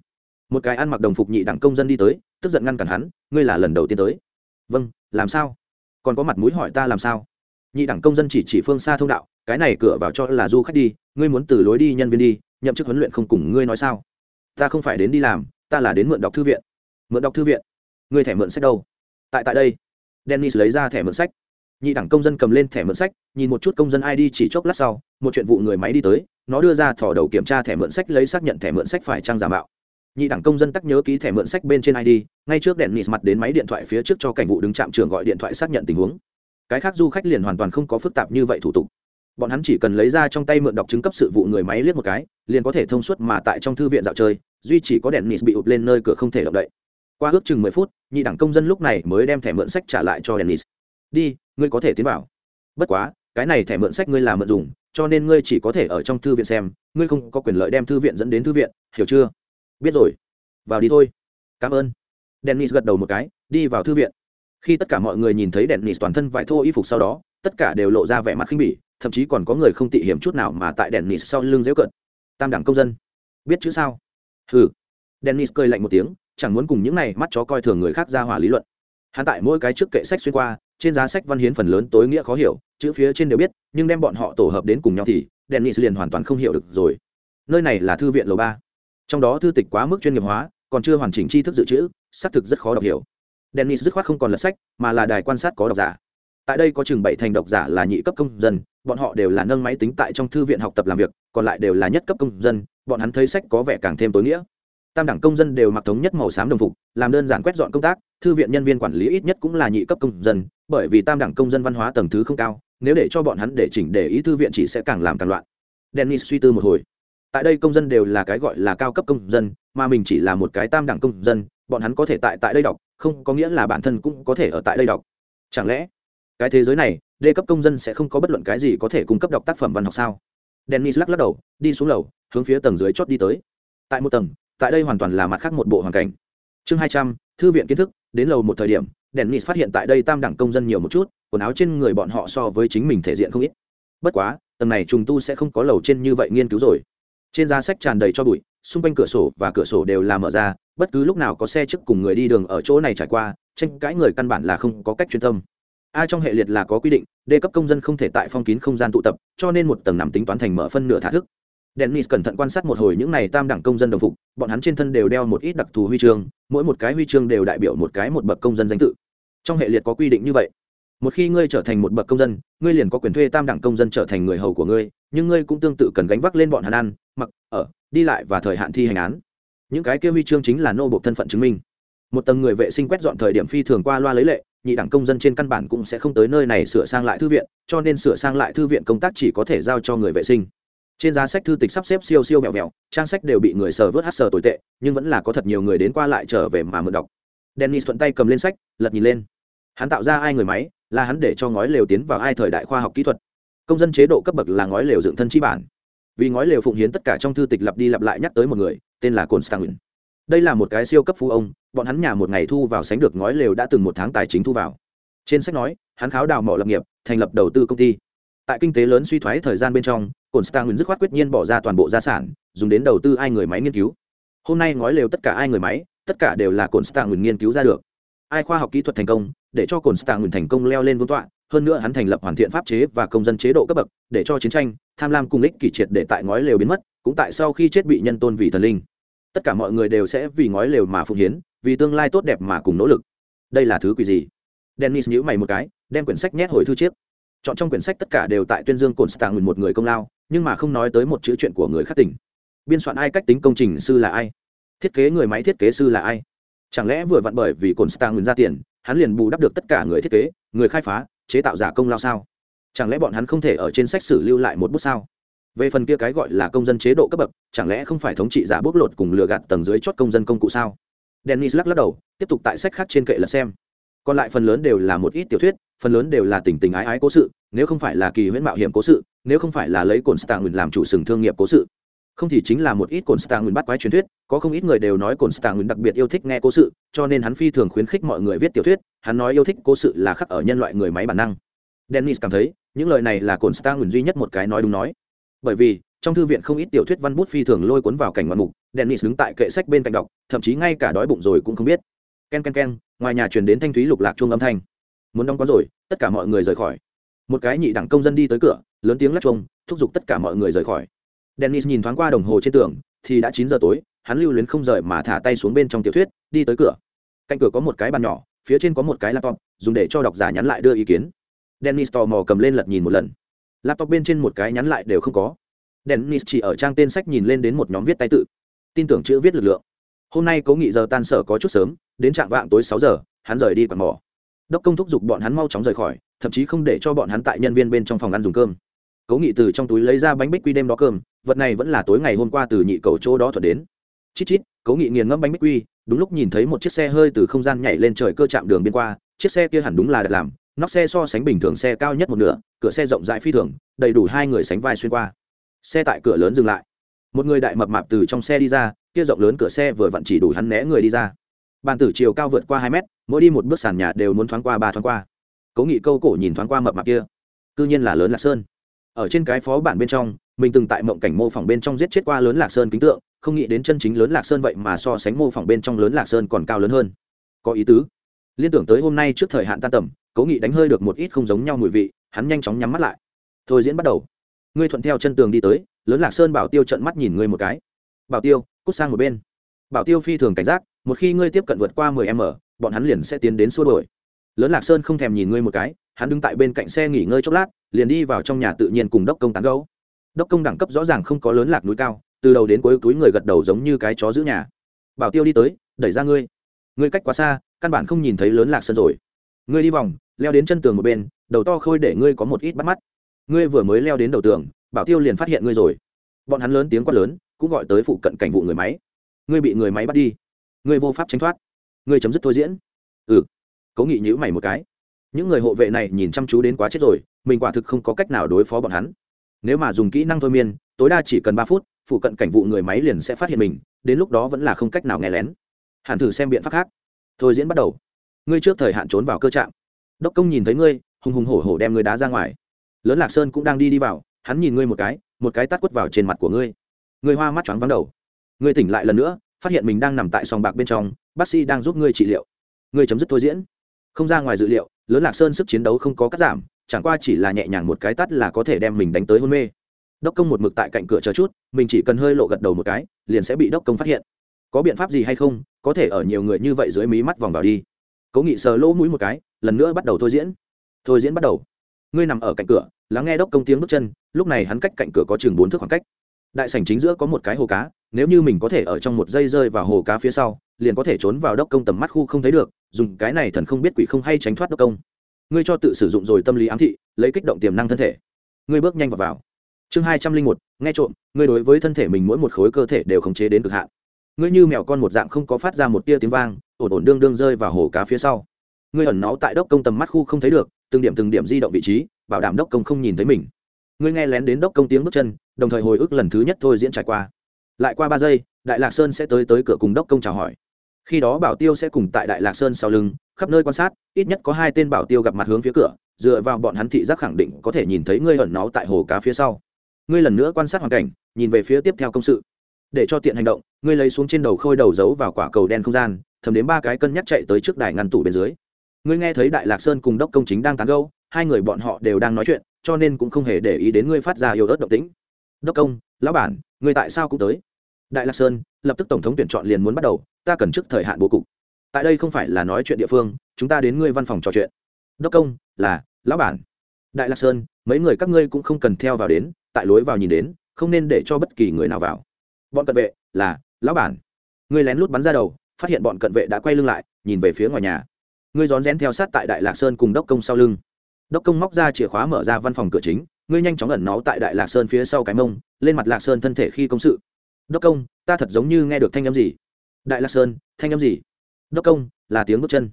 Một cái ăn mặc đồng phục nhị đẳng công dân đi tới, tức giận ngăn cản hắn, ngươi là lần đầu tiên tới. Vâng làm sao? Còn có mặt mũi hỏi ta làm sao? Nhị đẳng công dân chỉ chỉ phương xa thông đạo cái này cửa vào cho là du khách đi, ngươi muốn từ lối đi nhân viên đi, nhậm chức huấn luyện không cùng ngươi nói sao? Ta không phải đến đi làm, ta là đến mượn đọc thư viện. Mượn đọc thư viện? Ngươi thẻ mượn sách đâu? Tại tại đây. Dennis lấy ra thẻ mượn sách. Nhị đẳng công dân cầm lên thẻ mượn sách, nhìn một chút công dân id chỉ chốc lát sau, một chuyện vụ người máy đi tới, nó đưa ra thỏ đầu kiểm tra thẻ mượn sách lấy xác nhận thẻ mượn sách phải trang giả mạo. Nhị đẳng công dân tắc nhớ ký thẻ mượn sách bên trên id ngay trước đèn nịt mặt đến máy điện thoại phía trước cho cảnh vụ đứng trạm trường gọi điện thoại xác nhận tình huống. Cái khác du khách liền hoàn toàn không có phức tạp như vậy thủ tục bọn hắn chỉ cần lấy ra trong tay mượn đọc chứng cấp sự vụ người máy liếc một cái, liền có thể thông suốt mà tại trong thư viện dạo chơi, duy chỉ có đèn nịt bị ụt lên nơi cửa không thể động đậy. Qua ước chừng mười phút, nhị đẳng công dân lúc này mới đem thẻ mượn sách trả lại cho đèn nịt. Đi, ngươi có thể tiến vào. Bất quá, cái này thẻ mượn sách ngươi làm mượn dùng, cho nên ngươi chỉ có thể ở trong thư viện xem, ngươi không có quyền lợi đem thư viện dẫn đến thư viện, hiểu chưa? Biết rồi. Vào đi thôi. Cảm ơn. Dennis gật đầu một cái, đi vào thư viện. Khi tất cả mọi người nhìn thấy dennis toàn thân vải thô y phục sau đó, tất cả đều lộ ra vẻ mặt khinh bỉ thậm chí còn có người không tị hiểm chút nào mà tại dennis sau lưng dễu cận tam đẳng công dân. Biết chữ sao? Hừ. Dennis cười lạnh một tiếng, chẳng muốn cùng những này mắt chó coi thường người khác ra hỏa lý luận. Hắn tại mỗi cái trước kệ sách xuyên qua, trên giá sách văn hiến phần lớn tối nghĩa khó hiểu, chữ phía trên đều biết, nhưng đem bọn họ tổ hợp đến cùng nhau thì, dennis liền hoàn toàn không hiểu được rồi. Nơi này là thư viện lầu ba. Trong đó thư tịch quá mức chuyên nghiệp hóa, còn chưa hoàn chỉnh tri thức dự trữ, xác thực rất khó đọc hiểu. Dennis dứt khoát không còn lật sách, mà là đài quan sát có độc giả. Tại đây có chừng bảy thành độc giả là nhị cấp công dân bọn họ đều là nâng máy tính tại trong thư viện học tập làm việc, còn lại đều là nhất cấp công dân, bọn hắn thấy sách có vẻ càng thêm tối nghĩa. Tam đẳng công dân đều mặc thống nhất màu xám đồng phục, làm đơn giản quét dọn công tác, thư viện nhân viên quản lý ít nhất cũng là nhị cấp công dân, bởi vì tam đẳng công dân văn hóa tầng thứ không cao, nếu để cho bọn hắn để chỉnh để ý thư viện chỉ sẽ càng làm càng loạn. Dennis suy tư một hồi. Tại đây công dân đều là cái gọi là cao cấp công dân, mà mình chỉ là một cái tam đẳng công dân, bọn hắn có thể tại tại đây đọc, không có nghĩa là bản thân cũng có thể ở tại đây đọc. Chẳng lẽ cái thế giới này đê cấp công dân sẽ không có bất luận cái gì có thể cung cấp đọc tác phẩm văn học sao? Dennis lắc lắc đầu, đi xuống lầu, hướng phía tầng dưới chót đi tới. Tại một tầng, tại đây hoàn toàn là mặt khác một bộ hoàn cảnh. Chương hai trăm, thư viện kiến thức, đến lầu một thời điểm, dennis phát hiện tại đây tam đẳng công dân nhiều một chút, quần áo trên người bọn họ so với chính mình thể diện không ít. Bất quá, tầng này trùng tu sẽ không có lầu trên như vậy nghiên cứu rồi. Trên giá sách tràn đầy cho bụi, xung quanh cửa sổ và cửa sổ đều là mở ra, bất cứ lúc nào có xe trước cùng người đi đường ở chỗ này trải qua, tranh cãi người căn bản là không có cách chuyên tâm a trong hệ liệt là có quy định đề cấp công dân không thể tại phong kín không gian tụ tập, cho nên một tầng nằm tính toán thành mở phân nửa thả thức. Dennis cẩn thận quan sát một hồi những này tam đẳng công dân đồng phục, bọn hắn trên thân đều đeo một ít đặc thù huy chương, mỗi một cái huy chương đều đại biểu một cái một bậc công dân danh tự. Trong hệ liệt có quy định như vậy. Một khi ngươi trở thành một bậc công dân, ngươi liền có quyền thuê tam đẳng công dân trở thành người hầu của ngươi, nhưng ngươi cũng tương tự cần gánh vác lên bọn hắn ăn, mặc, ở, đi lại và thời hạn thi hành án. Những cái kia huy chương chính là nô bộ thân phận chứng minh. Một tầng người vệ sinh quét dọn thời điểm phi thường qua loa lấy lệ nhị đẳng công dân trên căn bản cũng sẽ không tới nơi này sửa sang lại thư viện, cho nên sửa sang lại thư viện công tác chỉ có thể giao cho người vệ sinh. Trên giá sách thư tịch sắp xếp siêu siêu vẹo vẹo, trang sách đều bị người sờ vớt hát sờ tồi tệ, nhưng vẫn là có thật nhiều người đến qua lại trở về mà mượn đọc. Dennis thuận tay cầm lên sách, lật nhìn lên. Hắn tạo ra ai người máy, là hắn để cho ngói lều tiến vào ai thời đại khoa học kỹ thuật. Công dân chế độ cấp bậc là ngói lều dựng thân chi bản. Vì ngói lều phụng hiến tất cả trong thư tịch lặp đi lặp lại nhắc tới một người, tên là constantin. Đây là một cái siêu cấp phú ông bọn hắn nhà một ngày thu vào sánh được ngói lều đã từng một tháng tài chính thu vào. Trên sách nói, hắn kháo đào mỏ lập nghiệp, thành lập đầu tư công ty. Tại kinh tế lớn suy thoái thời gian bên trong cồn stangin dứt khoát quyết nhiên bỏ ra toàn bộ gia sản, dùng đến đầu tư ai người máy nghiên cứu. Hôm nay ngói lều tất cả ai người máy, tất cả đều là cồn stangin nghiên cứu ra được. Ai khoa học kỹ thuật thành công, để cho cồn stangin thành công leo lên vương tọa, hơn nữa hắn thành lập hoàn thiện pháp chế và công dân chế độ cấp bậc, để cho chiến tranh, tham lam cùng ích kỷ triệt để tại ngói lều biến mất, cũng tại sau khi chết bị nhân tôn vì thần linh. Tất cả mọi người đều sẽ vì ngói lều mà phụng hiến vì tương lai tốt đẹp mà cùng nỗ lực. Đây là thứ quỷ gì? Dennis nhữ mày một cái, đem quyển sách nhét hồi thư chiếc. Chọn trong quyển sách tất cả đều tại tuyên dương cồn stạng một người công lao, nhưng mà không nói tới một chữ chuyện của người khác tỉnh biên soạn ai cách tính công trình sư là ai? Thiết kế người máy thiết kế sư là ai? Chẳng lẽ vừa vặn bởi vì cồn stạng ra tiền, hắn liền bù đắp được tất cả người thiết kế, người khai phá, chế tạo giả công lao sao? Chẳng lẽ bọn hắn không thể ở trên sách sử lưu lại một bút sao? Về phần kia cái gọi là công dân chế độ cấp bậc, chẳng lẽ không phải thống trị giả bốc lột cùng lừa gạt tầng dưới chót công dân công cụ sao? Dennis lắc lắc đầu, tiếp tục tại sách khác trên kệ lật xem. Còn lại phần lớn đều là một ít tiểu thuyết, phần lớn đều là tình tình ái ái cố sự, nếu không phải là kỳ huyễn mạo hiểm cố sự, nếu không phải là lấy cồn stạng làm chủ sừng thương nghiệp cố sự. Không thì chính là một ít cồn stạng bắt quái truyền thuyết, có không ít người đều nói cồn stạng đặc biệt yêu thích nghe cố sự, cho nên hắn phi thường khuyến khích mọi người viết tiểu thuyết, hắn nói yêu thích cố sự là khắc ở nhân loại người máy bản năng. Dennis cảm thấy, những lời này là cồn stạng duy nhất một cái nói đúng nói. Bởi vì trong thư viện không ít tiểu thuyết văn bút phi thường lôi cuốn vào cảnh ngoạn mục, dennis đứng tại kệ sách bên cạnh đọc, thậm chí ngay cả đói bụng rồi cũng không biết. Ken ken ken, ngoài nhà truyền đến thanh thúy lục lạc chuông âm thanh. Muốn đóng quán rồi, tất cả mọi người rời khỏi. Một cái nhị đẳng công dân đi tới cửa, lớn tiếng lắc chuông, thúc giục tất cả mọi người rời khỏi. Dennis nhìn thoáng qua đồng hồ trên tường, thì đã chín giờ tối, hắn lưu luyến không rời mà thả tay xuống bên trong tiểu thuyết, đi tới cửa. Cạnh cửa có một cái bàn nhỏ, phía trên có một cái laptop, dùng để cho độc giả nhắn lại đưa ý kiến. Dennis tò mò cầm lên lật nhìn một lần. Laptop bên trên một cái nhắn lại đều không có dennis chỉ ở trang tên sách nhìn lên đến một nhóm viết tay tự. Tin tưởng chữ viết lực lượng. Hôm nay cố nghị giờ tan sở có chút sớm, đến trạng vạng tối sáu giờ, hắn rời đi quạt mỏ. Đốc công thúc giục bọn hắn mau chóng rời khỏi, thậm chí không để cho bọn hắn tại nhân viên bên trong phòng ăn dùng cơm. Cố nghị từ trong túi lấy ra bánh bích quy đêm đó cơm, vật này vẫn là tối ngày hôm qua từ nhị cầu chỗ đó thuật đến. Chít chít, cố nghị nghiền ngẫm bánh bích quy, đúng lúc nhìn thấy một chiếc xe hơi từ không gian nhảy lên trời cơ chạm đường biên qua, chiếc xe kia hẳn đúng là đặt làm, nóc xe so sánh bình thường xe cao nhất một nửa, cửa xe rộng rãi phi thường, đầy đủ hai người sánh vai xuyên qua xe tại cửa lớn dừng lại. Một người đại mập mạp từ trong xe đi ra, kia rộng lớn cửa xe vừa vặn chỉ đủ hắn né người đi ra. Bàn tử chiều cao vượt qua hai mét, mỗi đi một bước sàn nhà đều muốn thoáng qua ba thoáng qua. Cố nghị câu cổ nhìn thoáng qua mập mạp kia. Cư nhiên là lớn lạc sơn. Ở trên cái phó bản bên trong, mình từng tại mộng cảnh mô phỏng bên trong giết chết qua lớn lạc sơn kính tượng, không nghĩ đến chân chính lớn lạc sơn vậy mà so sánh mô phỏng bên trong lớn lạc sơn còn cao lớn hơn. Có ý tứ. Liên tưởng tới hôm nay trước thời hạn tan tầm, cố nghị đánh hơi được một ít không giống nhau mùi vị, hắn nhanh chóng nhắm mắt lại. Thôi diễn bắt đầu ngươi thuận theo chân tường đi tới, lớn lạc sơn bảo tiêu trận mắt nhìn ngươi một cái. Bảo tiêu, cút sang một bên. Bảo tiêu phi thường cảnh giác, một khi ngươi tiếp cận vượt qua mười m, bọn hắn liền sẽ tiến đến xua đổi lớn lạc sơn không thèm nhìn ngươi một cái, hắn đứng tại bên cạnh xe nghỉ ngơi chốc lát, liền đi vào trong nhà tự nhiên cùng đốc công tán gấu đốc công đẳng cấp rõ ràng không có lớn lạc núi cao, từ đầu đến cuối túi người gật đầu giống như cái chó giữ nhà. Bảo tiêu đi tới, đẩy ra ngươi. Ngươi cách quá xa, căn bản không nhìn thấy lớn lạc sơn rồi. Ngươi đi vòng, leo đến chân tường một bên, đầu to khôi để ngươi có một ít bắt mắt ngươi vừa mới leo đến đầu tường, bảo tiêu liền phát hiện ngươi rồi. Bọn hắn lớn tiếng quát lớn, cũng gọi tới phụ cận cảnh vụ người máy. Ngươi bị người máy bắt đi. Ngươi vô pháp tránh thoát. Ngươi chấm dứt thôi diễn. Ừ. Cố nghị nhữ mày một cái. Những người hộ vệ này nhìn chăm chú đến quá chết rồi, mình quả thực không có cách nào đối phó bọn hắn. Nếu mà dùng kỹ năng thôi miên, tối đa chỉ cần ba phút, phụ cận cảnh vụ người máy liền sẽ phát hiện mình, đến lúc đó vẫn là không cách nào nghe lén. Hẳn thử xem biện pháp khác. Thôi diễn bắt đầu. Ngươi trước thời hạn trốn vào cơ trạm đốc công nhìn thấy ngươi, hùng hùng hổ hổ đem ngươi đá ra ngoài lớn lạc sơn cũng đang đi đi vào, hắn nhìn ngươi một cái một cái tắt quất vào trên mặt của ngươi. Ngươi hoa mắt choáng vắng đầu. Ngươi tỉnh lại lần nữa, phát hiện mình đang nằm tại sòng bạc bên trong, bác sĩ đang giúp ngươi trị liệu. Ngươi chấm dứt thôi diễn. Không ra ngoài dự liệu, lớn lạc sơn sức chiến đấu không có cắt giảm, chẳng qua chỉ là nhẹ nhàng một cái tắt là có thể đem mình đánh tới hôn mê. Đốc công một mực tại cạnh cửa chờ chút, mình chỉ cần hơi lộ gật đầu một cái, liền sẽ bị đốc công phát hiện. Có biện pháp gì hay không, có thể ở nhiều người như vậy dưới mí mắt vòng vào đi. Cố nghị sờ lỗ mũi một cái, lần nữa bắt đầu thôi diễn. Thôi diễn bắt đầu. Ngươi nằm ở cạnh cửa lắng nghe đốc công tiếng bước chân, lúc này hắn cách cạnh cửa có chừng bốn thước khoảng cách. Đại sảnh chính giữa có một cái hồ cá, nếu như mình có thể ở trong một giây rơi vào hồ cá phía sau, liền có thể trốn vào đốc công tầm mắt khu không thấy được, dùng cái này thần không biết quỷ không hay tránh thoát đốc công. Ngươi cho tự sử dụng rồi tâm lý ám thị, lấy kích động tiềm năng thân thể. Ngươi bước nhanh vào vào. Chương hai trăm linh một, nghe trộm, ngươi đối với thân thể mình mỗi một khối cơ thể đều khống chế đến cực hạn. Ngươi như mèo con một dạng không có phát ra một tia tiếng vang, ổn ổn đương đương rơi vào hồ cá phía sau. Ngươi ẩn náu tại đốc công tầm mắt khu không thấy được, từng điểm từng điểm di động vị trí bảo đảm đốc công không nhìn thấy mình. Ngươi nghe lén đến đốc công tiếng bước chân, đồng thời hồi ức lần thứ nhất thôi diễn trải qua. Lại qua ba giây, đại lạc sơn sẽ tới tới cửa cùng đốc công chào hỏi. Khi đó bảo tiêu sẽ cùng tại đại lạc sơn sau lưng, khắp nơi quan sát, ít nhất có hai tên bảo tiêu gặp mặt hướng phía cửa, dựa vào bọn hắn thị giác khẳng định có thể nhìn thấy ngươi ẩn náu tại hồ cá phía sau. Ngươi lần nữa quan sát hoàn cảnh, nhìn về phía tiếp theo công sự. Để cho tiện hành động, ngươi lấy xuống trên đầu khôi đầu giấu vào quả cầu đen không gian, thầm đến ba cái cân nhắc chạy tới trước đài ngăn tủ bên dưới. Ngươi nghe thấy đại lạc sơn cùng đốc công chính đang tán gâu hai người bọn họ đều đang nói chuyện, cho nên cũng không hề để ý đến ngươi phát ra yêu ớt động tĩnh. Đốc công, lão bản, ngươi tại sao cũng tới? Đại lạc sơn, lập tức tổng thống tuyển chọn liền muốn bắt đầu, ta cần trước thời hạn bố cục. Tại đây không phải là nói chuyện địa phương, chúng ta đến ngươi văn phòng trò chuyện. Đốc công, là, lão bản. Đại lạc sơn, mấy người các ngươi cũng không cần theo vào đến, tại lối vào nhìn đến, không nên để cho bất kỳ người nào vào. Bọn cận vệ, là, lão bản. Ngươi lén lút bắn ra đầu, phát hiện bọn cận vệ đã quay lưng lại, nhìn về phía ngoài nhà. Ngươi rón rén theo sát tại đại lạc sơn cùng đốc công sau lưng đốc công móc ra chìa khóa mở ra văn phòng cửa chính, ngươi nhanh chóng ẩn náu tại đại lạc sơn phía sau cái mông, lên mặt lạc sơn thân thể khi công sự. Đốc công, ta thật giống như nghe được thanh â m gì? Đại lạc sơn, thanh â m gì? Đốc công, là tiếng bước chân.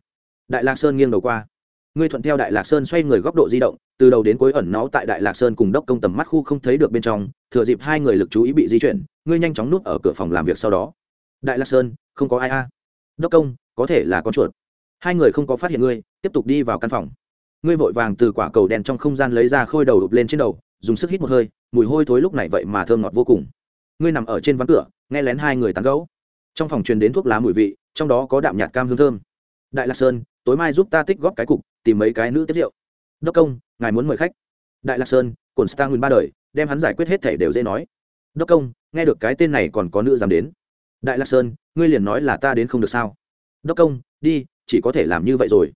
Đại lạc sơn nghiêng đầu qua. Ngươi thuận theo đại lạc sơn xoay người góc độ di động, từ đầu đến cuối ẩn náu tại đại lạc sơn cùng đốc công tầm mắt khu không thấy được bên trong, thừa dịp hai người lực chú ý bị di chuyển, ngươi nhanh chóng núp ở cửa phòng làm việc sau đó. Đại lạc sơn, không có ai a. Đốc công, có thể là con chuột. Hai người không có phát hiện ngươi, tiếp tục đi vào căn phòng ngươi vội vàng từ quả cầu đèn trong không gian lấy ra khôi đầu đục lên trên đầu, dùng sức hít một hơi, mùi hôi thối lúc này vậy mà thơm ngọt vô cùng. Ngươi nằm ở trên ván cửa, nghe lén hai người tán gấu trong phòng truyền đến thuốc lá mùi vị, trong đó có đạm nhạt cam hương thơm. Đại lạc sơn, tối mai giúp ta tích góp cái cục, tìm mấy cái nữ tiếp rượu. Đốc công, ngài muốn mời khách. Đại lạc sơn cồn star nguyên ba đời, đem hắn giải quyết hết thể đều dễ nói. Đốc công, nghe được cái tên này còn có nữ dám đến. Đại lạc sơn, ngươi liền nói là ta đến không được sao? Đốc công, đi, chỉ có thể làm như vậy rồi.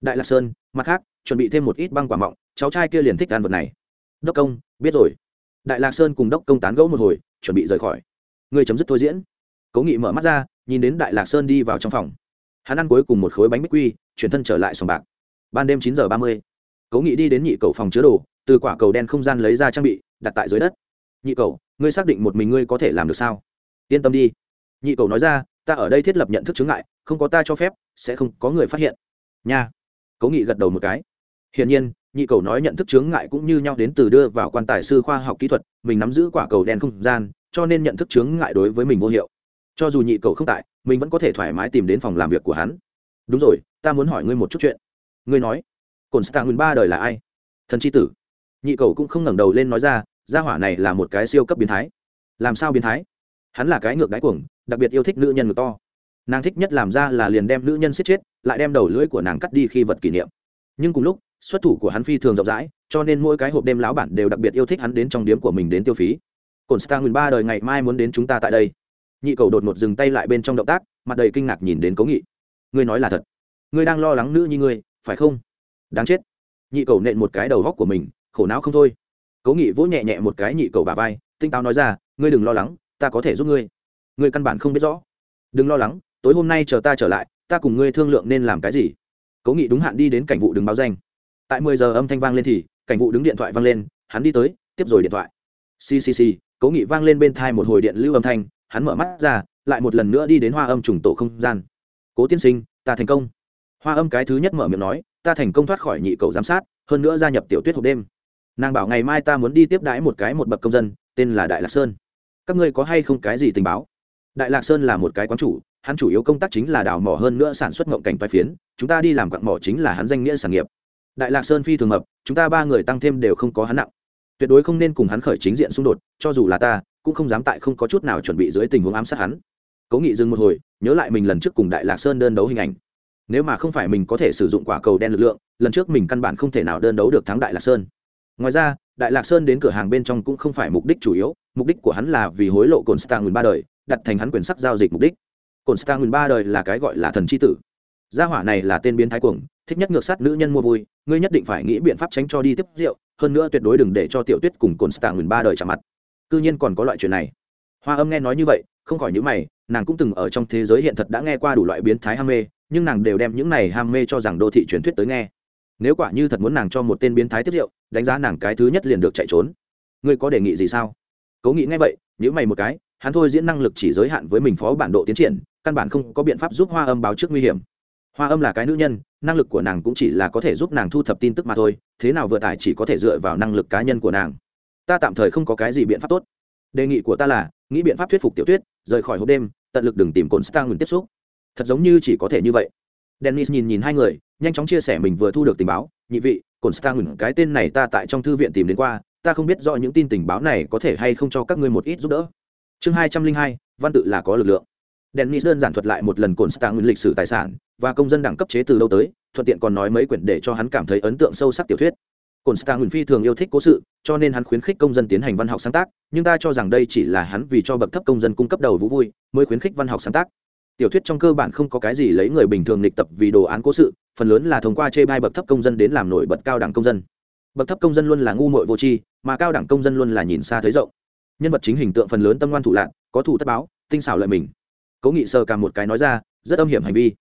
Đại lạc sơn, mặt khác chuẩn bị thêm một ít băng quả mọng, cháu trai kia liền thích ăn vật này. Đốc công, biết rồi. Đại lạc sơn cùng đốc công tán gẫu một hồi, chuẩn bị rời khỏi. Người chấm dứt thôi diễn. Cố nghị mở mắt ra, nhìn đến đại lạc sơn đi vào trong phòng. Hắn ăn cuối cùng một khối bánh bích quy, chuyển thân trở lại sòng bạc. Ban đêm chín giờ ba mươi, cố nghị đi đến nhị cầu phòng chứa đồ, từ quả cầu đen không gian lấy ra trang bị, đặt tại dưới đất. Nhị cầu, ngươi xác định một mình ngươi có thể làm được sao? Yên tâm đi. Nhị cầu nói ra, ta ở đây thiết lập nhận thức chứng ngại, không có ta cho phép, sẽ không có người phát hiện. Nha. Cố nghị gật đầu một cái hiển nhiên, nhị cầu nói nhận thức chướng ngại cũng như nhau đến từ đưa vào quan tài sư khoa học kỹ thuật, mình nắm giữ quả cầu đen không gian, cho nên nhận thức chướng ngại đối với mình vô hiệu. Cho dù nhị cầu không tại, mình vẫn có thể thoải mái tìm đến phòng làm việc của hắn. Đúng rồi, ta muốn hỏi ngươi một chút chuyện. Ngươi nói cổn stạng nguyên ba đời là ai? Thần chi tử. Nhị cầu cũng không ngẩng đầu lên nói ra, gia hỏa này là một cái siêu cấp biến thái. Làm sao biến thái? Hắn là cái ngược đáy cuồng, đặc biệt yêu thích nữ nhân người to. Nàng thích nhất làm ra là liền đem nữ nhân siết chết, lại đem đầu lưỡi của nàng cắt đi khi vật kỷ niệm. Nhưng cùng lúc xuất thủ của hắn phi thường rộng rãi, cho nên mỗi cái hộp đêm lão bản đều đặc biệt yêu thích hắn đến trong điếm của mình đến tiêu phí. Cồn star nguyên ba đời ngày mai muốn đến chúng ta tại đây. Nhị cầu đột ngột dừng tay lại bên trong động tác, mặt đầy kinh ngạc nhìn đến cố nghị. Ngươi nói là thật. Ngươi đang lo lắng nữ như ngươi, phải không? Đáng chết. Nhị cầu nện một cái đầu góc của mình, khổ não không thôi. Cố nghị vỗ nhẹ nhẹ một cái nhị cầu bà vai, tinh táo nói ra, ngươi đừng lo lắng, ta có thể giúp ngươi. Ngươi căn bản không biết rõ. Đừng lo lắng, tối hôm nay chờ ta trở lại, ta cùng ngươi thương lượng nên làm cái gì. Cố nghị đúng hạn đi đến cảnh vụ đừng báo danh tại mười giờ âm thanh vang lên thì, cảnh vụ đứng điện thoại vang lên, hắn đi tới, tiếp rồi điện thoại. Ccc cố nghị vang lên bên thai một hồi điện lưu âm thanh, hắn mở mắt ra, lại một lần nữa đi đến hoa âm trùng tổ không gian. Cố tiên sinh, ta thành công. Hoa âm cái thứ nhất mở miệng nói, ta thành công thoát khỏi nhị cầu giám sát, hơn nữa gia nhập tiểu tuyết hộp đêm. Nàng bảo ngày mai ta muốn đi tiếp đãi một cái một bậc công dân, tên là đại lạc sơn. Các ngươi có hay không cái gì tình báo? Đại lạc sơn là một cái quán chủ, hắn chủ yếu công tác chính là đào mỏ hơn nữa sản xuất ngộng cảnh toai phiến, chúng ta đi làm quặng mỏ chính là hắn danh nghĩa sản nghiệp đại lạc sơn phi thường mập, chúng ta ba người tăng thêm đều không có hắn nặng. Tuyệt đối không nên cùng hắn khởi chính diện xung đột, cho dù là ta, cũng không dám tại không có chút nào chuẩn bị dưới tình huống ám sát hắn. Cố nghị dừng một hồi, nhớ lại mình lần trước cùng đại lạc sơn đơn đấu hình ảnh. Nếu mà không phải mình có thể sử dụng quả cầu đen lực lượng, lần trước mình căn bản không thể nào đơn đấu được thắng đại lạc sơn. Ngoài ra, đại lạc sơn đến cửa hàng bên trong cũng không phải mục đích chủ yếu, mục đích của hắn là vì hối lộ cồn stang nguyên ba đời, đặt thành hắn quyền sắc giao dịch mục đích. Cồn stang nguyên ba đời là cái gọi là thần c h i tử gia hỏa này là tên biến thái cuồng, thích nhất ngược sát nữ nhân mua vui, ngươi nhất định phải nghĩ biện pháp tránh cho đi tiếp rượu, hơn nữa tuyệt đối đừng để cho tiểu tuyết cùng cồn star nguyên ba đời chạm mặt. C nhiên còn có loại chuyện này. Hoa âm nghe nói như vậy, không khỏi những mày, nàng cũng từng ở trong thế giới hiện thật đã nghe qua đủ loại biến thái ham mê, nhưng nàng đều đem những này ham mê cho rằng đô thị truyền thuyết tới nghe. Nếu quả như thật muốn nàng cho một tên biến thái tiếp rượu, đánh giá nàng cái thứ nhất liền được chạy trốn. Ngươi có đề nghị gì sao? Cố nghĩ ngay vậy những mày một cái, hắn thôi diễn năng lực chỉ giới hạn với mình phó bản độ tiến triển, căn bản không có biện pháp giúp hoa âm báo trước nguy hiểm hoa âm là cái nữ nhân, năng lực của nàng cũng chỉ là có thể giúp nàng thu thập tin tức mà thôi, thế nào vừa tải chỉ có thể dựa vào năng lực cá nhân của nàng. Ta tạm thời không có cái gì biện pháp tốt. Đề nghị của ta là, nghĩ biện pháp thuyết phục tiểu tuyết, rời khỏi hộp đêm, tận lực đừng tìm cồn stang ngừng tiếp xúc. Thật giống như chỉ có thể như vậy. Dennis nhìn nhìn hai người, nhanh chóng chia sẻ mình vừa thu được tình báo. Nhị vị, cồn stang ngừng, cái tên này ta tại trong thư viện tìm đến qua, ta không biết rõ những tin tình báo này có thể hay không cho các ngươi một ít giúp đỡ. Chương hai trăm linh hai, văn tự là có lực lượng dennis đơn giản thuật lại một lần cồn stang ngừng lịch sử tài sản và công dân đẳng cấp chế từ đâu tới, thuận tiện còn nói mấy quyển để cho hắn cảm thấy ấn tượng sâu sắc tiểu thuyết. Cồn stang phi thường yêu thích cố sự, cho nên hắn khuyến khích công dân tiến hành văn học sáng tác, nhưng ta cho rằng đây chỉ là hắn vì cho bậc thấp công dân cung cấp đầu vũ vui mới khuyến khích văn học sáng tác. Tiểu thuyết trong cơ bản không có cái gì lấy người bình thường lịch tập vì đồ án cố sự, phần lớn là thông qua chê bai bậc thấp công dân đến làm nổi bật cao đẳng công dân. Bậc thấp công dân luôn là ngu muội vô tri, mà cao đẳng công dân luôn là nhìn xa thấy rộng. Nhân vật chính hình tượng phần lớn tâm ngoan thủ lạc có thủ thất báo, tinh xảo lợi mình cố nghị sơ cả một cái nói ra, rất âm hiểm hành vi.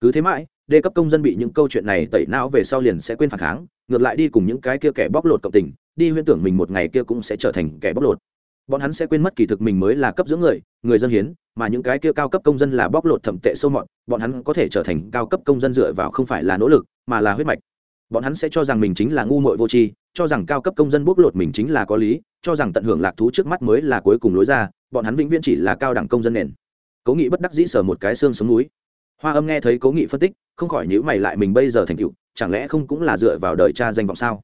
Cứ thế mãi đề cấp công dân bị những câu chuyện này tẩy não về sau liền sẽ quên phản kháng, ngược lại đi cùng những cái kia kẻ bóc lột cộng tình, đi huyễn tưởng mình một ngày kia cũng sẽ trở thành kẻ bóc lột. Bọn hắn sẽ quên mất kỳ thực mình mới là cấp dưỡng người người dân hiến, mà những cái kia cao cấp công dân là bóc lột thậm tệ sâu mọt, bọn hắn có thể trở thành cao cấp công dân dựa vào không phải là nỗ lực, mà là huyết mạch. Bọn hắn sẽ cho rằng mình chính là ngu muội vô tri, cho rằng cao cấp công dân bóc lột mình chính là có lý, cho rằng tận hưởng lạc thú trước mắt mới là cuối cùng lối ra, bọn hắn vĩnh viễn chỉ là cao đẳng công dân nền cố nghị bất đắc dĩ sờ một cái xương sống núi. Hoa âm nghe thấy cố nghị phân tích, không khỏi nhữ mày lại mình bây giờ thành cựu chẳng lẽ không cũng là dựa vào đời cha danh vọng sao?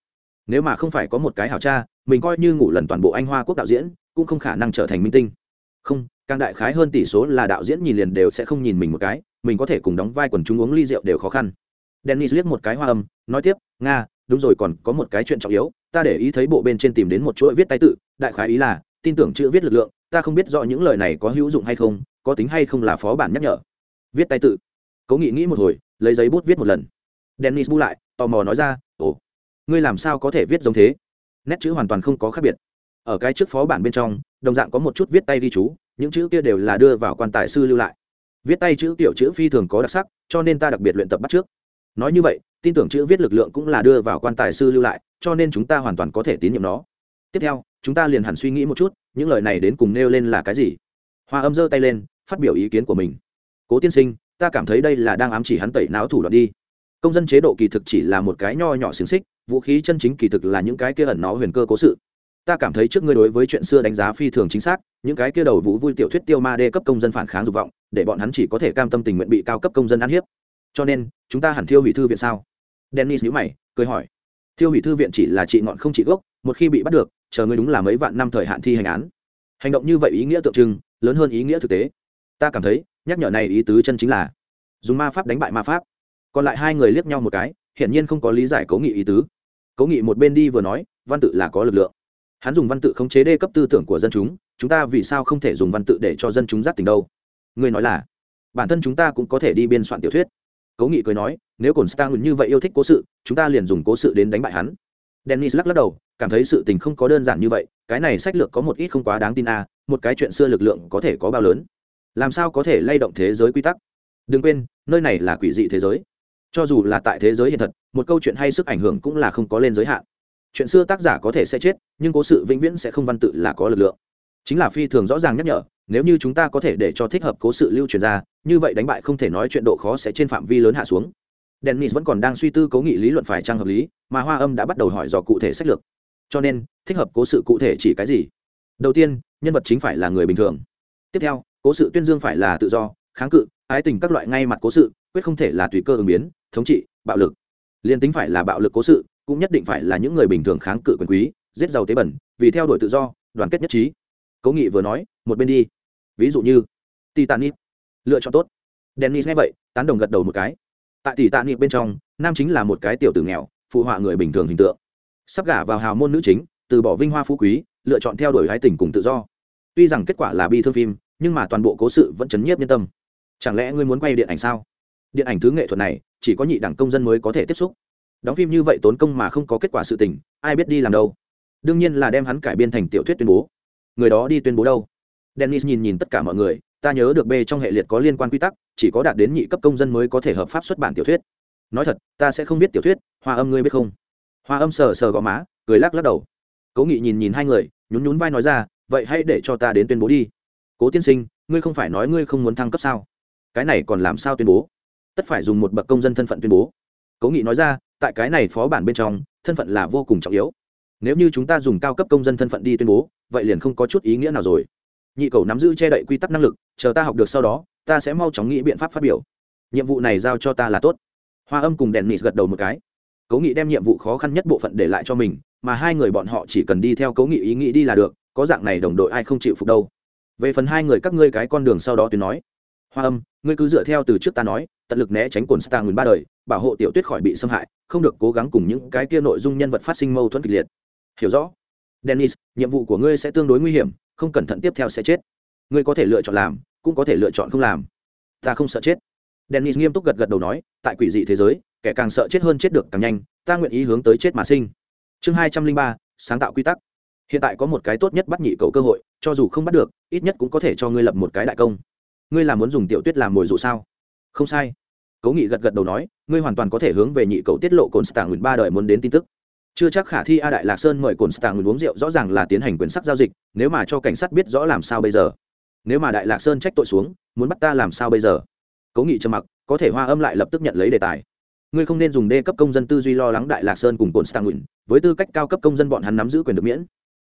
Nếu mà không phải có một cái hảo cha, mình coi như ngủ lần toàn bộ anh hoa quốc đạo diễn, cũng không khả năng trở thành minh tinh. Không, càng đại khái hơn tỷ số là đạo diễn nhìn liền đều sẽ không nhìn mình một cái, mình có thể cùng đóng vai quần chúng uống ly rượu đều khó khăn. Dennis liếc một cái hoa âm, nói tiếp, nga, đúng rồi còn có một cái chuyện trọng yếu, ta để ý thấy bộ bên trên tìm đến một chuỗi viết tay tự, đại khái ý là, tin tưởng chữ viết lực lượng, ta không biết rõ những lời này có hữu dụng hay không có tính hay không là phó bản nhắc nhở? Viết tay tự. Cố nghị nghĩ một hồi, lấy giấy bút viết một lần. Dennis bu lại, tò mò nói ra, ồ, ngươi làm sao có thể viết giống thế? Nét chữ hoàn toàn không có khác biệt. Ở cái trước phó bản bên trong, đồng dạng có một chút viết tay ghi chú, những chữ kia đều là đưa vào quan tài sư lưu lại. Viết tay chữ tiểu chữ phi thường có đặc sắc, cho nên ta đặc biệt luyện tập bắt trước. Nói như vậy, tin tưởng chữ viết lực lượng cũng là đưa vào quan tài sư lưu lại, cho nên chúng ta hoàn toàn có thể tín nhiệm nó. Tiếp theo, chúng ta liền hẳn suy nghĩ một chút, những lời này đến cùng nêu lên là cái gì? Hoa âm giơ tay lên phát biểu ý kiến của mình. Cố tiên sinh, ta cảm thấy đây là đang ám chỉ hắn tẩy não thủ đoạn đi. Công dân chế độ kỳ thực chỉ là một cái nho nhỏ xiềng xích, vũ khí chân chính kỳ thực là những cái kia ẩn nó huyền cơ cố sự. Ta cảm thấy trước ngươi đối với chuyện xưa đánh giá phi thường chính xác, những cái kia đầu vũ vui tiểu thuyết tiêu ma đê cấp công dân phản kháng dục vọng, để bọn hắn chỉ có thể cam tâm tình nguyện bị cao cấp công dân ăn hiếp. Cho nên, chúng ta hẳn thiêu hủy thư viện sao? Dennis nhữ mày, cười hỏi. Thiêu hủy thư viện chỉ là trị ngọn không trị gốc, một khi bị bắt được, chờ ngươi đúng là mấy vạn năm thời hạn thi hành án. Hành động như vậy ý nghĩa tượng trưng, lớn hơn ý nghĩa thực tế ta cảm thấy, nhắc nhở này ý tứ chân chính là, dùng ma pháp đánh bại ma pháp. Còn lại hai người liếc nhau một cái, hiển nhiên không có lý giải cố nghị ý tứ. Cố nghị một bên đi vừa nói, văn tự là có lực lượng. Hắn dùng văn tự khống chế đê cấp tư tưởng của dân chúng chúng ta vì sao không thể dùng văn tự để cho dân chúng giác tình đâu? Người nói là, bản thân chúng ta cũng có thể đi biên soạn tiểu thuyết. Cố nghị cười nói, nếu còn stang như vậy yêu thích cố sự, chúng ta liền dùng cố sự đến đánh bại hắn. Dennis lắc lắc đầu, cảm thấy sự tình không có đơn giản như vậy, cái này sách lược có một ít không quá đáng tin à một cái chuyện xưa lực lượng có thể có bao lớn làm sao có thể lay động thế giới quy tắc? Đừng quên, nơi này là quỷ dị thế giới. Cho dù là tại thế giới hiện thật, một câu chuyện hay sức ảnh hưởng cũng là không có lên giới hạn. Chuyện xưa tác giả có thể sẽ chết, nhưng cố sự vĩnh viễn sẽ không văn tự là có lực lượng. Chính là phi thường rõ ràng nhắc nhở, nếu như chúng ta có thể để cho thích hợp cố sự lưu truyền ra, như vậy đánh bại không thể nói chuyện độ khó sẽ trên phạm vi lớn hạ xuống. Dennis vẫn còn đang suy tư cố nghị lý luận phải trang hợp lý, mà hoa âm đã bắt đầu hỏi dò cụ thể sách lược. Cho nên, thích hợp cố sự cụ thể chỉ cái gì? Đầu tiên, nhân vật chính phải là người bình thường tiếp theo, cố sự tuyên dương phải là tự do, kháng cự, ái tình các loại ngay mặt cố sự, quyết không thể là tùy cơ ứng biến, thống trị, bạo lực. Liên tính phải là bạo lực cố sự, cũng nhất định phải là những người bình thường kháng cự quyền quý, giết giàu tế bẩn, vì theo đuổi tự do, đoàn kết nhất trí. Cố nghị vừa nói, một bên đi. Ví dụ như, titanic. Lựa chọn tốt. Dennis nghe vậy, tán đồng gật đầu một cái. Tại titanic bên trong, nam chính là một cái tiểu tử nghèo, phụ họa người bình thường hình tượng. Sắp gả vào hào môn nữ chính, từ bỏ vinh hoa phú quý, lựa chọn theo đuổi hái tình cùng tự do. Tuy rằng kết quả là bi thương phim nhưng mà toàn bộ cố sự vẫn chấn nhiếp nhân tâm. Chẳng lẽ ngươi muốn quay điện ảnh sao? Điện ảnh thứ nghệ thuật này, chỉ có nhị đẳng công dân mới có thể tiếp xúc. Đóng phim như vậy tốn công mà không có kết quả sự tình, ai biết đi làm đâu. Đương nhiên là đem hắn cải biên thành tiểu thuyết tuyên bố. Người đó đi tuyên bố đâu? Dennis nhìn nhìn tất cả mọi người, ta nhớ được b trong hệ liệt có liên quan quy tắc, chỉ có đạt đến nhị cấp công dân mới có thể hợp pháp xuất bản tiểu thuyết. Nói thật, ta sẽ không biết tiểu thuyết, hoa âm ngươi biết không? Hoa âm sờ sờ gò má, cười lắc lắc đầu. Cố nghị nhìn nhìn hai người, nhún nhún vai nói ra, vậy hãy để cho ta đến tuyên bố đi cố tiên sinh, ngươi không phải nói ngươi không muốn thăng cấp sao? Cái này còn làm sao tuyên bố? Tất phải dùng một bậc công dân thân phận tuyên bố. Cố nghị nói ra, tại cái này phó bản bên trong, thân phận là vô cùng trọng yếu. Nếu như chúng ta dùng cao cấp công dân thân phận đi tuyên bố, vậy liền không có chút ý nghĩa nào rồi. Nhị cầu nắm giữ che đậy quy tắc năng lực, chờ ta học được sau đó, ta sẽ mau chóng nghĩ biện pháp phát biểu. Nhiệm vụ này giao cho ta là tốt. Hoa âm cùng đèn nịt gật đầu một cái. Cố nghị đem nhiệm vụ khó khăn nhất bộ phận để lại cho mình, mà hai người bọn họ chỉ cần đi theo cố nghị ý nghĩ đi là được, có dạng này đồng đội ai không chịu phục đâu về phần hai người các ngươi cái con đường sau đó tuyến nói. Hoa âm, ngươi cứ dựa theo từ trước ta nói, tận lực né tránh cồn star nguyên ba đời, bảo hộ tiểu tuyết khỏi bị xâm hại, không được cố gắng cùng những cái kia nội dung nhân vật phát sinh mâu thuẫn kịch liệt. Hiểu rõ. Dennis, nhiệm vụ của ngươi sẽ tương đối nguy hiểm, không cẩn thận tiếp theo sẽ chết. Ngươi có thể lựa chọn làm, cũng có thể lựa chọn không làm. Ta không sợ chết. Dennis nghiêm túc gật gật đầu nói, tại quỷ dị thế giới, kẻ càng sợ chết hơn chết được càng nhanh, ta nguyện ý hướng tới chết mà sinh. Chương hai trăm linh ba, sáng tạo quy tắc hiện tại có một cái tốt nhất bắt nhị cậu cơ hội, cho dù không bắt được, ít nhất cũng có thể cho ngươi lập một cái đại công. Ngươi là muốn dùng tiểu tuyết làm mồi dụ sao? Không sai. Cố nghị gật gật đầu nói, ngươi hoàn toàn có thể hướng về nhị cậu tiết lộ cồn stạng nguyện ba đời muốn đến tin tức. Chưa chắc khả thi a đại lạc sơn mời cồn stạng nguyện uống rượu rõ ràng là tiến hành quyền sắc giao dịch, nếu mà cho cảnh sát biết rõ làm sao bây giờ. Nếu mà đại lạc sơn trách tội xuống, muốn bắt ta làm sao bây giờ? Cố nghị trầm mặc, có thể hoa âm lại lập tức nhận lấy đề tài. Ngươi không nên dùng đê cấp công dân tư duy lo lắng đại lạc sơn cùng cồn stạng nguyện với tư cách cao cấp công dân bọn hắn nắm giữ quyền được miễn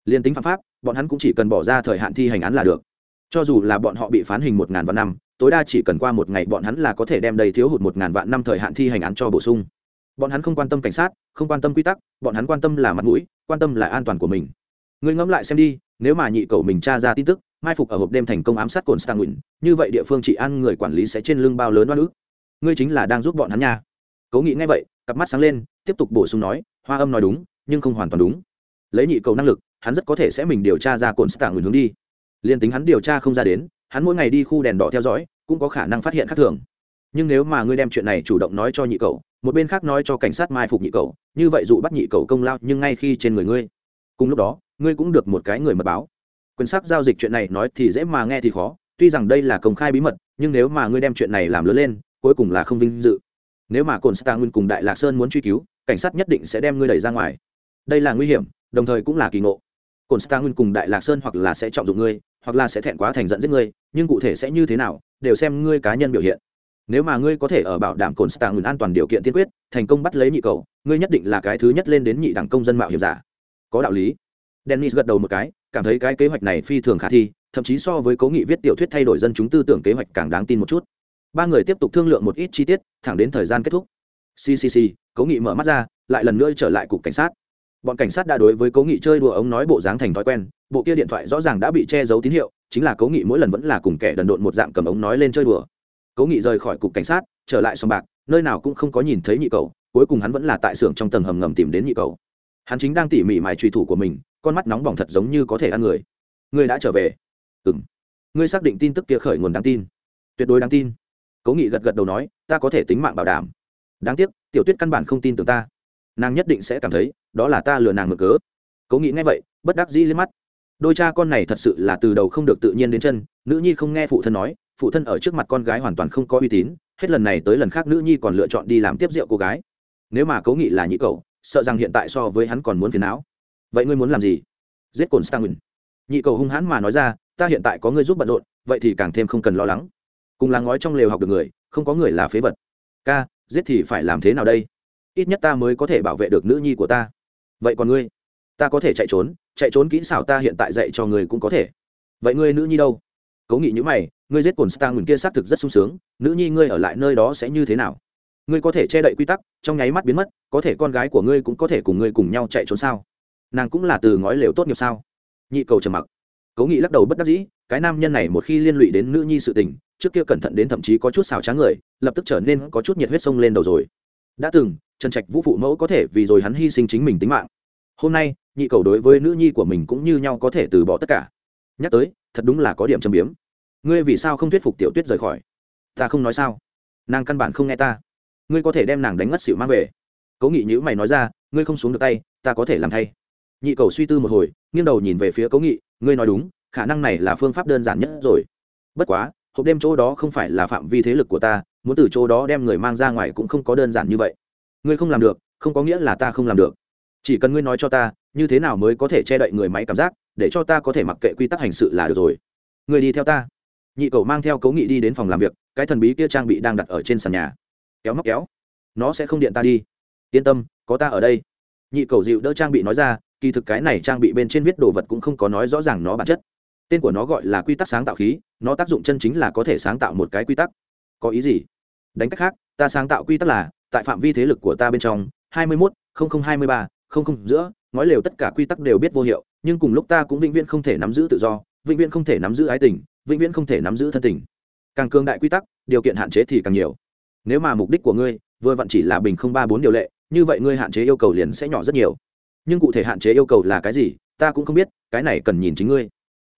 liên tính phạm pháp, bọn hắn cũng chỉ cần bỏ ra thời hạn thi hành án là được. Cho dù là bọn họ bị phán hình một ngàn vạn năm, tối đa chỉ cần qua một ngày bọn hắn là có thể đem đầy thiếu hụt một ngàn vạn năm thời hạn thi hành án cho bổ sung. Bọn hắn không quan tâm cảnh sát, không quan tâm quy tắc, bọn hắn quan tâm là mặt mũi, quan tâm là an toàn của mình. Ngươi ngẫm lại xem đi, nếu mà nhị cầu mình tra ra tin tức, mai phục ở hộp đêm thành công ám sát cồn stang như vậy địa phương trị an người quản lý sẽ trên lưng bao lớn oan ức. Ngươi chính là đang giúp bọn hắn nha. Cố nghĩ ngay vậy, cặp mắt sáng lên, tiếp tục bổ sung nói, hoa âm nói đúng, nhưng không hoàn toàn đúng. Lấy nhị cầu năng lực hắn rất có thể sẽ mình điều tra ra cồn stang hướng đi. Liền tính hắn điều tra không ra đến, hắn mỗi ngày đi khu đèn đỏ theo dõi, cũng có khả năng phát hiện khác thường. Nhưng nếu mà ngươi đem chuyện này chủ động nói cho nhị cậu, một bên khác nói cho cảnh sát mai phục nhị cậu, như vậy dụ bắt nhị cậu công lao nhưng ngay khi trên người ngươi. Cùng lúc đó, ngươi cũng được một cái người mật báo. Quyền sắc giao dịch chuyện này nói thì dễ mà nghe thì khó, tuy rằng đây là công khai bí mật, nhưng nếu mà ngươi đem chuyện này làm lớn lên, cuối cùng là không vinh dự. Nếu mà cồn star nguyên cùng đại lạc sơn muốn truy cứu, cảnh sát nhất định sẽ đem ngươi đẩy ra ngoài. Đây là nguy hiểm, đồng thời cũng là kỳ ngộ cồn star nguyên cùng đại lạc sơn hoặc là sẽ trọng dụng ngươi, hoặc là sẽ thẹn quá thành giận giết ngươi, nhưng cụ thể sẽ như thế nào, đều xem ngươi cá nhân biểu hiện. Nếu mà ngươi có thể ở bảo đảm cồn stạng an toàn điều kiện tiên quyết, thành công bắt lấy nhị cầu, ngươi nhất định là cái thứ nhất lên đến nhị đẳng công dân mạo hiểm giả. Có đạo lý. Dennis gật đầu một cái, cảm thấy cái kế hoạch này phi thường khả thi, thậm chí so với cố nghị viết tiểu thuyết thay đổi dân chúng tư tưởng kế hoạch càng đáng tin một chút. Ba người tiếp tục thương lượng một ít chi tiết, thẳng đến thời gian kết thúc. Ccc cố nghị mở mắt ra, lại lần nữa trở lại cục cảnh sát bọn cảnh sát đã đối với cố nghị chơi đùa ống nói bộ dáng thành thói quen, bộ kia điện thoại rõ ràng đã bị che giấu tín hiệu, chính là cố nghị mỗi lần vẫn là cùng kẻ đần độn một dạng cầm ống nói lên chơi đùa. Cố nghị rời khỏi cục cảnh sát, trở lại sòng bạc, nơi nào cũng không có nhìn thấy nhị cầu, cuối cùng hắn vẫn là tại xưởng trong tầng hầm ngầm tìm đến nhị cầu. Hắn chính đang tỉ mỉ mài truy thủ của mình, con mắt nóng bỏng thật giống như có thể ăn người. Ngươi đã trở về. Ừng ngươi xác định tin tức kia khởi nguồn đáng tin. Tuyệt đối đáng tin. Cố nghị gật gật đầu nói, ta có thể tính mạng bảo đảm. Đáng tiếc, tiểu tuyết căn bản không tin tưởng ta. Nàng nhất định sẽ cảm thấy đó là ta lừa nàng mở cớ. Cố nghĩ ngay vậy, bất đắc dĩ lên mắt. Đôi cha con này thật sự là từ đầu không được tự nhiên đến chân, nữ nhi không nghe phụ thân nói, phụ thân ở trước mặt con gái hoàn toàn không có uy tín, hết lần này tới lần khác nữ nhi còn lựa chọn đi làm tiếp rượu cô gái. Nếu mà cố nghị là nhị cậu, sợ rằng hiện tại so với hắn còn muốn phiền não. Vậy ngươi muốn làm gì? Giết cồn stanwin nhị cầu hung hãn mà nói ra, ta hiện tại có ngươi giúp bận rộn, vậy thì càng thêm không cần lo lắng. Cùng là ngói trong lều học được người, không có người là phế vật. Ca, giết thì phải làm thế nào đây? Ít nhất ta mới có thể bảo vệ được nữ nhi của ta vậy còn ngươi? Ta có thể chạy trốn chạy trốn kỹ xảo ta hiện tại dạy cho ngươi cũng có thể. Vậy ngươi nữ nhi đâu? Cố nghị như mày, ngươi giết cồn star nguyền kia xác thực rất sung sướng, nữ nhi ngươi ở lại nơi đó sẽ như thế nào? Ngươi có thể che đậy quy tắc, trong nháy mắt biến mất, có thể con gái của ngươi cũng có thể cùng ngươi cùng nhau chạy trốn sao? Nàng cũng là từ ngói lều tốt nghiệp sao? Nhị cầu trầm mặc. Cố nghị lắc đầu bất đắc dĩ, cái nam nhân này một khi liên lụy đến nữ nhi sự tình, trước kia cẩn thận đến thậm chí có chút xào tráng người, lập tức trở nên có chút nhiệt huyết sông lên đầu rồi. Đã từng trần trạch vũ phụ mẫu có thể vì rồi hắn hy sinh chính mình tính mạng. Hôm nay, nhị cầu đối với nữ nhi của mình cũng như nhau có thể từ bỏ tất cả. Nhắc tới, thật đúng là có điểm châm biếm. Ngươi vì sao không thuyết phục tiểu tuyết rời khỏi? Ta không nói sao? Nàng căn bản không nghe ta. Ngươi có thể đem nàng đánh ngất xỉu mang về. Cố nghị nhữ mày nói ra, ngươi không xuống được tay, ta có thể làm thay. Nhị cầu suy tư một hồi, nghiêng đầu nhìn về phía cố nghị, ngươi nói đúng, khả năng này là phương pháp đơn giản nhất rồi. Bất quá, hộp đêm chỗ đó không phải là phạm vi thế lực của ta, muốn từ chỗ đó đem người mang ra ngoài cũng không có đơn giản như vậy ngươi không làm được, không có nghĩa là ta không làm được. Chỉ cần ngươi nói cho ta, như thế nào mới có thể che đậy người máy cảm giác, để cho ta có thể mặc kệ quy tắc hành sự là được rồi. Ngươi đi theo ta. Nhị cầu mang theo cấu nghị đi đến phòng làm việc, cái thần bí kia trang bị đang đặt ở trên sàn nhà. Kéo móc kéo. Nó sẽ không điện ta đi. Yên tâm, có ta ở đây. Nhị cầu dịu đỡ trang bị nói ra, kỳ thực cái này trang bị bên trên viết đồ vật cũng không có nói rõ ràng nó bản chất. Tên của nó gọi là quy tắc sáng tạo khí, nó tác dụng chân chính là có thể sáng tạo một cái quy tắc. Có ý gì? Đánh cách khác, ta sáng tạo quy tắc là tại phạm vi thế lực của ta bên trong, hai mươi mốt hai mươi ba giữa, ngói lều tất cả quy tắc đều biết vô hiệu, nhưng cùng lúc ta cũng vĩnh viễn không thể nắm giữ tự do, vĩnh viễn không thể nắm giữ ái tình, vĩnh viễn không thể nắm giữ thân tình. Càng cường đại quy tắc, điều kiện hạn chế thì càng nhiều. Nếu mà mục đích của ngươi vừa vặn chỉ là bình không ba bốn điều lệ, như vậy ngươi hạn chế yêu cầu liền sẽ nhỏ rất nhiều. Nhưng cụ thể hạn chế yêu cầu là cái gì, ta cũng không biết, cái này cần nhìn chính ngươi.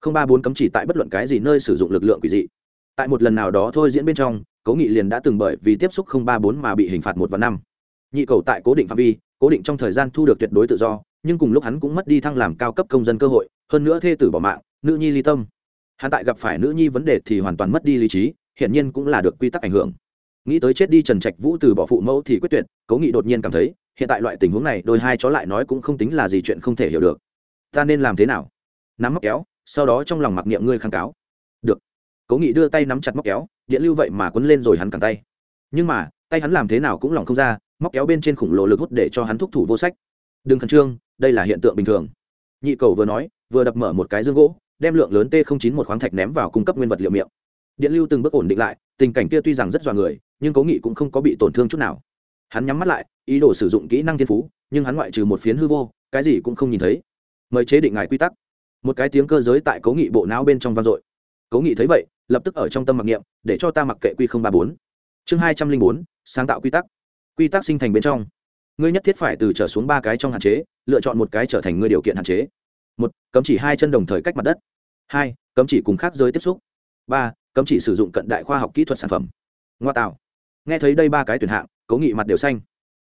Không ba bốn cấm chỉ tại bất luận cái gì nơi sử dụng lực lượng quỷ dị tại một lần nào đó thôi diễn bên trong, cố nghị liền đã từng bởi vì tiếp xúc không ba bốn mà bị hình phạt một và năm. Nhị cầu tại cố định phạm vi, cố định trong thời gian thu được tuyệt đối tự do, nhưng cùng lúc hắn cũng mất đi thăng làm cao cấp công dân cơ hội, hơn nữa thê tử bỏ mạng, nữ nhi ly tâm. Hắn tại gặp phải nữ nhi vấn đề thì hoàn toàn mất đi lý trí, hiển nhiên cũng là được quy tắc ảnh hưởng. Nghĩ tới chết đi trần trạch vũ từ bỏ phụ mẫu thì quyết tuyệt, cố nghị đột nhiên cảm thấy, hiện tại loại tình huống này đôi hai chó lại nói cũng không tính là gì chuyện không thể hiểu được. Ta nên làm thế nào? Nắm móc kéo, sau đó trong lòng mặc niệm ngươi kháng cáo. Được cố nghị đưa tay nắm chặt móc kéo, điện lưu vậy mà quấn lên rồi hắn cẳng tay. Nhưng mà, tay hắn làm thế nào cũng lòng không ra, móc kéo bên trên khủng lộ lực hút để cho hắn thúc thủ vô sách. Đừng khẩn trương, đây là hiện tượng bình thường. Nhị cầu vừa nói, vừa đập mở một cái dương gỗ, đem lượng lớn t chín một khoáng thạch ném vào cung cấp nguyên vật liệu miệng. Điện lưu từng bước ổn định lại, tình cảnh kia tuy rằng rất dọa người, nhưng cố nghị cũng không có bị tổn thương chút nào. Hắn nhắm mắt lại, ý đồ sử dụng kỹ năng thiên phú, nhưng hắn ngoại trừ một phiến hư vô, cái gì cũng không nhìn thấy. Mời chế định ngài quy tắc. Một cái tiếng cơ giới tại cố nghị bộ não bên trong vang dội. Cố nghị thấy vậy lập tức ở trong tâm mặc niệm, để cho ta mặc kệ quy không ba bốn. Chương hai trăm linh bốn, sáng tạo quy tắc. Quy tắc sinh thành bên trong. Ngươi nhất thiết phải từ trở xuống ba cái trong hạn chế, lựa chọn một cái trở thành ngươi điều kiện hạn chế. Một, cấm chỉ hai chân đồng thời cách mặt đất. Hai, cấm chỉ cùng khác giới tiếp xúc. Ba, cấm chỉ sử dụng cận đại khoa học kỹ thuật sản phẩm. Ngoa tạo. Nghe thấy đây ba cái tuyển hạng cố nghị mặt đều xanh.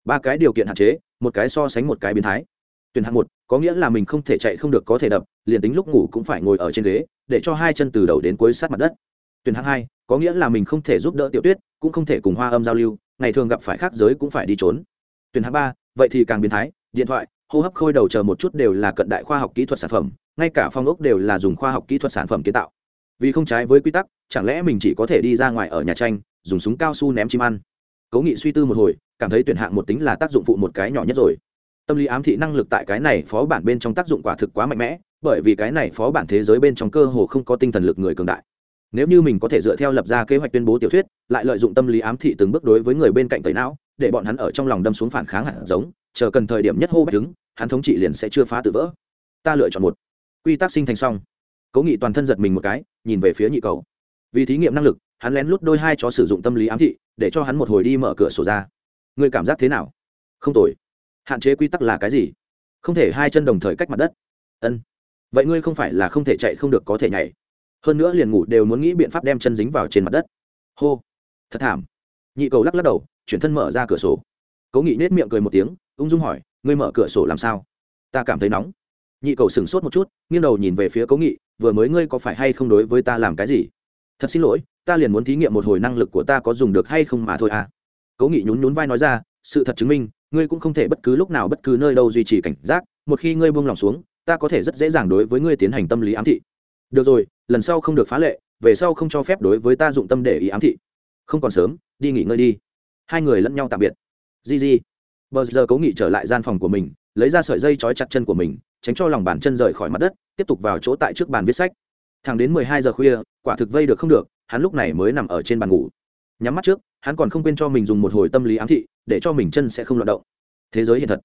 Ba cái điều kiện hạn chế, một cái so sánh một cái biến thái. Tuyển hạng một, có nghĩa là mình không thể chạy không được có thể đập liền tính lúc ngủ cũng phải ngồi ở trên ghế, để cho hai chân từ đầu đến cuối sát mặt đất. Tuyển hạng hai, có nghĩa là mình không thể giúp đỡ tiểu tuyết, cũng không thể cùng hoa âm giao lưu, ngày thường gặp phải khác giới cũng phải đi trốn. Tuyển hạng ba, vậy thì càng biến thái, điện thoại, hô hấp khôi đầu chờ một chút đều là cận đại khoa học kỹ thuật sản phẩm, ngay cả phong ốc đều là dùng khoa học kỹ thuật sản phẩm kiến tạo. Vì không trái với quy tắc, chẳng lẽ mình chỉ có thể đi ra ngoài ở nhà tranh, dùng súng cao su ném chim ăn? Cố nghị suy tư một hồi, cảm thấy tuyển hạng một tính là tác dụng phụ một cái nhỏ nhất rồi. Tâm lý ám thị năng lực tại cái này phó bản bên trong tác dụng quả thực quá mạnh mẽ bởi vì cái này phó bản thế giới bên trong cơ hồ không có tinh thần lực người cường đại. Nếu như mình có thể dựa theo lập ra kế hoạch tuyên bố tiểu thuyết, lại lợi dụng tâm lý ám thị từng bước đối với người bên cạnh tẩy não, để bọn hắn ở trong lòng đâm xuống phản kháng hạt giống, chờ cần thời điểm nhất hô bách đứng, hắn thống trị liền sẽ chưa phá tự vỡ. Ta lựa chọn một. Quy tắc sinh thành xong. Cố nghị toàn thân giật mình một cái, nhìn về phía nhị cầu. Vì thí nghiệm năng lực, hắn lén lút đôi hai chó sử dụng tâm lý ám thị, để cho hắn một hồi đi mở cửa sổ ra. Người cảm giác thế nào? Không tồi. Hạn chế quy tắc là cái gì? Không thể hai chân đồng thời cách mặt đất. Ân vậy ngươi không phải là không thể chạy không được có thể nhảy. Hơn nữa liền ngủ đều muốn nghĩ biện pháp đem chân dính vào trên mặt đất. Hô. Thật thảm. Nhị cầu lắc lắc đầu, chuyển thân mở ra cửa sổ. Cố nghị nết miệng cười một tiếng, ung dung hỏi, ngươi mở cửa sổ làm sao? Ta cảm thấy nóng. Nhị cầu sửng sốt một chút, nghiêng đầu nhìn về phía cố nghị, vừa mới ngươi có phải hay không đối với ta làm cái gì? Thật xin lỗi, ta liền muốn thí nghiệm một hồi năng lực của ta có dùng được hay không mà thôi à. Cố nghị nhún nhún vai nói ra, sự thật chứng minh, ngươi cũng không thể bất cứ lúc nào bất cứ nơi đâu duy trì cảnh giác, một khi ngươi buông lòng xuống ta có thể rất dễ dàng đối với ngươi tiến hành tâm lý ám thị. Được rồi, lần sau không được phá lệ, về sau không cho phép đối với ta dụng tâm để ý ám thị. Không còn sớm, đi nghỉ ngơi đi. Hai người lẫn nhau tạm biệt. Di di. Bờ giờ cố nghị trở lại gian phòng của mình, lấy ra sợi dây trói chặt chân của mình, tránh cho lòng bàn chân rời khỏi mặt đất, tiếp tục vào chỗ tại trước bàn viết sách. Thẳng đến mười hai giờ khuya, quả thực vây được không được, hắn lúc này mới nằm ở trên bàn ngủ. Nhắm mắt trước, hắn còn không quên cho mình dùng một hồi tâm lý ám thị, để cho mình chân sẽ không loạt động. Thế giới hiện thật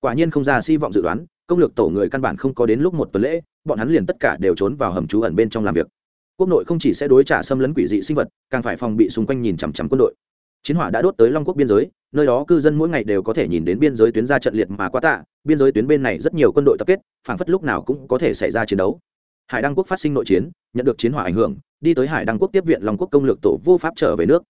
quả nhiên không ra si vọng dự đoán, công lược tổ người căn bản không có đến lúc một tuần lễ, bọn hắn liền tất cả đều trốn vào hầm trú ẩn bên trong làm việc. Quốc nội không chỉ sẽ đối trả xâm lấn quỷ dị sinh vật, càng phải phòng bị xung quanh nhìn chằm chằm quân đội. Chiến hỏa đã đốt tới long quốc biên giới, nơi đó cư dân mỗi ngày đều có thể nhìn đến biên giới tuyến ra trận liệt mà quá tạ, biên giới tuyến bên này rất nhiều quân đội tập kết phản phất lúc nào cũng có thể xảy ra chiến đấu. Hải đăng quốc phát sinh nội chiến, nhận được chiến hỏa ảnh hưởng, đi tới hải đăng quốc tiếp viện long quốc công lược tổ vô pháp trở về nước.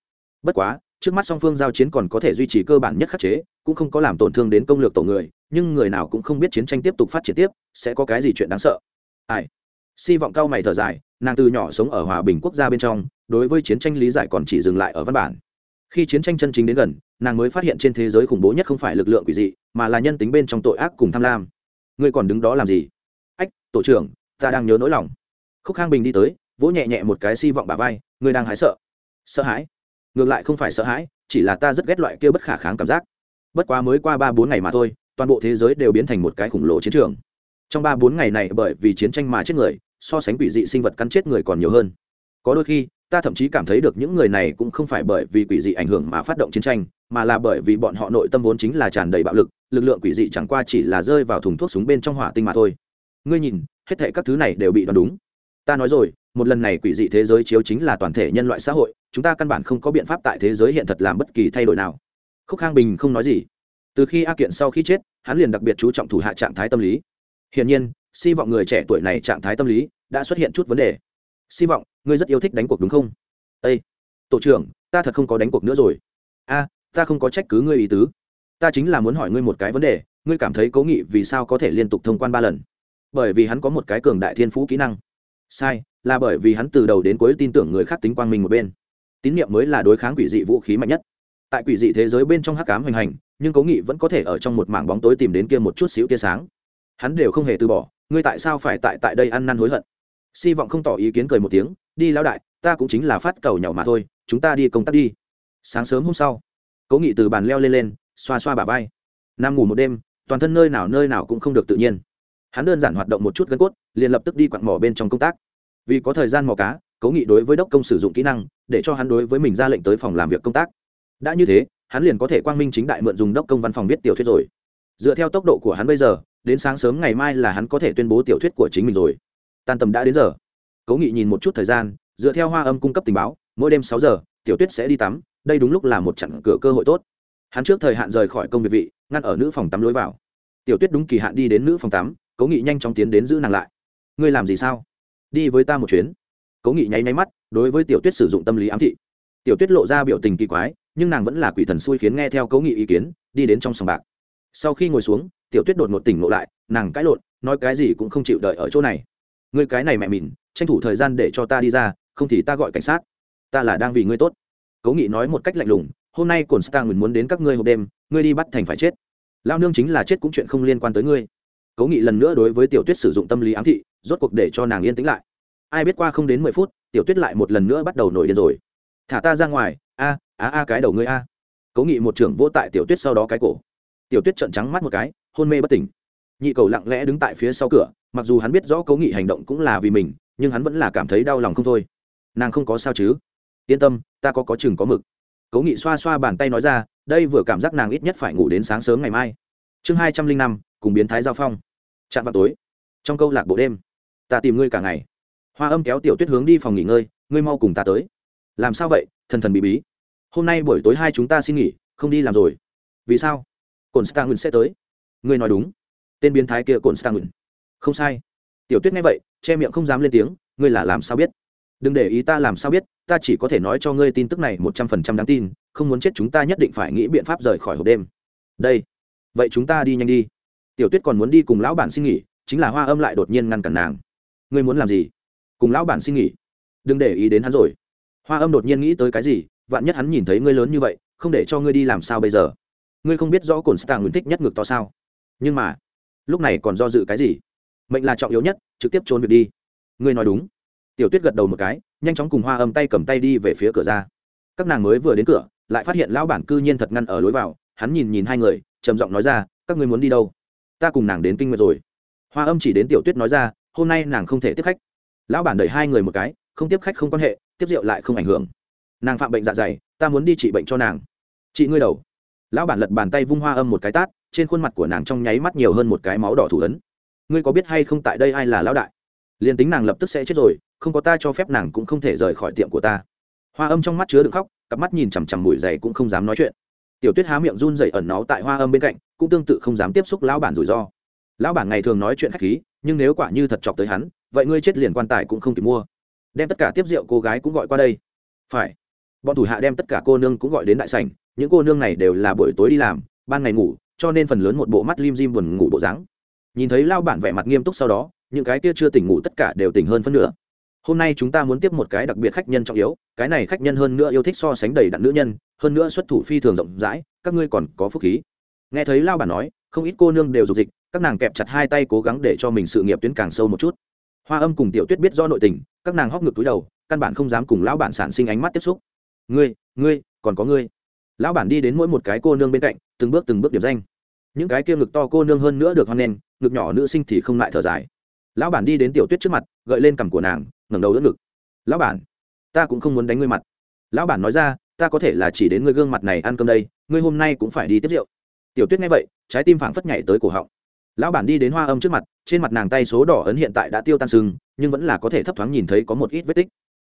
Bất quá, trước mắt song phương giao chiến còn có thể duy trì cơ bản nhất khắc chế, cũng không có làm tổn thương đến công lược tổ người nhưng người nào cũng không biết chiến tranh tiếp tục phát triển tiếp, sẽ có cái gì chuyện đáng sợ. Ai? Si vọng cao mày thở dài, nàng từ nhỏ sống ở hòa bình quốc gia bên trong, đối với chiến tranh lý giải còn chỉ dừng lại ở văn bản. Khi chiến tranh chân chính đến gần, nàng mới phát hiện trên thế giới khủng bố nhất không phải lực lượng quỷ dị, mà là nhân tính bên trong tội ác cùng tham lam. Ngươi còn đứng đó làm gì? Ách, tổ trưởng, ta đang nhớ nỗi lòng. Khúc khang bình đi tới, vỗ nhẹ nhẹ một cái si vọng bà vai, ngươi đang hái sợ. Sợ hãi? Ngược lại không phải sợ hãi, chỉ là ta rất ghét loại kia bất khả kháng cảm giác. Bất quá mới qua ba bốn ngày mà thôi toàn bộ thế giới đều biến thành một cái khủng lồ chiến trường. Trong ba bốn ngày này bởi vì chiến tranh mà chết người, so sánh quỷ dị sinh vật cắn chết người còn nhiều hơn. Có đôi khi, ta thậm chí cảm thấy được những người này cũng không phải bởi vì quỷ dị ảnh hưởng mà phát động chiến tranh, mà là bởi vì bọn họ nội tâm vốn chính là tràn đầy bạo lực lực lượng quỷ dị chẳng qua chỉ là rơi vào thùng thuốc súng bên trong hỏa tinh mà thôi. Ngươi nhìn, hết thệ các thứ này đều bị đoán đúng. Ta nói rồi, một lần này quỷ dị thế giới chiếu chính là toàn thể nhân loại xã hội, chúng ta căn bản không có biện pháp tại thế giới hiện thật làm bất kỳ thay đổi nào. Khúc khang bình không nói gì từ khi a kiện sau khi chết, hắn liền đặc biệt chú trọng thủ hạ trạng thái tâm lý. Hiển nhiên si vọng người trẻ tuổi này trạng thái tâm lý đã xuất hiện chút vấn đề. Si vọng, ngươi rất yêu thích đánh cuộc đúng không? Â tổ trưởng, ta thật không có đánh cuộc nữa rồi. A, ta không có trách cứ ngươi ý tứ. Ta chính là muốn hỏi ngươi một cái vấn đề, ngươi cảm thấy cố nghị vì sao có thể liên tục thông quan ba lần? Bởi vì hắn có một cái cường đại thiên phú kỹ năng. Sai, là bởi vì hắn từ đầu đến cuối tin tưởng người khác tính quang minh một bên. Tín nhiệm mới là đối kháng quỷ dị vũ khí mạnh nhất tại quỷ dị thế giới bên trong hắc cám hoành hành, nhưng cố nghị vẫn có thể ở trong một mảng bóng tối tìm đến kia một chút xíu tia sáng. Hắn đều không hề từ bỏ, ngươi tại sao phải tại tại đây ăn năn hối hận? Si vọng không tỏ ý kiến cười một tiếng, đi lão đại, ta cũng chính là phát cầu nhỏ mà thôi, chúng ta đi công tác đi. Sáng sớm hôm sau, cố nghị từ bàn leo lên lên, xoa xoa bà vai. Nam ngủ một đêm, toàn thân nơi nào nơi nào cũng không được tự nhiên. Hắn đơn giản hoạt động một chút gân cốt, liền lập tức đi quặn mỏ bên trong công tác. Vì có thời gian mò cá, cố nghị đối với đốc công sử dụng kỹ năng, để cho hắn đối với mình ra lệnh tới phòng làm việc công tác đã như thế, hắn liền có thể quang minh chính đại mượn dùng đốc công văn phòng viết tiểu thuyết rồi. Dựa theo tốc độ của hắn bây giờ, đến sáng sớm ngày mai là hắn có thể tuyên bố tiểu thuyết của chính mình rồi. Tan tầm đã đến giờ. Cố nghị nhìn một chút thời gian, dựa theo hoa âm cung cấp tình báo, mỗi đêm sáu giờ, tiểu tuyết sẽ đi tắm, đây đúng lúc là một chặng cửa cơ hội tốt. Hắn trước thời hạn rời khỏi công việc vị, ngăn ở nữ phòng tắm lối vào. Tiểu tuyết đúng kỳ hạn đi đến nữ phòng tắm, cố nghị nhanh chóng tiến đến giữ nàng lại. Ngươi làm gì sao? Đi với ta một chuyến. Cố nghị nháy nháy mắt, đối với tiểu tuyết sử dụng tâm lý ám thị. Tiểu tuyết lộ ra biểu tình kỳ quái nhưng nàng vẫn là quỷ thần xui khiến nghe theo cố nghị ý kiến, đi đến trong sòng bạc. Sau khi ngồi xuống, tiểu tuyết đột ngột tỉnh ngộ lại, nàng cãi lộn, nói cái gì cũng không chịu đợi ở chỗ này. Ngươi cái này mẹ mìn tranh thủ thời gian để cho ta đi ra, không thì ta gọi cảnh sát. Ta là đang vì ngươi tốt. Cố nghị nói một cách lạnh lùng, hôm nay cồn stang muốn đến các ngươi hộp đêm, ngươi đi bắt thành phải chết. Lao nương chính là chết cũng chuyện không liên quan tới ngươi. Cố nghị lần nữa đối với tiểu tuyết sử dụng tâm lý ám thị, rốt cuộc để cho nàng yên tĩnh lại. Ai biết qua không đến mười phút, tiểu tuyết lại một lần nữa bắt đầu nổi điên rồi. Thả ta ra ngoài, a a a cái đầu ngươi a. Cố nghị một trưởng vô tại tiểu tuyết sau đó cái cổ. Tiểu tuyết trợn trắng mắt một cái, hôn mê bất tỉnh. Nhị cầu lặng lẽ đứng tại phía sau cửa, mặc dù hắn biết rõ cố nghị hành động cũng là vì mình, nhưng hắn vẫn là cảm thấy đau lòng không thôi. Nàng không có sao chứ? Yên tâm, ta có có chừng có mực. Cố nghị xoa xoa bàn tay nói ra, đây vừa cảm giác nàng ít nhất phải ngủ đến sáng sớm ngày mai. Chương hai trăm linh năm, cùng biến thái giao phong. Chạm vào tối. Trong câu lạc bộ đêm, ta tìm ngươi cả ngày. Hoa âm kéo tiểu tuyết hướng đi phòng nghỉ ngơi, ngươi mau cùng ta tới. Làm sao vậy? Thần thần bí bí hôm nay buổi tối hai chúng ta xin nghỉ, không đi làm rồi. Vì sao? Cồn stang sẽ tới. Ngươi nói đúng. Tên biến thái kia cồn stang không sai. Tiểu tuyết nghe vậy, che miệng không dám lên tiếng, ngươi là làm sao biết? Đừng để ý ta làm sao biết, ta chỉ có thể nói cho ngươi tin tức này một trăm phần trăm đáng tin, không muốn chết chúng ta nhất định phải nghĩ biện pháp rời khỏi hộp đêm. Đây. Vậy chúng ta đi nhanh đi. Tiểu tuyết còn muốn đi cùng lão bản xin nghỉ, chính là hoa âm lại đột nhiên ngăn cản nàng. Ngươi muốn làm gì? Cùng lão bản xin nghỉ. Đừng để ý đến hắn rồi. Hoa âm đột nhiên nghĩ tới cái gì vạn nhất hắn nhìn thấy ngươi lớn như vậy, không để cho ngươi đi làm sao bây giờ? Ngươi không biết rõ cồn stạng nguyên thích nhất ngược to sao? Nhưng mà, lúc này còn do dự cái gì? Mệnh là trọng yếu nhất, trực tiếp trốn việc đi. Ngươi nói đúng. Tiểu tuyết gật đầu một cái, nhanh chóng cùng hoa âm tay cầm tay đi về phía cửa ra. Các nàng mới vừa đến cửa, lại phát hiện lão bản cư nhiên thật ngăn ở lối vào, hắn nhìn nhìn hai người, trầm giọng nói ra, các ngươi muốn đi đâu? Ta cùng nàng đến kinh nguyệt rồi. Hoa âm chỉ đến tiểu tuyết nói ra, hôm nay nàng không thể tiếp khách. Lão bản đợi hai người một cái, không tiếp khách không quan hệ, tiếp rượu lại không ảnh hưởng nàng phạm bệnh dạ dày, ta muốn đi trị bệnh cho nàng. Chị ngươi đầu. Lão bản lật bàn tay vung hoa âm một cái tát, trên khuôn mặt của nàng trong nháy mắt nhiều hơn một cái máu đỏ thủ ấn. Ngươi có biết hay không tại đây ai là lão đại? Liền tính nàng lập tức sẽ chết rồi, không có ta cho phép nàng cũng không thể rời khỏi tiệm của ta. Hoa âm trong mắt chứa đựng khóc, cặp mắt nhìn chằm chằm mùi dày cũng không dám nói chuyện. Tiểu tuyết há miệng run dày ẩn náu tại hoa âm bên cạnh, cũng tương tự không dám tiếp xúc lão bản rủi ro. Lão bản ngày thường nói chuyện khách khí, nhưng nếu quả như thật chọc tới hắn, vậy ngươi chết liền quan tài cũng không kịp mua. Đem tất cả tiếp rượu cô gái cũng gọi qua đây. Phải bọn thủ hạ đem tất cả cô nương cũng gọi đến đại sảnh, những cô nương này đều là buổi tối đi làm, ban ngày ngủ, cho nên phần lớn một bộ mắt lim dim buồn ngủ bộ dáng. Nhìn thấy lao bản vẻ mặt nghiêm túc sau đó, những cái kia chưa tỉnh ngủ tất cả đều tỉnh hơn phân nửa. Hôm nay chúng ta muốn tiếp một cái đặc biệt khách nhân trọng yếu, cái này khách nhân hơn nữa yêu thích so sánh đầy đặn nữ nhân, hơn nữa xuất thủ phi thường rộng rãi, các ngươi còn có phúc khí. Nghe thấy lao bản nói, không ít cô nương đều dục dịch, các nàng kẹp chặt hai tay cố gắng để cho mình sự nghiệp tuyến càng sâu một chút. Hoa âm cùng tiểu tuyết biết do nội tình, các nàng hóc ngực túi đầu, căn bản không dám cùng lão bản sản sinh ánh mắt tiếp xúc ngươi ngươi, còn có ngươi. Lão bản đi đến mỗi một cái cô nương bên cạnh, từng bước từng bước điểm danh. Những cái kia ngực to cô nương hơn nữa được hoan nghênh, ngực nhỏ nữ sinh thì không lại thở dài. Lão bản đi đến tiểu tuyết trước mặt, gợi lên cằm của nàng, ngẩng đầu đỡ ngực. Lão bản, ta cũng không muốn đánh ngươi mặt. Lão bản nói ra, ta có thể là chỉ đến ngươi gương mặt này ăn cơm đây, ngươi hôm nay cũng phải đi tiếp rượu. Tiểu tuyết nghe vậy, trái tim phảng phất nhảy tới cổ họng. Lão bản đi đến hoa âm trước mặt, trên mặt nàng tay số đỏ ấn hiện tại đã tiêu tan sừng nhưng vẫn là có thể thấp thoáng nhìn thấy có một ít vết tích.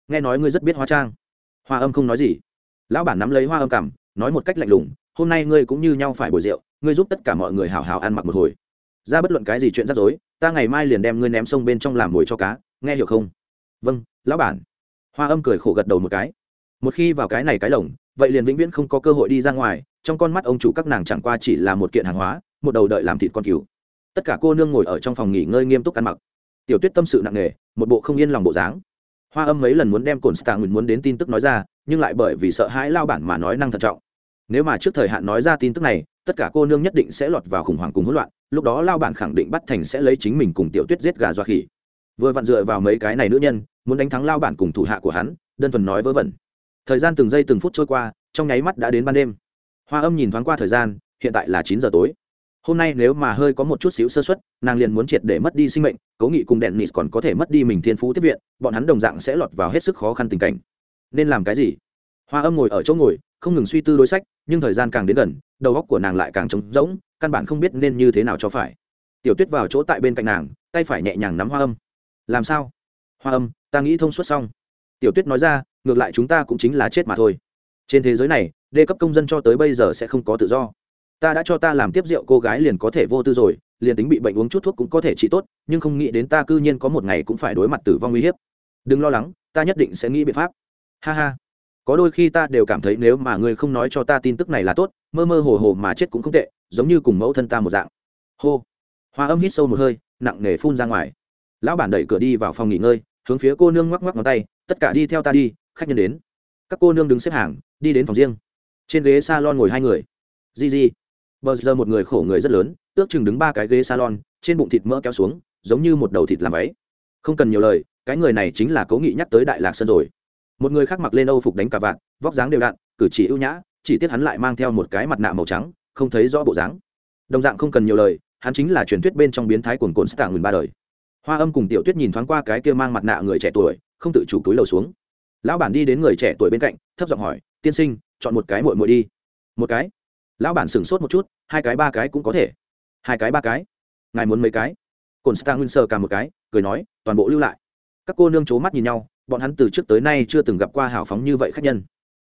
Nghe nói ngươi rất biết hóa trang hoa âm không nói gì. Lão bản nắm lấy hoa âm cảm, nói một cách lạnh lùng, hôm nay ngươi cũng như nhau phải bồi rượu, ngươi giúp tất cả mọi người hào hào ăn mặc một hồi. Ra bất luận cái gì chuyện rắc rối, ta ngày mai liền đem ngươi ném sông bên trong làm mồi cho cá, nghe hiểu không? Vâng lão bản. Hoa âm cười khổ gật đầu một cái. Một khi vào cái này cái lồng, vậy liền vĩnh viễn không có cơ hội đi ra ngoài, trong con mắt ông chủ các nàng chẳng qua chỉ là một kiện hàng hóa, một đầu đợi làm thịt con cừu. Tất cả cô nương ngồi ở trong phòng nghỉ ngơi nghiêm túc ăn mặc. Tiểu tuyết tâm sự nặng nề, một bộ không yên lòng bộ dáng hoa âm mấy lần muốn đem cồn stạng muốn đến tin tức nói ra, nhưng lại bởi vì sợ hãi lao bản mà nói năng thận trọng. Nếu mà trước thời hạn nói ra tin tức này, tất cả cô nương nhất định sẽ lọt vào khủng hoảng cùng hỗn loạn, lúc đó lao bản khẳng định bắt thành sẽ lấy chính mình cùng tiểu tuyết giết gà doa khỉ. Vừa vặn dựa vào mấy cái này nữ nhân, muốn đánh thắng lao bản cùng thủ hạ của hắn, đơn thuần nói vớ vẩn. Thời gian từng giây từng phút trôi qua, trong nháy mắt đã đến ban đêm. Hoa âm nhìn thoáng qua thời gian, hiện tại là chín giờ tối hôm nay nếu mà hơi có một chút xíu sơ suất, nàng liền muốn triệt để mất đi sinh mệnh cố nghị cùng đèn nịt còn có thể mất đi mình thiên phú tiếp viện bọn hắn đồng dạng sẽ lọt vào hết sức khó khăn tình cảnh. Nên làm cái gì? Hoa âm ngồi ở chỗ ngồi không ngừng suy tư đối sách nhưng thời gian càng đến gần đầu óc của nàng lại càng trống rỗng căn bản không biết nên như thế nào cho phải. Tiểu tuyết vào chỗ tại bên cạnh nàng tay phải nhẹ nhàng nắm hoa âm. Làm sao? Hoa âm ta nghĩ thông suốt xong. Tiểu tuyết nói ra ngược lại chúng ta cũng chính là chết mà thôi. Trên thế giới này đề cấp công dân cho tới bây giờ sẽ không có tự do ta đã cho ta làm tiếp rượu, cô gái liền có thể vô tư rồi, liền tính bị bệnh uống chút thuốc cũng có thể trị tốt, nhưng không nghĩ đến ta cư nhiên có một ngày cũng phải đối mặt tử vong uy hiếp. Đừng lo lắng, ta nhất định sẽ nghĩ biện pháp. Ha ha. Có đôi khi ta đều cảm thấy nếu mà ngươi không nói cho ta tin tức này là tốt, mơ mơ hồ hồ mà chết cũng không tệ, giống như cùng mẫu thân ta một dạng. Hô. Hoa âm hít sâu một hơi, nặng nề phun ra ngoài. Lão bản đẩy cửa đi vào phòng nghỉ ngơi, hướng phía cô nương ngoắc ngoắc ngón tay, tất cả đi theo ta đi, khách nhân đến. Các cô nương đứng xếp hàng, đi đến phòng riêng. Trên ghế s a lon ngồi hai người. Di di bờ giờ một người khổ người rất lớn, ước chừng đứng ba cái ghế salon, trên bụng thịt mỡ kéo xuống, giống như một đầu thịt làm váy. Không cần nhiều lời, cái người này chính là cố nghị nhắc tới đại lạc sơn rồi. Một người khác mặc lên âu phục đánh cả vạn vóc dáng đều đặn, cử chỉ ưu nhã, chỉ tiếc hắn lại mang theo một cái mặt nạ màu trắng, không thấy rõ bộ dáng. Đồng dạng không cần nhiều lời, hắn chính là truyền thuyết bên trong biến thái cuồng cồn stạng ngừng ba đời. Hoa âm cùng tiểu tuyết nhìn thoáng qua cái kia mang mặt nạ người trẻ tuổi, không tự chủ túi lầu xuống. Lão bản đi đến người trẻ tuổi bên cạnh, thấp giọng hỏi, tiên sinh, chọn một cái muội muội đi. Một cái? Lão bản sửng sốt một chút, hai cái ba cái cũng có thể. Hai cái ba cái? Ngài muốn mấy cái? Cồn stang nguyên sơ cả một cái, cười nói, toàn bộ lưu lại. Các cô nương c h ố mắt nhìn nhau, bọn hắn từ trước tới nay chưa từng gặp qua hào phóng như vậy khách nhân.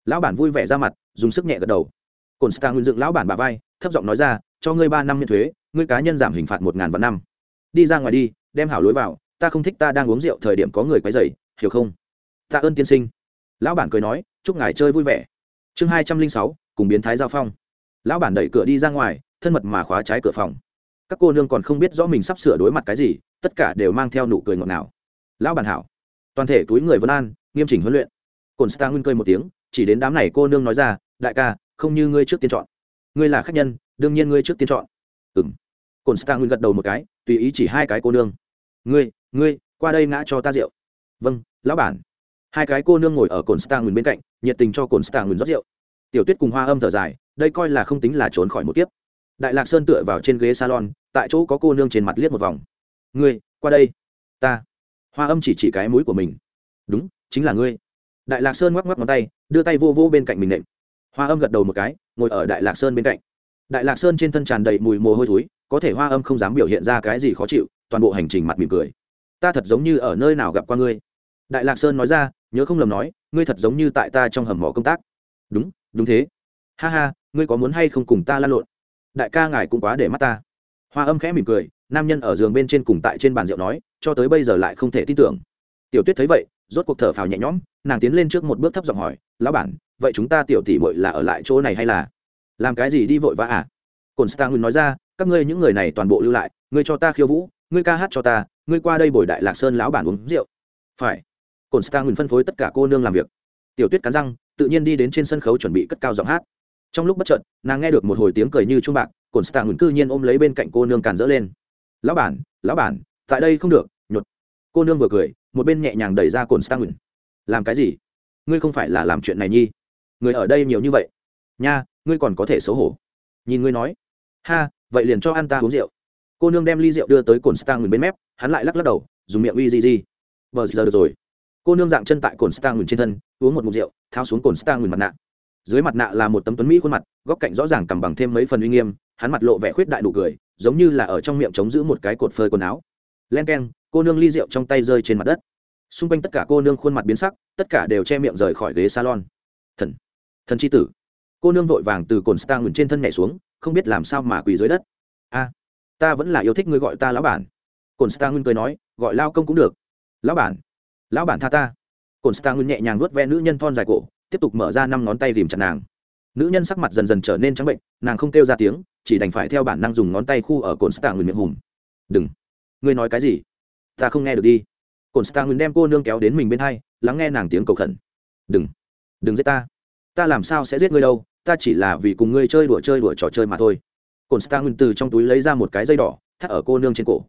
Lão bản vui vẻ ra mặt, dùng sức nhẹ gật đầu. Cồn stang nguyên dựng lão bản bà vai, thấp giọng nói ra, cho ngươi ba năm miễn thuế, ngươi cá nhân giảm hình phạt một ngàn vạn năm. Đi ra ngoài đi, đem hảo lối vào, ta không thích ta đang uống rượu thời điểm có người quấy dày hiểu không? Tạ ơn tiên sinh. Lão bản cười nói, chúc ngài chơi vui vẻ. Chương hai trăm linh sáu, cùng biến thái giao phong lão bản đẩy cửa đi ra ngoài, thân mật mà khóa trái cửa phòng. Các cô nương còn không biết rõ mình sắp sửa đối mặt cái gì, tất cả đều mang theo nụ cười ngọt ngào. Lão bản hảo. Toàn thể túi người vân an, nghiêm chỉnh huấn luyện. Cồn star nguyên cười một tiếng, chỉ đến đám này cô nương nói ra, đại ca, không như ngươi trước tiên chọn. Ngươi là khách nhân, đương nhiên ngươi trước tiên chọn. Ừng cồn star nguyên gật đầu một cái, tùy ý chỉ hai cái cô nương. Ngươi ngươi, qua đây ngã cho ta rượu. Vâng lão bản. Hai cái cô nương ngồi ở cồn star nguyên bên cạnh, nhiệt tình cho cồn star nguyên rót rượu. Tiểu tuyết cùng hoa âm thở dài đây coi là không tính là trốn khỏi một kiếp. Đại lạc sơn tựa vào trên ghế salon, tại chỗ có cô nương trên mặt liếc một vòng. Ngươi, qua đây. Ta. Hoa âm chỉ chỉ cái mũi của mình. Đúng, chính là ngươi. Đại lạc sơn ngoắc ngoắc ngón tay, đưa tay vô vô bên cạnh mình nệm hoa âm gật đầu một cái, ngồi ở đại lạc sơn bên cạnh. Đại lạc sơn trên thân tràn đầy mùi mồ hôi thối, có thể hoa âm không dám biểu hiện ra cái gì khó chịu, toàn bộ hành trình mặt mỉm cười. Ta thật giống như ở nơi nào gặp qua ngươi. Đại lạc sơn nói ra, nhớ không lầm nói, ngươi thật giống như tại ta trong hầm mỏ công tác. Đúng đúng thế. Ha ha ngươi có muốn hay không cùng ta lan lộn? Đại ca ngài cũng quá để mắt ta. Hoa âm khẽ mỉm cười, nam nhân ở giường bên trên cùng tại trên bàn rượu nói, cho tới bây giờ lại không thể tin tưởng. Tiểu tuyết thấy vậy, rốt cuộc thở phào nhẹ nhõm, nàng tiến lên trước một bước thấp giọng hỏi, lão bản, vậy chúng ta tiểu tỷ mội là ở lại chỗ này hay là? Làm cái gì đi vội vã à? Cồn star nguyên nói ra, các ngươi những người này toàn bộ lưu lại, ngươi cho ta khiêu vũ, ngươi ca hát cho ta, ngươi qua đây bồi đại lạc sơn lão bản uống rượu. Phải. Cồn star nguyên phân phối tất cả cô nương làm việc. Tiểu tuyết cắn răng, tự nhiên đi đến trên sân khấu chuẩn bị cất cao giọng hát trong lúc bất chợt, nàng nghe được một hồi tiếng cười như trung bạc cồn stạ ngừng cư nhiên ôm lấy bên cạnh cô nương càn dỡ lên. Lão bản lão bản, tại đây không được, nhột. Cô nương vừa cười, một bên nhẹ nhàng đẩy ra cồn stạ ngừng làm cái gì? Ngươi không phải là làm chuyện này nhi. Người ở đây nhiều như vậy. Nha, ngươi còn có thể xấu hổ. Nhìn ngươi nói. Ha, vậy liền cho ăn ta uống rượu. Cô nương đem ly rượu đưa tới cồn stang ngừng bên mép, hắn lại lắc lắc đầu, dùng miệng uy gì gì vờ giờ được rồi. Cô nương dạng chân tại cồn stang ngừng trên thân, uống một mục rượu, tháo xuống cồn stang ngừng mặt nạ dưới mặt nạ là một tấm tuấn mỹ khuôn mặt, góc cạnh rõ ràng cầm bằng thêm mấy phần uy nghiêm, hắn mặt lộ vẻ khuyết đại đủ cười, giống như là ở trong miệng chống giữ một cái cột phơi quần áo. Len k e n cô nương ly rượu trong tay rơi trên mặt đất. Xung quanh tất cả cô nương khuôn mặt biến sắc, tất cả đều che miệng rời khỏi ghế salon. Thần thần c h i tử. Cô nương vội vàng từ cồn stang ngừng trên thân nhảy xuống, không biết làm sao mà quỳ dưới đất. A, ta vẫn là yêu thích ngươi gọi ta lão bản. Cồn stang ngừng cười nói, gọi lao công cũng được. Lão bản lão bản tha ta. Cồn stang ngừng nhẹ nhàng nuốt ve nữ nhân thon dài cổ tiếp tục mở ra năm ngón tay tìm chặt nàng. Nữ nhân sắc mặt dần dần trở nên trắng bệnh, nàng không kêu ra tiếng, chỉ đành phải theo bản năng dùng ngón tay khu ở cồn stạng nguyên miệng hùm. Đừng, ngươi nói cái gì? Ta không nghe được đi. Cồn stạng nguyên đem cô nương kéo đến mình bên hai, lắng nghe nàng tiếng cầu khẩn. Đừng đừng giết ta. Ta làm sao sẽ giết ngươi đâu? Ta chỉ là vì cùng ngươi chơi đùa chơi đùa trò chơi mà thôi. Cồn stang từ trong túi lấy ra một cái dây đỏ, thắt ở cô nương trên cổ.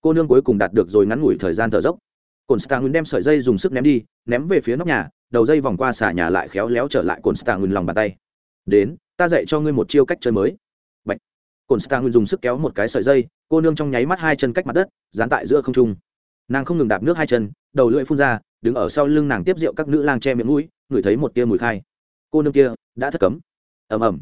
Cô nương cuối cùng đạt được rồi ngắn ngủi thời gian thở dốc. Cồn stang đem sợi dây dùng sức ném đi, ném về phía nóc nhà đầu dây vòng qua xà nhà lại khéo léo trở lại cồn stang lòng bàn tay. Đến, ta dạy cho ngươi một chiêu cách chơi mới. Bạch. cồn stang dùng sức kéo một cái sợi dây, cô nương trong nháy mắt hai chân cách mặt đất, dán tại giữa không trung. Nàng không ngừng đạp nước hai chân, đầu lưỡi phun ra, đứng ở sau lưng nàng tiếp rượu các nữ lang che miệng mũi, ngửi thấy một tia mùi khai. Cô nương kia, đã thất cấm. Ầm ầm.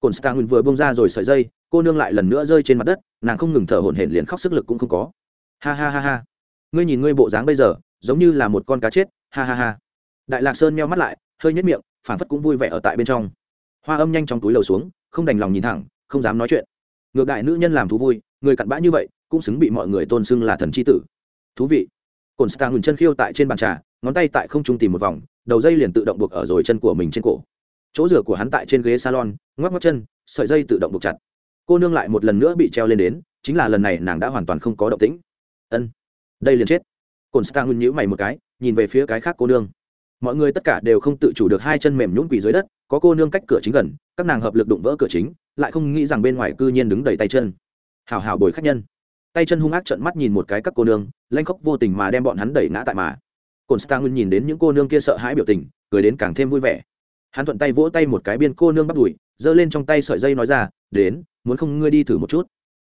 Cồn stang vừa bông ra rồi sợi dây, cô nương lại lần nữa rơi trên mặt đất, nàng không ngừng thở hổn hển liền khóc sức lực cũng không có. Ha ha ha ha. Ngươi nhìn ngươi bộ dáng bây giờ, giống như là một con cá chết. Ha ha ha đại lạc sơn meo mắt lại, hơi nhất miệng phản phất cũng vui vẻ ở tại bên trong. Hoa âm nhanh trong túi lầu xuống, không đành lòng nhìn thẳng, không dám nói chuyện. Ngược đại nữ nhân làm thú vui, người cặn bã như vậy, cũng xứng bị mọi người tôn xưng là thần c h i tử. Thú vị. Cồn Star ngừng chân khiêu tại trên bàn trà, ngón tay tại không trung tìm một vòng, đầu dây liền tự động buộc ở rồi chân của mình trên cổ. Chỗ rửa của hắn tại trên ghế salon, ngoắc ngoắc chân, sợi dây tự động buộc chặt. Cô nương lại một lần nữa bị treo lên đến, chính là lần này nàng đã hoàn toàn không có động tĩnh. Ân, đây liền chết. Cồn stang nhíu mày một cái, nhìn về phía cái khác cô nương mọi người tất cả đều không tự chủ được hai chân mềm nhũn quỳ dưới đất, có cô nương cách cửa chính gần, các nàng hợp lực đụng vỡ cửa chính, lại không nghĩ rằng bên ngoài cư nhiên đứng đầy tay chân. Hào hào bồi khách nhân. Tay chân hung ác trợn mắt nhìn một cái các cô nương, lanh khóc vô tình mà đem bọn hắn đẩy ngã tại mà. Cồn stang nhìn đến những cô nương kia sợ hãi biểu tình, cười đến càng thêm vui vẻ. Hắn thuận tay vỗ tay một cái biên cô nương bắt đùi giơ lên trong tay sợi dây nói ra, đến, muốn không ngươi đi thử một chút?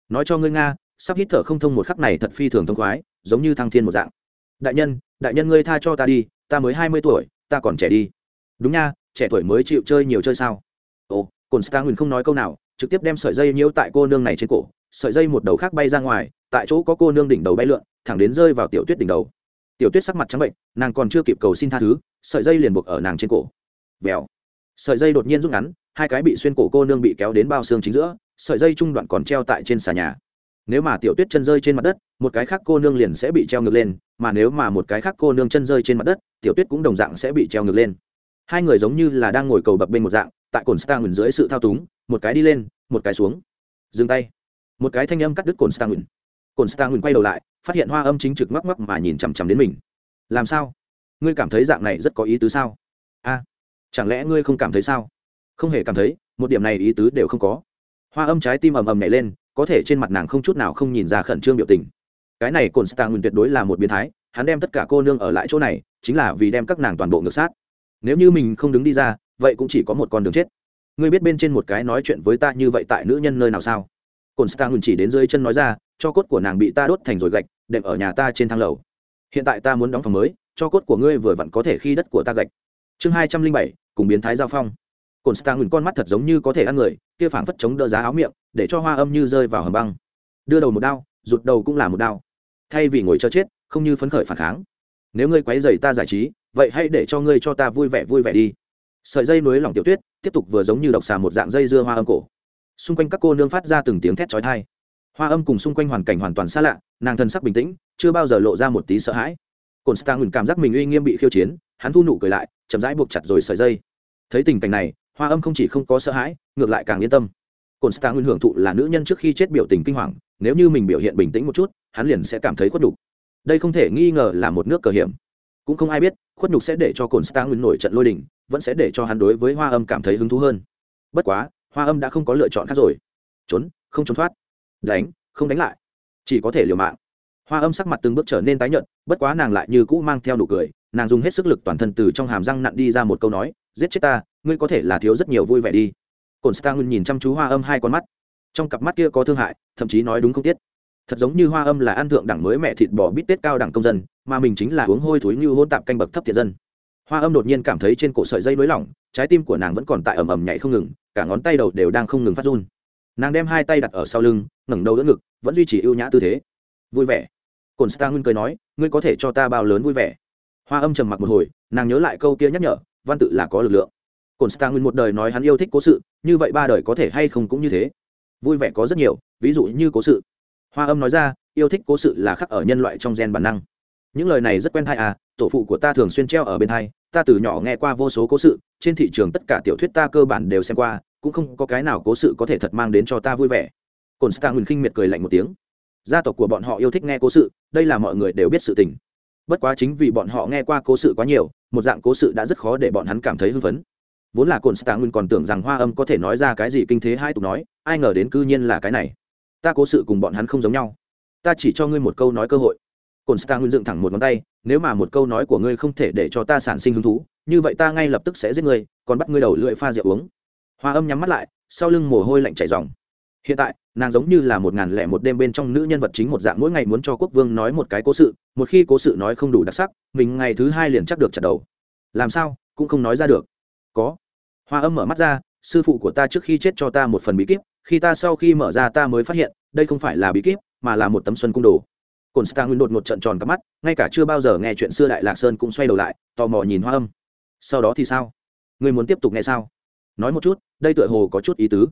Nói cho ngươi nga, sắp hít thở không thông một khắc này thật phi thường thông khoái, giống như thăng thiên một dạng. Đại nhân đại nhân ngươi tha cho ta đi ta mới hai mươi tuổi, ta còn trẻ đi. Đúng nha, trẻ tuổi mới chịu chơi nhiều chơi sao? Ồ cồn stang không nói câu nào, trực tiếp đem sợi dây nhiễu tại cô nương này trên cổ, sợi dây một đầu khác bay ra ngoài, tại chỗ có cô nương đỉnh đầu bay lượn, thẳng đến rơi vào tiểu tuyết đỉnh đầu. Tiểu tuyết sắc mặt trắng bệnh, nàng còn chưa kịp cầu xin tha thứ, sợi dây liền buộc ở nàng trên cổ. Vèo. Sợi dây đột nhiên rút ngắn, hai cái bị xuyên cổ cô nương bị kéo đến bao xương chính giữa, sợi dây trung đoạn còn treo tại trên xà nhà nếu mà tiểu tuyết chân rơi trên mặt đất, một cái khác cô nương liền sẽ bị treo ngược lên, mà nếu mà một cái khác cô nương chân rơi trên mặt đất, tiểu tuyết cũng đồng dạng sẽ bị treo ngược lên. Hai người giống như là đang ngồi cầu bập bên một dạng, tại cồn stang dưới sự thao túng, một cái đi lên, một cái xuống. Dừng tay. Một cái thanh âm cắt đứt cồn stang cồn stang quay đầu lại, phát hiện hoa âm chính trực ngắc ngắc mà nhìn chằm chằm đến mình. Làm sao? Ngươi cảm thấy dạng này rất có ý tứ sao? A, chẳng lẽ ngươi không cảm thấy sao? Không hề cảm thấy, một điểm này ý tứ đều không có. Hoa âm trái tim ầm ầm nhảy lên có thể trên mặt nàng không chút nào không nhìn ra khẩn trương biểu tình. Cái này cồn stang nguyên tuyệt đối là một biến thái, hắn đem tất cả cô nương ở lại chỗ này, chính là vì đem các nàng toàn bộ ngược sát. Nếu như mình không đứng đi ra, vậy cũng chỉ có một con đường chết. Ngươi biết bên trên một cái nói chuyện với ta như vậy tại nữ nhân nơi nào sao? Cồn stang chỉ đến dưới chân nói ra, cho cốt của nàng bị ta đốt thành rồi gạch, đệm ở nhà ta trên thang lầu. Hiện tại ta muốn đóng phòng mới, cho cốt của ngươi vừa vặn có thể khi đất của ta gạch. Chương hai trăm linh bảy, cùng biến thái giao phong. Cồn stang ngừng con mắt thật giống như có thể ăn người kia phảng phất chống đỡ giá áo miệng, để cho hoa âm như rơi vào hầm băng. Đưa đầu một đao, rụt đầu cũng là một đao. Thay vì ngồi cho chết, không như phấn khởi phản kháng. Nếu ngươi quấy dày ta giải trí, vậy hãy để cho ngươi cho ta vui vẻ vui vẻ đi. Sợi dây núi lỏng tiểu tuyết, tiếp tục vừa giống như độc xà một dạng dây dưa hoa âm cổ. Xung quanh các cô nương phát ra từng tiếng thét trói thai hoa âm cùng xung quanh hoàn cảnh hoàn toàn xa lạ, nàng thân sắc bình tĩnh, chưa bao giờ lộ ra một tí sợ hãi. Cồn stang ngừng cảm giác mình uy nghiêm bị khiêu chiến, hắn thu nụ cười lại, chậm rãi buộc chặt rồi sợi dây. Thấy tình cảnh này hoa âm không chỉ không có sợ hãi, ngược lại càng yên tâm. Cồn star nguyên hưởng thụ là nữ nhân trước khi chết biểu tình kinh hoàng, nếu như mình biểu hiện bình tĩnh một chút, hắn liền sẽ cảm thấy khuất đục đây không thể nghi ngờ là một nước cờ hiểm. Cũng không ai biết, khuất nhục sẽ để cho cồn star nguyên nổi trận lôi đình, vẫn sẽ để cho hắn đối với hoa âm cảm thấy hứng thú hơn. Bất quá, hoa âm đã không có lựa chọn khác rồi. Trốn, không trốn thoát. Đánh, không đánh lại. Chỉ có thể liều mạng. Hoa âm sắc mặt từng bước trở nên tái nhợt, bất quá nàng lại như cũ mang theo nụ cười, nàng dùng hết sức lực toàn thân từ trong hàm răng nặn đi ra một câu nói, giết chết ta ngươi có thể là thiếu rất nhiều vui vẻ đi. Cồn stang nhìn chăm chú hoa âm hai con mắt. Trong cặp mắt kia có thương hại, thậm chí nói đúng không tiết. Thật giống như hoa âm là ăn thượng đẳng mới mẹ thịt bò bít tết cao đẳng công dân, mà mình chính là uống hôi thối như hôn tạp canh bậc thấp thiệt dân. Hoa âm đột nhiên cảm thấy trên cổ sợi dây nới lỏng, trái tim của nàng vẫn còn tại ầm ầm nhảy không ngừng, cả ngón tay đầu đều đang không ngừng phát run. Nàng đem hai tay đặt ở sau lưng, ngẩng đầu đỡ ngực, vẫn duy trì ưu nhã tư thế. Vui vẻ. Cồn star nguyên cười nói, ngươi có thể cho ta bao lớn vui vẻ? Hoa âm trầm mặc một hồi, nàng nhớ lại câu kia nhắc nhở, văn tự là có lực lượng cồn star nguyên một đời nói hắn yêu thích cố sự, như vậy ba đời có thể hay không cũng như thế. Vui vẻ có rất nhiều, ví dụ như cố sự. Hoa âm nói ra, yêu thích cố sự là khắc ở nhân loại trong gen bản năng. Những lời này rất quen thai à tổ phụ của ta thường xuyên treo ở bên thai, ta từ nhỏ nghe qua vô số cố sự, trên thị trường tất cả tiểu thuyết ta cơ bản đều xem qua, cũng không có cái nào cố sự có thể thật mang đến cho ta vui vẻ. Cồn star nguyên khinh miệt cười lạnh một tiếng. Gia tộc của bọn họ yêu thích nghe cố sự, đây là mọi người đều biết sự tình. Bất quá chính vì bọn họ nghe qua cố sự quá nhiều, một dạng cố sự đã rất khó để bọn hắn cảm thấy hưng phấn vốn là cồn stạng nguyên còn tưởng rằng hoa âm có thể nói ra cái gì kinh thế hai tục nói, ai ngờ đến cư nhiên là cái này. Ta cố sự cùng bọn hắn không giống nhau. Ta chỉ cho ngươi một câu nói cơ hội. Cồn stạng nguyên dựng thẳng một ngón tay, nếu mà một câu nói của ngươi không thể để cho ta sản sinh hứng thú, như vậy ta ngay lập tức sẽ giết ngươi, còn bắt ngươi đầu lưỡi pha rượu uống. Hoa âm nhắm mắt lại, sau lưng mồ hôi lạnh chảy dòng hiện tại, nàng giống như là một ngàn lẻ một đêm bên trong nữ nhân vật chính một dạng, mỗi ngày muốn cho quốc vương nói một cái cố sự, một khi cố sự nói không đủ đặc sắc, mình ngày thứ hai liền chắc được chặt đầu. Làm sao, cũng không nói ra được. Có hoa âm mở mắt ra, sư phụ của ta trước khi chết cho ta một phần bí kíp, khi ta sau khi mở ra ta mới phát hiện, đây không phải là bí kíp, mà là một tấm xuân cung đồ. Cồn star nguyên đột một trận tròn cắp mắt, ngay cả chưa bao giờ nghe chuyện xưa đại lạc sơn cũng xoay đầu lại, tò mò nhìn hoa âm. Sau đó thì sao? Người muốn tiếp tục nghe sao? Nói một chút, đây tựa hồ có chút ý tứ.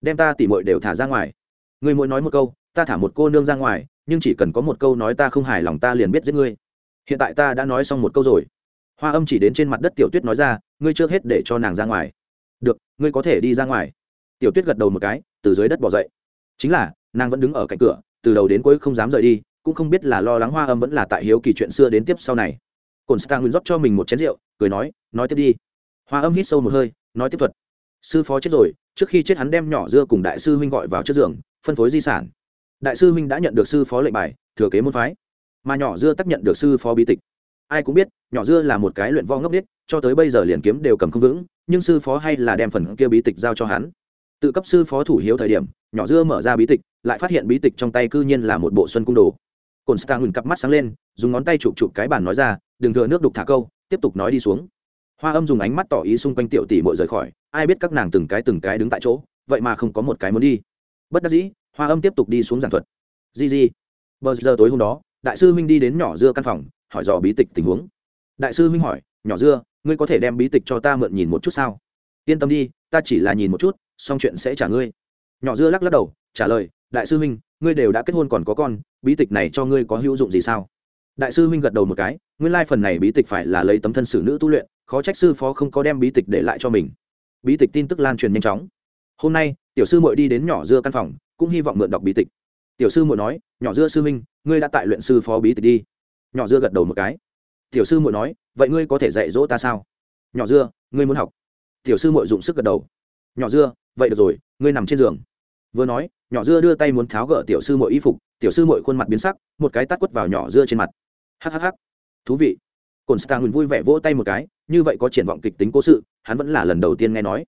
Đem ta tỉ mội đều thả ra ngoài. Người mỗi nói một câu, ta thả một cô nương ra ngoài, nhưng chỉ cần có một câu nói ta không hài lòng ta liền biết giết ngươi. Hiện tại ta đã nói xong một câu rồi hoa âm chỉ đến trên mặt đất tiểu tuyết nói ra, ngươi trước hết để cho nàng ra ngoài. Được, ngươi có thể đi ra ngoài. Tiểu tuyết gật đầu một cái, từ dưới đất bỏ dậy. Chính là, nàng vẫn đứng ở cạnh cửa, từ đầu đến cuối không dám rời đi, cũng không biết là lo lắng hoa âm vẫn là tại hiếu kỳ chuyện xưa đến tiếp sau này. Cồn stang nguyên rót cho mình một chén rượu, cười nói nói tiếp đi. Hoa âm hít sâu một hơi, nói tiếp thuật. Sư phó chết rồi, trước khi chết hắn đem nhỏ dưa cùng đại sư huynh gọi vào trước giường, phân phối di sản. Đại sư huynh đã nhận được sư phó lệnh bài, thừa kế môn phái. Mà nhỏ dưa tác nhận được sư phó bí tịch ai cũng biết, nhỏ dưa là một cái luyện vo ngốc biết cho tới bây giờ liền kiếm đều cầm không vững, nhưng sư phó hay là đem phần kia bí tịch giao cho hắn. Tự cấp sư phó thủ hiếu thời điểm, nhỏ dưa mở ra bí tịch, lại phát hiện bí tịch trong tay cư nhiên là một bộ xuân cung đồ. Cồn star ngừng cặp mắt sáng lên, dùng ngón tay chụp chụp cái bàn nói ra, đừng thừa nước đục thả câu, tiếp tục nói đi xuống. Hoa âm dùng ánh mắt tỏ ý xung quanh tiểu tỷ mội rời khỏi, ai biết các nàng từng cái từng cái đứng tại chỗ, vậy mà không có một cái muốn đi. Bất đắc dĩ, hoa âm tiếp tục đi xuống giảng thuật. Di di, bờ giờ tối hôm đó, đại sư huynh đi đến nhỏ dưa căn phòng hỏi dò bí tịch tình huống. Đại sư huynh hỏi, nhỏ dưa, ngươi có thể đem bí tịch cho ta mượn nhìn một chút sao? Yên tâm đi, ta chỉ là nhìn một chút, xong chuyện sẽ trả ngươi. Nhỏ dưa lắc lắc đầu, trả lời, đại sư huynh, ngươi đều đã kết hôn còn có con, bí tịch này cho ngươi có hữu dụng gì sao? Đại sư huynh gật đầu một cái, nguyên lai phần này bí tịch phải là lấy tấm thân xử nữ tu luyện, khó trách sư phó không có đem bí tịch để lại cho mình. Bí tịch tin tức lan truyền nhanh chóng. Hôm nay, tiểu sư muội đi đến nhỏ dưa căn phòng, cũng hy vọng mượn đọc bí tịch. Tiểu sư muội nói, nhỏ dưa sư huynh, ngươi đã tại luyện sư phó bí tịch đi nhỏ dưa gật đầu một cái. Tiểu sư muội nói, vậy ngươi có thể dạy dỗ ta sao? Nhỏ dưa, ngươi muốn học. Tiểu sư muội dụng sức gật đầu. Nhỏ dưa, vậy được rồi, ngươi nằm trên giường. Vừa nói, nhỏ dưa đưa tay muốn tháo gỡ tiểu sư muội y phục, tiểu sư muội khuôn mặt biến sắc, một cái tắt quất vào nhỏ dưa trên mặt. Hhh thú vị. Cồn stang vui vẻ vỗ tay một cái, như vậy có triển vọng kịch tính cố sự, hắn vẫn là lần đầu tiên nghe nói.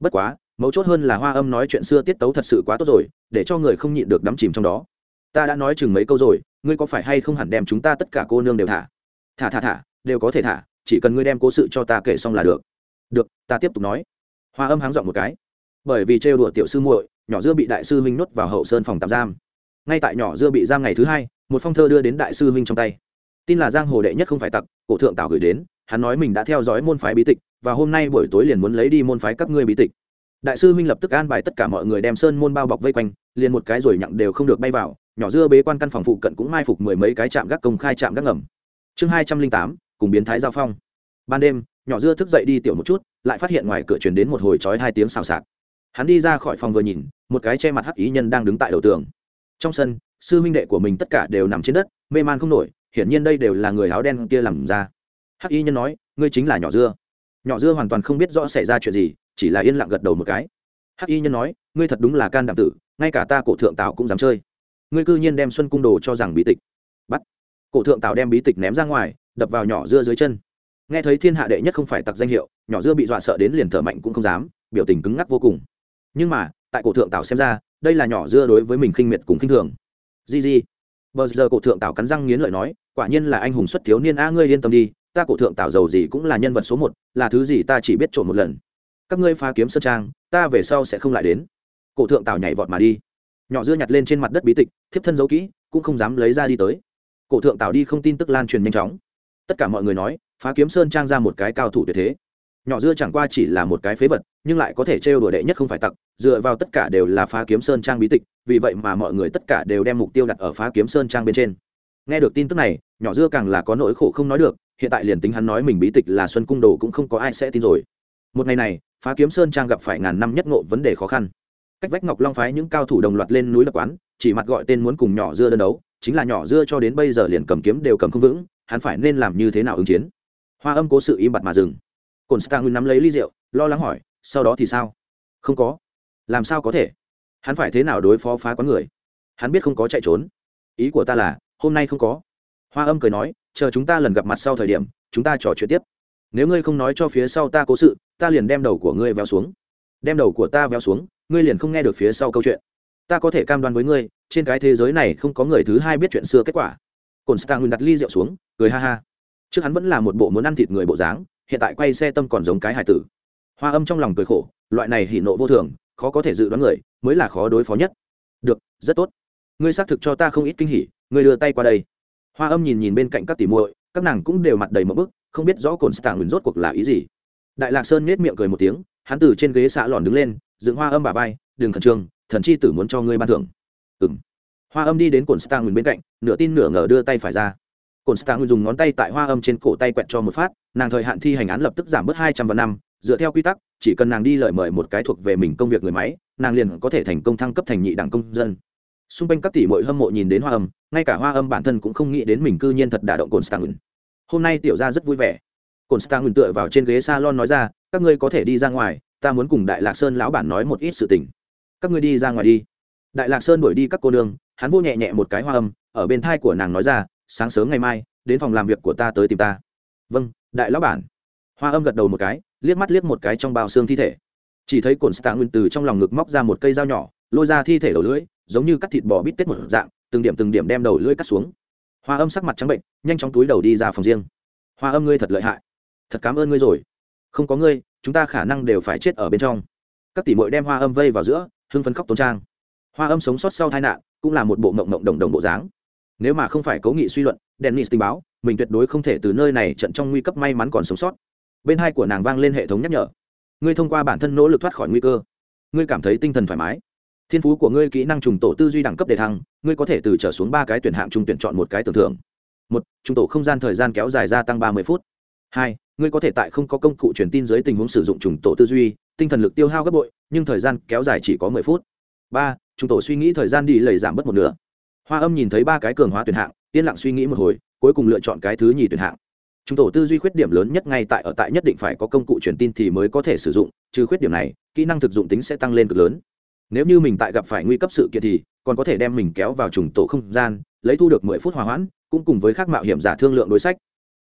Bất quá, mấu chốt hơn là hoa âm nói chuyện xưa tiết tấu thật sự quá tốt rồi, để cho người không nhịn được đắm chìm trong đó ta đã nói chừng mấy câu rồi, ngươi có phải hay không hẳn đem chúng ta tất cả cô nương đều thả? Thả thả thả, đều có thể thả, chỉ cần ngươi đem cố sự cho ta kể xong là được. Được, ta tiếp tục nói. Hoa âm háng dọn một cái. Bởi vì trêu đùa tiểu sư muội, nhỏ dưa bị đại sư huynh nuốt vào hậu sơn phòng tạm giam. Ngay tại nhỏ dưa bị giam ngày thứ hai, một phong thơ đưa đến đại sư huynh trong tay. Tin là giang hồ đệ nhất không phải tặc, cổ thượng tảo gửi đến, hắn nói mình đã theo dõi môn phái bí tịch, và hôm nay buổi tối liền muốn lấy đi môn phái các ngươi bí tịch. Đại sư huynh lập tức an bài tất cả mọi người đem sơn môn bao bọc vây quanh, liền một cái rồi nhặng đều không được bay vào nhỏ dưa bế quan căn phòng phụ cận cũng mai phục mười mấy cái trạm gác công khai trạm gác ngầm. Chương hai trăm linh tám, cùng biến thái giao phong. Ban đêm, nhỏ dưa thức dậy đi tiểu một chút, lại phát hiện ngoài cửa truyền đến một hồi trói hai tiếng xào xạc. Hắn đi ra khỏi phòng vừa nhìn, một cái che mặt hắc ý nhân đang đứng tại đầu tường. Trong sân, sư huynh đệ của mình tất cả đều nằm trên đất, mê man không nổi, hiển nhiên đây đều là người áo đen kia làm ra. Hắc y nhân nói, ngươi chính là nhỏ dưa. Nhỏ dưa hoàn toàn không biết rõ xảy ra chuyện gì, chỉ là yên lặng gật đầu một cái. Hắc y nhân nói, ngươi thật đúng là can đảm tử, ngay cả ta cổ thượng tào cũng dám chơi ngươi cư nhiên đem xuân cung đồ cho rằng bí tịch. Bắt. Cổ thượng tào đem bí tịch ném ra ngoài, đập vào nhỏ dưa dưới chân. Nghe thấy thiên hạ đệ nhất không phải tặc danh hiệu, nhỏ dưa bị dọa sợ đến liền thở mạnh cũng không dám, biểu tình cứng ngắc vô cùng. Nhưng mà, tại cổ thượng tào xem ra, đây là nhỏ dưa đối với mình khinh miệt cùng khinh thường. Di di. Bờ giờ cổ thượng tào cắn răng nghiến lợi nói, quả nhiên là anh hùng xuất thiếu niên, a, ngươi yên tâm đi, ta cổ thượng tào giàu gì cũng là nhân vật số một, là thứ gì ta chỉ biết trộm một lần. Các ngươi phá kiếm sơn trang, ta về sau sẽ không lại đến. Cổ thượng tào nhảy vọt mà đi nhỏ dưa nhặt lên trên mặt đất bí tịch, thiếp thân giấu kỹ, cũng không dám lấy ra đi tới. Cổ thượng tạo đi không tin tức lan truyền nhanh chóng. Tất cả mọi người nói, phá kiếm sơn trang ra một cái cao thủ tuyệt thế. Nhỏ dưa chẳng qua chỉ là một cái phế vật, nhưng lại có thể trêu đùa đệ nhất không phải tặc, dựa vào tất cả đều là phá kiếm sơn trang bí tịch, vì vậy mà mọi người tất cả đều đem mục tiêu đặt ở phá kiếm sơn trang bên trên. Nghe được tin tức này, nhỏ dưa càng là có nỗi khổ không nói được, hiện tại liền tính hắn nói mình bí tịch là xuân cung đồ cũng không có ai sẽ tin rồi. Một ngày này, phá kiếm sơn trang gặp phải ngàn năm nhất ngộ vấn đề khó khăn cách vách ngọc long phái những cao thủ đồng loạt lên núi lập quán, chỉ mặt gọi tên muốn cùng nhỏ dưa đơn đấu, chính là nhỏ dưa cho đến bây giờ liền cầm kiếm đều cầm không vững, hắn phải nên làm như thế nào ứng chiến? Hoa âm cố sự im bặt mà dừng. Cồn stang nắm lấy ly rượu, lo lắng hỏi, sau đó thì sao? Không có. Làm sao có thể? Hắn phải thế nào đối phó phá quán người? Hắn biết không có chạy trốn. Ý của ta là, hôm nay không có. Hoa âm cười nói, chờ chúng ta lần gặp mặt sau thời điểm, chúng ta trò chuyện tiếp. Nếu ngươi không nói cho phía sau ta cố sự, ta liền đem đầu của ngươi véo xuống. Đem đầu của ta véo xuống? Ngươi liền không nghe được phía sau câu chuyện. Ta có thể cam đoan với ngươi, trên cái thế giới này không có người thứ hai biết chuyện xưa kết quả. Cồn stang đặt ly rượu xuống, cười ha ha. Trước hắn vẫn là một bộ muốn ăn thịt người bộ dáng, hiện tại quay xe tâm còn giống cái hải tử. Hoa âm trong lòng cười khổ, loại này hỉ nộ vô thường, khó có thể dự đoán người, mới là khó đối phó nhất. Được, rất tốt. Ngươi xác thực cho ta không ít kinh hỉ, ngươi đưa tay qua đây. Hoa âm nhìn nhìn bên cạnh các tỉ muội, các nàng cũng đều mặt đầy một bức, không biết rõ cồn stạng rốt cuộc là ý gì. Đại lạc sơn nết miệng cười một tiếng, hắn từ trên ghế xạ lòn đứng lên dựng hoa âm bà vai, đừng khẩn trương, thần chi tử muốn cho ngươi ban thưởng. Ừng hoa âm đi đến cồn stạng ngừng bên cạnh, nửa tin nửa ngờ đưa tay phải ra. Cồn stạng dùng ngón tay tại hoa âm trên cổ tay quẹt cho một phát, nàng thời hạn thi hành án lập tức giảm bớt hai trăm vạn năm, dựa theo quy tắc, chỉ cần nàng đi lời mời một cái thuộc về mình công việc người máy, nàng liền có thể thành công thăng cấp thành nhị đảng công dân. Xung quanh các tỷ mội hâm mộ nhìn đến hoa âm, ngay cả hoa âm bản thân cũng không nghĩ đến mình cư nhiên thật đả động cồn stang hôm nay tiểu ra rất vui vẻ. Cồn stang tựa vào trên ghế s a lon nói ra, các ngươi có thể đi ra ngoài ta muốn cùng đại lạc sơn lão bản nói một ít sự tình. Các ngươi đi ra ngoài đi. Đại lạc sơn đuổi đi các cô nương, hắn vô nhẹ nhẹ một cái hoa âm, ở bên thai của nàng nói ra, sáng sớm ngày mai, đến phòng làm việc của ta tới tìm ta. Vâng đại lão bản. Hoa âm gật đầu một cái, liếc mắt liếc một cái trong bao xương thi thể. Chỉ thấy cồn stạng nguyên từ trong lòng ngực móc ra một cây dao nhỏ, lôi ra thi thể đầu lưỡi, giống như cắt thịt bò bít tết một dạng, từng điểm từng điểm đem đầu lưỡi cắt xuống. Hoa âm sắc mặt trắng bệnh, nhanh chóng túi đầu đi ra phòng riêng. Hoa âm ngươi thật lợi hại. Thật cảm ơn ngươi rồi không có ngươi, chúng ta khả năng đều phải chết ở bên trong. Các tỷ mội đem hoa âm vây vào giữa, hưng phấn khóc tôn trang. Hoa âm sống sót sau tai nạn, cũng là một bộ mộng mộng đồng đồng bộ dáng. Nếu mà không phải cố nghị suy luận, dennis tình báo, mình tuyệt đối không thể từ nơi này trận trong nguy cấp may mắn còn sống sót. Bên hai của nàng vang lên hệ thống nhắc nhở. Ngươi thông qua bản thân nỗ lực thoát khỏi nguy cơ. Ngươi cảm thấy tinh thần thoải mái. Thiên phú của ngươi kỹ năng trùng tổ tư duy đẳng cấp đề thăng, ngươi có thể từ trở xuống ba cái tuyển hạng trung tuyển chọn một cái tưởng thưởng. Một, trùng tổ không gian thời gian kéo dài gia tăng ba mươi phút. Hai ngươi có thể tại không có công cụ truyền tin dưới tình huống sử dụng trùng tổ tư duy, tinh thần lực tiêu hao gấp bội, nhưng thời gian kéo dài chỉ có mười phút. Ba, trùng tổ suy nghĩ thời gian đi lầy giảm bớt một nửa. Hoa âm nhìn thấy ba cái cường hóa tuyển hạng, yên lặng suy nghĩ một hồi, cuối cùng lựa chọn cái thứ nhì tuyển hạng. Trùng tổ tư duy khuyết điểm lớn nhất ngay tại ở tại nhất định phải có công cụ truyền tin thì mới có thể sử dụng, trừ khuyết điểm này, kỹ năng thực dụng tính sẽ tăng lên cực lớn. Nếu như mình tại gặp phải nguy cấp sự kiện thì, còn có thể đem mình kéo vào trùng tổ không gian, lấy thu được mười phút hòa hoãn, cũng cùng với các mạo hiểm giả thương lượng đối sách.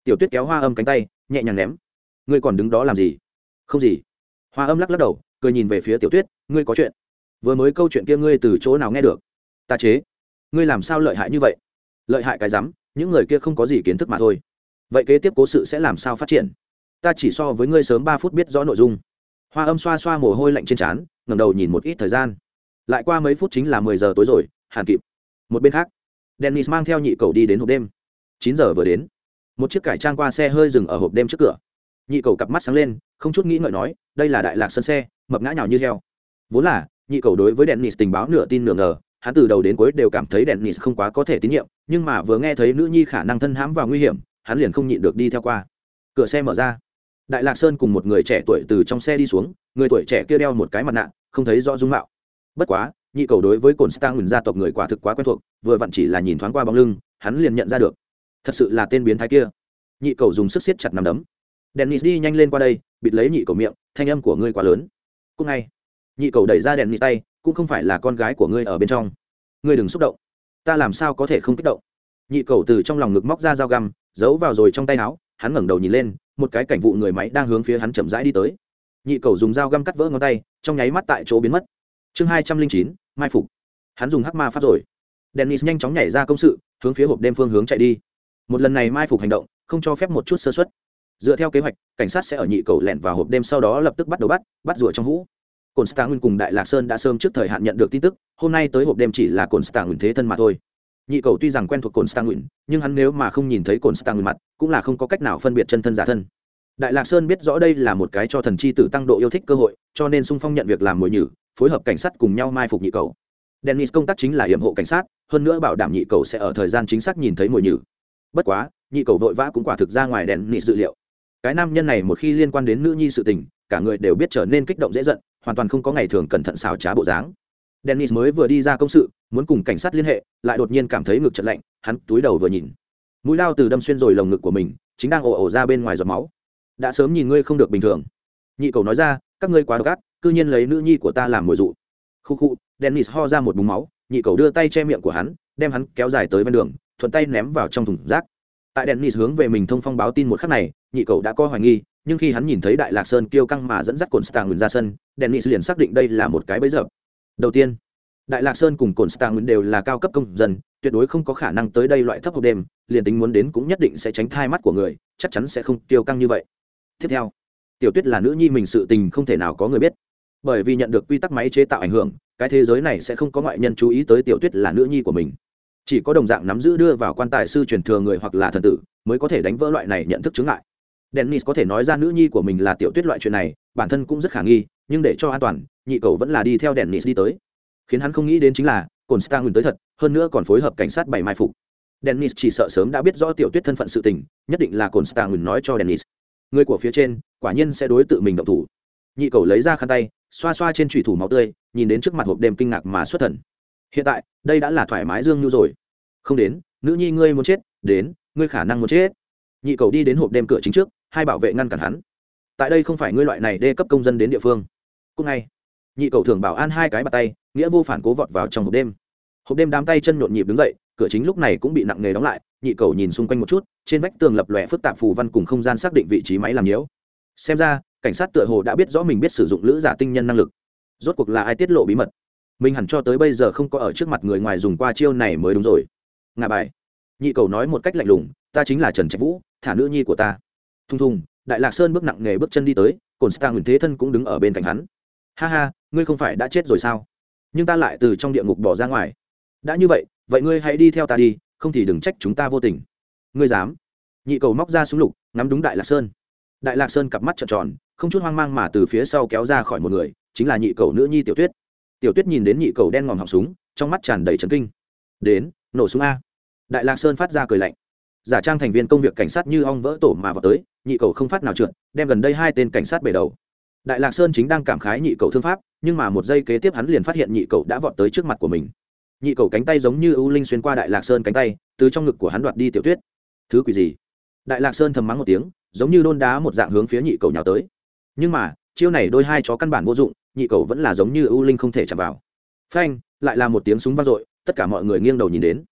Tiểu tuyết kéo hoa âm cánh tay nhẹ nhàng ném. Ngươi còn đứng đó làm gì? Không gì. Hoa âm lắc lắc đầu, cười nhìn về phía tiểu tuyết, ngươi có chuyện. Vừa mới câu chuyện kia ngươi từ chỗ nào nghe được? Ta chế. Ngươi làm sao lợi hại như vậy? Lợi hại cái rắm, những người kia không có gì kiến thức mà thôi. Vậy kế tiếp cố sự sẽ làm sao phát triển? Ta chỉ so với ngươi sớm ba phút biết rõ nội dung. Hoa âm xoa xoa mồ hôi lạnh trên trán, ngẩng đầu nhìn một ít thời gian. Lại qua mấy phút chính là mười giờ tối rồi hàn kịp. Một bên khác, dennis mang theo nhị cầu đi đến hộp đêm. Chín giờ vừa đến một chiếc cải trang qua xe hơi dừng ở hộp đêm trước cửa. Nhị cầu cặp mắt sáng lên, không chút nghĩ ngợi nói, đây là đại lạc sân xe, mập ngã nhào như heo. Vốn là, nhị cầu đối với đèn dennis tình báo nửa tin nửa ngờ, hắn từ đầu đến cuối đều cảm thấy đèn dennis không quá có thể tín nhiệm, nhưng mà vừa nghe thấy nữ nhi khả năng thân hãm vào nguy hiểm, hắn liền không nhịn được đi theo qua. Cửa xe mở ra. Đại lạc sơn cùng một người trẻ tuổi từ trong xe đi xuống, người tuổi trẻ kia đeo một cái mặt nạ, không thấy rõ dung mạo. Bất quá, nhị cầu đối với cồn stang gia tộc người quả thực quá quen thuộc, vừa vặn chỉ là nhìn thoáng qua bóng lưng, hắn liền nhận ra được thật sự là tên biến thái kia. Nhị cầu dùng sức siết chặt nằm đấm. Dennis đi nhanh lên qua đây, bịt lấy nhị cầu miệng, thanh âm của ngươi quá lớn. Cúc ngay. Nhị cầu đẩy ra dennis tay, cũng không phải là con gái của ngươi ở bên trong. Ngươi đừng xúc động. Ta làm sao có thể không kích động? Nhị cầu từ trong lòng ngực móc ra dao găm, giấu vào rồi trong tay áo, hắn ngẩng đầu nhìn lên, một cái cảnh vụ người máy đang hướng phía hắn chậm rãi đi tới. Nhị cầu dùng dao găm cắt vỡ ngón tay, trong nháy mắt tại chỗ biến mất. Chương hai trăm linh chín, mai phục. Hắn dùng hắc ma phát rồi. Dennis nhanh chóng nhảy ra công sự, hướng phía hộp đêm phương hướng chạy đi một lần này mai phục hành động, không cho phép một chút sơ xuất dựa theo kế hoạch, cảnh sát sẽ ở nhị cầu lẻn vào hộp đêm sau đó lập tức bắt đầu bắt bắt rùa trong hũ. Cồn stang cùng đại lạc sơn đã sớm trước thời hạn nhận được tin tức, hôm nay tới hộp đêm chỉ là cồn stang thế thân mà thôi. Nhị cầu tuy rằng quen thuộc cồn stang nhưng hắn nếu mà không nhìn thấy cồn stang mặt, cũng là không có cách nào phân biệt chân thân giả thân. Đại lạc sơn biết rõ đây là một cái cho thần chi tử tăng độ yêu thích cơ hội, cho nên sung phong nhận việc làm mồi nhử, phối hợp cảnh sát cùng nhau mai phục nhị cầu. Dennis công tác chính là hiểm hộ cảnh sát, hơn nữa bảo đảm nhị cầu sẽ ở thời gian chính xác nhìn thấy mồi nhử bất quá, nhị cầu vội vã cũng quả thực ra ngoài đèn nị dự liệu. Cái nam nhân này một khi liên quan đến nữ nhi sự tình, cả người đều biết trở nên kích động dễ giận, hoàn toàn không có ngày thường cẩn thận xào trá bộ dáng. Dennis mới vừa đi ra công sự, muốn cùng cảnh sát liên hệ, lại đột nhiên cảm thấy ngực chật lạnh, hắn túi đầu vừa nhìn. Mũi lao từ đâm xuyên rồi lồng ngực của mình, chính đang ồ ồ ra bên ngoài giọt máu. Đã sớm nhìn ngươi không được bình thường. Nhị cầu nói ra, các ngươi quá độc ác, cư nhiên lấy nữ nhi của ta làm mồi dụ. Khu khu dennis ho ra một búng máu, nhị cầu đưa tay che miệng của hắn, đem hắn kéo dài tới ven đường thuận tay ném vào trong thùng rác. Tại dennis hướng về mình thông phong báo tin một khắc này, nhị cầu đã có hoài nghi, nhưng khi hắn nhìn thấy đại lạc sơn kêu căng mà dẫn dắt cồn stang ra sân, dennis liền xác định đây là một cái bẫy dập. Đầu tiên, đại lạc sơn cùng cồn stang đều là cao cấp công dân, tuyệt đối không có khả năng tới đây loại thấp hộp đêm, liền tính muốn đến cũng nhất định sẽ tránh thai mắt của người, chắc chắn sẽ không kêu căng như vậy. Tiếp theo, tiểu tuyết là nữ nhi mình sự tình không thể nào có người biết. Bởi vì nhận được quy tắc máy chế tạo ảnh hưởng, cái thế giới này sẽ không có ngoại nhân chú ý tới tiểu tuyết là nữ nhi của mình chỉ có đồng dạng nắm giữ đưa vào quan tài sư truyền thừa người hoặc là thần tử mới có thể đánh vỡ loại này nhận thức chứng lại dennis có thể nói ra nữ nhi của mình là tiểu tuyết loại chuyện này, bản thân cũng rất khả nghi, nhưng để cho an toàn, nhị cầu vẫn là đi theo dennis đi tới. Khiến hắn không nghĩ đến chính là cồn stang tới thật, hơn nữa còn phối hợp cảnh sát bảy mai phục. Dennis chỉ sợ sớm đã biết rõ tiểu tuyết thân phận sự tình, nhất định là cồn stang nói cho dennis. Người của phía trên, quả nhiên sẽ đối tự mình động thủ. Nhị cầu lấy ra khăn tay, xoa xoa trên thủy thủ máu tươi, nhìn đến trước mặt hộp đêm kinh ngạc mà xuất thần hiện tại, đây đã là thoải mái dương nhu rồi. Không đến, nữ nhi ngươi muốn chết, đến, ngươi khả năng muốn chết. Nhị cầu đi đến hộp đêm cửa chính trước, hai bảo vệ ngăn cản hắn. Tại đây không phải ngươi loại này đê cấp công dân đến địa phương. Cũng ngay. Nhị cầu thường bảo an hai cái bàn tay, nghĩa vô phản cố vọt vào trong hộp đêm. Hộp đêm đám tay chân nhộn nhịp đứng dậy, cửa chính lúc này cũng bị nặng nghề đóng lại, nhị cầu nhìn xung quanh một chút, trên vách tường lập lòe phức tạp phù văn cùng không gian xác định vị trí máy làm nhiễu. Xem ra, cảnh sát tựa hồ đã biết rõ mình biết sử dụng lữ giả tinh nhân năng lực. Rốt cuộc là ai tiết lộ bí mật? Mình hẳn cho tới bây giờ không có ở trước mặt người ngoài dùng qua chiêu này mới đúng rồi. Ngà bài. Nhị cầu nói một cách lạnh lùng, ta chính là trần trạch vũ, thả nữ nhi của ta. Thung thung đại lạc sơn bước nặng nghề bước chân đi tới cồn stang nguyễn thế thân cũng đứng ở bên cạnh hắn. Ha ha, ngươi không phải đã chết rồi sao? Nhưng ta lại từ trong địa ngục bỏ ra ngoài. Đã như vậy vậy ngươi hãy đi theo ta đi, không thì đừng trách chúng ta vô tình. Ngươi dám? Nhị cầu móc ra súng lục, ngắm đúng đại lạc sơn. Đại lạc sơn cặp mắt trợn tròn, không chút hoang mang mà từ phía sau kéo ra khỏi một người, chính là nhị cầu nữ nhi tiểu tuyết tiểu tuyết nhìn đến nhị cầu đen ngòm họng súng, trong mắt tràn đầy trấn kinh. Đến, nổ súng a. Đại lạc sơn phát ra cười lạnh. Giả trang thành viên công việc cảnh sát như ong vỡ tổ mà vào tới, nhị cầu không phát nào trượt, đem gần đây hai tên cảnh sát bể đầu. Đại lạc sơn chính đang cảm khái nhị cầu thương pháp, nhưng mà một giây kế tiếp hắn liền phát hiện nhị cầu đã vọt tới trước mặt của mình. Nhị cầu cánh tay giống như ưu linh xuyên qua đại lạc sơn cánh tay, từ trong ngực của hắn đoạt đi tiểu tuyết. Thứ quỷ gì? Đại lạc sơn thầm mắng một tiếng, giống như đôn đá một dạng hướng phía nhị cầu nhào tới. Nhưng mà, chiêu này đôi hai chó căn bản vô dụng nhị cầu vẫn là giống như ưu linh không thể chạm vào. Phanh, lại là một tiếng súng vang dội, tất cả mọi người nghiêng đầu nhìn đến.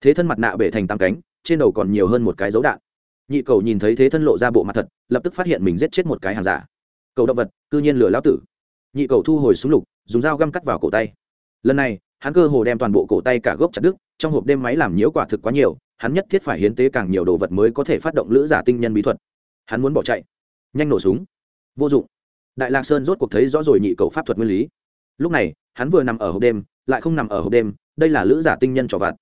Thế thân mặt nạ bể thành tam cánh, trên đầu còn nhiều hơn một cái dấu đạn. Nhị cầu nhìn thấy thế thân lộ ra bộ mặt thật, lập tức phát hiện mình giết chết một cái hàng giả. Cầu động vật, cư nhiên lừa lão tử. Nhị cầu thu hồi súng lục, dùng dao găm cắt vào cổ tay. Lần này, hắn cơ hồ đem toàn bộ cổ tay cả gốc chặt đứt, trong hộp đêm máy làm nhiễu quả thực quá nhiều, hắn nhất thiết phải hiến tế càng nhiều đồ vật mới có thể phát động lữ giả tinh nhân bí thuật. Hắn muốn bỏ chạy. Nhanh nổ súng. Vô dụng đại lạc sơn rốt cuộc thấy rõ rồi nhị cầu pháp thuật nguyên lý. Lúc này, hắn vừa nằm ở hộp đêm, lại không nằm ở hộp đêm, đây là lữ giả tinh nhân trò vặt.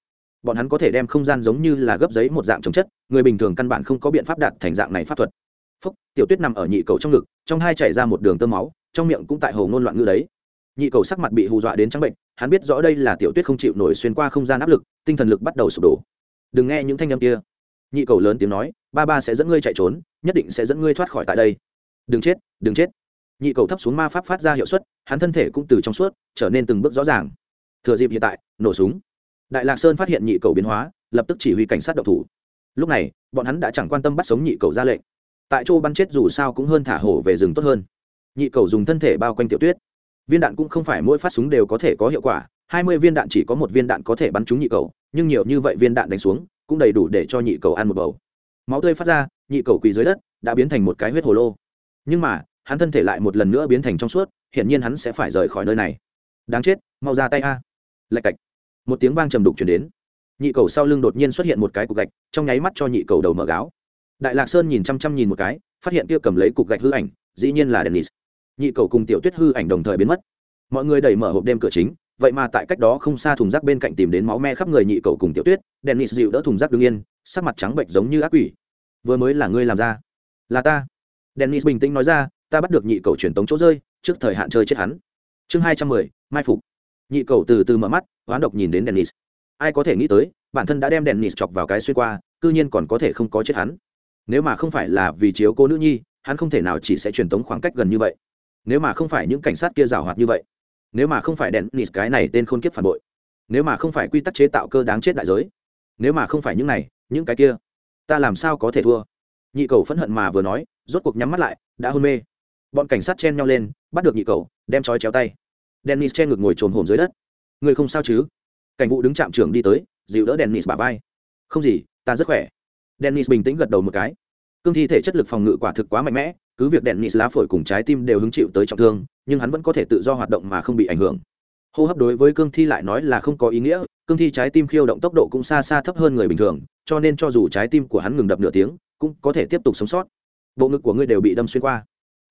Bọn hắn có thể đem không gian giống như là gấp giấy một dạng chống chất, người bình thường căn bản không có biện pháp đạt thành dạng này pháp thuật. Phúc, tiểu tuyết nằm ở nhị cầu trong ngực, trong hai chảy ra một đường tơ máu, trong miệng cũng tại hồ ngôn loạn ngữ đấy. Nhị cầu sắc mặt bị hù dọa đến trắng bệnh, hắn biết rõ đây là tiểu tuyết không chịu nổi xuyên qua không gian áp lực, tinh thần lực bắt đầu sụp đổ. Đừng nghe những thanh âm kia. Nhị cầu lớn tiếng nói, ba ba sẽ dẫn ngươi chạy trốn, nhất định sẽ dẫn ngươi thoát khỏi tại đây. Đừng chết đừng chết nhị cầu thấp xuống ma pháp phát ra hiệu suất, hắn thân thể cũng từ trong suốt trở nên từng bước rõ ràng. Thừa dịp hiện tại, nổ súng. Đại lạc sơn phát hiện nhị cầu biến hóa, lập tức chỉ huy cảnh sát độc thủ. Lúc này, bọn hắn đã chẳng quan tâm bắt sống nhị cầu ra lệnh. Tại chỗ bắn chết dù sao cũng hơn thả hổ về rừng tốt hơn. Nhị cầu dùng thân thể bao quanh tiểu tuyết. Viên đạn cũng không phải mỗi phát súng đều có thể có hiệu quả, hai mươi viên đạn chỉ có một viên đạn có thể bắn trúng nhị cầu, nhưng nhiều như vậy viên đạn đánh xuống, cũng đầy đủ để cho nhị cầu ăn một bầu. Máu tươi phát ra, nhị cầu quỳ dưới đất, đã biến thành một cái huyết hồ lô. Nhưng mà hắn thân thể lại một lần nữa biến thành trong suốt, hiển nhiên hắn sẽ phải rời khỏi nơi này. Đáng chết, mau ra tay a. Lạch cạch. Một tiếng vang trầm đục chuyển đến. Nhị cầu sau lưng đột nhiên xuất hiện một cái cục gạch, trong nháy mắt cho nhị cầu đầu mở gáo. Đại lạc sơn nhìn chăm chăm nhìn một cái, phát hiện kia cầm lấy cục gạch hư ảnh, dĩ nhiên là dennis. Nhị cầu cùng tiểu tuyết hư ảnh đồng thời biến mất. Mọi người đẩy mở hộp đêm cửa chính, vậy mà tại cách đó không xa thùng rác bên cạnh tìm đến máu me khắp người nhị cầu cùng tiểu tuyết, dennis dịu đỡ thùng rác đ ứ n g yên, sắc mặt trắng bệnh giống như ác quỷ. Vừa mới là ngươi làm ra. Là ta. Dennis bình tĩnh nói ra ta bắt được nhị cầu truyền tống chỗ rơi, trước thời hạn chơi chết hắn. Chương hai trăm mười, mai phục. Nhị cầu từ từ mở mắt, hoán độc nhìn đến dennis. Ai có thể nghĩ tới, bản thân đã đem dennis chọc vào cái xuyên qua c ư nhiên còn có thể không có chết hắn. Nếu mà không phải là vì chiếu cô nữ nhi, hắn không thể nào chỉ sẽ truyền tống khoảng cách gần như vậy. Nếu mà không phải những cảnh sát kia rào hoạt như vậy, nếu mà không phải Dennis cái này tên khôn kiếp phản bội, nếu mà không phải quy tắc chế tạo cơ đáng chết đại giới, nếu mà không phải những này, những cái kia, ta làm sao có thể thua? Nhị cầu phẫn hận mà vừa nói, rốt cuộc nhắm mắt lại, đã hôn mê bọn cảnh sát chen nhau lên, bắt được nhị cầu đem trói chéo tay. Dennis che ngực ngồi trồn hổm dưới đất. Người không sao chứ? Cảnh vụ đứng trạm trưởng đi tới, dịu đỡ dennis bà vai. Không gì, ta rất khỏe. Dennis bình tĩnh gật đầu một cái. Cương thi thể chất lực phòng ngự quả thực quá mạnh mẽ, cứ việc dennis lá phổi cùng trái tim đều hứng chịu tới trọng thương, nhưng hắn vẫn có thể tự do hoạt động mà không bị ảnh hưởng. Hô hấp đối với cương thi lại nói là không có ý nghĩa, cương thi trái tim khiêu động tốc độ cũng xa xa thấp hơn người bình thường, cho nên cho dù trái tim của hắn ngừng đập nửa tiếng, cũng có thể tiếp tục sống sót. Bộ ngực của ngươi đều bị đâm xuyên qua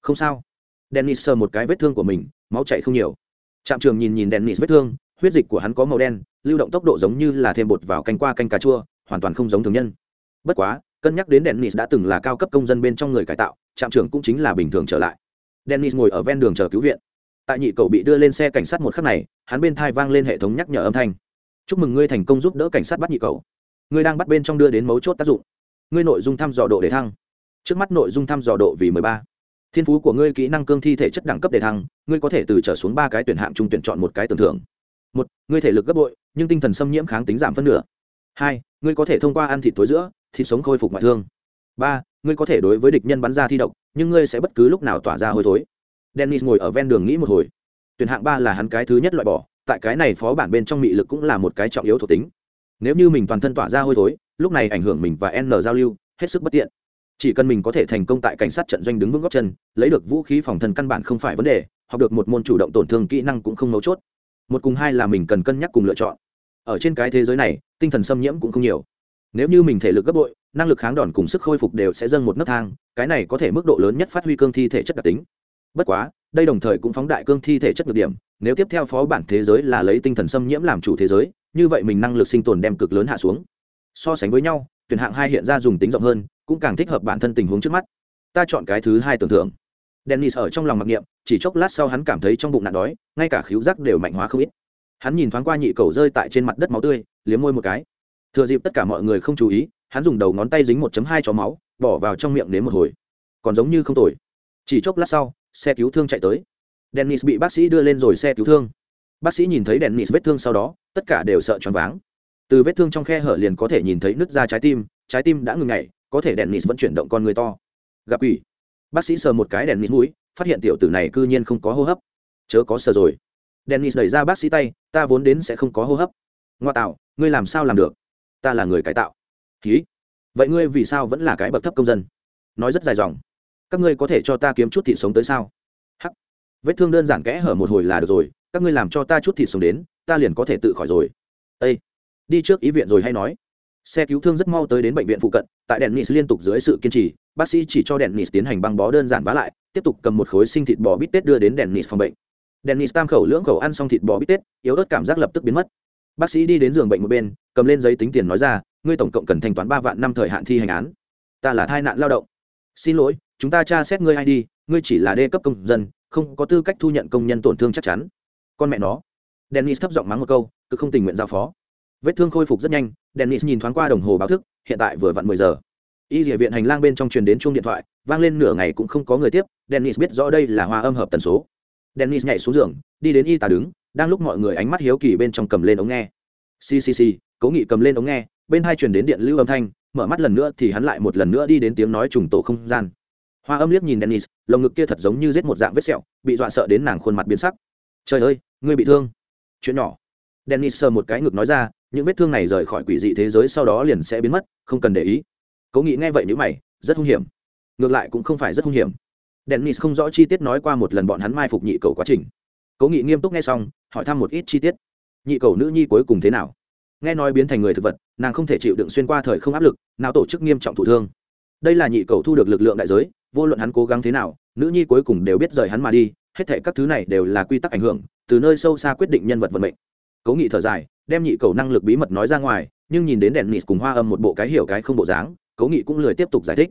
không sao. Dennis sờ một cái vết thương của mình, máu chảy không nhiều. Trạm trường nhìn nhìn dennis vết thương, huyết dịch của hắn có màu đen, lưu động tốc độ giống như là thêm bột vào canh qua canh cà chua, hoàn toàn không giống thường nhân. Bất quá, cân nhắc đến dennis đã từng là cao cấp công dân bên trong người cải tạo, trạm trưởng cũng chính là bình thường trở lại. Dennis ngồi ở ven đường chờ cứu viện. Tại nhị cậu bị đưa lên xe cảnh sát một khắc này, hắn bên thai vang lên hệ thống nhắc nhở âm thanh. Chúc mừng ngươi thành công giúp đỡ cảnh sát bắt nhị cậu. ngươi đang bắt bên trong đưa đến mấu chốt tác dụng. Ngươi nội dung thăm dò độ để thăng. Trước mắt nội dung thăm dò độ vì mười ba thiên phú của ngươi kỹ năng cương thi thể chất đẳng cấp đề thăng, ngươi có thể từ trở xuống ba cái tuyển hạng trung tuyển chọn một cái tưởng thưởng. Một, ngươi thể lực gấp bội, nhưng tinh thần xâm nhiễm kháng tính giảm phân nửa. Hai, ngươi có thể thông qua ăn thịt tối giữa, thịt sống khôi phục ngoại thương. Ba, ngươi có thể đối với địch nhân bắn ra thi độc, nhưng ngươi sẽ bất cứ lúc nào tỏa ra hôi thối. Dennis ngồi ở ven đường nghĩ một hồi. Tuyển hạng ba là hắn cái thứ nhất loại bỏ, tại cái này phó bản bên trong mị lực cũng là một cái trọng yếu thuộc tính. Nếu như mình toàn thân tỏa ra hôi thối, lúc này ảnh hưởng mình và n giao lưu, hết sức bất tiện chỉ cần mình có thể thành công tại cảnh sát trận doanh đứng vững góc chân, lấy được vũ khí phòng thân căn bản không phải vấn đề, học được một môn chủ động tổn thương kỹ năng cũng không mấu chốt. Một cùng hai là mình cần cân nhắc cùng lựa chọn. Ở trên cái thế giới này, tinh thần xâm nhiễm cũng không nhiều. Nếu như mình thể lực gấp bội, năng lực kháng đòn cùng sức khôi phục đều sẽ dâng một nấc thang, cái này có thể mức độ lớn nhất phát huy cương thi thể chất đặc tính. Bất quá, đây đồng thời cũng phóng đại cương thi thể chất được điểm, nếu tiếp theo phó bản thế giới là lấy tinh thần xâm nhiễm làm chủ thế giới, như vậy mình năng lực sinh tồn đem cực lớn hạ xuống. So sánh với nhau, tuyển hạng hai hiện ra dùng tính rộng hơn cũng càng thích hợp bản thân tình huống trước mắt. Ta chọn cái thứ hai tưởng tượng. Dennis ở trong lòng mặc niệm, chỉ chốc lát sau hắn cảm thấy trong bụng nạn đói, ngay cả khíu giác đều mạnh hóa không ít. Hắn nhìn thoáng qua nhị cầu rơi tại trên mặt đất máu tươi, liếm môi một cái. Thừa dịp tất cả mọi người không chú ý, hắn dùng đầu ngón tay dính 1 hai chó máu, bỏ vào trong miệng đến một hồi. Còn giống như không tồi. Chỉ chốc lát sau, xe cứu thương chạy tới. Dennis bị bác sĩ đưa lên rồi xe cứu thương. Bác sĩ nhìn thấy dennis vết thương sau đó, tất cả đều sợ choáng váng. Từ vết thương trong khe hở liền có thể nhìn thấy nứt ra trái tim trái tim đã ngừng nhảy có thể đèn nịt vẫn chuyển động con người to. Gặp ủy bác sĩ sờ một cái đèn nịt mũi, phát hiện tiểu tử này cư nhiên không có hô hấp. Chớ có sờ rồi. Đèn nịt đẩy ra bác sĩ tay, ta vốn đến sẽ không có hô hấp. Ngoa tạo, ngươi làm sao làm được? Ta là người cải tạo. Ký vậy ngươi vì sao vẫn là cái bậc thấp công dân? Nói rất dài dòng. Các ngươi có thể cho ta kiếm chút thịt sống tới sao? Hắc. Vết thương đơn giản kẽ hở một hồi là được rồi, các ngươi làm cho ta chút thịt sống đến, ta liền có thể tự khỏi rồi. Ây đi trước ý viện rồi hay nói xe cứu thương rất mau tới đến bệnh viện phụ cận, tại đèn nis liên tục dưới sự kiên trì, bác sĩ chỉ cho đèn nis tiến hành băng bó đơn giản vá lại, tiếp tục cầm một khối sinh thịt bò bít tết đưa đến đèn nis phòng bệnh. Đèn nis tam khẩu lưỡng khẩu ăn xong thịt bò bít tết, yếu ớt cảm giác lập tức biến mất. Bác sĩ đi đến giường bệnh một bên, cầm lên giấy tính tiền nói ra, ngươi tổng cộng cần thanh toán ba vạn năm thời hạn thi hành án. Ta là thai nạn lao động. Xin lỗi, chúng ta tra xét ngươi id ngươi chỉ là đê cấp công dân, không có tư cách thu nhận công nhân tổn thương chắc chắn. Con mẹ nó. Dennis thấp giọng mắng một câu cứ không tình nguyện giao phó. Vết thương khôi phục rất nhanh dennis nhìn thoáng qua đồng hồ báo thức, hiện tại vừa vặn mười giờ. Y địa viện hành lang bên trong truyền đến chuông điện thoại, vang lên nửa ngày cũng không có người tiếp, dennis biết rõ đây là hoa âm hợp tần số. Dennis nhảy xuống giường, đi đến y tá đứng, đang lúc mọi người ánh mắt hiếu kỳ bên trong cầm lên ống nghe. Ccc cố nghị cầm lên ống nghe, bên hai truyền đến điện lưu âm thanh, mở mắt lần nữa thì hắn lại một lần nữa đi đến tiếng nói trùng tổ không gian. Hoa âm liếc nhìn dennis, lồng ngực kia thật giống như giết một dạng vết sẹo, bị dọa sợ đến nàng khuôn mặt biến sắc. Trời ơi, ngươi bị thương. Chuyện nhỏ. Dennis sờ một cái ngực nói ra những vết thương này rời khỏi quỷ dị thế giới sau đó liền sẽ biến mất, không cần để ý. Cố nghĩ nghe vậy nếu mày, rất hung hiểm. Ngược lại cũng không phải rất hung hiểm. Dennis không rõ chi tiết nói qua một lần bọn hắn mai phục nhị cầu quá trình. Cố nghị nghiêm túc nghe xong, hỏi thăm một ít chi tiết. Nhị cầu nữ nhi cuối cùng thế nào? Nghe nói biến thành người thực vật, nàng không thể chịu đựng xuyên qua thời không áp lực, nào tổ chức nghiêm trọng thụ thương. Đây là nhị cầu thu được lực lượng đại giới, vô luận hắn cố gắng thế nào, nữ nhi cuối cùng đều biết rời hắn mà đi, hết thể các thứ này đều là quy tắc ảnh hưởng, từ nơi sâu xa quyết định nhân vật vận mệnh. Cố nghị thở dài đem nhị cầu năng lực bí mật nói ra ngoài, nhưng nhìn đến đèn nịt cùng hoa âm một bộ cái hiểu cái không bộ dáng, cố nghị cũng lười tiếp tục giải thích.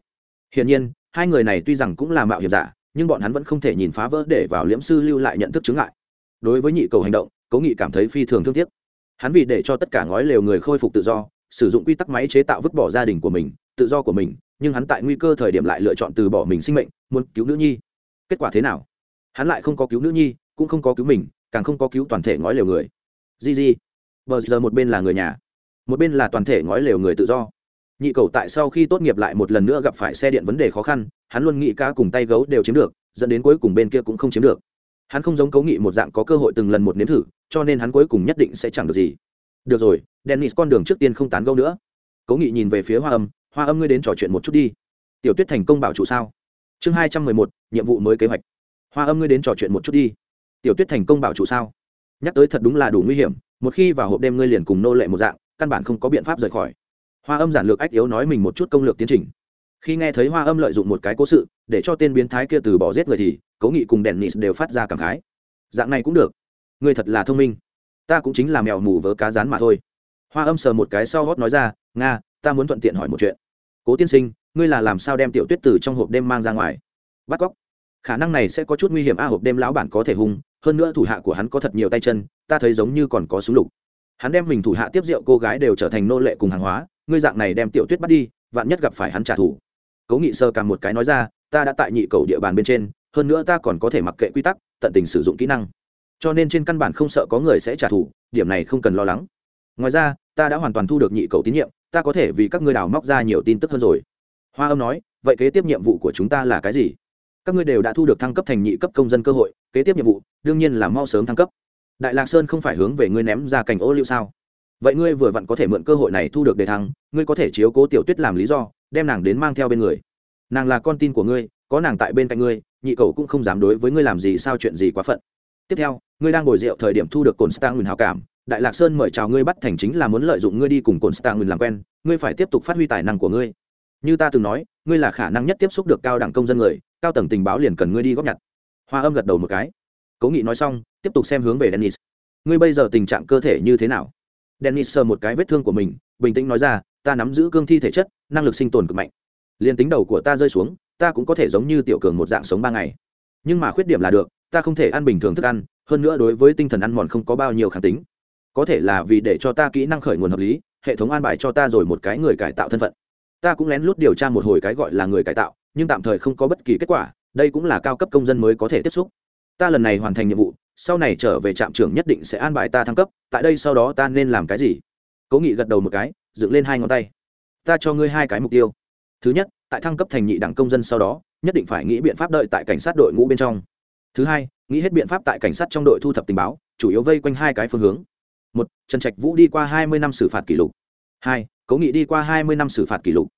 Hiển nhiên, hai người này tuy rằng cũng là mạo hiểm giả, nhưng bọn hắn vẫn không thể nhìn phá vỡ để vào liễm sư lưu lại nhận thức chứng ngại. Đối với nhị cầu hành động, cố nghị cảm thấy phi thường thương tiếc. Hắn vì để cho tất cả ngói lều người khôi phục tự do, sử dụng quy tắc máy chế tạo vứt bỏ gia đình của mình, tự do của mình, nhưng hắn tại nguy cơ thời điểm lại lựa chọn từ bỏ mình sinh mệnh, muốn cứu nữ nhi. Kết quả thế nào? Hắn lại không có cứu nữ nhi, cũng không có cứu mình, càng không có cứu toàn thể ngói lều người. Di di vờ giờ một bên là người nhà, một bên là toàn thể ngói lều người tự do. Nhị cầu tại sau khi tốt nghiệp lại một lần nữa gặp phải xe điện vấn đề khó khăn, hắn luôn nghĩ cá cùng tay gấu đều chiếm được, dẫn đến cuối cùng bên kia cũng không chiếm được. Hắn không giống cấu nghị một dạng có cơ hội từng lần một nếm thử, cho nên hắn cuối cùng nhất định sẽ chẳng được gì. Được rồi, dennis con đường trước tiên không tán gấu nữa. Cấu nghị nhìn về phía hoa âm hoa âm ngươi đến trò chuyện một chút đi. Tiểu tuyết thành công bảo chủ sao? Chương hai trăm mười một, nhiệm vụ mới kế hoạch. Hoa âm ngươi đến trò chuyện một chút đi. Tiểu tuyết thành công bảo chủ sao? Nhắc tới thật đúng là đủ nguy hiểm một khi vào hộp đêm ngươi liền cùng nô lệ một dạng, căn bản không có biện pháp rời khỏi. Hoa âm giản lược ách yếu nói mình một chút công lược tiến trình. Khi nghe thấy hoa âm lợi dụng một cái cố sự, để cho tên biến thái kia từ bỏ giết người thì cố nghị cùng đèn nịt đều phát ra cảm khái. Dạng này cũng được. Ngươi thật là thông minh. Ta cũng chính là mèo mù vớ cá rán mà thôi. Hoa âm sờ một cái sau gót nói ra, nga, ta muốn thuận tiện hỏi một chuyện. Cố tiên sinh, ngươi là làm sao đem tiểu tuyết từ trong hộp đêm mang ra ngoài? Bắt cóc. Khả năng này sẽ có chút nguy hiểm a, hộp đêm lão bản có thể hung, hơn nữa thủ hạ của hắn có thật nhiều tay chân ta thấy giống như còn có súng lục. Hắn đem mình thủ hạ tiếp rượu cô gái đều trở thành nô lệ cùng hàng hóa, ngươi dạng này đem tiểu tuyết bắt đi, vạn nhất gặp phải hắn trả thù. Cố nghị sơ càng một cái nói ra, ta đã tại nhị cầu địa bàn bên trên, hơn nữa ta còn có thể mặc kệ quy tắc, tận tình sử dụng kỹ năng. Cho nên trên căn bản không sợ có người sẽ trả thù, điểm này không cần lo lắng. Ngoài ra, ta đã hoàn toàn thu được nhị cầu tín nhiệm, ta có thể vì các ngươi đào móc ra nhiều tin tức hơn rồi. Hoa âm nói, vậy kế tiếp nhiệm vụ của chúng ta là cái gì? Các ngươi đều đã thu được thăng cấp thành nhị cấp công dân cơ hội, kế tiếp nhiệm vụ, đương nhiên là mau sớm thăng cấp đại lạc sơn không phải hướng về ngươi ném ra cảnh ô liu sao? Vậy ngươi vừa vặn có thể mượn cơ hội này thu được đề thắng. ngươi có thể chiếu cố tiểu tuyết làm lý do, đem nàng đến mang theo bên người. Nàng là con tin của ngươi, có nàng tại bên cạnh ngươi, nhị cầu cũng không dám đối với ngươi làm gì sao chuyện gì quá phận. Tiếp theo, ngươi đang ngồi rượu thời điểm thu được cồn stang ngừng hào cảm, đại lạc sơn mời chào ngươi bắt thành chính là muốn lợi dụng ngươi đi cùng cồn stang ngừng làm quen, ngươi phải tiếp tục phát huy tài năng của ngươi. Như ta từng nói, ngươi là khả năng nhất tiếp xúc được cao đẳng công dân người, cao tầng tình báo liền cần ngươi đi góp nhặt. Hoa âm gật đầu một cái cố nghị nói xong, tiếp tục xem hướng về dennis. Ngươi bây giờ tình trạng cơ thể như thế nào? Dennis sờ một cái vết thương của mình, bình tĩnh nói ra, ta nắm giữ cương thi thể chất, năng lực sinh tồn cực mạnh. Liền tính đầu của ta rơi xuống, ta cũng có thể giống như tiểu cường một dạng sống ba ngày. Nhưng mà khuyết điểm là được, ta không thể ăn bình thường thức ăn, hơn nữa đối với tinh thần ăn mòn không có bao nhiêu kháng tính. Có thể là vì để cho ta kỹ năng khởi nguồn hợp lý, hệ thống an bài cho ta rồi một cái người cải tạo thân phận. Ta cũng lén lút điều tra một hồi cái gọi là người cải tạo, nhưng tạm thời không có bất kỳ kết quả, đây cũng là cao cấp công dân mới có thể tiếp xúc ta lần này hoàn thành nhiệm vụ, sau này trở về trạm trưởng nhất định sẽ an bài ta thăng cấp, tại đây sau đó ta nên làm cái gì? Cố nghị gật đầu một cái, dựng lên hai ngón tay. Ta cho ngươi hai cái mục tiêu. Thứ nhất, tại thăng cấp thành nhị đảng công dân sau đó, nhất định phải nghĩ biện pháp đợi tại cảnh sát đội ngũ bên trong. Thứ hai, nghĩ hết biện pháp tại cảnh sát trong đội thu thập tình báo, chủ yếu vây quanh hai cái phương hướng. Một, trần trạch vũ đi qua hai mươi năm xử phạt kỷ lục. Hai, cố nghị đi qua hai mươi năm xử phạt kỷ lục.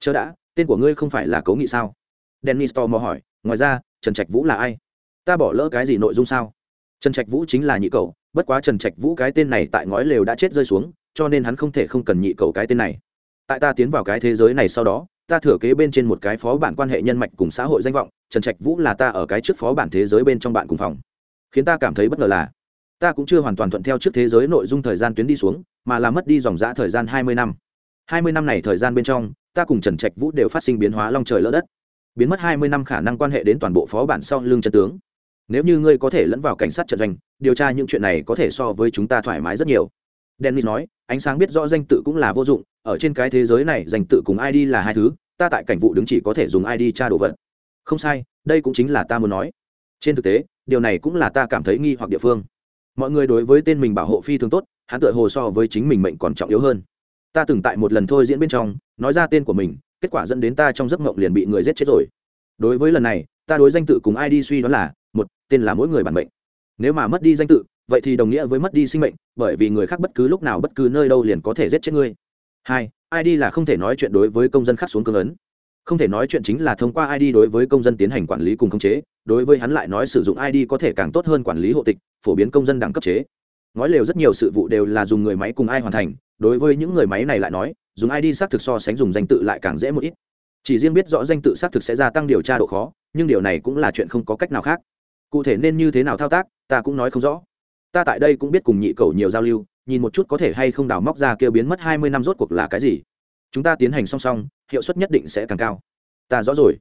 Chớ đã, tên của ngươi không phải là cố nghị sao? Dennis tò mò hỏi, ngoài ra, trần trạch vũ là ai? Ta bỏ lỡ cái gì nội dung sao? Trần trạch vũ chính là nhị cầu bất quá trần trạch vũ cái tên này tại ngói lều đã chết rơi xuống, cho nên hắn không thể không cần nhị cầu cái tên này. Tại ta tiến vào cái thế giới này sau đó, ta thừa kế bên trên một cái phó bản quan hệ nhân mạch cùng xã hội danh vọng, trần trạch vũ là ta ở cái trước phó bản thế giới bên trong bạn cùng phòng. Khiến ta cảm thấy bất ngờ là, ta cũng chưa hoàn toàn thuận theo trước thế giới nội dung thời gian tuyến đi xuống, mà là mất đi dòng giã thời gian hai mươi năm. Hai mươi năm này thời gian bên trong, ta cùng trần trạch vũ đều phát sinh biến hóa long trời lỡ đất. Biến mất hai mươi năm khả năng quan hệ đến toàn bộ phó bản sau lưng chân tướng nếu như ngươi có thể lẫn vào cảnh sát trận doanh, điều tra những chuyện này có thể so với chúng ta thoải mái rất nhiều. Dennis nói, ánh sáng biết rõ danh tự cũng là vô dụng, ở trên cái thế giới này danh tự cùng id là hai thứ, ta tại cảnh vụ đứng chỉ có thể dùng id tra đồ vật. Không sai, đây cũng chính là ta muốn nói. Trên thực tế, điều này cũng là ta cảm thấy nghi hoặc địa phương. Mọi người đối với tên mình bảo hộ phi thường tốt, hắn tự hồ so với chính mình mệnh còn trọng yếu hơn. Ta từng tại một lần thôi diễn bên trong, nói ra tên của mình, kết quả dẫn đến ta trong giấc mộng liền bị người giết chết rồi. Đối với lần này, ta đối danh tự cùng ID suy đoán là tên là mỗi người bản mệnh. Nếu mà mất đi danh tự, vậy thì đồng nghĩa với mất đi sinh mệnh, bởi vì người khác bất cứ lúc nào bất cứ nơi đâu liền có thể giết chết ngươi. Hai id là không thể nói chuyện đối với công dân khác xuống cương ấn. Không thể nói chuyện chính là thông qua id đối với công dân tiến hành quản lý cùng khống chế, đối với hắn lại nói sử dụng id có thể càng tốt hơn quản lý hộ tịch, phổ biến công dân đẳng cấp chế. Nói lều rất nhiều sự vụ đều là dùng người máy cùng ai hoàn thành, đối với những người máy này lại nói, dùng id xác thực so sánh dùng danh tự lại càng dễ một ít. Chỉ riêng biết rõ danh tự xác thực sẽ gia tăng điều tra độ khó, nhưng điều này cũng là chuyện không có cách nào khác cụ thể nên như thế nào thao tác, ta cũng nói không rõ. Ta tại đây cũng biết cùng nhị cầu nhiều giao lưu, nhìn một chút có thể hay không đào móc ra kêu biến mất hai mươi năm rốt cuộc là cái gì. Chúng ta tiến hành song song, hiệu suất nhất định sẽ càng cao. Ta rõ rồi.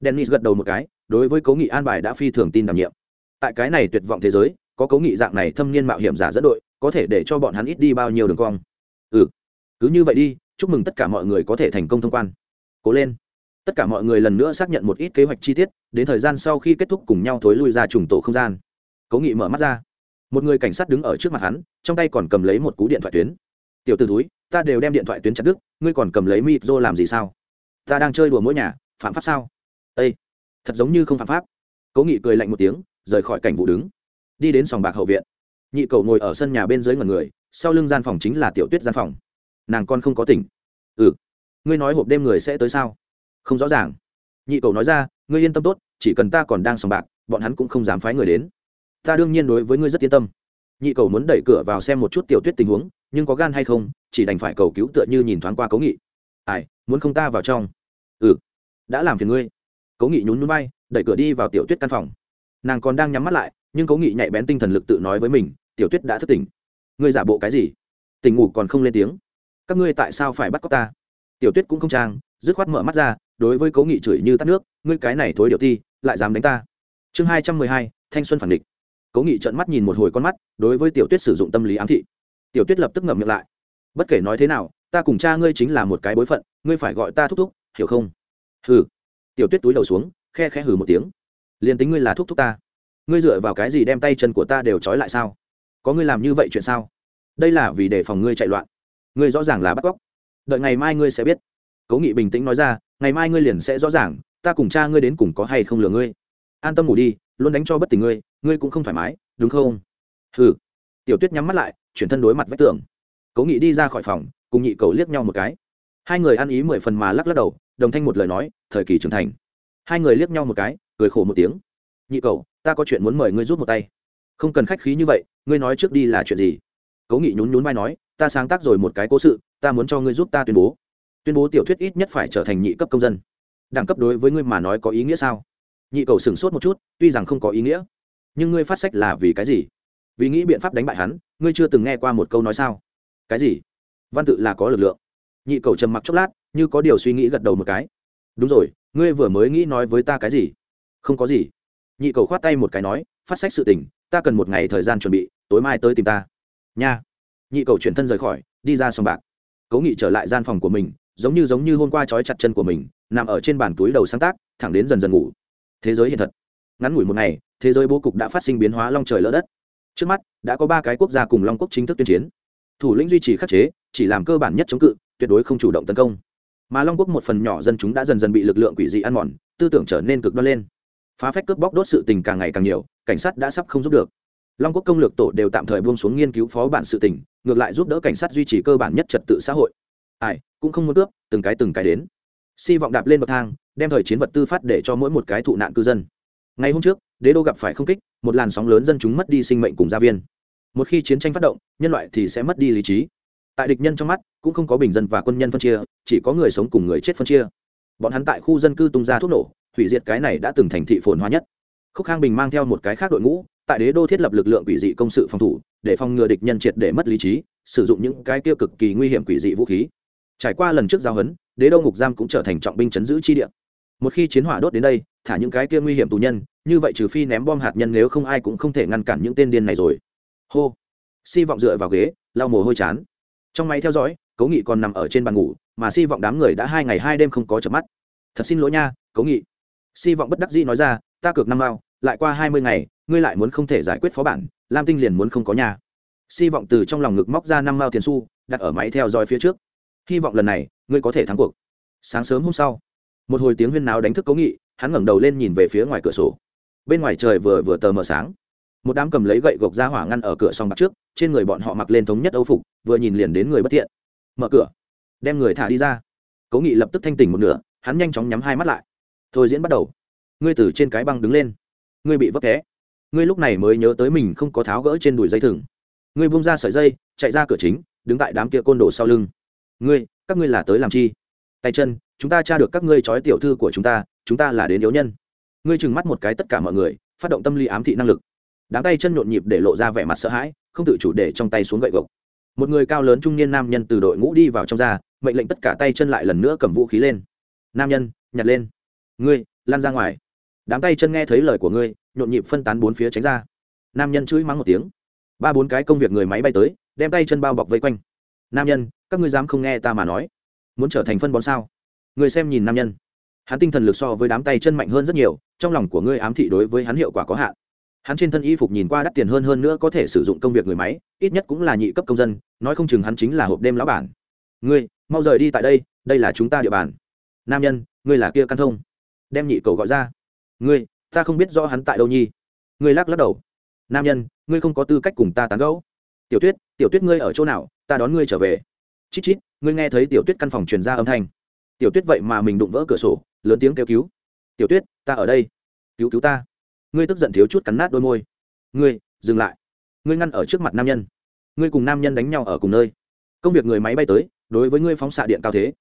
Dennis gật đầu một cái, đối với cố nghị an bài đã phi thường tin đảm nhiệm. Tại cái này tuyệt vọng thế giới, có cố nghị dạng này thâm niên mạo hiểm giả dẫn đội, có thể để cho bọn hắn ít đi bao nhiêu đường cong. Ừ. Cứ như vậy đi, chúc mừng tất cả mọi người có thể thành công thông quan. Cố lên tất cả mọi người lần nữa xác nhận một ít kế hoạch chi tiết, đến thời gian sau khi kết thúc cùng nhau thối lui ra trùng tổ không gian. Cố nghị mở mắt ra. Một người cảnh sát đứng ở trước mặt hắn, trong tay còn cầm lấy một cú điện thoại tuyến. Tiểu t ử túi ta đều đem điện thoại tuyến chặt đức ngươi còn cầm lấy mịt rô làm gì sao? Ta đang chơi đùa mỗi nhà, phạm pháp sao? Â thật giống như không phạm pháp. Cố nghị cười lạnh một tiếng, rời khỏi cảnh vụ đứng. Đi đến sòng bạc hậu viện. Nhị cầu ngồi ở sân nhà bên dưới ngần người, sau lưng gian phòng chính là tiểu tuyết gian phòng. Nàng con không có tỉnh. Ừ ngươi nói hộp đêm người sẽ tới sao? Không rõ ràng. Nhị cầu nói ra, ngươi yên tâm tốt, chỉ cần ta còn đang sòng bạc, bọn hắn cũng không dám phái người đến. Ta đương nhiên đối với ngươi rất yên tâm. Nhị cầu muốn đẩy cửa vào xem một chút tiểu tuyết tình huống, nhưng có gan hay không, chỉ đành phải cầu cứu tựa như nhìn thoáng qua cố nghị. Ai, muốn không ta vào trong? Ừ đã làm phiền ngươi. Cố nghị nhún nhún bay đẩy cửa đi vào tiểu tuyết căn phòng. Nàng còn đang nhắm mắt lại, nhưng cố nghị nhạy bén tinh thần lực tự nói với mình, tiểu tuyết đã thức tỉnh. Ngươi giả bộ cái gì? Tỉnh ngủ còn không lên tiếng. Các ngươi tại sao phải bắt cóc ta? Tiểu tuyết cũng không trang, dứt khoát mở mắt ra đối với cố nghị chửi như tắt nước, ngươi cái này thối điệu ti, lại dám đánh ta. Chương hai trăm mười hai, thanh xuân phản địch. Cố nghị trợn mắt nhìn một hồi con mắt, đối với tiểu tuyết sử dụng tâm lý ám thị. Tiểu tuyết lập tức ngậm miệng lại. Bất kể nói thế nào, ta cùng cha ngươi chính là một cái bối phận, ngươi phải gọi ta thúc thúc, hiểu không? Hừ. Tiểu tuyết túi đầu xuống, khe khẽ hừ một tiếng. Liền tính ngươi là thúc thúc ta, ngươi dựa vào cái gì đem tay chân của ta đều trói lại sao? Có ngươi làm như vậy chuyện sao? Đây là vì để phòng ngươi chạy loạn. Ngươi rõ ràng là bắt cóc. Đợi ngày mai ngươi sẽ biết cố nghị bình tĩnh nói ra, ngày mai ngươi liền sẽ rõ ràng, ta cùng cha ngươi đến cùng có hay không lừa ngươi. An tâm ngủ đi, luôn đánh cho bất tỉnh ngươi ngươi cũng không thoải mái, đúng không? Hừ. Tiểu tuyết nhắm mắt lại, chuyển thân đối mặt vách tường. Cố nghị đi ra khỏi phòng, cùng nhị cầu liếc nhau một cái. Hai người ăn ý mười phần mà lắc lắc đầu, đồng thanh một lời nói, thời kỳ trưởng thành. Hai người liếc nhau một cái, cười khổ một tiếng. Nhị cầu ta có chuyện muốn mời ngươi rút một tay. Không cần khách khí như vậy, ngươi nói trước đi là chuyện gì? Cố nghị nhún nhún vai nói, ta sáng tác rồi một cái cố sự, ta muốn cho ngươi giúp ta tuyên bố tuyên bố tiểu thuyết ít nhất phải trở thành nhị cấp công dân. Đẳng cấp đối với ngươi mà nói có ý nghĩa sao? Nhị cầu sửng sốt một chút, tuy rằng không có ý nghĩa, nhưng ngươi phát sách là vì cái gì? Vì nghĩ biện pháp đánh bại hắn, ngươi chưa từng nghe qua một câu nói sao? Cái gì? Văn tự là có lực lượng. Nhị cầu trầm mặc chốc lát, như có điều suy nghĩ gật đầu một cái. Đúng rồi, ngươi vừa mới nghĩ nói với ta cái gì? Không có gì. Nhị cầu khoát tay một cái nói, phát sách sự tình, ta cần một ngày thời gian chuẩn bị, tối mai tới tìm ta. Nha. Nhị cầu chuyển thân rời khỏi, đi ra sòng bạc. Cố nghị trở lại gian phòng của mình giống như giống như hôm qua trói chặt chân của mình, nằm ở trên bàn túi đầu sáng tác, thẳng đến dần dần ngủ. Thế giới hiện thật. Ngắn ngủi một ngày, thế giới bố cục đã phát sinh biến hóa long trời lỡ đất. Trước mắt, đã có ba cái quốc gia cùng long quốc chính thức tuyên chiến. Thủ lĩnh duy trì khắc chế, chỉ làm cơ bản nhất chống cự, tuyệt đối không chủ động tấn công. Mà long quốc một phần nhỏ dân chúng đã dần dần bị lực lượng quỷ dị ăn mòn, tư tưởng trở nên cực đoan lên. Phá phách cướp bóc đốt sự tình càng ngày càng nhiều, cảnh sát đã sắp không giúp được. Long quốc công lược tổ đều tạm thời buông xuống nghiên cứu phó bản sự tình, ngược lại giúp đỡ cảnh sát duy trì cơ bản nhất trật tự xã hội ai, cũng không muốn cướp, từng cái từng cái đến. Si vọng đạp lên bậc thang, đem thời chiến vật tư phát để cho mỗi một cái thụ nạn cư dân. Ngày hôm trước, đế đô gặp phải không kích, một làn sóng lớn dân chúng mất đi sinh mệnh cùng gia viên. Một khi chiến tranh phát động, nhân loại thì sẽ mất đi lý trí. Tại địch nhân trong mắt, cũng không có bình dân và quân nhân phân chia, chỉ có người sống cùng người chết phân chia. Bọn hắn tại khu dân cư tung ra thuốc nổ, hủy diệt cái này đã từng thành thị phồn hoa nhất. Khúc khang bình mang theo một cái khác đội ngũ, tại đế đô thiết lập lực lượng quỷ dị công sự phòng thủ, để phòng ngừa địch nhân triệt để mất lý trí, sử dụng những cái tiêu cực kỳ nguy hiểm quỷ dị vũ khí trải qua lần trước giao hấn, đế đô ngục giam cũng trở thành trọng binh chấn giữ chi địa. Một khi chiến hỏa đốt đến đây, thả những cái kia nguy hiểm tù nhân, như vậy trừ phi ném bom hạt nhân nếu không ai cũng không thể ngăn cản những tên điên này rồi. Hô. Si vọng dựa vào ghế, lau mồ hôi chán. Trong máy theo dõi, cố nghị còn nằm ở trên bàn ngủ, mà si vọng đám người đã hai ngày hai đêm không có chợp mắt. Thật xin lỗi nha, cố nghị. Si vọng bất đắc dĩ nói ra, ta cược năm mao, lại qua hai mươi ngày, ngươi lại muốn không thể giải quyết phó bản, lam tinh liền muốn không có nhà. Si vọng từ trong lòng ngực móc ra năm mao tiền su đặt ở máy theo dõi phía trước hy vọng lần này, ngươi có thể thắng cuộc. Sáng sớm hôm sau, một hồi tiếng huyên náo đánh thức cố nghị, hắn ngẩng đầu lên nhìn về phía ngoài cửa sổ. Bên ngoài trời vừa vừa tờ mờ sáng. Một đám cầm lấy gậy gộc ra hỏa ngăn ở cửa song bạc trước, trên người bọn họ mặc lên thống nhất âu phục, vừa nhìn liền đến người bất thiện. Mở cửa. Đem người thả đi ra. Cố nghị lập tức thanh tỉnh một nửa, hắn nhanh chóng nhắm hai mắt lại. Thôi diễn bắt đầu. Ngươi từ trên cái băng đứng lên. Ngươi bị vấp té. Ngươi lúc này mới nhớ tới mình không có tháo gỡ trên đùi dây thừng. Ngươi bung ra sợi dây, chạy ra cửa chính, đứng tại đám kia côn đồ sau lưng ngươi, các ngươi là tới làm chi? Tay chân, chúng ta tra được các ngươi trói tiểu thư của chúng ta chúng ta là đến yếu nhân. Ngươi trừng mắt một cái tất cả mọi người, phát động tâm lý ám thị năng lực. Đám tay chân nhộn nhịp để lộ ra vẻ mặt sợ hãi, không tự chủ để trong tay xuống gậy gộc. Một người cao lớn trung niên nam nhân từ đội ngũ đi vào trong ra, mệnh lệnh tất cả tay chân lại lần nữa cầm vũ khí lên. Nam nhân, nhặt lên. Ngươi lan ra ngoài. Đám tay chân nghe thấy lời của ngươi, nhộn nhịp phân tán bốn phía tránh ra. Nam nhân chửi mắng một tiếng. Ba bốn cái công việc người máy bay tới, đem tay chân bao bọc vây quanh. Nam nhân các ngươi dám không nghe ta mà nói? Muốn trở thành phân bón sao? Người xem nhìn nam nhân. Hắn tinh thần lực so với đám tay chân mạnh hơn rất nhiều, trong lòng của ngươi ám thị đối với hắn hiệu quả có hạn. Hắn trên thân y phục nhìn qua đắt tiền hơn hơn nữa có thể sử dụng công việc người máy, ít nhất cũng là nhị cấp công dân, nói không chừng hắn chính là hộp đêm lão bản. Ngươi, mau rời đi tại đây đây là chúng ta địa bàn. Nam nhân, ngươi là kia căn thông. Đem nhị cầu gọi ra. Ngươi, ta không biết rõ hắn tại đâu nhi. Ngươi lắc lắc đầu. Nam nhân, ngươi không có tư cách cùng ta tán gẫu. Tiểu tuyết tiểu tuyết ngươi ở chỗ nào? Ta đón ngươi trở về chít chít, ngươi nghe thấy tiểu tuyết căn phòng truyền ra âm thanh. Tiểu tuyết vậy mà mình đụng vỡ cửa sổ, lớn tiếng kêu cứu. Tiểu tuyết, ta ở đây. Cứu cứu ta. Ngươi tức giận thiếu chút cắn nát đôi môi. Ngươi, dừng lại. Ngươi ngăn ở trước mặt nam nhân. Ngươi cùng nam nhân đánh nhau ở cùng nơi. Công việc người máy bay tới, đối với ngươi phóng xạ điện cao thế.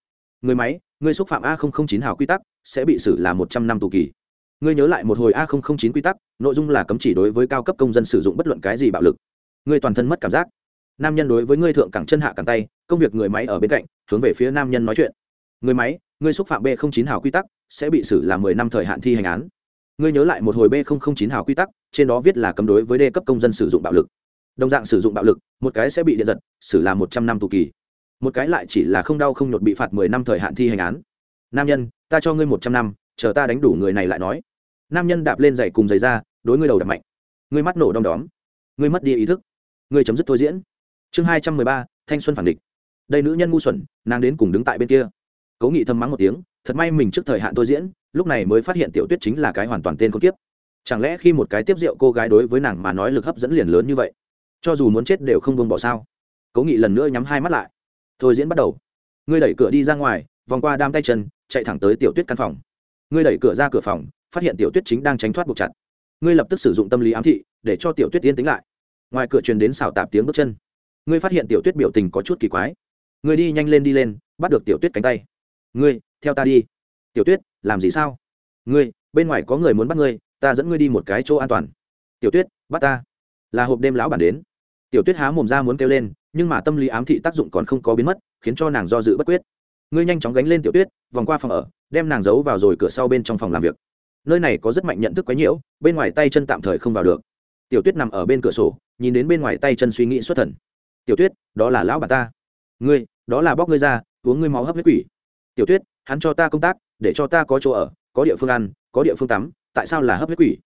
Người máy, ngươi xúc phạm a chín hào quy tắc, sẽ bị xử là một trăm năm tù kỳ. Ngươi nhớ lại một hồi a chín quy tắc, nội dung là cấm chỉ đối với cao cấp công dân sử dụng bất luận cái gì bạo lực. Ngươi toàn thân mất cảm giác nam nhân đối với ngươi thượng cẳng chân hạ cẳng tay, công việc người máy ở bên cạnh, hướng về phía nam nhân nói chuyện. Người máy, ngươi xúc phạm b chín hào quy tắc, sẽ bị xử là mười năm thời hạn thi hành án. Ngươi nhớ lại một hồi b chín hào quy tắc, trên đó viết là cấm đối với d cấp công dân sử dụng bạo lực. Đồng dạng sử dụng bạo lực, một cái sẽ bị điện giật, xử là một trăm năm tù kỳ. Một cái lại chỉ là không đau không nhột bị phạt mười năm thời hạn thi hành án. Nam nhân, ta cho ngươi một trăm năm, chờ ta đánh đủ người này lại nói. Nam nhân đạp lên giày cùng giày ra, đối ngươi đầu đập mạnh. Ngươi mắt nổ đom đóm. Ngươi mất đi ý thức. Ngươi chấm dứt thôi diễn chương hai trăm mười ba, thanh xuân phản địch. Đây nữ nhân ngu xuẩn, nàng đến cùng đứng tại bên kia. Cố nghị thâm mắng một tiếng, thật may mình trước thời hạn thôi diễn, lúc này mới phát hiện tiểu tuyết chính là cái hoàn toàn tên con kiếp. Chẳng lẽ khi một cái tiếp rượu cô gái đối với nàng mà nói lực hấp dẫn liền lớn như vậy? Cho dù muốn chết đều không buông bỏ sao? Cố nghị lần nữa nhắm hai mắt lại. Thôi diễn bắt đầu. Ngươi đẩy cửa đi ra ngoài, vòng qua đam tay chân, chạy thẳng tới tiểu tuyết căn phòng. Ngươi đẩy cửa ra cửa phòng, phát hiện tiểu tuyết chính đang tránh thoát buộc chặt. Ngươi lập tức sử dụng tâm lý ám thị, để cho tiểu tuyết tiến tính lại. Ngoài cửa truyền đến xào tạp tiếng bước chân ngươi phát hiện tiểu tuyết biểu tình có chút kỳ quái. Ngươi đi nhanh lên đi lên, bắt được tiểu tuyết cánh tay. Ngươi, theo ta đi. Tiểu tuyết, làm gì sao? Ngươi, bên ngoài có người muốn bắt ngươi, ta dẫn ngươi đi một cái chỗ an toàn. Tiểu tuyết, bắt ta. Là hộp đêm lão bản đến. Tiểu tuyết há mồm ra muốn kêu lên, nhưng mà tâm lý ám thị tác dụng còn không có biến mất, khiến cho nàng do dự bất quyết. Ngươi nhanh chóng gánh lên tiểu tuyết, vòng qua phòng ở, đem nàng giấu vào rồi cửa sau bên trong phòng làm việc. Nơi này có rất mạnh nhận thức quấy nhiễu, bên ngoài tay chân tạm thời không vào được. Tiểu tuyết nằm ở bên cửa sổ, nhìn đến bên ngoài tay chân suy nghĩ xuất thần tiểu tuyết, đó là lão bà ta. Ngươi, đó là bóc ngươi ra, uống ngươi máu hấp huyết quỷ. Tiểu tuyết, hắn cho ta công tác, để cho ta có chỗ ở, có địa phương ăn, có địa phương tắm, tại sao là hấp huyết quỷ?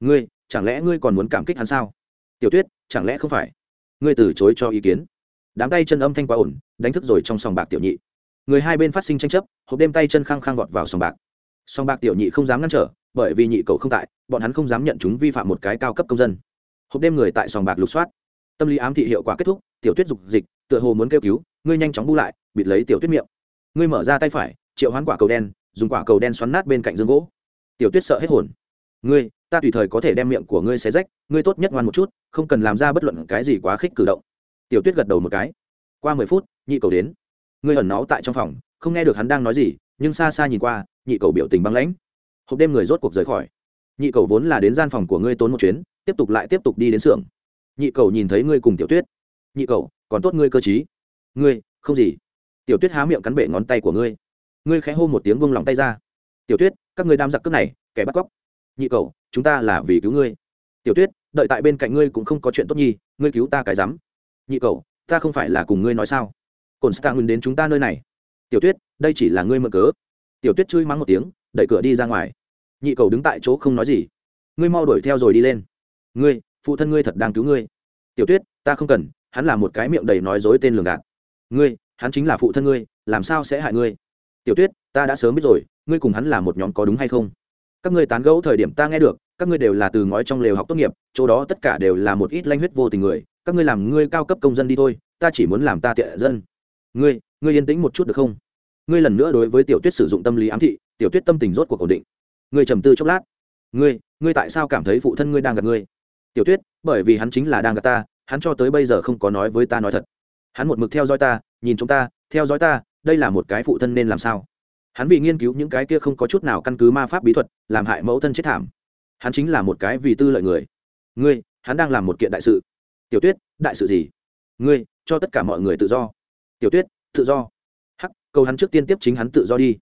Ngươi, chẳng lẽ ngươi còn muốn cảm kích hắn sao? Tiểu tuyết, chẳng lẽ không phải? Ngươi từ chối cho ý kiến. Đám tay chân âm thanh quá ổn, đánh thức rồi trong sòng bạc tiểu nhị. Người hai bên phát sinh tranh chấp, hộp đêm tay chân khăng khăng vọt vào sòng bạc. Sòng bạc tiểu nhị không dám ngăn trở, bởi vì nhị cậu không tại, bọn hắn không dám nhận chúng vi phạm một cái cao cấp công dân. Hộp đêm người tại sòng bạc lục soát. Tâm lý ám thị hiệu quả kết thúc tiểu tuyết dục dịch, tựa hồ muốn kêu cứu, ngươi nhanh chóng bu lại, bịt lấy tiểu tuyết miệng. Ngươi mở ra tay phải, triệu hoán quả cầu đen, dùng quả cầu đen xoắn nát bên cạnh dương gỗ. Tiểu tuyết sợ hết hồn. Ngươi, ta tùy thời có thể đem miệng của ngươi xé rách, ngươi tốt nhất ngoan một chút, không cần làm ra bất luận cái gì quá khích cử động. Tiểu tuyết gật đầu một cái. Qua mười phút, nhị cầu đến. Ngươi ẩn náu tại trong phòng, không nghe được hắn đang nói gì, nhưng xa xa nhìn qua, nhị cầu biểu tình băng lãnh. Hộp đêm người rốt cuộc rời khỏi. Nhị cầu vốn là đến gian phòng của ngươi tốn một chuyến, tiếp tục lại tiếp tục đi đến xưởng. Nhị cầu nhìn thấy ngươi cùng tiểu tuyết nhị cậu, còn tốt ngươi cơ chí ngươi, không gì. Tiểu tuyết há miệng cắn bể ngón tay của ngươi. Ngươi khẽ hô một tiếng vung lòng tay ra. Tiểu tuyết, các ngươi đam giặc cướp này, kẻ bắt cóc. Nhị cậu, chúng ta là vì cứu ngươi. Tiểu tuyết, đợi tại bên cạnh ngươi cũng không có chuyện tốt nhi, ngươi cứu ta cái rắm. Nhị cậu, ta không phải là cùng ngươi nói sao? Cồn stạ nguyên đến chúng ta nơi này. Tiểu tuyết, đây chỉ là ngươi mơ cớ. Tiểu tuyết chui mắng một tiếng, đẩy cửa đi ra ngoài. Nhị cầu đứng tại chỗ không nói gì. Ngươi mau đuổi theo rồi đi lên. Ngươi, phụ thân ngươi thật đang cứu ngươi. Tiểu tuyết, ta không cần hắn là một cái miệng đầy nói dối tên lường gạt. Ngươi, hắn chính là phụ thân ngươi, làm sao sẽ hại ngươi? Tiểu tuyết, ta đã sớm biết rồi, ngươi cùng hắn là một nhóm có đúng hay không? Các ngươi tán gẫu thời điểm ta nghe được, các ngươi đều là từ ngói trong lều học tốt nghiệp, chỗ đó tất cả đều là một ít lanh huyết vô tình người, các ngươi làm ngươi cao cấp công dân đi thôi, ta chỉ muốn làm ta tiện dân. Ngươi ngươi yên tĩnh một chút được không? Ngươi lần nữa đối với tiểu tuyết sử dụng tâm lý ám thị, tiểu tuyết tâm tình rốt cuộc ổn định. Ngươi trầm tư chốc lát. Ngươi ngươi tại sao cảm thấy phụ thân ngươi đang gặp ngươi? Tiểu tuyết, bởi vì hắn chính là đang gặp ta hắn cho tới bây giờ không có nói với ta nói thật. Hắn một mực theo dõi ta, nhìn chúng ta, theo dõi ta, đây là một cái phụ thân nên làm sao? Hắn vì nghiên cứu những cái kia không có chút nào căn cứ ma pháp bí thuật, làm hại mẫu thân chết thảm. Hắn chính là một cái vì tư lợi người. Ngươi, hắn đang làm một kiện đại sự. Tiểu tuyết, đại sự gì? Ngươi, cho tất cả mọi người tự do. Tiểu tuyết, tự do. Hắc câu hắn trước tiên tiếp chính hắn tự do đi.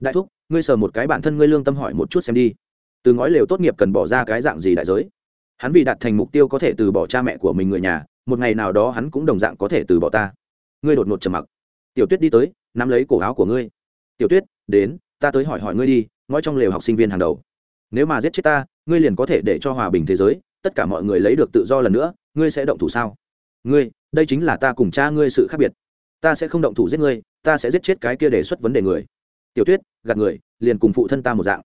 Đại thúc, ngươi sờ một cái bản thân ngươi lương tâm hỏi một chút xem đi. Từ ngói lều tốt nghiệp cần bỏ ra cái dạng gì đại giới? Hắn vì đạt thành mục tiêu có thể từ bỏ cha mẹ của mình người nhà, một ngày nào đó hắn cũng đồng dạng có thể từ bỏ ta. Ngươi đột ngột trầm mặc. Tiểu tuyết đi tới, nắm lấy cổ áo của ngươi. Tiểu tuyết, đến, ta tới hỏi hỏi ngươi đi, ngói trong lều học sinh viên hàng đầu. Nếu mà giết chết ta, ngươi liền có thể để cho hòa bình thế giới, tất cả mọi người lấy được tự do lần nữa, ngươi sẽ động thủ sao? Ngươi, đây chính là ta cùng cha ngươi sự khác biệt. Ta sẽ không động thủ giết ngươi, ta sẽ giết chết cái kia đề xuất vấn đề người. Tiểu tuyết, gạt người, liền cùng phụ thân ta một dạng.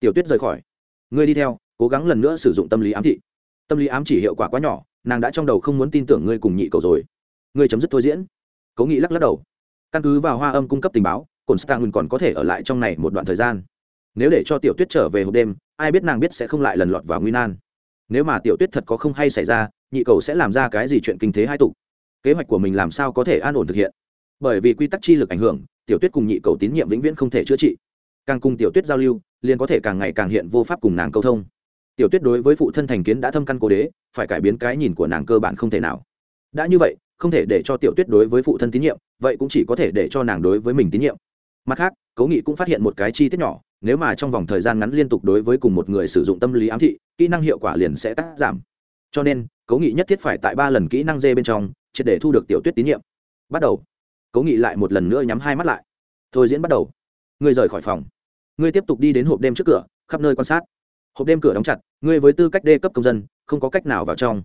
Tiểu tuyết rời khỏi. Ngươi đi theo, cố gắng lần nữa sử dụng tâm lý ám thị tâm lý ám chỉ hiệu quả quá nhỏ, nàng đã trong đầu không muốn tin tưởng ngươi cùng nhị cầu rồi. Ngươi chấm dứt thôi diễn. Cố nghị lắc lắc đầu. Căn cứ vào hoa âm cung cấp tình báo cồn stagun còn có thể ở lại trong này một đoạn thời gian. Nếu để cho tiểu tuyết trở về hộp đêm, ai biết nàng biết sẽ không lại lần lọt vào nguy nan. Nếu mà tiểu tuyết thật có không hay xảy ra, nhị cầu sẽ làm ra cái gì chuyện kinh thế hai tục kế hoạch của mình làm sao có thể an ổn thực hiện? Bởi vì quy tắc chi lực ảnh hưởng, tiểu tuyết cùng nhị cầu tín nhiệm vĩnh viễn không thể chữa trị. Càng cùng tiểu tuyết giao lưu, liền có thể càng ngày càng hiện vô pháp cùng nàng câu thông tiểu tuyết đối với phụ thân thành kiến đã thâm căn cố đế, phải cải biến cái nhìn của nàng cơ bản không thể nào. Đã như vậy, không thể để cho tiểu tuyết đối với phụ thân tín nhiệm, vậy cũng chỉ có thể để cho nàng đối với mình tín nhiệm. Mặt khác, cố nghị cũng phát hiện một cái chi tiết nhỏ, nếu mà trong vòng thời gian ngắn liên tục đối với cùng một người sử dụng tâm lý ám thị, kỹ năng hiệu quả liền sẽ tác giảm. Cho nên, cố nghị nhất thiết phải tại ba lần kỹ năng dê bên trong, triệt để thu được tiểu tuyết tín nhiệm. Bắt đầu. Cố nghị lại một lần nữa nhắm hai mắt lại. Thôi diễn bắt đầu. Ngươi rời khỏi phòng. Ngươi tiếp tục đi đến hộp đêm trước cửa, khắp nơi quan sát hộp đêm cửa đóng chặt, ngươi với tư cách đê cấp công dân, không có cách nào vào trong.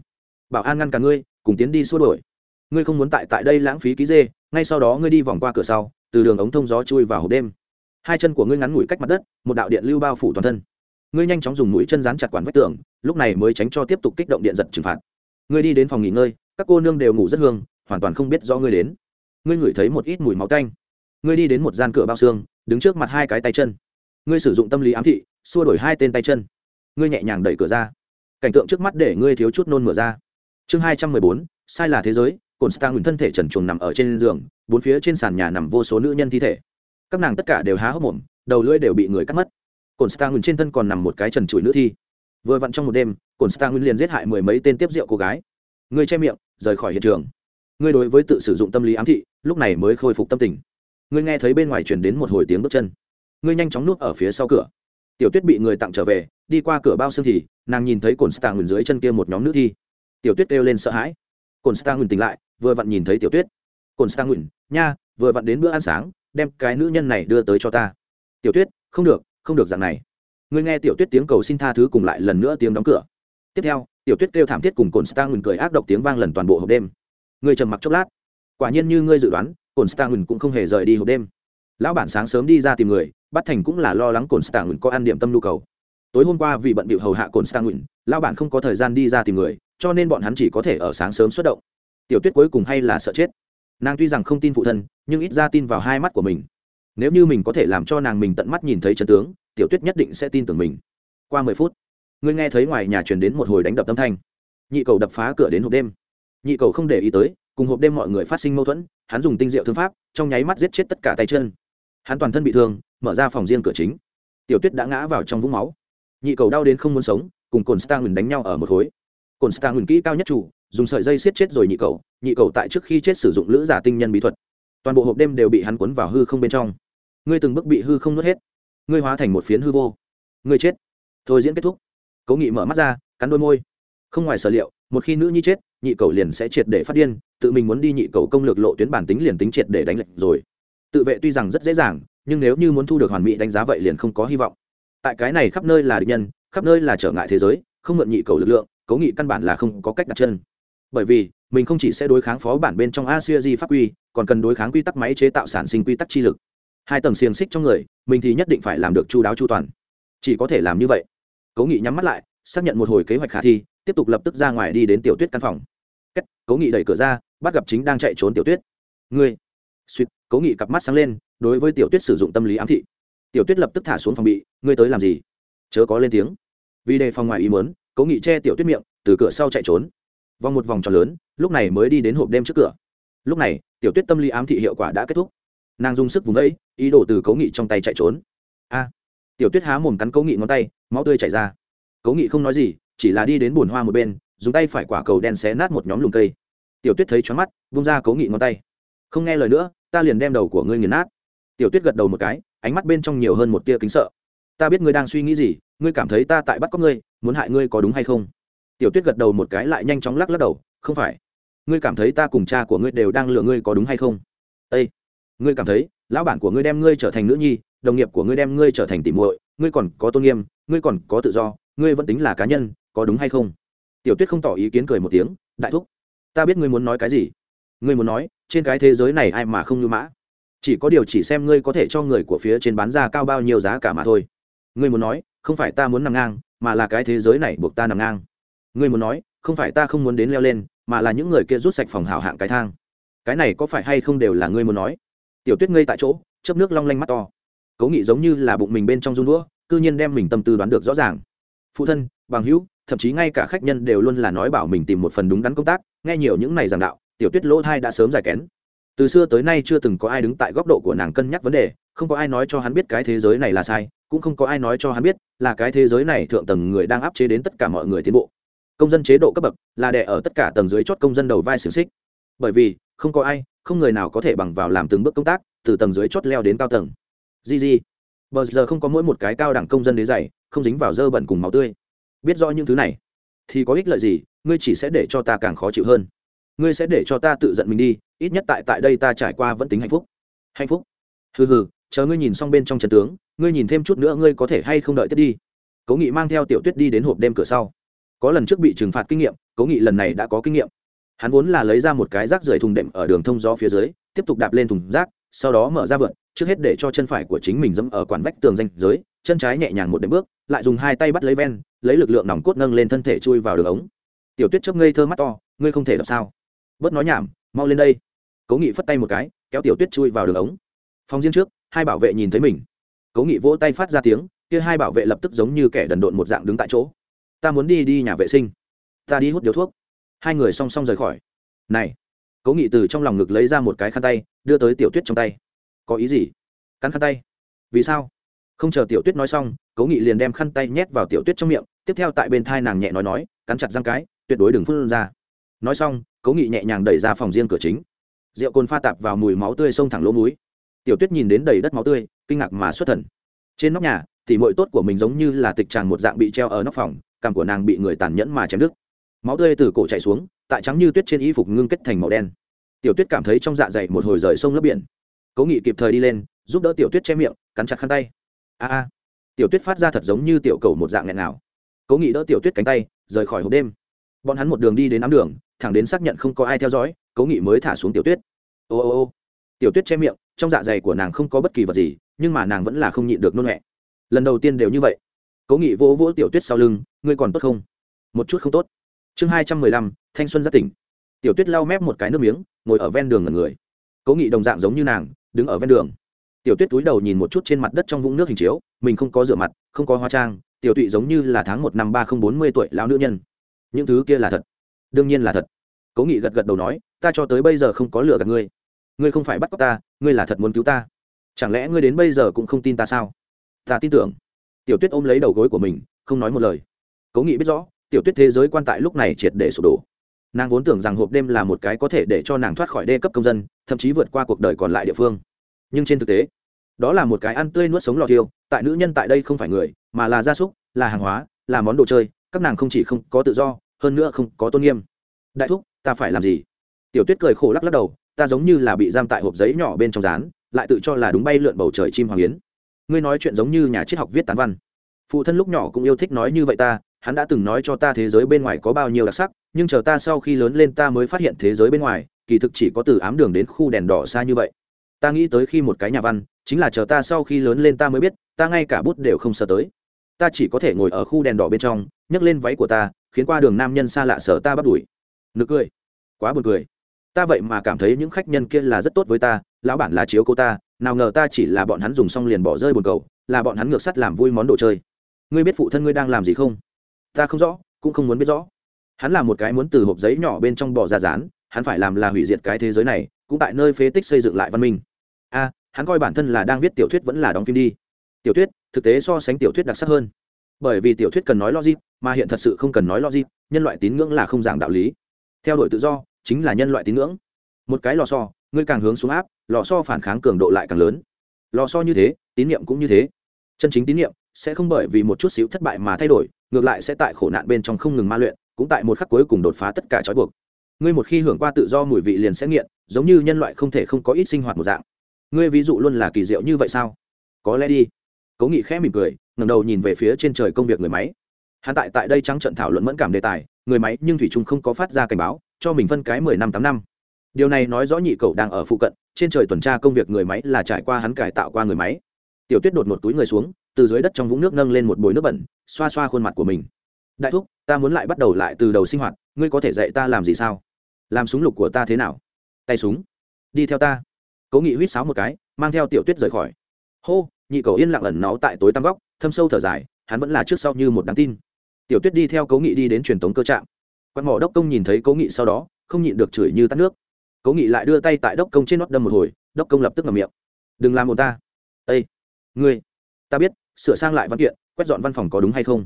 Bảo an ngăn cả ngươi, cùng tiến đi xua đổi ngươi không muốn tại tại đây lãng phí ký dê, ngay sau đó ngươi đi vòng qua cửa sau, từ đường ống thông gió chui vào hộp đêm. Hai chân của ngươi ngắn ngủi cách mặt đất, một đạo điện lưu bao phủ toàn thân. Ngươi nhanh chóng dùng mũi chân dán chặt quản vách tường, lúc này mới tránh cho tiếp tục kích động điện giật trừng phạt. Ngươi đi đến phòng nghỉ ngơi, các cô nương đều ngủ rất hương, hoàn toàn không biết do ngươi đến. Ngươi ngửi thấy một ít mùi máu canh ngươi đi đến một gian cửa bao xương, đứng trước mặt hai cái tay chân. Ngươi sử dụng tâm lý ám thị, xua đổi hai tên tay chân ngươi nhẹ nhàng đẩy cửa ra. Cảnh tượng trước mắt để ngươi thiếu chút nôn mửa ra. Chương hai trăm mười bốn, sai là thế giới, cồn stang ngừng thân thể trần truồng nằm ở trên giường, bốn phía trên sàn nhà nằm vô số nữ nhân thi thể. Các nàng tất cả đều há hốc mồm, đầu lưỡi đều bị người cắt mất. Cồn stang ngừng trên thân còn nằm một cái trần trụi nữ thi. Vừa vặn trong một đêm, cồn stang ngừng liền giết hại mười mấy tên tiếp rượu cô gái. Ngươi che miệng, rời khỏi hiện trường. Ngươi đối với tự sử dụng tâm lý ám thị, lúc này mới khôi phục tâm tình. Ngươi nghe thấy bên ngoài chuyển đến một hồi tiếng bước chân. Ngươi nhanh chóng nuốt ở phía sau cửa tiểu tuyết bị người tặng trở về, đi qua cửa bao xương thì, nàng nhìn thấy cồn stang ngừng dưới chân kia một nhóm nữ thi. Tiểu tuyết kêu lên sợ hãi. Cồn stang ngừng tỉnh lại, vừa vặn nhìn thấy tiểu tuyết. Cồn stang ngừng, nha, vừa vặn đến bữa ăn sáng, đem cái nữ nhân này đưa tới cho ta. Tiểu tuyết, không được không được dạng này. Ngươi nghe tiểu tuyết tiếng cầu xin tha thứ cùng lại lần nữa tiếng đóng cửa. Tiếp theo, tiểu tuyết kêu thảm thiết cùng cồn stang ngừng cười ác độc tiếng vang lần toàn bộ hộp đêm. Ngươi trầm mặc chốc lát. Quả nhiên như ngươi dự đoán cồn stang ngừng cũng không hề rời đi hộp đêm. Lão bản sáng sớm đi ra tìm người bắt thành cũng là lo lắng cồn stạng có ăn điểm tâm nhu cầu. Tối hôm qua vì bận bịu hầu hạ cồn stạng lao bản không có thời gian đi ra tìm người, cho nên bọn hắn chỉ có thể ở sáng sớm xuất động. Tiểu tuyết cuối cùng hay là sợ chết. Nàng tuy rằng không tin phụ thân, nhưng ít ra tin vào hai mắt của mình. Nếu như mình có thể làm cho nàng mình tận mắt nhìn thấy chân tướng, tiểu tuyết nhất định sẽ tin tưởng mình. Qua mười phút, ngươi nghe thấy ngoài nhà truyền đến một hồi đánh đập âm thanh. Nhị cầu đập phá cửa đến hộp đêm. Nhị cầu không để ý tới, cùng hộp đêm mọi người phát sinh mâu thuẫn, hắn dùng tinh diệu thương pháp, trong nháy mắt giết chết tất cả tay chân. Hắn toàn thân bị thương mở ra phòng riêng cửa chính. Tiểu tuyết đã ngã vào trong vũng máu. Nhị cầu đau đến không muốn sống, cùng cồn stang đánh nhau ở một khối. Cồn stang kỹ cao nhất chủ, dùng sợi dây siết chết rồi nhị cầu. Nhị cầu tại trước khi chết sử dụng lữ giả tinh nhân bí thuật. Toàn bộ hộp đêm đều bị hắn cuốn vào hư không bên trong. Ngươi từng bước bị hư không nuốt hết. Ngươi hóa thành một phiến hư vô. Ngươi chết. Thôi diễn kết thúc. Cố nghị mở mắt ra, cắn đôi môi. Không ngoài sở liệu, một khi nữ nhi chết, nhị cầu liền sẽ triệt để phát điên, tự mình muốn đi nhị cầu công lược lộ tuyến bản tính liền tính triệt để đánh lệnh rồi. Tự vệ tuy rằng rất dễ dàng nhưng nếu như muốn thu được hoàn mỹ đánh giá vậy liền không có hy vọng. Tại cái này khắp nơi là địch nhân, khắp nơi là trở ngại thế giới, không mượn nhị cầu lực lượng cố nghị căn bản là không có cách đặt chân. Bởi vì, mình không chỉ sẽ đối kháng phó bản bên trong asia di pháp quy, còn cần đối kháng quy tắc máy chế tạo sản sinh quy tắc chi lực. Hai tầng xiềng xích trong người, mình thì nhất định phải làm được chu đáo chu toàn. Chỉ có thể làm như vậy. Cố nghị nhắm mắt lại, xác nhận một hồi kế hoạch khả thi, tiếp tục lập tức ra ngoài đi đến tiểu tuyết căn phòng. Cách cố nghị đẩy cửa ra, bắt gặp chính đang chạy trốn tiểu tuyết. Ngươi. Suýt cố nghị cặp mắt sáng lên đối với tiểu tuyết sử dụng tâm lý ám thị. Tiểu tuyết lập tức thả xuống phòng bị, ngươi tới làm gì? Chớ có lên tiếng. Vì đề phòng ngoài ý muốn, cố nghị che tiểu tuyết miệng, từ cửa sau chạy trốn. Vòng một vòng tròn lớn, lúc này mới đi đến hộp đêm trước cửa. Lúc này, tiểu tuyết tâm lý ám thị hiệu quả đã kết thúc. Nàng dùng sức vùng vẫy, ý đồ từ cố nghị trong tay chạy trốn. A! Tiểu tuyết há mồm cắn cố nghị ngón tay, máu tươi chảy ra. Cố nghị không nói gì, chỉ là đi đến bùn hoa một bên, dùng tay phải quả cầu đen xé nát một nhóm lùm cây. Tiểu tuyết thấy choáng mắt, vung ra cố nghị ngón tay. Không nghe lời nữa, ta liền đem đầu của ngươi nghiền nát tiểu tuyết gật đầu một cái, ánh mắt bên trong nhiều hơn một tia kính sợ. Ta biết ngươi đang suy nghĩ gì, ngươi cảm thấy ta tại bắt cóc ngươi, muốn hại ngươi có đúng hay không? Tiểu tuyết gật đầu một cái lại nhanh chóng lắc lắc đầu, không phải. Ngươi cảm thấy ta cùng cha của ngươi đều đang lừa ngươi có đúng hay không? Â ngươi cảm thấy lão bản của ngươi đem ngươi trở thành nữ nhi, đồng nghiệp của ngươi đem ngươi trở thành tỉ muội, ngươi còn có tôn nghiêm, ngươi còn có tự do, ngươi vẫn tính là cá nhân, có đúng hay không? Tiểu tuyết không tỏ ý kiến cười một tiếng, đại thúc, ta biết ngươi muốn nói cái gì. Ngươi muốn nói, trên cái thế giới này ai mà không như mã? Chỉ có điều chỉ xem ngươi có thể cho người của phía trên bán ra cao bao nhiêu giá cả mà thôi. Ngươi muốn nói, không phải ta muốn nằm ngang, mà là cái thế giới này buộc ta nằm ngang. Ngươi muốn nói, không phải ta không muốn đến leo lên, mà là những người kia rút sạch phòng hảo hạng cái thang. Cái này có phải hay không đều là ngươi muốn nói? Tiểu tuyết ngây tại chỗ, chớp nước long lanh mắt to. Cố nghị giống như là bụng mình bên trong run đũa, cư nhiên đem mình tâm tư đoán được rõ ràng. Phụ thân, bằng hữu, thậm chí ngay cả khách nhân đều luôn là nói bảo mình tìm một phần đúng đắn công tác, nghe nhiều những này giảng đạo, tiểu tuyết lỗ thai đã sớm giải kén từ xưa tới nay chưa từng có ai đứng tại góc độ của nàng cân nhắc vấn đề, không có ai nói cho hắn biết cái thế giới này là sai, cũng không có ai nói cho hắn biết là cái thế giới này thượng tầng người đang áp chế đến tất cả mọi người tiến bộ. Công dân chế độ cấp bậc là đẻ ở tất cả tầng dưới chót công dân đầu vai xiềng xích. Bởi vì, không có ai, không người nào có thể bằng vào làm từng bước công tác, từ tầng dưới chót leo đến cao tầng. Gg bờ giờ không có mỗi một cái cao đẳng công dân đế dày không dính vào dơ bẩn cùng máu tươi. Biết rõ những thứ này, thì có ích lợi gì, ngươi chỉ sẽ để cho ta càng khó chịu hơn. Ngươi sẽ để cho ta tự giận mình đi ít nhất tại tại đây ta trải qua vẫn tính hạnh phúc. Hạnh phúc? Hừ hừ, chờ ngươi nhìn xong bên trong trận tướng, ngươi nhìn thêm chút nữa ngươi có thể hay không đợi tiếp đi. Cố nghị mang theo tiểu tuyết đi đến hộp đêm cửa sau. Có lần trước bị trừng phạt kinh nghiệm, cố nghị lần này đã có kinh nghiệm. Hắn vốn là lấy ra một cái rác rời thùng đệm ở đường thông gió phía dưới, tiếp tục đạp lên thùng rác, sau đó mở ra vượt trước hết để cho chân phải của chính mình dẫm ở quản vách tường danh giới, chân trái nhẹ nhàng một đệm bước, lại dùng hai tay bắt lấy ven, lấy lực lượng nòng cốt nâng lên thân thể chui vào đường ống. Tiểu tuyết chớp ngây thơ mắt to, ngươi không thể đập sao? Bớt nói nhảm, mau lên đây cố nghị phất tay một cái, kéo tiểu tuyết chui vào đường ống. Phòng riêng trước, hai bảo vệ nhìn thấy mình. Cố nghị vỗ tay phát ra tiếng, kia hai bảo vệ lập tức giống như kẻ đần độn một dạng đứng tại chỗ. Ta muốn đi đi nhà vệ sinh. Ta đi hút điếu thuốc. Hai người song song rời khỏi. Này, cố nghị từ trong lòng ngực lấy ra một cái khăn tay, đưa tới tiểu tuyết trong tay. Có ý gì? Cắn khăn tay. Vì sao? Không chờ tiểu tuyết nói xong, cố nghị liền đem khăn tay nhét vào tiểu tuyết trong miệng, tiếp theo tại bên thai nàng nhẹ nói nói, cắn chặt răng cái, tuyệt đối đừng phun ra. Nói xong, cố nghị nhẹ nhàng đẩy ra phòng riêng cửa chính rượu cồn pha tạp vào mùi máu tươi xông thẳng lỗ mũi. tiểu tuyết nhìn đến đầy đất máu tươi, kinh ngạc mà xuất thần. Trên nóc nhà thì mội tốt của mình giống như là tịch tràng một dạng bị treo ở nóc phòng cằm của nàng bị người tàn nhẫn mà chém đứt. Máu tươi từ cổ chạy xuống, tại trắng như tuyết trên y phục ngưng kết thành màu đen. Tiểu tuyết cảm thấy trong dạ dày một hồi rời sông lấp biển. Cố nghị kịp thời đi lên, giúp đỡ tiểu tuyết che miệng, cắn chặt khăn tay. A a. Tiểu tuyết phát ra thật giống như tiểu cầu một dạng nghẹn nào cố nghị đỡ tiểu tuyết cánh tay, rời khỏi hộp đêm. Bọn hắn một đường đi đến ám đường, thẳng đến xác nhận không có ai theo dõi cố nghị mới thả xuống tiểu tuyết. Ô ô ô. Tiểu tuyết che miệng, trong dạ dày của nàng không có bất kỳ vật gì, nhưng mà nàng vẫn là không nhịn được nôn mẹ lần đầu tiên đều như vậy. Cố nghị vỗ vỗ tiểu tuyết sau lưng, ngươi còn tốt không? Một chút không tốt. Chương hai trăm mười lăm, thanh xuân giác tỉnh. Tiểu tuyết lau mép một cái nước miếng, ngồi ở ven đường ngần người. Cố nghị đồng dạng giống như nàng, đứng ở ven đường. Tiểu tuyết túi đầu nhìn một chút trên mặt đất trong vũng nước hình chiếu, mình không có rửa mặt, không có hóa trang, tiểu tụy giống như là tháng một năm ba không bốn mươi tuổi lão nữ nhân. Những thứ kia là thật. Đương nhiên là thật. Cố nghị gật gật đầu nói ta cho tới bây giờ không có lừa gạt ngươi. Ngươi không phải bắt cóc ta, ngươi là thật muốn cứu ta. Chẳng lẽ ngươi đến bây giờ cũng không tin ta sao? Ta tin tưởng. Tiểu tuyết ôm lấy đầu gối của mình, không nói một lời. Cố nghị biết rõ, tiểu tuyết thế giới quan tại lúc này triệt để sụp đổ. Nàng vốn tưởng rằng hộp đêm là một cái có thể để cho nàng thoát khỏi đê cấp công dân, thậm chí vượt qua cuộc đời còn lại địa phương. Nhưng trên thực tế, đó là một cái ăn tươi nuốt sống lò thiêu, tại nữ nhân tại đây không phải người, mà là gia súc, là hàng hóa, là món đồ chơi, các nàng không chỉ không có tự do, hơn nữa không có tôn nghiêm. Đại thúc, ta phải làm gì? Tiểu tuyết cười khổ lắc lắc đầu, ta giống như là bị giam tại hộp giấy nhỏ bên trong rán lại tự cho là đúng bay lượn bầu trời chim hoàng yến. Ngươi nói chuyện giống như nhà triết học viết tán văn. Phụ thân lúc nhỏ cũng yêu thích nói như vậy ta, hắn đã từng nói cho ta thế giới bên ngoài có bao nhiêu đặc sắc, nhưng chờ ta sau khi lớn lên ta mới phát hiện thế giới bên ngoài, kỳ thực chỉ có từ ám đường đến khu đèn đỏ xa như vậy. Ta nghĩ tới khi một cái nhà văn, chính là chờ ta sau khi lớn lên ta mới biết, ta ngay cả bút đều không sợ tới. Ta chỉ có thể ngồi ở khu đèn đỏ bên trong, nhấc lên váy của ta, khiến qua đường nam nhân xa lạ sở ta bắt đuổi. Nực cười. Quá buồn cười ta vậy mà cảm thấy những khách nhân kia là rất tốt với ta, lão bản là chiếu cô ta, nào ngờ ta chỉ là bọn hắn dùng xong liền bỏ rơi bồn cầu, là bọn hắn ngược sắt làm vui món đồ chơi. Ngươi biết phụ thân ngươi đang làm gì không? Ta không rõ, cũng không muốn biết rõ. Hắn là một cái muốn từ hộp giấy nhỏ bên trong bỏ ra rán hắn phải làm là hủy diệt cái thế giới này, cũng tại nơi phế tích xây dựng lại văn minh. A, hắn coi bản thân là đang viết tiểu thuyết vẫn là đóng phim đi. Tiểu thuyết, thực tế so sánh tiểu thuyết đặc sắc hơn. Bởi vì tiểu thuyết cần nói logic, mà hiện thật sự không cần nói logic, nhân loại tín ngưỡng là không giảng đạo lý. Theo đuổi tự do chính là nhân loại tín ngưỡng. Một cái lò so ngươi càng hướng xuống áp, lò so phản kháng cường độ lại càng lớn. Lò so như thế, tín nhiệm cũng như thế. Chân chính tín nhiệm sẽ không bởi vì một chút xíu thất bại mà thay đổi, ngược lại sẽ tại khổ nạn bên trong không ngừng ma luyện, cũng tại một khắc cuối cùng đột phá tất cả trói buộc. Ngươi một khi hưởng qua tự do mùi vị liền sẽ nghiện, giống như nhân loại không thể không có ít sinh hoạt một dạng. Ngươi ví dụ luôn là kỳ diệu như vậy sao? Có lẽ đi. Cố nghị khẽ mỉm cười ngầm đầu nhìn về phía trên trời công việc người máy. Hắn tại tại đây trắng trận thảo luận mẫn cảm đề tài, người máy nhưng thủy trung không có phát ra cảnh báo cho mình phân cái mười năm tám năm. Điều này nói rõ nhị cậu đang ở phụ cận, trên trời tuần tra công việc người máy là trải qua hắn cải tạo qua người máy. Tiểu tuyết đột một túi người xuống, từ dưới đất trong vũng nước nâng lên một bồi nước bẩn, xoa xoa khuôn mặt của mình. Đại thúc, ta muốn lại bắt đầu lại từ đầu sinh hoạt, ngươi có thể dạy ta làm gì sao? Làm súng lục của ta thế nào? Tay súng. Đi theo ta. Cố nghị huýt sáo một cái, mang theo tiểu tuyết rời khỏi. Hô, nhị cầu yên lặng ẩn náu tại tối tăm góc, thâm sâu thở dài, hắn vẫn là trước sau như một đáng tin. Tiểu tuyết đi theo cố nghị đi đến truyền thống cơ trạm quan mỏ đốc công nhìn thấy cố nghị sau đó, không nhịn được chửi như tắt nước. Cố nghị lại đưa tay tại đốc công trên nót đâm một hồi, đốc công lập tức ngầm miệng. Đừng làm một ta. Ây ngươi, ta biết, sửa sang lại văn kiện, quét dọn văn phòng có đúng hay không?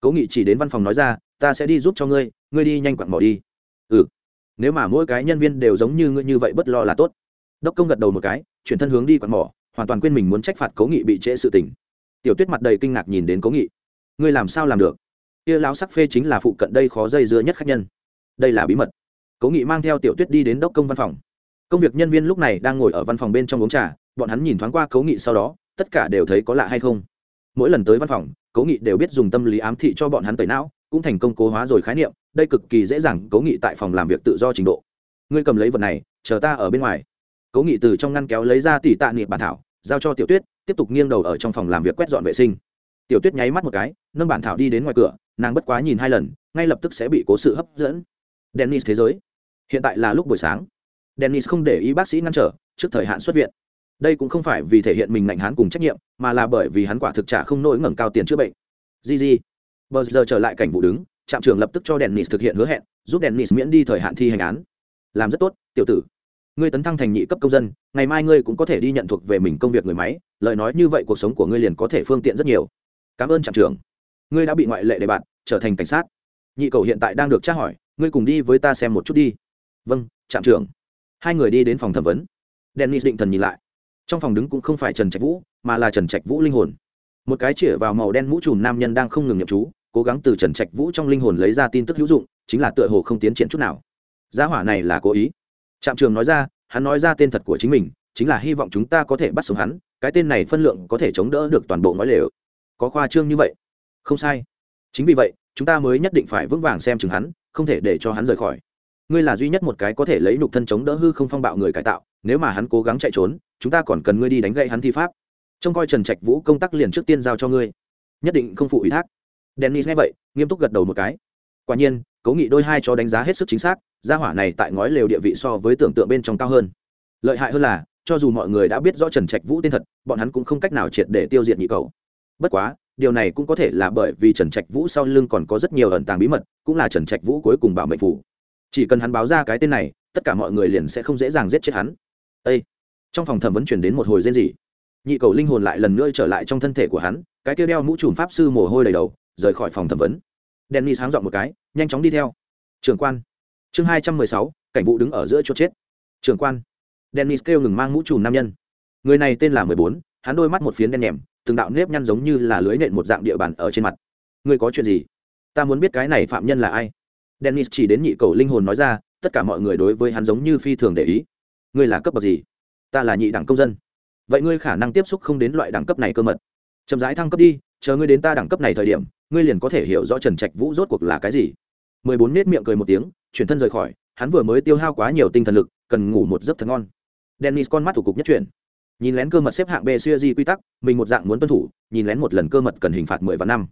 Cố nghị chỉ đến văn phòng nói ra, ta sẽ đi giúp cho ngươi ngươi đi nhanh quặn mỏ đi. Ừ nếu mà mỗi cái nhân viên đều giống như ngươi như vậy bất lo là tốt. Đốc công gật đầu một cái, chuyển thân hướng đi quặn mỏ, hoàn toàn quên mình muốn trách phạt cố nghị bị trễ sự tình. Tiểu tuyết mặt đầy kinh ngạc nhìn đến cố nghị. Ngươi làm sao làm được? Kia lão sắc phê chính là phụ cận đây khó dây dưa nhất khách nhân. Đây là bí mật. Cố nghị mang theo tiểu tuyết đi đến đốc công văn phòng. Công việc nhân viên lúc này đang ngồi ở văn phòng bên trong uống trà, bọn hắn nhìn thoáng qua cố nghị sau đó, tất cả đều thấy có lạ hay không. Mỗi lần tới văn phòng, cố nghị đều biết dùng tâm lý ám thị cho bọn hắn tẩy não, cũng thành công cố hóa rồi khái niệm, đây cực kỳ dễ dàng, cố nghị tại phòng làm việc tự do trình độ. Ngươi cầm lấy vật này, chờ ta ở bên ngoài. Cố nghị từ trong ngăn kéo lấy ra tỷ tạ niệm bản thảo, giao cho tiểu tuyết, tiếp tục nghiêng đầu ở trong phòng làm việc quét dọn vệ sinh. Tiểu tuyết nháy mắt một cái, nâng bản thảo đi đến ngoài cửa nàng bất quá nhìn hai lần, ngay lập tức sẽ bị cố sự hấp dẫn. Dennis thế giới. Hiện tại là lúc buổi sáng. Dennis không để ý bác sĩ ngăn trở, trước thời hạn xuất viện. Đây cũng không phải vì thể hiện mình ngạnh hán cùng trách nhiệm, mà là bởi vì hắn quả thực trả không nổi ngẩng cao tiền chữa bệnh. Gg bờ giờ trở lại cảnh vụ đứng, trạm trưởng lập tức cho dennis thực hiện hứa hẹn, giúp dennis miễn đi thời hạn thi hành án. Làm rất tốt, tiểu tử. Ngươi tấn thăng thành nhị cấp công dân, ngày mai ngươi cũng có thể đi nhận thuộc về mình công việc người máy, lời nói như vậy cuộc sống của ngươi liền có thể phương tiện rất nhiều. Cảm ơn trạm trưởng ngươi đã bị ngoại lệ đề bạt, trở thành cảnh sát. Nhị cầu hiện tại đang được tra hỏi, ngươi cùng đi với ta xem một chút đi. Vâng trạm trưởng. Hai người đi đến phòng thẩm vấn. Dennis định thần nhìn lại. Trong phòng đứng cũng không phải trần trạch vũ, mà là trần trạch vũ linh hồn. Một cái chĩa vào màu đen mũ trùm nam nhân đang không ngừng nhậm chú, cố gắng từ trần trạch vũ trong linh hồn lấy ra tin tức hữu dụng, chính là tựa hồ không tiến triển chút nào. Giá hỏa này là cố ý. Trạm trường nói ra, hắn nói ra tên thật của chính mình, chính là hy vọng chúng ta có thể bắt sống hắn, cái tên này phân lượng có thể chống đỡ được toàn bộ ngoại lều. Có khoa trương như vậy không sai. Chính vì vậy, chúng ta mới nhất định phải vững vàng xem chừng hắn, không thể để cho hắn rời khỏi. Ngươi là duy nhất một cái có thể lấy nục thân chống đỡ hư không phong bạo người cải tạo, nếu mà hắn cố gắng chạy trốn, chúng ta còn cần ngươi đi đánh gậy hắn thi pháp. Trông coi trần trạch vũ công tác liền trước tiên giao cho ngươi. Nhất định không phụ ủy thác. Dennis nghe vậy, nghiêm túc gật đầu một cái. Quả nhiên cố nghị đôi hai cho đánh giá hết sức chính xác, gia hỏa này tại ngói lều địa vị so với tưởng tượng bên trong cao hơn. Lợi hại hơn là, cho dù mọi người đã biết rõ trần trạch vũ tên thật, bọn hắn cũng không cách nào triệt để tiêu diệt nhị cầu bất quá điều này cũng có thể là bởi vì trần trạch vũ sau lưng còn có rất nhiều ẩn tàng bí mật, cũng là trần trạch vũ cuối cùng bảo mệnh phủ. Chỉ cần hắn báo ra cái tên này, tất cả mọi người liền sẽ không dễ dàng giết chết hắn. Ê! trong phòng thẩm vấn chuyển đến một hồi rên rỉ. Nhị cầu linh hồn lại lần nữa trở lại trong thân thể của hắn, cái kia đeo mũ trùm pháp sư mồ hôi đầy đầu, rời khỏi phòng thẩm vấn. Dennis sáng dọn một cái, nhanh chóng đi theo. Trưởng quan. Chương hai trăm mười sáu, cảnh vụ đứng ở giữa chỗ chết. Trưởng quan. Dennis kêu ngừng mang mũ trùm nam nhân. Người này tên là mười bốn, hắn đôi mắt một phiến đen nhèm từng đạo nếp nhăn giống như là lưới nện một dạng địa bàn ở trên mặt. Ngươi có chuyện gì? Ta muốn biết cái này phạm nhân là ai? Dennis chỉ đến nhị cầu linh hồn nói ra, tất cả mọi người đối với hắn giống như phi thường để ý. Ngươi là cấp bậc gì? Ta là nhị đẳng công dân. Vậy ngươi khả năng tiếp xúc không đến loại đẳng cấp này cơ mật. Chậm rãi thăng cấp đi, chờ ngươi đến ta đẳng cấp này thời điểm, ngươi liền có thể hiểu rõ trần trạch vũ rốt cuộc là cái gì. Mười bốn nết miệng cười một tiếng, chuyển thân rời khỏi, hắn vừa mới tiêu hao quá nhiều tinh thần lực, cần ngủ một giấc thật ngon. Dennis con mắt thủ cục nhất chuyển nhìn lén cơ mật xếp hạng b xuya di quy tắc, mình một dạng muốn tuân thủ, nhìn lén một lần cơ mật cần hình phạt mười vạn năm.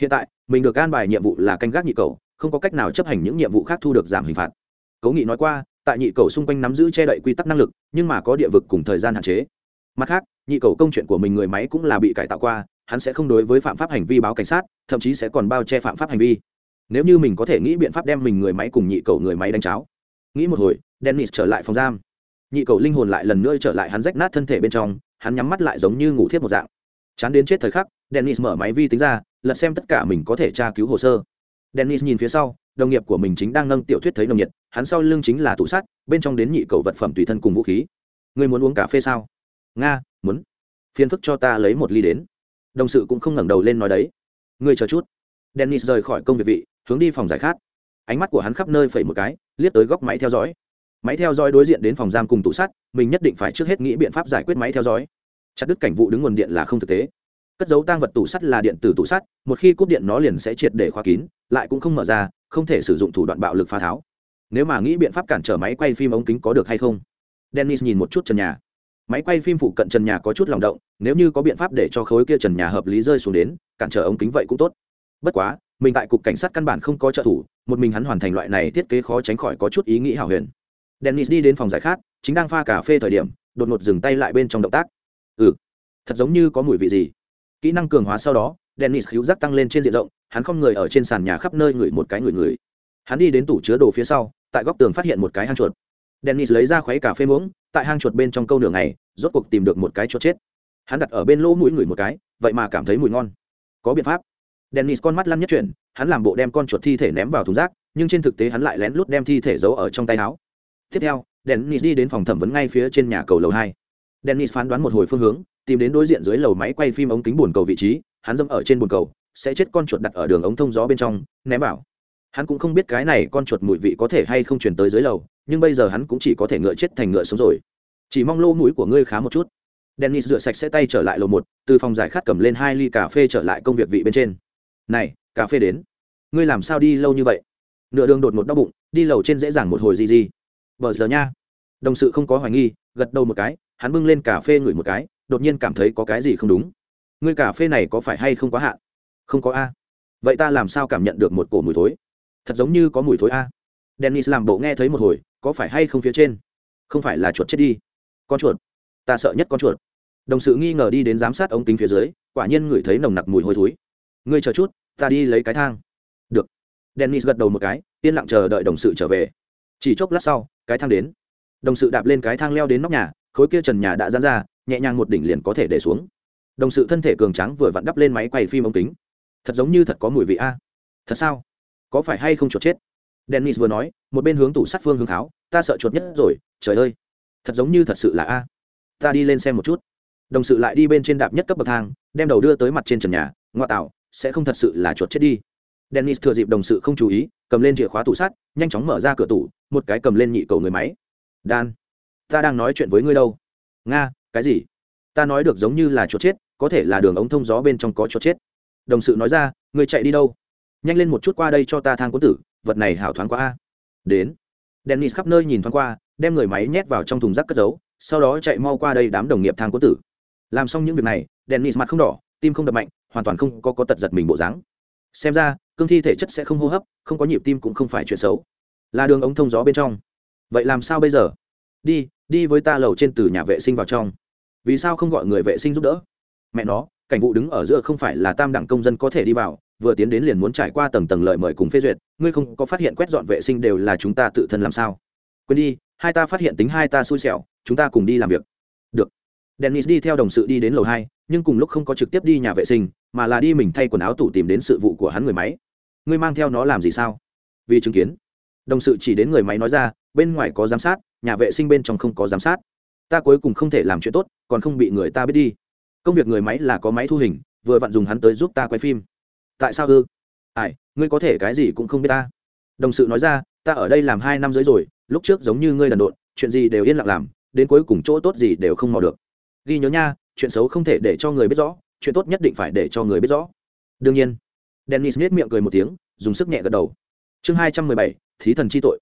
Hiện tại, mình được an bài nhiệm vụ là canh gác nhị cầu, không có cách nào chấp hành những nhiệm vụ khác thu được giảm hình phạt. Cố nghị nói qua, tại nhị cầu xung quanh nắm giữ che đậy quy tắc năng lực, nhưng mà có địa vực cùng thời gian hạn chế. Mặt khác, nhị cầu công chuyện của mình người máy cũng là bị cải tạo qua, hắn sẽ không đối với phạm pháp hành vi báo cảnh sát, thậm chí sẽ còn bao che phạm pháp hành vi. Nếu như mình có thể nghĩ biện pháp đem mình người máy cùng nhị cầu người máy đánh cháo. Nghĩ một hồi, dennis trở lại phòng giam nhị cầu linh hồn lại lần nữa trở lại hắn rách nát thân thể bên trong, hắn nhắm mắt lại giống như ngủ thiếp một dạng. Chán đến chết thời khắc, dennis mở máy vi tính ra, lật xem tất cả mình có thể tra cứu hồ sơ. Dennis nhìn phía sau, đồng nghiệp của mình chính đang nâng tiểu thuyết thấy nồng nhiệt, hắn sau lưng chính là tủ sắt, bên trong đến nhị cầu vật phẩm tùy thân cùng vũ khí. Người muốn uống cà phê sao? Nga, muốn. Phiền phức cho ta lấy một ly đến. Đồng sự cũng không ngẩng đầu lên nói đấy. Người chờ chút. Dennis rời khỏi công việc vị, hướng đi phòng giải khát. Ánh mắt của hắn khắp nơi phẩy một cái, liếc tới góc máy theo dõi máy theo dõi đối diện đến phòng giam cùng tủ sắt, mình nhất định phải trước hết nghĩ biện pháp giải quyết máy theo dõi. Chặt đứt cảnh vụ đứng nguồn điện là không thực tế. Cất dấu tăng vật tủ sắt là điện tử tủ sắt, một khi cúp điện nó liền sẽ triệt để khóa kín, lại cũng không mở ra, không thể sử dụng thủ đoạn bạo lực phá tháo. Nếu mà nghĩ biện pháp cản trở máy quay phim ống kính có được hay không? Dennis nhìn một chút trần nhà. Máy quay phim phụ cận trần nhà có chút lòng động, nếu như có biện pháp để cho khối kia trần nhà hợp lý rơi xuống đến, cản trở ống kính vậy cũng tốt. Bất quá, mình tại cục cảnh sát căn bản không có trợ thủ, một mình hắn hoàn thành loại này thiết kế khó tránh khỏi có chút ý nghĩ hảo huyền dennis đi đến phòng giải khát, chính đang pha cà phê thời điểm, đột ngột dừng tay lại bên trong động tác. Ừ thật giống như có mùi vị gì. Kỹ năng cường hóa sau đó, dennis khíu giác tăng lên trên diện rộng, hắn không người ở trên sàn nhà khắp nơi ngửi một cái ngửi ngửi. Hắn đi đến tủ chứa đồ phía sau, tại góc tường phát hiện một cái hang chuột. Dennis lấy ra khuấy cà phê muỗng, tại hang chuột bên trong câu đường này rốt cuộc tìm được một cái chuột chết. Hắn đặt ở bên lỗ mũi ngửi một cái, vậy mà cảm thấy mùi ngon. Có biện pháp. Dennis con mắt lăn nhất chuyển, hắn làm bộ đem con chuột thi thể ném vào thùng rác, nhưng trên thực tế hắn lại lén lút đem thi thể giấu ở trong tay áo tiếp theo, dennis đi đến phòng thẩm vấn ngay phía trên nhà cầu lầu hai. Dennis phán đoán một hồi phương hướng, tìm đến đối diện dưới lầu máy quay phim ống kính bồn cầu vị trí, hắn dâm ở trên bồn cầu, sẽ chết con chuột đặt ở đường ống thông gió bên trong, ném vào. Hắn cũng không biết cái này con chuột mùi vị có thể hay không chuyển tới dưới lầu, nhưng bây giờ hắn cũng chỉ có thể ngựa chết thành ngựa sống rồi. Chỉ mong lô mũi của ngươi khá một chút. Dennis rửa sạch sẽ tay trở lại lầu một, từ phòng giải khát cầm lên hai ly cà phê trở lại công việc vị bên trên. Này, cà phê đến. Ngươi làm sao đi lâu như vậy? Nửa đường đột một đau bụng, đi lầu trên dễ dàng một hồi gì gì bờ giờ nha. Đồng sự không có hoài nghi, gật đầu một cái, hắn bưng lên cà phê ngửi một cái, đột nhiên cảm thấy có cái gì không đúng. Ngươi cà phê này có phải hay không quá hạn không có a. Vậy ta làm sao cảm nhận được một cổ mùi thối? Thật giống như có mùi thối a. Dennis làm bộ nghe thấy một hồi, có phải hay không phía trên? Không phải là chuột chết đi. Con chuột. Ta sợ nhất con chuột. Đồng sự nghi ngờ đi đến giám sát ống kính phía dưới, quả nhiên ngửi thấy nồng nặc mùi hôi thối. Ngươi chờ chút, ta đi lấy cái thang. Được. Dennis gật đầu một cái, yên lặng chờ đợi đồng sự trở về chỉ chốc lát sau, cái thang đến. Đồng sự đạp lên cái thang leo đến nóc nhà, khối kia trần nhà đã dán ra, nhẹ nhàng một đỉnh liền có thể để xuống. Đồng sự thân thể cường trắng vừa vặn đắp lên máy quay phim ống kính. Thật giống như thật có mùi vị a. Thật sao? Có phải hay không chuột chết? Dennis vừa nói, một bên hướng tủ sắt phương hướng kháo ta sợ chuột nhất rồi, trời ơi. Thật giống như thật sự là a. Ta đi lên xem một chút. Đồng sự lại đi bên trên đạp nhất cấp bậc thang, đem đầu đưa tới mặt trên trần nhà ngoại tạo, sẽ không thật sự là chuột chết đi dennis thừa dịp đồng sự không chú ý, cầm lên chìa khóa tủ sắt, nhanh chóng mở ra cửa tủ, một cái cầm lên nhị cầu người máy. Đan ta đang nói chuyện với ngươi đâu? Nga, cái gì? Ta nói được giống như là chuột chết, có thể là đường ống thông gió bên trong có chuột chết. Đồng sự nói ra, ngươi chạy đi đâu? Nhanh lên một chút qua đây cho ta thang cuốn tử, vật này hảo thoáng quá a. Đến. Dennis khắp nơi nhìn thoáng qua, đem người máy nhét vào trong thùng rác cất giấu, sau đó chạy mau qua đây đám đồng nghiệp thang cuốn tử. Làm xong những việc này, dennis mặt không đỏ, tim không đập mạnh, hoàn toàn không có có tật giật mình bộ dáng. Xem ra cương thi thể chất sẽ không hô hấp, không có nhịp tim cũng không phải chuyện xấu. Là đường ống thông gió bên trong. Vậy làm sao bây giờ? Đi đi với ta lầu trên từ nhà vệ sinh vào trong. Vì sao không gọi người vệ sinh giúp đỡ? Mẹ nó, cảnh vụ đứng ở giữa không phải là tam đẳng công dân có thể đi vào, vừa tiến đến liền muốn trải qua tầng tầng lợi mời cùng phê duyệt, ngươi không có phát hiện quét dọn vệ sinh đều là chúng ta tự thân làm sao? Quên đi, hai ta phát hiện tính hai ta xui xẻo, chúng ta cùng đi làm việc. Được. Dennis đi theo đồng sự đi đến lầu hai, nhưng cùng lúc không có trực tiếp đi nhà vệ sinh mà là đi mình thay quần áo tủ tìm đến sự vụ của hắn người máy. Ngươi mang theo nó làm gì sao? Vì chứng kiến. Đồng sự chỉ đến người máy nói ra, bên ngoài có giám sát, nhà vệ sinh bên trong không có giám sát. Ta cuối cùng không thể làm chuyện tốt, còn không bị người ta biết đi. Công việc người máy là có máy thu hình, vừa vặn dùng hắn tới giúp ta quay phim. Tại sao ư? Ai, ngươi có thể cái gì cũng không biết ta. Đồng sự nói ra, ta ở đây làm hai năm dưới rồi, lúc trước giống như ngươi đần độn, chuyện gì đều yên lặng làm, đến cuối cùng chỗ tốt gì đều không mò được. Ghi nhớ nha, chuyện xấu không thể để cho người biết rõ chuyện tốt nhất định phải để cho người biết rõ. Đương nhiên, dennis nhếch miệng cười một tiếng, dùng sức nhẹ gật đầu. Chương hai trăm mười bảy, thí thần chi tội.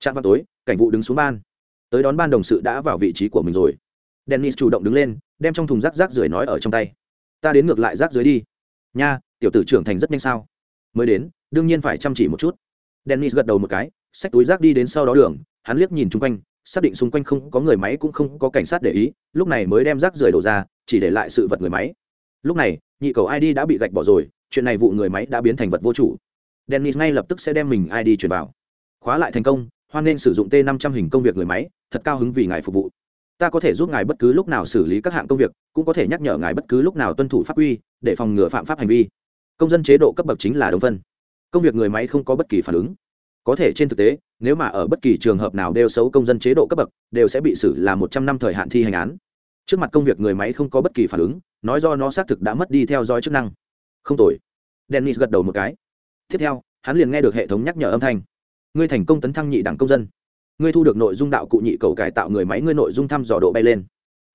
Trạng vào tối, cảnh vụ đứng xuống ban. Tới đón ban đồng sự đã vào vị trí của mình rồi. Dennis chủ động đứng lên, đem trong thùng rác rác rưởi nói ở trong tay. Ta đến ngược lại rác dưới đi. Nha, tiểu tử trưởng thành rất nhanh sao? Mới đến, đương nhiên phải chăm chỉ một chút. Dennis gật đầu một cái, xách túi rác đi đến sau đó đường, hắn liếc nhìn chung quanh, xác định xung quanh không có người máy cũng không có cảnh sát để ý, lúc này mới đem rác rưởi đổ ra, chỉ để lại sự vật người máy lúc này, nhị cầu id đã bị gạch bỏ rồi, chuyện này vụ người máy đã biến thành vật vô chủ. Dennis ngay lập tức sẽ đem mình id chuyển vào. Khóa lại thành công, hoan nên sử dụng t 500 hình công việc người máy, thật cao hứng vì ngài phục vụ. Ta có thể giúp ngài bất cứ lúc nào xử lý các hạng công việc, cũng có thể nhắc nhở ngài bất cứ lúc nào tuân thủ pháp quy, để phòng ngừa phạm pháp hành vi. Công dân chế độ cấp bậc chính là đồng phân. Công việc người máy không có bất kỳ phản ứng. Có thể trên thực tế, nếu mà ở bất kỳ trường hợp nào đều xấu công dân chế độ cấp bậc, đều sẽ bị xử là một trăm năm thời hạn thi hành án. Trước mặt công việc người máy không có bất kỳ phản ứng nói do nó xác thực đã mất đi theo dõi chức năng. Không tội dennis gật đầu một cái. Tiếp theo, hắn liền nghe được hệ thống nhắc nhở âm thanh. Ngươi thành công tấn thăng nhị đẳng công dân. Ngươi thu được nội dung đạo cụ nhị cầu cải tạo người máy, ngươi nội dung thăm dò độ bay lên.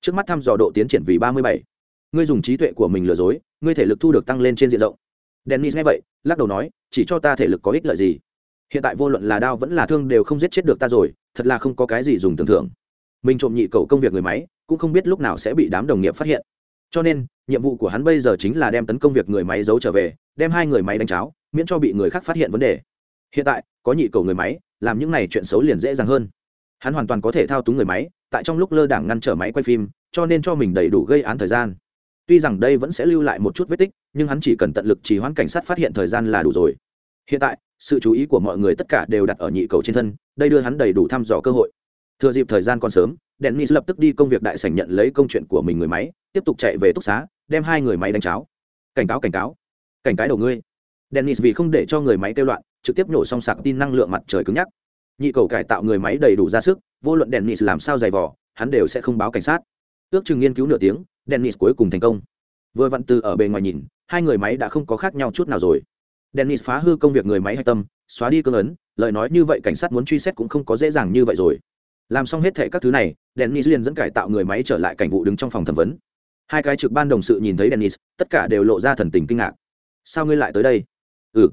Trước mắt thăm dò độ tiến triển vì ba mươi bảy. Ngươi dùng trí tuệ của mình lừa dối, ngươi thể lực thu được tăng lên trên diện rộng. Dennis nghe vậy, lắc đầu nói, chỉ cho ta thể lực có ích lợi gì. Hiện tại vô luận là đao vẫn là thương đều không giết chết được ta rồi, thật là không có cái gì dùng tưởng thưởng mình trộm nhị cầu công việc người máy, cũng không biết lúc nào sẽ bị đám đồng nghiệp phát hiện cho nên, nhiệm vụ của hắn bây giờ chính là đem tấn công việc người máy giấu trở về, đem hai người máy đánh cháo, miễn cho bị người khác phát hiện vấn đề. Hiện tại, có nhị cầu người máy, làm những này chuyện xấu liền dễ dàng hơn. Hắn hoàn toàn có thể thao túng người máy, tại trong lúc lơ đảng ngăn trở máy quay phim, cho nên cho mình đầy đủ gây án thời gian. Tuy rằng đây vẫn sẽ lưu lại một chút vết tích, nhưng hắn chỉ cần tận lực chỉ hoãn cảnh sát phát hiện thời gian là đủ rồi. Hiện tại, sự chú ý của mọi người tất cả đều đặt ở nhị cầu trên thân, đây đưa hắn đầy đủ thăm dò cơ hội. Thừa dịp thời gian còn sớm, dennis lập tức đi công việc đại sảnh nhận lấy công chuyện của mình người máy tiếp tục chạy về túc xá, đem hai người máy đánh cháo. Cảnh cáo cảnh cáo. Cảnh cái đầu ngươi. Dennis vì không để cho người máy kêu loạn, trực tiếp nhổ xong sạc tin năng lượng mặt trời cứng nhắc. Nhị cầu cải tạo người máy đầy đủ ra sức, vô luận dennis làm sao dày vỏ hắn đều sẽ không báo cảnh sát. Ước chừng nghiên cứu nửa tiếng, dennis cuối cùng thành công. Vừa vặn từ ở bề ngoài nhìn, hai người máy đã không có khác nhau chút nào rồi. Dennis phá hư công việc người máy hạch tâm, xóa đi cương ấn, lời nói như vậy cảnh sát muốn truy xét cũng không có dễ dàng như vậy rồi. Làm xong hết thệ các thứ này, dennis liền dẫn cải tạo người máy trở lại cảnh vụ đứng trong phòng thẩm vấn hai cái trực ban đồng sự nhìn thấy dennis, tất cả đều lộ ra thần tình kinh ngạc. Sao ngươi lại tới đây? Ừ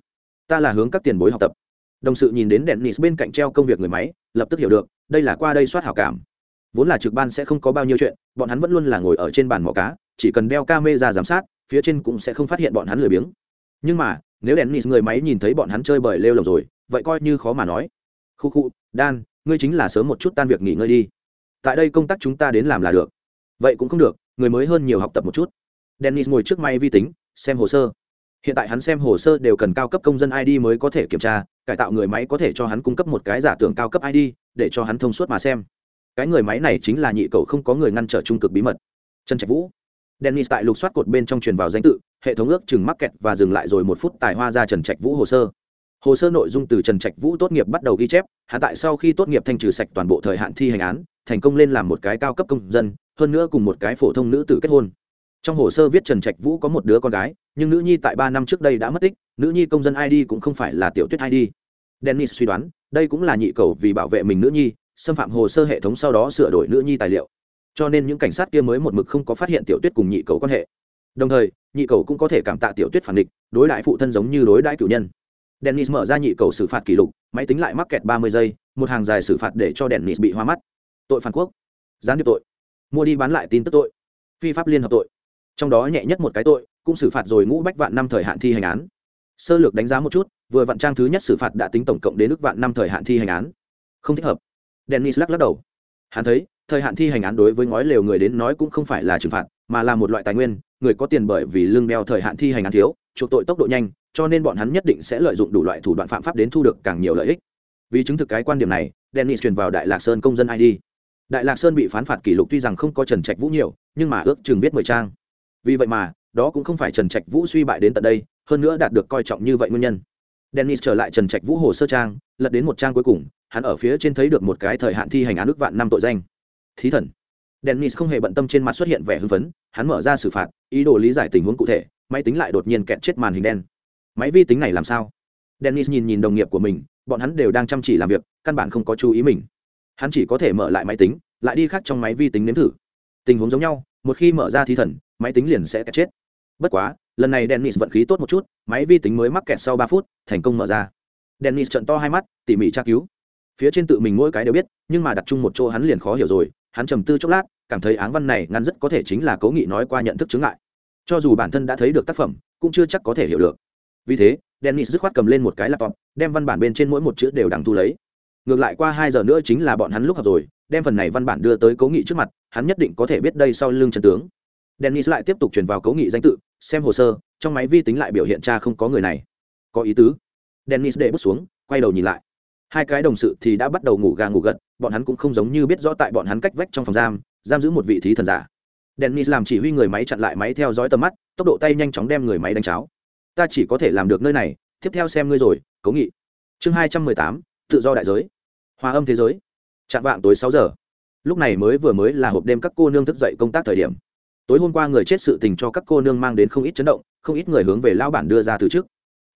ta là hướng các tiền bối học tập. Đồng sự nhìn đến dennis bên cạnh treo công việc người máy, lập tức hiểu được, đây là qua đây soát hảo cảm. Vốn là trực ban sẽ không có bao nhiêu chuyện, bọn hắn vẫn luôn là ngồi ở trên bàn mỏ cá, chỉ cần đeo ca mê ra giám sát, phía trên cũng sẽ không phát hiện bọn hắn lười biếng. Nhưng mà, nếu dennis người máy nhìn thấy bọn hắn chơi bời lêu lồng rồi, vậy coi như khó mà nói. Khu khu đan ngươi chính là sớm một chút tan việc nghỉ ngơi đi. Tại đây công tác chúng ta đến làm là được. Vậy cũng không được người mới hơn nhiều học tập một chút. Dennis ngồi trước máy vi tính, xem hồ sơ. Hiện tại hắn xem hồ sơ đều cần cao cấp công dân id mới có thể kiểm tra, cải tạo người máy có thể cho hắn cung cấp một cái giả tưởng cao cấp id để cho hắn thông suốt mà xem. Cái người máy này chính là nhị cầu không có người ngăn trở trung cực bí mật. Trần trạch vũ. Dennis tại lục soát cột bên trong truyền vào danh tự, hệ thống ước chừng mắc kẹt và dừng lại rồi một phút tài hoa ra trần trạch vũ hồ sơ. Hồ sơ nội dung từ trần trạch vũ tốt nghiệp bắt đầu ghi chép hạ tại sau khi tốt nghiệp thanh trừ sạch toàn bộ thời hạn thi hành án, thành công lên làm một cái cao cấp công dân hơn nữa cùng một cái phổ thông nữ tử kết hôn. Trong hồ sơ viết trần trạch vũ có một đứa con gái, nhưng nữ nhi tại ba năm trước đây đã mất tích, nữ nhi công dân id cũng không phải là tiểu tuyết id dennis suy đoán, đây cũng là nhị cầu vì bảo vệ mình nữ nhi, xâm phạm hồ sơ hệ thống sau đó sửa đổi nữ nhi tài liệu. Cho nên những cảnh sát kia mới một mực không có phát hiện tiểu tuyết cùng nhị cầu quan hệ. Đồng thời, nhị cầu cũng có thể cảm tạ tiểu tuyết phản địch, đối đại phụ thân giống như đối đãi cử nhân. Dennis mở ra nhị cầu xử phạt kỷ lục, máy tính lại mắc kẹt ba mươi giây, một hàng dài xử phạt để cho dennis bị hoa mắt. Tội phản quốc. Gián điệp tội mua đi bán lại tin tức tội. Phi pháp liên hợp tội. Trong đó nhẹ nhất một cái tội, cũng xử phạt rồi ngũ bách vạn năm thời hạn thi hành án. Sơ lược đánh giá một chút, vừa vạn trang thứ nhất xử phạt đã tính tổng cộng đến ước vạn năm thời hạn thi hành án. Không thích hợp. Dennis lắc lắc đầu. Hắn thấy, thời hạn thi hành án đối với ngói lều người đến nói cũng không phải là trừng phạt, mà là một loại tài nguyên, người có tiền bởi vì lương đeo thời hạn thi hành án thiếu, chuộc tội tốc độ nhanh, cho nên bọn hắn nhất định sẽ lợi dụng đủ loại thủ đoạn phạm pháp đến thu được càng nhiều lợi ích. Vì chứng thực cái quan điểm này, dennis truyền vào đại lạc sơn công dân id đại lạc sơn bị phán phạt kỷ lục tuy rằng không có trần trạch vũ nhiều, nhưng mà ước chừng viết mười trang. Vì vậy mà, đó cũng không phải trần trạch vũ suy bại đến tận đây, hơn nữa đạt được coi trọng như vậy nguyên nhân. Dennis trở lại trần trạch vũ hồ sơ trang, lật đến một trang cuối cùng, hắn ở phía trên thấy được một cái thời hạn thi hành án ước vạn năm tội danh. Thí thần. Dennis không hề bận tâm trên mặt xuất hiện vẻ hưng phấn, hắn mở ra xử phạt, ý đồ lý giải tình huống cụ thể, máy tính lại đột nhiên kẹt chết màn hình đen. Máy vi tính này làm sao? Dennis nhìn nhìn đồng nghiệp của mình, bọn hắn đều đang chăm chỉ làm việc, căn bản không có chú ý mình hắn chỉ có thể mở lại máy tính, lại đi khác trong máy vi tính nếm thử. Tình huống giống nhau, một khi mở ra thi thần, máy tính liền sẽ kẹt chết. Bất quá, lần này dennis vận khí tốt một chút, máy vi tính mới mắc kẹt sau ba phút, thành công mở ra. Dennis trận to hai mắt, tỉ mỉ tra cứu. Phía trên tự mình mỗi cái đều biết, nhưng mà đặt chung một chỗ hắn liền khó hiểu rồi, hắn trầm tư chốc lát, cảm thấy áng văn này ngăn rất có thể chính là cố nghị nói qua nhận thức chứng ngại. Cho dù bản thân đã thấy được tác phẩm, cũng chưa chắc có thể hiểu được. Vì thế, dennis dứt khoát cầm lên một cái laptop, đem văn bản bên trên mỗi một chữ đều đằng thu lấy ngược lại qua hai giờ nữa chính là bọn hắn lúc học rồi, đem phần này văn bản đưa tới cố nghị trước mặt, hắn nhất định có thể biết đây sau lưng trận tướng. Dennis lại tiếp tục truyền vào cố nghị danh tự, xem hồ sơ, trong máy vi tính lại biểu hiện ra không có người này. Có ý tứ. Dennis để bút xuống, quay đầu nhìn lại. Hai cái đồng sự thì đã bắt đầu ngủ gà ngủ gật, bọn hắn cũng không giống như biết rõ tại bọn hắn cách vách trong phòng giam giam giữ một vị thí thần giả. Dennis làm chỉ huy người máy chặn lại máy theo dõi tầm mắt, tốc độ tay nhanh chóng đem người máy đánh cháo. Ta chỉ có thể làm được nơi này, tiếp theo xem ngươi rồi cố nghị. Chương hai trăm mười tám, tự do đại giới hòa âm thế giới. Chạm vạng tối sáu giờ. Lúc này mới vừa mới là hộp đêm các cô nương thức dậy công tác thời điểm. Tối hôm qua người chết sự tình cho các cô nương mang đến không ít chấn động, không ít người hướng về lão bản đưa ra từ trước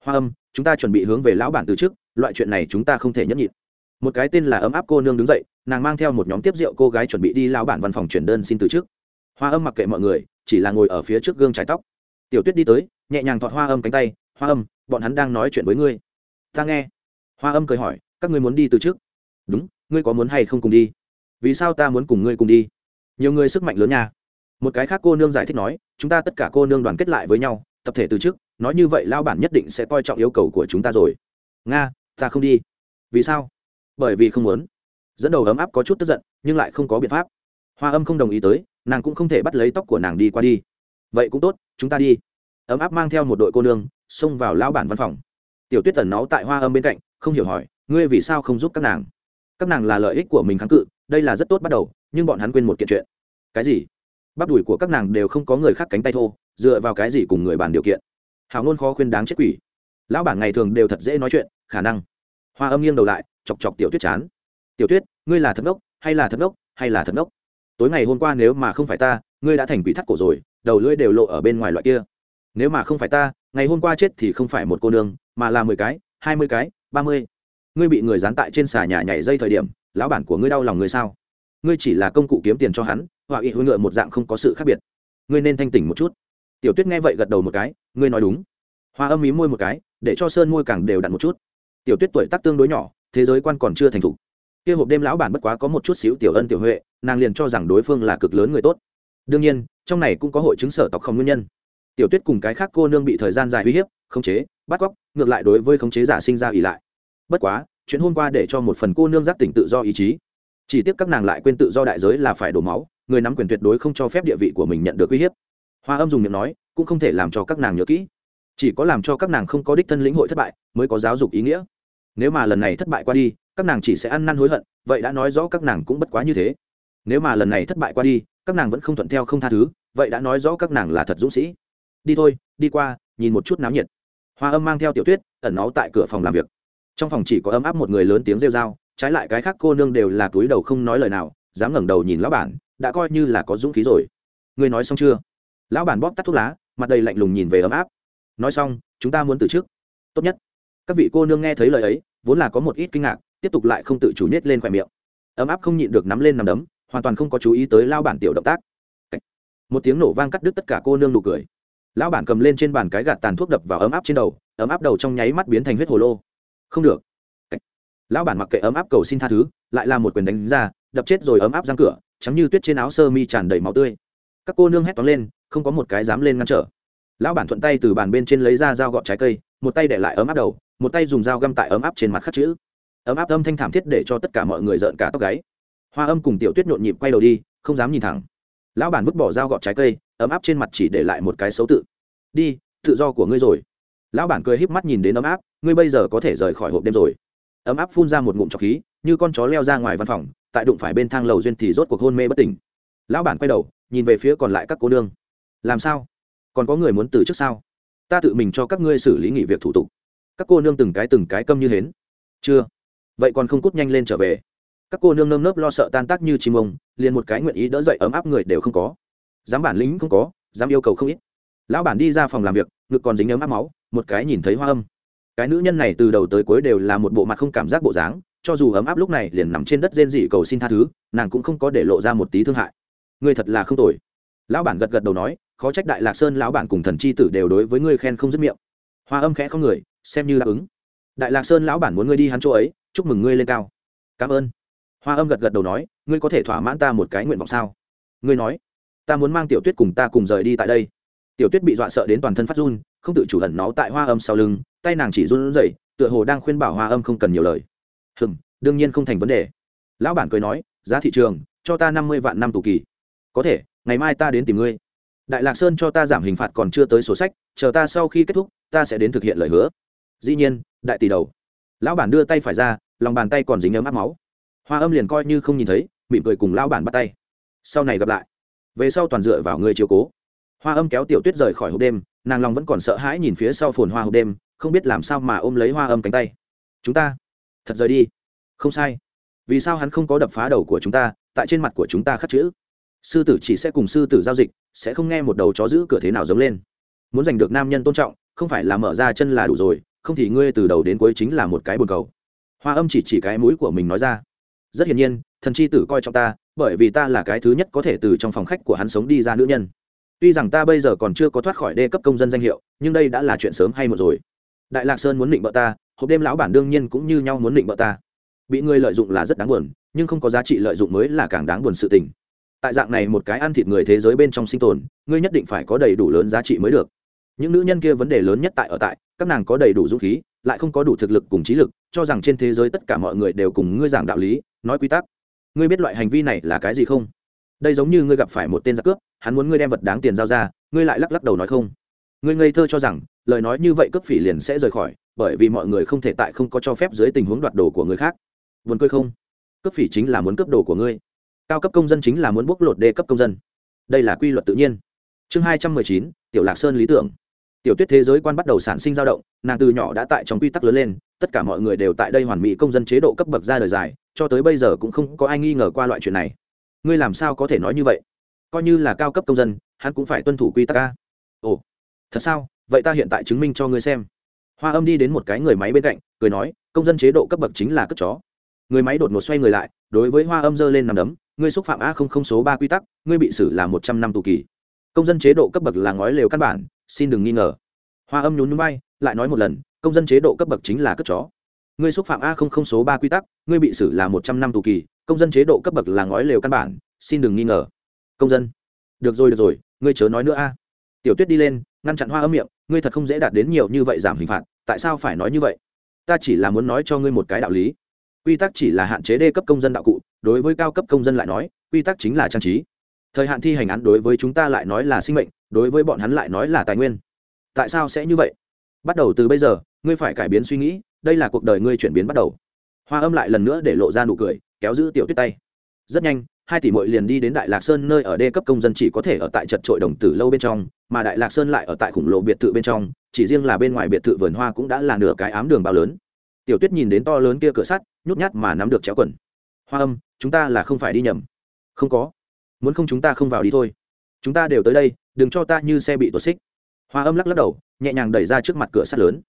hoa âm, chúng ta chuẩn bị hướng về lão bản từ trước loại chuyện này chúng ta không thể nhẫn nhịn. Một cái tên là ấm áp cô nương đứng dậy, nàng mang theo một nhóm tiếp rượu cô gái chuẩn bị đi lão bản văn phòng chuyển đơn xin từ trước hoa âm mặc kệ mọi người, chỉ là ngồi ở phía trước gương trái tóc. Tiểu tuyết đi tới, nhẹ nhàng thọt hoa âm cánh tay, hoa âm, bọn hắn đang nói chuyện với ngươi. Ta nghe. Hoa âm cười hỏi, các ngươi muốn đi từ trước đúng, ngươi có muốn hay không cùng đi? Vì sao ta muốn cùng ngươi cùng đi? Nhiều người sức mạnh lớn nha. Một cái khác cô nương giải thích nói, chúng ta tất cả cô nương đoàn kết lại với nhau, tập thể từ trước, nói như vậy lao bản nhất định sẽ coi trọng yêu cầu của chúng ta rồi. Nga, ta không đi. Vì sao? Bởi vì không muốn. Dẫn đầu ấm áp có chút tức giận, nhưng lại không có biện pháp. Hoa âm không đồng ý tới, nàng cũng không thể bắt lấy tóc của nàng đi qua đi. Vậy cũng tốt, chúng ta đi. Ấm áp mang theo một đội cô nương, xông vào lao bản văn phòng. Tiểu tuyết tần nó tại hoa âm bên cạnh, không hiểu hỏi, ngươi vì sao không giúp các nàng? Các nàng là lợi ích của mình kháng cự, đây là rất tốt bắt đầu, nhưng bọn hắn quên một kiện chuyện. Cái gì? Bắp đùi của các nàng đều không có người khác cánh tay thô, dựa vào cái gì cùng người bàn điều kiện? Hào ngôn khó khuyên đáng chết quỷ. Lão bản ngày thường đều thật dễ nói chuyện, khả năng. Hoa âm nghiêng đầu lại, chọc chọc tiểu tuyết chán. Tiểu tuyết, ngươi là thật ngốc, hay là thật ngốc, hay là thật ngốc? Tối ngày hôm qua nếu mà không phải ta, ngươi đã thành quỷ thắt cổ rồi, đầu lưỡi đều lộ ở bên ngoài loại kia. Nếu mà không phải ta, ngày hôm qua chết thì không phải một cô nương, mà là mười cái, hai mươi cái, ba mươi ngươi bị người dán tại trên xà nhà nhảy dây thời điểm, lão bản của ngươi đau lòng ngươi sao? Ngươi chỉ là công cụ kiếm tiền cho hắn, họa ý hối ngựa một dạng không có sự khác biệt. Ngươi nên thanh tỉnh một chút. Tiểu tuyết nghe vậy gật đầu một cái, ngươi nói đúng. Hoa âm ý môi một cái, để cho sơn môi càng đều đặn một chút. Tiểu tuyết tuổi tác tương đối nhỏ, thế giới quan còn chưa thành thục. Kia hộp đêm lão bản bất quá có một chút xíu tiểu ân tiểu huệ, nàng liền cho rằng đối phương là cực lớn người tốt. Đương nhiên, trong này cũng có hội chứng sở tộc không nguyên nhân. Tiểu tuyết cùng cái khác cô nương bị thời gian dài uy hiếp, khống chế, bắt cóc, ngược lại đối với khống chế giả sinh ra ỉ lại bất quá, chuyện hôm qua để cho một phần cô nương giác tỉnh tự do ý chí. Chỉ tiếc các nàng lại quên tự do đại giới là phải đổ máu, người nắm quyền tuyệt đối không cho phép địa vị của mình nhận được uy hiếp. Hoa âm dùng miệng nói, cũng không thể làm cho các nàng nhớ kỹ. Chỉ có làm cho các nàng không có đích thân lĩnh hội thất bại, mới có giáo dục ý nghĩa. Nếu mà lần này thất bại qua đi, các nàng chỉ sẽ ăn năn hối hận, vậy đã nói rõ các nàng cũng bất quá như thế. Nếu mà lần này thất bại qua đi, các nàng vẫn không thuận theo không tha thứ, vậy đã nói rõ các nàng là thật dũng sĩ. Đi thôi, đi qua, nhìn một chút náo nhiệt. Hoa âm mang theo tiểu tuyết, ẩn náu tại cửa phòng làm việc trong phòng chỉ có ấm áp một người lớn tiếng rêu r a o trái lại cái khác cô nương đều là túi đầu không nói lời nào, dám ngẩng đầu nhìn lão bản, đã coi như là có dũng khí rồi. Ngươi nói xong chưa? Lão bản bóp tắt thuốc lá, mặt đầy lạnh lùng nhìn về ấm áp. Nói xong, chúng ta muốn từ chức tốt nhất. Các vị cô nương nghe thấy lời ấy, vốn là có một ít kinh ngạc, tiếp tục lại không tự chủ nhét lên khoe miệng. Ấm áp không nhịn được nắm lên nằm đấm, hoàn toàn không có chú ý tới lao bản tiểu động tác. Một tiếng nổ vang cắt đứt tất cả cô nương nụ cười. Lão bản cầm lên trên bàn cái gạt tàn thuốc đập vào ấm áp trên đầu, ấm áp đầu trong nháy mắt biến thành huyết hồ lô không được. Lão bản mặc kệ ấm áp cầu xin tha thứ, lại là một quyền đánh ra, đập chết rồi ấm áp răng cửa chắm như tuyết trên áo sơ mi tràn đầy máu tươi. Các cô nương hét toán lên, không có một cái dám lên ngăn trở. Lão bản thuận tay từ bàn bên trên lấy ra dao gọt trái cây, một tay để lại ấm áp đầu, một tay dùng dao găm tại ấm áp trên mặt khắc chữ. Ấm áp âm thanh thảm thiết để cho tất cả mọi người rợn cả tóc gáy. Hoa âm cùng tiểu tuyết nhộn nhịp quay đầu đi, không dám nhìn thẳng. Lão bản vứt bỏ dao gọt trái cây, ấm áp trên mặt chỉ để lại một cái xấu tự. Đi, tự do của ngươi rồi. Lão bản cười híp mắt nhìn đến ấm áp ngươi bây giờ có thể rời khỏi hộp đêm rồi. Ấm áp phun ra một ngụm trọc khí, như con chó leo ra ngoài văn phòng, tại đụng phải bên thang lầu duyên thì rốt cuộc hôn mê bất tỉnh. Lão bản quay đầu, nhìn về phía còn lại các cô nương. Làm sao? Còn có người muốn từ trước sao? Ta tự mình cho các ngươi xử lý nghỉ việc thủ tục. Các cô nương từng cái từng cái câm như hến. Chưa. Vậy còn không cút nhanh lên trở về. Các cô nương nơm nớp lo sợ tan tác như chim ông, liền một cái nguyện ý đỡ dậy ấm áp người đều không có. Dám bản lĩnh không có, dám yêu cầu không ít. Lão bản đi ra phòng làm việc, ngực còn dính ấm áp máu, một cái nhìn thấy hoa âm cái nữ nhân này từ đầu tới cuối đều là một bộ mặt không cảm giác bộ dáng, cho dù ấm áp lúc này liền nằm trên đất rên dị cầu xin tha thứ, nàng cũng không có để lộ ra một tí thương hại. Người thật là không tồi. Lão bản gật gật đầu nói, khó trách đại lạc sơn lão bản cùng thần chi tử đều đối với ngươi khen không dứt miệng. Hoa âm khẽ không người, xem như đáp ứng. Đại lạc sơn lão bản muốn ngươi đi hắn chỗ ấy, chúc mừng ngươi lên cao. Cảm ơn. Hoa âm gật gật đầu nói, ngươi có thể thỏa mãn ta một cái nguyện vọng sao? Ngươi nói, ta muốn mang tiểu tuyết cùng ta cùng rời đi tại đây. Tiểu tuyết bị dọa sợ đến toàn thân phát run, không tự chủ hận nó tại hoa âm sau lưng tay nàng chỉ run rẩy, tựa hồ đang khuyên bảo hoa âm không cần nhiều lời. Hừm, đương nhiên không thành vấn đề. Lão bản cười nói, giá thị trường, cho ta năm mươi vạn năm tù kỳ. Có thể, ngày mai ta đến tìm ngươi. Đại lạc sơn cho ta giảm hình phạt còn chưa tới sổ sách, chờ ta sau khi kết thúc, ta sẽ đến thực hiện lời hứa. Dĩ nhiên, đại tỷ đầu. Lão bản đưa tay phải ra, lòng bàn tay còn dính ấm áp máu. Hoa âm liền coi như không nhìn thấy, mỉm cười cùng lão bản bắt tay. Sau này gặp lại. Về sau toàn dựa vào người chiều cố. Hoa âm kéo tiểu tuyết rời khỏi hộp đêm, nàng lòng vẫn còn sợ hãi nhìn phía sau phồn hoa hộp đêm không biết làm sao mà ôm lấy hoa âm cánh tay. Chúng ta, thật rời đi. Không sai. Vì sao hắn không có đập phá đầu của chúng ta, tại trên mặt của chúng ta khắc chữ? Sư tử chỉ sẽ cùng sư tử giao dịch, sẽ không nghe một đầu chó giữ cửa thế nào giống lên. Muốn giành được nam nhân tôn trọng, không phải là mở ra chân là đủ rồi, không thì ngươi từ đầu đến cuối chính là một cái bồn cầu. Hoa âm chỉ chỉ cái mũi của mình nói ra. Rất hiển nhiên, thần chi tử coi trọng ta, bởi vì ta là cái thứ nhất có thể từ trong phòng khách của hắn sống đi ra nữ nhân. Tuy rằng ta bây giờ còn chưa có thoát khỏi đê cấp công dân danh hiệu, nhưng đây đã là chuyện sớm hay một rồi đại lạc sơn muốn định bợ ta, hộp đêm lão bản đương nhiên cũng như nhau muốn định bợ ta. Bị người lợi dụng là rất đáng buồn, nhưng không có giá trị lợi dụng mới là càng đáng buồn sự tình. Tại dạng này một cái ăn thịt người thế giới bên trong sinh tồn, ngươi nhất định phải có đầy đủ lớn giá trị mới được. Những nữ nhân kia vấn đề lớn nhất tại ở tại, các nàng có đầy đủ dũng khí, lại không có đủ thực lực cùng trí lực, cho rằng trên thế giới tất cả mọi người đều cùng ngươi giảng đạo lý, nói quy tắc. Ngươi biết loại hành vi này là cái gì không? Đây giống như ngươi gặp phải một tên giặc cướp, hắn muốn ngươi đem vật đáng tiền giao ra, ngươi lại lắc lắc đầu nói không. Ngươi ngây thơ cho rằng lời nói như vậy cướp phỉ liền sẽ rời khỏi, bởi vì mọi người không thể tại không có cho phép dưới tình huống đoạt đồ của người khác. Vườn cười không? Cướp phỉ chính là muốn cướp đồ của ngươi. Cao cấp công dân chính là muốn bóc lột đề cấp công dân. Đây là quy luật tự nhiên. Chương hai trăm mười chín, tiểu lạc sơn lý tưởng. Tiểu tuyết thế giới quan bắt đầu sản sinh dao động, nàng từ nhỏ đã tại trong quy tắc lớn lên, tất cả mọi người đều tại đây hoàn mỹ công dân chế độ cấp bậc ra đời dài, cho tới bây giờ cũng không có ai nghi ngờ qua loại chuyện này. Ngươi làm sao có thể nói như vậy? Coi như là cao cấp công dân, hắn cũng phải tuân thủ quy tắc ca ồ, thật sao? Vậy ta hiện tại chứng minh cho ngươi xem. Hoa âm đi đến một cái người máy bên cạnh, cười nói, công dân chế độ cấp bậc chính là cất chó. Người máy đột ngột xoay người lại, đối với hoa âm giơ lên nằm đấm, ngươi xúc phạm a không không số ba quy tắc, ngươi bị xử là một trăm năm tù kỳ. Công dân chế độ cấp bậc là ngói lều căn bản, xin đừng nghi ngờ. Hoa âm nhún núi bay lại nói một lần, công dân chế độ cấp bậc chính là cất chó. Ngươi xúc phạm a không không số ba quy tắc, ngươi bị xử là một trăm năm tù kỳ, công dân chế độ cấp bậc là ngói lều căn bản, xin đừng nghi ngờ. Công dân. Được rồi được rồi, ngươi chớ nói nữa a. Tiểu tuyết đi lên, ngăn chặn hoa âm miệng ngươi thật không dễ đạt đến nhiều như vậy giảm hình phạt, tại sao phải nói như vậy? Ta chỉ là muốn nói cho ngươi một cái đạo lý. Quy tắc chỉ là hạn chế đê cấp công dân đạo cụ, đối với cao cấp công dân lại nói, quy tắc chính là trang trí. Thời hạn thi hành án đối với chúng ta lại nói là sinh mệnh, đối với bọn hắn lại nói là tài nguyên. Tại sao sẽ như vậy? Bắt đầu từ bây giờ, ngươi phải cải biến suy nghĩ, đây là cuộc đời ngươi chuyển biến bắt đầu. Hoa âm lại lần nữa để lộ ra nụ cười, kéo giữ tiểu tuyết tay. Rất nhanh hai tỷ mội liền đi đến đại lạc sơn nơi ở đê cấp công dân chỉ có thể ở tại chật trội đồng tử lâu bên trong, mà đại lạc sơn lại ở tại khủng lộ biệt thự bên trong, chỉ riêng là bên ngoài biệt thự vườn hoa cũng đã là nửa cái ám đường bao lớn. Tiểu tuyết nhìn đến to lớn kia cửa sắt, nhút nhát mà nắm được chéo quần. Hoa âm, chúng ta là không phải đi nhầm. Không có. Muốn không chúng ta không vào đi thôi. Chúng ta đều tới đây, đừng cho ta như xe bị tuột xích. Hoa âm lắc lắc đầu, nhẹ nhàng đẩy ra trước mặt cửa sắt lớn.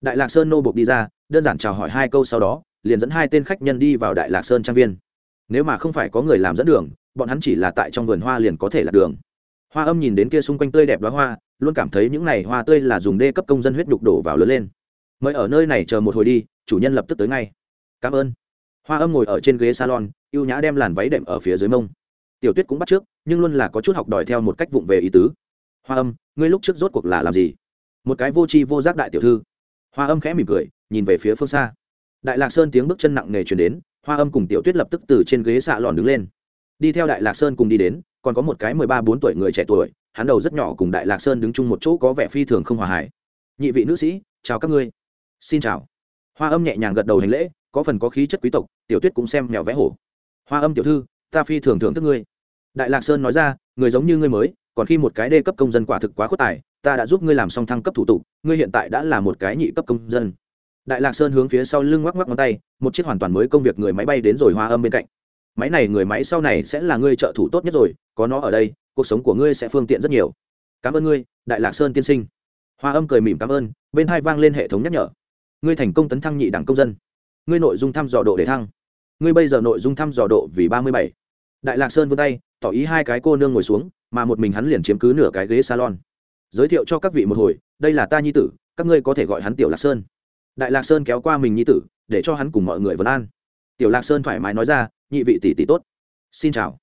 Đại lạc sơn nô buộc đi ra, đơn giản chào hỏi hai câu sau đó, liền dẫn hai tên khách nhân đi vào đại lạc sơn trang viên nếu mà không phải có người làm dẫn đường, bọn hắn chỉ là tại trong vườn hoa liền có thể là đường. Hoa âm nhìn đến kia xung quanh tươi đẹp đoá hoa, luôn cảm thấy những này hoa tươi là dùng đê cấp công dân huyết nhục đổ vào lớn lên. Mời ở nơi này chờ một hồi đi, chủ nhân lập tức tới ngay. Cảm ơn. Hoa âm ngồi ở trên ghế salon y ê u nhã đem làn váy đệm ở phía dưới mông. Tiểu tuyết cũng bắt trước, nhưng luôn là có chút học đòi theo một cách vụng về ý tứ. Hoa âm, ngươi lúc trước rốt cuộc là làm gì? Một cái vô tri vô giác đại tiểu thư. Hoa âm khẽ mỉm cười, nhìn về phía phương xa. Đại lạc sơn tiếng bước chân nặng nề chuyển đến hoa âm cùng tiểu tuyết lập tức từ trên ghế xạ lòn đứng lên. Đi theo đại lạc sơn cùng đi đến, còn có một cái mười ba, bốn tuổi người trẻ tuổi, hắn đầu rất nhỏ cùng đại lạc sơn đứng chung một chỗ có vẻ phi thường không hòa hải nhị vị nữ sĩ, chào các ngươi. Xin chào. Hoa âm nhẹ nhàng gật đầu hành lễ, có phần có khí chất quý tộc, tiểu tuyết cũng xem mèo vẽ hổ. Hoa âm tiểu thư, ta phi thường thưởng thức ngươi. Đại lạc sơn nói ra, người giống như ngươi mới, còn khi một cái đê cấp công dân quả thực quá khuất tài, ta đã giúp ngươi làm xong thăng cấp thủ tục, ngươi hiện tại đã là một cái nhị cấp công dân đại lạc sơn hướng phía sau lưng ngoắc ngoắc ngón tay, một chiếc hoàn toàn mới công việc người máy bay đến rồi hoa âm bên cạnh. Máy này người máy sau này sẽ là ngươi trợ thủ tốt nhất rồi, có nó ở đây, cuộc sống của ngươi sẽ phương tiện rất nhiều. Cảm ơn ngươi, đại lạc sơn tiên sinh. Hoa âm cười mỉm cảm ơn, bên hai vang lên hệ thống nhắc nhở. Ngươi thành công tấn thăng nhị đẳng công dân. Ngươi nội dung thăm dò độ để thăng. Ngươi bây giờ nội dung thăm dò độ vì ba mươi bảy. Đại lạc sơn vươn tay, tỏ ý hai cái cô nương ngồi xuống, mà một mình hắn liền chiếm cứ nửa cái ghế salon. Giới thiệu cho các vị một hồi, đây là ta nhi tử, các ngươi có thể gọi hắn tiểu lạc sơn đại lạc sơn kéo qua mình nhi tử, để cho hắn cùng mọi người vấn an. Tiểu lạc sơn thoải mái nói ra, nhị vị tỷ tỷ tốt. Xin chào.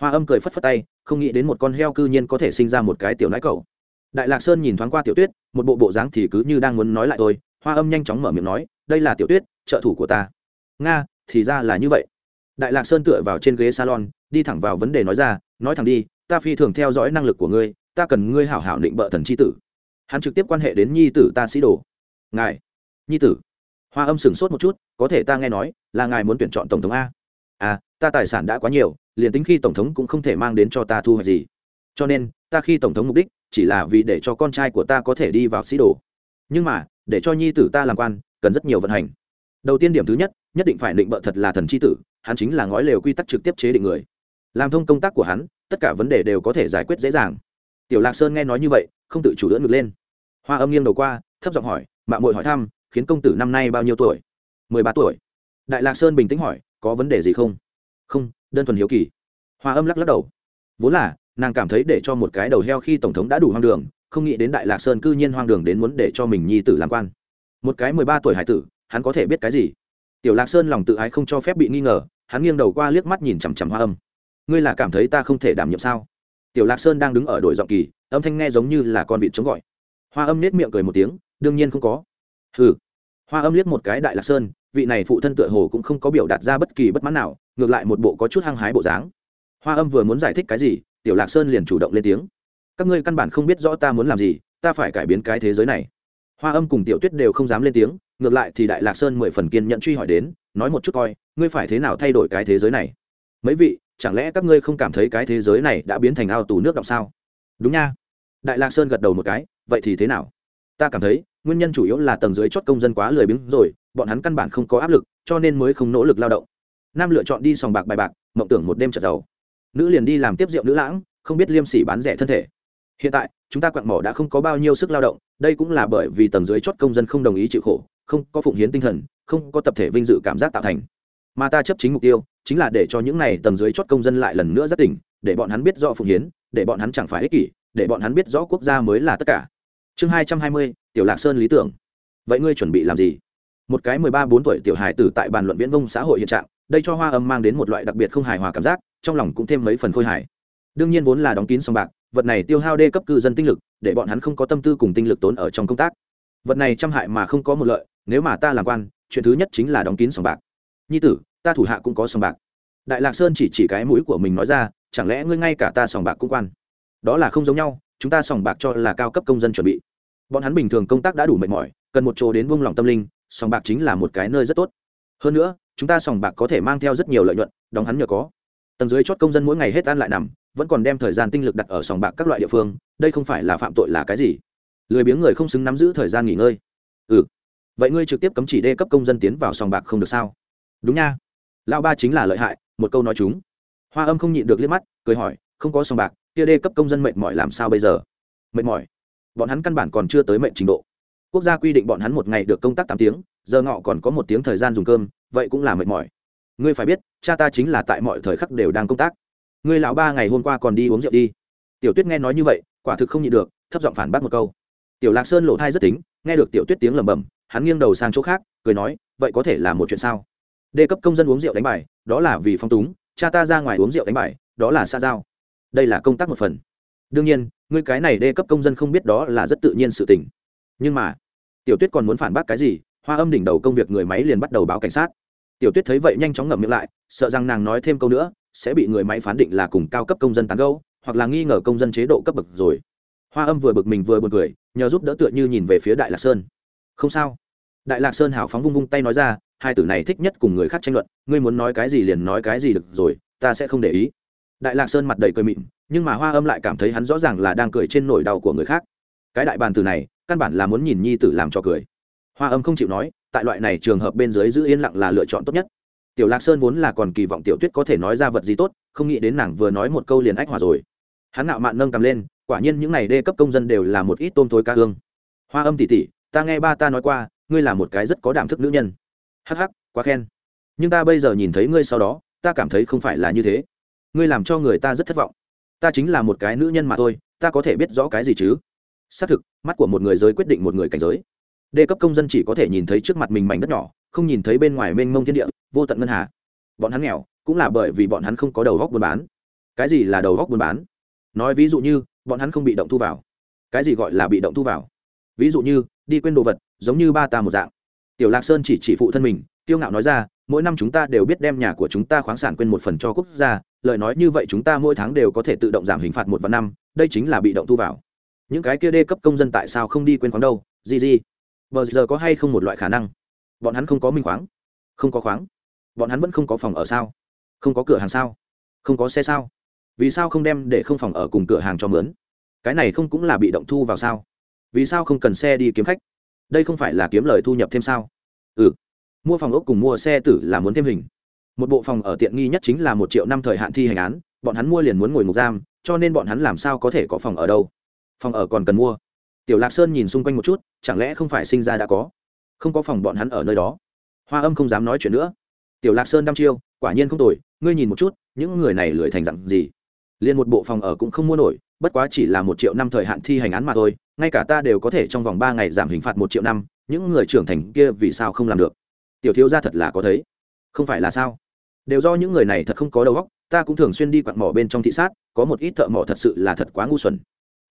Hoa âm cười phất phất tay, không nghĩ đến một con heo cư nhiên có thể sinh ra một cái tiểu nãi cầu đại lạc sơn nhìn thoáng qua tiểu tuyết, một bộ bộ dáng thì cứ như đang muốn nói lại tôi hoa âm nhanh chóng mở miệng nói, đây là tiểu tuyết, trợ thủ của ta. Nga, thì ra là như vậy. Đại lạc sơn tựa vào trên ghế salon, đi thẳng vào vấn đề nói ra, nói thẳng đi, ta phi thường theo dõi năng lực của ngươi, ta cần ngươi hảo hảo định bợ thần c h i tử. Hắn trực tiếp quan hệ đến nhi tử ta sĩ đồ. Ngài nhi tử. Hoa âm sửng sốt một chút, có thể ta nghe nói, là ngài muốn tuyển chọn tổng thống a. À ta tài sản đã quá nhiều, liền tính khi tổng thống cũng không thể mang đến cho ta thu hoạch gì. Cho nên, ta khi tổng thống mục đích, chỉ là vì để cho con trai của ta có thể đi vào sĩ đồ. Nhưng mà, để cho nhi tử ta làm quan, cần rất nhiều vận hành. Đầu tiên điểm thứ nhất nhất định phải định bợ thật là thần c h i tử, hắn chính là ngói lều quy tắc trực tiếp chế định người. Làm thông công tác của hắn, tất cả vấn đề đều có thể giải quyết dễ dàng. Tiểu lạc sơn nghe nói như vậy, không tự chủ đỡ ngược lên. Hoa âm nghiêng đầu qua, thấp giọng hỏi mạng mội hỏi thăm khiến công tử năm nay bao nhiêu tuổi? mười ba tuổi. Đại lạc sơn bình tĩnh hỏi, có vấn đề gì không? Không, đơn thuần hiếu kỳ. Hoa âm lắc lắc đầu. Vốn là, nàng cảm thấy để cho một cái đầu heo khi tổng thống đã đủ hoang đường, không nghĩ đến đại lạc sơn cư nhiên hoang đường đến muốn để cho mình nhi tử làm quan. Một cái mười ba tuổi hải tử, hắn có thể biết cái gì? Tiểu lạc sơn lòng tự ái không cho phép bị nghi ngờ, hắn nghiêng đầu qua liếc mắt nhìn chằm chằm hoa âm. Ngươi là cảm thấy ta không thể đảm nhiệm sao? Tiểu lạc sơn đang đứng ở đội giọng kỳ, âm thanh nghe giống như là con vịt chống gọi. Hoa âm nết miệng cười một tiếng, đương nhiên không có hừ. Hoa âm liếc một cái đại lạc sơn, vị này phụ thân tựa hồ cũng không có biểu đạt ra bất kỳ bất mãn nào, ngược lại một bộ có chút hăng hái bộ dáng. Hoa âm vừa muốn giải thích cái gì, tiểu lạc sơn liền chủ động lên tiếng. Các ngươi căn bản không biết rõ ta muốn làm gì, ta phải cải biến cái thế giới này. Hoa âm cùng tiểu tuyết đều không dám lên tiếng, ngược lại thì đại lạc sơn mười phần kiên nhận truy hỏi đến, nói một chút coi, ngươi phải thế nào thay đổi cái thế giới này? Mấy vị, chẳng lẽ các ngươi không cảm thấy cái thế giới này đã biến thành ao tù nước động sao? Đúng nha. Đại lạc sơn gật đầu một cái, vậy thì thế nào? Ta cảm thấy, nguyên nhân chủ yếu là tầng dưới chót công dân quá lười biếng rồi, bọn hắn căn bản không có áp lực, cho nên mới không nỗ lực lao động. Nam lựa chọn đi sòng bạc bài bạc, mộng tưởng một đêm trật giàu. Nữ liền đi làm tiếp rượu nữ lãng, không biết liêm sỉ bán rẻ thân thể. Hiện tại, chúng ta quặng mỏ đã không có bao nhiêu sức lao động, đây cũng là bởi vì tầng dưới chót công dân không đồng ý chịu khổ, không có phụng hiến tinh thần, không có tập thể vinh dự cảm giác tạo thành. Mà ta chấp chính mục tiêu, chính là để cho những này tầng dưới chót công dân lại lần nữa rất tỉnh, để bọn hắn biết rõ phụng hiến, để bọn hắn chẳng phải ích kỷ, để bọn hắn biết rõ quốc gia mới là tất cả chương hai trăm hai mươi, tiểu lạc sơn lý tưởng. Vậy ngươi chuẩn bị làm gì? Một cái mười ba bốn tuổi tiểu hài tử tại bàn luận viễn vông xã hội hiện trạng, đây cho hoa âm mang đến một loại đặc biệt không hài hòa cảm giác, trong lòng cũng thêm mấy phần khôi hài. Đương nhiên vốn là đóng kín sòng bạc, vật này tiêu hao đê cấp cư dân tinh lực, để bọn hắn không có tâm tư cùng tinh lực tốn ở trong công tác. Vật này trăm hại mà không có một lợi, nếu mà ta làm quan, chuyện thứ nhất chính là đóng kín sòng bạc. Nhi tử, ta thủ hạ cũng có sòng bạc. Đại lạc sơn chỉ chỉ cái mũi của mình nói ra, chẳng lẽ ngươi ngay cả ta sòng bạc cũng quan? Đó là không giống nhau, chúng ta sòng bạc cho là cao cấp công dân chuẩn bị bọn hắn bình thường công tác đã đủ mệt mỏi, cần một chỗ đến buông lỏng tâm linh, sòng bạc chính là một cái nơi rất tốt. Hơn nữa, chúng ta sòng bạc có thể mang theo rất nhiều lợi nhuận, đóng hắn nhờ có. Tầng dưới chót công dân mỗi ngày hết ăn lại nằm, vẫn còn đem thời gian tinh lực đặt ở sòng bạc các loại địa phương, đây không phải là phạm tội là cái gì? Lười biếng người không xứng nắm giữ thời gian nghỉ ngơi. Ừ. Vậy ngươi trực tiếp cấm chỉ đê cấp công dân tiến vào sòng bạc không được sao? Đúng nha. Lão ba chính là lợi hại, một câu nói chúng. Hoa âm không nhịn được liếc mắt, cười hỏi, không có sòng bạc, kia đê cấp công dân mệt mỏi làm sao bây giờ? Mệt mỏi bọn hắn căn bản còn chưa tới mệnh trình độ. Quốc gia quy định bọn hắn một ngày được công tác tám tiếng, giờ ngọ còn có một tiếng thời gian dùng cơm, vậy cũng là mệt mỏi. Ngươi phải biết, cha ta chính là tại mọi thời khắc đều đang công tác. Ngươi lão ba ngày hôm qua còn đi uống rượu đi. Tiểu tuyết nghe nói như vậy, quả thực không nhịn được, thấp giọng phản bác một câu. Tiểu lạc sơn lộ thai rất tính, nghe được tiểu tuyết tiếng lẩm bẩm, hắn nghiêng đầu sang chỗ khác, cười nói, vậy có thể là một chuyện sao? Đề cấp công dân uống rượu đánh bài, đó là vì phong túng, cha ta ra ngoài uống rượu đánh bài, đó là xa giao. Đây là công tác một phần đương nhiên, ngươi cái này đê cấp công dân không biết đó là rất tự nhiên sự tình. Nhưng mà, tiểu tuyết còn muốn phản bác cái gì? Hoa âm đỉnh đầu công việc người máy liền bắt đầu báo cảnh sát. Tiểu tuyết thấy vậy nhanh chóng ngậm miệng lại, sợ rằng nàng nói thêm câu nữa, sẽ bị người máy phán định là cùng cao cấp công dân tán gâu hoặc là nghi ngờ công dân chế độ cấp bậc rồi. Hoa âm vừa bực mình vừa b u ồ n cười, nhờ giúp đỡ tựa như nhìn về phía đại lạc sơn. Không sao. Đại lạc sơn hào phóng vung vung tay nói ra, hai tử này thích nhất cùng người khác tranh luận, ngươi muốn nói cái gì liền nói cái gì được rồi, ta sẽ không để ý đại lạc sơn mặt đầy cười mịn, nhưng mà hoa âm lại cảm thấy hắn rõ ràng là đang cười trên nỗi đau của người khác. Cái đại bàn từ này, căn bản là muốn nhìn nhi tử làm cho cười. Hoa âm không chịu nói, tại loại này trường hợp bên dưới giữ yên lặng là lựa chọn tốt nhất. Tiểu lạc sơn vốn là còn kỳ vọng tiểu tuyết có thể nói ra vật gì tốt, không nghĩ đến nàng vừa nói một câu liền ách hòa rồi. Hắn ngạo mạn nâng cầm lên, quả nhiên những n à y đê cấp công dân đều là một ít tôm thối ca hương. Hoa âm tỉ tỉ, ta nghe ba ta nói qua, ngươi là một cái rất có đảm thức nữ nhân. Hắc hắc, quá khen. Nhưng ta bây giờ nhìn thấy ngươi sau đó, ta cảm thấy không phải là như thế ngươi làm cho người ta rất thất vọng. Ta chính là một cái nữ nhân mà thôi, ta có thể biết rõ cái gì chứ? Xác thực, mắt của một người giới quyết định một người cảnh giới. Đề cấp công dân chỉ có thể nhìn thấy trước mặt mình mảnh đất nhỏ, không nhìn thấy bên ngoài mênh mông thiên địa, vô tận ngân hà. Bọn hắn nghèo, cũng là bởi vì bọn hắn không có đầu góc buôn bán. Cái gì là đầu góc buôn bán? Nói ví dụ như, bọn hắn không bị động thu vào. Cái gì gọi là bị động thu vào? Ví dụ như, đi quên đồ vật, giống như ba ta một dạng. Tiểu lạc sơn chỉ chỉ phụ thân mình tiêu ngạo nói ra, mỗi năm chúng ta đều biết đem nhà của chúng ta khoáng sản quên một phần cho quốc gia lời nói như vậy chúng ta mỗi tháng đều có thể tự động giảm hình phạt một và năm, đây chính là bị động thu vào. Những cái kia đê cấp công dân tại sao không đi quên khoáng đâu? Gì gì? Bờ giờ có hay không một loại khả năng? Bọn hắn không có minh khoáng. Không có khoáng. Bọn hắn vẫn không có phòng ở sao? Không có cửa hàng sao? Không có xe sao? Vì sao không đem để không phòng ở cùng cửa hàng cho mướn? Cái này không cũng là bị động thu vào sao? Vì sao không cần xe đi kiếm khách? Đây không phải là kiếm lời thu nhập thêm sao? Ừ. Mua phòng ốc cùng mua xe tử là muốn thêm hình một bộ phòng ở tiện nghi nhất chính là một triệu năm thời hạn thi hành án, bọn hắn mua liền muốn ngồi ngục giam, cho nên bọn hắn làm sao có thể có phòng ở đâu? Phòng ở còn cần mua. Tiểu lạc sơn nhìn xung quanh một chút, chẳng lẽ không phải sinh ra đã có? Không có phòng bọn hắn ở nơi đó. Hoa âm không dám nói chuyện nữa. Tiểu lạc sơn đăm chiêu, quả nhiên không tồi, ngươi nhìn một chút, những người này lười thành dặn gì? Liền một bộ phòng ở cũng không mua nổi, bất quá chỉ là một triệu năm thời hạn thi hành án mà thôi, ngay cả ta đều có thể trong vòng ba ngày giảm hình phạt một triệu năm, những người trưởng thành kia vì sao không làm được? Tiểu thiếu gia thật là có thấy. Không phải là sao? Đều do những người này thật không có đầu óc, ta cũng thường xuyên đi quặng mỏ bên trong thị sát, có một ít thợ mỏ thật sự là thật quá ngu xuẩn.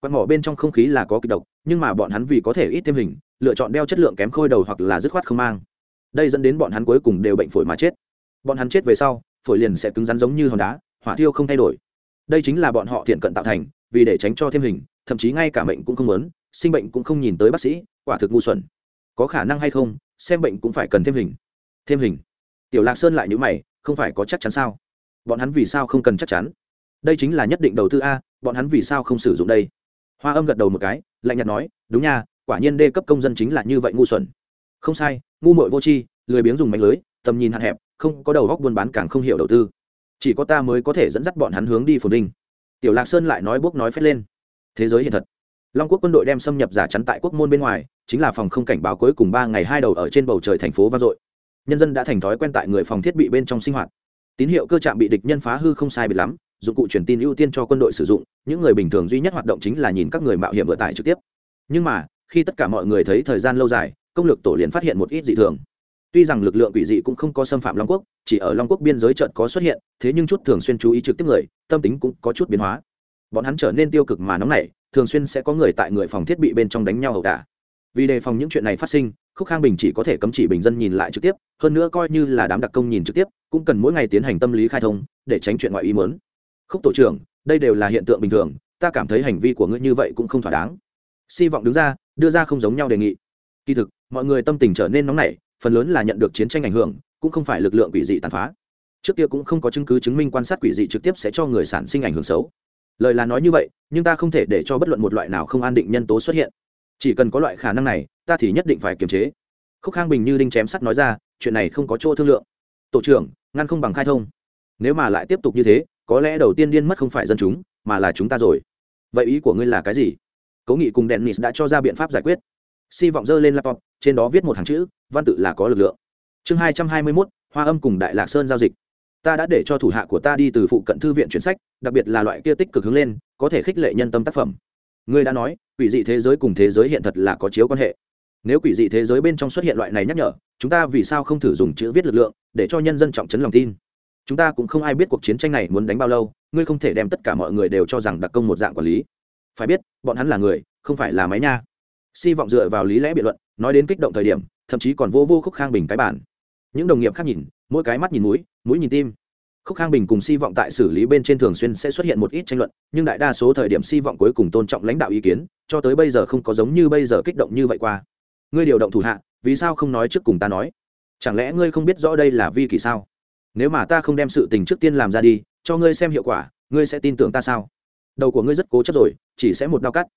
Quặng mỏ bên trong không khí là có kịch độc, nhưng mà bọn hắn vì có thể ít thêm hình, lựa chọn đeo chất lượng kém khôi đầu hoặc là dứt khoát không mang. Đây dẫn đến bọn hắn cuối cùng đều bệnh phổi mà chết. Bọn hắn chết về sau, phổi liền sẽ cứng rắn giống như hòn đá, hỏa thiêu không thay đổi. Đây chính là bọn họ thiện cận tạo thành, vì để tránh cho thêm hình, thậm chí ngay cả bệnh cũng không muốn, sinh bệnh cũng không nhìn tới bác sĩ, quả thực ngu xuẩn. Có khả năng hay không, xem bệnh cũng phải cần thêm hình. Thêm hình. Tiểu lạc sơn lại nhữ mày không phải có chắc chắn sao? Bọn hắn vì sao không cần chắc chắn? Đây chính là nhất định đầu tư a, bọn hắn vì sao không sử dụng đây? Hoa âm gật đầu một cái, lạnh nhạt nói, đúng nha, quả nhiên đê cấp công dân chính là như vậy ngu xuẩn. Không sai, ngu mội vô tri, lười biếng dùng mạnh lưới, tầm nhìn hạn hẹp, không có đầu góc buôn bán càng không hiểu đầu tư. Chỉ có ta mới có thể dẫn dắt bọn hắn hướng đi phồn vinh. Tiểu lạc sơn lại nói bốc nói phét lên. Thế giới hiện thật. Long quốc quân đội đem xâm nhập giả chắn tại quốc môn bên ngoài, chính là phòng không cảnh báo cuối cùng ba ngày hai đầu ở trên bầu trời thành phố vang dội nhân dân đã thành thói quen tại người phòng thiết bị bên trong sinh hoạt. Tín hiệu cơ trạm bị địch nhân phá hư không sai bị lắm, dụng cụ truyền tin ưu tiên cho quân đội sử dụng, những người bình thường duy nhất hoạt động chính là nhìn các người mạo hiểm vừa tải trực tiếp. Nhưng mà, khi tất cả mọi người thấy thời gian lâu dài, công lược tổ liền phát hiện một ít dị thường. Tuy rằng lực lượng quỷ dị cũng không có xâm phạm long quốc, chỉ ở long quốc biên giới trận có xuất hiện, thế nhưng chút thường xuyên chú ý trực tiếp người, tâm tính cũng có chút biến hóa. Bọn hắn trở nên tiêu cực mà nóng nảy, thường xuyên sẽ có người tại người phòng thiết bị bên trong đánh nhau ẩu đả vì đề phòng những chuyện này phát sinh, khúc khang bình chỉ có thể cấm chỉ bình dân nhìn lại trực tiếp, hơn nữa coi như là đám đặc công nhìn trực tiếp, cũng cần mỗi ngày tiến hành tâm lý khai thông, để tránh chuyện ngoại ý mớn khúc tổ trưởng, đây đều là hiện tượng bình thường, ta cảm thấy hành vi của ngươi như vậy cũng không thỏa đáng. Si vọng đứng ra, đưa ra không giống nhau đề nghị. Kỳ thực, mọi người tâm tình trở nên nóng nảy, phần lớn là nhận được chiến tranh ảnh hưởng, cũng không phải lực lượng quỷ dị tàn phá. Trước kia cũng không có chứng cứ chứng minh quan sát quỷ dị trực tiếp sẽ cho người sản sinh ảnh hưởng xấu. Lời là nói như vậy, nhưng ta không thể để cho bất luận một loại nào không an định nhân tố xuất hiện chỉ cần có loại khả năng này, ta thì nhất định phải kiềm chế. Khúc khang bình như đinh chém sắt nói ra, chuyện này không có chỗ thương lượng. Tổ trưởng, ngăn không bằng khai thông. Nếu mà lại tiếp tục như thế, có lẽ đầu tiên điên mất không phải dân chúng, mà là chúng ta rồi. Vậy ý của ngươi là cái gì? Cố nghị cùng dennis đã cho ra biện pháp giải quyết. Si vọng dơ lên laptop, trên đó viết một hàng chữ, văn tự là có lực lượng. Chương hai trăm hai mươi mốt, hoa âm cùng đại lạc sơn giao dịch. Ta đã để cho thủ hạ của ta đi từ phụ cận thư viện chuyển sách, đặc biệt là loại kia tích cực hướng lên, có thể khích lệ nhân tâm tác phẩm ngươi đã nói, quỷ dị thế giới cùng thế giới hiện thật là có chiếu quan hệ. Nếu quỷ dị thế giới bên trong xuất hiện loại này nhắc nhở, chúng ta vì sao không thử dùng chữ viết lực lượng để cho nhân dân trọng chấn lòng tin? Chúng ta cũng không ai biết cuộc chiến tranh này muốn đánh bao lâu, ngươi không thể đem tất cả mọi người đều cho rằng đặc công một dạng quản lý. Phải biết, bọn hắn là người, không phải là máy nha. Si vọng dựa vào lý lẽ biện luận, nói đến kích động thời điểm, thậm chí còn vô vô khúc khang bình cái bản. Những đồng nghiệp khác nhìn, mỗi cái mắt nhìn mũi mũi nhìn tim khúc khang bình cùng si vọng tại xử lý bên trên thường xuyên sẽ xuất hiện một ít tranh luận, nhưng đại đa số thời điểm si vọng cuối cùng tôn trọng lãnh đạo ý kiến, cho tới bây giờ không có giống như bây giờ kích động như vậy qua. Ngươi điều động thủ hạ, vì sao không nói trước cùng ta nói? Chẳng lẽ ngươi không biết rõ đây là vi kỳ sao? Nếu mà ta không đem sự tình trước tiên làm ra đi, cho ngươi xem hiệu quả, ngươi sẽ tin tưởng ta sao? Đầu của ngươi rất cố chấp rồi, chỉ sẽ một đau cắt.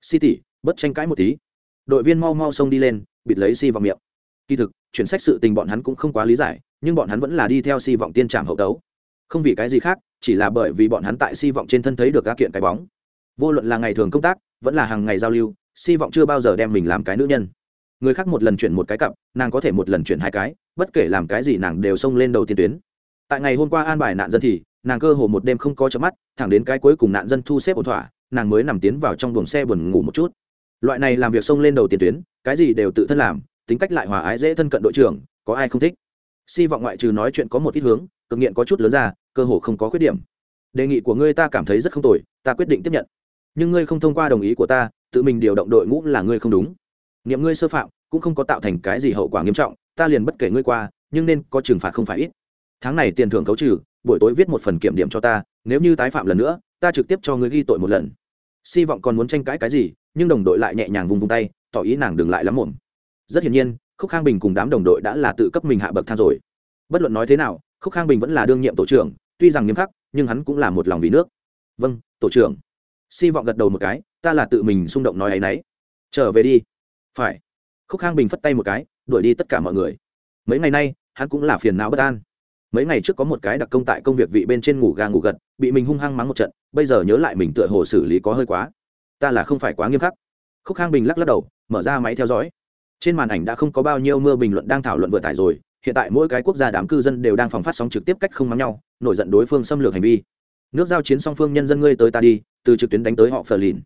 Si tỉ bất tranh cãi một tí. Đội viên mau mau xông đi lên, bịt lấy si vào miệng. Kỳ thực, chuyển sách sự tình bọn hắn cũng không quá lý giải, nhưng bọn hắn vẫn là đi theo si vọng tiên trảm hậu tấu không vì cái gì khác, chỉ là bởi vì bọn hắn tại si vọng trên thân thấy được các kiện cái bóng. Vô luận là ngày thường công tác, vẫn là hàng ngày giao lưu, si vọng chưa bao giờ đem mình làm cái nữ nhân. Người khác một lần chuyển một cái cặp, nàng có thể một lần chuyển hai cái, bất kể làm cái gì nàng đều xông lên đầu tiên tuyến. Tại ngày hôm qua an bài nạn dân thì, nàng cơ hồ một đêm không có chớp mắt, thẳng đến cái cuối cùng nạn dân thu xếp ổn thỏa, nàng mới nằm tiến vào trong buồng xe buồn ngủ một chút. Loại này làm việc xông lên đầu tiên tuyến, cái gì đều tự thân làm, tính cách lại hòa ái dễ thân cận đội trưởng, có ai không thích? Si vọng ngoại trừ nói chuyện có một ít hướng, cực nghiện có chút lớn ra cơ hồ không có khuyết điểm. Đề nghị của ngươi ta cảm thấy rất không tồi, ta quyết định tiếp nhận. Nhưng ngươi không thông qua đồng ý của ta, tự mình điều động đội ngũ là ngươi không đúng. Nghiệm ngươi sơ phạm, cũng không có tạo thành cái gì hậu quả nghiêm trọng, ta liền bất kể ngươi qua, nhưng nên có trừng phạt không phải ít. Tháng này tiền thưởng khấu trừ, buổi tối viết một phần kiểm điểm cho ta, nếu như tái phạm lần nữa, ta trực tiếp cho ngươi ghi tội một lần. Si vọng còn muốn tranh cãi cái gì, nhưng đồng đội lại nhẹ nhàng vung vung tay, tỏ ý nàng đừng lại lắm mồm rất hiển nhiên, khúc khang bình cùng đám đồng đội đã là tự cấp mình hạ bậc thang rồi. Bất luận nói thế nào, khúc khang bình vẫn là đương nhiệm tổ trưởng tuy rằng nghiêm khắc, nhưng hắn cũng là một lòng vì nước. Vâng tổ trưởng. Si vọng gật đầu một cái, ta là tự mình xung động nói ấ y n ấ y trở về đi. Phải. Khúc khang bình phất tay một cái, đuổi đi tất cả mọi người. Mấy ngày nay, hắn cũng là phiền não bất an. Mấy ngày trước có một cái đặc công tại công việc vị bên trên ngủ ga ngủ gật, bị mình hung hăng mắng một trận, bây giờ nhớ lại mình tựa hồ xử lý có hơi quá. Ta là không phải quá nghiêm khắc. Khúc khang bình lắc lắc đầu, mở ra máy theo dõi. Trên màn ảnh đã không có bao nhiêu mưa bình luận đang thảo luận vừa tải rồi hiện tại mỗi cái quốc gia đám cư dân đều đang phòng phát sóng trực tiếp cách không mắng nhau, nổi giận đối phương xâm lược hành vi. Nước giao chiến song phương nhân dân ngươi tới ta đi, từ trực tuyến đánh tới họ phờ lìn.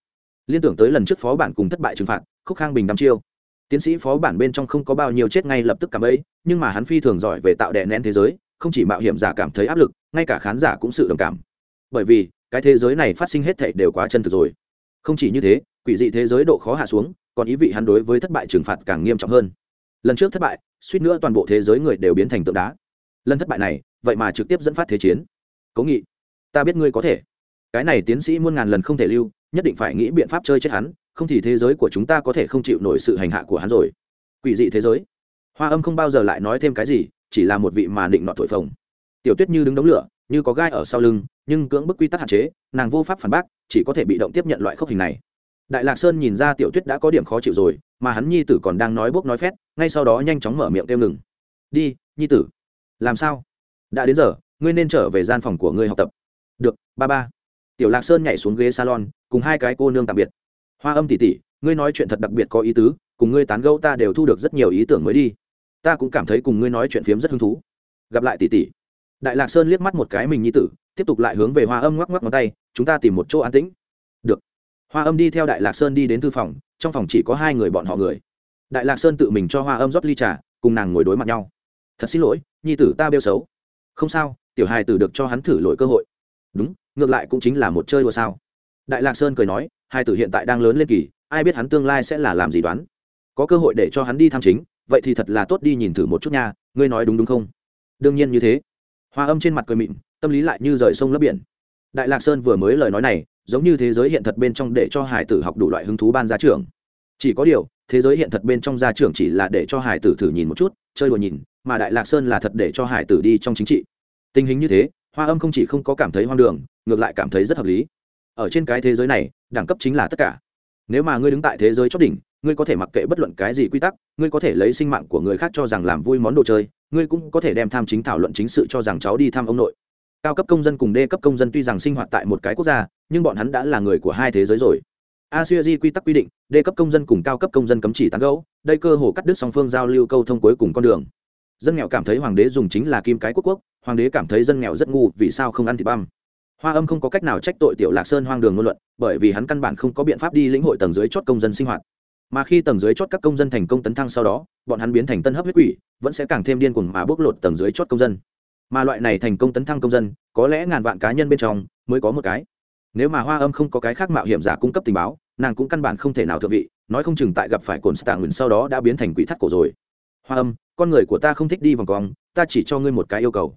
Liên tưởng tới lần trước phó bản cùng thất bại trừng phạt, khúc khang bình đắm chiêu. Tiến sĩ phó bản bên trong không có bao nhiêu chết ngay lập tức cảm ấy, nhưng mà hắn phi thường giỏi về tạo đè nén thế giới, không chỉ mạo hiểm giả cảm thấy áp lực, ngay cả khán giả cũng sự đồng cảm. Bởi vì, cái thế giới này phát sinh hết thảy đều quá chân thực rồi. Không chỉ như thế, quỷ dị thế giới độ khó hạ xuống, còn ý vị hắn đối với thất bại trừng phạt càng nghiêm trọng hơn lần trước thất bại, suýt nữa toàn bộ thế giới người đều biến thành tượng đá. Lần thất bại này, vậy mà trực tiếp dẫn phát thế chiến. Cố nghị, ta biết ngươi có thể. Cái này tiến sĩ muôn ngàn lần không thể lưu, nhất định phải nghĩ biện pháp chơi chết hắn, không thì thế giới của chúng ta có thể không chịu nổi sự hành hạ của hắn rồi. Quỷ dị thế giới. Hoa âm không bao giờ lại nói thêm cái gì, chỉ là một vị mà định nọ thổi phồng. Tiểu tuyết như đứng đống lửa, như có gai ở sau lưng, nhưng cưỡng bức quy tắc hạn chế, nàng vô pháp phản bác, chỉ có thể bị động tiếp nhận loại khốc hình này. Đại lạc sơn nhìn ra tiểu tuyết đã có điểm khó chịu rồi mà hắn nhi tử còn đang nói bốc nói phét, ngay sau đó nhanh chóng mở miệng kêu ngừng. Đi, nhi tử. Làm sao? Đã đến giờ, ngươi nên trở về gian phòng của ngươi học tập. Được, ba ba. Tiểu lạc sơn nhảy xuống ghế salon, cùng hai cái cô nương tạm biệt. Hoa âm tỉ tỉ ngươi nói chuyện thật đặc biệt có ý tứ, cùng ngươi tán gẫu ta đều thu được rất nhiều ý tưởng mới đi. Ta cũng cảm thấy cùng ngươi nói chuyện phiếm rất hứng thú. Gặp lại tỉ tỉ đại lạc sơn liếc mắt một cái mình nhi tử, tiếp tục lại hướng về hoa âm ngoắc ngoắc ngón tay, chúng ta tìm một chỗ an tĩnh. Được. Hoa âm đi theo đại lạc sơn đi đến thư phòng trong phòng chỉ có hai người bọn họ người. Đại lạc sơn tự mình cho hoa âm rót ly trà, cùng nàng ngồi đối mặt nhau. Thật xin lỗi, nhi tử ta bêu xấu. Không sao, tiểu hài tử được cho hắn thử lỗi cơ hội. Đúng, ngược lại cũng chính là một chơi đùa sao. Đại lạc sơn cười nói, hai tử hiện tại đang lớn lên kỳ, ai biết hắn tương lai sẽ là làm gì đoán. Có cơ hội để cho hắn đi tham chính, vậy thì thật là tốt đi nhìn thử một chút nha, ngươi nói đúng đúng không? Đương nhiên như thế. Hoa âm trên mặt cười mịn, tâm lý lại như rời sông lấp biển. Đại lạc sơn vừa mới lời nói này giống như thế giới hiện thật bên trong để cho hải tử học đủ loại hứng thú ban gia trưởng. Chỉ có điều, thế giới hiện thật bên trong gia trưởng chỉ là để cho hải tử thử nhìn một chút, chơi đùa nhìn, mà đại lạc sơn là thật để cho hải tử đi trong chính trị. Tình hình như thế, hoa âm không chỉ không có cảm thấy hoang đường, ngược lại cảm thấy rất hợp lý. Ở trên cái thế giới này, đẳng cấp chính là tất cả. Nếu mà ngươi đứng tại thế giới chót đỉnh, ngươi có thể mặc kệ bất luận cái gì quy tắc, ngươi có thể lấy sinh mạng của người khác cho rằng làm vui món đồ chơi, ngươi cũng có thể đem tham chính thảo luận chính sự cho rằng cháu đi thăm ông nội cao cấp công dân cùng đê cấp công dân tuy rằng sinh hoạt tại một cái quốc gia, nhưng bọn hắn đã là người của hai thế giới rồi. Asia quy tắc quy định, đê cấp công dân cùng cao cấp công dân cấm chỉ tán gẫu. đây cơ hồ cắt đứt song phương giao lưu câu thông cuối cùng con đường. Dân nghèo cảm thấy hoàng đế dùng chính là kim cái quốc quốc, hoàng đế cảm thấy dân nghèo rất ngu, vì sao không ăn thịt băm? Hoa âm không có cách nào trách tội tiểu lạc sơn hoang đường ngôn luận, bởi vì hắn căn bản không có biện pháp đi lĩnh hội tầng dưới chót công dân sinh hoạt. Mà khi tầng dưới chót các công dân thành công tấn thăng sau đó, bọn hắn biến thành tân hấp huyết quỷ, vẫn sẽ càng thêm điên cuồng mà bóc lột tầng dưới chót công dân mà loại này thành công tấn thăng công dân, có lẽ ngàn vạn cá nhân bên trong mới có một cái. Nếu mà hoa âm không có cái khác mạo hiểm giả cung cấp tình báo, nàng cũng căn bản không thể nào thượng vị, nói không chừng tại gặp phải cồn stạng nguyền sau đó đã biến thành quỷ thắt cổ rồi. Hoa âm, con người của ta không thích đi vòng cong ta chỉ cho ngươi một cái yêu cầu.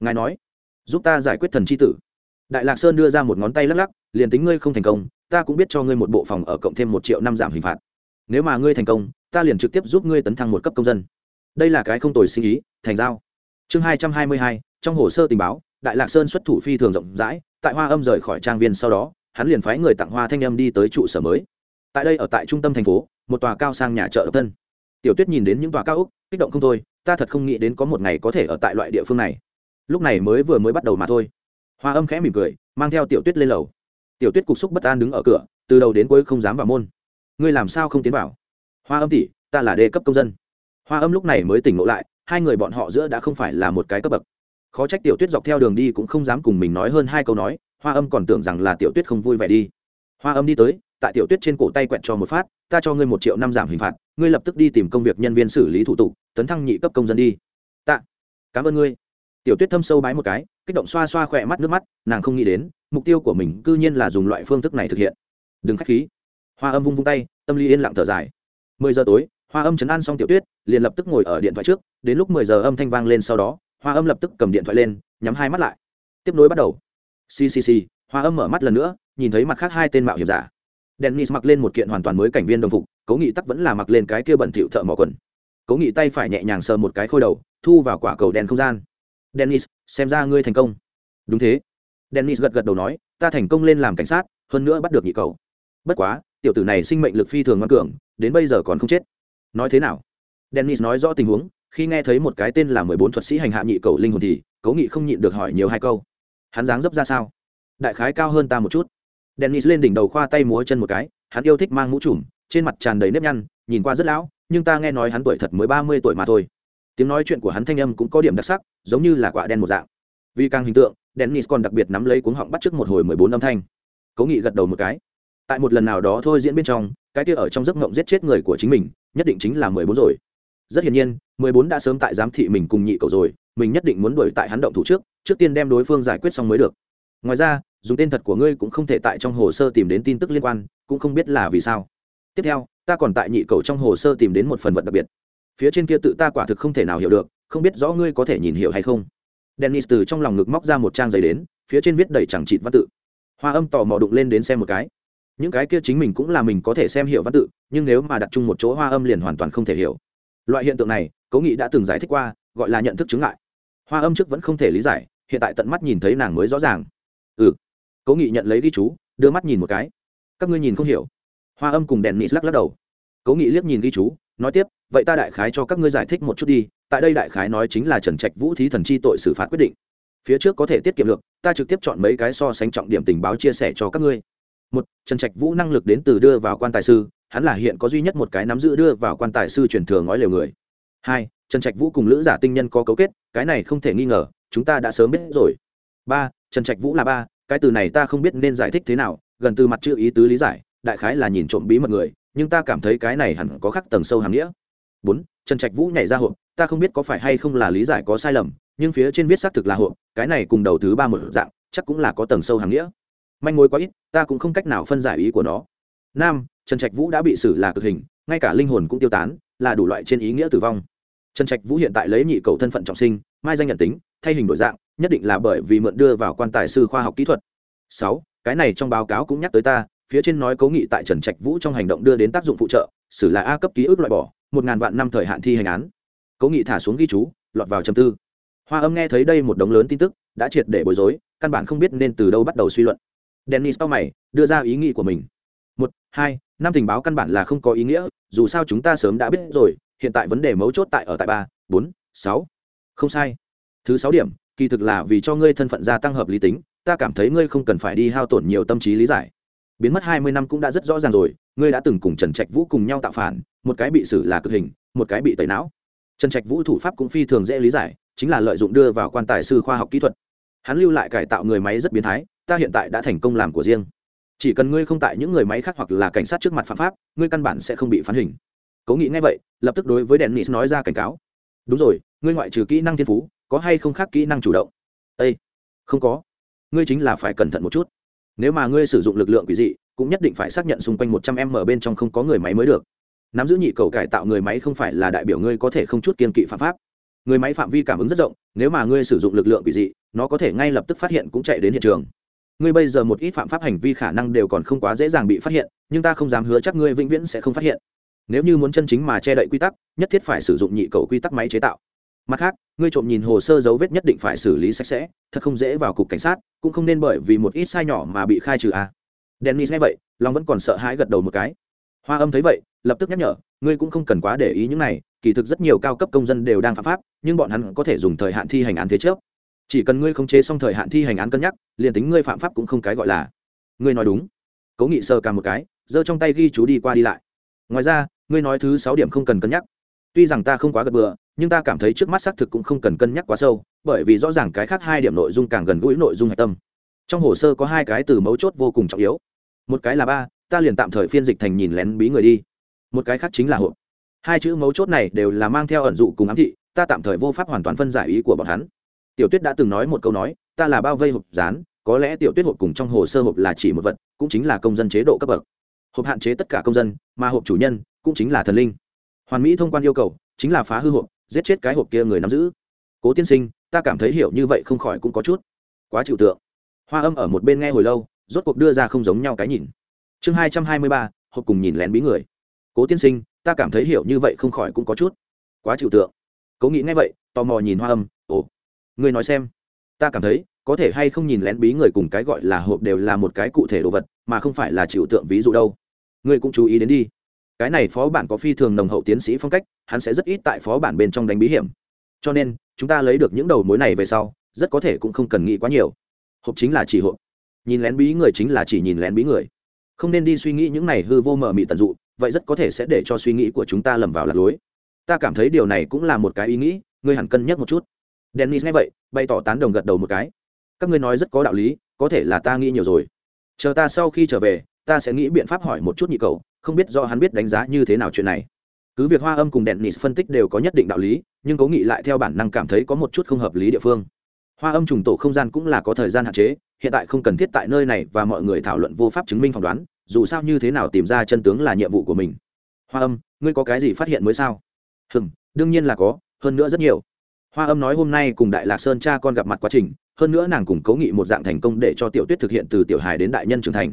Ngài nói, giúp ta giải quyết thần c h i tử. Đại lạc sơn đưa ra một ngón tay lắc lắc, liền tính ngươi không thành công, ta cũng biết cho ngươi một bộ phòng ở cộng thêm một triệu năm giảm hình phạt. Nếu mà ngươi thành công, ta liền trực tiếp giúp ngươi tấn thăng một cấp công dân. Đây là cái không tồi sinh ý thành giao chương hai trăm hai mươi hai, trong hồ sơ tình báo, đại lạc sơn xuất thủ phi thường rộng rãi, tại hoa âm rời khỏi trang viên sau đó, hắn liền phái người tặng hoa thanh âm đi tới trụ sở mới. Tại đây ở tại trung tâm thành phố, một tòa cao sang nhà chợ độc thân. Tiểu tuyết nhìn đến những tòa cao úc kích động không thôi, ta thật không nghĩ đến có một ngày có thể ở tại loại địa phương này. Lúc này mới vừa mới bắt đầu mà thôi. Hoa âm khẽ mỉm cười, mang theo tiểu tuyết lên lầu. Tiểu tuyết cục xúc bất an đứng ở cửa, từ đầu đến cuối không dám vào môn. Ngươi làm sao không tiến vào? Hoa âm tỷ, ta là đề cấp công dân. Hoa âm lúc này mới tỉnh ngộ lại hai người bọn họ giữa đã không phải là một cái cấp bậc. Khó trách tiểu tuyết dọc theo đường đi cũng không dám cùng mình nói hơn hai câu nói, hoa âm còn tưởng rằng là tiểu tuyết không vui vẻ đi. Hoa âm đi tới, tại tiểu tuyết trên cổ tay quẹt cho một phát, ta cho ngươi một triệu năm giảm hình phạt, ngươi lập tức đi tìm công việc nhân viên xử lý thủ tục, tấn thăng nhị cấp công dân đi. Tạ, cảm ơn ngươi. Tiểu tuyết thâm sâu bái một cái, kích động xoa xoa khỏe mắt nước mắt, nàng không nghĩ đến, mục tiêu của mình cư nhiên là dùng loại phương thức này thực hiện. Đừng k h á c h khí. Hoa âm vung vung tay, tâm lý yên lặng thở dài. Mười giờ tối hoa âm chấn an xong tiểu tuyết, liền lập tức ngồi ở điện thoại trước, đến lúc mười giờ âm thanh vang lên sau đó, hoa âm lập tức cầm điện thoại lên, nhắm hai mắt lại. Tiếp nối bắt đầu. Ccc hoa âm mở mắt lần nữa, nhìn thấy mặt khác hai tên mạo hiểm giả. Dennis mặc lên một kiện hoàn toàn mới cảnh viên đồng phục, cố nghị tắc vẫn là mặc lên cái kia bẩn thịu thợ mỏ quần. Cố nghị tay phải nhẹ nhàng sờ một cái khôi đầu, thu vào quả cầu đèn không gian. Dennis, xem ra ngươi thành công. Đúng thế. Dennis gật gật đầu nói, ta thành công lên làm cảnh sát, hơn nữa bắt được nhị cầu. Bất quá, tiểu tử này sinh mệnh lực phi thường ngoan cường, đến bây giờ còn không chết nói thế nào? Dennis nói rõ tình huống, khi nghe thấy một cái tên là mười bốn thuật sĩ hành hạ nhị cầu linh hồn thì, cố nghị không nhịn được hỏi nhiều hai câu. Hắn dáng dấp ra sao? Đại khái cao hơn ta một chút. Dennis lên đỉnh đầu khoa tay múa chân một cái, hắn yêu thích mang mũ trùm, trên mặt tràn đầy nếp nhăn, nhìn qua rất lão, nhưng ta nghe nói hắn tuổi thật mới ba mươi tuổi mà thôi. Tiếng nói chuyện của hắn thanh âm cũng có điểm đặc sắc, giống như là quả đen một dạng. Vì càng hình tượng, dennis còn đặc biệt nắm lấy cuống họng bắt trước một hồi mười bốn âm thanh. Cố nghị gật đầu một cái. Tại một lần nào đó thôi diễn bên trong, cái kia ở trong giấc ngộng giết chết người của chính mình nhất định chính là mười bốn rồi. Rất hiển nhiên, mười bốn đã sớm tại giám thị mình cùng nhị cậu rồi, mình nhất định muốn đuổi tại hắn động thủ trước trước tiên đem đối phương giải quyết xong mới được. Ngoài ra, dùng tên thật của ngươi cũng không thể tại trong hồ sơ tìm đến tin tức liên quan, cũng không biết là vì sao. Tiếp theo, ta còn tại nhị cầu trong hồ sơ tìm đến một phần vật đặc biệt. Phía trên kia tự ta quả thực không thể nào hiểu được, không biết rõ ngươi có thể nhìn hiểu hay không. Dennis từ trong lòng ngực móc ra một trang giấy đến, phía trên viết đầy chẳng chịt văn tự. Hoa âm tò mò đụng lên đến xem một cái. Những cái kia chính mình cũng là mình có thể xem hiểu văn tự nhưng nếu mà đặt chung một chỗ hoa âm liền hoàn toàn không thể hiểu. Loại hiện tượng này, cố nghị đã từng giải thích qua, gọi là nhận thức chứng ngại. Hoa âm trước vẫn không thể lý giải, hiện tại tận mắt nhìn thấy nàng mới rõ ràng. Ừ. Cố nghị nhận lấy ghi chú, đưa mắt nhìn một cái. Các ngươi nhìn không hiểu. Hoa âm cùng đèn nị lắc lắc đầu. Cố nghị liếc nhìn ghi chú, nói tiếp, vậy ta đại khái cho các ngươi giải thích một chút đi, tại đây đại khái nói chính là trần trạch vũ thí thần chi tội xử phạt quyết định. Phía trước có thể tiết kiệm được, ta trực tiếp chọn mấy cái so sánh trọng điểm tình báo chia sẻ cho các ngươi. Một, trần trạch vũ năng lực đến từ đưa vào quan tài sư hắn là hiện có duy nhất một cái nắm giữ đưa vào quan tài sư truyền thừa ngói lều người. Hai, trần trạch vũ cùng lữ giả tinh nhân có cấu kết, cái này không thể nghi ngờ, chúng ta đã sớm biết rồi. Ba, trần trạch vũ là ba, cái từ này ta không biết nên giải thích thế nào, gần từ mặt chữ ý tứ lý giải, đại khái là nhìn trộm bí mật người, nhưng ta cảm thấy cái này hẳn có khắc tầng sâu hàm nghĩa. Bốn, trần trạch vũ nhảy ra hộp, ta không biết có phải hay không là lý giải có sai lầm, nhưng phía trên viết xác thực là hộp, cái này cùng đầu thứ ba một dạng, chắc cũng là có tầng sâu hàm nghĩa. Manh mối quá ít, ta cũng không cách nào phân giải ý của nó năm trần trạch vũ đã bị xử là cực hình, ngay cả linh hồn cũng tiêu tán, là đủ loại trên ý nghĩa tử vong. Trần trạch vũ hiện tại lấy nhị cầu thân phận trọng sinh, mai danh nhận tính, thay hình đổi dạng, nhất định là bởi vì mượn đưa vào quan tài sư khoa học kỹ thuật. Sáu, cái này trong báo cáo cũng nhắc tới ta, phía trên nói cố nghị tại trần trạch vũ trong hành động đưa đến tác dụng phụ trợ, xử là a cấp ký ức loại bỏ, một ngàn vạn năm thời hạn thi hành án. Cố nghị thả xuống ghi chú, lọt vào trầm tư. Hoa âm nghe thấy đây một đống lớn tin tức, đã triệt để bối rối, căn bản không biết nên từ đâu bắt đầu suy luận. Dennis tao mày, đưa ra ý nghĩ của mình hai, năm tình báo căn bản là không có ý nghĩa, dù sao chúng ta sớm đã biết rồi, hiện tại vấn đề mấu chốt tại ở tại ba, bốn, sáu. Không sai. Thứ sáu điểm, kỳ thực là vì cho ngươi thân phận gia tăng hợp lý tính, ta cảm thấy ngươi không cần phải đi hao tổn nhiều tâm trí lý giải. Biến mất hai mươi năm cũng đã rất rõ ràng rồi, ngươi đã từng cùng trần trạch vũ cùng nhau tạo phản, một cái bị xử là cực hình, một cái bị tẩy não. Trần trạch vũ thủ pháp cũng phi thường dễ lý giải, chính là lợi dụng đưa vào quan tài sư khoa học kỹ thuật. Hắn lưu lại cải tạo người máy rất biến thái, ta hiện tại đã thành công làm của riêng chỉ cần ngươi không tại những người máy khác hoặc là cảnh sát trước mặt phạm pháp, ngươi căn bản sẽ không bị phán hình. Cố nghĩ ngay vậy, lập tức đối với đèn nịt nói ra cảnh cáo. Đúng rồi, ngươi ngoại trừ kỹ năng thiên phú, có hay không khác kỹ năng chủ động? Â không có. Ngươi chính là phải cẩn thận một chút. Nếu mà ngươi sử dụng lực lượng quỷ dị, cũng nhất định phải xác nhận xung quanh một trăm m bên trong không có người máy mới được. Nắm giữ nhị cầu cải tạo người máy không phải là đại biểu ngươi có thể không chút kiên kỵ phạm pháp. Người máy phạm vi cảm ứng rất rộng, nếu mà ngươi sử dụng lực lượng quỷ dị, nó có thể ngay lập tức phát hiện cũng chạy đến hiện trường ngươi bây giờ một ít phạm pháp hành vi khả năng đều còn không quá dễ dàng bị phát hiện, nhưng ta không dám hứa chắc ngươi vĩnh viễn sẽ không phát hiện. Nếu như muốn chân chính mà che đậy quy tắc, nhất thiết phải sử dụng nhị cầu quy tắc máy chế tạo. Mặt khác, ngươi trộm nhìn hồ sơ dấu vết nhất định phải xử lý sạch sẽ, thật không dễ vào cục cảnh sát, cũng không nên bởi vì một ít sai nhỏ mà bị khai trừ à. dennis nghe vậy long vẫn còn sợ hãi gật đầu một cái. Hoa âm thấy vậy, lập tức nhắc nhở, ngươi cũng không cần quá để ý những này, kỳ thực rất nhiều cao cấp công dân đều đang phạm pháp, nhưng bọn hắn có thể dùng thời hạn thi hành án thế trước chỉ cần ngươi không chế xong thời hạn thi hành án cân nhắc, liền tính ngươi phạm pháp cũng không cái gọi là. Ngươi nói đúng. Cố nghị sơ cả một cái, giơ trong tay ghi chú đi qua đi lại. Ngoài ra, ngươi nói thứ sáu điểm không cần cân nhắc. Tuy rằng ta không quá gật bừa, nhưng ta cảm thấy trước mắt xác thực cũng không cần cân nhắc quá sâu, bởi vì rõ ràng cái khác hai điểm nội dung càng gần gũi nội dung hạch tâm. Trong hồ sơ có hai cái từ mấu chốt vô cùng trọng yếu. Một cái là ba, ta liền tạm thời phiên dịch thành nhìn lén bí người đi. Một cái khác chính là hộp. Hai chữ mấu chốt này đều là mang theo ẩn dụ cùng ám thị, ta tạm thời vô pháp hoàn toàn phân giải ý của bọn hắn tiểu tuyết đã từng nói một câu nói, ta là bao vây hộp dán, có lẽ tiểu tuyết hộp cùng trong hồ sơ hộp là chỉ một vật, cũng chính là công dân chế độ cấp bậc. Hộp hạn chế tất cả công dân, mà hộp chủ nhân, cũng chính là thần linh. Hoàn mỹ thông quan yêu cầu, chính là phá hư hộp, giết chết cái hộp kia người nắm giữ. Cố tiên sinh, ta cảm thấy hiểu như vậy không khỏi cũng có chút quá chịu tượng. Hoa âm ở một bên nghe hồi lâu, rốt cuộc đưa ra không giống nhau cái nhìn. Chương hai trăm hai mươi ba, hộp cùng nhìn lén bí người. Cố tiên sinh, ta cảm thấy hiểu như vậy không khỏi cũng có chút quá chịu tượng. Cố nghĩ ngay vậy, tò mò nhìn hoa âm ngươi nói xem. Ta cảm thấy, có thể hay không nhìn lén bí người cùng cái gọi là hộp đều là một cái cụ thể đồ vật, mà không phải là chịu tượng ví dụ đâu. Ngươi cũng chú ý đến đi. Cái này phó bản có phi thường nồng hậu tiến sĩ phong cách, hắn sẽ rất ít tại phó bản bên trong đánh bí hiểm. Cho nên, chúng ta lấy được những đầu mối này về sau, rất có thể cũng không cần nghĩ quá nhiều. Hộp chính là chỉ hộp. Nhìn lén bí người chính là chỉ nhìn lén bí người. Không nên đi suy nghĩ những này hư vô mờ mị tận dụ, vậy rất có thể sẽ để cho suy nghĩ của chúng ta lầm vào lạc lối. Ta cảm thấy điều này cũng là một cái ý nghĩ, ngươi hẳn cân nhắc một chút dennis nghe vậy, bày tỏ tán đồng gật đầu một cái. Các ngươi nói rất có đạo lý, có thể là ta nghĩ nhiều rồi. Chờ ta sau khi trở về, ta sẽ nghĩ biện pháp hỏi một chút nhị cầu không biết do hắn biết đánh giá như thế nào chuyện này. Cứ việc hoa âm cùng dennis phân tích đều có nhất định đạo lý, nhưng cố nghị lại theo bản năng cảm thấy có một chút không hợp lý địa phương. Hoa âm trùng tổ không gian cũng là có thời gian hạn chế, hiện tại không cần thiết tại nơi này và mọi người thảo luận vô pháp chứng minh phỏng đoán, dù sao như thế nào tìm ra chân tướng là nhiệm vụ của mình. Hoa âm, ngươi có cái gì phát hiện mới sao? Hừm, đương nhiên là có, hơn nữa rất nhiều hoa âm nói hôm nay cùng đại lạc sơn cha con gặp mặt quá trình, hơn nữa nàng cùng cố nghị một dạng thành công để cho tiểu tuyết thực hiện từ tiểu hài đến đại nhân trưởng thành.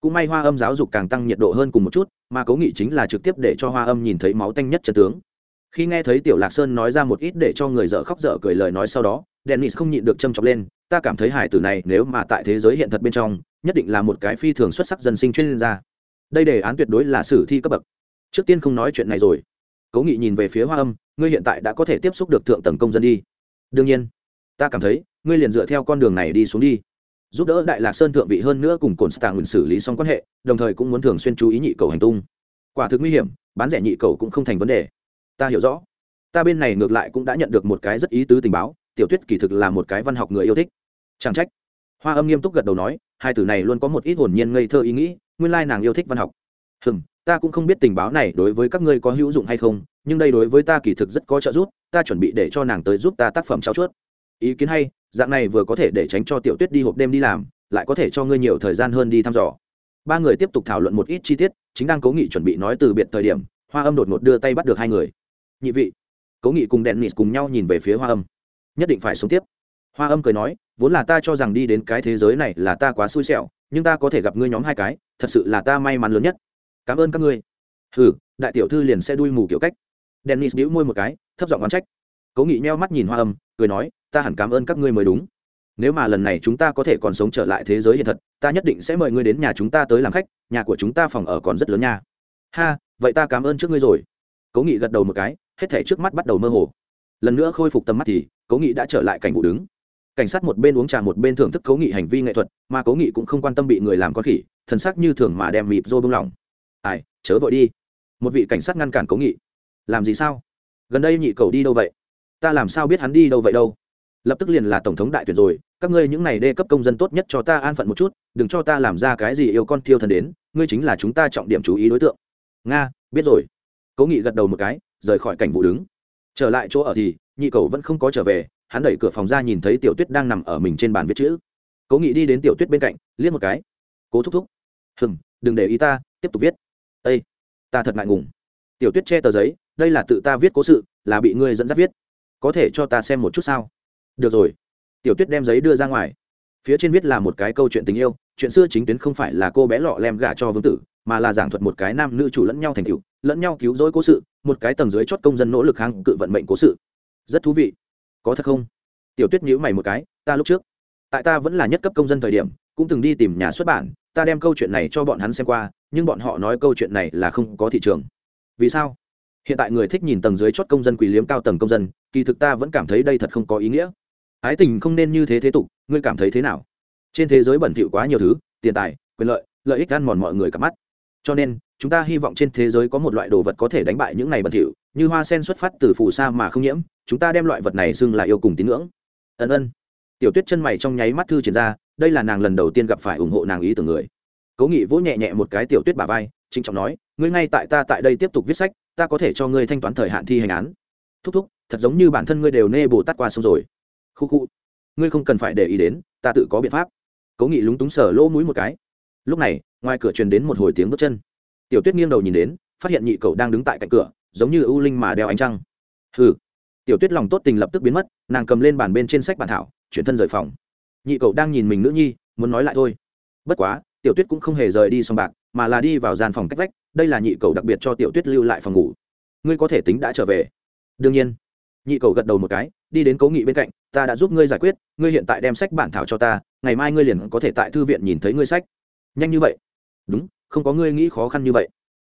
Cũng may hoa âm giáo dục càng tăng nhiệt độ hơn cùng một chút, mà cố nghị chính là trực tiếp để cho hoa âm nhìn thấy máu tanh nhất trần tướng. Khi nghe thấy tiểu lạc sơn nói ra một ít để cho người dở khóc dở cười lời nói sau đó, dennis không nhịn được châm chọc lên, ta cảm thấy hải tử này nếu mà tại thế giới hiện thật bên trong, nhất định là một cái phi thường xuất sắc dân sinh chuyên gia. Đây đề án tuyệt đối là sử thi cấp bậc. Trước tiên không nói chuyện này rồi. Cố nghị nhìn về phía hoa âm ngươi hiện tại đã có thể tiếp xúc được thượng tầng công dân đi. Đương nhiên, ta cảm thấy, ngươi liền dựa theo con đường này đi xuống đi. Giúp đỡ đại lạc sơn thượng vị hơn nữa cùng cồn stạng xử lý xong quan hệ, đồng thời cũng muốn thường xuyên chú ý nhị cầu hành tung. Quả thực nguy hiểm, bán rẻ nhị cầu cũng không thành vấn đề. Ta hiểu rõ. Ta bên này ngược lại cũng đã nhận được một cái rất ý tứ tình báo, tiểu tuyết kỳ thực là một cái văn học người yêu thích. Chẳng trách. Hoa âm nghiêm túc gật đầu nói, hai từ này luôn có một ít hồn nhiên ngây thơ ý nghĩ, nguyên lai nàng yêu thích văn học. Hừm ta cũng không biết tình báo này đối với các ngươi có hữu dụng hay không, nhưng đây đối với ta kỳ thực rất có trợ giúp, ta chuẩn bị để cho nàng tới giúp ta tác phẩm trao chuốt. Ý kiến hay, dạng này vừa có thể để tránh cho tiểu tuyết đi hộp đêm đi làm, lại có thể cho ngươi nhiều thời gian hơn đi thăm dò. Ba người tiếp tục thảo luận một ít chi tiết, chính đang cố nghị chuẩn bị nói từ biệt thời điểm, hoa âm đột ngột đưa tay bắt được hai người. Nhị vị, cố nghị cùng đèn nịt cùng nhau nhìn về phía hoa âm. Nhất định phải sống tiếp. Hoa âm cười nói, vốn là ta cho rằng đi đến cái thế giới này là ta quá xui xẻo, nhưng ta có thể gặp ngươi nhóm hai cái, thật sự là ta may mắn lớn nhất cảm ơn các ngươi. Hừ, đại tiểu thư liền sẽ đuôi mù kiểu cách. Dennis đĩu môi một cái thấp giọng oán trách. Cố nghị nheo mắt nhìn hoa âm cười nói ta hẳn cảm ơn các ngươi mới đúng. Nếu mà lần này chúng ta có thể còn sống trở lại thế giới hiện thật ta nhất định sẽ mời ngươi đến nhà chúng ta tới làm khách nhà của chúng ta phòng ở còn rất lớn nha. Ha vậy ta cảm ơn trước ngươi rồi. Cố nghị gật đầu một cái hết thể trước mắt bắt đầu mơ hồ. Lần nữa khôi phục tầm mắt thì cố nghị đã trở lại cảnh vụ đứng. Cảnh sát một bên uống trà một bên thưởng thức cố nghị hành vi nghệ thuật mà cố nghị cũng không quan tâm bị người làm con khỉ thần sắc như thường mà đem mịp rô bông lỏng ai, chớ vội đi. Một vị cảnh sát ngăn cản cố nghị. Làm gì sao? Gần đây nhị cầu đi đâu vậy? Ta làm sao biết hắn đi đâu vậy đâu? Lập tức liền là tổng thống đại tuyển rồi. Các ngươi những này đê cấp công dân tốt nhất cho ta an phận một chút, đừng cho ta làm ra cái gì yêu con thiêu thần đến. Ngươi chính là chúng ta trọng điểm chú ý đối tượng. Nga, biết rồi. Cố nghị gật đầu một cái, rời khỏi cảnh vụ đứng. Trở lại chỗ ở thì, nhị cầu vẫn không có trở về. Hắn đẩy cửa phòng ra nhìn thấy tiểu tuyết đang nằm ở mình trên bàn viết chữ. Cố nghị đi đến tiểu tuyết bên cạnh, liếc một cái. Cố thúc thúc. Hừng đừng để ý ta, tiếp tục viết ây ta thật ngại ngùng. Tiểu tuyết che tờ giấy, đây là tự ta viết cố sự, là bị ngươi dẫn dắt viết. Có thể cho ta xem một chút sao? Được rồi. Tiểu tuyết đem giấy đưa ra ngoài. Phía trên viết là một cái câu chuyện tình yêu, chuyện xưa chính tuyến không phải là cô bé lọ lem gả cho vương tử, mà là giảng thuật một cái nam nữ chủ lẫn nhau thành cựu lẫn nhau cứu rỗi cố sự, một cái tầng dưới chót công dân nỗ lực kháng cự vận mệnh cố sự. Rất thú vị. Có thật không? Tiểu tuyết nhíu mày một cái, ta lúc trước, tại ta vẫn là nhất cấp công dân thời điểm, cũng từng đi tìm nhà xuất bản ta đem câu chuyện này cho bọn hắn xem qua, nhưng bọn họ nói câu chuyện này là không có thị trường. Vì sao? Hiện tại người thích nhìn tầng dưới chót công dân quỳ liếm cao tầng công dân, kỳ thực ta vẫn cảm thấy đây thật không có ý nghĩa. Ái tình không nên như thế thế tục, ngươi cảm thấy thế nào? Trên thế giới bẩn thỉu quá nhiều thứ, tiền tài, quyền lợi lợi ích ăn mòn mọi người cả mắt. Cho nên, chúng ta hy vọng trên thế giới có một loại đồ vật có thể đánh bại những này bẩn thỉu, như hoa sen xuất phát từ phù sa mà không nhiễm, chúng ta đem loại vật này xưng là yêu cùng tín ngưỡng. Ân ân. Tiểu tuyết chân mày trong nháy mắt thư triển ra đây là nàng lần đầu tiên gặp phải ủng hộ nàng ý tưởng người. Cố nghị vỗ nhẹ nhẹ một cái tiểu tuyết bà vai, trịnh trọng nói, ngươi ngay tại ta tại đây tiếp tục viết sách, ta có thể cho ngươi thanh toán thời hạn thi hành án. Thúc thúc, thật giống như bản thân ngươi đều nê bồ tát qua sông rồi. Khu khu, ngươi không cần phải để ý đến, ta tự có biện pháp. Cố nghị lúng túng sờ lỗ mũi một cái. Lúc này, ngoài cửa truyền đến một hồi tiếng bước chân. Tiểu tuyết nghiêng đầu nhìn đến, phát hiện nhị cậu đang đứng tại cạnh cửa, giống như ưu linh mà đeo ánh trăng. Hừ. Tiểu tuyết lòng tốt tình lập tức biến mất, nàng cầm lên bàn bên trên sách bản thảo, chuyển thân rời phòng nhị cậu đang nhìn mình nữ nhi, muốn nói lại thôi. Bất quá, tiểu tuyết cũng không hề rời đi sòng bạc, mà là đi vào gian phòng cách vách, đây là nhị cầu đặc biệt cho tiểu tuyết lưu lại phòng ngủ. Ngươi có thể tính đã trở về. Đương nhiên. Nhị cầu gật đầu một cái, đi đến cố nghị bên cạnh, ta đã giúp ngươi giải quyết, ngươi hiện tại đem sách bản thảo cho ta, ngày mai ngươi liền có thể tại thư viện nhìn thấy ngươi sách. Nhanh như vậy? Đúng, không có ngươi nghĩ khó khăn như vậy.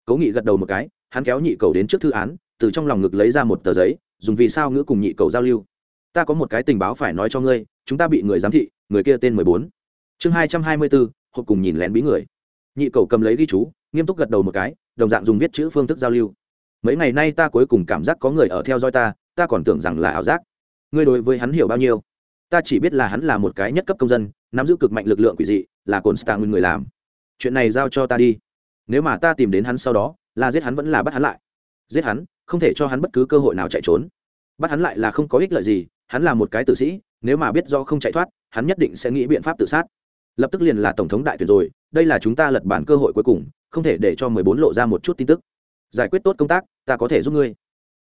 Cố nghị gật đầu một cái, hắn kéo nhị cầu đến trước thư án, từ trong lòng ngực lấy ra một tờ giấy, dùng vì sao ngữ cùng nhị cầu giao lưu. Ta có một cái tình báo phải nói cho ngươi, chúng ta bị người giám thị người kia tên mười bốn. Chương hai trăm hai mươi bốn, hộp cùng nhìn lén bí người. Nhị cầu cầm lấy ghi chú, nghiêm túc gật đầu một cái, đồng dạng dùng viết chữ phương thức giao lưu. Mấy ngày nay ta cuối cùng cảm giác có người ở theo dõi ta ta còn tưởng rằng là ảo giác. Ngươi đối với hắn hiểu bao nhiêu? Ta chỉ biết là hắn là một cái nhất cấp công dân, nắm giữ cực mạnh lực lượng quỷ dị, là cồn nguyên người làm. Chuyện này giao cho ta đi. Nếu mà ta tìm đến hắn sau đó, là giết hắn vẫn là bắt hắn lại. Giết hắn, không thể cho hắn bất cứ cơ hội nào chạy trốn. Bắt hắn lại là không có ích lợi gì, hắn là một cái tử sĩ, nếu mà biết do không chạy thoát hắn nhất định sẽ nghĩ biện pháp tự sát. Lập tức liền là tổng thống đại tuyển rồi, đây là chúng ta lật bản cơ hội cuối cùng, không thể để cho mười bốn lộ ra một chút tin tức. Giải quyết tốt công tác, ta có thể giúp ngươi.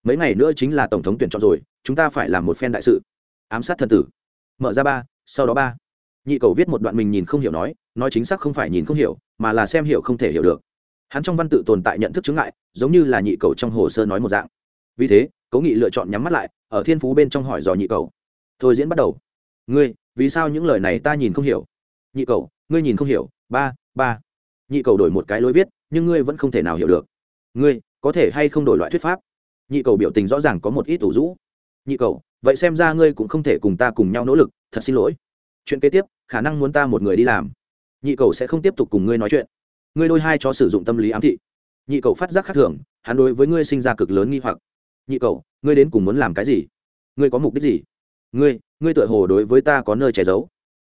Mấy ngày nữa chính là tổng thống tuyển chọn rồi, chúng ta phải làm một phen đại sự. Ám sát thần tử. Mở ra ba, sau đó ba. Nhị cầu viết một đoạn mình nhìn không hiểu nói nói chính xác không phải nhìn không hiểu, mà là xem hiểu không thể hiểu được. Hắn trong văn tự tồn tại nhận thức chứng ngại, giống như là nhị cầu trong hồ sơ nói một dạng. Vì thế, cố nghị lựa chọn nhắm mắt lại, ở thiên phú bên trong hỏi dò nhị cầu. Thôi diễn bắt đầu. Ngươi vì sao những lời này ta nhìn không hiểu? Nhị cầu ngươi nhìn không hiểu. Ba ba. Nhị cầu đổi một cái lối viết, nhưng ngươi vẫn không thể nào hiểu được. Ngươi, có thể hay không đổi loại thuyết pháp? Nhị cầu biểu tình rõ ràng có một ít ủ rũ. Nhị cầu vậy xem ra ngươi cũng không thể cùng ta cùng nhau nỗ lực, thật xin lỗi. Chuyện kế tiếp, khả năng muốn ta một người đi làm. Nhị cầu sẽ không tiếp tục cùng ngươi nói chuyện. Ngươi đôi hai cho sử dụng tâm lý ám thị. Nhị cầu phát giác khác thường, hắn đối với ngươi sinh ra cực lớn nghi hoặc. Nhị cầu ngươi đến cùng muốn làm cái gì? Ngươi có mục đích gì? Ngươi ngươi tựa hồ đối với ta có nơi che giấu.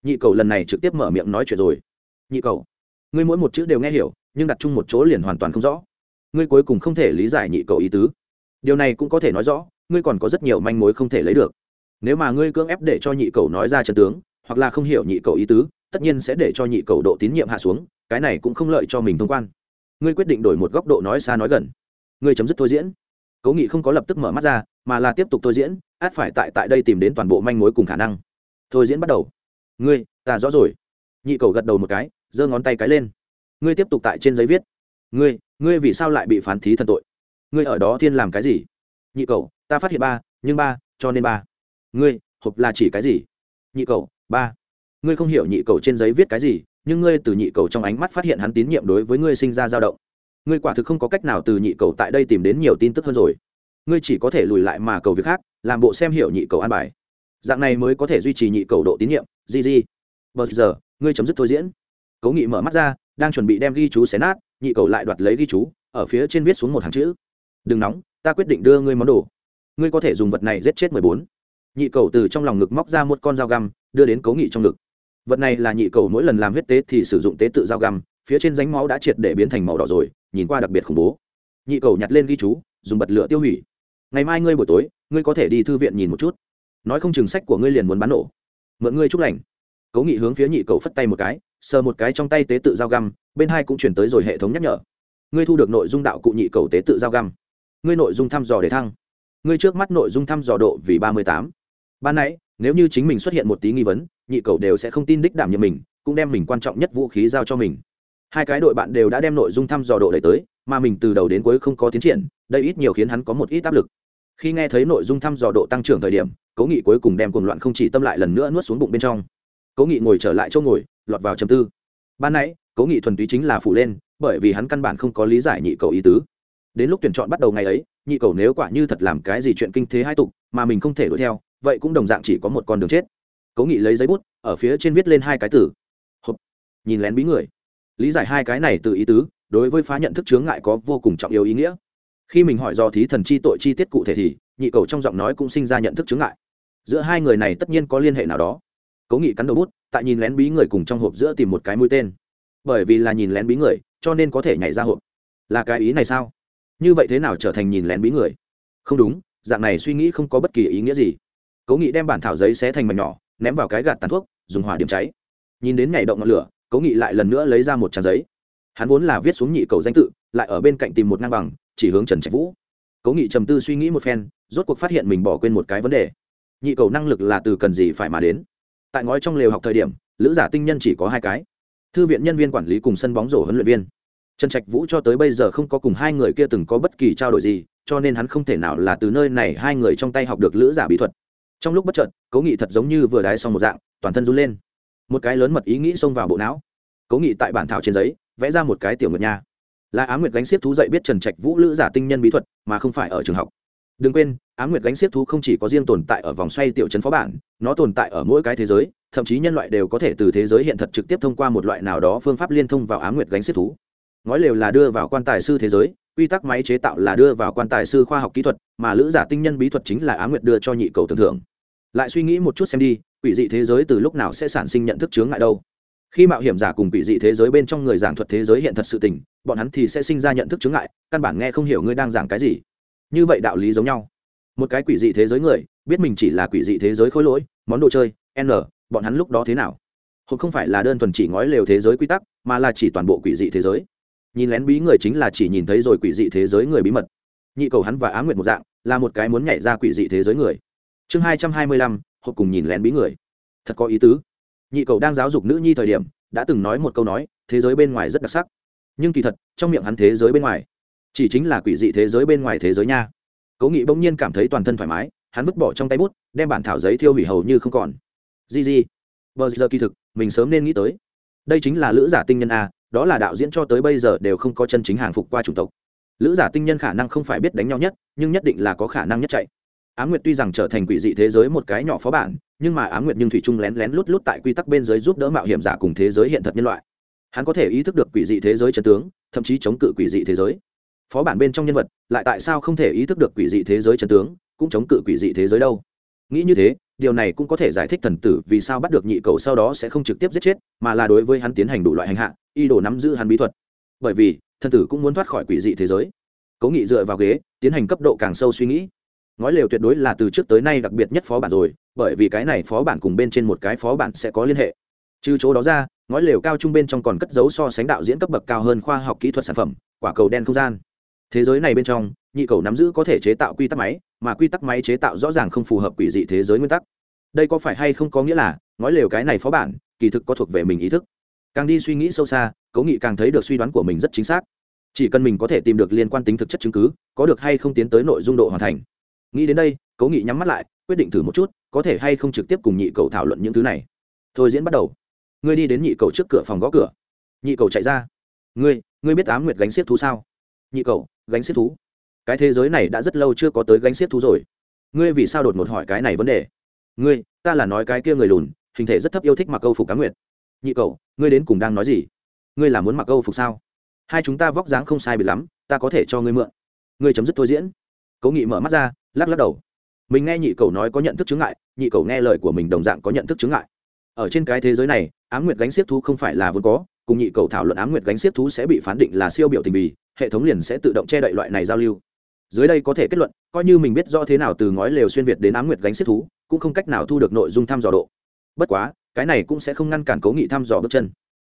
Nhị cầu lần này trực tiếp mở miệng nói chuyện rồi. Nhị cầu, ngươi mỗi một chữ đều nghe hiểu, nhưng đặt chung một chỗ liền hoàn toàn không rõ. Ngươi cuối cùng không thể lý giải nhị cầu ý tứ. Điều này cũng có thể nói rõ, ngươi còn có rất nhiều manh mối không thể lấy được. Nếu mà ngươi cưỡng ép để cho nhị cầu nói ra chân tướng, hoặc là không hiểu nhị cầu ý tứ, tất nhiên sẽ để cho nhị cầu độ tín nhiệm hạ xuống, cái này cũng không lợi cho mình thông quan. Ngươi quyết định đổi một góc độ nói xa nói gần. Ngươi chấm dứt thôi diễn cố nghị không có lập tức mở mắt ra, mà là tiếp tục thôi diễn, át phải tại tại đây tìm đến toàn bộ manh mối cùng khả năng. Thôi diễn bắt đầu. Ngươi, ta rõ rồi. Nhị cầu gật đầu một cái, giơ ngón tay cái lên. Ngươi tiếp tục tại trên giấy viết. Ngươi ngươi vì sao lại bị phán thí thần tội? Ngươi ở đó thiên làm cái gì? Nhị cầu, ta phát hiện ba, nhưng ba, cho nên ba. Ngươi, hộp là chỉ cái gì? Nhị cầu, ba. Ngươi không hiểu nhị cầu trên giấy viết cái gì, nhưng ngươi từ nhị cầu trong ánh mắt phát hiện hắn tín nhiệm đối với ngươi sinh ra dao động ngươi quả thực không có cách nào từ nhị cầu tại đây tìm đến nhiều tin tức hơn rồi. Ngươi chỉ có thể lùi lại mà cầu việc khác, làm bộ xem hiểu nhị cầu an bài. Dạng này mới có thể duy trì nhị cầu độ tín nhiệm. Gì gì bờ giờ, ngươi chấm dứt thôi diễn. Cố nghị mở mắt ra, đang chuẩn bị đem ghi chú xé nát, nhị cầu lại đoạt lấy ghi chú, ở phía trên viết xuống một hàng chữ. Đừng nóng, ta quyết định đưa ngươi món đồ. Ngươi có thể dùng vật này giết chết mười bốn. Nhị cầu từ trong lòng ngực móc ra một con dao găm, đưa đến cố nghị trong ngực. Vật này là nhị cầu mỗi lần làm huyết tế thì sử dụng tế tự dao găm, phía trên ránh máu đã triệt để biến thành màu đỏ rồi nhìn qua đặc biệt khủng bố. Nhị cầu nhặt lên ghi chú, dùng bật lửa tiêu hủy. Ngày mai ngươi buổi tối, ngươi có thể đi thư viện nhìn một chút. Nói không chừng sách của ngươi liền muốn bán nổ. Mượn ngươi chúc lành. Cố nghị hướng phía nhị cầu phất tay một cái, sờ một cái trong tay tế tự dao găm, bên hai cũng chuyển tới rồi hệ thống nhắc nhở. Ngươi thu được nội dung đạo cụ nhị cầu tế tự dao găm. Ngươi nội dung thăm dò để thăng. Ngươi trước mắt nội dung thăm dò độ vì ba mươi tám. Ban nãy, nếu như chính mình xuất hiện một tí nghi vấn, nhị cầu đều sẽ không tin đích đảm nhiệm mình, cũng đem mình quan trọng nhất vũ khí giao cho mình hai cái đội bạn đều đã đem nội dung thăm dò độ đẩy tới, mà mình từ đầu đến cuối không có tiến triển, đây ít nhiều khiến hắn có một ít áp lực. Khi nghe thấy nội dung thăm dò độ tăng trưởng thời điểm, cố nghị cuối cùng đem cuồng loạn không chỉ tâm lại lần nữa nuốt xuống bụng bên trong. Cố nghị ngồi trở lại chỗ ngồi, lọt vào chầm tư. Ban nãy, cố nghị thuần túy chính là phụ lên, bởi vì hắn căn bản không có lý giải nhị cầu ý tứ. Đến lúc tuyển chọn bắt đầu ngày ấy, nhị cầu nếu quả như thật làm cái gì chuyện kinh thế hai tục, mà mình không thể đuổi theo, vậy cũng đồng dạng chỉ có một con đường chết. Cố nghị lấy giấy bút, ở phía trên viết lên hai cái từ. Hộp. Nhìn lén bí người lý giải hai cái này từ ý tứ, đối với phá nhận thức chướng ngại có vô cùng trọng yếu ý nghĩa. Khi mình hỏi do thí thần chi tội chi tiết cụ thể thì, nhị cầu trong giọng nói cũng sinh ra nhận thức chướng ngại. Giữa hai người này tất nhiên có liên hệ nào đó. Cố nghị cắn đầu bút, tại nhìn lén bí người cùng trong hộp giữa tìm một cái mũi tên. Bởi vì là nhìn lén bí người, cho nên có thể nhảy ra hộp. Là cái ý này sao? Như vậy thế nào trở thành nhìn lén bí người? Không đúng, dạng này suy nghĩ không có bất kỳ ý nghĩa gì. Cố nghị đem bản thảo giấy xé thành mảnh nhỏ, ném vào cái gạt tàn thuốc, dùng hỏa điểm cháy. Nhìn đến nhảy động ngọn lửa cố nghị lại lần nữa lấy ra một trang giấy. Hắn vốn là viết xuống nhị cầu danh tự, lại ở bên cạnh tìm một ngang bằng, chỉ hướng trần trạch vũ. Cố nghị trầm tư suy nghĩ một phen, rốt cuộc phát hiện mình bỏ quên một cái vấn đề. Nhị cầu năng lực là từ cần gì phải mà đến? Tại ngói trong lều học thời điểm, lữ giả tinh nhân chỉ có hai cái. Thư viện nhân viên quản lý cùng sân bóng rổ huấn luyện viên. Trần trạch vũ cho tới bây giờ không có cùng hai người kia từng có bất kỳ trao đổi gì, cho nên hắn không thể nào là từ nơi này hai người trong tay học được lữ giả bí thuật. Trong lúc bất chợt cố nghị thật giống như vừa đái xong một dạng, toàn thân run lên một cái lớn mật ý nghĩ xông vào bộ não. Cố nghị tại bản thảo trên giấy, vẽ ra một cái tiểu nguyệt nha. Là á nguyệt gánh xiết thú dậy biết trần trạch vũ lữ giả tinh nhân bí thuật, mà không phải ở trường học. Đừng quên, á nguyệt gánh xiết thú không chỉ có riêng tồn tại ở vòng xoay tiểu trấn phó bản, nó tồn tại ở mỗi cái thế giới, thậm chí nhân loại đều có thể từ thế giới hiện thật trực tiếp thông qua một loại nào đó phương pháp liên thông vào á nguyệt gánh xiết thú. Ngói lều là đưa vào quan tài sư thế giới, quy tắc máy chế tạo là đưa vào quan tài sư khoa học kỹ thuật, mà lữ giả tinh nhân bí thuật chính là á nguyệt đưa cho nhị cầu tưởng thưởng lại suy nghĩ một chút xem đi, quỷ dị thế giới từ lúc nào sẽ sản sinh nhận thức chướng ngại đâu. Khi mạo hiểm giả cùng quỷ dị thế giới bên trong người giảng thuật thế giới hiện thật sự tình, bọn hắn thì sẽ sinh ra nhận thức chướng ngại, căn bản nghe không hiểu ngươi đang giảng cái gì. Như vậy đạo lý giống nhau. Một cái quỷ dị thế giới người, biết mình chỉ là quỷ dị thế giới khối lỗi, món đồ chơi, n, bọn hắn lúc đó thế nào? Hộp không phải là đơn thuần chỉ ngói lều thế giới quy tắc, mà là chỉ toàn bộ quỷ dị thế giới. Nhìn lén bí người chính là chỉ nhìn thấy rồi quỷ dị thế giới người bí mật. Nhị cầu hắn và á nguyệt một dạng, là một cái muốn nhảy ra quỷ dị thế giới người chương hai trăm hai mươi lăm, hộp cùng nhìn lén bí người. Thật có ý tứ. Nhị cầu đang giáo dục nữ nhi thời điểm, đã từng nói một câu nói, thế giới bên ngoài rất đặc sắc. Nhưng kỳ thật, trong miệng hắn thế giới bên ngoài, chỉ chính là quỷ dị thế giới bên ngoài thế giới nha. Cố nghị bỗng nhiên cảm thấy toàn thân thoải mái, hắn vứt bỏ trong tay bút, đem bản thảo giấy thiêu hủy hầu như không còn. Di di bờ giờ kỳ thực, mình sớm nên nghĩ tới. Đây chính là lữ giả tinh nhân a, đó là đạo diễn cho tới bây giờ đều không có chân chính hàng phục qua chủng tộc. Lữ giả tinh nhân khả năng không phải biết đánh nhau nhất, nhưng nhất định là có khả năng nhất chạy á nguyệt tuy rằng trở thành quỷ dị thế giới một cái nhỏ phó bản, nhưng mà á nguyệt nhưng thủy trung lén lén lút lút tại quy tắc bên dưới giúp đỡ mạo hiểm giả cùng thế giới hiện thật nhân loại. Hắn có thể ý thức được quỷ dị thế giới chân tướng, thậm chí chống cự quỷ dị thế giới. Phó bản bên trong nhân vật, lại tại sao không thể ý thức được quỷ dị thế giới chân tướng, cũng chống cự quỷ dị thế giới đâu? Nghĩ như thế, điều này cũng có thể giải thích thần tử vì sao bắt được nhị cầu sau đó sẽ không trực tiếp giết chết, mà là đối với hắn tiến hành đủ loại hành hạ y đồ nắm giữ hắn bí thuật. Bởi vì, thần tử cũng muốn thoát khỏi quỷ dị thế giới. Cố nghị dựa vào ghế, tiến hành cấp độ càng sâu suy nghĩ ngói lều tuyệt đối là từ trước tới nay đặc biệt nhất phó bản rồi, bởi vì cái này phó bản cùng bên trên một cái phó bản sẽ có liên hệ. Trừ chỗ đó ra, ngói lều cao trung bên trong còn cất dấu so sánh đạo diễn cấp bậc cao hơn khoa học kỹ thuật sản phẩm, quả cầu đen không gian. Thế giới này bên trong, nhị cầu nắm giữ có thể chế tạo quy tắc máy, mà quy tắc máy chế tạo rõ ràng không phù hợp quỷ dị thế giới nguyên tắc. Đây có phải hay không có nghĩa là, ngói lều cái này phó bản, kỳ thực có thuộc về mình ý thức. Càng đi suy nghĩ sâu xa cố nghị càng thấy được suy đoán của mình rất chính xác. Chỉ cần mình có thể tìm được liên quan tính thực chất chứng cứ, có được hay không tiến tới nội dung độ hoàn thành nghĩ đến đây, cố nghị nhắm mắt lại, quyết định thử một chút, có thể hay không trực tiếp cùng nhị cầu thảo luận những thứ này. Thôi diễn bắt đầu. Ngươi đi đến nhị cầu trước cửa phòng gõ cửa. Nhị cầu chạy ra. Ngươi ngươi biết ám nguyệt gánh xiết thú sao? Nhị cầu, gánh xiết thú. Cái thế giới này đã rất lâu chưa có tới gánh xiết thú rồi. Ngươi vì sao đột ngột hỏi cái này vấn đề? Ngươi, ta là nói cái kia người lùn, hình thể rất thấp yêu thích mặc câu phục cá nguyệt. Nhị cầu, ngươi đến cùng đang nói gì? Ngươi là muốn mặc câu phục sao? Hai chúng ta vóc dáng không sai bị lắm, ta có thể cho ngươi mượn. Ngươi chấm dứt thôi diễn cố nghị mở mắt ra, lắc lắc đầu. Mình nghe nhị cầu nói có nhận thức chứng ngại, nhị cầu nghe lời của mình đồng dạng có nhận thức chứng ngại. Ở trên cái thế giới này, ám nguyệt gánh xiết thú không phải là vốn có, cùng nhị cầu thảo luận ám nguyệt gánh xiết thú sẽ bị phán định là siêu biểu tình vì, hệ thống liền sẽ tự động che đậy loại này giao lưu. Dưới đây có thể kết luận, coi như mình biết rõ thế nào từ ngói lều xuyên việt đến ám nguyệt gánh xiết thú, cũng không cách nào thu được nội dung thăm dò độ. Bất quá, cái này cũng sẽ không ngăn cản cố nghị thăm dò bước chân.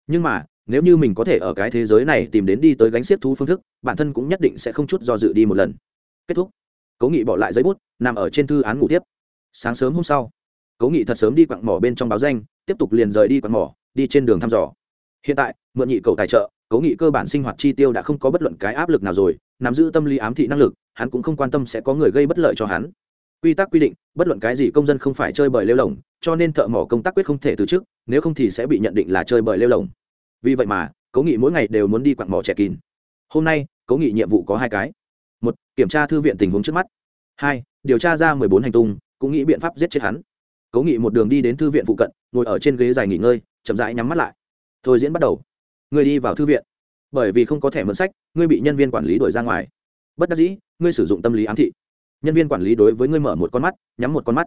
Nhưng mà, nếu như mình có thể ở cái thế giới này tìm đến đi tới gánh xiết thú phương thức, bản thân cũng nhất định sẽ không chút do dự đi một lần kết thúc. Cố nghị bỏ lại giấy bút, nằm ở trên thư án ngủ tiếp. Sáng sớm hôm sau, cố nghị thật sớm đi quặng mỏ bên trong báo danh, tiếp tục liền rời đi quặng mỏ, đi trên đường thăm dò. Hiện tại, mượn nhị cầu tài trợ, cố nghị cơ bản sinh hoạt chi tiêu đã không có bất luận cái áp lực nào rồi, nắm giữ tâm lý ám thị năng lực, hắn cũng không quan tâm sẽ có người gây bất lợi cho hắn. Quy tắc quy định, bất luận cái gì công dân không phải chơi bời lêu lồng, cho nên thợ mỏ công tác quyết không thể từ chức, nếu không thì sẽ bị nhận định là chơi bời lêu lồng. Vì vậy mà, cố nghị mỗi ngày đều muốn đi quặng mỏ trẻ kín. Hôm nay, cố nghị nhiệm vụ có hai cái một, kiểm tra thư viện tình huống trước mắt. Hai, điều tra ra mười bốn hành tung, cũng nghĩ biện pháp giết chết hắn. Cố nghị một đường đi đến thư viện phụ cận, ngồi ở trên ghế dài nghỉ ngơi, chậm rãi nhắm mắt lại. Thôi diễn bắt đầu. Người đi vào thư viện. Bởi vì không có thẻ mượn sách, ngươi bị nhân viên quản lý đuổi ra ngoài. Bất đắc dĩ, ngươi sử dụng tâm lý ám thị. Nhân viên quản lý đối với ngươi mở một con mắt, nhắm một con mắt.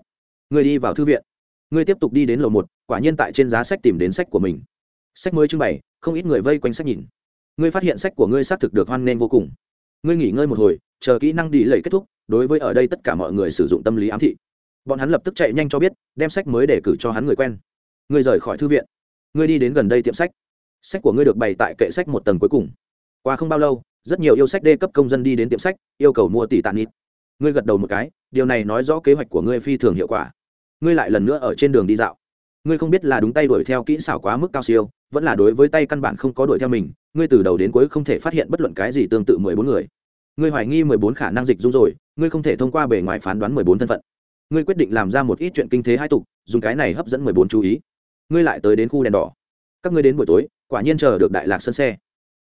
Ngươi đi vào thư viện. Ngươi tiếp tục đi đến lầu một, quả nhiên tại trên giá sách tìm đến sách của mình. Sách mới trưng bày, không ít người vây quanh sách nhìn. Ngươi phát hiện sách của ngươi xác thực được hoan nghênh vô cùng. Ngươi nghỉ ngơi một hồi chờ kỹ năng đi lầy kết thúc, đối với ở đây tất cả mọi người sử dụng tâm lý ám thị. Bọn hắn lập tức chạy nhanh cho biết, đem sách mới để cử cho hắn người quen. Ngươi rời khỏi thư viện. Ngươi đi đến gần đây tiệm sách. Sách của ngươi được bày tại kệ sách một tầng cuối cùng. Qua không bao lâu, rất nhiều yêu sách đê cấp công dân đi đến tiệm sách, yêu cầu mua tỷ tàn ít ngươi gật đầu một cái, điều này nói rõ kế hoạch của ngươi phi thường hiệu quả. Ngươi lại lần nữa ở trên đường đi dạo. Ngươi không biết là đúng tay đuổi theo kỹ xảo quá mức cao siêu, vẫn là đối với tay căn bản không có đuổi theo mình, ngươi từ đầu đến cuối không thể phát hiện bất luận cái gì tương tự mười bốn người ngươi hoài nghi mười bốn khả năng dịch dung rồi, ngươi không thể thông qua bề ngoài phán đoán mười bốn thân phận. Ngươi quyết định làm ra một ít chuyện kinh thế hai tục, dùng cái này hấp dẫn mười bốn chú ý. Ngươi lại tới đến khu đèn đỏ. Các ngươi đến buổi tối, quả nhiên chờ được đại lạc sơn xe.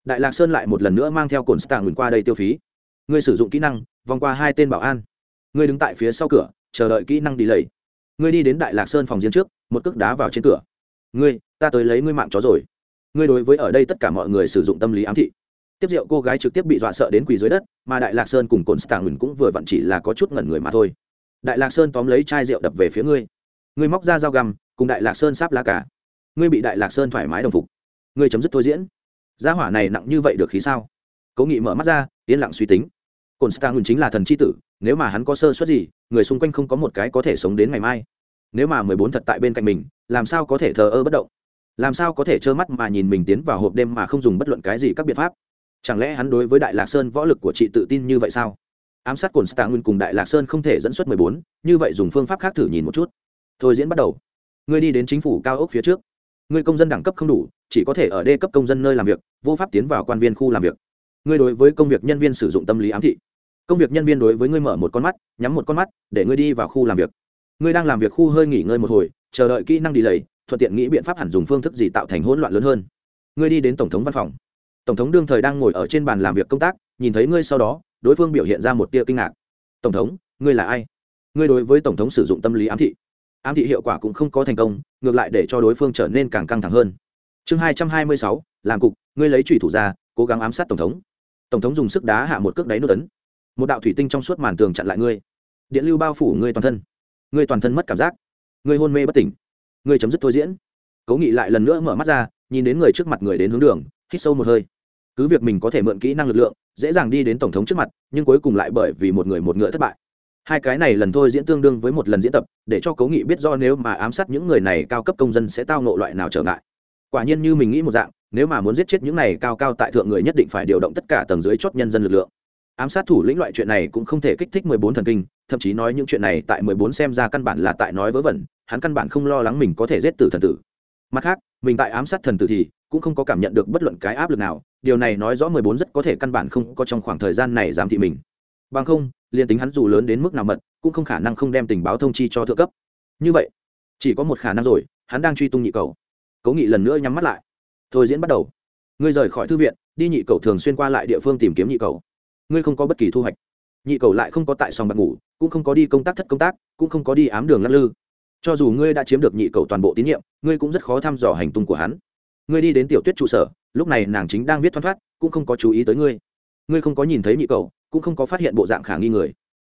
Đại lạc sơn lại một lần nữa mang theo cồn stạng ngừng qua đây tiêu phí. Ngươi sử dụng kỹ năng, vòng qua hai tên bảo an. Ngươi đứng tại phía sau cửa, chờ đợi kỹ năng đi lầy. Ngươi đi đến đại lạc sơn phòng riêng trước, một cước đá vào trên cửa. Ngươi, ta tới lấy ngươi mạng chó rồi. Ngươi đối với ở đây tất cả mọi người sử dụng tâm lý ám thị tiếp rượu cô gái trực tiếp bị dọa sợ đến quỳ dưới đất, mà đại lạc sơn cùng cồn stạng cũng vừa vặn chỉ là có chút ngẩn người mà thôi. Đại lạc sơn tóm lấy chai rượu đập về phía ngươi. Ngươi móc ra dao găm, cùng đại lạc sơn sáp lá cả. Ngươi bị đại lạc sơn thoải mái đồng phục. Ngươi chấm dứt thôi diễn. Gia hỏa này nặng như vậy được khí sao? Cố nghị mở mắt ra, yên lặng suy tính. Cồn stang chính là thần c h i tử, nếu mà hắn có sơ suất gì, người xung quanh không có một cái có thể sống đến ngày mai. Nếu mà mười bốn thật tại bên cạnh mình, làm sao có thể thờ ơ bất động? Làm sao có thể trơ mắt mà nhìn mình tiến vào hộp đêm mà không dùng bất luận cái gì các biện pháp? Chẳng lẽ hắn đối với đại lạc sơn võ lực của chị tự tin như vậy sao? Ám sát cồn nguyên cùng đại lạc sơn không thể dẫn xuất mười bốn, như vậy dùng phương pháp khác thử nhìn một chút. Thôi diễn bắt đầu. Ngươi đi đến chính phủ cao ốc phía trước. Ngươi công dân đẳng cấp không đủ, chỉ có thể ở đê cấp công dân nơi làm việc, vô pháp tiến vào quan viên khu làm việc. Ngươi đối với công việc nhân viên sử dụng tâm lý ám thị. Công việc nhân viên đối với ngươi mở một con mắt, nhắm một con mắt, để ngươi đi vào khu làm việc. Ngươi đang làm việc khu hơi nghỉ ngơi một hồi, chờ đợi kỹ năng đi lầy thuận tiện nghĩ biện pháp hẳn dùng phương thức gì tạo thành hỗn loạn lớn hơn. Ngươi đi đến tổng thống văn phòng tổng thống đương thời đang ngồi ở trên bàn làm việc công tác, nhìn thấy ngươi sau đó, đối phương biểu hiện ra một tia kinh ngạc. Tổng thống, ngươi là ai? Ngươi đối với tổng thống sử dụng tâm lý ám thị. Ám thị hiệu quả cũng không có thành công, ngược lại để cho đối phương trở nên càng căng thẳng hơn. Chương hai trăm hai mươi sáu, làm cục, ngươi lấy trùy thủ ra, cố gắng ám sát tổng thống. Tổng thống dùng sức đá hạ một cước đáy nút tấn một đạo thủy tinh trong suốt màn tường chặn lại ngươi. Điện lưu bao phủ ngươi toàn thân. Ngươi toàn thân mất cảm giác. Ngươi hôn mê bất tỉnh. Ngươi chấm dứt thôi diễn. Cố nghị lại lần nữa mở mắt ra, nhìn đến người trước mặt người đến hướng đường, hít sâu một hơi cứ việc mình có thể mượn kỹ năng lực lượng, dễ dàng đi đến tổng thống trước mặt, nhưng cuối cùng lại bởi vì một người một ngựa thất bại. Hai cái này lần thôi diễn tương đương với một lần diễn tập, để cho cố nghị biết do nếu mà ám sát những người này cao cấp công dân sẽ tao nộ loại nào trở ngại. Quả nhiên như mình nghĩ một dạng, nếu mà muốn giết chết những này cao cao tại thượng người nhất định phải điều động tất cả tầng dưới chót nhân dân lực lượng. Ám sát thủ lĩnh loại chuyện này cũng không thể kích thích mười bốn thần kinh, thậm chí nói những chuyện này tại mười bốn xem ra căn bản là tại nói vớ vẩn, hắn căn bản không lo lắng mình có thể giết tử thần tử. Mặt khác, mình tại ám sát thần tử thì cũng không có cảm nhận được bất luận cái áp lực nào điều này nói rõ mười bốn rất có thể căn bản không có trong khoảng thời gian này giám thị mình. Bằng không, liền tính hắn dù lớn đến mức nào mật, cũng không khả năng không đem tình báo thông chi cho thượng cấp. Như vậy, chỉ có một khả năng rồi, hắn đang truy tung nhị cầu. Cố nghị lần nữa nhắm mắt lại. Thôi diễn bắt đầu. Ngươi rời khỏi thư viện, đi nhị cầu thường xuyên qua lại địa phương tìm kiếm nhị cầu. Ngươi không có bất kỳ thu hoạch. Nhị cầu lại không có tại sòng bạc ngủ, cũng không có đi công tác thất công tác, cũng không có đi ám đường lắc lư. Cho dù ngươi đã chiếm được nhị cầu toàn bộ tín nhiệm, ngươi cũng rất khó thăm dò hành tung của hắn. Ngươi đi đến tiểu tuyết trụ sở lúc này nàng chính đang viết thoăn thoát cũng không có chú ý tới ngươi. Ngươi không có nhìn thấy nhị cầu cũng không có phát hiện bộ dạng khả nghi người.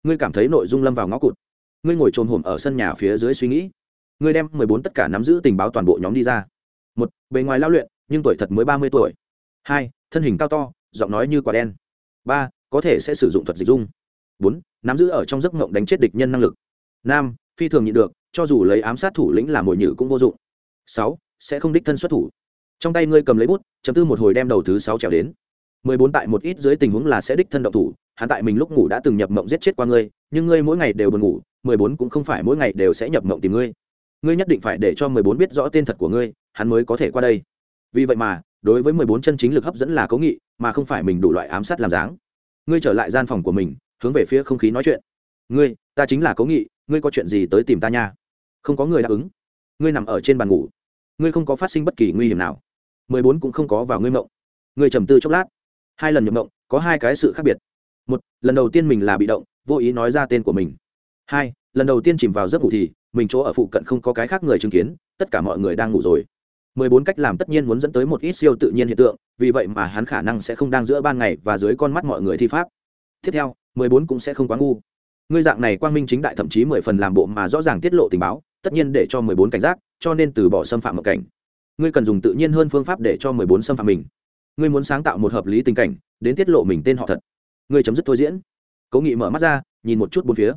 Ngươi cảm thấy nội dung lâm vào ngõ cụt. Ngươi ngồi trồm hổm ở sân nhà phía dưới suy nghĩ. Ngươi đem mười bốn tất cả nắm giữ tình báo toàn bộ nhóm đi ra. Một, bề ngoài lao luyện, nhưng tuổi thật mới ba mươi tuổi. Hai, thân hình cao to, giọng nói như quả đen. Ba, có thể sẽ sử dụng thuật dịch dung. Bốn, nắm giữ ở trong giấc mộng đánh chết địch nhân năng lực. Năm, phi thường nhịn được, cho dù lấy ám sát thủ lĩnh làm mồi nhử cũng vô dụng. Sáu, sẽ không đích thân xuất thủ trong tay ngươi cầm lấy bút, chấm tư một hồi đem đầu thứ sáu trèo đến. Mười bốn tại một ít dưới tình huống là sẽ đích thân động thủ, hắn tại mình lúc ngủ đã từng nhập mộng giết chết qua ngươi, nhưng ngươi mỗi ngày đều buồn ngủ, mười bốn cũng không phải mỗi ngày đều sẽ nhập mộng tìm ngươi. Ngươi nhất định phải để cho mười bốn biết rõ tên thật của ngươi, hắn mới có thể qua đây. Vì vậy mà, đối với mười bốn chân chính lực hấp dẫn là cố nghị, mà không phải mình đủ loại ám sát làm dáng. Ngươi trở lại gian phòng của mình, hướng về phía không khí nói chuyện. Ngươi, ta chính là cố nghị, ngươi có chuyện gì tới tìm ta nha? Không có người đáp ứng. Ngươi nằm ở trên bàn ngủ. Ngươi không có phát sinh bất kỳ nguy hiểm nào mười bốn cũng không có vào ngươi mộng. Ngươi trầm tư chốc lát. Hai lần nhập mộng, có hai cái sự khác biệt. Một, lần đầu tiên mình là bị động, vô ý nói ra tên của mình. Hai, lần đầu tiên chìm vào giấc ngủ thì, mình chỗ ở phụ cận không có cái khác người chứng kiến, tất cả mọi người đang ngủ rồi. Mười bốn cách làm tất nhiên muốn dẫn tới một ít siêu tự nhiên hiện tượng, vì vậy mà hắn khả năng sẽ không đang giữa ban ngày và dưới con mắt mọi người thi pháp. Tiếp theo, mười bốn cũng sẽ không quá ngu. Ngươi dạng này quang minh chính đại thậm chí mười phần làm bộ mà rõ ràng tiết lộ tình báo, tất nhiên để cho mười bốn cảnh giác, cho nên từ bỏ xâm phạm mộng cảnh ngươi cần dùng tự nhiên hơn phương pháp để cho mười bốn xâm phạm mình. Ngươi muốn sáng tạo một hợp lý tình cảnh, đến tiết lộ mình tên họ thật. Ngươi chấm dứt thôi diễn. Cố nghị mở mắt ra, nhìn một chút bốn phía.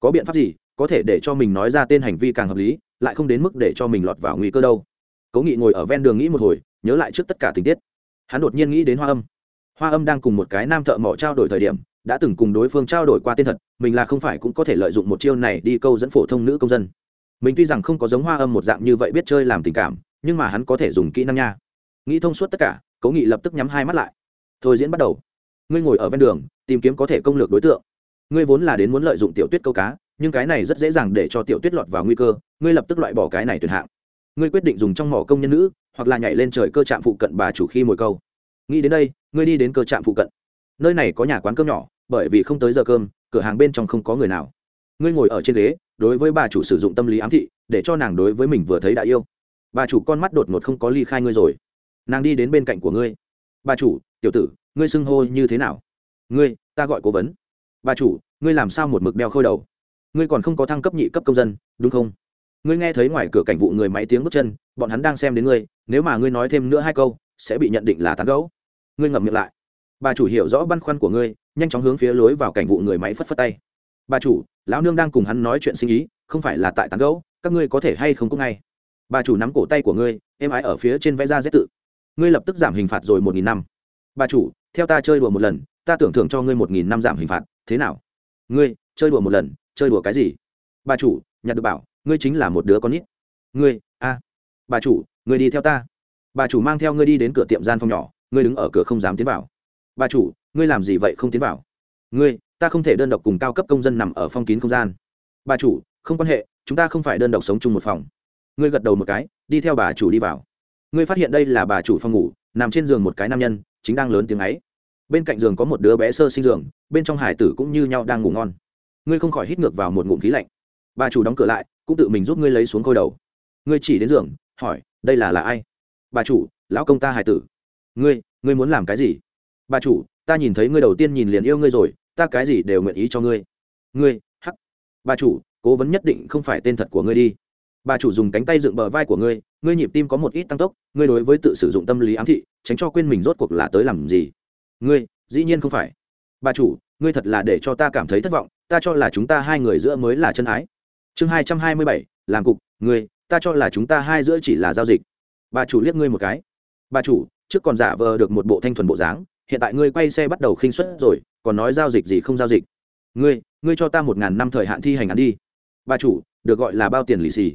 Có biện pháp gì có thể để cho mình nói ra tên hành vi càng hợp lý, lại không đến mức để cho mình lọt vào nguy cơ đâu? Cố nghị ngồi ở ven đường nghĩ một hồi, nhớ lại trước tất cả tình tiết. Hắn đột nhiên nghĩ đến hoa âm. Hoa âm đang cùng một cái nam thợ mỏ trao đổi thời điểm, đã từng cùng đối phương trao đổi qua tên thật, mình là không phải cũng có thể lợi dụng một chiêu này đi câu dẫn phổ thông nữ công dân. Mình tuy rằng không có giống hoa âm một dạng như vậy biết chơi làm tình cảm nhưng mà hắn có thể dùng kỹ năng nha. Nghĩ thông suốt tất cả, cố nghị lập tức nhắm hai mắt lại. Thôi diễn bắt đầu. Ngươi ngồi ở ven đường, tìm kiếm có thể công lược đối tượng. Ngươi vốn là đến muốn lợi dụng tiểu tuyết câu cá, nhưng cái này rất dễ dàng để cho tiểu tuyết lọt vào nguy cơ, ngươi lập tức loại bỏ cái này tuyệt hạng. Ngươi quyết định dùng trong mỏ công nhân nữ, hoặc là nhảy lên trời cơ trạm phụ cận bà chủ khi mồi câu. Nghĩ đến đây, ngươi đi đến cơ trạm phụ cận. Nơi này có nhà quán cơm nhỏ, bởi vì không tới giờ cơm, cửa hàng bên trong không có người nào. Ngươi ngồi ở trên ghế, đối với bà chủ sử dụng tâm lý ám thị, để cho nàng đối với mình vừa thấy đã yêu bà chủ con mắt đột ngột không có ly khai ngươi rồi. Nàng đi đến bên cạnh của ngươi. Bà chủ, tiểu tử, ngươi xưng hô như thế nào? Ngươi, ta gọi cố vấn. Bà chủ, ngươi làm sao một mực đeo khôi đầu? Ngươi còn không có thăng cấp nhị cấp công dân, đúng không? Ngươi nghe thấy ngoài cửa cảnh vụ người máy tiếng bước chân, bọn hắn đang xem đến ngươi, nếu mà ngươi nói thêm nữa hai câu, sẽ bị nhận định là tán gấu ngươi ngậm miệng lại. Bà chủ hiểu rõ băn khoăn của ngươi, nhanh chóng hướng phía lối vào cảnh vụ người máy phất phất tay. Bà chủ, lão nương đang cùng hắn nói chuyện sinh ý, không phải là tại tán gấu các ngươi có thể hay không cũng ngay bà chủ nắm cổ tay của ngươi em ái ở phía trên vẽ ra dễ tự. Ngươi lập tức giảm hình phạt rồi một nghìn năm. Bà chủ, theo ta chơi đùa một lần, ta tưởng thưởng cho ngươi một nghìn năm giảm hình phạt, thế nào? Ngươi, chơi đùa một lần, chơi đùa cái gì? Bà chủ, nhặt được bảo, ngươi chính là một đứa con nít. Ngươi, a. Bà chủ, ngươi đi theo ta. Bà chủ mang theo ngươi đi đến cửa tiệm gian phòng nhỏ, ngươi đứng ở cửa không dám tiến vào. Bà chủ, ngươi làm gì vậy không tiến vào? Ngươi, ta không thể đơn độc cùng cao cấp công dân nằm ở phong kín không gian. Bà chủ, không quan hệ, chúng ta không phải đơn độc sống chung một phòng ngươi gật đầu một cái, đi theo bà chủ đi vào. Ngươi phát hiện đây là bà chủ phòng ngủ, nằm trên giường một cái nam nhân, chính đang lớn tiếng ấy. Bên cạnh giường có một đứa bé sơ sinh giường, bên trong hải tử cũng như nhau đang ngủ ngon. Ngươi không khỏi hít ngược vào một ngụm khí lạnh. Bà chủ đóng cửa lại, cũng tự mình giúp ngươi lấy xuống khôi đầu. Ngươi chỉ đến giường, hỏi, đây là là ai? Bà chủ, lão công ta hải tử. Ngươi ngươi muốn làm cái gì? Bà chủ, ta nhìn thấy ngươi đầu tiên nhìn liền yêu ngươi rồi, ta cái gì đều nguyện ý cho ngươi. Ngươi, hắc. Bà chủ, cố vấn nhất định không phải tên thật của ngươi đi bà chủ dùng cánh tay dựng bờ vai của ngươi ngươi nhịp tim có một ít tăng tốc, ngươi đối với tự sử dụng tâm lý ám thị, tránh cho quên mình rốt cuộc là tới làm gì. Ngươi, dĩ nhiên không phải. Bà chủ, ngươi thật là để cho ta cảm thấy thất vọng, ta cho là chúng ta hai người giữa mới là chân ái. Chương hai trăm hai mươi bảy, làm cục, ngươi, ta cho là chúng ta hai giữa chỉ là giao dịch. Bà chủ liếc ngươi một cái. Bà chủ, trước còn giả vờ được một bộ thanh thuần bộ dáng, hiện tại ngươi quay xe bắt đầu khinh suất rồi, còn nói giao dịch gì không giao dịch. Ngươi ngươi cho ta một ngàn năm thời hạn thi hành án đi. Bà chủ, được gọi là bao tiền lì xì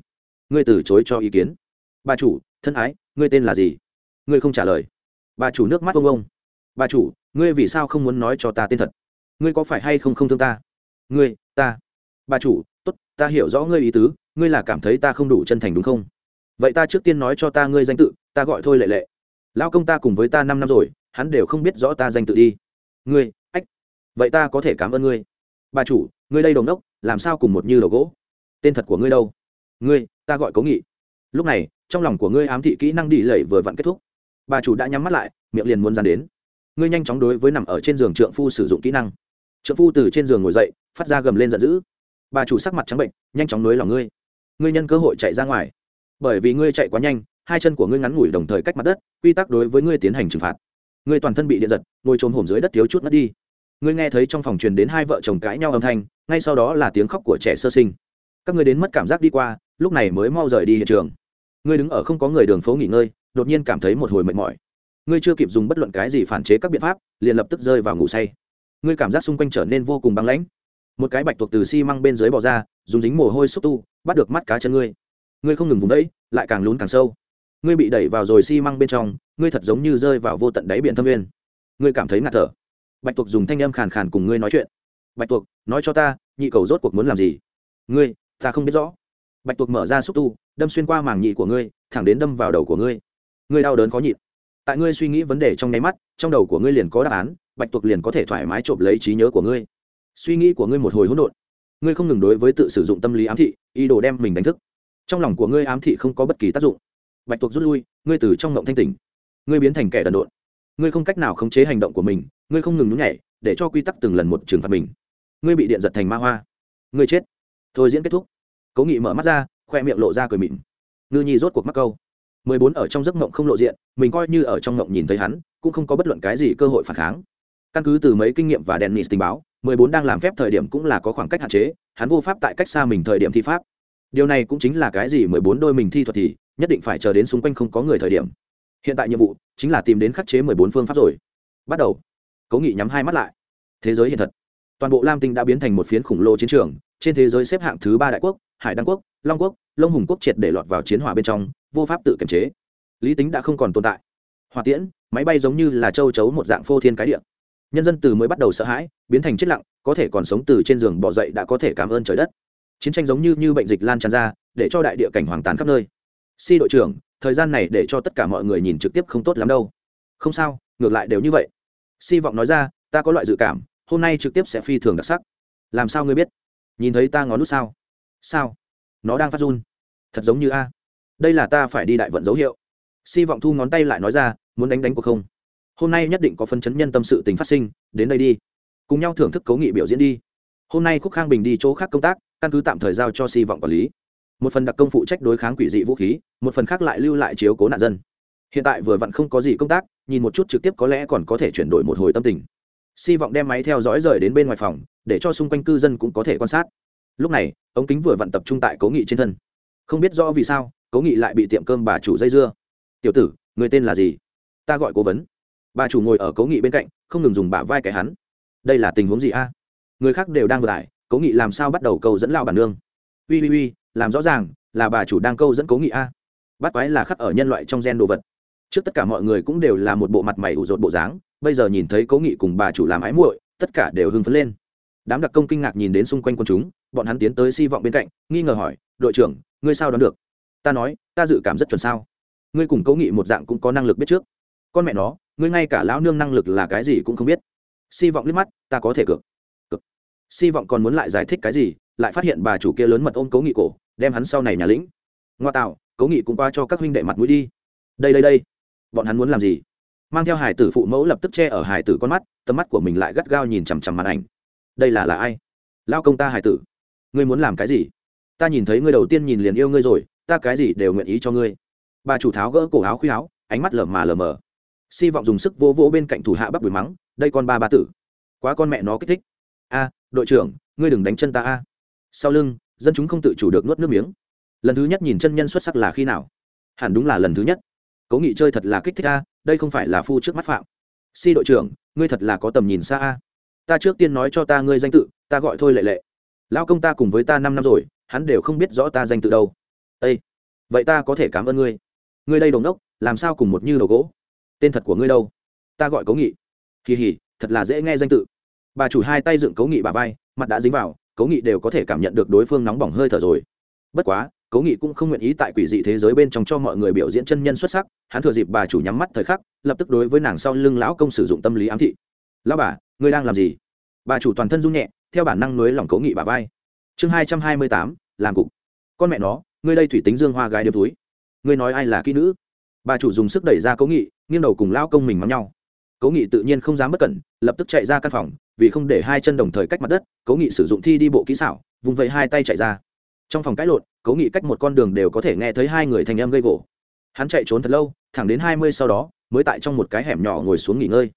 ngươi từ chối cho ý kiến. Bà chủ, thân ái, ngươi tên là gì? Ngươi không trả lời. Bà chủ nước mắt ông ông. Bà chủ, ngươi vì sao không muốn nói cho ta tên thật? Ngươi có phải hay không không thương ta? Ngươi, ta. Bà chủ, tốt, ta hiểu rõ ngươi ý tứ, ngươi là cảm thấy ta không đủ chân thành đúng không? Vậy ta trước tiên nói cho ta ngươi danh tự, ta gọi thôi lệ lệ. Lao công ta cùng với ta năm năm rồi, hắn đều không biết rõ ta danh tự đi. Ngươi, ách. Vậy ta có thể cảm ơn ngươi. Bà chủ, ngươi đây đồng đốc, làm sao cùng một như đầu gỗ? Tên thật của ngươi đâu? Ngươi, ta gọi cố nghị. Lúc này, trong lòng của ngươi ám thị kỹ năng đi lẩy vừa vặn kết thúc. Bà chủ đã nhắm mắt lại, miệng liền muốn dàn đến. Ngươi nhanh chóng đối với nằm ở trên giường trượng phu sử dụng kỹ năng. Trượng phu từ trên giường ngồi dậy, phát ra gầm lên giận dữ. Bà chủ sắc mặt trắng bệnh, nhanh chóng nối lòng ngươi. Ngươi nhân cơ hội chạy ra ngoài. Bởi vì ngươi chạy quá nhanh, hai chân của ngươi ngắn ngủi đồng thời cách mặt đất, quy tắc đối với ngươi tiến hành trừng phạt. Ngươi toàn thân bị điện giật, ngồi trốn hổm dưới đất thiếu chút mất đi. Ngươi nghe thấy trong phòng truyền đến hai vợ chồng cãi nhau âm thanh, ngay sau đó là tiếng khóc của trẻ sơ sinh các ngươi đến mất cảm giác đi qua, lúc này mới mau rời đi hiện trường. Ngươi đứng ở không có người đường phố nghỉ ngơi, đột nhiên cảm thấy một hồi mệt mỏi. Ngươi chưa kịp dùng bất luận cái gì phản chế các biện pháp, liền lập tức rơi vào ngủ say. Ngươi cảm giác xung quanh trở nên vô cùng băng lãnh. Một cái bạch tuộc từ xi、si、măng bên dưới bò ra, dùng dính mồ hôi xúc tu, bắt được mắt cá chân ngươi. Ngươi không ngừng vùng đẫy lại càng lún càng sâu. Ngươi bị đẩy vào rồi xi、si、măng bên trong, ngươi thật giống như rơi vào vô tận đáy biển thâm nguyên. Ngươi cảm thấy ngạt thở. Bạch tuộc dùng thanh âm khàn khàn cùng ngươi nói chuyện. Bạch tuộc, nói cho ta, nhị cầu rốt cuộc muốn làm gì? Ngươi ta không biết rõ. Bạch tuộc mở ra xúc tu, đâm xuyên qua màng nhị của ngươi, thẳng đến đâm vào đầu của ngươi. Ngươi đau đớn khó nhịn. Tại ngươi suy nghĩ vấn đề trong nháy mắt, trong đầu của ngươi liền có đáp án, bạch tuộc liền có thể thoải mái trộm lấy trí nhớ của ngươi. Suy nghĩ của ngươi một hồi hỗn độn. Ngươi không ngừng đối với tự sử dụng tâm lý ám thị, ý đồ đem mình đánh thức. Trong lòng của ngươi ám thị không có bất kỳ tác dụng. Bạch tuộc rút lui, ngươi từ trong ngộng thanh tỉnh. Ngươi biến thành kẻ đần độn. Ngươi không cách nào khống chế hành động của mình, ngươi không ngừng nhún nhảy, để cho quy tắc từng lần một trừng phạt mình. Ngươi bị điện giật thành ma hoa. Ngươi chết. Thôi diễn kết thúc cố nghị mở mắt ra, khoe miệng lộ ra cười mịn ngư nhi rốt cuộc mắc câu. Mười bốn ở trong giấc mộng không lộ diện, mình coi như ở trong mộng nhìn thấy hắn, cũng không có bất luận cái gì cơ hội phản kháng. Căn cứ từ mấy kinh nghiệm và đèn nịt tình báo, mười bốn đang làm phép thời điểm cũng là có khoảng cách hạn chế, hắn vô pháp tại cách xa mình thời điểm thi pháp. Điều này cũng chính là cái gì mười bốn đôi mình thi thuật thì, nhất định phải chờ đến xung quanh không có người thời điểm. Hiện tại nhiệm vụ chính là tìm đến khắc chế mười bốn phương pháp rồi. Bắt đầu. Cố nghị nhắm hai mắt lại. Thế giới hiện thật. Toàn bộ lam tinh đã biến thành một phiến khủng lồ chiến trường, trên thế giới xếp hạng thứ ba đại quốc hải đăng quốc, long quốc, long hùng quốc triệt để lọt vào chiến hỏa bên trong, vô pháp tự kiểm chế. Lý tính đã không còn tồn tại. Hỏa tiễn, máy bay giống như là châu chấu một dạng phô thiên cái địa. Nhân dân từ mới bắt đầu sợ hãi, biến thành chết lặng, có thể còn sống từ trên giường bỏ dậy đã có thể cảm ơn trời đất. Chiến tranh giống như như bệnh dịch lan tràn ra, để cho đại địa cảnh hoàng tàn khắp nơi. Si đội trưởng, thời gian này để cho tất cả mọi người nhìn trực tiếp không tốt lắm đâu. Không sao, ngược lại đều như vậy. Si vọng nói ra, ta có loại dự cảm, hôm nay trực tiếp sẽ phi thường đặc sắc. Làm sao ngươi biết? Nhìn thấy ta ngón nút sao? Sao? Nó đang phát run. Thật giống như a. Đây là ta phải đi đại vận dấu hiệu. Si vọng thu ngón tay lại nói ra, muốn đánh đánh cuộc không? Hôm nay nhất định có phân chấn nhân tâm sự tình phát sinh, đến đây đi. Cùng nhau thưởng thức cấu nghị biểu diễn đi. Hôm nay khúc khang bình đi chỗ khác công tác, căn cứ tạm thời giao cho si vọng quản lý. Một phần đặc công phụ trách đối kháng quỷ dị vũ khí, một phần khác lại lưu lại chiếu cố nạn dân. Hiện tại vừa vặn không có gì công tác, nhìn một chút trực tiếp có lẽ còn có thể chuyển đổi một hồi tâm tình. Si vọng đem máy theo dõi rời đến bên ngoài phòng, để cho xung quanh cư dân cũng có thể quan sát lúc này, ống kính vừa vặn tập trung tại cố nghị trên thân. Không biết rõ vì sao, cố nghị lại bị tiệm cơm bà chủ dây dưa. Tiểu tử, người tên là gì? Ta gọi cố vấn. Bà chủ ngồi ở cố nghị bên cạnh, không ngừng dùng bả vai cái hắn. Đây là tình huống gì a? Người khác đều đang vừa lại cố nghị làm sao bắt đầu câu dẫn lao bản nương? Ui ui ui làm rõ ràng là bà chủ đang câu dẫn cố nghị a. Bắt quái là khắc ở nhân loại trong gen đồ vật. Trước tất cả mọi người cũng đều là một bộ mặt mày ủ rột bộ dáng, bây giờ nhìn thấy cố nghị cùng bà chủ làm ái muội, tất cả đều hưng phấn lên. Đám đặc công kinh ngạc nhìn đến xung quanh quân chúng bọn hắn tiến tới si vọng bên cạnh, nghi ngờ hỏi, đội trưởng, ngươi sao đoán được? Ta nói, ta dự cảm rất chuẩn sao? Ngươi cùng cố nghị một dạng cũng có năng lực biết trước. Con mẹ nó, ngươi ngay cả lão nương năng lực là cái gì cũng không biết. Si vọng liếc mắt, ta có thể cược. Cực si vọng còn muốn lại giải thích cái gì, lại phát hiện bà chủ kia lớn mật ôm cố nghị cổ, đem hắn sau này nhà lĩnh. Ngoa tạo cố nghị cũng qua cho các huynh đệ mặt mũi đi. Đây đây đây. Bọn hắn muốn làm gì? Mang theo hải tử phụ mẫu lập tức che ở hải tử con mắt, tầm mắt của mình lại gắt gao nhìn chằm chằm màn ảnh. Đây là là ai? Lao công ta hải tử ngươi muốn làm cái gì? Ta nhìn thấy ngươi đầu tiên nhìn liền yêu ngươi rồi, ta cái gì đều nguyện ý cho ngươi. Bà chủ tháo gỡ cổ áo khuy áo, ánh mắt lờ mà lờ mờ. Si vọng dùng sức vô vỗ bên cạnh thủ hạ bắp đùi mắng, đây con ba ba tử. Quá con mẹ nó kích thích. A, đội trưởng, ngươi đừng đánh chân ta a. Sau lưng, dân chúng không tự chủ được nuốt nước miếng. Lần thứ nhất nhìn chân nhân xuất sắc là khi nào? Hẳn đúng là lần thứ nhất. Cố nghị chơi thật là kích thích a, đây không phải là phu trước mắt phạm. Si đội trưởng, ngươi thật là có tầm nhìn xa a. Ta trước tiên nói cho ta ngươi danh tự, ta gọi thôi lệ lệ. Lão công ta cùng với ta năm năm rồi, hắn đều không biết rõ ta danh tự đâu. Â vậy ta có thể cảm ơn ngươi. Ngươi đây đồng đốc làm sao cùng một như đầu gỗ? Tên thật của ngươi đâu? Ta gọi cố nghị. Kỳ hỉ thật là dễ nghe danh tự. Bà chủ hai tay dựng cố nghị bà vai, mặt đã dính vào cố nghị đều có thể cảm nhận được đối phương nóng bỏng hơi thở rồi. Bất quá cố nghị cũng không nguyện ý tại quỷ dị thế giới bên trong cho mọi người biểu diễn chân nhân xuất sắc, hắn thừa dịp bà chủ nhắm mắt thời khắc, lập tức đối với nàng sau lưng lão công sử dụng tâm lý ám thị. Lão bà, ngươi đang làm gì? Bà chủ toàn thân run nhẹ theo bản năng nới lỏng cố nghị bà vai. Chương hai trăm hai mươi tám, làm cục. Con mẹ nó, ngươi đây thủy tính dương hoa gái đêm túi. Ngươi nói ai là kỹ nữ? Bà chủ dùng sức đẩy ra cố nghị, nghiêng đầu cùng lao công mình mắng nhau. Cố nghị tự nhiên không dám bất cẩn, lập tức chạy ra căn phòng, vì không để hai chân đồng thời cách mặt đất cố nghị sử dụng thi đi bộ kỹ xảo, vùng vẫy hai tay chạy ra. Trong phòng cãi lộn cố nghị cách một con đường đều có thể nghe thấy hai người thành em gây gỗ. Hắn chạy trốn thật lâu, thẳng đến hai mươi sau đó, mới tại trong một cái hẻm nhỏ ngồi xuống nghỉ ngơi.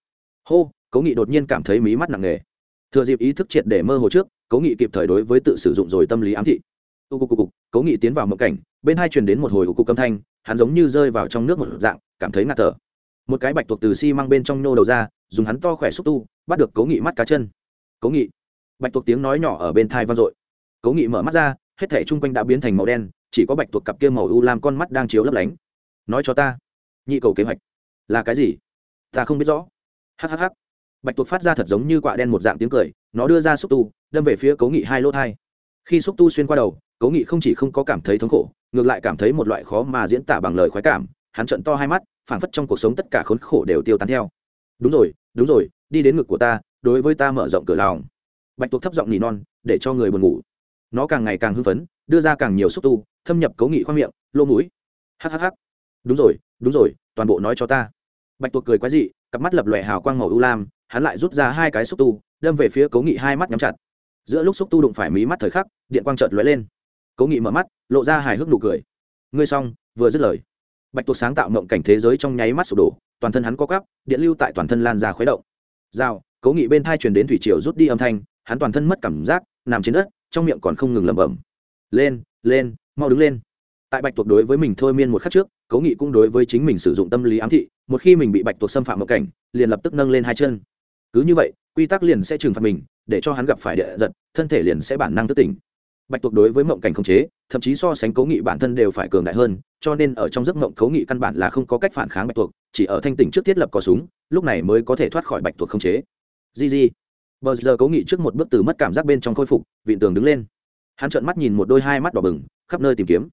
Hô cố nghị đột nhiên cảm thấy mí mắt nặng nề thừa dịp ý thức triệt để mơ hồ trước, cố nghị kịp thời đối với tự sử dụng rồi tâm lý ám thị. U cục cục cố nghị tiến vào mộng cảnh, bên hai truyền đến một hồi u cục âm thanh, hắn giống như rơi vào trong nước một dạng, cảm thấy ngạt thở. Một cái bạch tuộc từ xi、si、măng bên trong nhô đầu ra, dùng hắn to khỏe xúc tu, bắt được cố nghị mắt cá chân. Cố nghị. Bạch tuộc tiếng nói nhỏ ở bên thai vang dội. Cố nghị mở mắt ra, hết thể chung quanh đã biến thành màu đen, chỉ có bạch tuộc cặp kia màu u làm con mắt đang chiếu lấp lánh. Nói cho ta, nhị cầu kế hoạch là cái gì? Ta không biết rõ. Hhh bạch tuộc phát ra thật giống như quạ đen một dạng tiếng cười, nó đưa ra xúc tu, đâm về phía cố nghị hai lỗ thai. Khi xúc tu xuyên qua đầu cố nghị không chỉ không có cảm thấy thống khổ, ngược lại cảm thấy một loại khó mà diễn tả bằng lời khoái cảm, hắn trận to hai mắt, phảng phất trong cuộc sống tất cả khốn khổ đều tiêu tán theo. Đúng rồi đúng rồi, đi đến ngực của ta, đối với ta mở rộng cửa lòng. Bạch tuộc thấp giọng nỉ non, để cho người buồn ngủ. Nó càng ngày càng hưng phấn, đưa ra càng nhiều xúc tu, thâm nhập cấu nghị khoang miệng, lô mũi. Hhh đúng rồi đúng rồi, toàn bộ nói cho ta. Bạch tuộc cười quái dị, cặp mắt lập lòe hào quang màu ưu lam hắn lại rút ra hai cái xúc tu, đâm về phía Cố nghị hai mắt nhắm chặt. Giữa lúc xúc tu đụng phải mí mắt thời khắc, điện quang trợt lóe lên. Cố nghị mở mắt, lộ ra hài hước nụ cười. Ngươi xong, vừa dứt lời. Bạch tuộc sáng tạo mộng cảnh thế giới trong nháy mắt sụp đổ, toàn thân hắn có cắp điện lưu tại toàn thân lan ra khuấy động. Dao cố nghị bên thai truyền đến thủy triều rút đi âm thanh, hắn toàn thân mất cảm giác, nằm trên đất, trong miệng còn không ngừng lẩm bẩm. Lên lên, mau đứng lên. Tại bạch tuộc đối với mình thôi miên một khắc trước, cố nghị cũng đối với chính mình sử dụng tâm lý ám thị, một khi mình bị bạch tuộc xâm phạm mộng cảnh, liền lập tức nâng lên hai chân cứ như vậy, quy tắc liền sẽ trừng phạt mình, để cho hắn gặp phải địa giật, thân thể liền sẽ bản năng thức tỉnh. Bạch tuộc đối với mộng cảnh không chế, thậm chí so sánh cố nghị bản thân đều phải cường đại hơn, cho nên ở trong giấc mộng cố nghị căn bản là không có cách phản kháng bạch tuộc, chỉ ở thanh tỉnh trước thiết lập có súng, lúc này mới có thể thoát khỏi bạch tuộc không chế. Di di bờ giờ cố nghị trước một bước từ mất cảm giác bên trong khôi phục, vịn tường đứng lên. Hắn trợn mắt nhìn một đôi hai mắt đỏ bừng, khắp nơi tìm kiếm.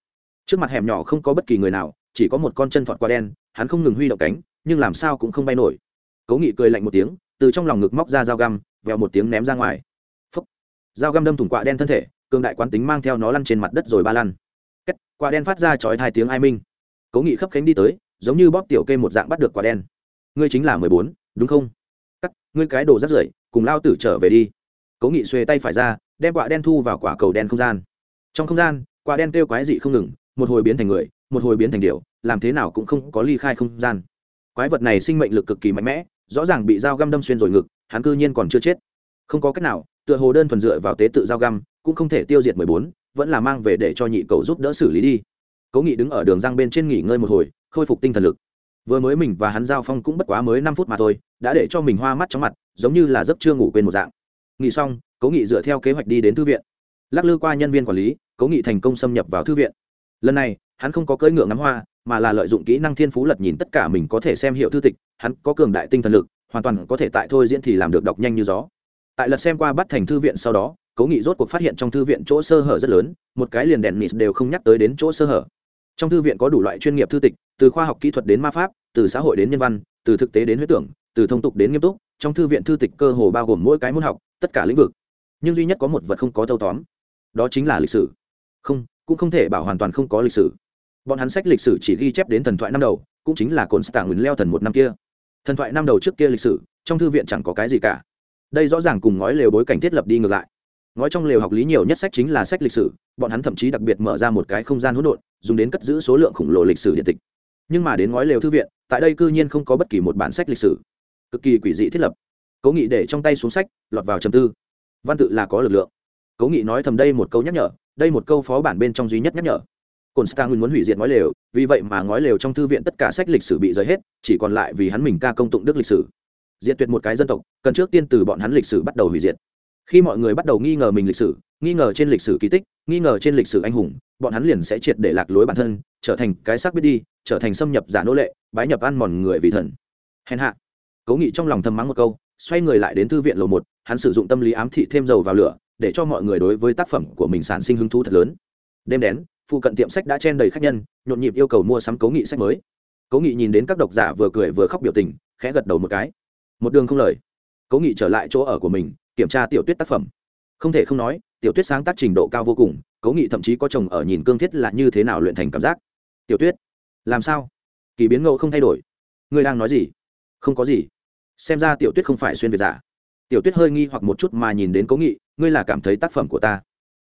Trước mặt hẻm nhỏ không có bất kỳ người nào, chỉ có một con chân thọt qua đen, hắn không ngừng huy động cánh, nhưng làm sao cũng không bay nổi. Cố nghị cười lạnh một tiếng từ trong lòng ngực móc ra dao găm vèo một tiếng ném ra ngoài. Phấp dao găm đâm thủng quạ đen thân thể cường đại quán tính mang theo nó lăn trên mặt đất rồi ba lăn. Kết, quả đen phát ra chói hai tiếng ai minh. Cố nghị khấp khánh đi tới giống như bóp tiểu kê một dạng bắt được quả đen. Ngươi chính là mười bốn đúng không? Cắt ngươi cái đồ rắt rưởi cùng lao tử trở về đi. Cố nghị xuề tay phải ra đem quả đen thu vào quả cầu đen không gian. Trong không gian quả đen kêu quái dị không ngừng một hồi biến thành người một hồi biến thành điều làm thế nào cũng không có ly khai không gian. Quái vật này sinh mệnh lực cực kỳ mạnh mẽ rõ ràng bị dao găm đâm xuyên rồi ngực, hắn cư nhiên còn chưa chết. Không có cách nào, tựa hồ đơn thuần dựa vào tế tự dao găm, cũng không thể tiêu diệt mười bốn, vẫn là mang về để cho nhị cầu giúp đỡ xử lý đi. Cố nghị đứng ở đường răng bên trên nghỉ ngơi một hồi, khôi phục tinh thần lực. Vừa mới mình và hắn giao phong cũng bất quá mới năm phút mà thôi, đã để cho mình hoa mắt chóng mặt, giống như là giấc chưa ngủ quên một dạng. Nghỉ xong, cố nghị dựa theo kế hoạch đi đến thư viện. Lắc lư qua nhân viên quản lý, cố nghị thành công xâm nhập vào thư viện. Lần này, hắn không có cưỡi ngựa ngắm hoa mà là lợi dụng kỹ năng thiên phú lật nhìn tất cả mình có thể xem hiệu thư tịch, hắn có cường đại tinh thần lực, hoàn toàn có thể tại thôi diễn thì làm được đọc nhanh như gió. Tại lật xem qua bắt thành thư viện sau đó, cố nghị rốt cuộc phát hiện trong thư viện chỗ sơ hở rất lớn, một cái liền đèn nịt đều không nhắc tới đến chỗ sơ hở. Trong thư viện có đủ loại chuyên nghiệp thư tịch, từ khoa học kỹ thuật đến ma pháp, từ xã hội đến nhân văn, từ thực tế đến huyết tưởng, từ thông tục đến nghiêm túc, trong thư viện thư tịch cơ hồ bao gồm mỗi cái môn học, tất cả lĩnh vực. Nhưng duy nhất có một vật không có thâu tóm, đó chính là lịch sử. Không, cũng không thể bảo hoàn toàn không có lịch sử bọn hắn sách lịch sử chỉ ghi chép đến thần thoại năm đầu, cũng chính là cồn stạng ngừng leo thần một năm kia. Thần thoại năm đầu trước kia lịch sử, trong thư viện chẳng có cái gì cả. Đây rõ ràng cùng ngói lều bối cảnh thiết lập đi ngược lại. Ngói trong lều học lý nhiều nhất sách chính là sách lịch sử, bọn hắn thậm chí đặc biệt mở ra một cái không gian hỗn độn, dùng đến cất giữ số lượng khổng lồ lịch sử điện tịch. Nhưng mà đến ngói lều thư viện, tại đây cư nhiên không có bất kỳ một bản sách lịch sử. Cực kỳ quỷ dị thiết lập. Cố nghị để trong tay xuống sách, lọt vào trầm tư. Văn tự là có lực lượng. Cố nghị nói thầm đây một câu nhắc nhở, đây một câu phó bản bên trong duy nhất nhắc nhở cồn stang muốn hủy diệt ngói lều, vì vậy mà ngói lều trong thư viện tất cả sách lịch sử bị rơi hết, chỉ còn lại vì hắn mình ca công tụng đức lịch sử. Diệt tuyệt một cái dân tộc, cần trước tiên từ bọn hắn lịch sử bắt đầu hủy diệt. Khi mọi người bắt đầu nghi ngờ mình lịch sử, nghi ngờ trên lịch sử kỳ tích, nghi ngờ trên lịch sử anh hùng, bọn hắn liền sẽ triệt để lạc lối bản thân, trở thành cái xác biết đi, trở thành xâm nhập giả nô lệ, bái nhập ăn mòn người vì thần. Hèn hạ. Cố nghị trong lòng thầm mắng một câu, xoay người lại đến thư viện lầu một, hắn sử dụng tâm lý ám thị thêm dầu vào lửa, để cho mọi người đối với tác phẩm của mình sản sinh hứng thú thật lớn. Đêm đến phụ cận tiệm sách đã chen đầy khách nhân, nhộn nhịp yêu cầu mua sắm cố nghị sách mới. Cố nghị nhìn đến các độc giả vừa cười vừa khóc biểu tình, khẽ gật đầu một cái. Một đường không lời. Cố nghị trở lại chỗ ở của mình, kiểm tra tiểu tuyết tác phẩm. Không thể không nói, tiểu tuyết sáng tác trình độ cao vô cùng cố nghị thậm chí có chồng ở nhìn cương thiết là như thế nào luyện thành cảm giác. Tiểu tuyết, làm sao? Kỳ biến ngộ không thay đổi. Ngươi đang nói gì? Không có gì. Xem ra tiểu tuyết không phải xuyên việt giả. Tiểu tuyết hơi nghi hoặc một chút mà nhìn đến cố nghị, ngươi là cảm thấy tác phẩm của ta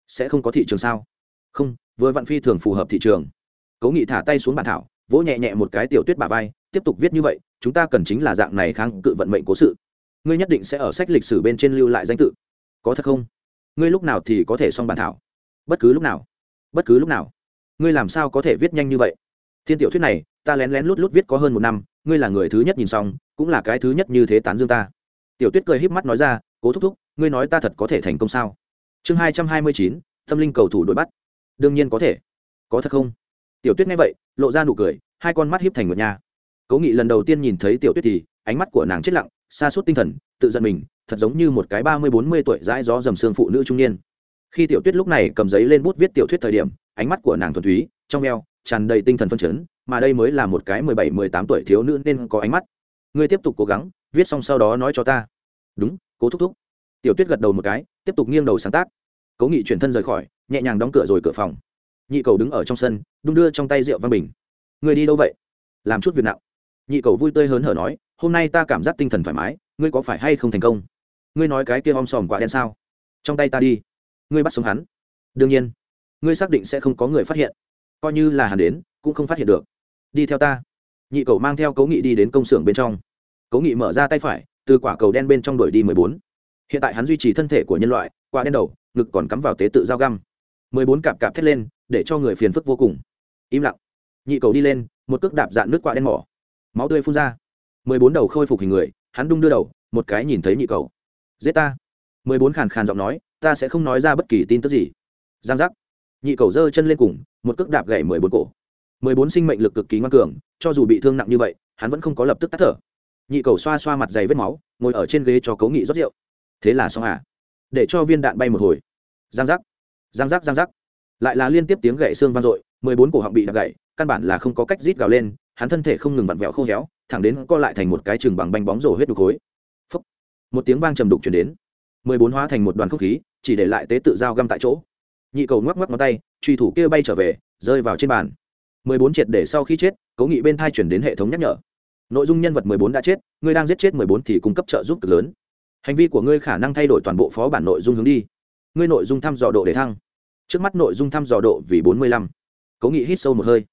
sẽ không có thị trường sao? Không vừa vặn phi thường phù hợp thị trường. Cố nghị thả tay xuống bàn thảo, vỗ nhẹ nhẹ một cái tiểu tuyết bà vai, tiếp tục viết như vậy, chúng ta cần chính là dạng này kháng cự vận mệnh cố sự. Ngươi nhất định sẽ ở sách lịch sử bên trên lưu lại danh tự. Có thật không? Ngươi lúc nào thì có thể xong bản thảo? Bất cứ lúc nào. Bất cứ lúc nào. Ngươi làm sao có thể viết nhanh như vậy? Thiên tiểu thuyết này, ta lén lén lút lút viết có hơn một năm, ngươi là người thứ nhất nhìn xong, cũng là cái thứ nhất như thế tán dương ta. Tiểu tuyết cười híp mắt nói ra, cố thúc thúc, ngươi nói ta thật có thể thành công sao? Chương hai trăm hai mươi chín, tâm linh cầu thủ đội bắt đương nhiên có thể. Có thật không? Tiểu tuyết nghe vậy, lộ ra nụ cười, hai con mắt hiếp thành một nhà cố nghị lần đầu tiên nhìn thấy tiểu tuyết thì, ánh mắt của nàng chết lặng xa suốt tinh thần, tự giận mình, thật giống như một cái ba mươi bốn mươi tuổi dãi gió dầm xương phụ nữ trung niên. Khi tiểu tuyết lúc này cầm giấy lên bút viết tiểu thuyết thời điểm, ánh mắt của nàng thuần túy, trong eo, tràn đầy tinh thần phân chấn, mà đây mới là một cái mười bảy, mười tám tuổi thiếu nữ nên có ánh mắt. Ngươi tiếp tục cố gắng, viết xong sau đó nói cho ta. Đúng, cố thúc thúc. Tiểu tuyết gật đầu một cái, tiếp tục nghiêng đầu sáng tác. Cố nghị chuyển thân rời khỏi nhẹ nhàng đóng cửa rồi cửa phòng. Nhị cầu đứng ở trong sân, đung đưa trong tay rượu văn bình. Người đi đâu vậy? Làm chút việc nặng. Nhị cầu vui tươi hớn hở nói, hôm nay ta cảm giác tinh thần thoải mái, ngươi có phải hay không thành công? Ngươi nói cái kia om sòm quả đen sao? Trong tay ta đi. Ngươi bắt sống hắn. Đương nhiên. Ngươi xác định sẽ không có người phát hiện. Coi như là hắn đến, cũng không phát hiện được. Đi theo ta. Nhị cầu mang theo cấu nghị đi đến công xưởng bên trong. Cấu nghị mở ra tay phải, từ quả cầu đen bên trong đuổi đi mười bốn. Hiện tại hắn duy trì thân thể của nhân loại, quả đen đầu, ngực còn cắm vào tế tự dao găm mười bốn cạp cạp thét lên, để cho người phiền phức vô cùng. Im lặng. Nhị cầu đi lên, một cước đạp dạn nước quạ đen mỏ. Máu tươi phun ra. Mười bốn đầu khôi phục hình người, hắn đung đưa đầu, một cái nhìn thấy nhị cầu. Giết ta. Mười bốn khàn khàn giọng nói, ta sẽ không nói ra bất kỳ tin tức gì. Giang giác. Nhị cầu giơ chân lên cùng, một cước đạp gậy mười bốn cổ. Mười bốn sinh mệnh lực cực kỳ ngoan cường, cho dù bị thương nặng như vậy, hắn vẫn không có lập tức tắt thở. Nhị cầu xoa xoa mặt dày vết máu, ngồi ở trên ghế cho cấu nghị rót rượu. Thế là xong à? Để cho viên đạn bay một hồi. Giang giác giang giác giang giác. Lại là liên tiếp tiếng gậy xương vang dội, mười bốn cổ họng bị đập gậy, căn bản là không có cách rít gào lên, hắn thân thể không ngừng vặn vẹo khô héo, thẳng đến co lại thành một cái chừng bằng banh bóng rổ huyết đục khối. Phúc. một tiếng vang trầm đục chuyển đến. Mười bốn hóa thành một đoàn không khí, chỉ để lại tế tự dao găm tại chỗ. Nhị cầu ngoắc ngoắc ngón tay, truy thủ kia bay trở về, rơi vào trên bàn. Mười bốn triệt để sau khi chết, cố nghị bên thai chuyển đến hệ thống nhắc nhở. Nội dung nhân vật mười bốn đã chết, ngươi đang giết chết mười bốn thì cung cấp trợ giúp cực lớn. Hành vi của ngươi khả năng thay đổi toàn bộ phó bản nội dung hướng đi ngươi nội dung thăm dò độ để thăng. Trước mắt nội dung thăm dò độ vì bốn mươi lăm. Cố nghị hít sâu một hơi.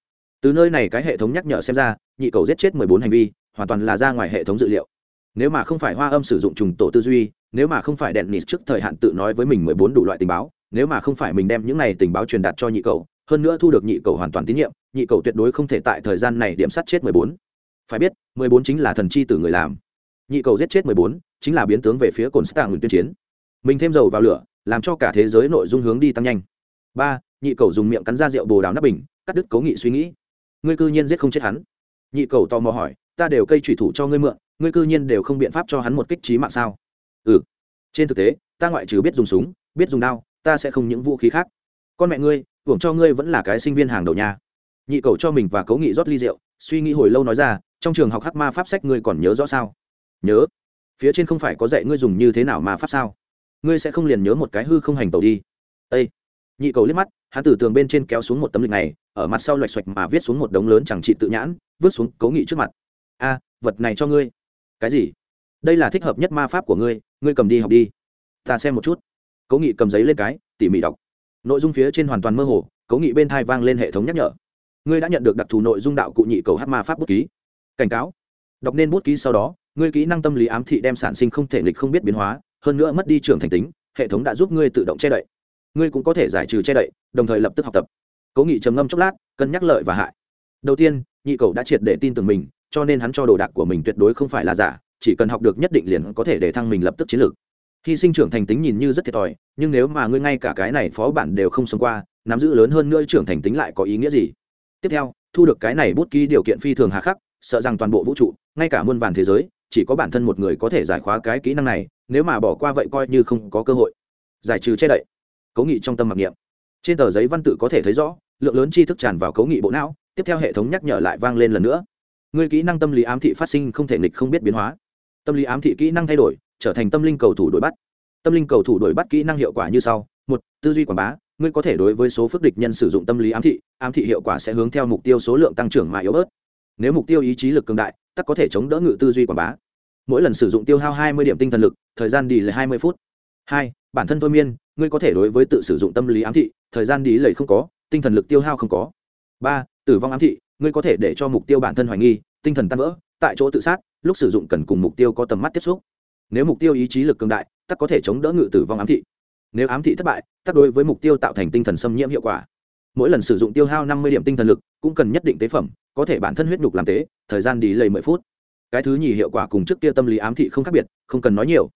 Từ nơi này cái hệ thống nhắc nhở xem ra, nhị cầu giết chết mười bốn hành vi, hoàn toàn là ra ngoài hệ thống dữ liệu. Nếu mà không phải hoa âm sử dụng trùng tổ tư duy, nếu mà không phải đèn nịt trước thời hạn tự nói với mình mười bốn đủ loại tình báo, nếu mà không phải mình đem những này tình báo truyền đạt cho nhị cầu, hơn nữa thu được nhị cầu hoàn toàn tín nhiệm, nhị cầu tuyệt đối không thể tại thời gian này điểm sát chết mười bốn. Phải biết, mười bốn chính là thần chi từ người làm. Nhị cầu giết chết mười bốn chính là biến tướng về phía cồn stạng ngừng tuyên chiến. Mình thêm dầu vào lửa làm cho cả thế giới nội dung hướng đi tăng nhanh. Ba, nhị cầu dùng miệng cắn ra rượu bồ đào nắp bình, cắt đứt cố nghị suy nghĩ. Ngươi cư nhiên giết không chết hắn. Nhị cầu tò mò hỏi, ta đều cây thủy thủ cho ngươi mượn, ngươi cư nhiên đều không biện pháp cho hắn một kích trí mạng sao? Ừ. Trên thực tế, ta ngoại trừ biết dùng súng, biết dùng đao, ta sẽ không những vũ khí khác. Con mẹ ngươi, hưởng cho ngươi vẫn là cái sinh viên hàng đầu nhà nhị cầu cho mình và cố nghị rót ly rượu, suy nghĩ hồi lâu nói ra, trong trường học hắc ma pháp sách ngươi còn nhớ rõ sao? Nhớ. Phía trên không phải có dạy ngươi dùng như thế nào mà pháp sao? Ngươi sẽ không liền nhớ một cái hư không hành tàu đi. Ây nhị cầu liếc mắt, hắn từ tường bên trên kéo xuống một tấm lịch này, ở mặt sau loạch xoạch mà viết xuống một đống lớn chẳng trị tự nhãn, vứt xuống cấu nghị trước mặt. A, vật này cho ngươi. Cái gì? Đây là thích hợp nhất ma pháp của ngươi ngươi cầm đi học đi. Ta xem một chút. Cấu nghị cầm giấy lên cái, tỉ mỉ đọc. Nội dung phía trên hoàn toàn mơ hồ, cấu nghị bên thai vang lên hệ thống nhắc nhở. Ngươi đã nhận được đặc thù nội dung đạo cụ nhị cầu hát ma pháp bút ký. Cảnh cáo. Đọc nên bút ký sau đó, ngươi kỹ năng tâm lý ám thị đem sản sinh không thể nghịch không biết biến hóa hơn nữa mất đi trưởng thành tính, hệ thống đã giúp ngươi tự động che đậy. Ngươi cũng có thể giải trừ che đậy, đồng thời lập tức học tập. Cố nghị trầm ngâm chốc lát, cân nhắc lợi và hại. Đầu tiên, nhị cầu đã triệt để tin tưởng mình, cho nên hắn cho đồ đạc của mình tuyệt đối không phải là giả, chỉ cần học được nhất định liền có thể để thăng mình lập tức chiến lược. Hy sinh trưởng thành tính nhìn như rất thiệt thòi, nhưng nếu mà ngươi ngay cả cái này phó bản đều không sống qua, nắm giữ lớn hơn nữa trưởng thành tính lại có ý nghĩa gì? Tiếp theo, thu được cái này bút ký điều kiện phi thường hà khắc, sợ rằng toàn bộ vũ trụ, ngay cả muôn vàn thế giới chỉ có bản thân một người có thể giải khóa cái kỹ năng này, nếu mà bỏ qua vậy coi như không có cơ hội. Giải trừ che đậy. Cố nghị trong tâm mặc niệm. Trên tờ giấy văn tự có thể thấy rõ, lượng lớn tri thức tràn vào cấu nghị bộ não, tiếp theo hệ thống nhắc nhở lại vang lên lần nữa. Người kỹ năng tâm lý ám thị phát sinh không thể nghịch không biết biến hóa. Tâm lý ám thị kỹ năng thay đổi, trở thành tâm linh cầu thủ đổi bắt. Tâm linh cầu thủ đổi bắt kỹ năng hiệu quả như sau. Một, tư duy quảng bá. Ngươi có thể đối với số phước địch nhân sử dụng tâm lý ám thị ám thị hiệu quả sẽ hướng theo mục tiêu số lượng tăng trưởng mà yếu bớt. Nếu mục tiêu ý chí lực cường đại tắc có thể chống đỡ ngự tư duy quảng bá. Mỗi lần sử dụng tiêu hao hai mươi điểm tinh thần lực, thời gian đi là hai mươi phút. Hai, bản thân thôi miên, ngươi có thể đối với tự sử dụng tâm lý ám thị, thời gian đi lầy không có, tinh thần lực tiêu hao không có. Ba, tử vong ám thị, ngươi có thể để cho mục tiêu bản thân hoài nghi, tinh thần tan vỡ, tại chỗ tự sát, lúc sử dụng cần cùng mục tiêu có tầm mắt tiếp xúc. Nếu mục tiêu ý chí lực cường đại tắc có thể chống đỡ ngự tử vong ám thị. Nếu ám thị thất bại tắc đối với mục tiêu tạo thành tinh thần xâm nhiễm hiệu quả. Mỗi lần sử dụng tiêu hao năm mươi điểm tinh thần lực, cũng cần nhất định tế phẩm có thể bản thân huyết nhục làm tế, thời gian đi lầy mười phút. Cái thứ nhì hiệu quả cùng trước kia tâm lý ám thị không khác biệt, không cần nói nhiều.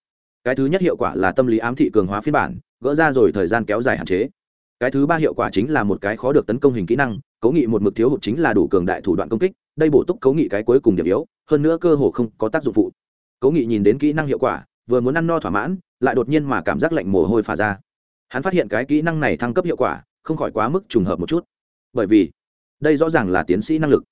Cái thứ nhất hiệu quả là tâm lý ám thị cường hóa phiên bản, gỡ ra rồi thời gian kéo dài hạn chế. Cái thứ ba hiệu quả chính là một cái khó được tấn công hình kỹ năng cố nghị một mực thiếu hụt chính là đủ cường đại thủ đoạn công kích, đây bổ túc cố nghị cái cuối cùng điểm yếu, hơn nữa cơ hồ không có tác dụng phụ. Cố nghị nhìn đến kỹ năng hiệu quả, vừa muốn ăn no thỏa mãn, lại đột nhiên mà cảm giác lạnh mồ hôi phả ra. Hắn phát hiện cái kỹ năng này thăng cấp hiệu quả, không khỏi quá mức trùng hợp một chút. Bởi vì đây rõ ràng là tiến sĩ năng lực.